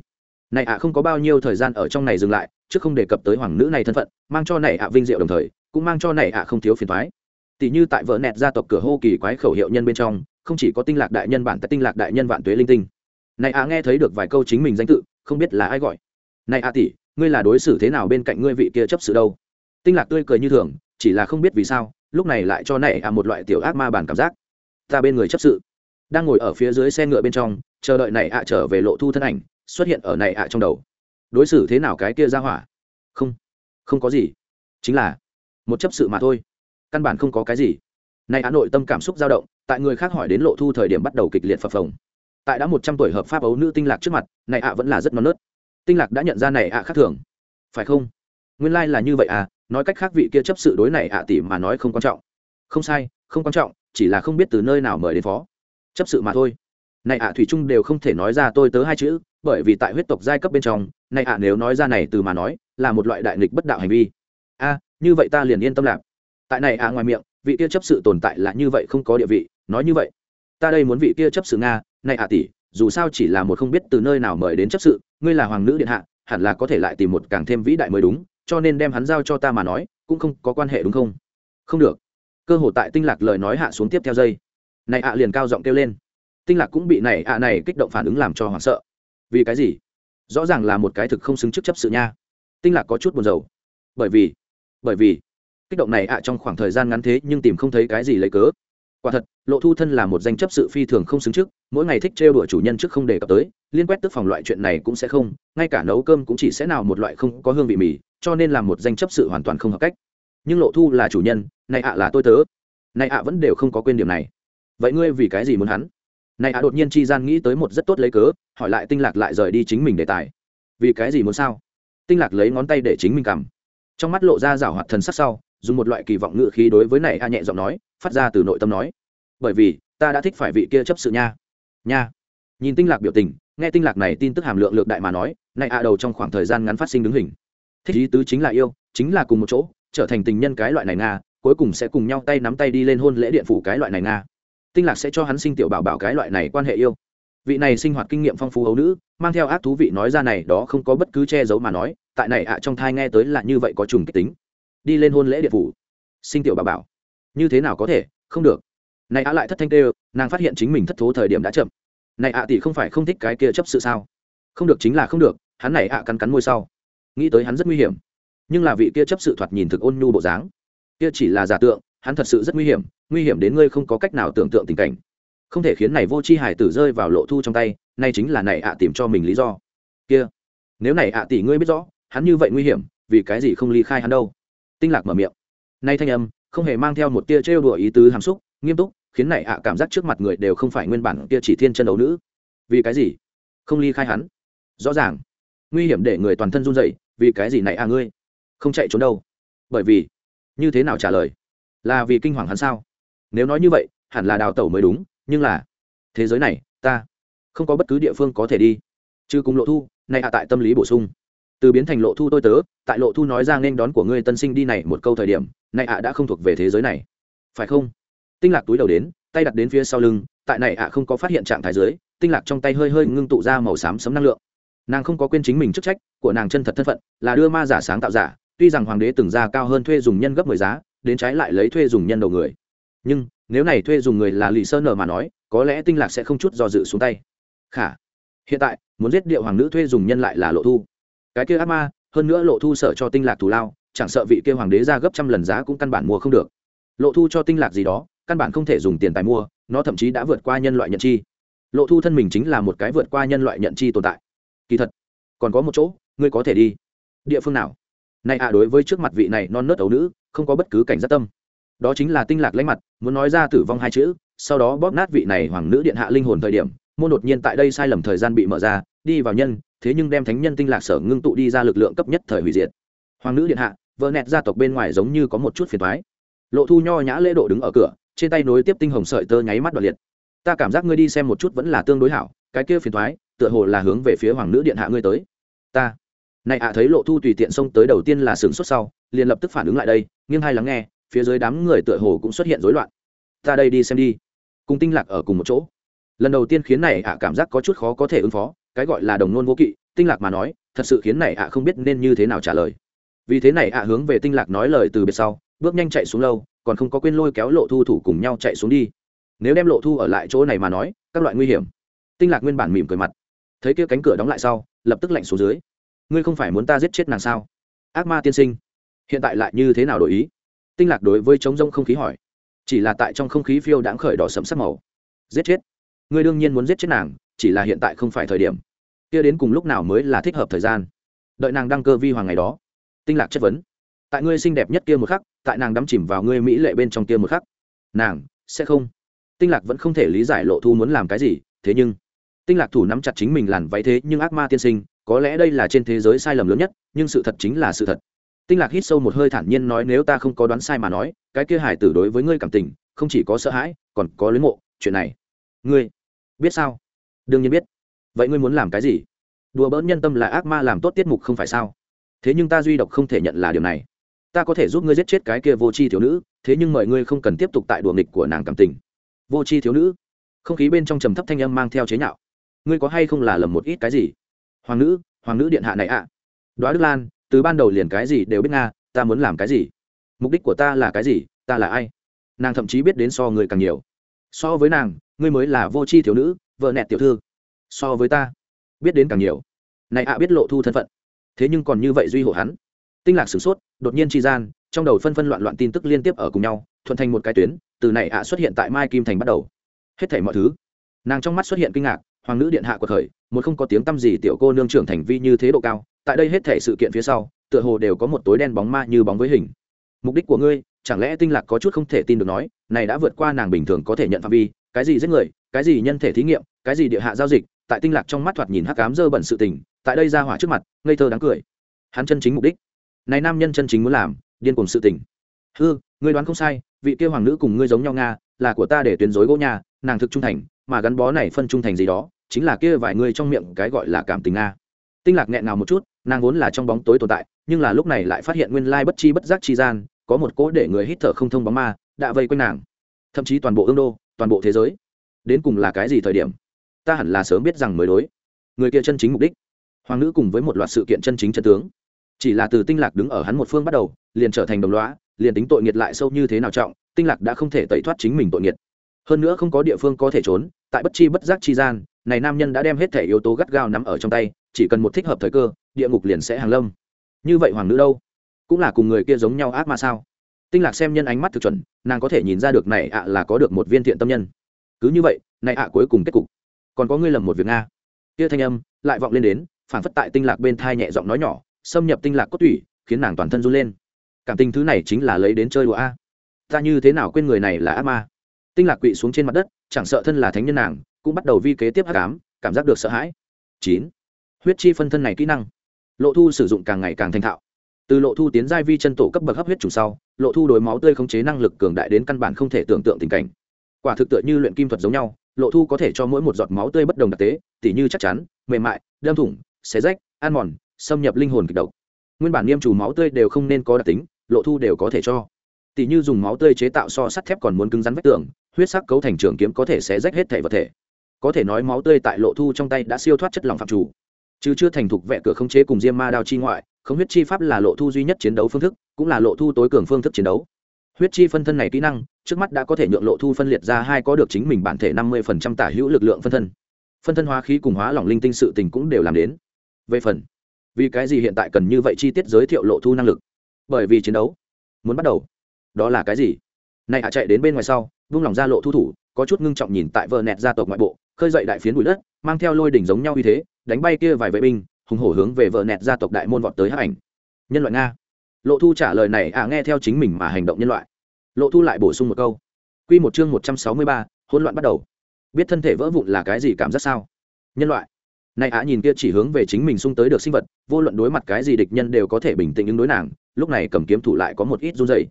Này ạ không có bao nhiêu thời gian ở trong này dừng lại chứ không đề cập tới hoàng nữ này thân phận, mang cho này ạ vinh diệu đồng thời, cũng mang cho này ạ không thiếu phiền thoái tỷ như tại vợ nẹt gia tộc cửa hô kỳ quái khẩu hiệu nhân bên trong, không chỉ có tinh lạc đại nhân bản tại tinh lạc đại nhân vạn tuế linh tinh. Này ạ nghe thấy được vài câu chính mình danh tự, không biết là ai gọi. Này ạ tỷ ngươi là đối xử thế nào bên cạnh ngươi vị kia chấp sự đâu? Tinh lạc tươi cười như thường, chỉ là không biết vì sao, lúc này lại cho này ạ một loại tiểu ác ma bản cảm giác. Ta bên người chấp sự. Đang ngồi ở phía dưới xe ngựa bên trong chờ đợi này ạ trở về lộ thu thân ảnh, xuất hiện ở này ạ trong đầu. Đối xử thế nào cái kia ra hỏa? Không không có gì. Chính là, một chấp sự mà thôi. Căn bản không có cái gì. Nay á nội tâm cảm xúc dao động, tại người khác hỏi đến lộ thu thời điểm bắt đầu kịch liệt phập phồng. Tại đã một trăm tuổi hợp pháp ấu nữ tinh lạc trước mặt, này ạ vẫn là rất non nớt. Tinh lạc đã nhận ra này ạ khác thường. Phải không? Nguyên lai、like、là như vậy à nói cách khác vị kia chấp sự đối này ạ tỉ mà nói không quan trọng. Không sai, không quan trọng, chỉ là không biết từ nơi nào mời đến phó. Chấp sự mà thôi này ạ, thủy trung đều không thể nói ra tôi tớ hai chữ, bởi vì tại huyết tộc giai cấp bên trong, này ạ, nếu nói ra này từ mà nói, là một loại đại nghịch bất đạo hành vi. A, như vậy ta liền yên tâm lạc. Tại này ạ, ngoài miệng, vị kia chấp sự tồn tại là như vậy không có địa vị, nói như vậy. Ta đây muốn vị kia chấp sự nga, này ạ, tỷ, dù sao chỉ là một không biết từ nơi nào mời đến chấp sự, ngươi là hoàng nữ điện hạ, hẳn là có thể lại tìm một càng thêm vĩ đại mới đúng, cho nên đem hắn giao cho ta mà nói, cũng không có quan hệ đúng không? Không được. Cơ hội tại tinh lạc lời nói hạ xuống tiếp theo dây này ạ, liền cao giọng kêu lên tinh lạc cũng bị này ạ này kích động phản ứng làm cho hoảng sợ. Vì cái gì? Rõ ràng là một cái thực không xứng chức chấp sự nha. Tinh lạc có chút buồn rầu. Bởi vì bởi vì, kích động này ạ trong khoảng thời gian ngắn thế nhưng tìm không thấy cái gì lấy cớ. Quả thật, lộ thu thân là một danh chấp sự phi thường không xứng trước, mỗi ngày thích trêu đuổi chủ nhân trước không đề cập tới, liên quét tức phòng loại chuyện này cũng sẽ không, ngay cả nấu cơm cũng chỉ sẽ nào một loại không có hương vị mì, cho nên là một danh chấp sự hoàn toàn không hợp cách. Nhưng lộ thu là chủ nhân, này ạ là tôi tớ. Này ạ vẫn đều không có quên điểm này. Vậy ngươi vì cái gì muốn hắn? Này ạ đột nhiên chi gian nghĩ tới một rất tốt lấy cớ, hỏi lại tinh lạc lại rời đi chính mình đề tài. Vì cái gì muốn sao? Tinh lạc lấy ngón tay để chính mình cầm. Trong mắt lộ ra rảo hoạt thần sắc sau, dùng một loại kỳ vọng ngự khí đối với này a nhẹ giọng nói, phát ra từ nội tâm nói. Bởi vì, ta đã thích phải vị kia chấp sự nha. Nha. Nhìn tinh lạc biểu tình, nghe tinh lạc này tin tức hàm lượng lược đại mà nói, này a đầu trong khoảng thời gian ngắn phát sinh đứng hình. Thích ý tứ chính là yêu, chính là cùng một chỗ, trở thành tình nhân cái loại này nga, cuối cùng sẽ cùng nhau tay nắm tay đi lên hôn lễ điện phủ cái loại này nga tinh lạc sẽ cho hắn sinh tiểu bảo bảo cái loại này quan hệ yêu. Vị này sinh hoạt kinh nghiệm phong phú ấu nữ, mang theo ác thú vị nói ra này, đó không có bất cứ che giấu mà nói, tại này ạ, trong thai nghe tới là như vậy có trùng kích tính. Đi lên hôn lễ điện phủ. Sinh tiểu bà bảo. Như thế nào có thể? Không được. Này ạ lại thất thanh tê, nàng phát hiện chính mình thất thố thời điểm đã chậm. Này ạ tỷ không phải không thích cái kia chấp sự sao? Không được chính là không được, hắn này ạ cắn cắn môi sau. Nghĩ tới hắn rất nguy hiểm. Nhưng là vị kia chấp sự thoạt nhìn thực ôn nhu bộ dáng. Kia chỉ là giả tượng hắn thật sự rất nguy hiểm nguy hiểm đến ngươi không có cách nào tưởng tượng tình cảnh. Không thể khiến này vô c h i hải tử rơi vào lộ thu trong tay, nay chính là này ạ tìm cho mình lý do. Kia, nếu này ạ tỷ ngươi biết rõ, hắn như vậy nguy hiểm, vì cái gì không ly khai hắn đâu? Tinh lạc mở miệng. Nay thanh âm, không hề mang theo một tia trêu đùa ý tứ hàm xúc, nghiêm túc, khiến này ạ cảm giác trước mặt người đều không phải nguyên bản kia chỉ thiên chân đấu nữ. Vì cái gì? Không ly khai hắn. Rõ ràng. Nguy hiểm để người toàn thân run dậy vì cái gì này à ngươi? Không chạy trốn đâu. Bởi vì, như thế nào trả lời? Là vì kinh hoàng hắn sao? Nếu nói như vậy, hẳn là đào tẩu mới đúng, nhưng là thế giới này, ta không có bất cứ địa phương có thể đi. Chứ cùng lộ thu này à tại tâm lý bổ sung. Từ biến thành lộ thu tôi tớ, tại lộ thu nói ra nên đón của ngươi tân sinh đi này một câu thời điểm này hạ đã không thuộc về thế giới này. Phải không? Tinh lạc túi đầu đến, tay đặt đến phía sau lưng, tại này hạ không có phát hiện trạng thái dưới, tinh lạc trong tay hơi hơi ngưng tụ ra màu xám sấm năng lượng. Nàng không có quên chính mình chức trách, của nàng chân thật thân phận, là đưa ma giả sáng tạo giả, tuy rằng hoàng đế từng ra cao hơn thuê dùng nhân gấp mười giá đến trái lại lấy thuê dùng nhân đầu người. Nhưng, nếu này thuê dùng người là lì sơn nở mà nói, có lẽ tinh lạc sẽ không chút do dự xuống tay. Khả, hiện tại, muốn giết điệu hoàng nữ thuê dùng nhân lại là lộ thu. Cái kia ác ma, hơn nữa lộ thu sợ cho tinh lạc thù lao, chẳng sợ vị kia hoàng đế ra gấp trăm lần giá cũng căn bản mua không được. Lộ thu cho tinh lạc gì đó, căn bản không thể dùng tiền tài mua, nó thậm chí đã vượt qua nhân loại nhận chi. Lộ thu thân mình chính là một cái vượt qua nhân loại nhận chi tồn tại. Kỳ thật, còn có một chỗ, ngươi có thể đi. Địa phương nào? Này à đối với trước mặt vị này non nớt ấu nữ không có bất cứ cảnh giác tâm. Đó chính là tinh lạc lãnh mặt, muốn nói ra tử vong hai chữ, sau đó bóp nát vị này hoàng nữ điện hạ linh hồn thời điểm, môn đột nhiên tại đây sai lầm thời gian bị mở ra, đi vào nhân, thế nhưng đem thánh nhân tinh lạc sở ngưng tụ đi ra lực lượng cấp nhất thời hủy diệt. Hoàng nữ điện hạ, vợ nẹt gia tộc bên ngoài giống như có một chút phiền thoái lộ thu nho nhã lễ độ đứng ở cửa, trên tay nối tiếp tinh hồng sợi tơ nháy mắt đoạt liệt. Ta cảm giác ngươi đi xem một chút vẫn là tương đối hảo, cái kia phiền thoái tựa hồ là hướng về phía hoàng nữ điện hạ ngươi tới. Ta. Này ạ, thấy lộ thu tùy tiện xông tới đầu tiên là sừng xuất sau liền lập tức phản ứng lại đây, nghiêng hai lắng nghe, phía dưới đám người tựa hồ cũng xuất hiện rối loạn. Ta đây đi xem đi. Cùng tinh lạc ở cùng một chỗ. Lần đầu tiên khiến này ạ cảm giác có chút khó có thể ứng phó, cái gọi là đồng nôn vô kỵ, tinh lạc mà nói, thật sự khiến này ạ không biết nên như thế nào trả lời. Vì thế này ạ hướng về tinh lạc nói lời từ biệt sau, bước nhanh chạy xuống lâu, còn không có quên lôi kéo lộ thu thủ cùng nhau chạy xuống đi. Nếu đem lộ thu ở lại chỗ này mà nói, các loại nguy hiểm. Tinh lạc nguyên bản mỉm cười mặt. Thấy kia cánh cửa đóng lại sau, lập tức lạnh xuống dưới. Ngươi không phải muốn ta giết chết nàng sao? Ác ma tiên sinh hiện tại lại như thế nào đổi ý? Tinh lạc đối với trống rông không khí hỏi. Chỉ là tại trong không khí phiêu đãng khởi đỏ sẫm sắc màu. Giết chết. Ngươi đương nhiên muốn giết chết nàng, chỉ là hiện tại không phải thời điểm. Kia đến cùng lúc nào mới là thích hợp thời gian? Đợi nàng đăng cơ vi hoàng ngày đó. Tinh lạc chất vấn. Tại ngươi xinh đẹp nhất kia một khắc, tại nàng đắm chìm vào ngươi mỹ lệ bên trong kia một khắc. Nàng, sẽ không. Tinh lạc vẫn không thể lý giải lộ thu muốn làm cái gì, thế nhưng, tinh lạc thủ nắm chặt chính mình làn váy thế nhưng ác ma tiên sinh, có lẽ đây là trên thế giới sai lầm lớn nhất, nhưng sự thật chính là sự thật tinh lạc hít sâu một hơi thản nhiên nói, nếu ta không có đoán sai mà nói, cái kia hải tử đối với ngươi cảm tình, không chỉ có sợ hãi, còn có luyến mộ, chuyện này. Ngươi biết sao? Đương nhiên biết. Vậy ngươi muốn làm cái gì? Đùa bỡn nhân tâm là ác ma, làm tốt tiết mục không phải sao? Thế nhưng ta duy độc không thể nhận là điều này. Ta có thể giúp ngươi giết chết cái kia vô tri thiếu nữ, thế nhưng mời ngươi không cần tiếp tục tại đùa nghịch của nàng cảm tình. Vô tri thiếu nữ? Không khí bên trong trầm thấp thanh âm mang theo chế nhạo. Ngươi có hay không là lầm một ít cái gì? Hoàng nữ hoàng nữ điện hạ này ạ. À. đoá đức lan từ ban đầu liền cái gì đều biết nga, ta muốn làm cái gì? Mục đích của ta là cái gì? Ta là ai? Nàng thậm chí biết đến so người càng nhiều. So với nàng, ngươi mới là vô tri thiếu nữ, vợ nẹt tiểu thư. So với ta, biết đến càng nhiều. Này ạ biết lộ thu thân phận. Thế nhưng còn như vậy duy hộ hắn. Tinh lạc sửng sốt, đột nhiên tri gian, trong đầu phân phân loạn loạn tin tức liên tiếp ở cùng nhau, thuận thành một cái tuyến, từ này ạ xuất hiện tại mai kim thành bắt đầu. Hết thảy mọi thứ. Nàng trong mắt xuất hiện kinh ngạc hoàng nữ điện hạ của thời một không có tiếng tăm gì tiểu cô nương trưởng thành vi như thế độ cao, tại đây hết thể sự kiện phía sau, tựa hồ đều có một tối đen bóng ma như bóng với hình. Mục đích của ngươi, chẳng lẽ tinh lạc có chút không thể tin được nói, này đã vượt qua nàng bình thường có thể nhận phạm vi, cái gì giết người, cái gì nhân thể thí nghiệm, cái gì địa hạ giao dịch, tại tinh lạc trong mắt thoạt nhìn hắc cám dơ bẩn sự tình, tại đây ra hỏa trước mặt, ngây thơ đáng cười. Hắn chân chính mục đích. Này nam nhân chân chính muốn làm, điên cùng sự tình. Hư, ngươi đoán không sai, vị kia hoàng nữ cùng ngươi giống nhau nga, là của ta để tuyến dối gỗ nhà nàng thực trung thành mà gắn bó này phân trung thành gì đó, chính là kia vài người trong miệng cái gọi là cảm tình a. Tinh lạc nghẹn nào một chút, nàng vốn là trong bóng tối tồn tại, nhưng là lúc này lại phát hiện nguyên lai bất chi bất giác chi gian, có một cỗ để người hít thở không thông bóng ma, đã vây quanh nàng. Thậm chí toàn bộ ương đô, toàn bộ thế giới, đến cùng là cái gì thời điểm? Ta hẳn là sớm biết rằng mới đối. Người kia chân chính mục đích. Hoàng nữ cùng với một loạt sự kiện chân chính chân tướng. Chỉ là từ tinh lạc đứng ở hắn một phương bắt đầu, liền trở thành đồng loá liền tính tội nghiệt lại sâu như thế nào trọng, tinh lạc đã không thể tẩy thoát chính mình tội nghiệt hơn nữa không có địa phương có thể trốn, tại bất chi bất giác chi gian, này nam nhân đã đem hết thể yếu tố gắt gao nắm ở trong tay, chỉ cần một thích hợp thời cơ, địa ngục liền sẽ hàng lâm. Như vậy hoàng nữ đâu? Cũng là cùng người kia giống nhau ác mà sao? Tinh lạc xem nhân ánh mắt thực chuẩn, nàng có thể nhìn ra được này ạ là có được một viên thiện tâm nhân. Cứ như vậy, này ạ cuối cùng kết cục. Còn có ngươi lầm một việc nga. Kia thanh âm, lại vọng lên đến, phản phất tại tinh lạc bên thai nhẹ giọng nói nhỏ, xâm nhập tinh lạc cốt tủy, khiến nàng toàn thân run lên. Cảm tình thứ này chính là lấy đến chơi đùa a. Ta như thế nào quên người này là ác ma? Tinh lạc quỵ xuống trên mặt đất, chẳng sợ thân là thánh nhân nàng, cũng bắt đầu vi kế tiếp hát cám cảm giác được sợ hãi. Chín. Huyết chi phân thân này kỹ năng. Lộ thu sử dụng càng ngày càng thành thạo. Từ lộ thu tiến giai vi chân tổ cấp bậc hấp huyết chủ sau, lộ thu đối máu tươi khống chế năng lực cường đại đến căn bản không thể tưởng tượng tình cảnh. Quả thực tựa như luyện kim thuật giống nhau, lộ thu có thể cho mỗi một giọt máu tươi bất đồng đặc tế, tỉ như chắc chắn, mềm mại, đâm thủng, xé rách, ăn mòn, xâm nhập linh hồn kịch độc. Nguyên bản niêm chủ máu tươi đều không nên có đặc tính, lộ thu đều có thể cho. Tỉ như dùng máu tươi chế tạo so sắt thép còn muốn cứng rắn vách tường huyết sắc cấu thành trường kiếm có thể xé rách hết thể vật thể. Có thể nói máu tươi tại lộ thu trong tay đã siêu thoát chất lỏng phạm chủ. Chứ chưa thành thục vẽ cửa không chế cùng diêm ma đao chi ngoại, không huyết chi pháp là lộ thu duy nhất chiến đấu phương thức, cũng là lộ thu tối cường phương thức chiến đấu. Huyết chi phân thân này kỹ năng, trước mắt đã có thể nhượng lộ thu phân liệt ra hai có được chính mình bản thể năm mươi phần trăm tả hữu lực lượng phân thân. Phân thân hóa khí cùng hóa lỏng linh tinh sự tình cũng đều làm đến. Về phần, vì cái gì hiện tại cần như vậy chi tiết giới thiệu lộ thu năng lực? Bởi vì chiến đấu muốn bắt đầu. Đó là cái gì? Này hạ chạy đến bên ngoài sau vung lòng ra lộ thu thủ, có chút ngưng trọng nhìn tại vợ nẹt gia tộc ngoại bộ, khơi dậy đại phiến bụi đất, mang theo lôi đỉnh giống nhau như thế, đánh bay kia vài vệ binh, hùng hổ hướng về vợ nẹt gia tộc đại môn vọt tới hắc ảnh. Nhân loại nga. Lộ thu trả lời này à nghe theo chính mình mà hành động nhân loại. Lộ thu lại bổ sung một câu. Quy một chương một trăm sáu mươi ba, hỗn loạn bắt đầu. Biết thân thể vỡ vụn là cái gì cảm giác sao? Nhân loại. Này ạ nhìn kia chỉ hướng về chính mình xung tới được sinh vật, vô luận đối mặt cái gì địch nhân đều có thể bình tĩnh ứng đối nàng, lúc này cầm kiếm thủ lại có một ít run dày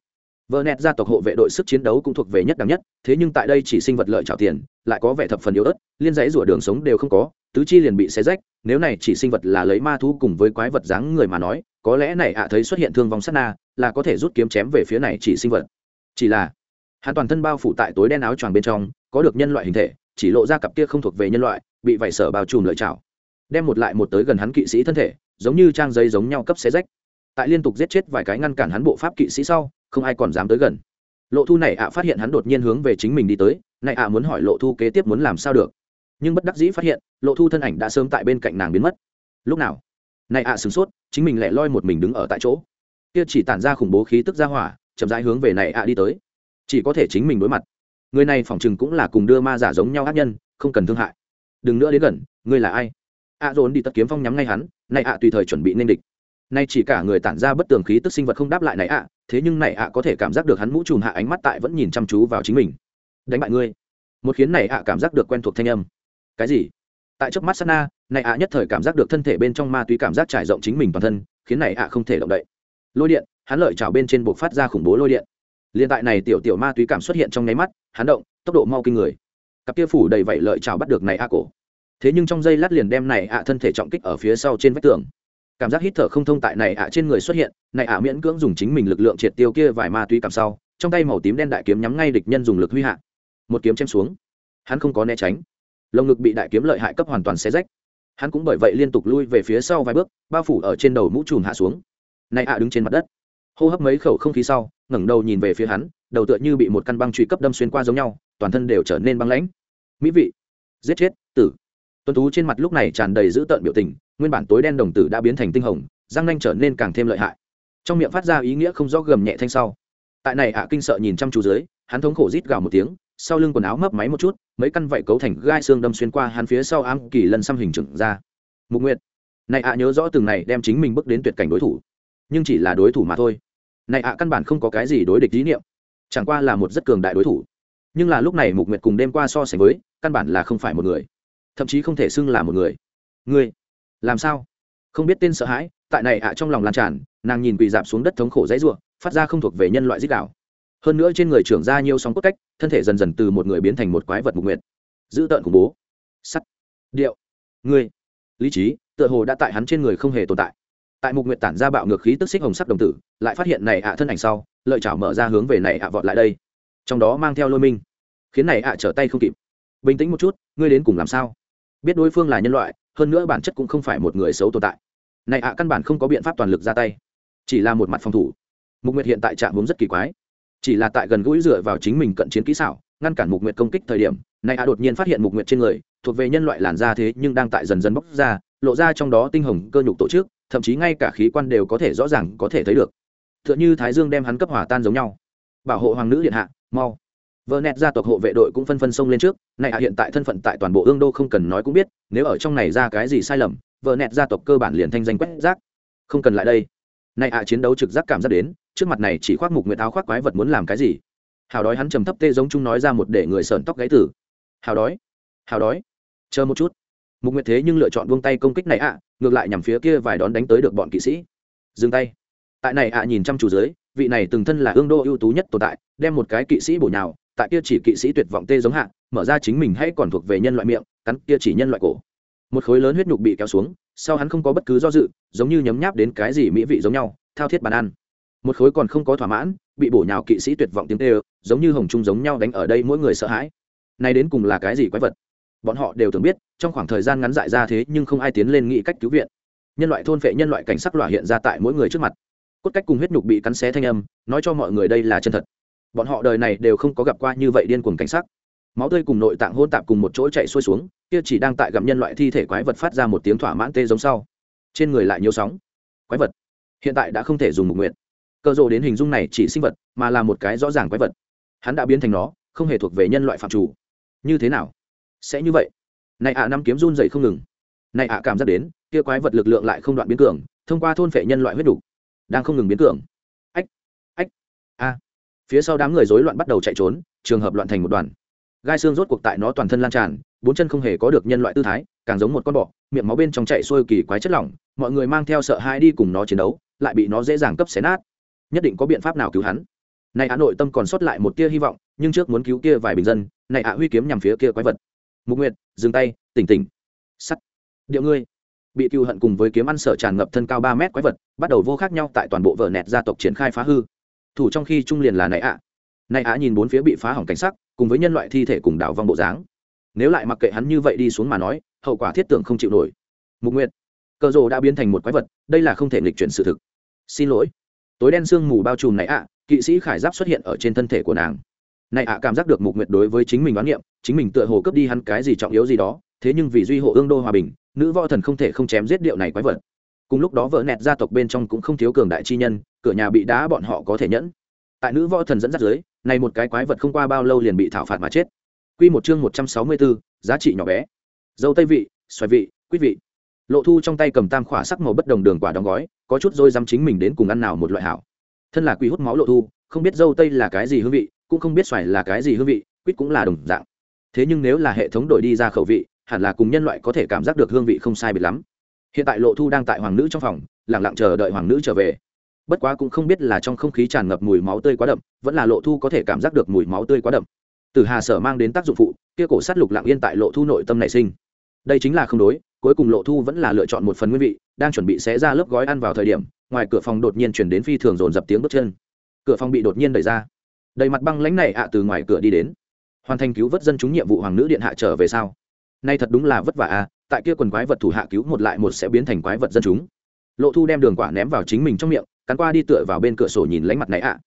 vợ nẹt gia tộc hộ vệ đội sức chiến đấu cũng thuộc về nhất đẳng nhất, thế nhưng tại đây chỉ sinh vật lợi trào tiền, lại có vẻ thập phần yếu ớt, liên giấy rủa đường sống đều không có, tứ chi liền bị xé rách, nếu này chỉ sinh vật là lấy ma thú cùng với quái vật dáng người mà nói, có lẽ này ạ thấy xuất hiện thương vong sát na, là có thể rút kiếm chém về phía này chỉ sinh vật. Chỉ là, hắn toàn thân bao phủ tại tối đen áo choàng bên trong, có được nhân loại hình thể, chỉ lộ ra cặp kia không thuộc về nhân loại, bị vảy sở bao trùm lợi chảo đem một lại một tới gần hắn kỵ sĩ thân thể, giống như trang giấy giống nhau cấp xé rách. Tại liên tục giết chết vài cái ngăn cản hắn bộ pháp kỵ sĩ sau không ai còn dám tới gần. Lộ thu này ạ phát hiện hắn đột nhiên hướng về chính mình đi tới, này ạ muốn hỏi lộ thu kế tiếp muốn làm sao được. Nhưng bất đắc dĩ phát hiện, lộ thu thân ảnh đã sớm tại bên cạnh nàng biến mất. Lúc nào? Này ạ sửng sốt, chính mình lẻ loi một mình đứng ở tại chỗ. Kia chỉ tản ra khủng bố khí tức ra hỏa, chậm rãi hướng về này ạ đi tới. Chỉ có thể chính mình đối mặt. Người này phỏng chừng cũng là cùng đưa ma giả giống nhau ác nhân, không cần thương hại. Đừng nữa đến gần, ngươi là ai? Ạ dồn đi tất kiếm phong nhắm ngay hắn, này ạ tùy thời chuẩn bị nên địch. Nay chỉ cả người tản ra bất tường khí tức sinh vật không đáp lại này ạ thế nhưng này ạ có thể cảm giác được hắn mũ trùm hạ ánh mắt tại vẫn nhìn chăm chú vào chính mình. Đánh bại ngươi. Một khiến này ạ cảm giác được quen thuộc thanh âm. Cái gì? Tại trước mắt sana này ạ nhất thời cảm giác được thân thể bên trong ma túy cảm giác trải rộng chính mình toàn thân, khiến này ạ không thể động đậy. Lôi điện, hắn lợi chảo bên trên buộc phát ra khủng bố lôi điện. Liên tại này tiểu tiểu ma túy cảm xuất hiện trong nháy mắt, hắn động, tốc độ mau kinh người. Cặp kia phủ đầy vảy lợi chảo bắt được này ạ cổ. Thế nhưng trong giây lát liền đem này ạ thân thể trọng kích ở phía sau trên vách tường cảm giác hít thở không thông tại này ạ trên người xuất hiện, này ạ miễn cưỡng dùng chính mình lực lượng triệt tiêu kia vài ma túy cảm sau, trong tay màu tím đen đại kiếm nhắm ngay địch nhân dùng lực huy hạ. Một kiếm chém xuống. Hắn không có né tránh. Lồng ngực bị đại kiếm lợi hại cấp hoàn toàn xé rách. Hắn cũng bởi vậy liên tục lui về phía sau vài bước, bao phủ ở trên đầu mũ trùm hạ xuống. Này ạ đứng trên mặt đất. Hô hấp mấy khẩu không khí sau, ngẩng đầu nhìn về phía hắn, đầu tựa như bị một căn băng truy cấp đâm xuyên qua giống nhau, toàn thân đều trở nên băng lãnh. Mỹ vị. Giết chết, tử tuấn tú trên mặt lúc này tràn đầy dữ tợn biểu tình, nguyên bản tối đen đồng tử đã biến thành tinh hồng, răng nanh trở nên càng thêm lợi hại. Trong miệng phát ra ý nghĩa không rõ gầm nhẹ thanh sau. Tại này ạ kinh sợ nhìn chăm chú dưới, hắn thống khổ rít gào một tiếng, sau lưng quần áo mấp máy một chút, mấy căn vảy cấu thành gai xương đâm xuyên qua hắn phía sau ám kỳ lân xăm hình trưởng ra. Mục nguyệt. Này ạ nhớ rõ từng này đem chính mình bước đến tuyệt cảnh đối thủ. Nhưng chỉ là đối thủ mà thôi. Này ạ căn bản không có cái gì đối địch lý niệm. Chẳng qua là một rất cường đại đối thủ. Nhưng là lúc này mục nguyệt cùng đêm qua so sánh với, căn bản là không phải một người thậm chí không thể xưng là một người. Người làm sao? Không biết tên sợ hãi, tại này ạ trong lòng lan tràn, nàng nhìn quỳ dạp xuống đất thống khổ dãy ruộng phát ra không thuộc về nhân loại dích đạo. Hơn nữa trên người trưởng ra nhiều sóng cốt cách, thân thể dần dần từ một người biến thành một quái vật mục nguyệt. Dữ tợn khủng bố. Sắt. Điệu. Người lý trí, tựa hồ đã tại hắn trên người không hề tồn tại. Tại mục nguyệt tản ra bạo ngược khí tức xích hồng sắc đồng tử, lại phát hiện này ạ thân ảnh sau, lợi chảo mở ra hướng về này ạ vọt lại đây. Trong đó mang theo lôi minh. Khiến này ạ trở tay không kịp. Bình tĩnh một chút, ngươi đến cùng làm sao? Biết đối phương là nhân loại, hơn nữa bản chất cũng không phải một người xấu tồn tại. Này ạ, căn bản không có biện pháp toàn lực ra tay. Chỉ là một mặt phòng thủ. Mục nguyệt hiện tại trạng vốn rất kỳ quái. Chỉ là tại gần gũi dựa vào chính mình cận chiến kỹ xảo, ngăn cản mục nguyệt công kích thời điểm, này ạ đột nhiên phát hiện mục nguyệt trên người, thuộc về nhân loại làn da thế nhưng đang tại dần dần bóc ra, lộ ra trong đó tinh hồng cơ nhục tổ chức, thậm chí ngay cả khí quan đều có thể rõ ràng có thể thấy được. T h ư ợ n h ư thái dương đem hắn cấp hỏa tan giống nhau. Bảo hộ hoàng nữ điện hạ, mau vợ nẹt gia tộc hộ vệ đội cũng phân phân sông lên trước, này ạ hiện tại thân phận tại toàn bộ ương đô không cần nói cũng biết, nếu ở trong này ra cái gì sai lầm, vợ nẹt gia tộc cơ bản liền thanh danh quét rác. Không cần lại đây. Này ạ chiến đấu trực giác cảm giác đến, trước mặt này chỉ khoác mục nguyệt áo khoác quái vật muốn làm cái gì? Hào đói hắn trầm thấp tê giống chúng nói ra một để người sờn tóc gáy tử. Hào đói hào đói. Chờ một chút. Mục nguyệt thế nhưng lựa chọn buông tay công kích này ạ ngược lại nhằm phía kia vài đón đánh tới được bọn kỵ sĩ. Dừng tay. Tại này ạ nhìn chăm chú dưới, vị này từng thân là ương đô ưu tú nhất tồn tại, đem một cái kỵ sĩ bổ nhào tại kia chỉ kỵ sĩ tuyệt vọng tê giống hạ, mở ra chính mình hay còn thuộc về nhân loại miệng, cắn kia chỉ nhân loại cổ. Một khối lớn huyết nhục bị kéo xuống, sau hắn không có bất cứ do dự, giống như nhấm nháp đến cái gì mỹ vị giống nhau, thao thiết bàn ăn. Một khối còn không có thỏa mãn, bị bổ nhào kỵ sĩ tuyệt vọng tiếng tê giống như hồng trung giống nhau đánh ở đây mỗi người sợ hãi. Nay đến cùng là cái gì quái vật? Bọn họ đều tưởng biết, trong khoảng thời gian ngắn dại ra thế nhưng không ai tiến lên nghĩ cách cứu viện. Nhân loại thôn phệ nhân loại cảnh sắc lỏa hiện ra tại mỗi người trước mặt. Cốt cách cùng huyết nhục bị cắn xé thanh âm, nói cho mọi người đây là chân thật bọn họ đời này đều không có gặp qua như vậy điên cuồng cảnh sắc. Máu tươi cùng nội tạng hôn tạp cùng một chỗ chạy xuôi xuống, kia chỉ đang tại gặp nhân loại thi thể quái vật phát ra một tiếng thỏa mãn tê giống sau. Trên người lại nhiều sóng. Quái vật. Hiện tại đã không thể dùng mục nguyện. Cơ rộ đến hình dung này chỉ sinh vật, mà là một cái rõ ràng quái vật. Hắn đã biến thành nó, không hề thuộc về nhân loại phạm chủ. Như thế nào? Sẽ như vậy. Này ạ, năm kiếm run dậy không ngừng. Này ạ, cảm giác đến, kia quái vật lực lượng lại không đoạn biến cường, thông qua thôn phệ nhân loại huyết đủ đang không ngừng biến cường. Ách ách, a phía sau đám người rối loạn bắt đầu chạy trốn, trường hợp loạn thành một đoàn. Gai xương rốt cuộc tại nó toàn thân lan tràn, bốn chân không hề có được nhân loại tư thái, càng giống một con bọ, miệng máu bên trong chạy xuôi kỳ quái chất lỏng, mọi người mang theo sợ hai đi cùng nó chiến đấu, lại bị nó dễ dàng cấp xé nát. Nhất định có biện pháp nào cứu hắn. Này ạ nội tâm còn sót lại một tia hy vọng, nhưng trước muốn cứu kia vài bình dân, này ạ huy kiếm nhằm phía kia quái vật. Mục nguyệt, dừng tay, tỉnh tỉnh. Sắt. Điệu ngươi. Bị cựu hận cùng với kiếm ăn sở tràn ngập thân cao ba mét quái vật, bắt đầu vô khác nhau tại toàn bộ vở nẹt gia tộc triển khai phá hư thủ trong khi trung liền là này ạ. À. này ạ nhìn bốn phía bị phá hỏng cảnh sắc, cùng với nhân loại thi thể cùng đảo vong bộ dáng. Nếu lại mặc kệ hắn như vậy đi xuống mà nói, hậu quả thiết tưởng không chịu nổi. Mục nguyệt, cờ rồ đã biến thành một quái vật, đây là không thể nghịch chuyển sự thực. Xin lỗi. Tối đen sương mù bao trùm này ạ, kỵ sĩ khải giáp xuất hiện ở trên thân thể của nàng. Này ạ cảm giác được mục nguyệt đối với chính mình đoán niệm, chính mình tựa hồ cướp đi hắn cái gì trọng yếu gì đó, thế nhưng vì duy hộ ương đô hòa bình, nữ võ thần không thể không chém giết điệu này quái vật cùng lúc đó vợ nẹt gia tộc bên trong cũng không thiếu cường đại chi nhân cửa nhà bị đá bọn họ có thể nhẫn. Tại nữ võ thần dẫn dắt dưới này một cái quái vật không qua bao lâu liền bị thảo phạt mà chết. Quy một chương một trăm sáu mươi 164, giá trị nhỏ bé. Dâu tây vị xoài vị quýt vị. Lộ thu trong tay cầm tam khỏa sắc màu bất đồng đường quả đóng gói có chút dôi dám chính mình đến cùng ăn nào một loại hảo. Thân là quỷ hút máu lộ thu không biết dâu tây là cái gì hương vị cũng không biết xoài là cái gì hương vị quýt cũng là đồng dạng. Thế nhưng nếu là hệ thống đổi đi ra khẩu vị hẳn là cùng nhân loại có thể cảm giác được hương vị không sai biệt lắm hiện tại lộ thu đang tại hoàng nữ trong phòng lẳng lặng chờ đợi hoàng nữ trở về. Bất quá cũng không biết là trong không khí tràn ngập mùi máu tươi quá đậm, vẫn là lộ thu có thể cảm giác được mùi máu tươi quá đậm. Từ hà sở mang đến tác dụng phụ, kia cổ sát lục lặng yên tại lộ thu nội tâm nảy sinh. Đây chính là không đối, cuối cùng lộ thu vẫn là lựa chọn một phần nguyên vị, đang chuẩn bị xé ra lớp gói ăn vào thời điểm, ngoài cửa phòng đột nhiên chuyển đến phi thường dồn dập tiếng bước chân. Cửa phòng bị đột nhiên đẩy ra. Đầy mặt băng lãnh này ạ, từ ngoài cửa đi đến. Hoàn thành cứu vớt dân chúng nhiệm vụ hoàng nữ điện hạ trở về sau nay thật đúng là vất vả à tại kia quần quái vật thủ hạ cứu một lại một sẽ biến thành quái vật dân chúng. Lộ thu đem đường quả ném vào chính mình trong miệng, cắn qua đi tựa vào bên cửa sổ nhìn lánh mặt này ạ.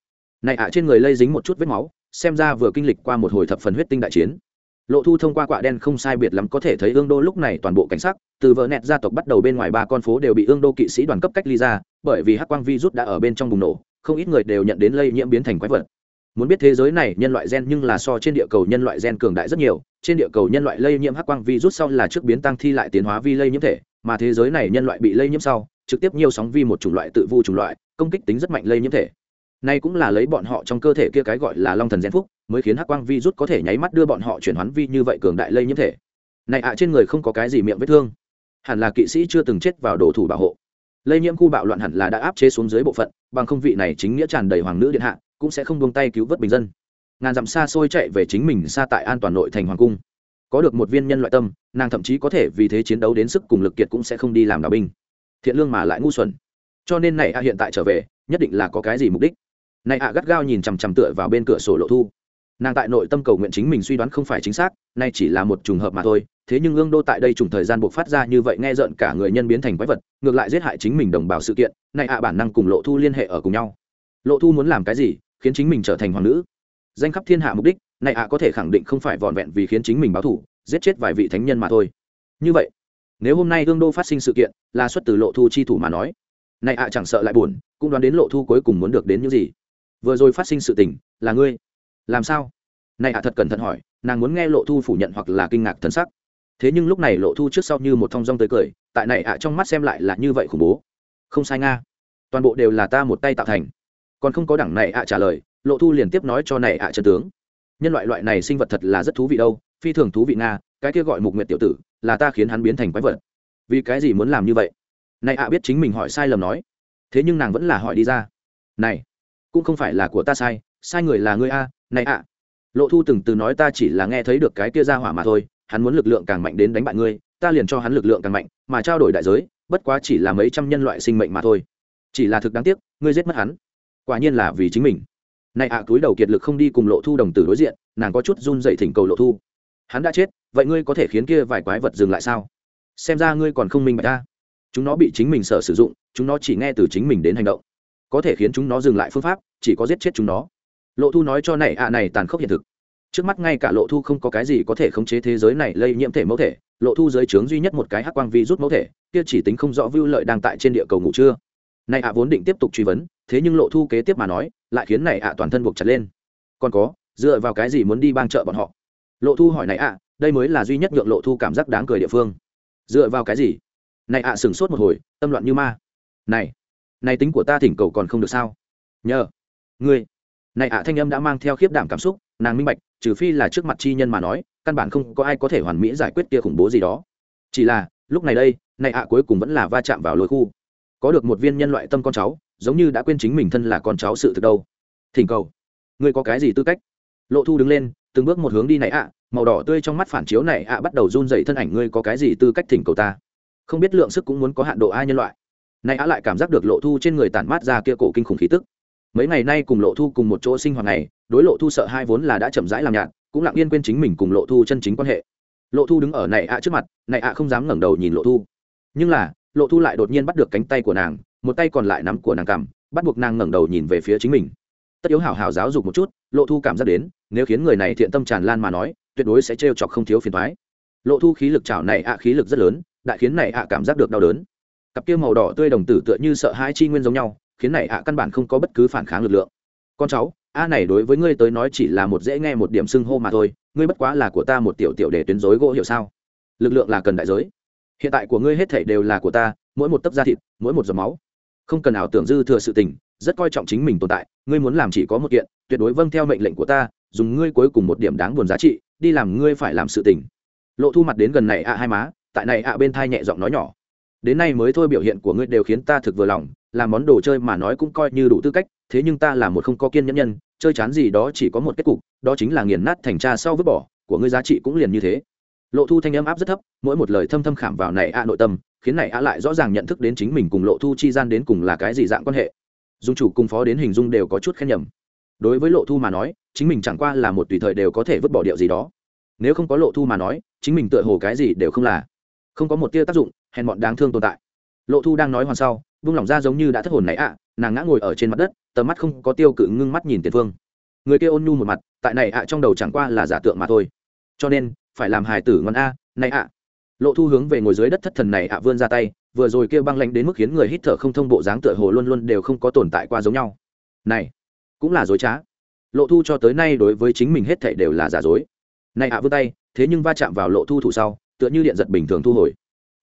Này ạ trên người lây dính một chút vết máu, xem ra vừa kinh lịch qua một hồi thập phần huyết tinh đại chiến. Lộ thu thông qua quạ đen không sai biệt lắm có thể thấy ương đô lúc này toàn bộ cảnh sắc, từ vợ nẹt gia tộc bắt đầu bên ngoài ba con phố đều bị ương đô kỵ sĩ đoàn cấp cách ly ra, bởi vì hắc quang vi rút đã ở bên trong bùng nổ, không ít người đều nhận đến lây nhiễm biến thành quái vật. Muốn biết thế giới này nhân loại gen nhưng là so trên địa cầu nhân loại gen cường đại rất nhiều trên địa cầu nhân loại lây nhiễm hắc quang vi rút sau là trước biến tăng thi lại tiến hóa vi lây nhiễm thể, mà thế giới này nhân loại bị lây nhiễm sau, trực tiếp nhiều sóng vi một chủng loại tự vu chủng loại, công kích tính rất mạnh lây nhiễm thể. Nay cũng là lấy bọn họ trong cơ thể kia cái gọi là long thần gen phúc, mới khiến hắc quang vi rút có thể nháy mắt đưa bọn họ chuyển hoán vi như vậy cường đại lây nhiễm thể. Này ạ, trên người không có cái gì miệng vết thương. Hẳn là kỵ sĩ chưa từng chết vào đồ thủ bảo hộ. Lây nhiễm khu bạo loạn hẳn là đã áp chế xuống dưới bộ phận, bằng không vị này chính nghĩa tràn đầy hoàng nữ điện hạ, cũng sẽ không buông tay cứu vớt bình dân ngàn dặm xa xôi chạy về chính mình xa tại an toàn nội thành hoàng cung. Có được một viên nhân loại tâm, nàng thậm chí có thể vì thế chiến đấu đến sức cùng lực kiệt cũng sẽ không đi làm đạo binh. Thiện lương mà lại ngu xuẩn. Cho nên này a hiện tại trở về, nhất định là có cái gì mục đích. Này a gắt gao nhìn chằm chằm tựa vào bên cửa sổ lộ thu. Nàng tại nội tâm cầu nguyện chính mình suy đoán không phải chính xác, nay chỉ là một trùng hợp mà thôi, thế nhưng ương đô tại đây trùng thời gian buộc phát ra như vậy nghe rợn cả người nhân biến thành quái vật, ngược lại giết hại chính mình đồng bào sự kiện này ạ bản năng cùng lộ thu liên hệ ở cùng nhau. Lộ thu muốn làm cái gì, khiến chính mình trở thành hoàng nữ? Danh khắp thiên hạ mục đích, này ạ có thể khẳng định không phải vòn vẹn vì khiến chính mình báo thủ giết chết vài vị thánh nhân mà thôi. Như vậy, nếu hôm nay hương đô phát sinh sự kiện, là xuất từ lộ thu chi thủ mà nói, này ạ chẳng sợ lại buồn, cũng đoán đến lộ thu cuối cùng muốn được đến những gì. Vừa rồi phát sinh sự tình, là ngươi. Làm sao? Này ạ thật cẩn thận hỏi, nàng muốn nghe lộ thu phủ nhận hoặc là kinh ngạc thân sắc. Thế nhưng lúc này lộ thu trước sau như một thong dong tới cười, tại này ạ trong mắt xem lại là như vậy khủng bố. Không sai nga. Toàn bộ đều là ta một tay tạo thành. Còn không có đẳng này ạ trả lời lộ thu liền tiếp nói cho này ạ chân tướng. Nhân loại loại này sinh vật thật là rất thú vị đâu, phi thường thú vị nga, cái kia gọi mục nguyệt tiểu tử, là ta khiến hắn biến thành quái vật. Vì cái gì muốn làm như vậy? Này ạ biết chính mình hỏi sai lầm nói. Thế nhưng nàng vẫn là hỏi đi ra. Này, cũng không phải là của ta sai sai người là ngươi a, này ạ. Lộ thu từng từ nói ta chỉ là nghe thấy được cái kia ra hỏa mà thôi, hắn muốn lực lượng càng mạnh đến đánh bại ngươi, ta liền cho hắn lực lượng càng mạnh, mà trao đổi đại giới, bất quá chỉ là mấy trăm nhân loại sinh mệnh mà thôi. Chỉ là thực đáng tiếc, ngươi giết mất hắn. Quả nhiên là vì chính mình này ạ à, túi đầu kiệt lực không đi cùng lộ thu đồng tử đối diện nàng có chút run dậy thỉnh cầu lộ thu. Hắn đã chết vậy ngươi có thể khiến kia vài quái vật dừng lại sao? Xem ra ngươi còn không minh bạch ta. Chúng nó bị chính mình sợ sử dụng chúng nó chỉ nghe từ chính mình đến hành động. Có thể khiến chúng nó dừng lại phương pháp chỉ có giết chết chúng nó. Lộ thu nói cho này ạ này tàn khốc hiện thực. Trước mắt ngay cả lộ thu không có cái gì có thể khống chế thế giới này lây nhiễm thể mẫu thể. Lộ thu dưới trướng duy nhất một cái hắc quang vi rút mẫu thể kia chỉ tính không rõ vưu lợi đang tại trên địa cầu ngủ chưa này ạ vốn định tiếp tục truy vấn, thế nhưng lộ thu kế tiếp mà nói, lại khiến này ạ toàn thân buộc chặt lên. Còn có, dựa vào cái gì muốn đi bang chợ bọn họ? Lộ thu hỏi này ạ, đây mới là duy nhất nhượng lộ thu cảm giác đáng cười địa phương. Dựa vào cái gì? Này ạ sửng sốt một hồi, tâm loạn như ma. Này này tính của ta thỉnh cầu còn không được sao? Nhờ, ngươi. Này ạ thanh âm đã mang theo khiếp đảm cảm xúc, nàng minh bạch, trừ phi là trước mặt chi nhân mà nói, căn bản không có ai có thể hoàn mỹ giải quyết kia khủng bố gì đó. Chỉ là, lúc này đây, này ạ cuối cùng vẫn là va chạm vào lối khu có được một viên nhân loại tâm con cháu, giống như đã quên chính mình thân là con cháu sự thực đâu. Thỉnh cầu, ngươi có cái gì tư cách? Lộ thu đứng lên, từng bước một hướng đi này ạ, màu đỏ tươi trong mắt phản chiếu này ạ bắt đầu run dậy thân ảnh ngươi có cái gì tư cách thỉnh cầu ta? Không biết lượng sức cũng muốn có hạn độ ai nhân loại. Này ạ lại cảm giác được lộ thu trên người tản mát ra kia cổ kinh khủng khí tức. Mấy ngày nay cùng lộ thu cùng một chỗ sinh hoạt này, đối lộ thu sợ hai vốn là đã chậm rãi làm nhạt, cũng lặng yên quên chính mình cùng lộ thu chân chính quan hệ. Lộ thu đứng ở này ạ trước mặt, này ạ không dám ngẩng đầu nhìn lộ thu. Nhưng là lộ thu lại đột nhiên bắt được cánh tay của nàng, một tay còn lại nắm của nàng cằm, bắt buộc nàng ngẩng đầu nhìn về phía chính mình. Tất yếu hảo hảo giáo dục một chút, lộ thu cảm giác đến, nếu khiến người này thiện tâm tràn lan mà nói, tuyệt đối sẽ trêu chọc không thiếu phiền thoái lộ thu khí lực chảo này ạ, khí lực rất lớn, đại khiến này ạ cảm giác được đau đớn. Cặp kia màu đỏ tươi đồng tử tựa như sợ hãi chi nguyên giống nhau, khiến này ạ căn bản không có bất cứ phản kháng lực lượng. Con cháu, a này đối với ngươi tới nói chỉ là một dễ nghe một điểm xưng hô mà thôi, ngươi bất quá là của ta một tiểu tiểu để tuyến dối gỗ hiểu sao? Lực lượng là cần đại giới hiện tại của ngươi hết thể đều là của ta, mỗi một tấc da thịt, mỗi một giọt máu. Không cần ảo tưởng dư thừa sự tình, rất coi trọng chính mình tồn tại, ngươi muốn làm chỉ có một kiện, tuyệt đối vâng theo mệnh lệnh của ta, dùng ngươi cuối cùng một điểm đáng buồn giá trị, đi làm ngươi phải làm sự tình. Lộ thu mặt đến gần này ạ hai má, tại này ạ bên thai nhẹ giọng nói nhỏ. Đến nay mới thôi biểu hiện của ngươi đều khiến ta thực vừa lòng, làm món đồ chơi mà nói cũng coi như đủ tư cách, thế nhưng ta là một không có kiên nhẫn nhân, chơi chán gì đó chỉ có một kết cục, đó chính là nghiền nát thành cha sau vứt bỏ, của ngươi giá trị cũng liền như thế lộ thu thanh âm áp rất thấp, mỗi một lời thâm thâm khảm vào này ạ nội tâm, khiến này ạ lại rõ ràng nhận thức đến chính mình cùng lộ thu chi gian đến cùng là cái gì dạng quan hệ. Dung chủ cùng phó đến hình dung đều có chút khen nhầm. Đối với lộ thu mà nói, chính mình chẳng qua là một tùy thời đều có thể vứt bỏ điệu gì đó. Nếu không có lộ thu mà nói, chính mình tựa hồ cái gì đều không là. Không có một tia tác dụng, hèn bọn đáng thương tồn tại. Lộ thu đang nói hoàn sau, vung lỏng ra giống như đã thất hồn này ạ, nàng ngã ngồi ở trên mặt đất, tầm mắt không có tiêu cự ngưng mắt nhìn tiền phương. Người kia ôn nhu một mặt, tại này ạ trong đầu chẳng qua là giả tượng mà thôi. Cho nên phải làm hài tử ngon a, này ạ. Lộ thu hướng về ngồi dưới đất thất thần này ạ vươn ra tay, vừa rồi kia băng lãnh đến mức khiến người hít thở không thông bộ dáng tựa hồ luôn luôn đều không có tồn tại qua giống nhau. Này, cũng là dối trá. Lộ thu cho tới nay đối với chính mình hết thảy đều là giả dối. Này ạ vươn tay, thế nhưng va chạm vào lộ thu thủ sau, tựa như điện giật bình thường thu hồi.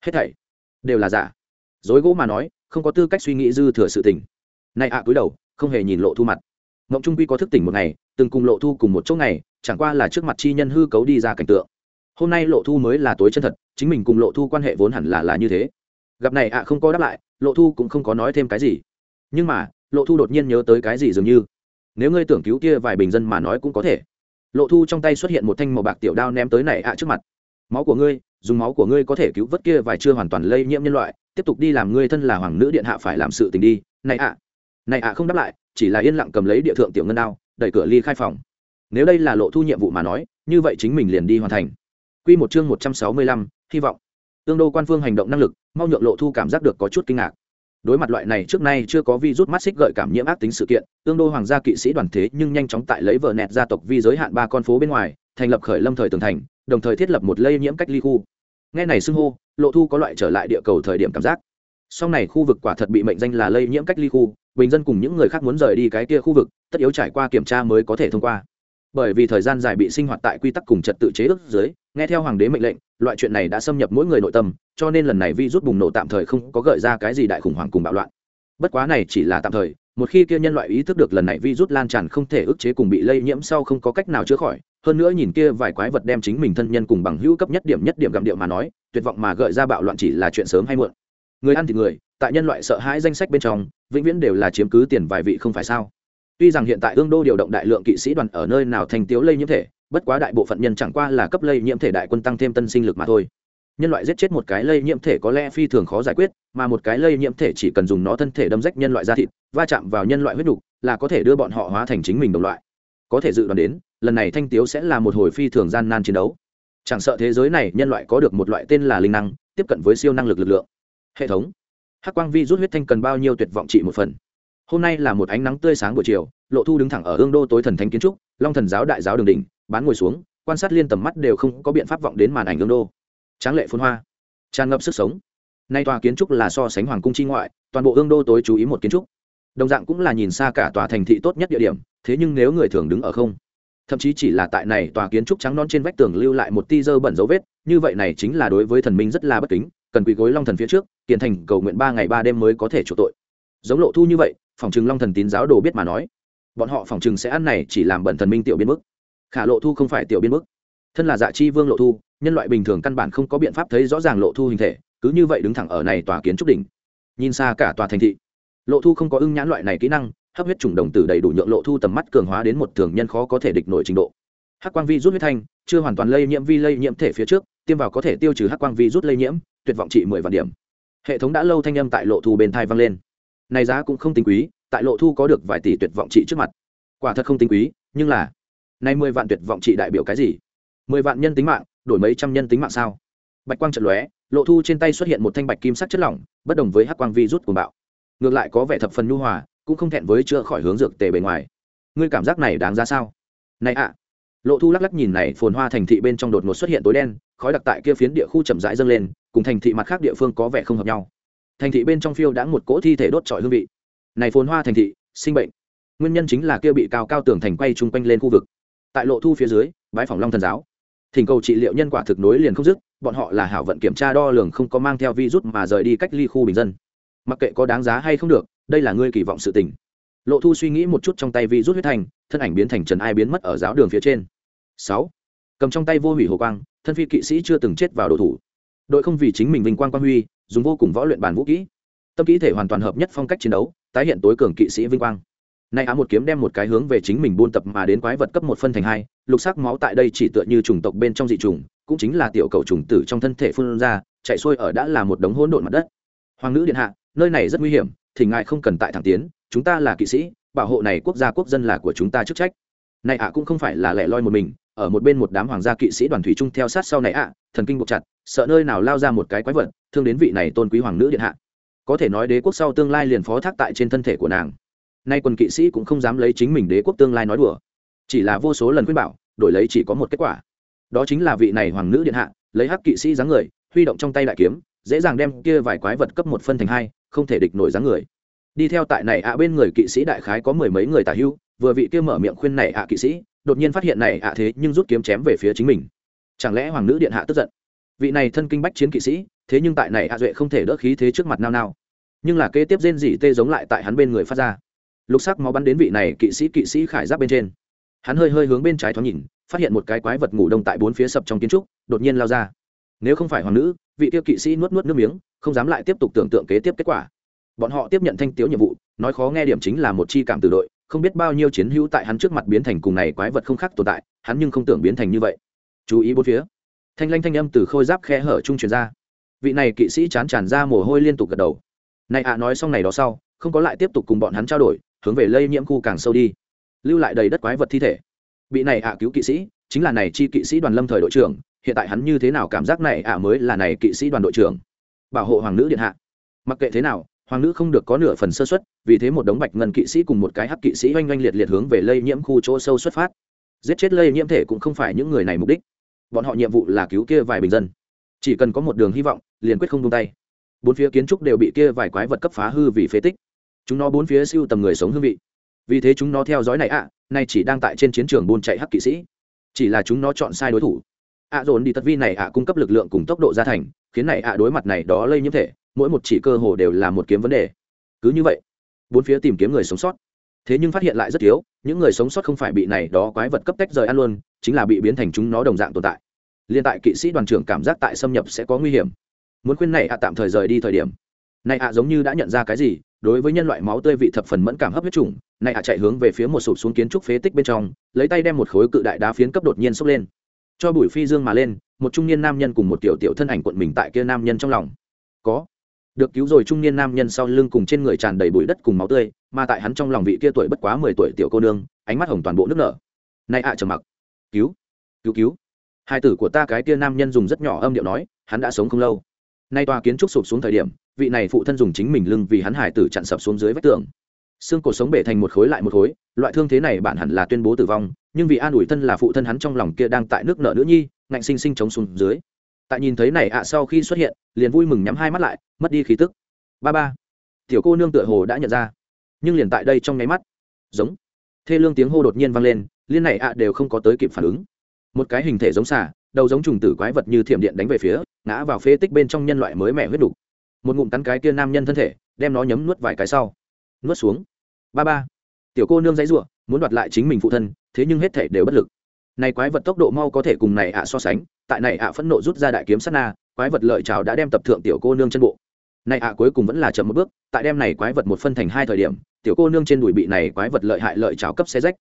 Hết thảy đều là giả. Dối gỗ mà nói, không có tư cách suy nghĩ dư thừa sự tình. Này ạ cúi đầu, không hề nhìn lộ thu mặt. Mộng trung quy có thức tỉnh một ngày, từng cùng lộ thu cùng một chỗ ngày, chẳng qua là trước mặt chi nhân hư cấu đi ra cảnh tượng hôm nay lộ thu mới là tối chân thật, chính mình cùng lộ thu quan hệ vốn hẳn là là như thế. Gặp này ạ à, không có đáp lại, lộ thu cũng không có nói thêm cái gì. Nhưng mà, lộ thu đột nhiên nhớ tới cái gì dường như? Nếu ngươi tưởng cứu kia vài bình dân mà nói cũng có thể. Lộ thu trong tay xuất hiện một thanh màu bạc tiểu đao ném tới này ạ à, trước mặt. Máu của ngươi, dùng máu của ngươi có thể cứu vớt kia vài chưa hoàn toàn lây nhiễm nhân loại, tiếp tục đi làm ngươi thân là hoàng nữ điện hạ phải làm sự tình đi. Này ạ. Này ạ, không đáp lại, chỉ là yên lặng cầm lấy địa thượng tiểu ngân đao, đẩy cửa ly khai phòng. Nếu đây là lộ thu nhiệm vụ mà nói, như vậy chính mình liền đi hoàn thành. Quy một chương một trăm sáu mươi lăm, hy vọng. Tương đô quan phương hành động năng lực, mau nhượng lộ thu cảm giác được có chút kinh ngạc. Đối mặt loại này trước nay chưa có virus mắt xích gợi cảm nhiễm ác tính sự kiện, tương đô hoàng gia kỵ sĩ đoàn thế nhưng nhanh chóng tại lấy vợ nẹt gia tộc vi giới hạn ba con phố bên ngoài, thành lập khởi lâm thời tường thành, đồng thời thiết lập một lây nhiễm cách ly khu. Nghe này xưng hô, lộ thu có loại trở lại địa cầu thời điểm cảm giác. Sau này khu vực quả thật bị mệnh danh là lây nhiễm cách ly khu, bình dân cùng những người khác muốn rời đi cái kia khu vực, tất yếu trải qua kiểm tra mới có thể thông qua bởi vì thời gian dài bị sinh hoạt tại quy tắc cùng trật tự chế ước dưới nghe theo hoàng đế mệnh lệnh, loại chuyện này đã xâm nhập mỗi người nội tâm, cho nên lần này vi rút bùng nổ tạm thời không có gợi ra cái gì đại khủng hoảng cùng bạo loạn. Bất quá này chỉ là tạm thời, một khi kia nhân loại ý thức được lần này vi rút lan tràn không thể ức chế cùng bị lây nhiễm sau không có cách nào chữa khỏi, hơn nữa nhìn kia vài quái vật đem chính mình thân nhân cùng bằng hữu cấp nhất điểm nhất điểm gặm điệu mà nói, tuyệt vọng mà gợi ra bạo loạn chỉ là chuyện sớm hay muộn. Người ăn thì người, tại nhân loại sợ hãi danh sách bên trong, vĩnh viễn đều là chiếm cứ tiền vài vị không phải sao? Tuy rằng hiện tại ương đô điều động đại lượng kỵ sĩ đoàn ở nơi nào thành tiếu lây nhiễm thể bất quá đại bộ phận nhân chẳng qua là cấp lây nhiễm thể đại quân tăng thêm tân sinh lực mà thôi. Nhân loại giết chết một cái lây nhiễm thể có lẽ phi thường khó giải quyết, mà một cái lây nhiễm thể chỉ cần dùng nó thân thể đâm rách nhân loại da thịt, va chạm vào nhân loại huyết đục là có thể đưa bọn họ hóa thành chính mình đồng loại. Có thể dự đoán đến, lần này thanh tiếu sẽ là một hồi phi thường gian nan chiến đấu. Chẳng sợ thế giới này nhân loại có được một loại tên là linh năng, tiếp cận với siêu năng lực lực lượng. Hệ thống. Hắc quang vi rút huyết thanh cần bao nhiêu tuyệt vọng trị một phần. Hôm nay là một ánh nắng tươi sáng buổi chiều, lộ thu đứng thẳng ở hương đô tối thần thánh kiến trúc, long thần giáo đại giáo đường đỉnh bán ngồi xuống, quan sát liên tầm mắt đều không có biện pháp vọng đến màn ảnh ương đô. Tráng lệ phun hoa. Tràn ngập sức sống. Nay tòa kiến trúc là so sánh hoàng cung chi ngoại, toàn bộ ương đô tối chú ý một kiến trúc. Đồng dạng cũng là nhìn xa cả tòa thành thị tốt nhất địa điểm, thế nhưng nếu người thường đứng ở không, thậm chí chỉ là tại này tòa kiến trúc trắng non trên vách tường lưu lại một ti dơ bẩn dấu vết, như vậy này chính là đối với thần minh rất là bất kính, cần quỳ gối long thần phía trước kiền thành cầu nguyện ba ngày ba đêm mới có thể chủ tội. Giống lộ thu như vậy, phòng chừng long thần tín giáo đồ biết mà nói. Bọn họ phòng chừng sẽ ăn này chỉ làm bẩn thần minh tiểu biến mức khả lộ thu không phải tiểu biên mức thân là dạ chi vương lộ thu, nhân loại bình thường căn bản không có biện pháp thấy rõ ràng lộ thu hình thể, cứ như vậy đứng thẳng ở này tòa kiến trúc đỉnh. Nhìn xa cả tòa thành thị, lộ thu không có ưng nhãn loại này kỹ năng, hấp huyết chủng đồng tử đầy đủ nhượng lộ thu tầm mắt cường hóa đến một thường nhân khó có thể địch nổi trình độ. Hắc quang vi rút huyết thanh, chưa hoàn toàn lây nhiễm vi lây nhiễm thể phía trước, tiêm vào có thể tiêu trừ hắc quang vi rút lây nhiễm, tuyệt vọng trị mười vạn điểm. Hệ thống đã lâu thanh âm tại lộ thu bên thai vang lên. Này giá cũng không tính quý, tại lộ thu có được vài tỷ tuyệt vọng trị trước mặt. Quả thật không tính quý, nhưng là nay mười vạn tuyệt vọng trị đại biểu cái gì? Mười vạn nhân tính mạng, đổi mấy trăm nhân tính mạng sao? Bạch quang trận lóe, lộ thu trên tay xuất hiện một thanh bạch kim sắc chất lỏng, bất đồng với hắc quang vi rút của bạo. Ngược lại có vẻ thập phần nhu hòa, cũng không thẹn với chữa khỏi hướng dược tề bề ngoài. Ngươi cảm giác này đáng ra sao? Này ạ! Lộ thu lắc lắc nhìn này phồn hoa thành thị bên trong đột ngột xuất hiện tối đen, khói đặc tại kia phiến địa khu chậm rãi dâng lên, cùng thành thị mặt khác địa phương có vẻ không hợp nhau. Thành thị bên trong phiêu đã một cỗ thi thể đốt trọi hương vị. Này phồn hoa thành thị, sinh bệnh. Nguyên nhân chính là kia bị cao cao tường thành quay chung quanh lên khu vực tại lộ thu phía dưới bãi phòng long thần giáo. Thỉnh cầu trị liệu nhân quả thực nối liền không dứt, bọn họ là hảo vận kiểm tra đo lường không có mang theo virus mà rời đi cách ly khu bình dân. Mặc kệ có đáng giá hay không được, đây là ngươi kỳ vọng sự tình. Lộ thu suy nghĩ một chút trong tay virus huyết thành, thân ảnh biến thành trần ai biến mất ở giáo đường phía trên. Sáu, cầm trong tay vô hủy hồ quang, thân phi kỵ sĩ chưa từng chết vào đồ thủ. Đội không vì chính mình vinh quang quang huy, dùng vô cùng võ luyện bản vũ kỹ. Tâm kỹ thể hoàn toàn hợp nhất phong cách chiến đấu, tái hiện tối cường kỵ sĩ vinh quang nay á một kiếm đem một cái hướng về chính mình buôn tập mà đến quái vật cấp một phân thành hai, lục sắc máu tại đây chỉ tựa như chủng tộc bên trong dị trùng, cũng chính là tiểu cầu trùng tử trong thân thể phun ra, chạy xuôi ở đã là một đống hỗn độn mặt đất. Hoàng nữ điện hạ, nơi này rất nguy hiểm, thì ngài không cần tại thẳng tiến, chúng ta là kỵ sĩ, bảo hộ này quốc gia quốc dân là của chúng ta chức trách. Này ạ cũng không phải là lẻ loi một mình, ở một bên một đám hoàng gia kỵ sĩ đoàn thủy trung theo sát sau này ạ thần kinh buộc chặt, sợ nơi nào lao ra một cái quái vật, thương đến vị này tôn quý hoàng nữ điện hạ. Có thể nói đế quốc sau tương lai liền phó thác tại trên thân thể của nàng nay quân kỵ sĩ cũng không dám lấy chính mình đế quốc tương lai nói đùa. Chỉ là vô số lần khuyên bảo, đổi lấy chỉ có một kết quả. Đó chính là vị này hoàng nữ điện hạ, lấy hắc kỵ sĩ dáng người, huy động trong tay đại kiếm, dễ dàng đem kia vài quái vật cấp một phân thành hai, không thể địch nổi dáng người. Đi theo tại này ạ bên người kỵ sĩ đại khái có mười mấy người tả hưu, vừa vị kia mở miệng khuyên này ạ kỵ sĩ, đột nhiên phát hiện này ạ thế nhưng rút kiếm chém về phía chính mình. Chẳng lẽ hoàng nữ điện hạ tức giận? Vị này thân kinh bách chiến kỵ sĩ, thế nhưng tại này ạ duệ không thể đỡ khí thế trước mặt nao nao. Nhưng là kế tiếp rên dỉ tê giống lại tại hắn bên người phát ra lục sắc máu bắn đến vị này kỵ sĩ kỵ sĩ khải giáp bên trên. Hắn hơi hơi hướng bên trái thoáng nhìn, phát hiện một cái quái vật ngủ đông tại bốn phía sập trong kiến trúc, đột nhiên lao ra. Nếu không phải hoàng nữ, vị tiêu kỵ sĩ nuốt nuốt nước miếng, không dám lại tiếp tục tưởng tượng kế tiếp kết quả. Bọn họ tiếp nhận thanh tiếu nhiệm vụ, nói khó nghe điểm chính là một chi cảm từ đội, không biết bao nhiêu chiến hữu tại hắn trước mặt biến thành cùng này quái vật không khác tồn tại, hắn nhưng không tưởng biến thành như vậy. Chú ý bốn phía. Thanh lanh thanh âm từ khôi giáp khe hở trung truyền ra. Vị này kỵ sĩ chán tràn ra mồ hôi liên tục gật đầu. Này ạ, nói xong này đó sau, không có lại tiếp tục cùng bọn hắn trao đổi hướng về lây nhiễm khu càng sâu đi. Lưu lại đầy đất quái vật thi thể. Bị này ạ cứu kỵ sĩ, chính là này chi kỵ sĩ đoàn lâm thời đội trưởng, hiện tại hắn như thế nào cảm giác này ạ mới là này kỵ sĩ đoàn đội trưởng? Bảo hộ hoàng nữ điện hạ. Mặc kệ thế nào, hoàng nữ không được có nửa phần sơ xuất vì thế một đống bạch ngân kỵ sĩ cùng một cái hắc kỵ sĩ oanh oanh liệt liệt hướng về lây nhiễm khu chỗ sâu xuất phát. Giết chết lây nhiễm thể cũng không phải những người này mục đích. Bọn họ nhiệm vụ là cứu kia vài bình dân. Chỉ cần có một đường hy vọng, liền quyết không tung tay. Bốn phía kiến trúc đều bị kia vài quái vật cấp phá hư vì phế tích chúng nó bốn phía siêu tầm người sống hương vị. Vì thế chúng nó theo dõi này ạ à, nay chỉ đang tại trên chiến trường buôn chạy hắc kỵ sĩ. Chỉ là chúng nó chọn sai đối thủ. Ạ dồn đi tật vi này ạ à, cung cấp lực lượng cùng tốc độ gia thành khiến này ạ à, đối mặt này đó lây nhiễm thể mỗi một chỉ cơ hồ đều là một kiếm vấn đề. Cứ như vậy bốn phía tìm kiếm người sống sót. Thế nhưng phát hiện lại rất thiếu những người sống sót không phải bị này đó quái vật cấp tách rời ăn luôn chính là bị biến thành chúng nó đồng dạng tồn tại. Liên tại kỵ sĩ đoàn trưởng cảm giác tại xâm nhập sẽ có nguy hiểm. Muốn khuyên này ạ à, tạm thời rời đi thời điểm này ạ, giống như đã nhận ra cái gì, đối với nhân loại máu tươi vị thập phần mẫn cảm hấp huyết trùng, này ạ chạy hướng về phía một sụp xuống kiến trúc phế tích bên trong, lấy tay đem một khối cự đại đá phiến cấp đột nhiên xốc lên. Cho bụi phi dương mà lên, một trung niên nam nhân cùng một tiểu tiểu thân ảnh quận mình tại kia nam nhân trong lòng. Có. Được cứu rồi trung niên nam nhân sau lưng cùng trên người tràn đầy bụi đất cùng máu tươi, mà tại hắn trong lòng vị kia tuổi bất quá mười tuổi tiểu cô nương, ánh mắt hồng toàn bộ nước nở. Nay ạ trầm mặc. Cứu. Cứu cứu. Hai tử của ta cái kia nam nhân dùng rất nhỏ âm điệu nói, hắn đã sống không lâu. Nay tòa kiến trúc sụp xuống thời điểm vị này phụ thân dùng chính mình lưng vì hắn hải tử chặn sập xuống dưới vách tường. Xương cổ sống bể thành một khối lại một khối, loại thương thế này bạn hẳn là tuyên bố tử vong, nhưng vì an ủi thân là phụ thân hắn trong lòng kia đang tại nước nợ nữ nhi, ngạnh sinh sinh chống xuống dưới. Tại nhìn thấy này ạ, sau khi xuất hiện, liền vui mừng nhắm hai mắt lại, mất đi khí tức. Ba ba. Tiểu cô nương tựa hồ đã nhận ra. Nhưng liền tại đây trong nháy mắt. Giống. Thê lương tiếng hô đột nhiên vang lên, liên này ạ đều không có tới kịp phản ứng. Một cái hình thể giống xà, đầu giống trùng tử quái vật như thiểm điện đánh về phía, ngã vào phế tích bên trong nhân loại mới mẻ huyết đục một ngụm cắn cái kia nam nhân thân thể, đem nó nhấm nuốt vài cái sau. Nuốt xuống. Ba ba. Tiểu cô nương dãy r u ộ muốn đoạt lại chính mình phụ thân, thế nhưng hết thể đều bất lực. Này quái vật tốc độ mau có thể cùng này ạ so sánh, tại này ạ phẫn nộ rút ra đại kiếm sát na, quái vật lợi trào đã đem tập thượng tiểu cô nương chân bộ. Này ạ cuối cùng vẫn là chậm một bước, tại đem này quái vật một phân thành hai thời điểm, tiểu cô nương trên đùi bị này quái vật lợi hại lợi trào cấp xe rách.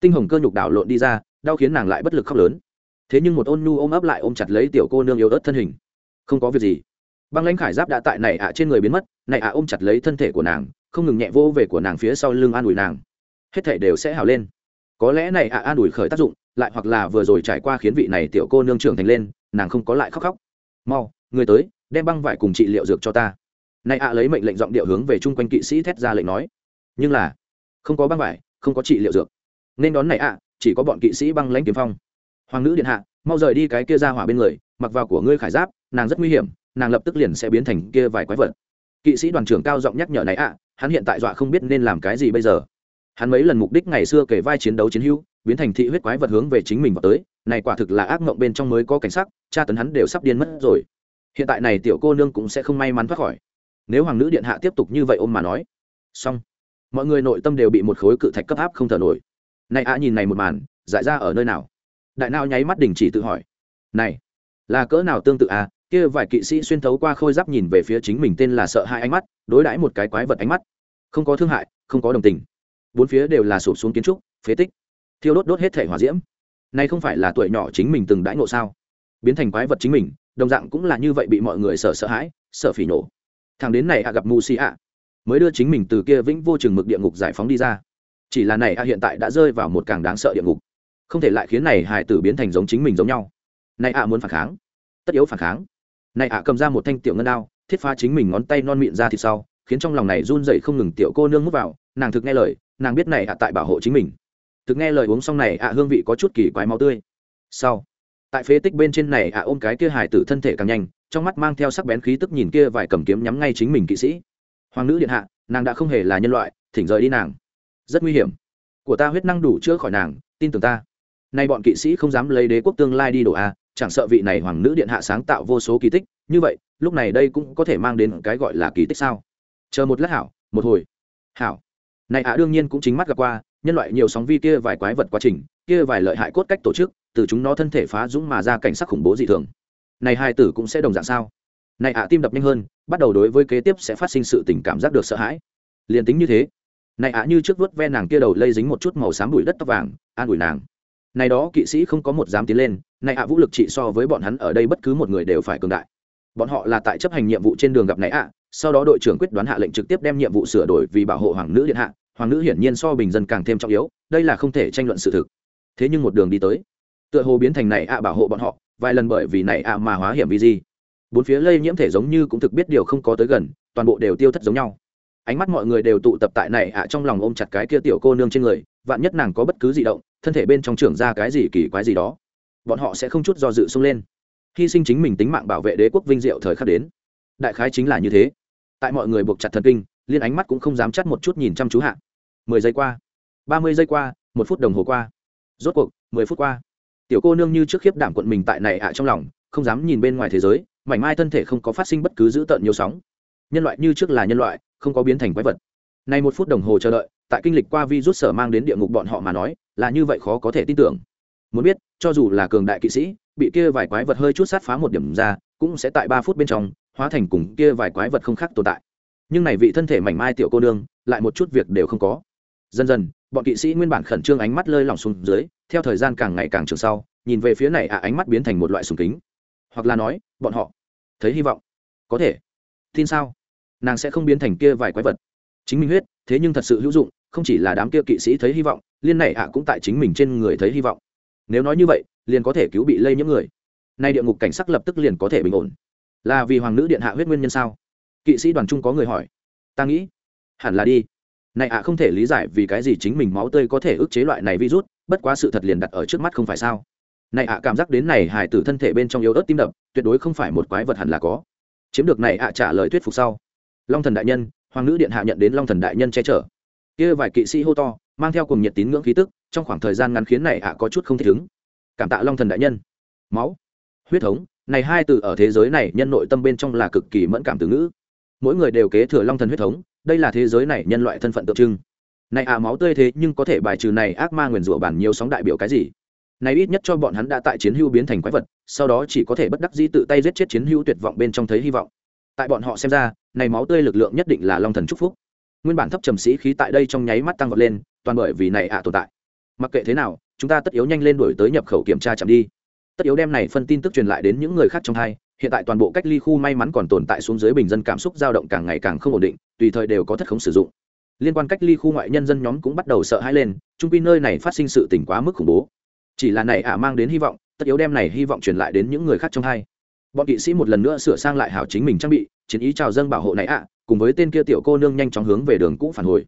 Tinh hồng cơ nhục đảo lộn đi ra, đau khiến nàng lại bất lực khóc lớn. Thế nhưng một ôn nhu ôm ấp lại ôm chặt lấy tiểu cô nương yếu ớt thân hình. Không có việc gì băng lãnh khải giáp đã tại này ạ trên người biến mất này ạ ôm chặt lấy thân thể của nàng, không ngừng nhẹ vô về của nàng phía sau lưng an ủi nàng. Hết thể đều sẽ hào lên. Có lẽ này ạ an ủi khởi tác dụng, lại hoặc là vừa rồi trải qua khiến vị này tiểu cô nương trưởng thành lên, nàng không có lại khóc khóc. Mau, người tới, đem băng vải cùng trị liệu dược cho ta. Này ạ lấy mệnh lệnh giọng điệu hướng về chung quanh kỵ sĩ thét ra lệnh nói. Nhưng là, không có băng vải, không có trị liệu dược. Nên đón này ạ, chỉ có bọn kỵ sĩ băng lãnh kiếm phong. Hoàng nữ điện hạ, mau rời đi cái kia ra hỏa bên người, mặc vào của ngươi khải giáp, nàng rất nguy hiểm nàng lập tức liền sẽ biến thành kia vài quái vật. Kỵ sĩ đoàn trưởng cao giọng nhắc nhở này ạ, hắn hiện tại dọa không biết nên làm cái gì bây giờ. Hắn mấy lần mục đích ngày xưa kể vai chiến đấu chiến hữu, biến thành thị huyết quái vật hướng về chính mình vào tới, này quả thực là ác mộng bên trong mới có cảnh sắc cha tấn hắn đều sắp điên mất rồi. Hiện tại này tiểu cô nương cũng sẽ không may mắn thoát khỏi. Nếu hoàng nữ điện hạ tiếp tục như vậy ôm mà nói. Xong. Mọi người nội tâm đều bị một khối cự thạch cấp áp không thở nổi. Này ạ nhìn này một màn giải ra ở nơi nào? Đại nao nháy mắt đình chỉ tự hỏi. Này, là cỡ nào tương tự à? Kia vài kỵ sĩ xuyên thấu qua khôi giáp nhìn về phía chính mình tên là sợ hai ánh mắt, đối đãi một cái quái vật ánh mắt. Không có thương hại, không có đồng tình. Bốn phía đều là sụp xuống kiến trúc, phế tích. Thiêu đốt đốt hết thể hỏa diễm. Nay không phải là tuổi nhỏ chính mình từng đãi ngộ sao? Biến thành quái vật chính mình, đồng dạng cũng là như vậy bị mọi người sợ sợ hãi, sợ phỉ nổ thằng đến này ạ gặp mù xì ạ mới đưa chính mình từ kia vĩnh vô chừng mực địa ngục giải phóng đi ra. Chỉ là này ạ hiện tại đã rơi vào một càng đáng sợ địa ngục. Không thể lại khiến này hài tử biến thành giống chính mình giống nhau. Này ạ muốn phản kháng, tất yếu phản kháng này ạ, cầm ra một thanh tiểu ngân đao, thiết phá chính mình ngón tay non mịn ra thì sau, khiến trong lòng này run dậy không ngừng tiểu cô nương mút vào, nàng thực nghe lời, nàng biết này ạ tại bảo hộ chính mình. Thực nghe lời uống xong này ạ, hương vị có chút kỳ quái máu tươi. Sau, tại phế tích bên trên này ạ, ôm cái kia hải tử thân thể càng nhanh, trong mắt mang theo sắc bén khí tức nhìn kia vài cầm kiếm nhắm ngay chính mình kỵ sĩ. Hoàng nữ điện hạ, nàng đã không hề là nhân loại, thỉnh rời đi nàng. Rất nguy hiểm. Của ta huyết năng đủ chữa khỏi nàng, tin tưởng ta. Nay bọn kỵ sĩ không dám lấy đế quốc tương lai đi đổ a chẳng sợ vị này hoàng nữ điện hạ sáng tạo vô số kỳ tích, như vậy, lúc này đây cũng có thể mang đến cái gọi là kỳ tích sao? Chờ một lát hảo, một hồi. Hảo. Này ạ, đương nhiên cũng chính mắt gặp qua, nhân loại nhiều sóng vi kia vài quái vật quá trình, kia vài lợi hại cốt cách tổ chức, từ chúng nó thân thể phá dũng mà ra cảnh sắc khủng bố dị thường. Này hai tử cũng sẽ đồng dạng sao? Này ạ, tim đập nhanh hơn, bắt đầu đối với kế tiếp sẽ phát sinh sự tình cảm giác được sợ hãi. Liền tính như thế, này ạ như trước vớt ve nàng kia đầu lây dính một chút màu xám bụi đất tóc vàng, an ủi nàng. Này đó kỵ sĩ không có một dám tiến lên này ạ vũ lực trị so với bọn hắn ở đây bất cứ một người đều phải cường đại. Bọn họ là tại chấp hành nhiệm vụ trên đường gặp này ạ, sau đó đội trưởng quyết đoán hạ lệnh trực tiếp đem nhiệm vụ sửa đổi vì bảo hộ hoàng nữ điện hạ. Hoàng nữ hiển nhiên so bình dân càng thêm trọng yếu, đây là không thể tranh luận sự thực. Thế nhưng một đường đi tới, tựa hồ biến thành này ạ bảo hộ bọn họ, vài lần bởi vì này ạ mà hóa hiểm vì gì bốn phía lây nhiễm thể giống như cũng thực biết điều không có tới gần, toàn bộ đều tiêu thất giống nhau. Ánh mắt mọi người đều tụ tập tại này ạ trong lòng ôm chặt cái kia tiểu cô nương trên người, vạn nhất nàng có bất cứ gì động, thân thể bên trong trưởng ra cái gì kỳ quái gì đó bọn họ sẽ không chút do dự xông lên. Hy sinh chính mình tính mạng bảo vệ đế quốc vinh diệu thời khắc đến. Đại khái chính là như thế. Tại mọi người buộc chặt thần kinh, liên ánh mắt cũng không dám chắt một chút nhìn chăm chú hạ. Mười giây qua, ba mươi giây qua, một phút đồng hồ qua. Rốt cuộc, mười phút qua. Tiểu cô nương như trước khiếp đảm quận mình tại này ạ trong lòng, không dám nhìn bên ngoài thế giới, mảnh mai thân thể không có phát sinh bất cứ dữ tợn nhiều sóng. Nhân loại như trước là nhân loại, không có biến thành quái vật. Nay một phút đồng hồ chờ đợi, tại kinh lịch qua vi rút sở mang đến địa ngục bọn họ mà nói, là như vậy khó có thể tin tưởng muốn biết, cho dù là cường đại kỵ sĩ, bị kia vài quái vật hơi chút sát phá một điểm ra, cũng sẽ tại ba phút bên trong, hóa thành cùng kia vài quái vật không khác tồn tại. Nhưng này vị thân thể mảnh mai tiểu cô nương, lại một chút việc đều không có. Dần dần, bọn kỵ sĩ nguyên bản khẩn trương ánh mắt lơi lỏng xuống dưới, theo thời gian càng ngày càng trường sau, nhìn về phía này à ánh mắt biến thành một loại sùng kính. Hoặc là nói, bọn họ thấy hy vọng. Có thể. Tin sao? Nàng sẽ không biến thành kia vài quái vật. Chính mình huyết, thế nhưng thật sự hữu dụng, không chỉ là đám kia kỵ sĩ thấy hy vọng, liên này ạ cũng tại chính mình trên người thấy hy vọng nếu nói như vậy, liền có thể cứu bị lây những người. Nay địa ngục cảnh sắc lập tức liền có thể bình ổn. Là vì hoàng nữ điện hạ huyết nguyên nhân sao? Kỵ sĩ đoàn trung có người hỏi. Ta nghĩ, hẳn là đi. Này ạ, không thể lý giải vì cái gì chính mình máu tươi có thể ức chế loại này virus, bất quá sự thật liền đặt ở trước mắt không phải sao? Này ạ, cảm giác đến này hài tử thân thể bên trong yếu ớt tim đập, tuyệt đối không phải một quái vật hẳn là có. Chiếm được này ạ, trả lời thuyết phục sau. Long thần đại nhân, hoàng nữ điện hạ nhận đến long thần đại nhân che chở. Kia vài kỵ sĩ hô to, mang theo cùng nhiệt tín ngưỡng khí tức trong khoảng thời gian ngắn khiến này ạ có chút không thích ứng. Cảm tạ long thần đại nhân. Máu. Huyết thống. Này hai từ ở thế giới này nhân nội tâm bên trong là cực kỳ mẫn cảm từ ngữ. Mỗi người đều kế thừa long thần huyết thống, đây là thế giới này nhân loại thân phận tượng trưng. Này à máu tươi thế nhưng có thể bài trừ này ác ma nguyền rủa bản nhiều sóng đại biểu cái gì? Này ít nhất cho bọn hắn đã tại chiến hưu biến thành quái vật, sau đó chỉ có thể bất đắc dĩ tự tay giết chết chiến hưu tuyệt vọng bên trong thấy hy vọng. Tại bọn họ xem ra, này máu tươi lực lượng nhất định là long thần chúc phúc. Nguyên bản thấp trầm sĩ khí tại đây trong nháy mắt tăng vọt lên, toàn bởi vì này ạ tồn tại mặc kệ thế nào, chúng ta tất yếu nhanh lên đổi tới nhập khẩu kiểm tra chậm đi. Tất yếu đem này phân tin tức truyền lại đến những người khác trong hai, hiện tại toàn bộ cách ly khu may mắn còn tồn tại xuống dưới bình dân cảm xúc dao động càng ngày càng không ổn định, tùy thời đều có thất khống sử dụng. Liên quan cách ly khu ngoại nhân dân nhóm cũng bắt đầu sợ hãi lên trung quy nơi này phát sinh sự tỉnh quá mức khủng bố. Chỉ là này ả mang đến hy vọng, tất yếu đem này hy vọng truyền lại đến những người khác trong hai. Bọn kỵ sĩ một lần nữa sửa sang lại hảo chính mình trang bị, chiến ý chào dân bảo hộ này ạ, cùng với tên kia tiểu cô nương nhanh chóng hướng về đường cũ phản hồi.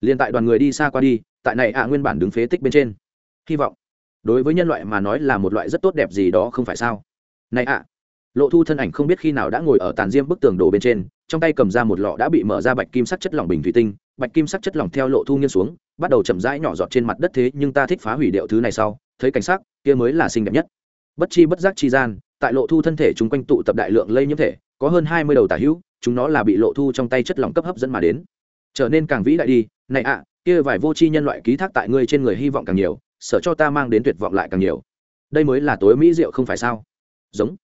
Liền tại đoàn người đi xa qua đi tại này ạ, nguyên bản đứng phế tích bên trên. Hy vọng, đối với nhân loại mà nói là một loại rất tốt đẹp gì đó không phải sao? Này ạ, lộ thu thân ảnh không biết khi nào đã ngồi ở tàn diêm bức tường đổ bên trên, trong tay cầm ra một lọ đã bị mở ra bạch kim sắc chất lỏng bình thủy tinh, bạch kim sắc chất lỏng theo lộ thu nghiêng xuống, bắt đầu chậm rãi nhỏ giọt trên mặt đất thế, nhưng ta thích phá hủy điệu thứ này sau, thấy cảnh sắc, kia mới là xinh đẹp nhất. Bất chi bất giác chi gian, tại lộ thu thân thể chúng quanh tụ tập đại lượng lây nhiễm thể, có hơn hai mươi đầu tả hữu, chúng nó là bị lộ thu trong tay chất lỏng cấp hấp dẫn mà đến. Trở nên càng vĩ đại đi này ạ, kia vài vô tri nhân loại ký thác tại ngươi trên người hy vọng càng nhiều sợ cho ta mang đến tuyệt vọng lại càng nhiều. Đây mới là tối mỹ diệu không phải sao? Giống.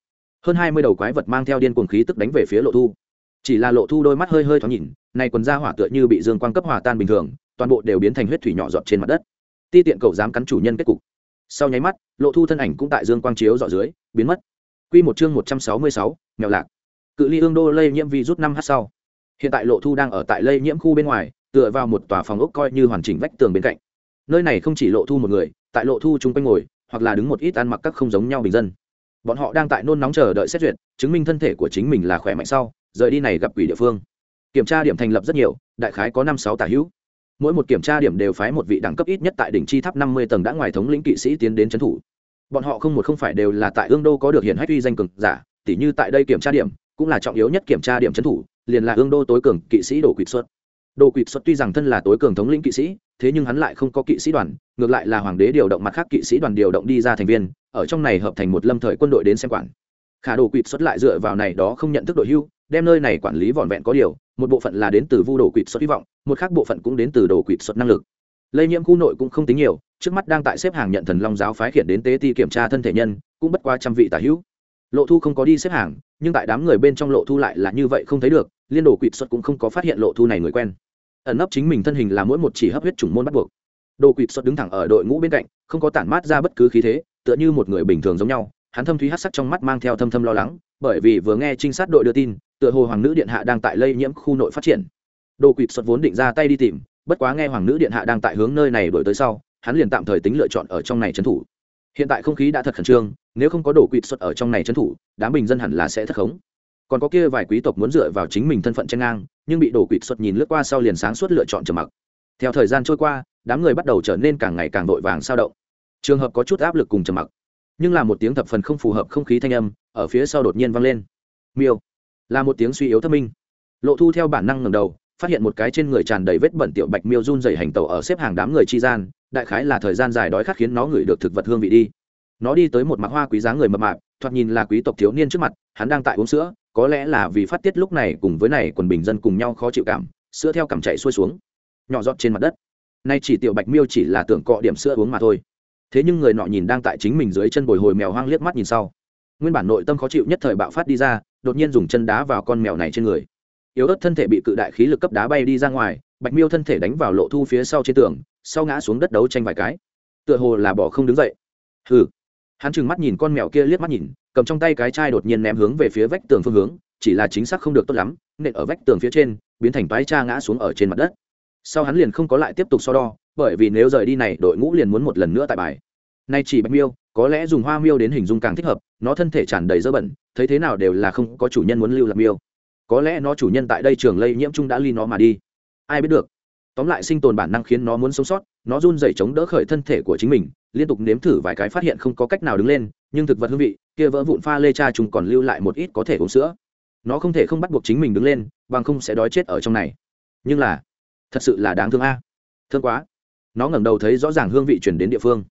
Hơn hai mươi đầu quái vật mang theo điên cuồng khí tức đánh về phía lộ thu. Chỉ là lộ thu đôi mắt hơi hơi thoáng nhìn, này quần da hỏa tựa như bị dương quang cấp hòa tan bình thường, toàn bộ đều biến thành huyết thủy nhỏ giọt trên mặt đất. Ti tiện cậu dám cắn chủ nhân kết cục. Sau nháy mắt, lộ thu thân ảnh cũng tại dương quang chiếu dọ dưới, biến mất. Q một chương một trăm sáu mươi sáu, mèo lạc. Cự ly ương đô lây nhiễm virus năm h sau. Hiện tại lộ thu đang ở tại lây nhiễm khu bên ngoài tựa vào một tòa phòng ốc coi như hoàn chỉnh vách tường bên cạnh. Nơi này không chỉ lộ thu một người, tại lộ thu chung quanh ngồi, hoặc là đứng một ít ăn mặc các không giống nhau bình dân. Bọn họ đang tại nôn nóng chờ đợi xét duyệt, chứng minh thân thể của chính mình là khỏe mạnh sau, rời đi này gặp quỷ địa phương. Kiểm tra điểm thành lập rất nhiều, đại khái có năm sáu tả hữu. Mỗi một kiểm tra điểm đều phái một vị đẳng cấp ít nhất tại đỉnh chi tháp năm mươi tầng đã ngoài thống lĩnh kỵ sĩ tiến đến trấn thủ. Bọn họ không một không phải đều là tại ương đô có được hiển hách uy danh cực giả, tỉ như tại đây kiểm tra điểm, cũng là trọng yếu nhất kiểm tra điểm trấn thủ, liền là ương đô tối cường kỵ sĩ đổ quỵt xuất đồ quỵt xuất tuy rằng thân là tối cường thống lĩnh kỵ sĩ, thế nhưng hắn lại không có kỵ sĩ đoàn, ngược lại là hoàng đế điều động mặt khác kỵ sĩ đoàn điều động đi ra thành viên, ở trong này hợp thành một lâm thời quân đội đến xem quản. Khả đồ quỵt xuất lại dựa vào này đó không nhận thức đội hưu, đem nơi này quản lý vỏn vẹn có điều, một bộ phận là đến từ vu đồ quỵt xuất hy vọng, một khác bộ phận cũng đến từ đồ quỵt xuất năng lực. Lây nhiễm khu nội cũng không tính nhiều, trước mắt đang tại xếp hàng nhận thần long giáo phái khiển đến tế ti kiểm tra thân thể nhân, cũng bất qua trăm vị tả hữu. Lộ thu không có đi xếp hàng, nhưng tại đám người bên trong lộ thu lại là như vậy không thấy được, liên đồ quỵt xuất cũng không có phát hiện lộ thu này người quen ẩn nấp chính mình thân hình là mỗi một chỉ hấp huyết chủng môn bắt buộc. Đồ quỵt xuất đứng thẳng ở đội ngũ bên cạnh, không có tản mát ra bất cứ khí thế, tựa như một người bình thường giống nhau. Hắn thâm thúy hát sắc trong mắt mang theo thâm thâm lo lắng, bởi vì vừa nghe trinh sát đội đưa tin, tựa hồ hoàng nữ điện hạ đang tại lây nhiễm khu nội phát triển. Đồ quỵt xuất vốn định ra tay đi tìm, bất quá nghe hoàng nữ điện hạ đang tại hướng nơi này đổi tới sau, hắn liền tạm thời tính lựa chọn ở trong này trấn thủ. Hiện tại không khí đã thật khẩn trương, nếu không có đồ quỵt xuất ở trong này trấn thủ, đám bình dân hẳn là sẽ thất khống còn có kia vài quý tộc muốn dựa vào chính mình thân phận tranh ngang, nhưng bị đổ quỵt xuất nhìn lướt qua sau liền sáng suốt lựa chọn trầm mặc. Theo thời gian trôi qua, đám người bắt đầu trở nên càng ngày càng vội vàng sao động. Trường hợp có chút áp lực cùng trầm mặc, nhưng là một tiếng thập phần không phù hợp không khí thanh âm ở phía sau đột nhiên vang lên. Miêu, là một tiếng suy yếu thất minh. Lộ thu theo bản năng ngầm đầu, phát hiện một cái trên người tràn đầy vết bẩn tiểu bạch miêu run dày hành tàu ở xếp hàng đám người chi gian, đại khái là thời gian dài đói khát khiến nó ngửi được thực vật hương vị đi. Nó đi tới một mặt hoa quý giá người mập mạp, thoạt nhìn là quý tộc thiếu niên trước mặt, hắn đang tại uống sữa có lẽ là vì phát tiết lúc này cùng với này quần bình dân cùng nhau khó chịu cảm, sữa theo cảm chạy xuôi xuống, nhỏ giọt trên mặt đất. Nay chỉ tiểu bạch miêu chỉ là tưởng cọ điểm sữa uống mà thôi. Thế nhưng người nọ nhìn đang tại chính mình dưới chân bồi hồi mèo hoang liếc mắt nhìn sau. Nguyên bản nội tâm khó chịu nhất thời bạo phát đi ra, đột nhiên dùng chân đá vào con mèo này trên người. Yếu ớt thân thể bị cự đại khí lực cấp đá bay đi ra ngoài, bạch miêu thân thể đánh vào lộ thu phía sau trên tường, sau ngã xuống đất đấu tranh vài cái. Tựa hồ là bỏ không đứng dậy. Hừ. Hắn trừng mắt nhìn con mèo kia liếc mắt nhìn cầm trong tay cái chai đột nhiên ném hướng về phía vách tường phương hướng, chỉ là chính xác không được tốt lắm, nện ở vách tường phía trên, biến thành toái cha ngã xuống ở trên mặt đất. Sau hắn liền không có lại tiếp tục so đo, bởi vì nếu rời đi này, đội ngũ liền muốn một lần nữa tại bài. Nay chỉ bạch miêu, có lẽ dùng hoa miêu đến hình dung càng thích hợp, nó thân thể tràn đầy dơ bẩn, thấy thế nào đều là không có chủ nhân muốn lưu lạc miêu. Có lẽ nó chủ nhân tại đây trường lây nhiễm chung đã ly nó mà đi. Ai biết được. Tóm lại sinh tồn bản năng khiến nó muốn sống sót, nó run dày chống đỡ khởi thân thể của chính mình, liên tục nếm thử vài cái phát hiện không có cách nào đứng lên, nhưng thực vật hương vị kia vỡ vụn pha lê cha chúng còn lưu lại một ít có thể uống sữa. Nó không thể không bắt buộc chính mình đứng lên, bằng không sẽ đói chết ở trong này. Nhưng là, thật sự là đáng thương a. Thương quá. Nó ngẩng đầu thấy rõ ràng hương vị chuyển đến địa phương.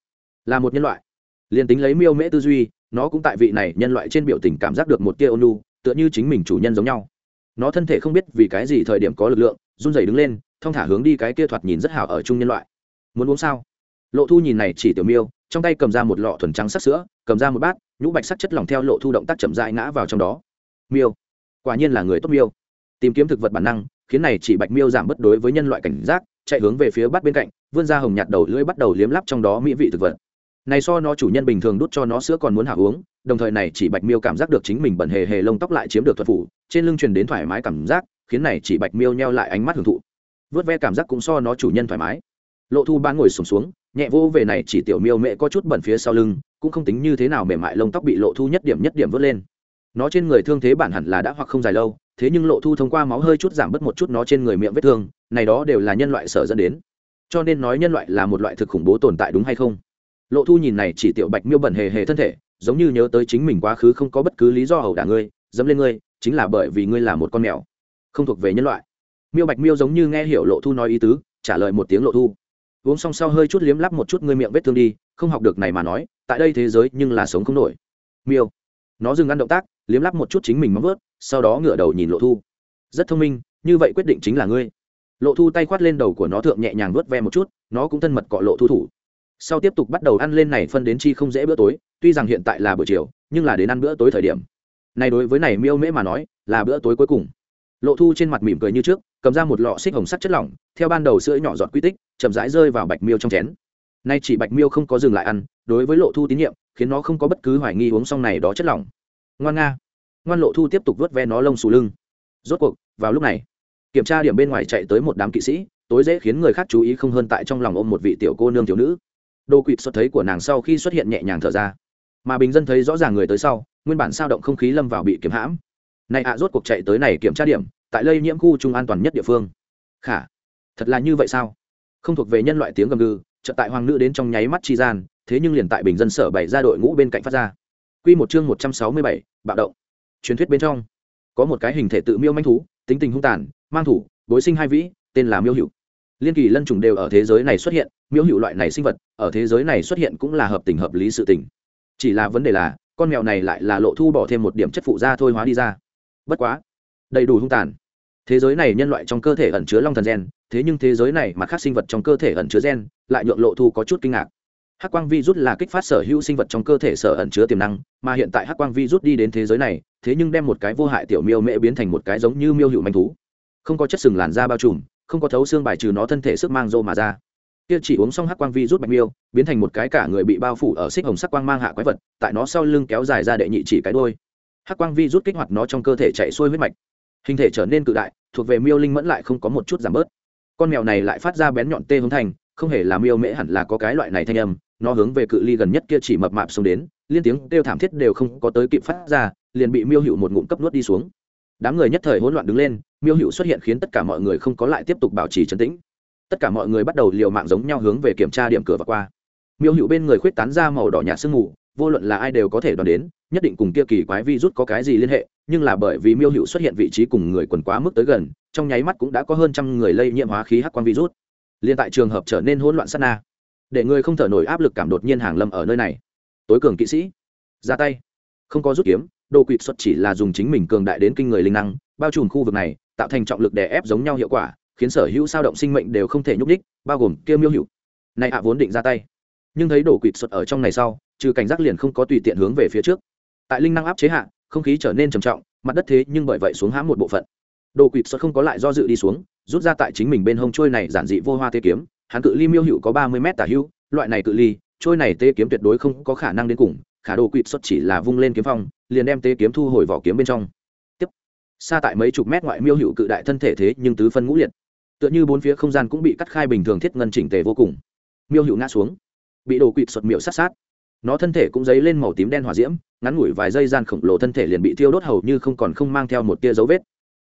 Là một nhân loại. Liền tính lấy miêu mễ tư duy, nó cũng tại vị này nhân loại trên biểu tình cảm giác được một tia ônu tựa như chính mình chủ nhân giống nhau. Nó thân thể không biết vì cái gì thời điểm có lực lượng, run rẩy đứng lên, thong thả hướng đi cái kia thoạt nhìn rất hảo ở chung nhân loại. Muốn uống sao? Lộ thu nhìn này chỉ tiểu miêu, trong tay cầm ra một lọ thuần trắng sắc sữa, cầm ra một bát nhũ bạch sắc chất lỏng theo lộ thu động tác chậm dại ngã vào trong đó. Miêu. Quả nhiên là người tốt miêu. Tìm kiếm thực vật bản năng, khiến này chỉ bạch miêu giảm bất đối với nhân loại cảnh giác, chạy hướng về phía bát bên cạnh, vươn ra hồng nhạt đầu lưỡi bắt đầu liếm lắp trong đó mỹ vị thực vật. Này so nó chủ nhân bình thường đút cho nó sữa còn muốn hạ uống, đồng thời này chỉ bạch miêu cảm giác được chính mình bẩn hề hề lông tóc lại chiếm được thuật phủ, trên lưng truyền đến thoải mái cảm giác, khiến này chỉ bạch miêu nheo lại ánh mắt hưởng thụ. Vớt ve cảm giác cũng so nó chủ nhân thoải mái lộ thu ban ngồi sùng xuống, xuống nhẹ vô về này chỉ tiểu miêu mẹ có chút bẩn phía sau lưng cũng không tính như thế nào mềm mại lông tóc bị lộ thu nhất điểm nhất điểm vớt lên. Nó trên người thương thế bản hẳn là đã hoặc không dài lâu thế nhưng lộ thu thông qua máu hơi chút giảm bớt một chút nó trên người miệng vết thương này đó đều là nhân loại sở dẫn đến. Cho nên nói nhân loại là một loại thực khủng bố tồn tại đúng hay không? Lộ thu nhìn này chỉ tiểu bạch miêu bẩn hề hề thân thể giống như nhớ tới chính mình quá khứ không có bất cứ lý do hầu đả ngươi dẫm lên ngươi chính là bởi vì ngươi là một con mèo không thuộc về nhân loại. Miêu bạch miêu giống như nghe hiểu lộ thu nói ý tứ trả lời một tiếng lộ thu uống xong sau hơi chút liếm lắp một chút ngươi miệng vết thương đi, không học được này mà nói, tại đây thế giới nhưng là sống không nổi. Miêu. Nó dừng ăn động tác, liếm lắp một chút chính mình móng vớt sau đó ngửa đầu nhìn lộ thu. Rất thông minh, như vậy quyết định chính là ngươi. Lộ thu tay khoát lên đầu của nó thượng nhẹ nhàng vớt ve một chút, nó cũng thân mật cọ lộ thu thủ. Sau tiếp tục bắt đầu ăn lên này phân đến chi không dễ bữa tối, tuy rằng hiện tại là buổi chiều, nhưng là đến ăn bữa tối thời điểm. Này đối với này miêu mễ mà nói, là bữa tối cuối cùng. Lộ thu trên mặt mỉm cười như trước cầm ra một lọ xích hồng sắt chất lỏng, theo ban đầu sữa nhỏ giọt quy tích, chậm rãi rơi vào bạch miêu trong chén. Nay chỉ bạch miêu không có dừng lại ăn, đối với lộ thu tín nhiệm, khiến nó không có bất cứ hoài nghi uống xong này đó chất lỏng. Ngoan nga. Ngoan lộ thu tiếp tục vớt ve nó lông xù lưng. Rốt cuộc, vào lúc này, kiểm tra điểm bên ngoài chạy tới một đám kỵ sĩ, tối dễ khiến người khác chú ý không hơn tại trong lòng ôm một vị tiểu cô nương thiếu nữ. Đồ quỵt xuất thấy của nàng sau khi xuất hiện nhẹ nhàng thở ra. Mà bình dân thấy rõ ràng người tới sau, nguyên bản sao động không khí lâm vào bị kiểm hãm. Này ạ, rốt cuộc chạy tới này kiểm tra điểm tại lây nhiễm khu trung an toàn nhất địa phương. Khả thật là như vậy sao? Không thuộc về nhân loại tiếng gầm gừ chợt tại hoàng nữ đến trong nháy mắt chi gian thế nhưng liền tại bình dân sở bày ra đội ngũ bên cạnh phát ra. Quy một chương một trăm sáu mươi bảy, bạo động. Truyền thuyết bên trong có một cái hình thể tự miêu manh thú tính tình hung tàn mang thủ bối sinh hai vĩ tên là miêu hữu. Liên kỳ lân trùng đều ở thế giới này xuất hiện miêu hữu loại này sinh vật ở thế giới này xuất hiện cũng là hợp tình hợp lý sự tình. Chỉ là vấn đề là con mèo này lại là lộ thu bỏ thêm một điểm chất phụ da thôi hóa đi ra. Bất quá đầy đủ hung tàn thế giới này nhân loại trong cơ thể ẩn chứa long thần gen, thế nhưng thế giới này mà khác sinh vật trong cơ thể ẩn chứa gen, lại nhượng lộ thu có chút kinh ngạc. Hắc quang vi rút là kích phát sở hữu sinh vật trong cơ thể sở ẩn chứa tiềm năng, mà hiện tại hắc quang vi rút đi đến thế giới này, thế nhưng đem một cái vô hại tiểu miêu mễ biến thành một cái giống như miêu hữu manh thú. Không có chất sừng làn da bao trùm, không có thấu xương bài trừ nó thân thể sức mang rô mà ra. Kia chỉ uống xong hắc quang vi rút bạch miêu, biến thành một cái cả người bị bao phủ ở xích hồng sắc quang mang hạ quái vật, tại nó sau lưng kéo dài ra đệ nhị chỉ cái đôi hắc quang vi rút kích hoạt nó trong cơ thể chạy xuôi huyết mạch hình thể trở nên cự đại, thuộc về miêu linh mẫn lại không có một chút giảm bớt. Con mèo này lại phát ra bén nhọn tê hướng thành, không hề là miêu mễ hẳn là có cái loại này thanh âm, nó hướng về cự ly gần nhất kia chỉ mập mạp xông đến, liên tiếng kêu thảm thiết đều không có tới kịp phát ra, liền bị miêu hữu một ngụm cấp nuốt đi xuống. Đám người nhất thời hỗn loạn đứng lên, miêu hữu xuất hiện khiến tất cả mọi người không có lại tiếp tục bảo trì trấn tĩnh. Tất cả mọi người bắt đầu liều mạng giống nhau hướng về kiểm tra điểm cửa và qua. Miêu hữu bên người khuyết tán ra màu đỏ nhạt sương mù vô luận là ai đều có thể đoán đến, nhất định cùng kia kỳ quái vi rút có cái gì liên hệ, nhưng là bởi vì miêu hữu xuất hiện vị trí cùng người quần quá mức tới gần, trong nháy mắt cũng đã có hơn trăm người lây nhiễm hóa khí hắc quang virus. Liên tại trường hợp trở nên hỗn loạn sát na, để người không thở nổi áp lực cảm đột nhiên hàng lâm ở nơi này. Tối cường kỵ sĩ, ra tay. Không có rút kiếm, đồ quỵt xuất chỉ là dùng chính mình cường đại đến kinh người linh năng, bao trùm khu vực này, tạo thành trọng lực đè ép giống nhau hiệu quả, khiến sở hữu sao động sinh mệnh đều không thể nhúc đích bao gồm kia miêu hữu. Này ạ, vốn định ra tay. Nhưng thấy đồ quỵt xuất ở trong này sau trừ cảnh giác liền không có tùy tiện hướng về phía trước. Tại linh năng áp chế hạ, không khí trở nên trầm trọng, mặt đất thế nhưng bởi vậy xuống hãm một bộ phận. Đồ quỵt xuất không có lại do dự đi xuống, rút ra tại chính mình bên hông trôi này giản dị vô hoa tê kiếm. Hắn cự ly miêu hữu có ba mươi m tả hữu, loại này cự ly, trôi này tê kiếm tuyệt đối không có khả năng đến cùng, khả đồ quỵt xuất chỉ là vung lên kiếm phong, liền đem tê kiếm thu hồi vỏ kiếm bên trong. Tiếp, xa tại mấy chục mét ngoại miêu hữu cự đại thân thể thế nhưng tứ phân ngũ liệt. Tựa như bốn phía không gian cũng bị cắt khai bình thường thiết ngân chỉnh tề vô cùng. Miêu hữu ngã xuống, bị đồ quỵt xuất miệu sát sát nó thân thể cũng dấy lên màu tím đen hỏa diễm, ngắn ngủi vài giây gian khổng lồ thân thể liền bị thiêu đốt hầu như không còn không mang theo một tia dấu vết.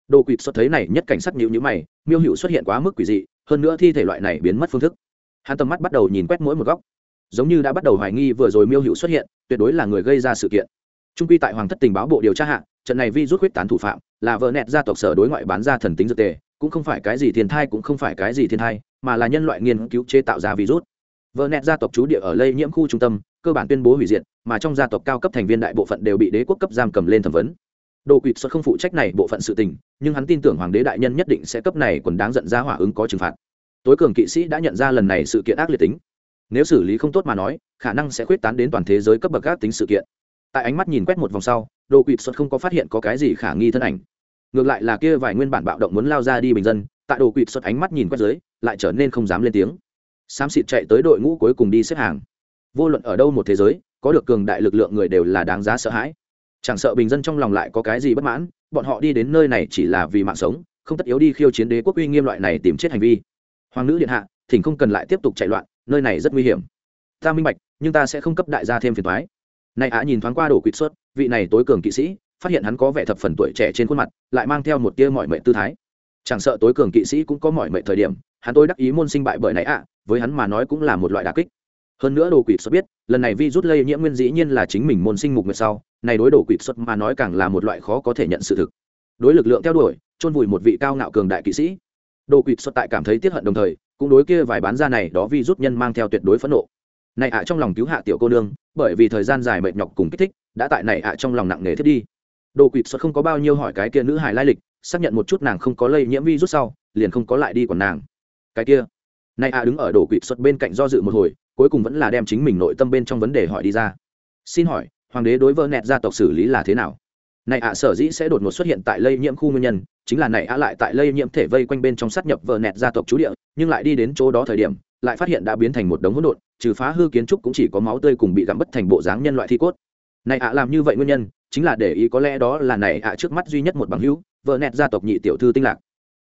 Đồ quỵt xuất thấy này nhất cảnh sắc nhịu nhữ mày, miêu hữu xuất hiện quá mức quỷ dị, hơn nữa thi thể loại này biến mất phương thức. Hắn tầm mắt bắt đầu nhìn quét mỗi một góc. Giống như đã bắt đầu hoài nghi vừa rồi miêu hữu xuất hiện, tuyệt đối là người gây ra sự kiện. Trung quy tại hoàng thất tình báo bộ điều tra hạ, trận này vi rút huyết tán thủ phạm, là vợ nẹt gia tộc sở đối ngoại bán ra thần tính dược tề, cũng không phải cái gì thiên thai cũng không phải cái gì thiên thai, mà là nhân loại nghiên cứu chế tạo ra virus vợ nẹt gia tộc trú địa ở lây nhiễm khu trung tâm, cơ bản tuyên bố hủy diệt, mà trong gia tộc cao cấp thành viên đại bộ phận đều bị đế quốc cấp giam cầm lên thẩm vấn. Đồ quỵt xuất không phụ trách này bộ phận sự tình, nhưng hắn tin tưởng hoàng đế đại nhân nhất định sẽ cấp này còn đáng giận ra hỏa ứng có trừng phạt. Tối cường kỵ sĩ đã nhận ra lần này sự kiện ác liệt tính. Nếu xử lý không tốt mà nói, khả năng sẽ khuyết tán đến toàn thế giới cấp bậc các tính sự kiện. Tại ánh mắt nhìn quét một vòng sau, đồ quỵt xuất không có phát hiện có cái gì khả nghi thân ảnh. Ngược lại là kia vài nguyên bản bạo động muốn lao ra đi bình dân, tại đồ quỵt xuất ánh mắt nhìn quét dưới, lại trở nên không dám lên tiếng xám xịt chạy tới đội ngũ cuối cùng đi xếp hàng. Vô luận ở đâu một thế giới, có được cường đại lực lượng người đều là đáng giá sợ hãi. Chẳng sợ bình dân trong lòng lại có cái gì bất mãn, bọn họ đi đến nơi này chỉ là vì mạng sống, không tất yếu đi khiêu chiến đế quốc uy nghiêm loại này tìm chết hành vi. Hoàng nữ điện hạ, thỉnh không cần lại tiếp tục chạy loạn, nơi này rất nguy hiểm. Ta minh bạch, nhưng ta sẽ không cấp đại gia thêm phiền thoái này á nhìn thoáng qua đổ quỵt xuất vị này tối cường kỵ sĩ, phát hiện hắn có vẻ thập phần tuổi trẻ trên khuôn mặt, lại mang theo một tia mọi mệnh tư thái. Chẳng sợ tối cường kỵ sĩ cũng có mọi mệnh thời điểm, hắn tôi đắc ý môn sinh bại bởi này ạ với hắn mà nói cũng là một loại đà kích. Hơn nữa đồ quỷ xuất biết, lần này vi rút lây nhiễm nguyên dĩ nhiên là chính mình môn sinh mục nguyệt sau, này đối đồ quỷ xuất mà nói càng là một loại khó có thể nhận sự thực. Đối lực lượng theo đuổi, chôn vùi một vị cao ngạo cường đại kỵ sĩ. Đồ quỷ xuất tại cảm thấy tiếc hận đồng thời, cũng đối kia vài bán ra này đó vi rút nhân mang theo tuyệt đối phẫn nộ. Này ạ trong lòng cứu hạ tiểu cô nương, bởi vì thời gian dài mệt nhọc cùng kích thích, đã tại này ạ trong lòng nặng nề thiết đi. Đồ quỷ xuất không có bao nhiêu hỏi cái kia nữ hài lai lịch, xác nhận một chút nàng không có lây nhiễm vi rút sau, liền không có lại đi còn nàng. Cái kia nay a đứng ở đổ quỵt xuất bên cạnh do dự một hồi, cuối cùng vẫn là đem chính mình nội tâm bên trong vấn đề hỏi đi ra. Xin hỏi, hoàng đế đối vợ nẹt gia tộc xử lý là thế nào? Này ạ sở dĩ sẽ đột ngột xuất hiện tại lây nhiễm khu nguyên nhân, chính là này ạ lại tại lây nhiễm thể vây quanh bên trong sát nhập vợ nẹt gia tộc chú địa, nhưng lại đi đến chỗ đó thời điểm, lại phát hiện đã biến thành một đống hỗn độn, trừ phá hư kiến trúc cũng chỉ có máu tươi cùng bị gặm bất thành bộ dáng nhân loại thi cốt. Này ạ làm như vậy nguyên nhân, chính là để ý có lẽ đó là này ạ trước mắt duy nhất một bằng hữu, vợ nẹt gia tộc nhị tiểu thư tinh lạc.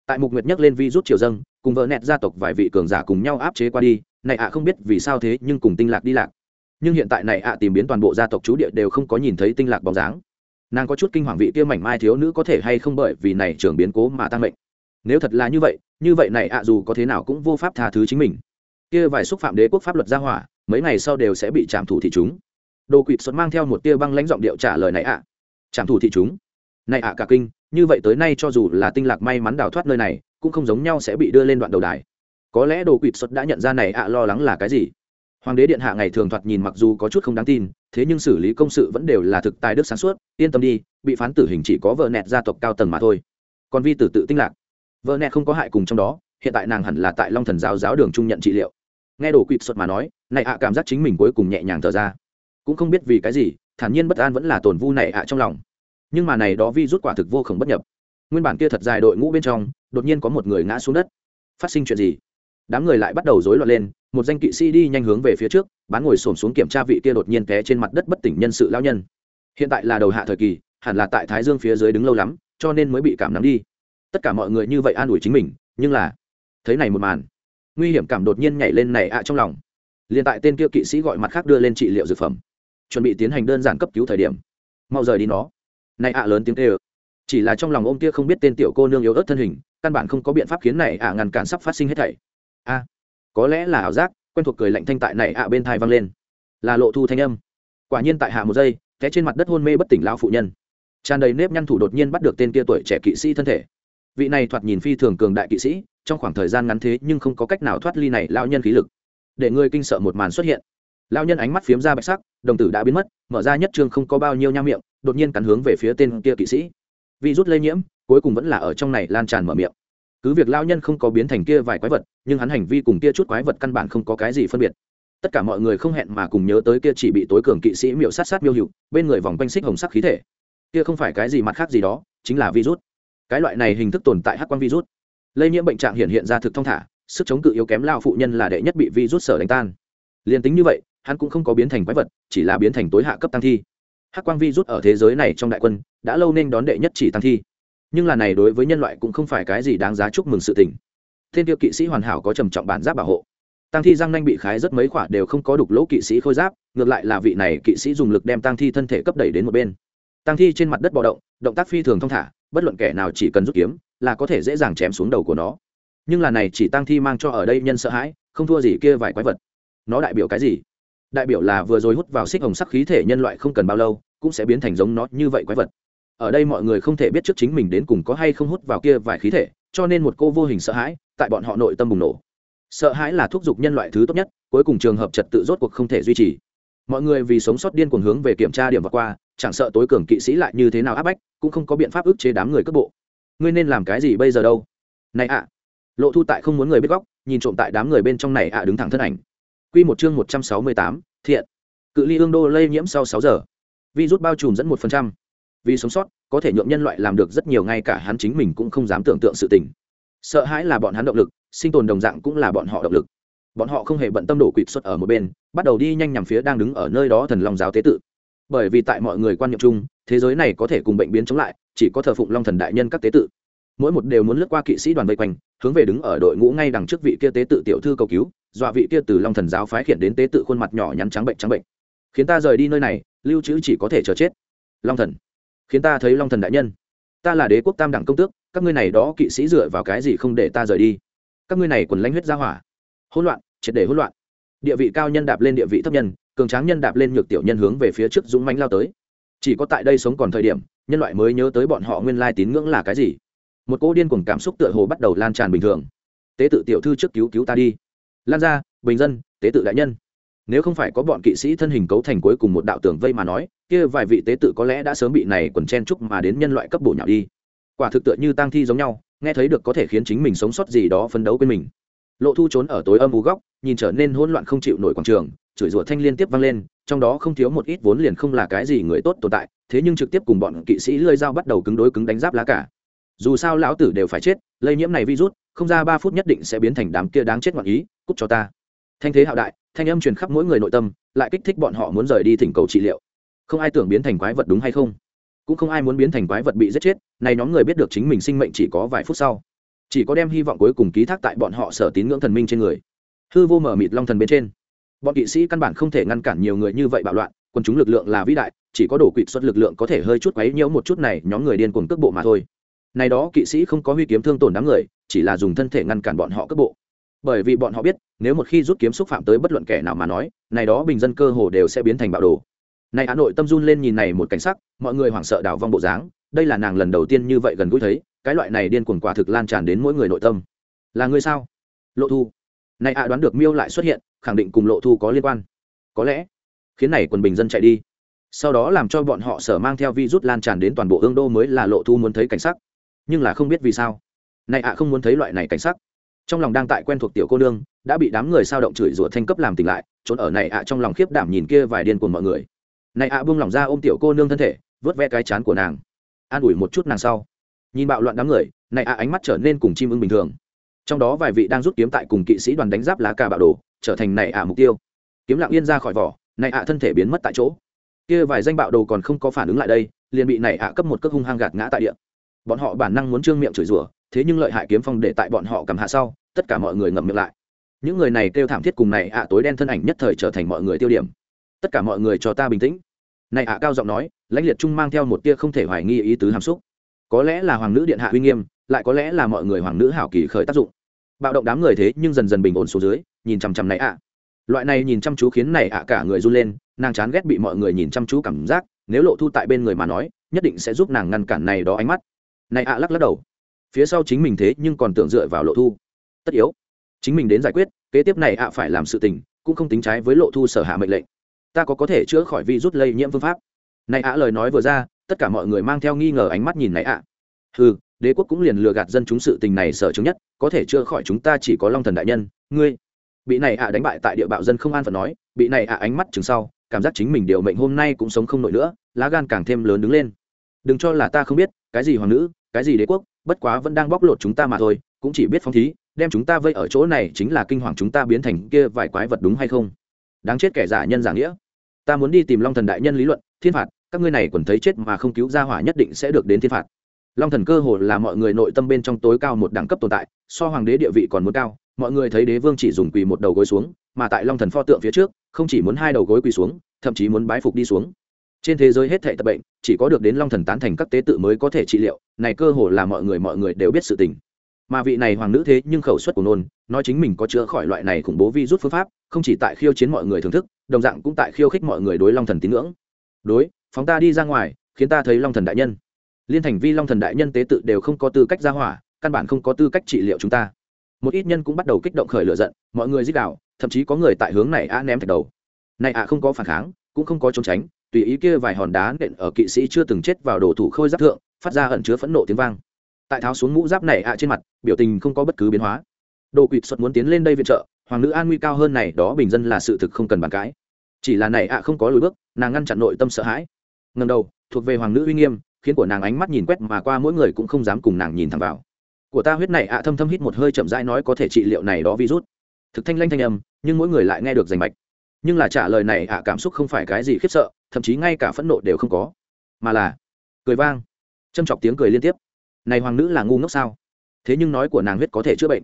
Tại mục nguyệt nhắc lên vi rút triều dâng cùng vợ nẹt gia tộc vài vị cường giả cùng nhau áp chế qua đi, này ạ không biết vì sao thế nhưng cùng tinh lạc đi lạc. Nhưng hiện tại này ạ tìm biến toàn bộ gia tộc chú địa đều không có nhìn thấy tinh lạc bóng dáng. Nàng có chút kinh hoàng vị kia mảnh mai thiếu nữ có thể hay không bởi vì này trưởng biến cố mà tăng mệnh. Nếu thật là như vậy như vậy này ạ dù có thế nào cũng vô pháp tha thứ chính mình. Kia vài xúc phạm đế quốc pháp luật gia hỏa, mấy ngày sau đều sẽ bị trảm thủ thị chúng. Đồ quỵt xuất mang theo một tia băng lãnh giọng điệu trả lời này ạ. Trảm thủ thị chúng. Này ạ cả kinh như vậy tới nay cho dù là tinh lạc may mắn đào thoát nơi này, cũng không giống nhau sẽ bị đưa lên đoạn đầu đài. Có lẽ đồ quỵt xuất đã nhận ra này ạ, lo lắng là cái gì? Hoàng đế điện hạ ngày thường thoạt nhìn mặc dù có chút không đáng tin, thế nhưng xử lý công sự vẫn đều là thực tài đức sáng suốt, yên tâm đi, bị phán tử hình chỉ có vợ nẹt gia tộc cao tầng mà thôi. Còn vi tử tự tinh lạc. Vợ nẹt không có hại cùng trong đó, hiện tại nàng hẳn là tại long thần giáo giáo đường trung nhận trị liệu. Nghe đồ quỵt xuất mà nói, này ạ cảm giác chính mình cuối cùng nhẹ nhàng thở ra. Cũng không biết vì cái gì, thản nhiên bất an vẫn là tổn vu này ạ trong lòng nhưng mà này đó vi rút quả thực vô khổng bất nhập. Nguyên bản kia thật dài đội ngũ bên trong, đột nhiên có một người ngã xuống đất. Phát sinh chuyện gì? Đám người lại bắt đầu rối loạn lên, một danh kỵ sĩ đi nhanh hướng về phía trước bán ngồi xổm xuống kiểm tra vị kia đột nhiên té trên mặt đất bất tỉnh nhân sự lao nhân. Hiện tại là đầu hạ thời kỳ, hẳn là tại thái dương phía dưới đứng lâu lắm, cho nên mới bị cảm nắm đi. Tất cả mọi người như vậy an ủi chính mình, nhưng là, thấy này một màn, nguy hiểm cảm đột nhiên nhảy lên này ạ trong lòng. Liền tại tên kia kỵ sĩ gọi mặt khác đưa lên trị liệu dược phẩm, chuẩn bị tiến hành đơn giản cấp cứu thời điểm. Mau rời đi nó này ạ lớn tiếng kêu. Chỉ là trong lòng ôm kia không biết tên tiểu cô nương yếu ớt thân hình, căn bản không có biện pháp khiến này ạ ngăn cản sắp phát sinh hết thảy. A, có lẽ là ảo giác, quen thuộc cười lạnh thanh tại này ạ bên thai vang lên. Là lộ thu thanh âm. Quả nhiên tại hạ một giây, té trên mặt đất hôn mê bất tỉnh lão phụ nhân. Tràn đầy nếp nhăn thủ đột nhiên bắt được tên kia tuổi trẻ kỵ sĩ thân thể. Vị này thoạt nhìn phi thường cường đại kỵ sĩ, trong khoảng thời gian ngắn thế nhưng không có cách nào thoát ly này lão nhân khí lực. Để người kinh sợ một màn xuất hiện. Lão nhân ánh mắt phiếm ra bạch sắc đồng tử đã biến mất, mở ra nhất trương không có bao nhiêu nha miệng, đột nhiên cắn hướng về phía tên kia kỵ sĩ. Vi rút lây nhiễm, cuối cùng vẫn là ở trong này lan tràn mở miệng. Cứ việc lao nhân không có biến thành kia vài quái vật, nhưng hắn hành vi cùng kia chút quái vật căn bản không có cái gì phân biệt. Tất cả mọi người không hẹn mà cùng nhớ tới kia chỉ bị tối cường kỵ sĩ miệu sát sát miêu hữu, bên người vòng quanh xích hồng sắc khí thể. Kia không phải cái gì mặt khác gì đó, chính là virus cái loại này hình thức tồn tại hắc quan virus lây nhiễm bệnh trạng hiện hiện ra thực thông thả, sức chống cự yếu kém lao phụ nhân là đệ nhất bị virus sở đánh tan. Liền tính như vậy hắn cũng không có biến thành quái vật, chỉ là biến thành tối hạ cấp tăng thi. Hắc quang Vi rút ở thế giới này trong đại quân, đã lâu nên đón đệ nhất chỉ tăng thi. Nhưng là này đối với nhân loại cũng không phải cái gì đáng giá chúc mừng sự tình. Thiên tiêu kỵ sĩ hoàn hảo có trầm trọng bản giáp bảo hộ. Tăng thi răng nanh bị khái rất mấy khoả đều không có đục lỗ kỵ sĩ khôi giáp, ngược lại là vị này kỵ sĩ dùng lực đem tăng thi thân thể cấp đẩy đến một bên. Tăng thi trên mặt đất bò động động tác phi thường thong thả, bất luận kẻ nào chỉ cần rút kiếm, là có thể dễ dàng chém xuống đầu của nó. Nhưng là này chỉ tăng thi mang cho ở đây nhân sợ hãi, không thua gì kia vài quái vật. Nó đại biểu cái gì? Đại biểu là vừa rồi hút vào xích hồng sắc khí thể nhân loại không cần bao lâu, cũng sẽ biến thành giống nó như vậy quái vật. Ở đây mọi người không thể biết trước chính mình đến cùng có hay không hút vào kia vài khí thể, cho nên một cô vô hình sợ hãi, tại bọn họ nội tâm bùng nổ. Sợ hãi là thúc giục nhân loại thứ tốt nhất, cuối cùng trường hợp trật tự rốt cuộc không thể duy trì. Mọi người vì sống sót điên cuồng hướng về kiểm tra điểm và qua, chẳng sợ tối cường kỵ sĩ lại như thế nào áp bách, cũng không có biện pháp ức chế đám người cất bộ. Ngươi nên làm cái gì bây giờ đâu? Này ạ! Lộ thu tại không muốn người biết góc, nhìn trộm tại đám người bên trong này ạ đứng thẳng thân ảnh. Quy một chương một trăm sáu mươi tám, thiện. Cự ly ương đô lây nhiễm sau sáu giờ. Virus bao trùm dẫn một phần trăm. Vì sống sót, có thể nhượng nhân loại làm được rất nhiều ngay cả hắn chính mình cũng không dám tưởng tượng sự tình. Sợ hãi là bọn hắn động lực, sinh tồn đồng dạng cũng là bọn họ động lực. Bọn họ không hề bận tâm đổ quỵt xuất ở một bên, bắt đầu đi nhanh nhằm phía đang đứng ở nơi đó thần long giáo tế tự. Bởi vì tại mọi người quan niệm chung, thế giới này có thể cùng bệnh biến chống lại, chỉ có thờ phụng long thần đại nhân các tế tự. Mỗi một đều muốn lướt qua kỵ sĩ đoàn vây quanh, hướng về đứng ở đội ngũ ngay đằng trước vị kia tế tự tiểu thư cầu cứu dọa vị kia từ long thần giáo phái khiển đến tế tự khuôn mặt nhỏ nhắn trắng bệnh trắng bệnh. Khiến ta rời đi nơi này, lưu trữ chỉ có thể chờ chết. Long thần. Khiến ta thấy long thần đại nhân. Ta là đế quốc tam đẳng công tước, các ngươi này đó kỵ sĩ dựa vào cái gì không để ta rời đi? Các ngươi này quần lãnh huyết ra hỏa. Hỗn loạn, triệt để hỗn loạn. Địa vị cao nhân đạp lên địa vị thấp nhân, cường tráng nhân đạp lên nhược tiểu nhân hướng về phía trước dũng mãnh lao tới. Chỉ có tại đây sống còn thời điểm, nhân loại mới nhớ tới bọn họ nguyên lai tín ngưỡng là cái gì. Một cô điên cuồng cảm xúc tựa hồ bắt đầu lan tràn bình thường. Tế tự tiểu thư trước cứu cứu ta đi lan ra bình dân, tế tự đại nhân. Nếu không phải có bọn kỵ sĩ thân hình cấu thành cuối cùng một đạo tường vây mà nói, kia vài vị tế tự có lẽ đã sớm bị này quần chen chúc mà đến nhân loại cấp bổ nhạo đi. Quả thực tựa như tang thi giống nhau, nghe thấy được có thể khiến chính mình sống sót gì đó phấn đấu bên mình. Lộ thu trốn ở tối âm u góc, nhìn trở nên hỗn loạn không chịu nổi quảng trường, chửi rủa thanh liên tiếp vang lên, trong đó không thiếu một ít vốn liền không là cái gì người tốt tồn tại, thế nhưng trực tiếp cùng bọn kỵ sĩ lơi dao bắt đầu cứng đối cứng đánh giáp lá cả. Dù sao lão tử đều phải chết, lây nhiễm này virus, không ra ba phút nhất định sẽ biến thành đám kia đáng chết ngoạn ý cút cho ta. Thanh thế hạo đại, thanh âm truyền khắp mỗi người nội tâm, lại kích thích bọn họ muốn rời đi thỉnh cầu trị liệu. Không ai tưởng biến thành quái vật đúng hay không? Cũng không ai muốn biến thành quái vật bị giết chết, này nhóm người biết được chính mình sinh mệnh chỉ có vài phút sau. Chỉ có đem hy vọng cuối cùng ký thác tại bọn họ sở tín ngưỡng thần minh trên người. Hư vô mở mịt long thần bên trên. Bọn kỵ sĩ căn bản không thể ngăn cản nhiều người như vậy bạo loạn quân chúng lực lượng là vĩ đại, chỉ có đổ quỵ xuất lực lượng có thể hơi chút quấy nhiễu một chút này, nhóm người điên cuồng cước bộ mà thôi. Này đó kỵ sĩ không có huy kiếm thương tổn đám người, chỉ là dùng thân thể ngăn cản bọn họ cước bộ bởi vì bọn họ biết, nếu một khi rút kiếm xúc phạm tới bất luận kẻ nào mà nói, này đó bình dân cơ hồ đều sẽ biến thành bạo đồ. Này hà nội tâm run lên nhìn này một cảnh sắc, mọi người hoảng sợ đảo vong bộ dáng, đây là nàng lần đầu tiên như vậy gần gũi thấy, cái loại này điên cuồng quả thực lan tràn đến mỗi người nội tâm. Là người sao? Lộ thu. Này ạ đoán được miêu lại xuất hiện, khẳng định cùng lộ thu có liên quan. Có lẽ, khiến này quần bình dân chạy đi. Sau đó làm cho bọn họ sở mang theo virus lan tràn đến toàn bộ ương đô mới là lộ thu muốn thấy cảnh sắc. Nhưng là không biết vì sao. Này ạ không muốn thấy loại này cảnh sắc trong lòng đang tại quen thuộc tiểu cô nương, đã bị đám người sao động chửi rủa thanh cấp làm tỉnh lại, trốn ở này ạ à trong lòng khiếp đảm nhìn kia vài điên cuồng mọi người. Này ạ à buông lỏng ra ôm tiểu cô nương thân thể, vớt ve cái chán của nàng. An ủi một chút nàng sau. Nhìn bạo loạn đám người, này ạ à ánh mắt trở nên cùng chim ưng bình thường. Trong đó vài vị đang rút kiếm tại cùng kỵ sĩ đoàn đánh giáp lá cà bạo đồ, trở thành này ạ mục tiêu. Kiếm lặng yên ra khỏi vỏ, này ạ thân thể biến mất tại chỗ. Kia vài danh bạo đồ còn không có phản ứng lại đây, liền bị này ạ cấp một cước hung hăng gạt ngã tại địa. Bọn họ bản năng muốn trương miệng chửi rủa, thế nhưng lợi hại kiếm phong để tại bọn họ cầm hạ sau tất cả mọi người ngậm miệng lại. Những người này kêu thảm thiết cùng này ạ à, tối đen thân ảnh nhất thời trở thành mọi người tiêu điểm. Tất cả mọi người cho ta bình tĩnh. Này ạ à, cao giọng nói, lãnh liệt trung mang theo một tia không thể hoài nghi ý tứ hàm xúc. Có lẽ là hoàng nữ điện hạ uy nghiêm, lại có lẽ là mọi người hoàng nữ hảo kỳ khởi tác dụng. Bạo động đám người thế nhưng dần dần bình ổn xuống dưới, nhìn chằm chằm này ạ. Loại này nhìn chăm chú khiến này ạ, cả người run lên, nàng chán ghét bị mọi người nhìn chăm chú cảm giác, nếu lộ thu tại bên người mà nói, nhất định sẽ giúp nàng ngăn cản này đó ánh mắt. Này ạ, lắc lắc đầu. Phía sau chính mình thế nhưng còn tưởng dựa vào lộ thu tất yếu. Chính mình đến giải quyết, kế tiếp này ạ phải làm sự tình, cũng không tính trái với lộ thu sở hạ mệnh lệnh. Ta có có thể chữa khỏi vi rút lây nhiễm phương pháp. Này ạ lời nói vừa ra, tất cả mọi người mang theo nghi ngờ ánh mắt nhìn này ạ. À. ừ đế quốc cũng liền lừa gạt dân chúng sự tình này sở chứng nhất, có thể chữa khỏi chúng ta chỉ có long thần đại nhân, ngươi. Bị này ạ đánh bại tại địa bạo dân không an phận nói, bị này ạ ánh mắt chừng sau, cảm giác chính mình điều mệnh hôm nay cũng sống không nổi nữa, lá gan càng thêm lớn đứng lên. Đừng cho là ta không biết, cái gì hoàng nữ, cái gì đế quốc, bất quá vẫn đang bóc lột chúng ta mà thôi cũng chỉ biết phong thí, đem chúng ta vây ở chỗ này chính là kinh hoàng chúng ta biến thành kia vài quái vật đúng hay không? Đáng chết kẻ giả nhân giả nghĩa. Ta muốn đi tìm long thần đại nhân lý luận, thiên phạt, các ngươi này còn thấy chết mà không cứu ra hỏa nhất định sẽ được đến thiên phạt. Long thần cơ hồ là mọi người nội tâm bên trong tối cao một đẳng cấp tồn tại, so hoàng đế địa vị còn muốn cao, mọi người thấy đế vương chỉ dùng quỳ một đầu gối xuống, mà tại long thần pho tượng phía trước, không chỉ muốn hai đầu gối quỳ xuống, thậm chí muốn bái phục đi xuống. Trên thế giới hết thệ tập bệnh, chỉ có được đến long thần tán thành các tế tự mới có thể trị liệu, này cơ hồ là mọi người mọi người đều biết sự tình mà vị này hoàng nữ thế nhưng khẩu suất của nôn, nói chính mình có chữa khỏi loại này khủng bố vi rút phương pháp, không chỉ tại khiêu chiến mọi người thưởng thức, đồng dạng cũng tại khiêu khích mọi người đối long thần tín ngưỡng. Đối, phóng ta đi ra ngoài, khiến ta thấy long thần đại nhân. Liên thành vi long thần đại nhân tế tự đều không có tư cách ra hỏa, căn bản không có tư cách trị liệu chúng ta. Một ít nhân cũng bắt đầu kích động khởi lửa giận, mọi người dích đạo thậm chí có người tại hướng này a ném thạch đầu. Này ạ không có phản kháng, cũng không có trốn tránh, tùy ý kia vài hòn đá nện ở kỵ sĩ chưa từng chết vào đồ thủ khôi giáp thượng, phát ra ẩn chứa phẫn nộ tiếng vang tại tháo xuống mũ giáp này ạ trên mặt, biểu tình không có bất cứ biến hóa. Đồ quỵt xuất muốn tiến lên đây viện trợ, hoàng nữ an nguy cao hơn này, đó bình dân là sự thực không cần bàn cãi. Chỉ là này ạ không có lối bước, nàng ngăn chặn nội tâm sợ hãi. Ngần đầu, thuộc về hoàng nữ uy nghiêm, khiến của nàng ánh mắt nhìn quét mà qua mỗi người cũng không dám cùng nàng nhìn thẳng vào. Của ta huyết này ạ thâm thâm hít một hơi chậm rãi nói có thể trị liệu này đó virus. Thực thanh lanh thanh âm, nhưng mỗi người lại nghe được rành mạch. Nhưng là trả lời này ạ cảm xúc không phải cái gì khiếp sợ, thậm chí ngay cả phẫn nộ đều không có. Mà là, cười vang. Châm chọc tiếng cười liên tiếp này hoàng nữ là ngu ngốc sao? Thế nhưng nói của nàng huyết có thể chữa bệnh.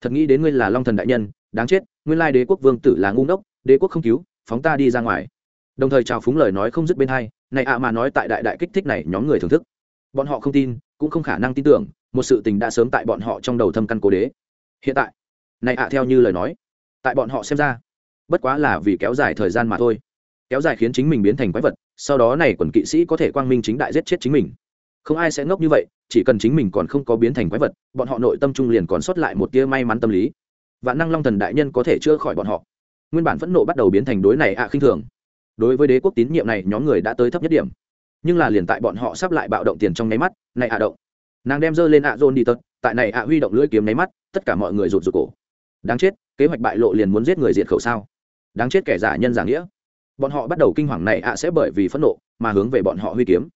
Thật nghĩ đến ngươi là long thần đại nhân, đáng chết, nguyên lai đế quốc vương tử là ngu ngốc, đế quốc không cứu, phóng ta đi ra ngoài. Đồng thời chào phúng lời nói không dứt bên hai, này ạ mà nói tại đại đại kích thích này nhóm người thưởng thức. Bọn họ không tin, cũng không khả năng tin tưởng, một sự tình đã sớm tại bọn họ trong đầu thâm căn cố đế. Hiện tại, này ạ theo như lời nói, tại bọn họ xem ra, bất quá là vì kéo dài thời gian mà thôi. Kéo dài khiến chính mình biến thành quái vật, sau đó này quần kỵ sĩ có thể quang minh chính đại giết chết chính mình không ai sẽ ngốc như vậy, chỉ cần chính mình còn không có biến thành quái vật, bọn họ nội tâm trung liền còn sót lại một tia may mắn tâm lý. Vạn năng long thần đại nhân có thể chữa khỏi bọn họ. Nguyên bản phẫn nộ bắt đầu biến thành đối này ạ khinh thường. Đối với đế quốc tín nhiệm này, nhóm người đã tới thấp nhất điểm. Nhưng là liền tại bọn họ sắp lại bạo động tiền trong nháy mắt, này ạ động. Nàng đem dơ lên ạ dôn đi tật, tại này ạ huy động lưỡi kiếm nháy mắt, tất cả mọi người rụt rụt cổ. Đáng chết, kế hoạch bại lộ liền muốn giết người diệt khẩu sao? Đáng chết kẻ giả nhân giả nghĩa. Bọn họ bắt đầu kinh hoàng này ạ sẽ bởi vì phẫn nộ mà hướng về bọn họ huy kiếm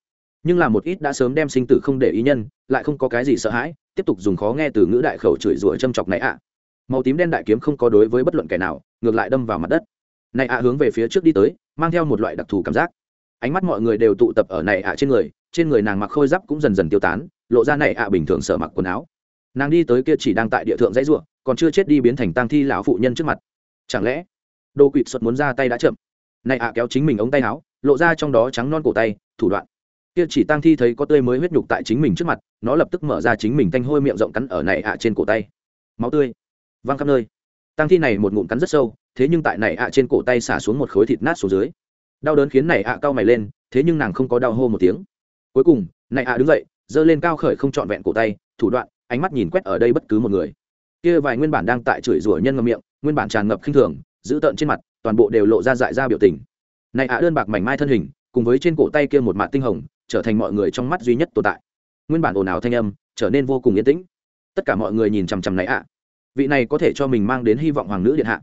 nhưng là một ít đã sớm đem sinh tử không để ý nhân, lại không có cái gì sợ hãi, tiếp tục dùng khó nghe từ ngữ đại khẩu chửi rủa châm chọc này ạ. Màu tím đen đại kiếm không có đối với bất luận kẻ nào, ngược lại đâm vào mặt đất. Này ạ hướng về phía trước đi tới, mang theo một loại đặc thù cảm giác. Ánh mắt mọi người đều tụ tập ở này ạ trên người trên người nàng mặc khôi giáp cũng dần dần tiêu tán, lộ ra này ạ bình thường sợ mặc quần áo. Nàng đi tới kia chỉ đang tại địa thượng dãy ruộng, còn chưa chết đi biến thành tang thi lão phụ nhân trước mặt. Chẳng lẽ đồ quỵt xuất muốn ra tay đã chậm? Này ạ kéo chính mình ống tay áo, lộ ra trong đó trắng non cổ tay, thủ đoạn kia chỉ tang thi thấy có tươi mới huyết nhục tại chính mình trước mặt, nó lập tức mở ra chính mình thanh hôi miệng rộng cắn ở này ạ trên cổ tay. Máu tươi văng khắp nơi. Tang thi này một ngụm cắn rất sâu, thế nhưng tại này ạ trên cổ tay xả xuống một khối thịt nát xuống dưới. Đau đớn khiến này ạ cao mày lên, thế nhưng nàng không có đau hô một tiếng. Cuối cùng, này ạ đứng dậy, giơ lên cao khởi không trọn vẹn cổ tay, thủ đoạn, ánh mắt nhìn quét ở đây bất cứ một người. Kia vài nguyên bản đang tại chửi rủa nhân ngậm miệng, nguyên bản tràn ngập khinh thường giữ tợn trên mặt, toàn bộ đều lộ ra dại ra biểu tình. Này ạ đơn bạc mảnh mai thân hình, cùng với trên cổ tay kia một mạt tinh hồng trở thành mọi người trong mắt duy nhất tồn tại. Nguyên bản ồn ào thanh âm trở nên vô cùng yên tĩnh. Tất cả mọi người nhìn chằm chằm này ạ. Vị này có thể cho mình mang đến hy vọng hoàng nữ điện hạ.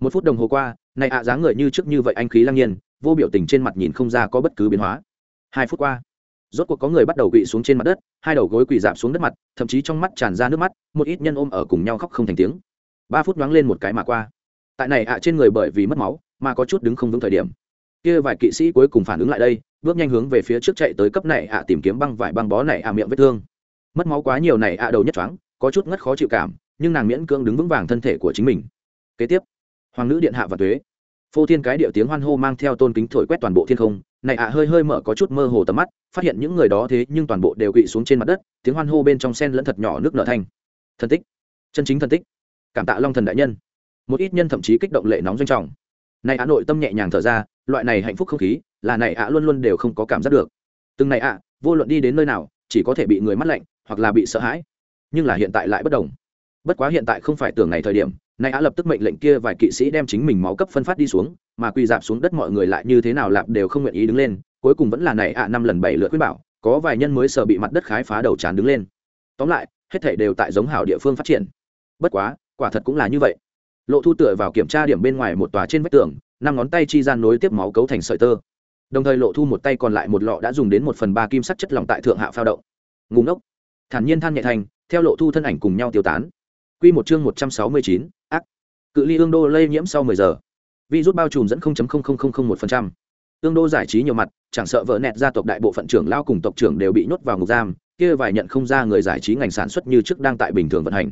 Một phút đồng hồ qua, này ạ dáng người như trước như vậy anh khí lăng nhiên, vô biểu tình trên mặt nhìn không ra có bất cứ biến hóa. Hai phút qua, rốt cuộc có người bắt đầu quỵ xuống trên mặt đất, hai đầu gối quỳ dạp xuống đất mặt, thậm chí trong mắt tràn ra nước mắt, một ít nhân ôm ở cùng nhau khóc không thành tiếng. Ba phút nhoáng lên một cái mà qua. Tại này ạ trên người bởi vì mất máu, mà có chút đứng không vững thời điểm. Kia vài kỵ sĩ cuối cùng phản ứng lại đây bước nhanh hướng về phía trước chạy tới cấp này ạ, tìm kiếm băng vải băng bó này ạ, miệng vết thương. Mất máu quá nhiều này ạ, đầu nhất choáng có chút ngất khó chịu cảm, nhưng nàng miễn cưỡng đứng vững vàng thân thể của chính mình. Kế tiếp, hoàng nữ điện hạ và tuế. Phô thiên cái điệu tiếng hoan hô mang theo tôn kính thổi quét toàn bộ thiên không, này ạ, hơi hơi mở có chút mơ hồ tầm mắt, phát hiện những người đó thế nhưng toàn bộ đều quỵ xuống trên mặt đất, tiếng hoan hô bên trong sen lẫn thật nhỏ nước nở thanh. Thân tích. Chân chính thân tích. Cảm tạ long thần đại nhân. Một ít nhân thậm chí kích động lệ nóng doanh trọng này ạ, nội tâm nhẹ nhàng thở ra, loại này hạnh phúc không khí, là này ạ luôn luôn đều không có cảm giác được. Từng này ạ, vô luận đi đến nơi nào, chỉ có thể bị người mắt lạnh, hoặc là bị sợ hãi. Nhưng là hiện tại lại bất đồng. Bất quá hiện tại không phải tưởng này thời điểm nay ạ lập tức mệnh lệnh kia vài kỵ sĩ đem chính mình máu cấp phân phát đi xuống, mà quỳ dạp xuống đất mọi người lại như thế nào lạp đều không nguyện ý đứng lên, cuối cùng vẫn là này ạ năm lần bảy lượt khuyên bảo, có vài nhân mới sợ bị mặt đất khái phá đầu tràn đứng lên. Tóm lại, hết thể đều tại giống hảo địa phương phát triển. Bất quá, quả thật cũng là như vậy lộ thu tựa vào kiểm tra điểm bên ngoài một tòa trên vách tường năm ngón tay chi gian nối tiếp máu cấu thành sợi tơ đồng thời lộ thu một tay còn lại một lọ đã dùng đến một phần ba kim sắc chất lỏng tại thượng hạ phao động ngủ ngốc thản nhiên than nhẹ thành theo lộ thu thân ảnh cùng nhau tiêu tán Quy một chương 169, ác. Cự ly ương đô lây nhiễm sau 10 giờ. Virus bao trùm dẫn một Ương đô giải trí nhiều mặt, chẳng sợ vợ nẹt gia tộc đại bộ phận trưởng lao cùng tộc trưởng đều bị nhốt vào ngục giam, kia vài nhận không ra người giải trí ngành sản xuất như trước đang tại bình thường vận hành.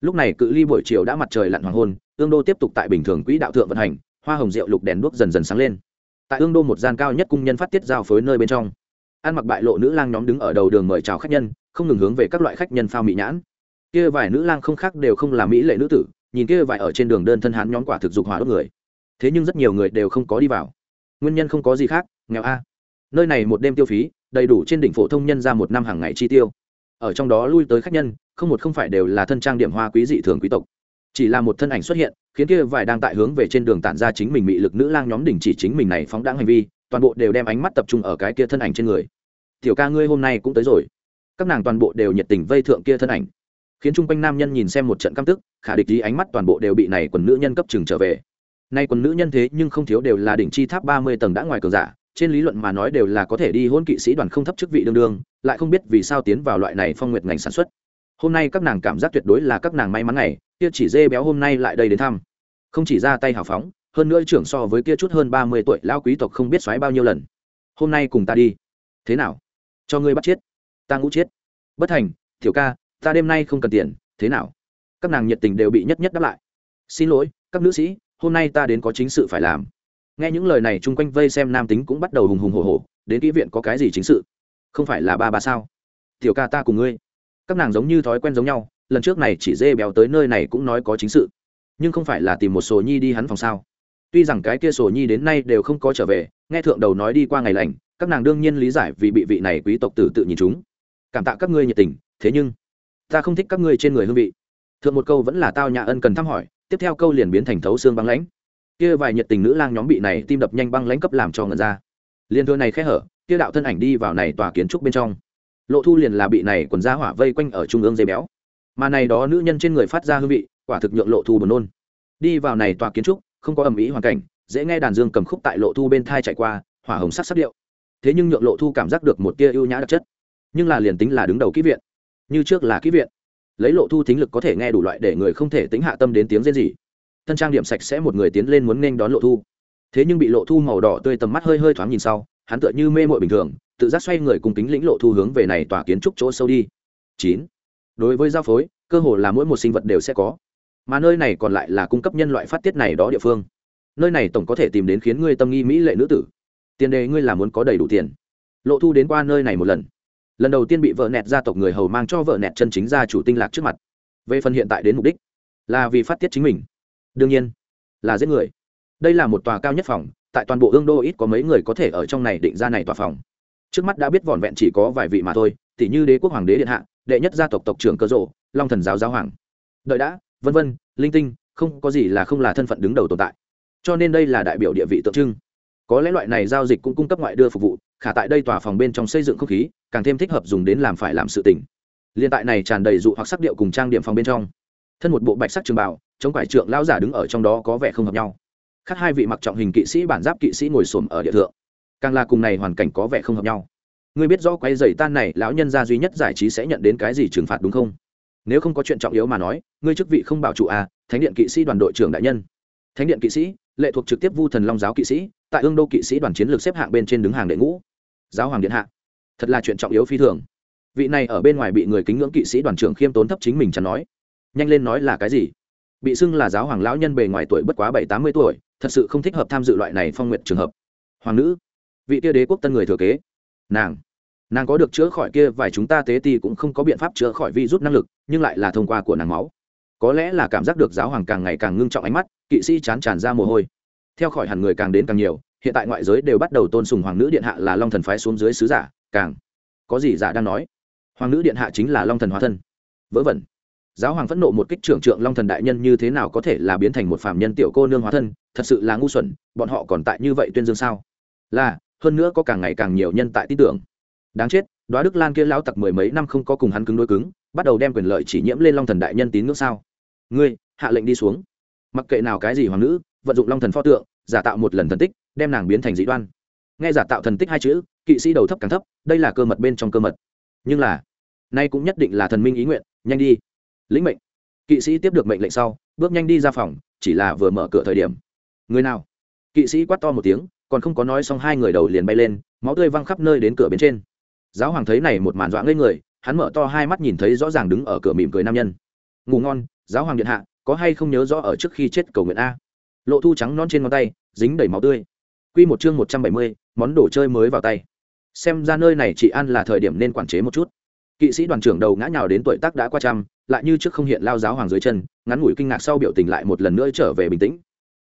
Lúc này cự ly buổi chiều đã mặt trời lặn hoàng hôn, ương đô tiếp tục tại bình thường quỹ đạo thượng vận hành, hoa hồng rượu lục đèn đuốc dần dần sáng lên. Tại ương đô một gian cao nhất cung nhân phát tiết giao phối nơi bên trong. ăn mặc bại lộ nữ lang nhóm đứng ở đầu đường mời chào khách nhân, không ngừng hướng về các loại khách nhân phao mỹ nhãn. Kia vài nữ lang không khác đều không là mỹ lệ nữ tử nhìn kia vài ở trên đường đơn thân hán nhóm quả thực dục hỏa đốt người. Thế nhưng rất nhiều người đều không có đi vào. Nguyên nhân không có gì khác nghèo a. Nơi này một đêm tiêu phí đầy đủ trên đỉnh phổ thông nhân ra một năm hàng ngày chi tiêu. Ở trong đó lui tới khách nhân không một không phải đều là thân trang điểm hoa quý dị thường quý tộc chỉ là một thân ảnh xuất hiện, khiến kia vài đang tại hướng về trên đường tản ra chính mình bị lực nữ lang nhóm đỉnh chỉ chính mình này phóng đáng hành vi, toàn bộ đều đem ánh mắt tập trung ở cái kia thân ảnh trên người. Tiểu ca ngươi hôm nay cũng tới rồi. Các nàng toàn bộ đều nhiệt tình vây thượng kia thân ảnh. Khiến chung quanh nam nhân nhìn xem một trận căm tức, khả địch ý ánh mắt toàn bộ đều bị này quần nữ nhân cấp chừng trở về. Nay quần nữ nhân thế nhưng không thiếu đều là đỉnh chi tháp ba mươi tầng đã ngoài cường giả, trên lý luận mà nói đều là có thể đi hôn kỵ sĩ đoàn không thấp chức vị đương đương, lại không biết vì sao tiến vào loại này phong nguyệt ngành sản xuất hôm nay các nàng cảm giác tuyệt đối là các nàng may mắn này kia chỉ dê béo hôm nay lại đây đến thăm. Không chỉ ra tay hào phóng, hơn nữa trưởng so với kia chút hơn ba mươi tuổi lao quý tộc không biết xoáy bao nhiêu lần. Hôm nay cùng ta đi. Thế nào? Cho ngươi bắt chết. Ta ngũ chết. Bất thành thiểu ca, ta đêm nay không cần tiền, thế nào? Các nàng nhiệt tình đều bị nhất nhất đáp lại. Xin lỗi, các nữ sĩ, hôm nay ta đến có chính sự phải làm. Nghe những lời này chung quanh vây xem nam tính cũng bắt đầu hùng hùng hồ hồ đến kỹ viện có cái gì chính sự? Không phải là ba ba sao? Tiểu ca ta cùng ngươi các nàng giống như thói quen giống nhau, lần trước này chỉ dê béo tới nơi này cũng nói có chính sự. Nhưng không phải là tìm một sổ nhi đi hắn phòng sao? Tuy rằng cái kia sổ nhi đến nay đều không có trở về, nghe thượng đầu nói đi qua ngày lành, các nàng đương nhiên lý giải vì bị vị này quý tộc tử tự nhìn chúng. Cảm tạ các ngươi nhiệt tình, thế nhưng, ta không thích các ngươi trên người hương vị. Thượng một câu vẫn là tao nhã ân cần thăm hỏi, tiếp theo câu liền biến thành thấu xương băng lãnh. Kia vài nhiệt tình nữ lang nhóm bị này tim đập nhanh băng lãnh cấp làm cho ngần ra. Liên thưa này khẽ hở, kia đạo thân ảnh đi vào này tòa kiến trúc bên trong lộ thu liền là bị này quần ra hỏa vây quanh ở trung ương dây béo. Mà này đó nữ nhân trên người phát ra hương vị, quả thực nhượng lộ thu buồn nôn. Đi vào này tòa kiến trúc, không có ầm ĩ hoàn cảnh, dễ nghe đàn dương cầm khúc tại lộ thu bên thai chạy qua, hỏa hồng sắc sắc điệu. Thế nhưng nhượng lộ thu cảm giác được một tia ưu nhã đặc chất. Nhưng là liền tính là đứng đầu kỹ viện, như trước là kỹ viện, lấy lộ thu thính lực có thể nghe đủ loại để người không thể tính hạ tâm đến tiếng rên gì thân trang điểm sạch sẽ một người tiến lên muốn nên đón lộ thu. Thế nhưng bị lộ thu màu đỏ tươi tầm mắt hơi hơi thoáng nhìn sau, hắn tựa như mê mội bình thường tự giác xoay người cùng kính lĩnh lộ thu hướng về này tòa kiến trúc chỗ sâu đi. Chín. Đối với giao phối, cơ hồ là mỗi một sinh vật đều sẽ có. Mà nơi này còn lại là cung cấp nhân loại phát tiết này đó địa phương. Nơi này tổng có thể tìm đến khiến ngươi tâm nghi mỹ lệ nữ tử. Tiền đề ngươi là muốn có đầy đủ tiền. Lộ thu đến qua nơi này một lần. Lần đầu tiên bị vợ nẹt gia tộc người hầu mang cho vợ nẹt chân chính gia chủ tinh lạc trước mặt. Về phần hiện tại đến mục đích, là vì phát tiết chính mình. Đương nhiên, là giết người. Đây là một tòa cao nhất phòng, tại toàn bộ ương đô ít có mấy người có thể ở trong này định ra này tòa phòng trước mắt đã biết vỏn vẹn chỉ có vài vị mà thôi tỉ như đế quốc hoàng đế điện hạ đệ nhất gia tộc tộc trưởng cơ rộ long thần giáo giáo hoàng. Đợi đã vân vân linh tinh không có gì là không là thân phận đứng đầu tồn tại. Cho nên đây là đại biểu địa vị tượng trưng. Có lẽ loại này giao dịch cũng cung cấp ngoại đưa phục vụ khả tại đây tòa phòng bên trong xây dựng không khí càng thêm thích hợp dùng đến làm phải làm sự tỉnh liên tại này tràn đầy dụ hoặc sắc điệu cùng trang điểm phòng bên trong. Thân một bộ bạch sắc trường bảo, chống quải trượng lão giả đứng ở trong đó có vẻ không hợp nhau. Khác hai vị mặc trọng hình kỵ sĩ bản giáp kỵ sĩ ngồi xổm ở địa thượng càng là cùng này hoàn cảnh có vẻ không hợp nhau. Ngươi biết rõ quay dày tan này, lão nhân gia duy nhất giải trí sẽ nhận đến cái gì trừng phạt đúng không? Nếu không có chuyện trọng yếu mà nói, ngươi chức vị không bảo trụ à thánh điện kỵ sĩ đoàn đội trưởng đại nhân. Thánh điện kỵ sĩ, lệ thuộc trực tiếp vu thần long giáo kỵ sĩ, tại ương đô kỵ sĩ đoàn chiến lược xếp hạng bên trên đứng hàng đệ ngũ. Giáo hoàng điện hạ. Thật là chuyện trọng yếu phi thường. Vị này ở bên ngoài bị người kính ngưỡng kỵ sĩ đoàn trưởng khiêm tốn thấp chính mình chẳng nói. Nhanh lên nói là cái gì? Bị xưng là giáo hoàng lão nhân bề ngoài tuổi bất quá bảy tám mươi tuổi, thật sự không thích hợp tham dự loại này phong nguyện trường hợp. Hoàng nữ vị kia đế quốc tân người thừa kế. Nàng nàng có được chữa khỏi kia vài chúng ta tế ti cũng không có biện pháp chữa khỏi vi rút năng lực, nhưng lại là thông qua của nàng máu. Có lẽ là cảm giác được giáo hoàng càng ngày càng ngưng trọng ánh mắt, kỵ sĩ chán tràn ra mồ hôi. Theo khỏi hẳn người càng đến càng nhiều, hiện tại ngoại giới đều bắt đầu tôn sùng hoàng nữ điện hạ là long thần phái xuống dưới sứ giả, càng có gì giả đang nói. Hoàng nữ điện hạ chính là long thần hóa thân. Vớ vẩn. Giáo hoàng phẫn nộ một kích trưởng trượng long thần đại nhân như thế nào có thể là biến thành một phạm nhân tiểu cô nương hóa thân, thật sự là ngu xuẩn, bọn họ còn tại như vậy tuyên dương sao? Là hơn nữa có càng ngày càng nhiều nhân tại tin tưởng. Đáng chết, đoá đức lan kia lão tặc mười mấy năm không có cùng hắn cứng đối cứng, bắt đầu đem quyền lợi chỉ nhiễm lên long thần đại nhân tín ngưỡng sao? Ngươi, hạ lệnh đi xuống. Mặc kệ nào cái gì hoàng nữ, vận dụng long thần pho tượng, giả tạo một lần thần tích, đem nàng biến thành dị đoan. Nghe giả tạo thần tích hai chữ, kỵ sĩ đầu thấp càng thấp, đây là cơ mật bên trong cơ mật. Nhưng là, nay cũng nhất định là thần minh ý nguyện, nhanh đi. Lĩnh mệnh. Kỵ sĩ tiếp được mệnh lệnh sau, bước nhanh đi ra phòng, chỉ là vừa mở cửa thời điểm. Người nào? Kỵ sĩ quát to một tiếng còn không có nói xong hai người đầu liền bay lên, máu tươi văng khắp nơi đến cửa bên trên. Giáo hoàng thấy này một màn dọa ngây người, hắn mở to hai mắt nhìn thấy rõ ràng đứng ở cửa mỉm cười nam nhân. Ngủ ngon, giáo hoàng điện hạ, có hay không nhớ rõ ở trước khi chết cầu nguyện a? Lộ thu trắng non trên ngón tay, dính đầy máu tươi. Q một chương một trăm bảy mươi, món đồ chơi mới vào tay. Xem ra nơi này chị an là thời điểm nên quản chế một chút. Kỵ sĩ đoàn trưởng đầu ngã nhào đến tuổi tác đã qua trăm, lại như trước không hiện lao giáo hoàng dưới chân, ngắn ngủi kinh ngạc sau biểu tình lại một lần nữa trở về bình tĩnh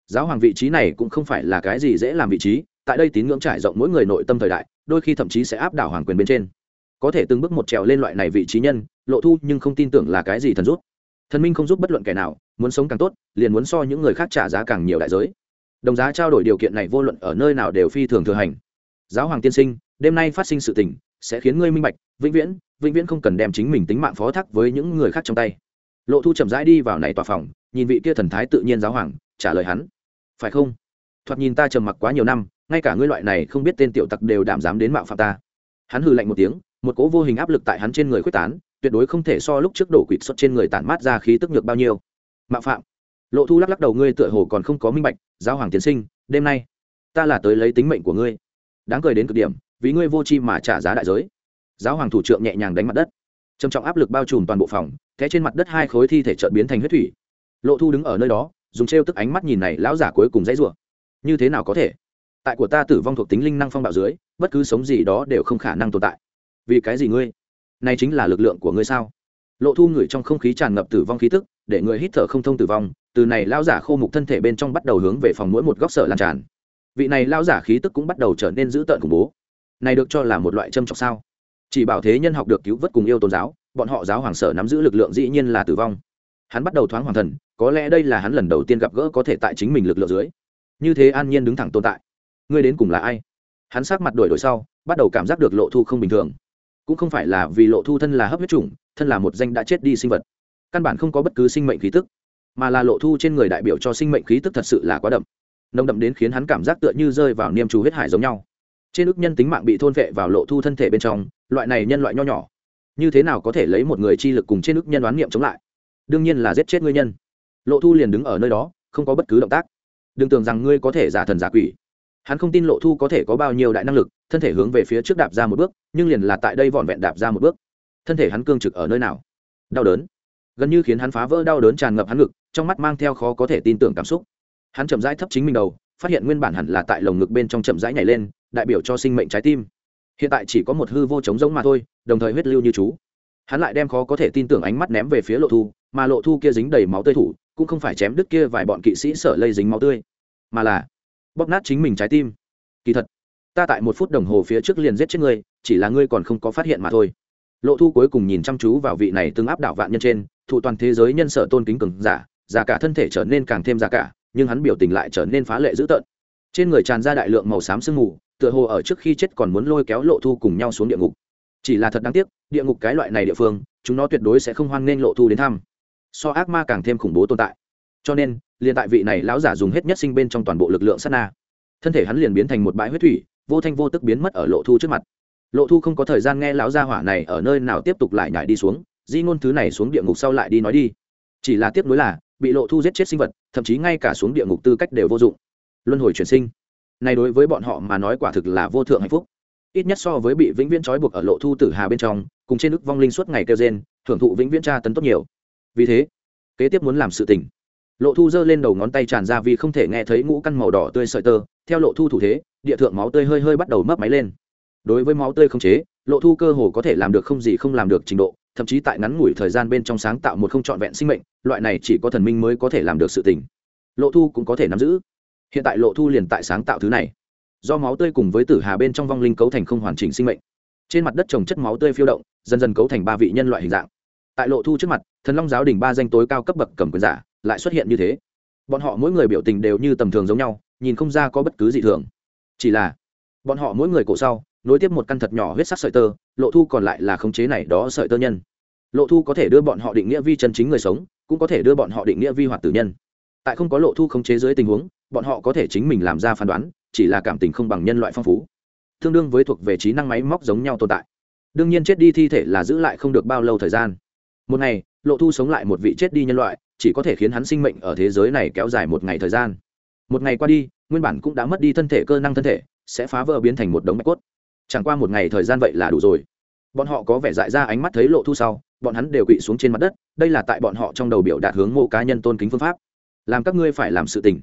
giáo hoàng vị trí này cũng không phải là cái gì dễ làm vị trí, tại đây tín ngưỡng trải rộng mỗi người nội tâm thời đại, đôi khi thậm chí sẽ áp đảo hoàng quyền bên trên. Có thể từng bước một trèo lên loại này vị trí nhân, lộ thu nhưng không tin tưởng là cái gì thần rút. Thần minh không giúp bất luận kẻ nào, muốn sống càng tốt, liền muốn so những người khác trả giá càng nhiều đại giới. Đồng giá trao đổi điều kiện này vô luận ở nơi nào đều phi thường thừa hành. Giáo hoàng tiên sinh, đêm nay phát sinh sự tình, sẽ khiến ngươi minh bạch, vĩnh viễn vĩnh viễn không cần đem chính mình tính mạng phó thác với những người khác trong tay. Lộ thu chậm rãi đi vào này tòa phòng, nhìn vị kia thần thái tự nhiên giáo hoàng trả lời hắn. Phải không? Thoạt nhìn ta trầm mặc quá nhiều năm, ngay cả ngươi loại này không biết tên tiểu tặc đều đảm dám đến mạo phạm ta. Hắn hừ lạnh một tiếng, một cỗ vô hình áp lực tại hắn trên người quyết tán, tuyệt đối không thể so lúc trước đổ quỵt xuất trên người tản mát ra khí tức nhược bao nhiêu. Mạo phạm. Lộ thu lắc lắc đầu, ngươi tựa hồ còn không có minh bạch, giáo hoàng tiến sinh, đêm nay, ta là tới lấy tính mệnh của ngươi. Đáng cười đến cực điểm, vì ngươi vô chi mà trả giá đại giới. Giáo hoàng thủ trưởng nhẹ nhàng đánh mặt đất. Trầm trọng áp lực bao trùm toàn bộ phòng thế trên mặt đất hai khối thi thể trợn biến thành huyết thủy. Lộ thu đứng ở nơi đó dùng trêu tức ánh mắt nhìn này lão giả cuối cùng dãy rủa. Như thế nào có thể? Tại của ta tử vong thuộc tính linh năng phong bạo dưới, bất cứ sống gì đó đều không khả năng tồn tại. Vì cái gì ngươi? Này chính là lực lượng của ngươi sao? Lộ thu ngửi trong không khí tràn ngập tử vong khí tức, để người hít thở không thông tử vong, từ này lão giả khô mục thân thể bên trong bắt đầu hướng về phòng mỗi một góc sở lan tràn. Vị này lão giả khí tức cũng bắt đầu trở nên dữ tợn khủng bố. Này được cho là một loại châm chọc sao? Chỉ bảo thế nhân học được cứu vớt cùng yêu tôn giáo, bọn họ giáo hoàng sở nắm giữ lực lượng dĩ nhiên là tử vong hắn bắt đầu thoáng hoàng thần, có lẽ đây là hắn lần đầu tiên gặp gỡ có thể tại chính mình lực lượng dưới. Như thế an nhiên đứng thẳng tồn tại. Ngươi đến cùng là ai? Hắn sát mặt đổi đổi sau, bắt đầu cảm giác được lộ thu không bình thường. Cũng không phải là vì lộ thu thân là hấp huyết chủng, thân là một danh đã chết đi sinh vật. Căn bản không có bất cứ sinh mệnh khí tức, mà là lộ thu trên người đại biểu cho sinh mệnh khí tức thật sự là quá đậm. Nồng đậm đến khiến hắn cảm giác tựa như rơi vào niêm trù huyết hải giống nhau. Trên ức nhân tính mạng bị thôn vệ vào lộ thu thân thể bên trong, loại này nhân loại nho nhỏ. Như thế nào có thể lấy một người chi lực cùng trên ức nhân đoán niệm chống lại? Đương nhiên là giết chết ngươi nhân. Lộ thu liền đứng ở nơi đó, không có bất cứ động tác. Đừng tưởng rằng ngươi có thể giả thần giả quỷ. Hắn không tin lộ thu có thể có bao nhiêu đại năng lực, thân thể hướng về phía trước đạp ra một bước, nhưng liền là tại đây vỏn vẹn đạp ra một bước. Thân thể hắn cương trực ở nơi nào? Đau đớn. Gần như khiến hắn phá vỡ đau đớn tràn ngập hắn ngực, trong mắt mang theo khó có thể tin tưởng cảm xúc. Hắn chậm rãi thấp chính mình đầu, phát hiện nguyên bản hẳn là tại lồng ngực bên trong chậm rãi nhảy lên, đại biểu cho sinh mệnh trái tim. Hiện tại chỉ có một hư vô trống giống mà thôi, đồng thời huyết lưu như chú. Hắn lại đem khó có thể tin tưởng ánh mắt ném về phía lộ thu mà lộ thu kia dính đầy máu tươi thủ, cũng không phải chém đứt kia vài bọn kỵ sĩ sợ lây dính máu tươi, mà là bóp nát chính mình trái tim. Kỳ thật, ta tại một phút đồng hồ phía trước liền giết chết ngươi, chỉ là ngươi còn không có phát hiện mà thôi. Lộ thu cuối cùng nhìn chăm chú vào vị này từng áp đảo vạn nhân trên thụ toàn thế giới nhân sở tôn kính cường giả giả cả thân thể trở nên càng thêm giả cả, nhưng hắn biểu tình lại trở nên phá lệ dữ tợn. Trên người tràn ra đại lượng màu xám sương mù, tựa hồ ở trước khi chết còn muốn lôi kéo lộ thu cùng nhau xuống địa ngục. Chỉ là thật đáng tiếc, địa ngục cái loại này địa phương, chúng nó tuyệt đối sẽ không hoan nghênh lộ thu đến thăm so ác ma càng thêm khủng bố tồn tại. Cho nên, liền tại vị này lão giả dùng hết nhất sinh bên trong toàn bộ lực lượng sát na. Thân thể hắn liền biến thành một bãi huyết thủy, vô thanh vô tức biến mất ở lộ thu trước mặt. Lộ thu không có thời gian nghe lão gia hỏa này ở nơi nào tiếp tục lại nhảy đi xuống, di ngôn thứ này xuống địa ngục sau lại đi nói đi. Chỉ là tiếp nối là, bị lộ thu giết chết sinh vật, thậm chí ngay cả xuống địa ngục tư cách đều vô dụng. Luân hồi chuyển sinh. Này đối với bọn họ mà nói quả thực là vô thượng hạnh phúc. Ít nhất so với bị vĩnh viễn trói buộc ở lộ thu tử hà bên trong, cùng trên ức vong linh suốt ngày kêu gen thưởng thụ vĩnh viễn tra tấn tốt nhiều vì thế, kế tiếp muốn làm sự tình. Lộ thu giơ lên đầu ngón tay tràn ra vì không thể nghe thấy ngũ căn màu đỏ tươi sợi tơ, theo lộ thu thủ thế, địa thượng máu tươi hơi hơi bắt đầu mấp máy lên. Đối với máu tươi không chế, lộ thu cơ hồ có thể làm được không gì không làm được trình độ, thậm chí tại ngắn ngủi thời gian bên trong sáng tạo một không trọn vẹn sinh mệnh, loại này chỉ có thần minh mới có thể làm được sự tình. Lộ thu cũng có thể nắm giữ. Hiện tại lộ thu liền tại sáng tạo thứ này. Do máu tươi cùng với tử hà bên trong vong linh cấu thành không hoàn chỉnh sinh mệnh. Trên mặt đất trồng chất máu tươi phiêu động, dần dần cấu thành ba vị nhân loại hình dạng. Tại lộ thu trước mặt thần long giáo đình ba danh tối cao cấp bậc cầm quyền giả lại xuất hiện như thế. Bọn họ mỗi người biểu tình đều như tầm thường giống nhau, nhìn không ra có bất cứ gì thường. Chỉ là, bọn họ mỗi người cổ sau, nối tiếp một căn thật nhỏ huyết sắc sợi tơ, lộ thu còn lại là khống chế này đó sợi tơ nhân. Lộ thu có thể đưa bọn họ định nghĩa vi chân chính người sống, cũng có thể đưa bọn họ định nghĩa vi hoạt tử nhân. Tại không có lộ thu khống chế dưới tình huống, bọn họ có thể chính mình làm ra phán đoán, chỉ là cảm tình không bằng nhân loại phong phú. Tương đương với thuộc về trí năng máy móc giống nhau tồn tại. Đương nhiên chết đi thi thể là giữ lại không được bao lâu thời gian. Một ngày lộ thu sống lại một vị chết đi nhân loại, chỉ có thể khiến hắn sinh mệnh ở thế giới này kéo dài một ngày thời gian. Một ngày qua đi, nguyên bản cũng đã mất đi thân thể cơ năng thân thể, sẽ phá vỡ biến thành một đống mạch cốt. Chẳng qua một ngày thời gian vậy là đủ rồi. Bọn họ có vẻ dại ra ánh mắt thấy lộ thu sau, bọn hắn đều quỵ xuống trên mặt đất, đây là tại bọn họ trong đầu biểu đạt hướng mộ cá nhân tôn kính phương pháp. Làm các ngươi phải làm sự tình.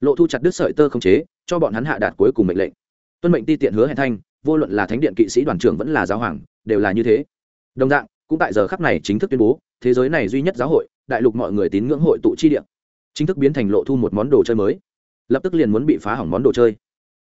Lộ thu chặt đứt sợi tơ không chế, cho bọn hắn hạ đạt cuối cùng mệnh lệnh. Tuân mệnh ti tiện hứa hẹn thanh, vô luận là thánh điện kỵ sĩ đoàn trưởng vẫn là giáo hoàng, đều là như thế. Đồng dạng cũng tại giờ khắc này chính thức tuyên bố, thế giới này duy nhất giáo hội, đại lục mọi người tín ngưỡng hội tụ chi điện chính thức biến thành lộ thu một món đồ chơi mới. Lập tức liền muốn bị phá hỏng món đồ chơi.